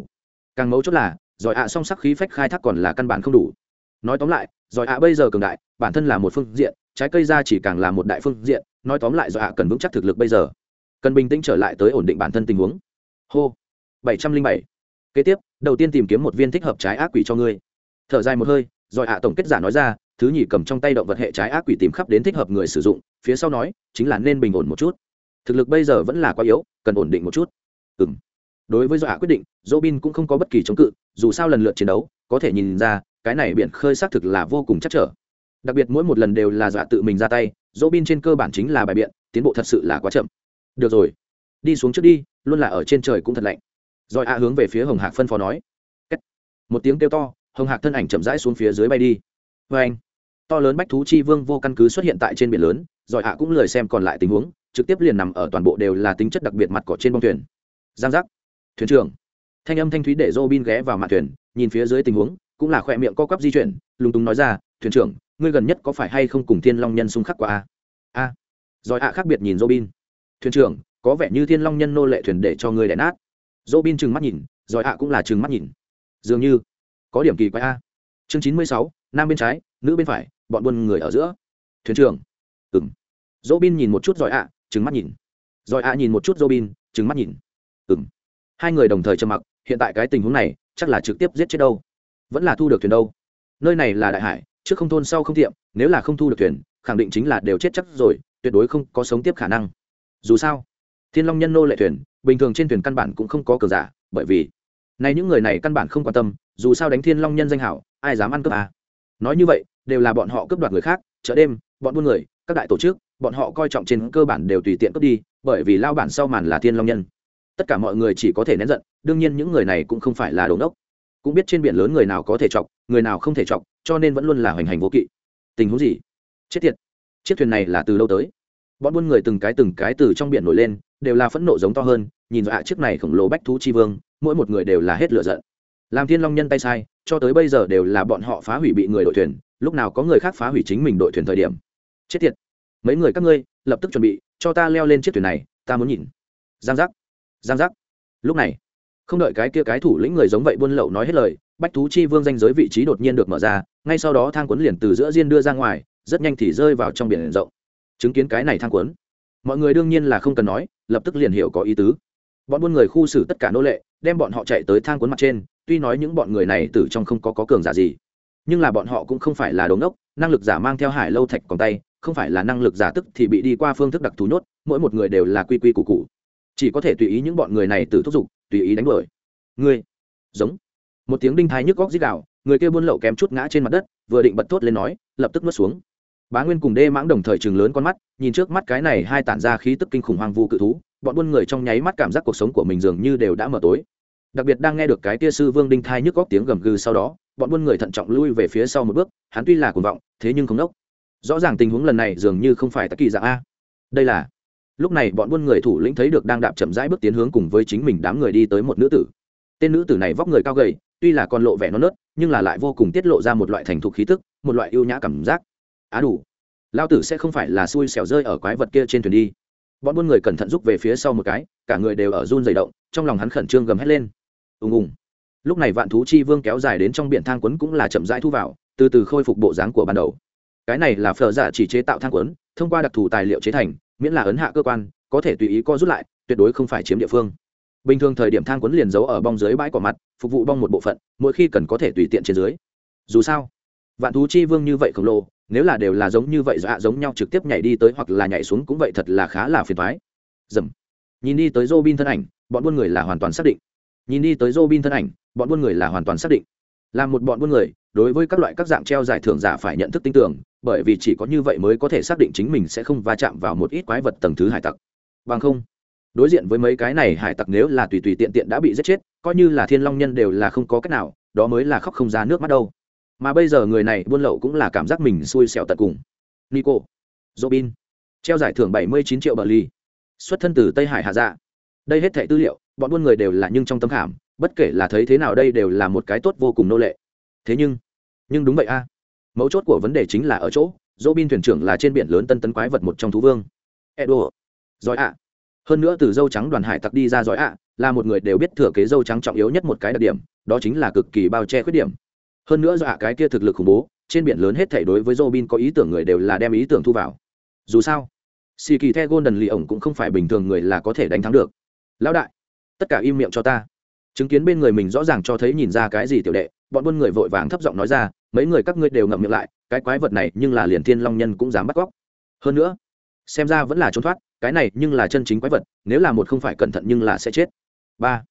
Càng mấu chốt là giỏi ạ song sắc khí phách khai thác còn là căn bản không đủ. Nói tóm lại giỏi ạ bây giờ cường đại, bản thân là một phương diện trái cây ra chỉ càng là một đại phương diện, nói tóm lại do hạ cần vững chắc thực lực bây giờ. Cần bình tĩnh trở lại tới ổn định bản thân tình huống. Hô. bảy trăm linh bảy. Kế tiếp, đầu tiên tìm kiếm một viên thích hợp trái ác quỷ cho ngươi. Thở dài một hơi, rồi hạ tổng kết giả nói ra, thứ nhì cầm trong tay động vật hệ trái ác quỷ tìm khắp đến thích hợp người sử dụng, phía sau nói, chính là nên bình ổn một chút. Thực lực bây giờ vẫn là quá yếu, cần ổn định một chút. Ừ m đối với do hạ quyết định dỗ bin cũng không có bất kỳ chống cự, dù sao lần lượt chiến đấu, có thể nhìn ra, cái này biển khơi xác thực là vô cùng chắc trở đặc biệt mỗi một lần đều là dọa tự mình ra tay, dỗ bin trên cơ bản chính là bài biện, tiến bộ thật sự là quá chậm. Được rồi, đi xuống trước đi, luôn là ở trên trời cũng thật lạnh. Rồi a hướng về phía hồng hạc phân phó nói. Một tiếng kêu to, hồng hạc thân ảnh chậm rãi xuống phía dưới bay đi. Vê anh, to lớn bách thú chi vương vô căn cứ xuất hiện tại trên biển lớn, rồi ạ cũng lười xem còn lại tình huống, trực tiếp liền nằm ở toàn bộ đều là tính chất đặc biệt mặt cỏ trên bông thuyền. Giang giác. Thuyền trưởng. Thanh âm thanh thúy để dô bin ghé vào mặt thuyền, nhìn phía dưới tình huống, cũng là khoe miệng co quắp di chuyển, lúng túng nói ra, thuyền trưởng ngươi gần nhất có phải hay không cùng thiên long nhân xung khắc qua a? A. Rồi ạ khác biệt nhìn robin. Thuyền trưởng, có vẻ như thiên long nhân nô lệ thuyền để cho ngươi đẻ nát. Robin trừng mắt nhìn, rồi ạ cũng là trừng mắt nhìn. Dường như có điểm kỳ quái a. Chương chín mươi sáu, nam bên trái, nữ bên phải, bọn buôn người ở giữa. Thuyền trưởng. Ừng robin nhìn một chút rồi ạ, trừng mắt nhìn. Rồi ạ nhìn một chút robin, trừng mắt nhìn. Ừng hai người đồng thời trầm mặc, hiện tại cái tình huống này, chắc là trực tiếp giết chết đâu. Vẫn là thu được thuyền đâu. Nơi này là đại hải trước không thôn sau không tiệm, nếu là không thu được thuyền, khẳng định chính là đều chết chắc rồi, tuyệt đối không có sống tiếp khả năng. Dù sao, thiên long nhân nô lệ thuyền, bình thường trên thuyền căn bản cũng không có cờ giả, bởi vì nay những người này căn bản không quan tâm, dù sao đánh thiên long nhân danh hảo, ai dám ăn cướp à. nói như vậy, đều là bọn họ cướp đoạt người khác, chợ đêm, bọn buôn người, các đại tổ chức, bọn họ coi trọng trên cơ bản đều tùy tiện cướp đi, bởi vì lao bản sau màn là thiên long nhân. Tất cả mọi người chỉ có thể nén giận, đương nhiên những người này cũng không phải là đồn đốc cũng biết trên biển lớn người nào có thể chọc, người nào không thể chọc cho nên vẫn luôn là hoành hành vô kỵ. Tình huống gì? Chết tiệt. Chiếc thuyền này là từ lâu tới? Bọn buôn người từng cái từng cái từ trong biển nổi lên, đều là phẫn nộ giống to hơn, nhìn dọa chiếc này khổng lồ bách thú chi vương, mỗi một người đều là hết lửa giận. Làm thiên long nhân tay sai, cho tới bây giờ đều là bọn họ phá hủy bị người đội thuyền, lúc nào có người khác phá hủy chính mình đội thuyền thời điểm. Chết tiệt. Mấy người các ngươi, lập tức chuẩn bị, cho ta leo lên chiếc thuyền này, ta muốn nhìn. Giang giác. Giang giác. Lúc này không đợi cái kia cái thủ lĩnh người giống vậy buôn lậu nói hết lời bách thú chi vương danh giới vị trí đột nhiên được mở ra ngay sau đó thang cuốn liền từ giữa diên đưa ra ngoài rất nhanh thì rơi vào trong biển rộng. Chứng kiến cái này thang cuốn mọi người đương nhiên là không cần nói lập tức liền hiểu có ý tứ. Bọn buôn người khu xử tất cả nô lệ đem bọn họ chạy tới thang cuốn mặt trên tuy nói những bọn người này từ trong không có, có cường giả gì nhưng là bọn họ cũng không phải là đống ốc năng lực giả mang theo hải lâu thạch còn tay không phải là năng lực giả tức thì bị đi qua phương thức đặc thù nhốt mỗi một người đều là quy quy củ cụ chỉ có thể tùy ý những bọn người này từ thúc giục, tùy ý đánh đuổi. Ngươi, giống. Một tiếng đinh thái nhức góc dít đạo người kia buôn lậu kém chút ngã trên mặt đất, vừa định bật thốt lên nói, lập tức nuốt xuống. Bá nguyên cùng đê mãng đồng thời chừng lớn con mắt, nhìn trước mắt cái này hai tản ra khí tức kinh khủng hoang vu cự thú, bọn buôn người trong nháy mắt cảm giác cuộc sống của mình dường như đều đã mở tối. Đặc biệt đang nghe được cái tia sư vương đinh thai nhức góc tiếng gầm gừ sau đó, bọn buôn người thận trọng lui về phía sau một bước, hắn tuy là cuồng vọng, thế nhưng không đốc. Rõ ràng tình huống lần này dường như không phải tất kỳ dạng a. Đây là lúc này bọn buôn người thủ lĩnh thấy được đang đạp chậm rãi bước tiến hướng cùng với chính mình đám người đi tới một nữ tử. Tên nữ tử này vóc người cao gầy, tuy là còn lộ vẻ non nớt, nhưng là lại vô cùng tiết lộ ra một loại thành thục khí tức, một loại ưu nhã cảm giác. Á đủ. Lao tử sẽ không phải là xui xẻo rơi ở quái vật kia trên thuyền đi. Bọn buôn người cẩn thận rút về phía sau một cái, cả người đều ở run dày động, trong lòng hắn khẩn trương gầm hét lên. Ùng ùng. Lúc này vạn thú chi vương kéo dài đến trong biển thang quấn cũng là chậm rãi thu vào, từ từ khôi phục bộ dáng của ban đầu. Cái này là phở giả chỉ chế tạo thang quấn, thông qua đặc thù tài liệu chế thành miễn là ấn hạ cơ quan, có thể tùy ý co rút lại, tuyệt đối không phải chiếm địa phương. Bình thường thời điểm thang quấn liền giấu ở bong dưới bãi cỏ mặt, phục vụ bong một bộ phận, mỗi khi cần có thể tùy tiện trên dưới. Dù sao, vạn thú chi vương như vậy khổng lồ, nếu là đều là giống như vậy dọa giống nhau trực tiếp nhảy đi tới hoặc là nhảy xuống cũng vậy thật là khá là phiền thoái dầm. Nhìn đi tới Robin thân ảnh, bọn buôn người là hoàn toàn xác định. Nhìn đi tới Robin thân ảnh, bọn buôn người là hoàn toàn xác định. Là một bọn buôn người, đối với các loại các dạng treo giải thưởng giả phải nhận thức tin tưởng bởi vì chỉ có như vậy mới có thể xác định chính mình sẽ không va chạm vào một ít quái vật tầng thứ hải tặc. Bằng không, đối diện với mấy cái này hải tặc nếu là tùy tùy tiện tiện đã bị giết chết, coi như là thiên long nhân đều là không có cách nào, đó mới là khóc không ra nước mắt đâu. Mà bây giờ người này buôn lậu cũng là cảm giác mình xui xẻo tận cùng. Nico, robin, treo giải thưởng bảy mươi chín triệu bờ ly xuất thân từ tây hải hạ dạ. Đây hết thẻ tư liệu, bọn buôn người đều là nhưng trong tâm khảm, bất kể là thấy thế nào đây đều là một cái tốt vô cùng nô lệ. Thế nhưng nhưng đúng vậy a mấu chốt của vấn đề chính là ở chỗ dỗ bin thuyền trưởng là trên biển lớn tân tấn quái vật một trong thú vương edo giỏi ạ hơn nữa từ dâu trắng đoàn hải tặc đi ra giỏi ạ là một người đều biết thừa kế dâu trắng trọng yếu nhất một cái đặc điểm đó chính là cực kỳ bao che khuyết điểm hơn nữa do ạ cái kia thực lực khủng bố trên biển lớn hết thể đối với Robin có ý tưởng người đều là đem ý tưởng thu vào. Dù sao, Sĩ Kỳ The Golden lì ổng cũng không phải bình thường người là có thể đánh thắng được. Lão đại, tất cả im miệng cho ta. Chứng kiến bên người mình rõ ràng cho thấy nhìn ra cái gì tiểu đệ, bọn buôn người vội vàng thấp giọng nói ra, mấy người các ngươi đều ngậm miệng lại, cái quái vật này nhưng là liền thiên long nhân cũng dám bắt cóc. Hơn nữa, xem ra vẫn là trốn thoát, cái này nhưng là chân chính quái vật, nếu là một không phải cẩn thận nhưng là sẽ chết. ba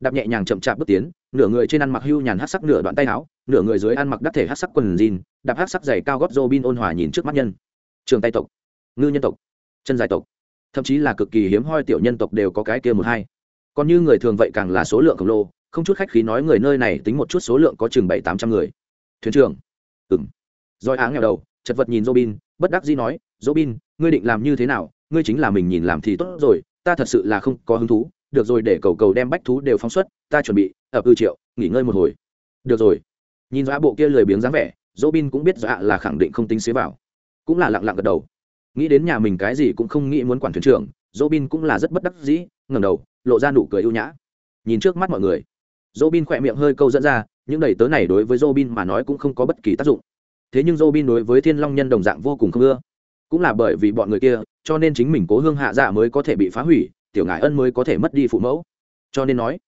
Đạp nhẹ nhàng chậm chạp bước tiến, nửa người trên ăn mặc hưu nhàn hắc sắc nửa đoạn tay áo, nửa người dưới ăn mặc đắc thể hắc sắc quần jean, đạp hắc sắc giày cao gót Robin ôn hòa nhìn trước mắt nhân. Trường tay tộc, ngư nhân tộc, chân dài tộc, thậm chí là cực kỳ hiếm hoi tiểu nhân tộc đều có cái kia một hai. Còn như người thường vậy càng là số lượng khổng lồ, không chút khách khí nói người nơi này tính một chút số lượng có chừng bảy tám trăm người. Thuyền trưởng, ừm. roi áng nghèo đầu, chật vật nhìn Robin, bất đắc dĩ nói, Robin, ngươi định làm như thế nào? Ngươi chính là mình nhìn làm thì tốt rồi, ta thật sự là không có hứng thú, được rồi để cầu cầu đem bách thú đều phóng xuất ta chuẩn bị ập ư triệu nghỉ ngơi một hồi. Được rồi. Nhìn dọa bộ kia lười biếng dáng vẻ robin cũng biết dọa là khẳng định không tính xế vào cũng là lặng lặng gật đầu. Nghĩ đến nhà mình cái gì cũng không nghĩ muốn quản thuyền trưởng robin cũng là rất bất đắc dĩ ngầm đầu lộ ra nụ cười ưu nhã. Nhìn trước mắt mọi người dỗ bin khỏe miệng hơi câu dẫn ra, những đầy tớ này đối với dỗ bin mà nói cũng không có bất kỳ tác dụng. Thế nhưng dỗ bin đối với thiên long nhân đồng dạng vô cùng không ưa. Cũng là bởi vì bọn người kia, cho nên chính mình cố hương hạ dạ mới có thể bị phá hủy, tiểu ngải ân mới có thể mất đi phụ mẫu. Cho nên nói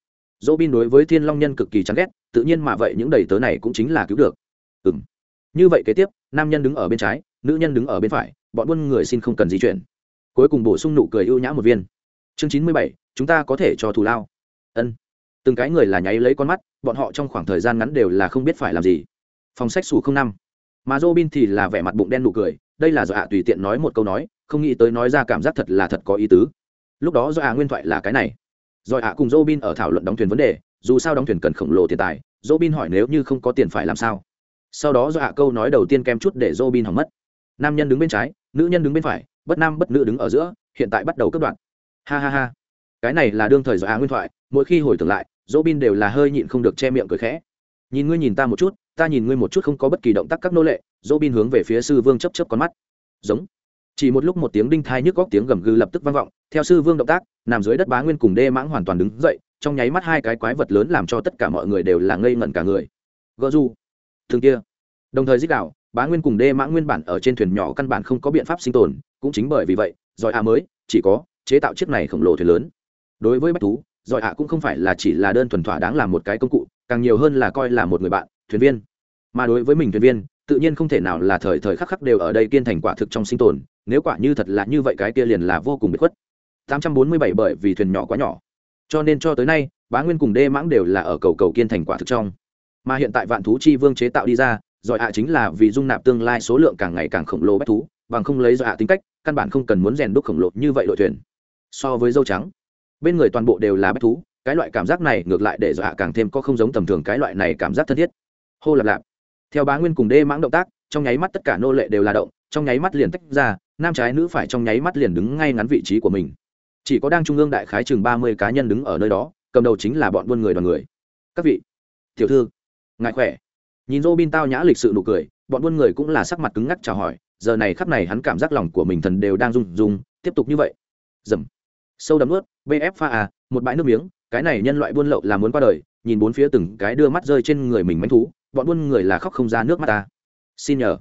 dỗ bin đối với thiên long nhân cực kỳ chán ghét, tự nhiên mà vậy những đầy tớ này cũng chính là cứu được. Ừ m như vậy kế tiếp, nam nhân đứng ở bên trái, nữ nhân đứng ở bên phải, bọn buôn người xin không cần di chuyển. Cuối cùng bổ sung nụ cười ưu nhã một viên. Chương chín mươi bảy, chúng ta có thể cho thù lao. Ân từng cái người là nháy lấy con mắt bọn họ trong khoảng thời gian ngắn đều là không biết phải làm gì phòng sách xù không năm mà dô bin thì là vẻ mặt bụng đen nụ cười đây là do à tùy tiện nói một câu nói không nghĩ tới nói ra cảm giác thật là thật có ý tứ lúc đó do ạ nguyên thoại là cái này rồi ạ cùng Robin ở thảo luận đóng thuyền vấn đề, dù sao đóng thuyền cần khổng lồ tiền tài, Robin hỏi nếu như không có tiền phải làm sao. Sau đó do ạ câu nói đầu tiên kem chút để Robin hỏng mất. Nam nhân đứng bên trái, nữ nhân đứng bên phải, bất nam bất nữ đứng ở giữa, hiện tại bắt đầu cấp đoạn. Ha ha ha. Cái này là đương thời do ạ nguyên thoại, mỗi khi hồi tưởng lại, Robin đều là hơi nhịn không được che miệng cười khẽ. Nhìn ngươi nhìn ta một chút, ta nhìn ngươi một chút không có bất kỳ động tác các nô lệ, Robin hướng về phía sư vương chấp chấp con mắt. Giống. Chỉ một lúc một tiếng đinh thai nhức góc tiếng gầm gừ lập tức vang vọng theo sư vương động tác nằm dưới đất bá nguyên cùng đê mãng hoàn toàn đứng dậy trong nháy mắt hai cái quái vật lớn làm cho tất cả mọi người đều là ngây ngẩn cả người. Gỡ du thường kia. Đồng thời dích đạo bá nguyên cùng đê mãng nguyên bản ở trên thuyền nhỏ căn bản không có biện pháp sinh tồn cũng chính bởi vì vậy giỏi à mới chỉ có chế tạo chiếc này khổng lồ thuyền lớn. Đối với bách thú giỏi ạ, cũng không phải là chỉ là đơn thuần thỏa đáng là một cái công cụ, càng nhiều hơn là coi là một người bạn, thuyền viên. Mà đối với mình thuyền viên, tự nhiên không thể nào là thời thời khắc khắc đều ở đây kiên thành quả thực trong sinh tồn, nếu quả như thật là như vậy cái kia liền là vô cùng bị khuất. 847 bởi vì thuyền nhỏ quá nhỏ. Cho nên cho tới nay, bá nguyên cùng đê mãng đều là ở cầu cầu kiên thành quả thực trong. Mà hiện tại vạn thú chi vương chế tạo đi ra giỏi ạ chính là vì dung nạp tương lai số lượng càng ngày càng khổng lồ bách thú, bằng không lấy giỏi ạ tính cách, căn bản không cần muốn rèn đúc khổng lồ như vậy đội thuyền. So với dâu trắng bên người toàn bộ đều là bách thú, cái loại cảm giác này ngược lại để dọa càng thêm có không giống tầm thường cái loại này cảm giác thân thiết. Hô lạp lạp. Theo bá nguyên cùng đê mãng động tác, trong nháy mắt tất cả nô lệ đều là động, trong nháy mắt liền tách ra, nam trái nữ phải trong nháy mắt liền đứng ngay ngắn vị trí của mình. Chỉ có đang trung ương đại khái chừng ba mươi cá nhân đứng ở nơi đó, cầm đầu chính là bọn buôn người đoàn người. Các vị, tiểu thư ngại khỏe? Nhìn dô bin tao nhã lịch sự nụ cười, bọn buôn người cũng là sắc mặt cứng ngắc chào hỏi, giờ này khắp này hắn cảm giác lòng của mình thần đều đang rung rung, tiếp tục như vậy. Dầm sâu đấm ướt bf pha à một bãi nước miếng, cái này nhân loại buôn lậu là muốn qua đời, nhìn bốn phía từng cái đưa mắt rơi trên người mình manh thú, bọn buôn người là khóc không ra nước mắt ta. Xin nhờ.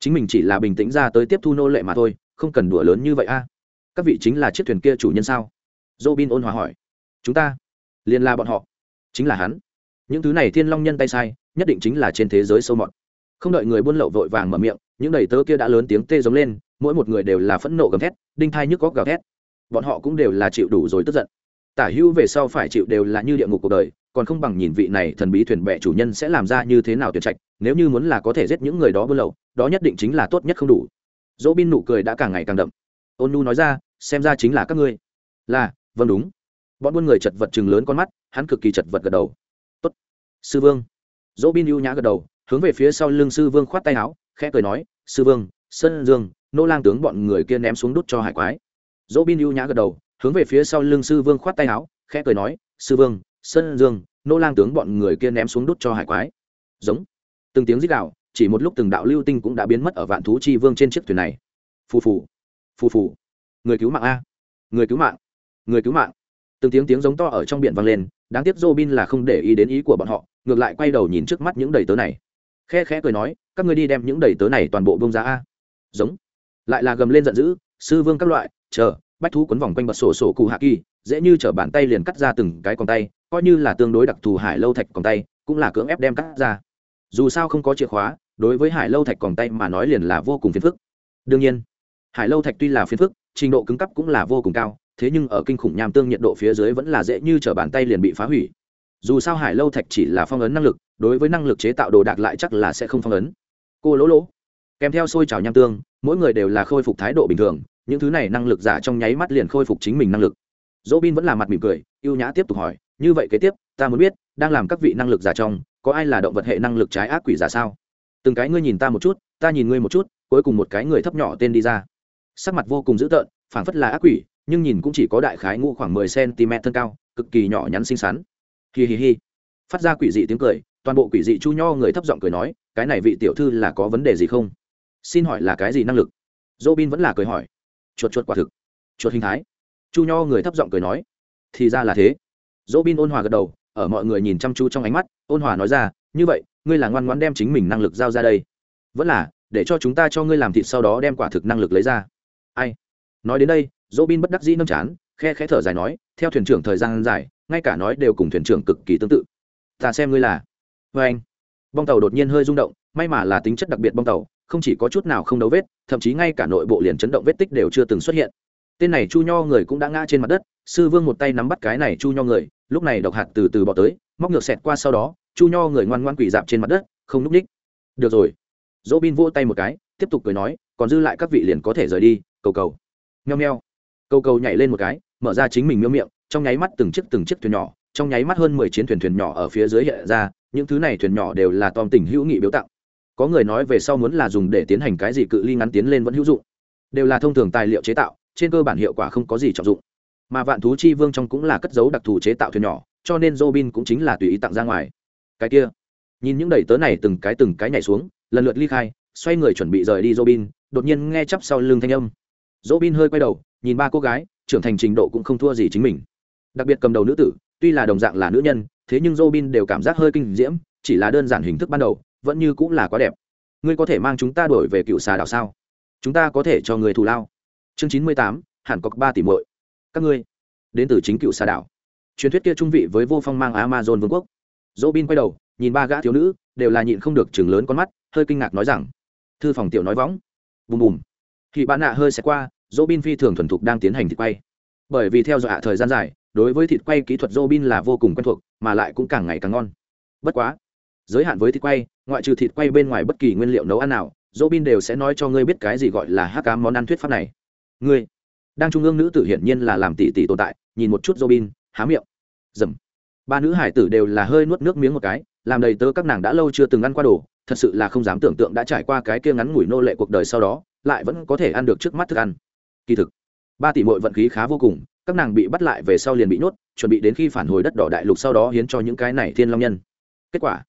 Chính mình chỉ là bình tĩnh ra tới tiếp thu nô lệ mà thôi, không cần đùa lớn như vậy a. Các vị chính là chiếc thuyền kia chủ nhân sao? Robin bin ôn hòa hỏi. Chúng ta. Liền là bọn họ. Chính là hắn. Những thứ này thiên long nhân tay sai, nhất định chính là trên thế giới sâu mọt. Không đợi người buôn lậu vội vàng mở miệng, những đầy tớ kia đã lớn tiếng tê giống lên, mỗi một người đều là phẫn nộ gầm thét, đinh thai nhức góc gào thét bọn họ cũng đều là chịu đủ rồi tức giận. Tả hữu về sau phải chịu đều là như địa ngục cuộc đời, còn không bằng nhìn vị này thần bí thuyền bè chủ nhân sẽ làm ra như thế nào tuyệt trạch, nếu như muốn là có thể giết những người đó buôn lậu, đó nhất định chính là tốt nhất không đủ. Dỗ bin nụ cười đã càng ngày càng đậm. Ôn nu nói ra, xem ra chính là các ngươi. Là vâng đúng. Bọn buôn người chật vật chừng lớn con mắt, hắn cực kỳ chật vật gật đầu. Tốt. Sư vương. Dỗ bin ưu nhã gật đầu, hướng về phía sau lưng sư vương khoát tay áo, khẽ cười nói, sư vương, sơn dương, nô lang tướng bọn người kia ném xuống đút cho hải quái dỗ bin ưu nhã gật đầu, hướng về phía sau lưng sư vương khoát tay áo, khẽ cười nói, sư vương, sơn dương, nô lang tướng bọn người kia ném xuống đút cho hải quái. Giống. Từng tiếng rít đạo chỉ một lúc từng đạo lưu tinh cũng đã biến mất ở vạn thú chi vương trên chiếc thuyền này. Phù phù. Phù phù. Người cứu mạng a. Người cứu mạng. Người cứu mạng. Từng tiếng tiếng giống to ở trong biển vang lên, đáng tiếc Robin là không để ý đến ý của bọn họ, ngược lại quay đầu nhìn trước mắt những đầy tớ này. Khe khẽ cười nói, các ngươi đi đem những đầy tớ này toàn bộ bông ra a. Giống. Lại là gầm lên giận dữ, sư vương các loại chờ, bách thú quấn vòng quanh bật sổ sổ cụ hạ kỳ, dễ như chở bàn tay liền cắt ra từng cái còn tay, coi như là tương đối đặc thù hải lâu thạch còn tay, cũng là cưỡng ép đem cắt ra. Dù sao không có chìa khóa, đối với hải lâu thạch còn tay mà nói liền là vô cùng phiền phức. Đương nhiên, hải lâu thạch tuy là phiền phức, trình độ cứng cấp cũng là vô cùng cao, thế nhưng ở kinh khủng nham tương nhiệt độ phía dưới vẫn là dễ như chở bàn tay liền bị phá hủy. Dù sao hải lâu thạch chỉ là phong ấn năng lực, đối với năng lực chế tạo đồ đạc lại chắc là sẽ không phong ấn. Cô lỗ lỗ, kèm theo xôi trào nham tương, mỗi người đều là khôi phục thái độ bình thường những thứ này năng lực giả trong nháy mắt liền khôi phục chính mình năng lực. Dỗ bin vẫn là mặt mỉm cười y ê u nhã tiếp tục hỏi, như vậy kế tiếp, ta muốn biết, đang làm các vị năng lực giả trong, có ai là động vật hệ năng lực trái ác quỷ giả sao? Từng cái ngươi nhìn ta một chút, ta nhìn ngươi một chút, cuối cùng một cái người thấp nhỏ tên đi ra. Sắc mặt vô cùng dữ tợn, phảng phất là ác quỷ, nhưng nhìn cũng chỉ có đại khái ngũ khoảng mười cm thân cao, cực kỳ nhỏ nhắn xinh xắn. Hi hi hi. Phát ra quỷ dị tiếng cười, toàn bộ quỷ dị chu nho người thấp giọng cười nói, cái này vị tiểu thư là có vấn đề gì không? Xin hỏi là cái gì năng lực? Dỗ bin vẫn là cười hỏi chuột chuột quả thực. Chuột hình thái. Chu nho người thấp giọng cười nói, thì ra là thế. Dỗ bin ôn hòa gật đầu, ở mọi người nhìn chăm chú trong ánh mắt, ôn hòa nói ra, như vậy, ngươi là ngoan ngoãn đem chính mình năng lực giao ra đây. Vẫn là, để cho chúng ta cho ngươi làm thịt sau đó đem quả thực năng lực lấy ra. Ai? Nói đến đây dỗ bin bất đắc dĩ nâng chán, khe khẽ thở dài nói, theo thuyền trưởng thời gian dài, ngay cả nói đều cùng thuyền trưởng cực kỳ tương tự. Ta xem ngươi là. Vê anh bong tàu đột nhiên hơi rung động, may mà là tính chất đặc biệt bong tàu không chỉ có chút nào không đấu vết, thậm chí ngay cả nội bộ liền chấn động vết tích đều chưa từng xuất hiện. Tên này chu nho người cũng đã ngã trên mặt đất, sư vương một tay nắm bắt cái này chu nho người, lúc này độc hạt từ từ bỏ tới, móc ngược xẹt qua sau đó, chu nho người ngoan ngoan quỳ dạp trên mặt đất, không núp ních. Được rồi. Dỗ bin vỗ tay một cái, tiếp tục cười nói, còn dư lại các vị liền có thể rời đi, cầu cầu. Nheo nheo cầu cầu nhảy lên một cái, mở ra chính mình miêu miệng, trong nháy mắt từng chiếc từng chiếc thuyền nhỏ, trong nháy mắt hơn mười chiến thuyền thuyền nhỏ ở phía dưới hiện ra, những thứ này thuyền nhỏ đều là tom tình hữu nghị biếu tặng có người nói về sau muốn là dùng để tiến hành cái gì cự ly ngắn tiến lên vẫn hữu dụng. Đều là thông thường tài liệu chế tạo, trên cơ bản hiệu quả không có gì trọng dụng. Mà vạn thú chi vương trong cũng là cất dấu đặc thù chế tạo thuyền nhỏ, cho nên robin cũng chính là tùy ý tặng ra ngoài. Cái kia, nhìn những đầy tớ này từng cái từng cái nhảy xuống, lần lượt ly khai, xoay người chuẩn bị rời đi robin, đột nhiên nghe chắp sau lưng thanh âm. Robin hơi quay đầu, nhìn ba cô gái, trưởng thành trình độ cũng không thua gì chính mình. Đặc biệt cầm đầu nữ tử, tuy là đồng dạng là nữ nhân, thế nhưng robin đều cảm giác hơi kinh diễm, chỉ là đơn giản hình thức ban đầu vẫn như cũng là quá đẹp. Ngươi có thể mang chúng ta đổi về cựu xà đảo sao? Chúng ta có thể cho người thù lao. Chương chín mươi tám hẳn có ba tỷ muội. Các ngươi, đến từ chính cựu xà đảo. Truyền thuyết kia trung vị với vô phong mang amazon vương quốc. Dỗ bin quay đầu, nhìn ba gã thiếu nữ, đều là nhịn không được chừng lớn con mắt, hơi kinh ngạc nói rằng, thư phòng tiểu nói võng. Bùm bùm. Khi bạn nạ hơi sẽ qua dỗ bin phi thường thuần thục đang tiến hành thịt quay. Bởi vì theo dõi thời gian dài, đối với thịt quay kỹ thuật dỗ bin là vô cùng quen thuộc, mà lại cũng càng ngày càng ngon. Bất quá giới hạn với thịt quay, ngoại trừ thịt quay bên ngoài bất kỳ nguyên liệu nấu ăn nào dỗ bin đều sẽ nói cho ngươi biết cái gì gọi là hát cá món ăn thuyết pháp này. Ngươi, đang trung ương nữ tử hiển nhiên là làm tỷ tỷ tồn tại, nhìn một chút dỗ bin há miệng. Dầm. Ba nữ hải tử đều là hơi nuốt nước miếng một cái, làm đầy tớ các nàng đã lâu chưa từng ăn qua đồ, thật sự là không dám tưởng tượng đã trải qua cái kia ngắn ngủi nô lệ cuộc đời sau đó, lại vẫn có thể ăn được trước mắt thức ăn. Kỳ thực, ba tỷ mội vận khí khá vô cùng, các nàng bị bắt lại về sau liền bị nhốt, chuẩn bị đến khi phản hồi đất đỏ đại lục sau đó hiến cho những cái này thiên long nhân. Kết quả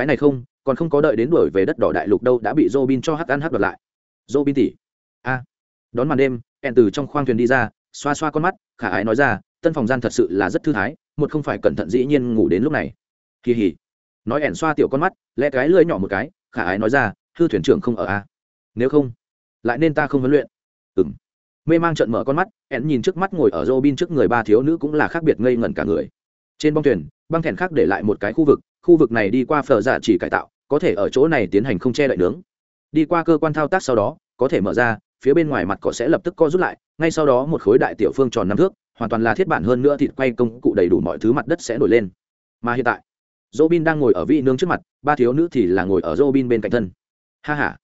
cái này không còn không có đợi đến đuổi về đất đỏ đại lục đâu đã bị Robin cho hắc ăn hắc đoạt lại. Robin tỷ. A. Đón màn đêm, hẹn từ trong khoang thuyền đi ra, xoa xoa con mắt, khả ái nói ra, tân phòng gian thật sự là rất thư thái, một không phải cẩn thận dĩ nhiên ngủ đến lúc này. Kỳ hỉ. Nói En xoa tiểu con mắt, lẽ cái lưỡi nhỏ một cái, khả ái nói ra, thư thuyền trưởng không ở a. Nếu không, lại nên ta không huấn luyện. Ừm. Mê mang trận mở con mắt, En nhìn trước mắt ngồi ở Robin trước người ba thiếu nữ cũng là khác biệt ngây ngẩn cả người. Trên bong thuyền, băng thuyền khác để lại một cái khu vực, khu vực này đi qua phở dạ chỉ cải tạo, có thể ở chỗ này tiến hành không che đậy nướng. Đi qua cơ quan thao tác sau đó, có thể mở ra, phía bên ngoài mặt cỏ sẽ lập tức co rút lại, ngay sau đó một khối đại tiểu phương tròn năm thước, hoàn toàn là thiết bản hơn nữa thịt quay công cụ đầy đủ mọi thứ mặt đất sẽ nổi lên. Mà hiện tại, Robin đang ngồi ở vị nướng trước mặt, ba thiếu nữ thì là ngồi ở Robin bên cạnh thân. Ha ha.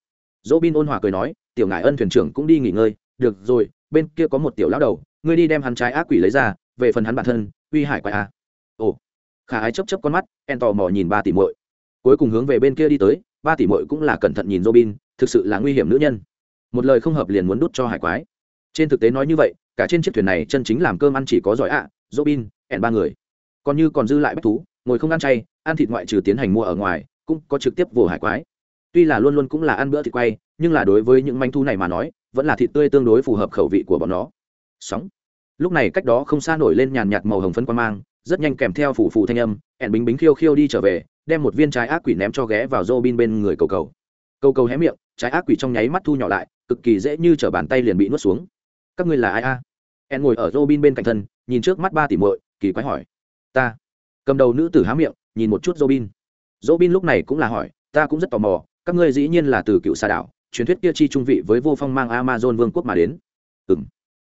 Robin ôn hòa cười nói, tiểu ngải ân thuyền trưởng cũng đi nghỉ ngơi, được rồi, bên kia có một tiểu lão đầu, ngươi đi đem hắn trái ác quỷ lấy ra, về phần hắn bản thân, uy hải quái a à. ồ khả ái chấp chấp con mắt en tò mò nhìn ba tỷ muội. Cuối cùng hướng về bên kia đi tới ba tỷ muội cũng là cẩn thận nhìn robin thực sự là nguy hiểm nữ nhân. Một lời không hợp liền muốn đút cho hải quái. Trên thực tế nói như vậy cả trên chiếc thuyền này chân chính làm cơm ăn chỉ có giỏi ạ à, robin en ba người. Còn như còn dư lại bách thú ngồi không ăn chay ăn thịt ngoại trừ tiến hành mua ở ngoài cũng có trực tiếp vồ hải quái. Tuy là luôn luôn cũng là ăn bữa thịt quay nhưng là đối với những manh thu này mà nói vẫn là thịt tươi tương đối phù hợp khẩu vị của bọn nó. Sóng. Lúc này cách đó không xa nổi lên nhàn nhạt màu hồng phân quan mang rất nhanh kèm theo phủ phủ thanh âm ẻn bính bính khiêu khiêu đi trở về, đem một viên trái ác quỷ ném cho ghé vào dô bin bên người cầu cầu. Cầu cầu hé miệng, trái ác quỷ trong nháy mắt thu nhỏ lại, cực kỳ dễ như t bàn tay liền bị nuốt xuống. Các ngươi là ai a? Ẻn ngồi ở dô bin bên cạnh thân, nhìn trước mắt ba tỷ muội, kỳ quái hỏi. Ta. Cầm đầu nữ tử há miệng, nhìn một chút dô bin dô bin lúc này cũng là hỏi, ta cũng rất tò mò, các ngươi dĩ nhiên là từ cựu xà đảo, truyền thuyết kia chi trung vị với vô phong mang amazon vương quốc mà đến. Ừng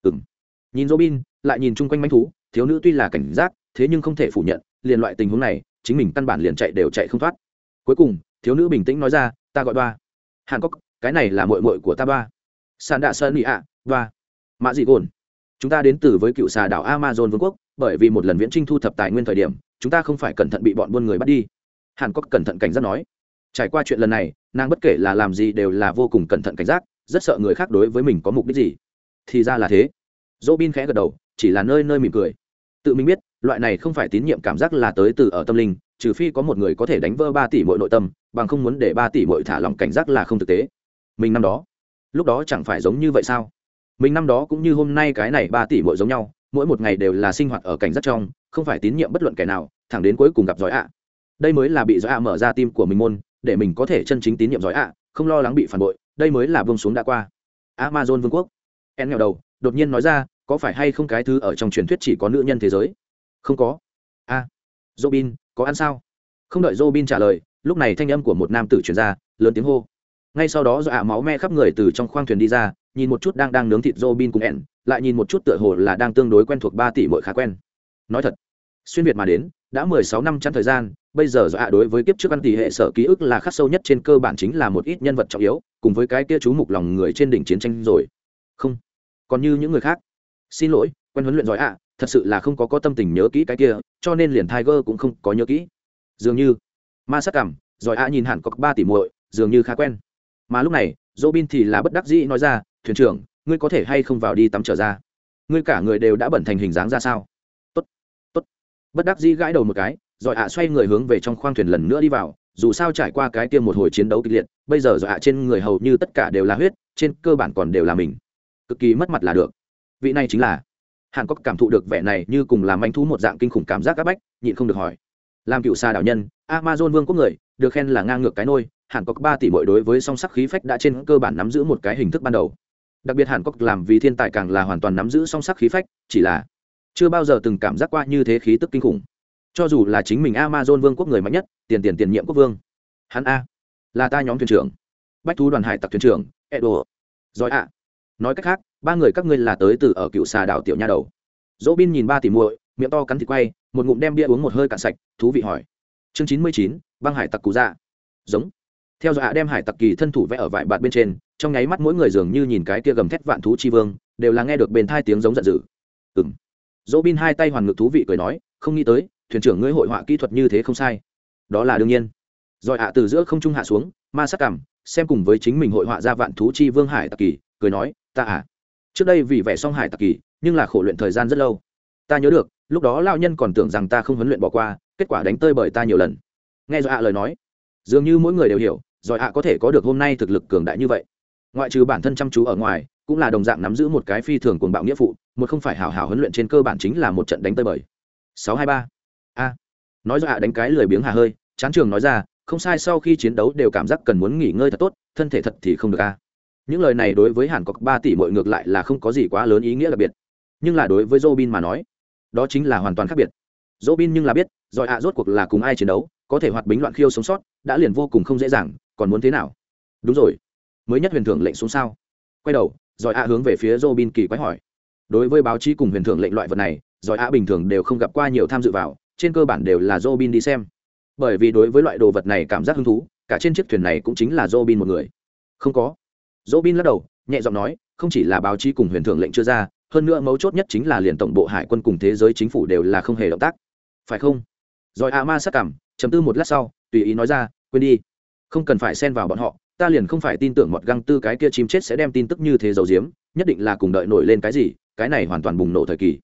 ừng nhìn dô bin lại nhìn chung quanh manh thú thiếu nữ tuy là cảnh giác, thế nhưng không thể phủ nhận, liền loại tình huống này, chính mình căn bản liền chạy đều chạy không thoát. Cuối cùng, thiếu nữ bình tĩnh nói ra, ta gọi ba hàn cốc cái này là mội mội của ta ba sàn đạ sơn nị ạ ba mã dị gồn. Chúng ta đến từ với cựu xà đảo amazon vương quốc, bởi vì một lần viễn trinh thu thập tài nguyên thời điểm, chúng ta không phải cẩn thận bị bọn buôn người bắt đi. Hàn cốc cẩn thận cảnh giác nói. Trải qua chuyện lần này, nàng bất kể là làm gì đều là vô cùng cẩn thận cảnh giác, rất sợ người khác đối với mình có mục đích gì. Thì ra là thế. Dỗ bin khẽ gật đầu, chỉ là nơi nơi mỉm cười tự mình biết, loại này không phải tín nhiệm cảm giác là tới từ ở tâm linh, trừ phi có một người có thể đánh vỡ ba tỷ mỗi nội tâm, bằng không muốn để ba tỷ mỗi thả lỏng cảnh giác là không thực tế. Mình năm đó, lúc đó chẳng phải giống như vậy sao? Mình năm đó cũng như hôm nay cái này ba tỷ mỗi giống nhau, mỗi một ngày đều là sinh hoạt ở cảnh giác trong, không phải tín nhiệm bất luận kẻ nào, thẳng đến cuối cùng gặp giỏi ạ. Đây mới là bị giỏi ạ mở ra tim của mình môn, để mình có thể chân chính tín nhiệm giỏi ạ, không lo lắng bị phản bội, đây mới là vương xuống đã qua. Amazon vương quốc. En nghèo đầu, đột nhiên nói ra có phải hay không cái thứ ở trong truyền thuyết chỉ có nữ nhân thế giới? Không có. A. À, robin có ăn sao? Không đợi robin trả lời lúc này thanh âm của một nam tử truyền ra lớn tiếng hô. Ngay sau đó do ạ máu me khắp người từ trong khoang thuyền đi ra nhìn một chút đang đang nướng thịt robin cùng ẻn lại nhìn một chút tựa hồ là đang tương đối quen thuộc ba tỷ mỗi khá quen. Nói thật xuyên việt mà đến đã mười sáu năm chăn thời gian bây giờ do ạ đối với kiếp trước ăn tỷ hệ sở ký ức là khắc sâu nhất trên cơ bản chính là một ít nhân vật trọng yếu cùng với cái kia chú mục lòng người trên đỉnh chiến tranh rồi. Không còn như những người khác xin lỗi, quen huấn luyện giỏi ạ, thật sự là không có có tâm tình nhớ kỹ cái kia, cho nên liền tiger cũng không có nhớ kỹ. Dường như ma sắc cảm giỏi ạ nhìn hẳn có ba tỷ muội, dường như khá quen. Mà lúc này, Robin thì là bất đắc dĩ nói ra, thuyền trưởng, ngươi có thể hay không vào đi tắm trở ra? Ngươi cả người đều đã bẩn thành hình dáng ra sao? Tốt tốt. Bất đắc dĩ gãi đầu một cái, giỏi ạ xoay người hướng về trong khoang thuyền lần nữa đi vào, dù sao trải qua cái tiêm một hồi chiến đấu kịch liệt, bây giờ giỏi ạ trên người hầu như tất cả đều là huyết, trên cơ bản còn đều là mình. Cực kỳ mất mặt là được vị này chính là hàn cốc cảm thụ được vẻ này như cùng làm manh thú một dạng kinh khủng cảm giác áp bách nhịn không được hỏi làm cựu xa đảo nhân amazon vương quốc người được khen là ngang ngược cái nôi hàn cốc ba tỷ mỗi đối với song sắc khí phách đã trên cơ bản nắm giữ một cái hình thức ban đầu đặc biệt hàn cốc làm vì thiên tài càng là hoàn toàn nắm giữ song sắc khí phách chỉ là chưa bao giờ từng cảm giác qua như thế khí tức kinh khủng cho dù là chính mình amazon vương quốc người mạnh nhất tiền tiền tiền nhiệm quốc vương hắn a là ta nhóm thuyền trưởng bách thú đoàn hải tặc thuyền trưởng edo giỏi ạ nói cách khác ba người các ngươi là tới từ ở cựu xà đảo tiểu nha đầu. Dỗ bin nhìn ba tỷ muội, miệng to cắn thịt quay, một ngụm đem bia uống một hơi cạn sạch, thú vị hỏi. Chương chín mươi chín, băng hải tặc cú dạ. Giống. Theo dõi đem hải tặc kỳ thân thủ vẽ ở vải bạt bên trên, trong nháy mắt mỗi người dường như nhìn cái kia gầm thét vạn thú chi vương, đều là nghe được bên thai tiếng giống giận dữ. Ừng dỗ bin hai tay hoàn ngực thú vị cười nói, không nghĩ tới, thuyền trưởng ngươi hội họa kỹ thuật như thế không sai. Đó là đương nhiên. Rồi ạ từ giữa không trung hạ xuống, ma sắc cảm, xem cùng với chính mình hội họa ra vạn thú chi vương hải tặc kỳ, cười nói, ta à trước đây vì vẻ song hải tặc kỳ, nhưng là khổ luyện thời gian rất lâu. Ta nhớ được, lúc đó lao nhân còn tưởng rằng ta không huấn luyện bỏ qua, kết quả đánh tơi bởi ta nhiều lần. Nghe do ạ lời nói, dường như mỗi người đều hiểu rồi ạ có thể có được hôm nay thực lực cường đại như vậy. Ngoại trừ bản thân chăm chú ở ngoài, cũng là đồng dạng nắm giữ một cái phi thường cuồng bạo nghĩa phụ, một không phải hảo hảo huấn luyện trên cơ bản chính là một trận đánh tơi bời. Sáu hai ba. A. Nói do ạ đánh cái lười biếng hà hơi, chán trường nói ra, không sai, sau khi chiến đấu đều cảm giác cần muốn nghỉ ngơi thật tốt, thân thể thật thì không được a những lời này đối với hàn cọc ba tỷ mọi ngược lại là không có gì quá lớn ý nghĩa đặc biệt. Nhưng là đối với robin mà nói, đó chính là hoàn toàn khác biệt. Robin nhưng là biết giỏi ạ, rốt cuộc là cùng ai chiến đấu, có thể hoạt bính loạn khiêu sống sót, đã liền vô cùng không dễ dàng, còn muốn thế nào? Đúng rồi. Mới nhất huyền thưởng lệnh xuống sao? Quay đầu giỏi ạ hướng về phía robin kỳ quái hỏi. Đối với báo chí cùng huyền thưởng lệnh loại vật này giỏi ạ bình thường đều không gặp qua nhiều tham dự vào, trên cơ bản đều là robin đi xem. Bởi vì đối với loại đồ vật này cảm giác hứng thú, cả trên chiếc thuyền này cũng chính là robin một người. Không có. Dỗ bin lắc đầu, nhẹ giọng nói, không chỉ là báo chí cùng huyền thưởng lệnh chưa ra, hơn nữa mấu chốt nhất chính là liền tổng bộ hải quân cùng thế giới chính phủ đều là không hề động tác. Phải không? Rồi a ma sắc cảm chấm tư một lát sau, tùy ý nói ra, quên đi. Không cần phải xen vào bọn họ, ta liền không phải tin tưởng mọt găng tư cái kia chim chết sẽ đem tin tức như thế dầu diếm nhất định là cùng đợi nổi lên cái gì, cái này hoàn toàn bùng nổ thời kỳ.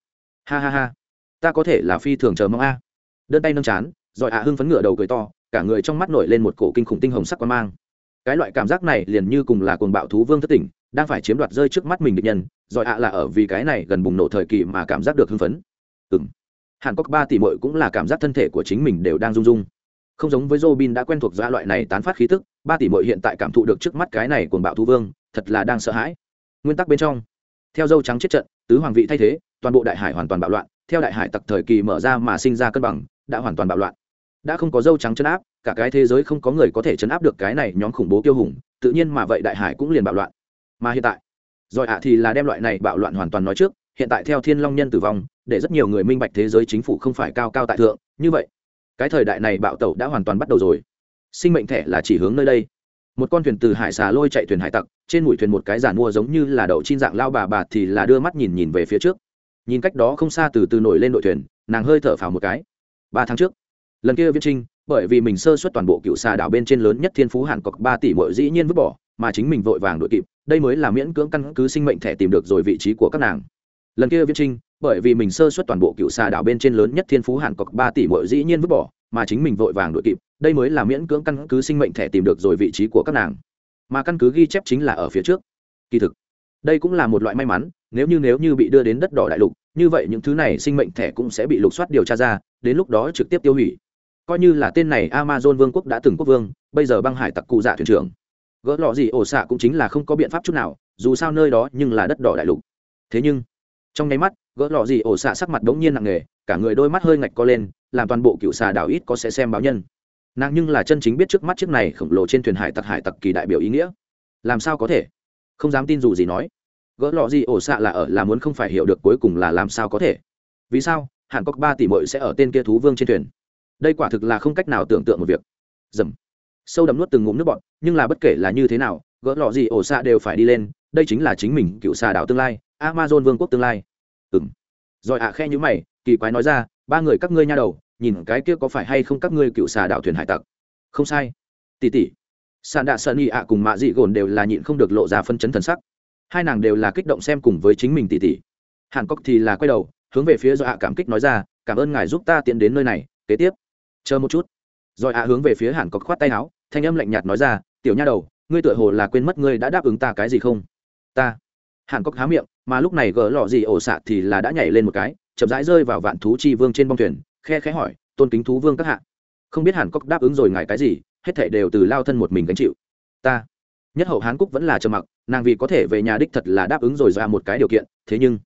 Ha ha ha. Ta có thể là phi thường chờ mong a. Đơn tay nâng chán, rồi ạ hưng phấn ngựa đầu cười to, cả người trong mắt nổi lên một cổ kinh khủng tinh hồng sắc quan mang cái loại cảm giác này liền như cùng là cuồng bạo thú vương thất tỉnh, đang phải chiếm đoạt rơi trước mắt mình địch nhân, rồi ạ là ở vì cái này gần bùng nổ thời kỳ mà cảm giác được hưng phấn. Ừng hàn cốc ba tỷ mội cũng là cảm giác thân thể của chính mình đều đang rung rung. Không giống với robin đã quen thuộc ra loại này tán phát khí tức, ba tỷ mội hiện tại cảm thụ được trước mắt cái này cuồng bạo thú vương, thật là đang sợ hãi. Nguyên tắc bên trong, theo dâu trắng chết trận, tứ hoàng vị thay thế, toàn bộ đại hải hoàn toàn bạo loạn, theo đại hải tặc thời kỳ mở ra mà sinh ra cân bằng, đã hoàn toàn bạo loạn đã không có dâu trắng chấn áp, cả cái thế giới không có người có thể chấn áp được cái này nhóm khủng bố kiêu hùng, tự nhiên mà vậy đại hải cũng liền bạo loạn. Mà hiện tại, rồi ạ thì là đem loại này bạo loạn hoàn toàn nói trước, hiện tại theo thiên long nhân tử vong, để rất nhiều người minh bạch thế giới chính phủ không phải cao cao tại thượng, như vậy, cái thời đại này bạo tẩu đã hoàn toàn bắt đầu rồi. Sinh mệnh thẻ là chỉ hướng nơi đây. Một con thuyền từ hải xà lôi chạy thuyền hải tặc, trên mũi thuyền một cái giàn mua giống như là đậu chin dạng lao bà bà thì là đưa mắt nhìn nhìn về phía trước. Nhìn cách đó không xa từ từ nổi lên đội thuyền, nàng hơi thở phào một cái. Ba tháng trước lần kia viễn trinh, bởi vì mình sơ xuất toàn bộ cựu xà đảo bên trên lớn nhất thiên phú hàn cọc ba tỷ mỗi dĩ nhiên vứt bỏ, mà chính mình vội vàng đội kịp, đây mới là miễn cưỡng căn cứ sinh mệnh thẻ tìm được rồi vị trí của các nàng. Lần kia viễn trinh, bởi vì mình sơ xuất toàn bộ cựu xà đảo bên trên lớn nhất thiên phú hàn cọc ba tỷ mỗi dĩ nhiên vứt bỏ, mà chính mình vội vàng đội kịp, đây mới là miễn cưỡng căn cứ sinh mệnh thẻ tìm được rồi vị trí của các nàng. Mà căn cứ ghi chép chính là ở phía trước. Kỳ thực, đây cũng là một loại may mắn, nếu như nếu như bị đưa đến đất đỏ đại lục, như vậy những thứ này sinh mệnh thẻ cũng sẽ bị lục soát điều tra ra, đến lúc đó trực tiếp tiêu hủy coi như là tên này amazon vương quốc đã từng quốc vương, bây giờ băng hải tặc cụ dạ thuyền trưởng. Gỡ lọ gì ổ xạ cũng chính là không có biện pháp chút nào, dù sao nơi đó nhưng là đất đỏ đại lục. Thế nhưng, trong nháy mắt, gỡ lọ gì ổ xạ sắc mặt đống nhiên nặng nề, cả người đôi mắt hơi ngạch co lên, làm toàn bộ cựu xà đảo ít có sẽ xem báo nhân. Nàng nhưng là chân chính biết trước mắt chiếc này khổng lồ trên thuyền hải tặc hải tặc kỳ đại biểu ý nghĩa. Làm sao có thể? Không dám tin dù gì nói. Gỡ lọ gì ổ xạ là ở là muốn không phải hiểu được cuối cùng là làm sao có thể. Vì sao, hàn cốc ba tỷ mội sẽ ở tên kia thú vương trên thuyền? Đây quả thực là không cách nào tưởng tượng một việc. Dầm. Sâu đậm nuốt từng ngụm nước bọt, nhưng là bất kể là như thế nào, gỡ lọ gì ổ xạ đều phải đi lên, đây chính là chính mình cựu xà đảo tương lai, amazon vương quốc tương lai. Ừ m rồi ạ à khe nhữ mày, kỳ quái nói ra, ba người các ngươi nha đầu, nhìn cái kia có phải hay không các ngươi cựu xà đảo thuyền hải tặc? Không sai. Tỉ tỉ. Sàn đạ sơn nhị ạ cùng mạ dị gồn đều là nhịn không được lộ ra phân chấn thần sắc. Hai nàng đều là kích động xem cùng với chính mình tỉ tỉ. Hàn cốc thì là quay đầu, hướng về phía do ạ cảm kích nói ra, cảm ơn ngài giúp ta tiến đến nơi này, kế tiếp chờ một chút. Rồi ạ hướng về phía hàn cốc khoát tay áo, thanh âm lạnh nhạt nói ra, tiểu nha đầu, ngươi tựa hồ là quên mất ngươi đã đáp ứng ta cái gì không? Ta? Hàn cốc há miệng, mà lúc này gỡ lọ gì ổ xạ thì là đã nhảy lên một cái, chậm rãi rơi vào vạn thú chi vương trên bong thuyền, khe khẽ hỏi, tôn kính thú vương các hạ, không biết hàn cốc đáp ứng rồi ngài cái gì, hết thảy đều từ lao thân một mình gánh chịu. Ta? Nhất hậu hán cúc vẫn là trầm mặc, nàng vì có thể về nhà đích thật là đáp ứng rồi ra một cái điều kiện, thế nhưng,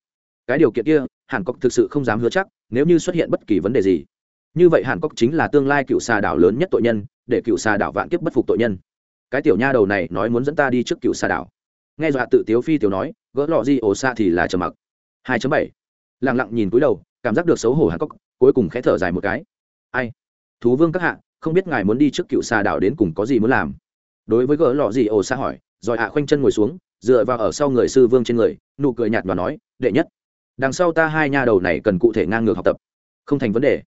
cái điều kiện kia, hàn cốc thực sự không dám hứa chắc, nếu như xuất hiện bất kỳ vấn đề gì như vậy hàn cốc chính là tương lai cựu xà đảo lớn nhất tội nhân, để cựu xà đảo vạn kiếp bất phục tội nhân. Cái tiểu nha đầu này nói muốn dẫn ta đi trước cựu xà đảo. Nghe dọa tự tiếu phi tiểu nói, gỡ lọ di ổ xa thì là trầm mặc. Hai bảy. Lặng lặng nhìn cúi đầu, cảm giác được xấu hổ hàn cốc cuối cùng khẽ thở dài một cái. Ai? Thú vương các hạ, không biết ngài muốn đi trước cựu xà đảo đến cùng có gì muốn làm? Đối với gỡ lọ di ồ xa hỏi, rồi ạ khoanh chân ngồi xuống, dựa vào ở sau người sư vương trên người, nụ cười nhạt và nói, đệ nhất, đằng sau ta hai nha đầu này cần cụ thể ngang ngược học tập. Không thành vấn đề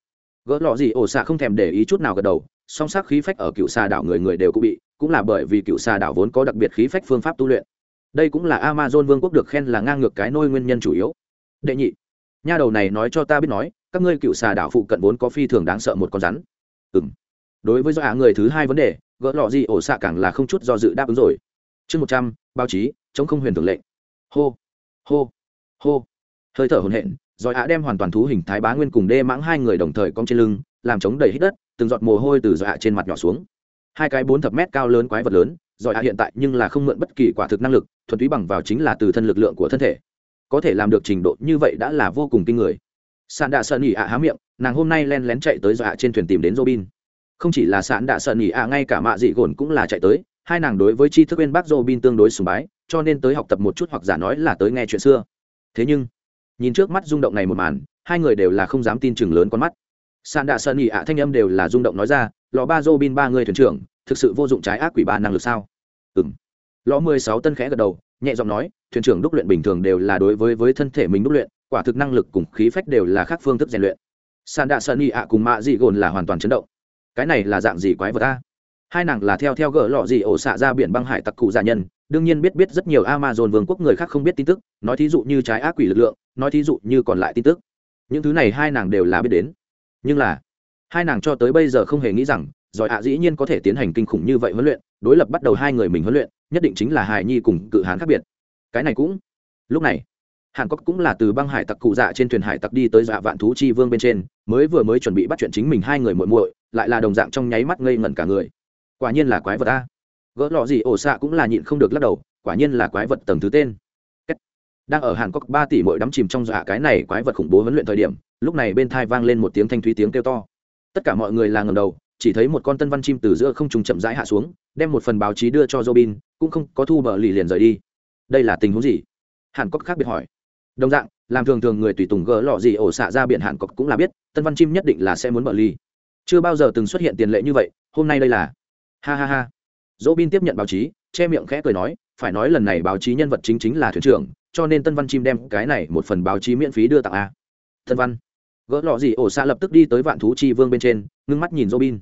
gỡ lọ gì, ổ xạ không thèm để ý chút nào gật đầu, song sắc khí phách ở cựu xà đảo người người đều cũng bị, cũng là bởi vì cựu xà đảo vốn có đặc biệt khí phách phương pháp tu luyện. Đây cũng là amazon vương quốc được khen là ngang ngược cái nôi nguyên nhân chủ yếu. Đệ nhị, nha đầu này nói cho ta biết nói, các ngươi cựu xà đảo phụ cận vốn có phi thường đáng sợ một con rắn. Ừ m đối với do á người thứ hai vấn đề, gỡ lọ gì, ổ xạ càng là không chút do dự đáp ứng rồi. Chương một trăm, báo chí, chống không huyền thường lệnh. Hô. Hô. Hô. Hơi thở hồn hện rồi ả đem hoàn toàn thú hình thái bá nguyên cùng đê mãng hai người đồng thời cong trên lưng, làm chống đầy hít đất, từng giọt mồ hôi từ dọa trên mặt nhỏ xuống. Hai cái bốn thập mét cao lớn quái vật lớn, rồi ạ hiện tại nhưng là không mượn bất kỳ quả thực năng lực, thuần túy bằng vào chính là từ thân lực lượng của thân thể. Có thể làm được trình độ như vậy đã là vô cùng kinh người. Sàn đạ sợ nỉ ạ há miệng, nàng hôm nay len lén chạy tới dọa trên thuyền tìm đến robin. Không chỉ là sàn đạ sợ nỉ ạ, ngay cả mạ dị gồn cũng là chạy tới, hai nàng đối với tri thức bên bác robin tương đối sùng bái, cho nên tới học tập một chút hoặc giả nói là tới nghe chuyện xưa. Thế nhưng nhìn trước mắt rung động này một màn, hai người đều là không dám tin chừng lớn con mắt. Sàn đạ sơn nhị ạ, thanh âm đều là rung động nói ra lò ba robin ba người thuyền trưởng, thực sự vô dụng trái ác quỷ ba năng lực sao? Ừ m mười sáu tân khẽ gật đầu, nhẹ giọng nói, thuyền trưởng đúc luyện bình thường đều là đối với với thân thể mình đúc luyện, quả thực năng lực cùng khí phách đều là khác phương thức rèn luyện. Sàn đạ sơn nhị ạ cùng mạ dị gồn là hoàn toàn chấn động. Cái này là dạng gì quái vật ta hai nàng là theo theo gỡ lọ gì ổ xạ ra biển băng hải tặc cụ giả nhân, đương nhiên biết biết rất nhiều amazon vương quốc người khác không biết tin tức, nói thí dụ như trái ác quỷ lực lượng, nói thí dụ như còn lại tin tức. Những thứ này hai nàng đều là biết đến. Nhưng là, hai nàng cho tới bây giờ không hề nghĩ rằng, giỏi ạ dĩ nhiên có thể tiến hành kinh khủng như vậy huấn luyện, đối lập bắt đầu hai người mình huấn luyện, nhất định chính là hài nhi cùng cự hán khác biệt. Cái này cũng, lúc này, hàn cốc cũng là từ băng hải tặc cụ dạ trên thuyền hải tặc đi tới dạ vạn thú chi vương bên trên, mới vừa mới chuẩn bị bắt chuyện chính mình hai người muội muội, lại là đồng dạng trong nháy mắt ngây ngẩn cả người quả nhiên là quái vật a. Gỡ lọ gì, ổ xạ cũng là nhịn không được lắc đầu, quả nhiên là quái vật tầng thứ tên. Đang ở hàn cốc ba tỷ mỗi đắm chìm trong dọa cái này quái vật khủng bố huấn luyện thời điểm, lúc này bên thai vang lên một tiếng thanh thúy tiếng kêu to. Tất cả mọi người là ngầm đầu, chỉ thấy một con tân văn chim từ giữa không trùng chậm rãi hạ xuống, đem một phần báo chí đưa cho robin, cũng không có thu bờ lì liền rời đi. Đây là tình huống gì? Hàn cốc khác biệt hỏi. Đồng dạng, làm thường thường người tùy tùng gỡ lọ gì, ổ xạ ra biển hàn cốc cũng là biết, tân văn chim nhất định là sẽ muốn bờ lì. chưa bao giờ từng xuất hiện tiền lệ như vậy, hôm nay đây là ha ha ha. Robin tiếp nhận báo chí, che miệng khẽ cười nói, phải nói lần này báo chí nhân vật chính chính là thuyền trưởng, cho nên tân văn chim đem cái này một phần báo chí miễn phí đưa tặng a. Tân văn. Gỡ lọ gì, ổ xạ lập tức đi tới vạn thú chi vương bên trên, ngưng mắt nhìn robin.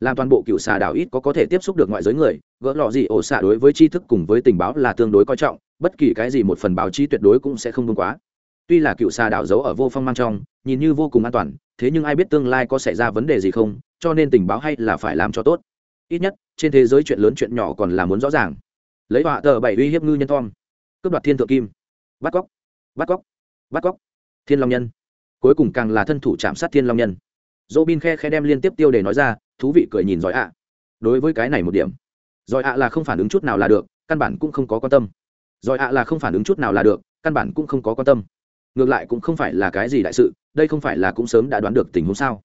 Làm toàn bộ cựu xà đảo ít có có thể tiếp xúc được ngoại giới người, gỡ lọ gì, ổ xạ đối với tri thức cùng với tình báo là tương đối coi trọng, bất kỳ cái gì một phần báo chí tuyệt đối cũng sẽ không vương quá. Tuy là cựu xà đảo giấu ở vô phong mang trong, nhìn như vô cùng an toàn, thế nhưng ai biết tương lai có xảy ra vấn đề gì không, cho nên tình báo hay là phải làm cho tốt ít nhất, trên thế giới chuyện lớn chuyện nhỏ còn là muốn rõ ràng. Lấy họa tờ bảy uy hiếp ngư nhân tom. Cướp đoạt thiên thượng kim. Bắt cóc. Bắt cóc. Bắt cóc. Thiên long nhân. Cuối cùng càng là thân thủ chạm sát thiên long nhân. Dỗ bin khe khe đem liên tiếp tiêu đề nói ra, thú vị cười nhìn giỏi ạ. Đối với cái này một điểm, giỏi ạ là không phản ứng chút nào là được, căn bản cũng không có quan tâm. Giỏi ạ là không phản ứng chút nào là được, căn bản cũng không có quan tâm. Ngược lại cũng không phải là cái gì đại sự, đây không phải là cũng sớm đã đoán được tình huống sao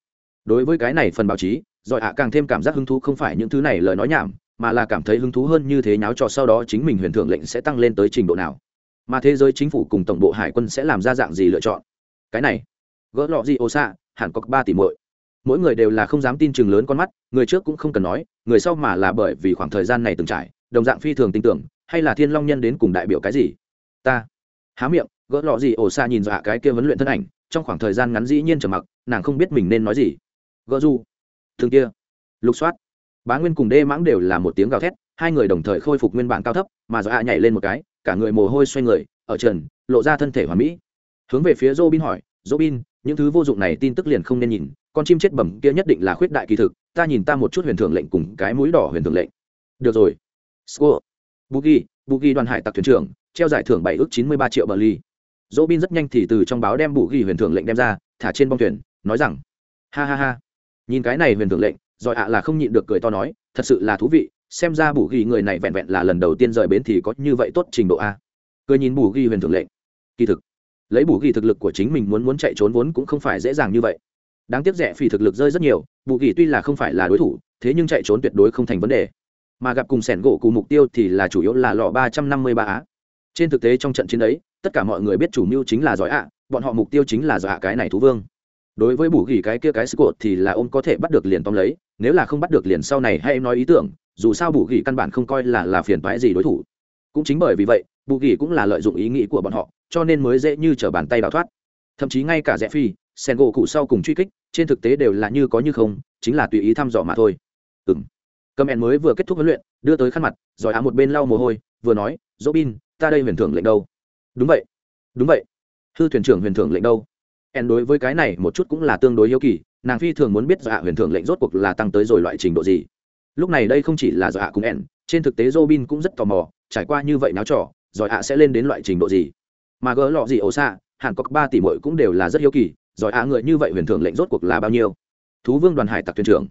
đối với cái này phần báo chí giỏi ạ càng thêm cảm giác hứng thú không phải những thứ này lời nói nhảm, mà là cảm thấy hứng thú hơn như thế nháo trò sau đó chính mình huyền thưởng lệnh sẽ tăng lên tới trình độ nào. Mà thế giới chính phủ cùng tổng bộ hải quân sẽ làm ra dạng gì lựa chọn? Cái này, gỡ lọ gì ô xạ, hẳn có ba tỷ muội. Mỗi người đều là không dám tin chừng lớn con mắt, người trước cũng không cần nói, người sau mà là bởi vì khoảng thời gian này từng trải, đồng dạng phi thường tin tưởng, hay là thiên long nhân đến cùng đại biểu cái gì? Ta, há miệng, gỡ lọ gì ổ xa nhìn dọa cái kia vấn luyện thân ảnh, trong khoảng thời gian ngắn dĩ nhiên trầm mặc, nàng không biết mình nên nói gì gỡ du. Thường kia. Lục soát. Bá nguyên cùng đê mãng đều là một tiếng gào thét, hai người đồng thời khôi phục nguyên bản cao thấp, mà dọa nhảy lên một cái, cả người mồ hôi xoay người, ở trần, lộ ra thân thể hoàn mỹ. Hướng về phía Robin hỏi, Robin, những thứ vô dụng này tin tức liền không nên nhìn, con chim chết bẩm kia nhất định là khuyết đại kỳ thực, ta nhìn ta một chút huyền thưởng lệnh cùng cái mũi đỏ huyền thưởng lệnh. Được rồi. Score bugi bugi đoàn hải tặc thuyền trưởng, treo giải thưởng bảy ước chín mươi ba triệu bờ ly. Dỗ bin rất nhanh thì từ trong báo đem bugi huyền thưởng lệnh đem ra, thả trên bong thuyền, nói rằng, ha ha ha nhìn cái này huyền Thượng lệnh, giỏi ạ là không nhịn được cười to nói, thật sự là thú vị, xem ra bù ghi người này vẹn vẹn là lần đầu tiên rời bến thì có như vậy tốt trình độ a. Cười nhìn bù ghi huyền Thượng lệnh. Kỳ thực, lấy bù ghi thực lực của chính mình muốn muốn chạy trốn vốn cũng không phải dễ dàng như vậy. Đáng tiếc rẻ phì thực lực rơi rất nhiều, bù ghi tuy là không phải là đối thủ, thế nhưng chạy trốn tuyệt đối không thành vấn đề. Mà gặp cùng sẻn gỗ cùng mục tiêu thì là chủ yếu là lọ ba trăm năm mươi ba á. Trên thực tế trong trận chiến ấy tất cả mọi người biết chủ mưu chính là giỏi ạ, bọn họ mục tiêu chính là giỏi ạ cái này thú vương đối với bù gỉ cái kia cái sức cột thì là ôm có thể bắt được liền tóm lấy, nếu là không bắt được liền sau này hay nói ý tưởng, dù sao bù gỉ căn bản không coi là là phiền toái gì đối thủ. Cũng chính bởi vì vậy, bù gỉ cũng là lợi dụng ý nghĩ của bọn họ, cho nên mới dễ như t bàn tay đào thoát. Thậm chí ngay cả rẽ phi, sen gỗ cụ sau cùng truy kích, trên thực tế đều là như có như không, chính là tùy ý thăm dò mà thôi. Ừ m cầm ẹn mới vừa kết thúc huấn luyện, đưa tới khăn mặt rồi á một bên lau mồ hôi, vừa nói dỗ bin ta đây huyền thưởng lệnh đâu? Đúng vậy đúng vậy. Hư thuyền trưởng huyền thưởng lệnh đâu? En đối với cái này một chút cũng là tương đối hiếu kỳ nàng phi thường muốn biết dạ huyền thưởng lệnh rốt cuộc là tăng tới rồi loại trình độ gì lúc này đây không chỉ là dạ cùng en trên thực tế Robin cũng rất tò mò, trải qua như vậy náo trò, rồi ạ sẽ lên đến loại trình độ gì. Mà gỡ lọ gì ổ xa, hàn cọc ba tỷ muội cũng đều là rất hiếu kỳ, rồi ạ người như vậy huyền thưởng lệnh rốt cuộc là bao nhiêu? Thú Vương đoàn hải tặc thuyền trưởng.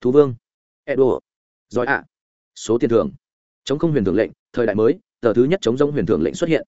Thú Vương. Edo. Rồi ạ. Số tiền thưởng. Chống không huyền thưởng lệnh, thời đại mới, tờ thứ nhất chống giống huyền thưởng lệnh xuất hiện.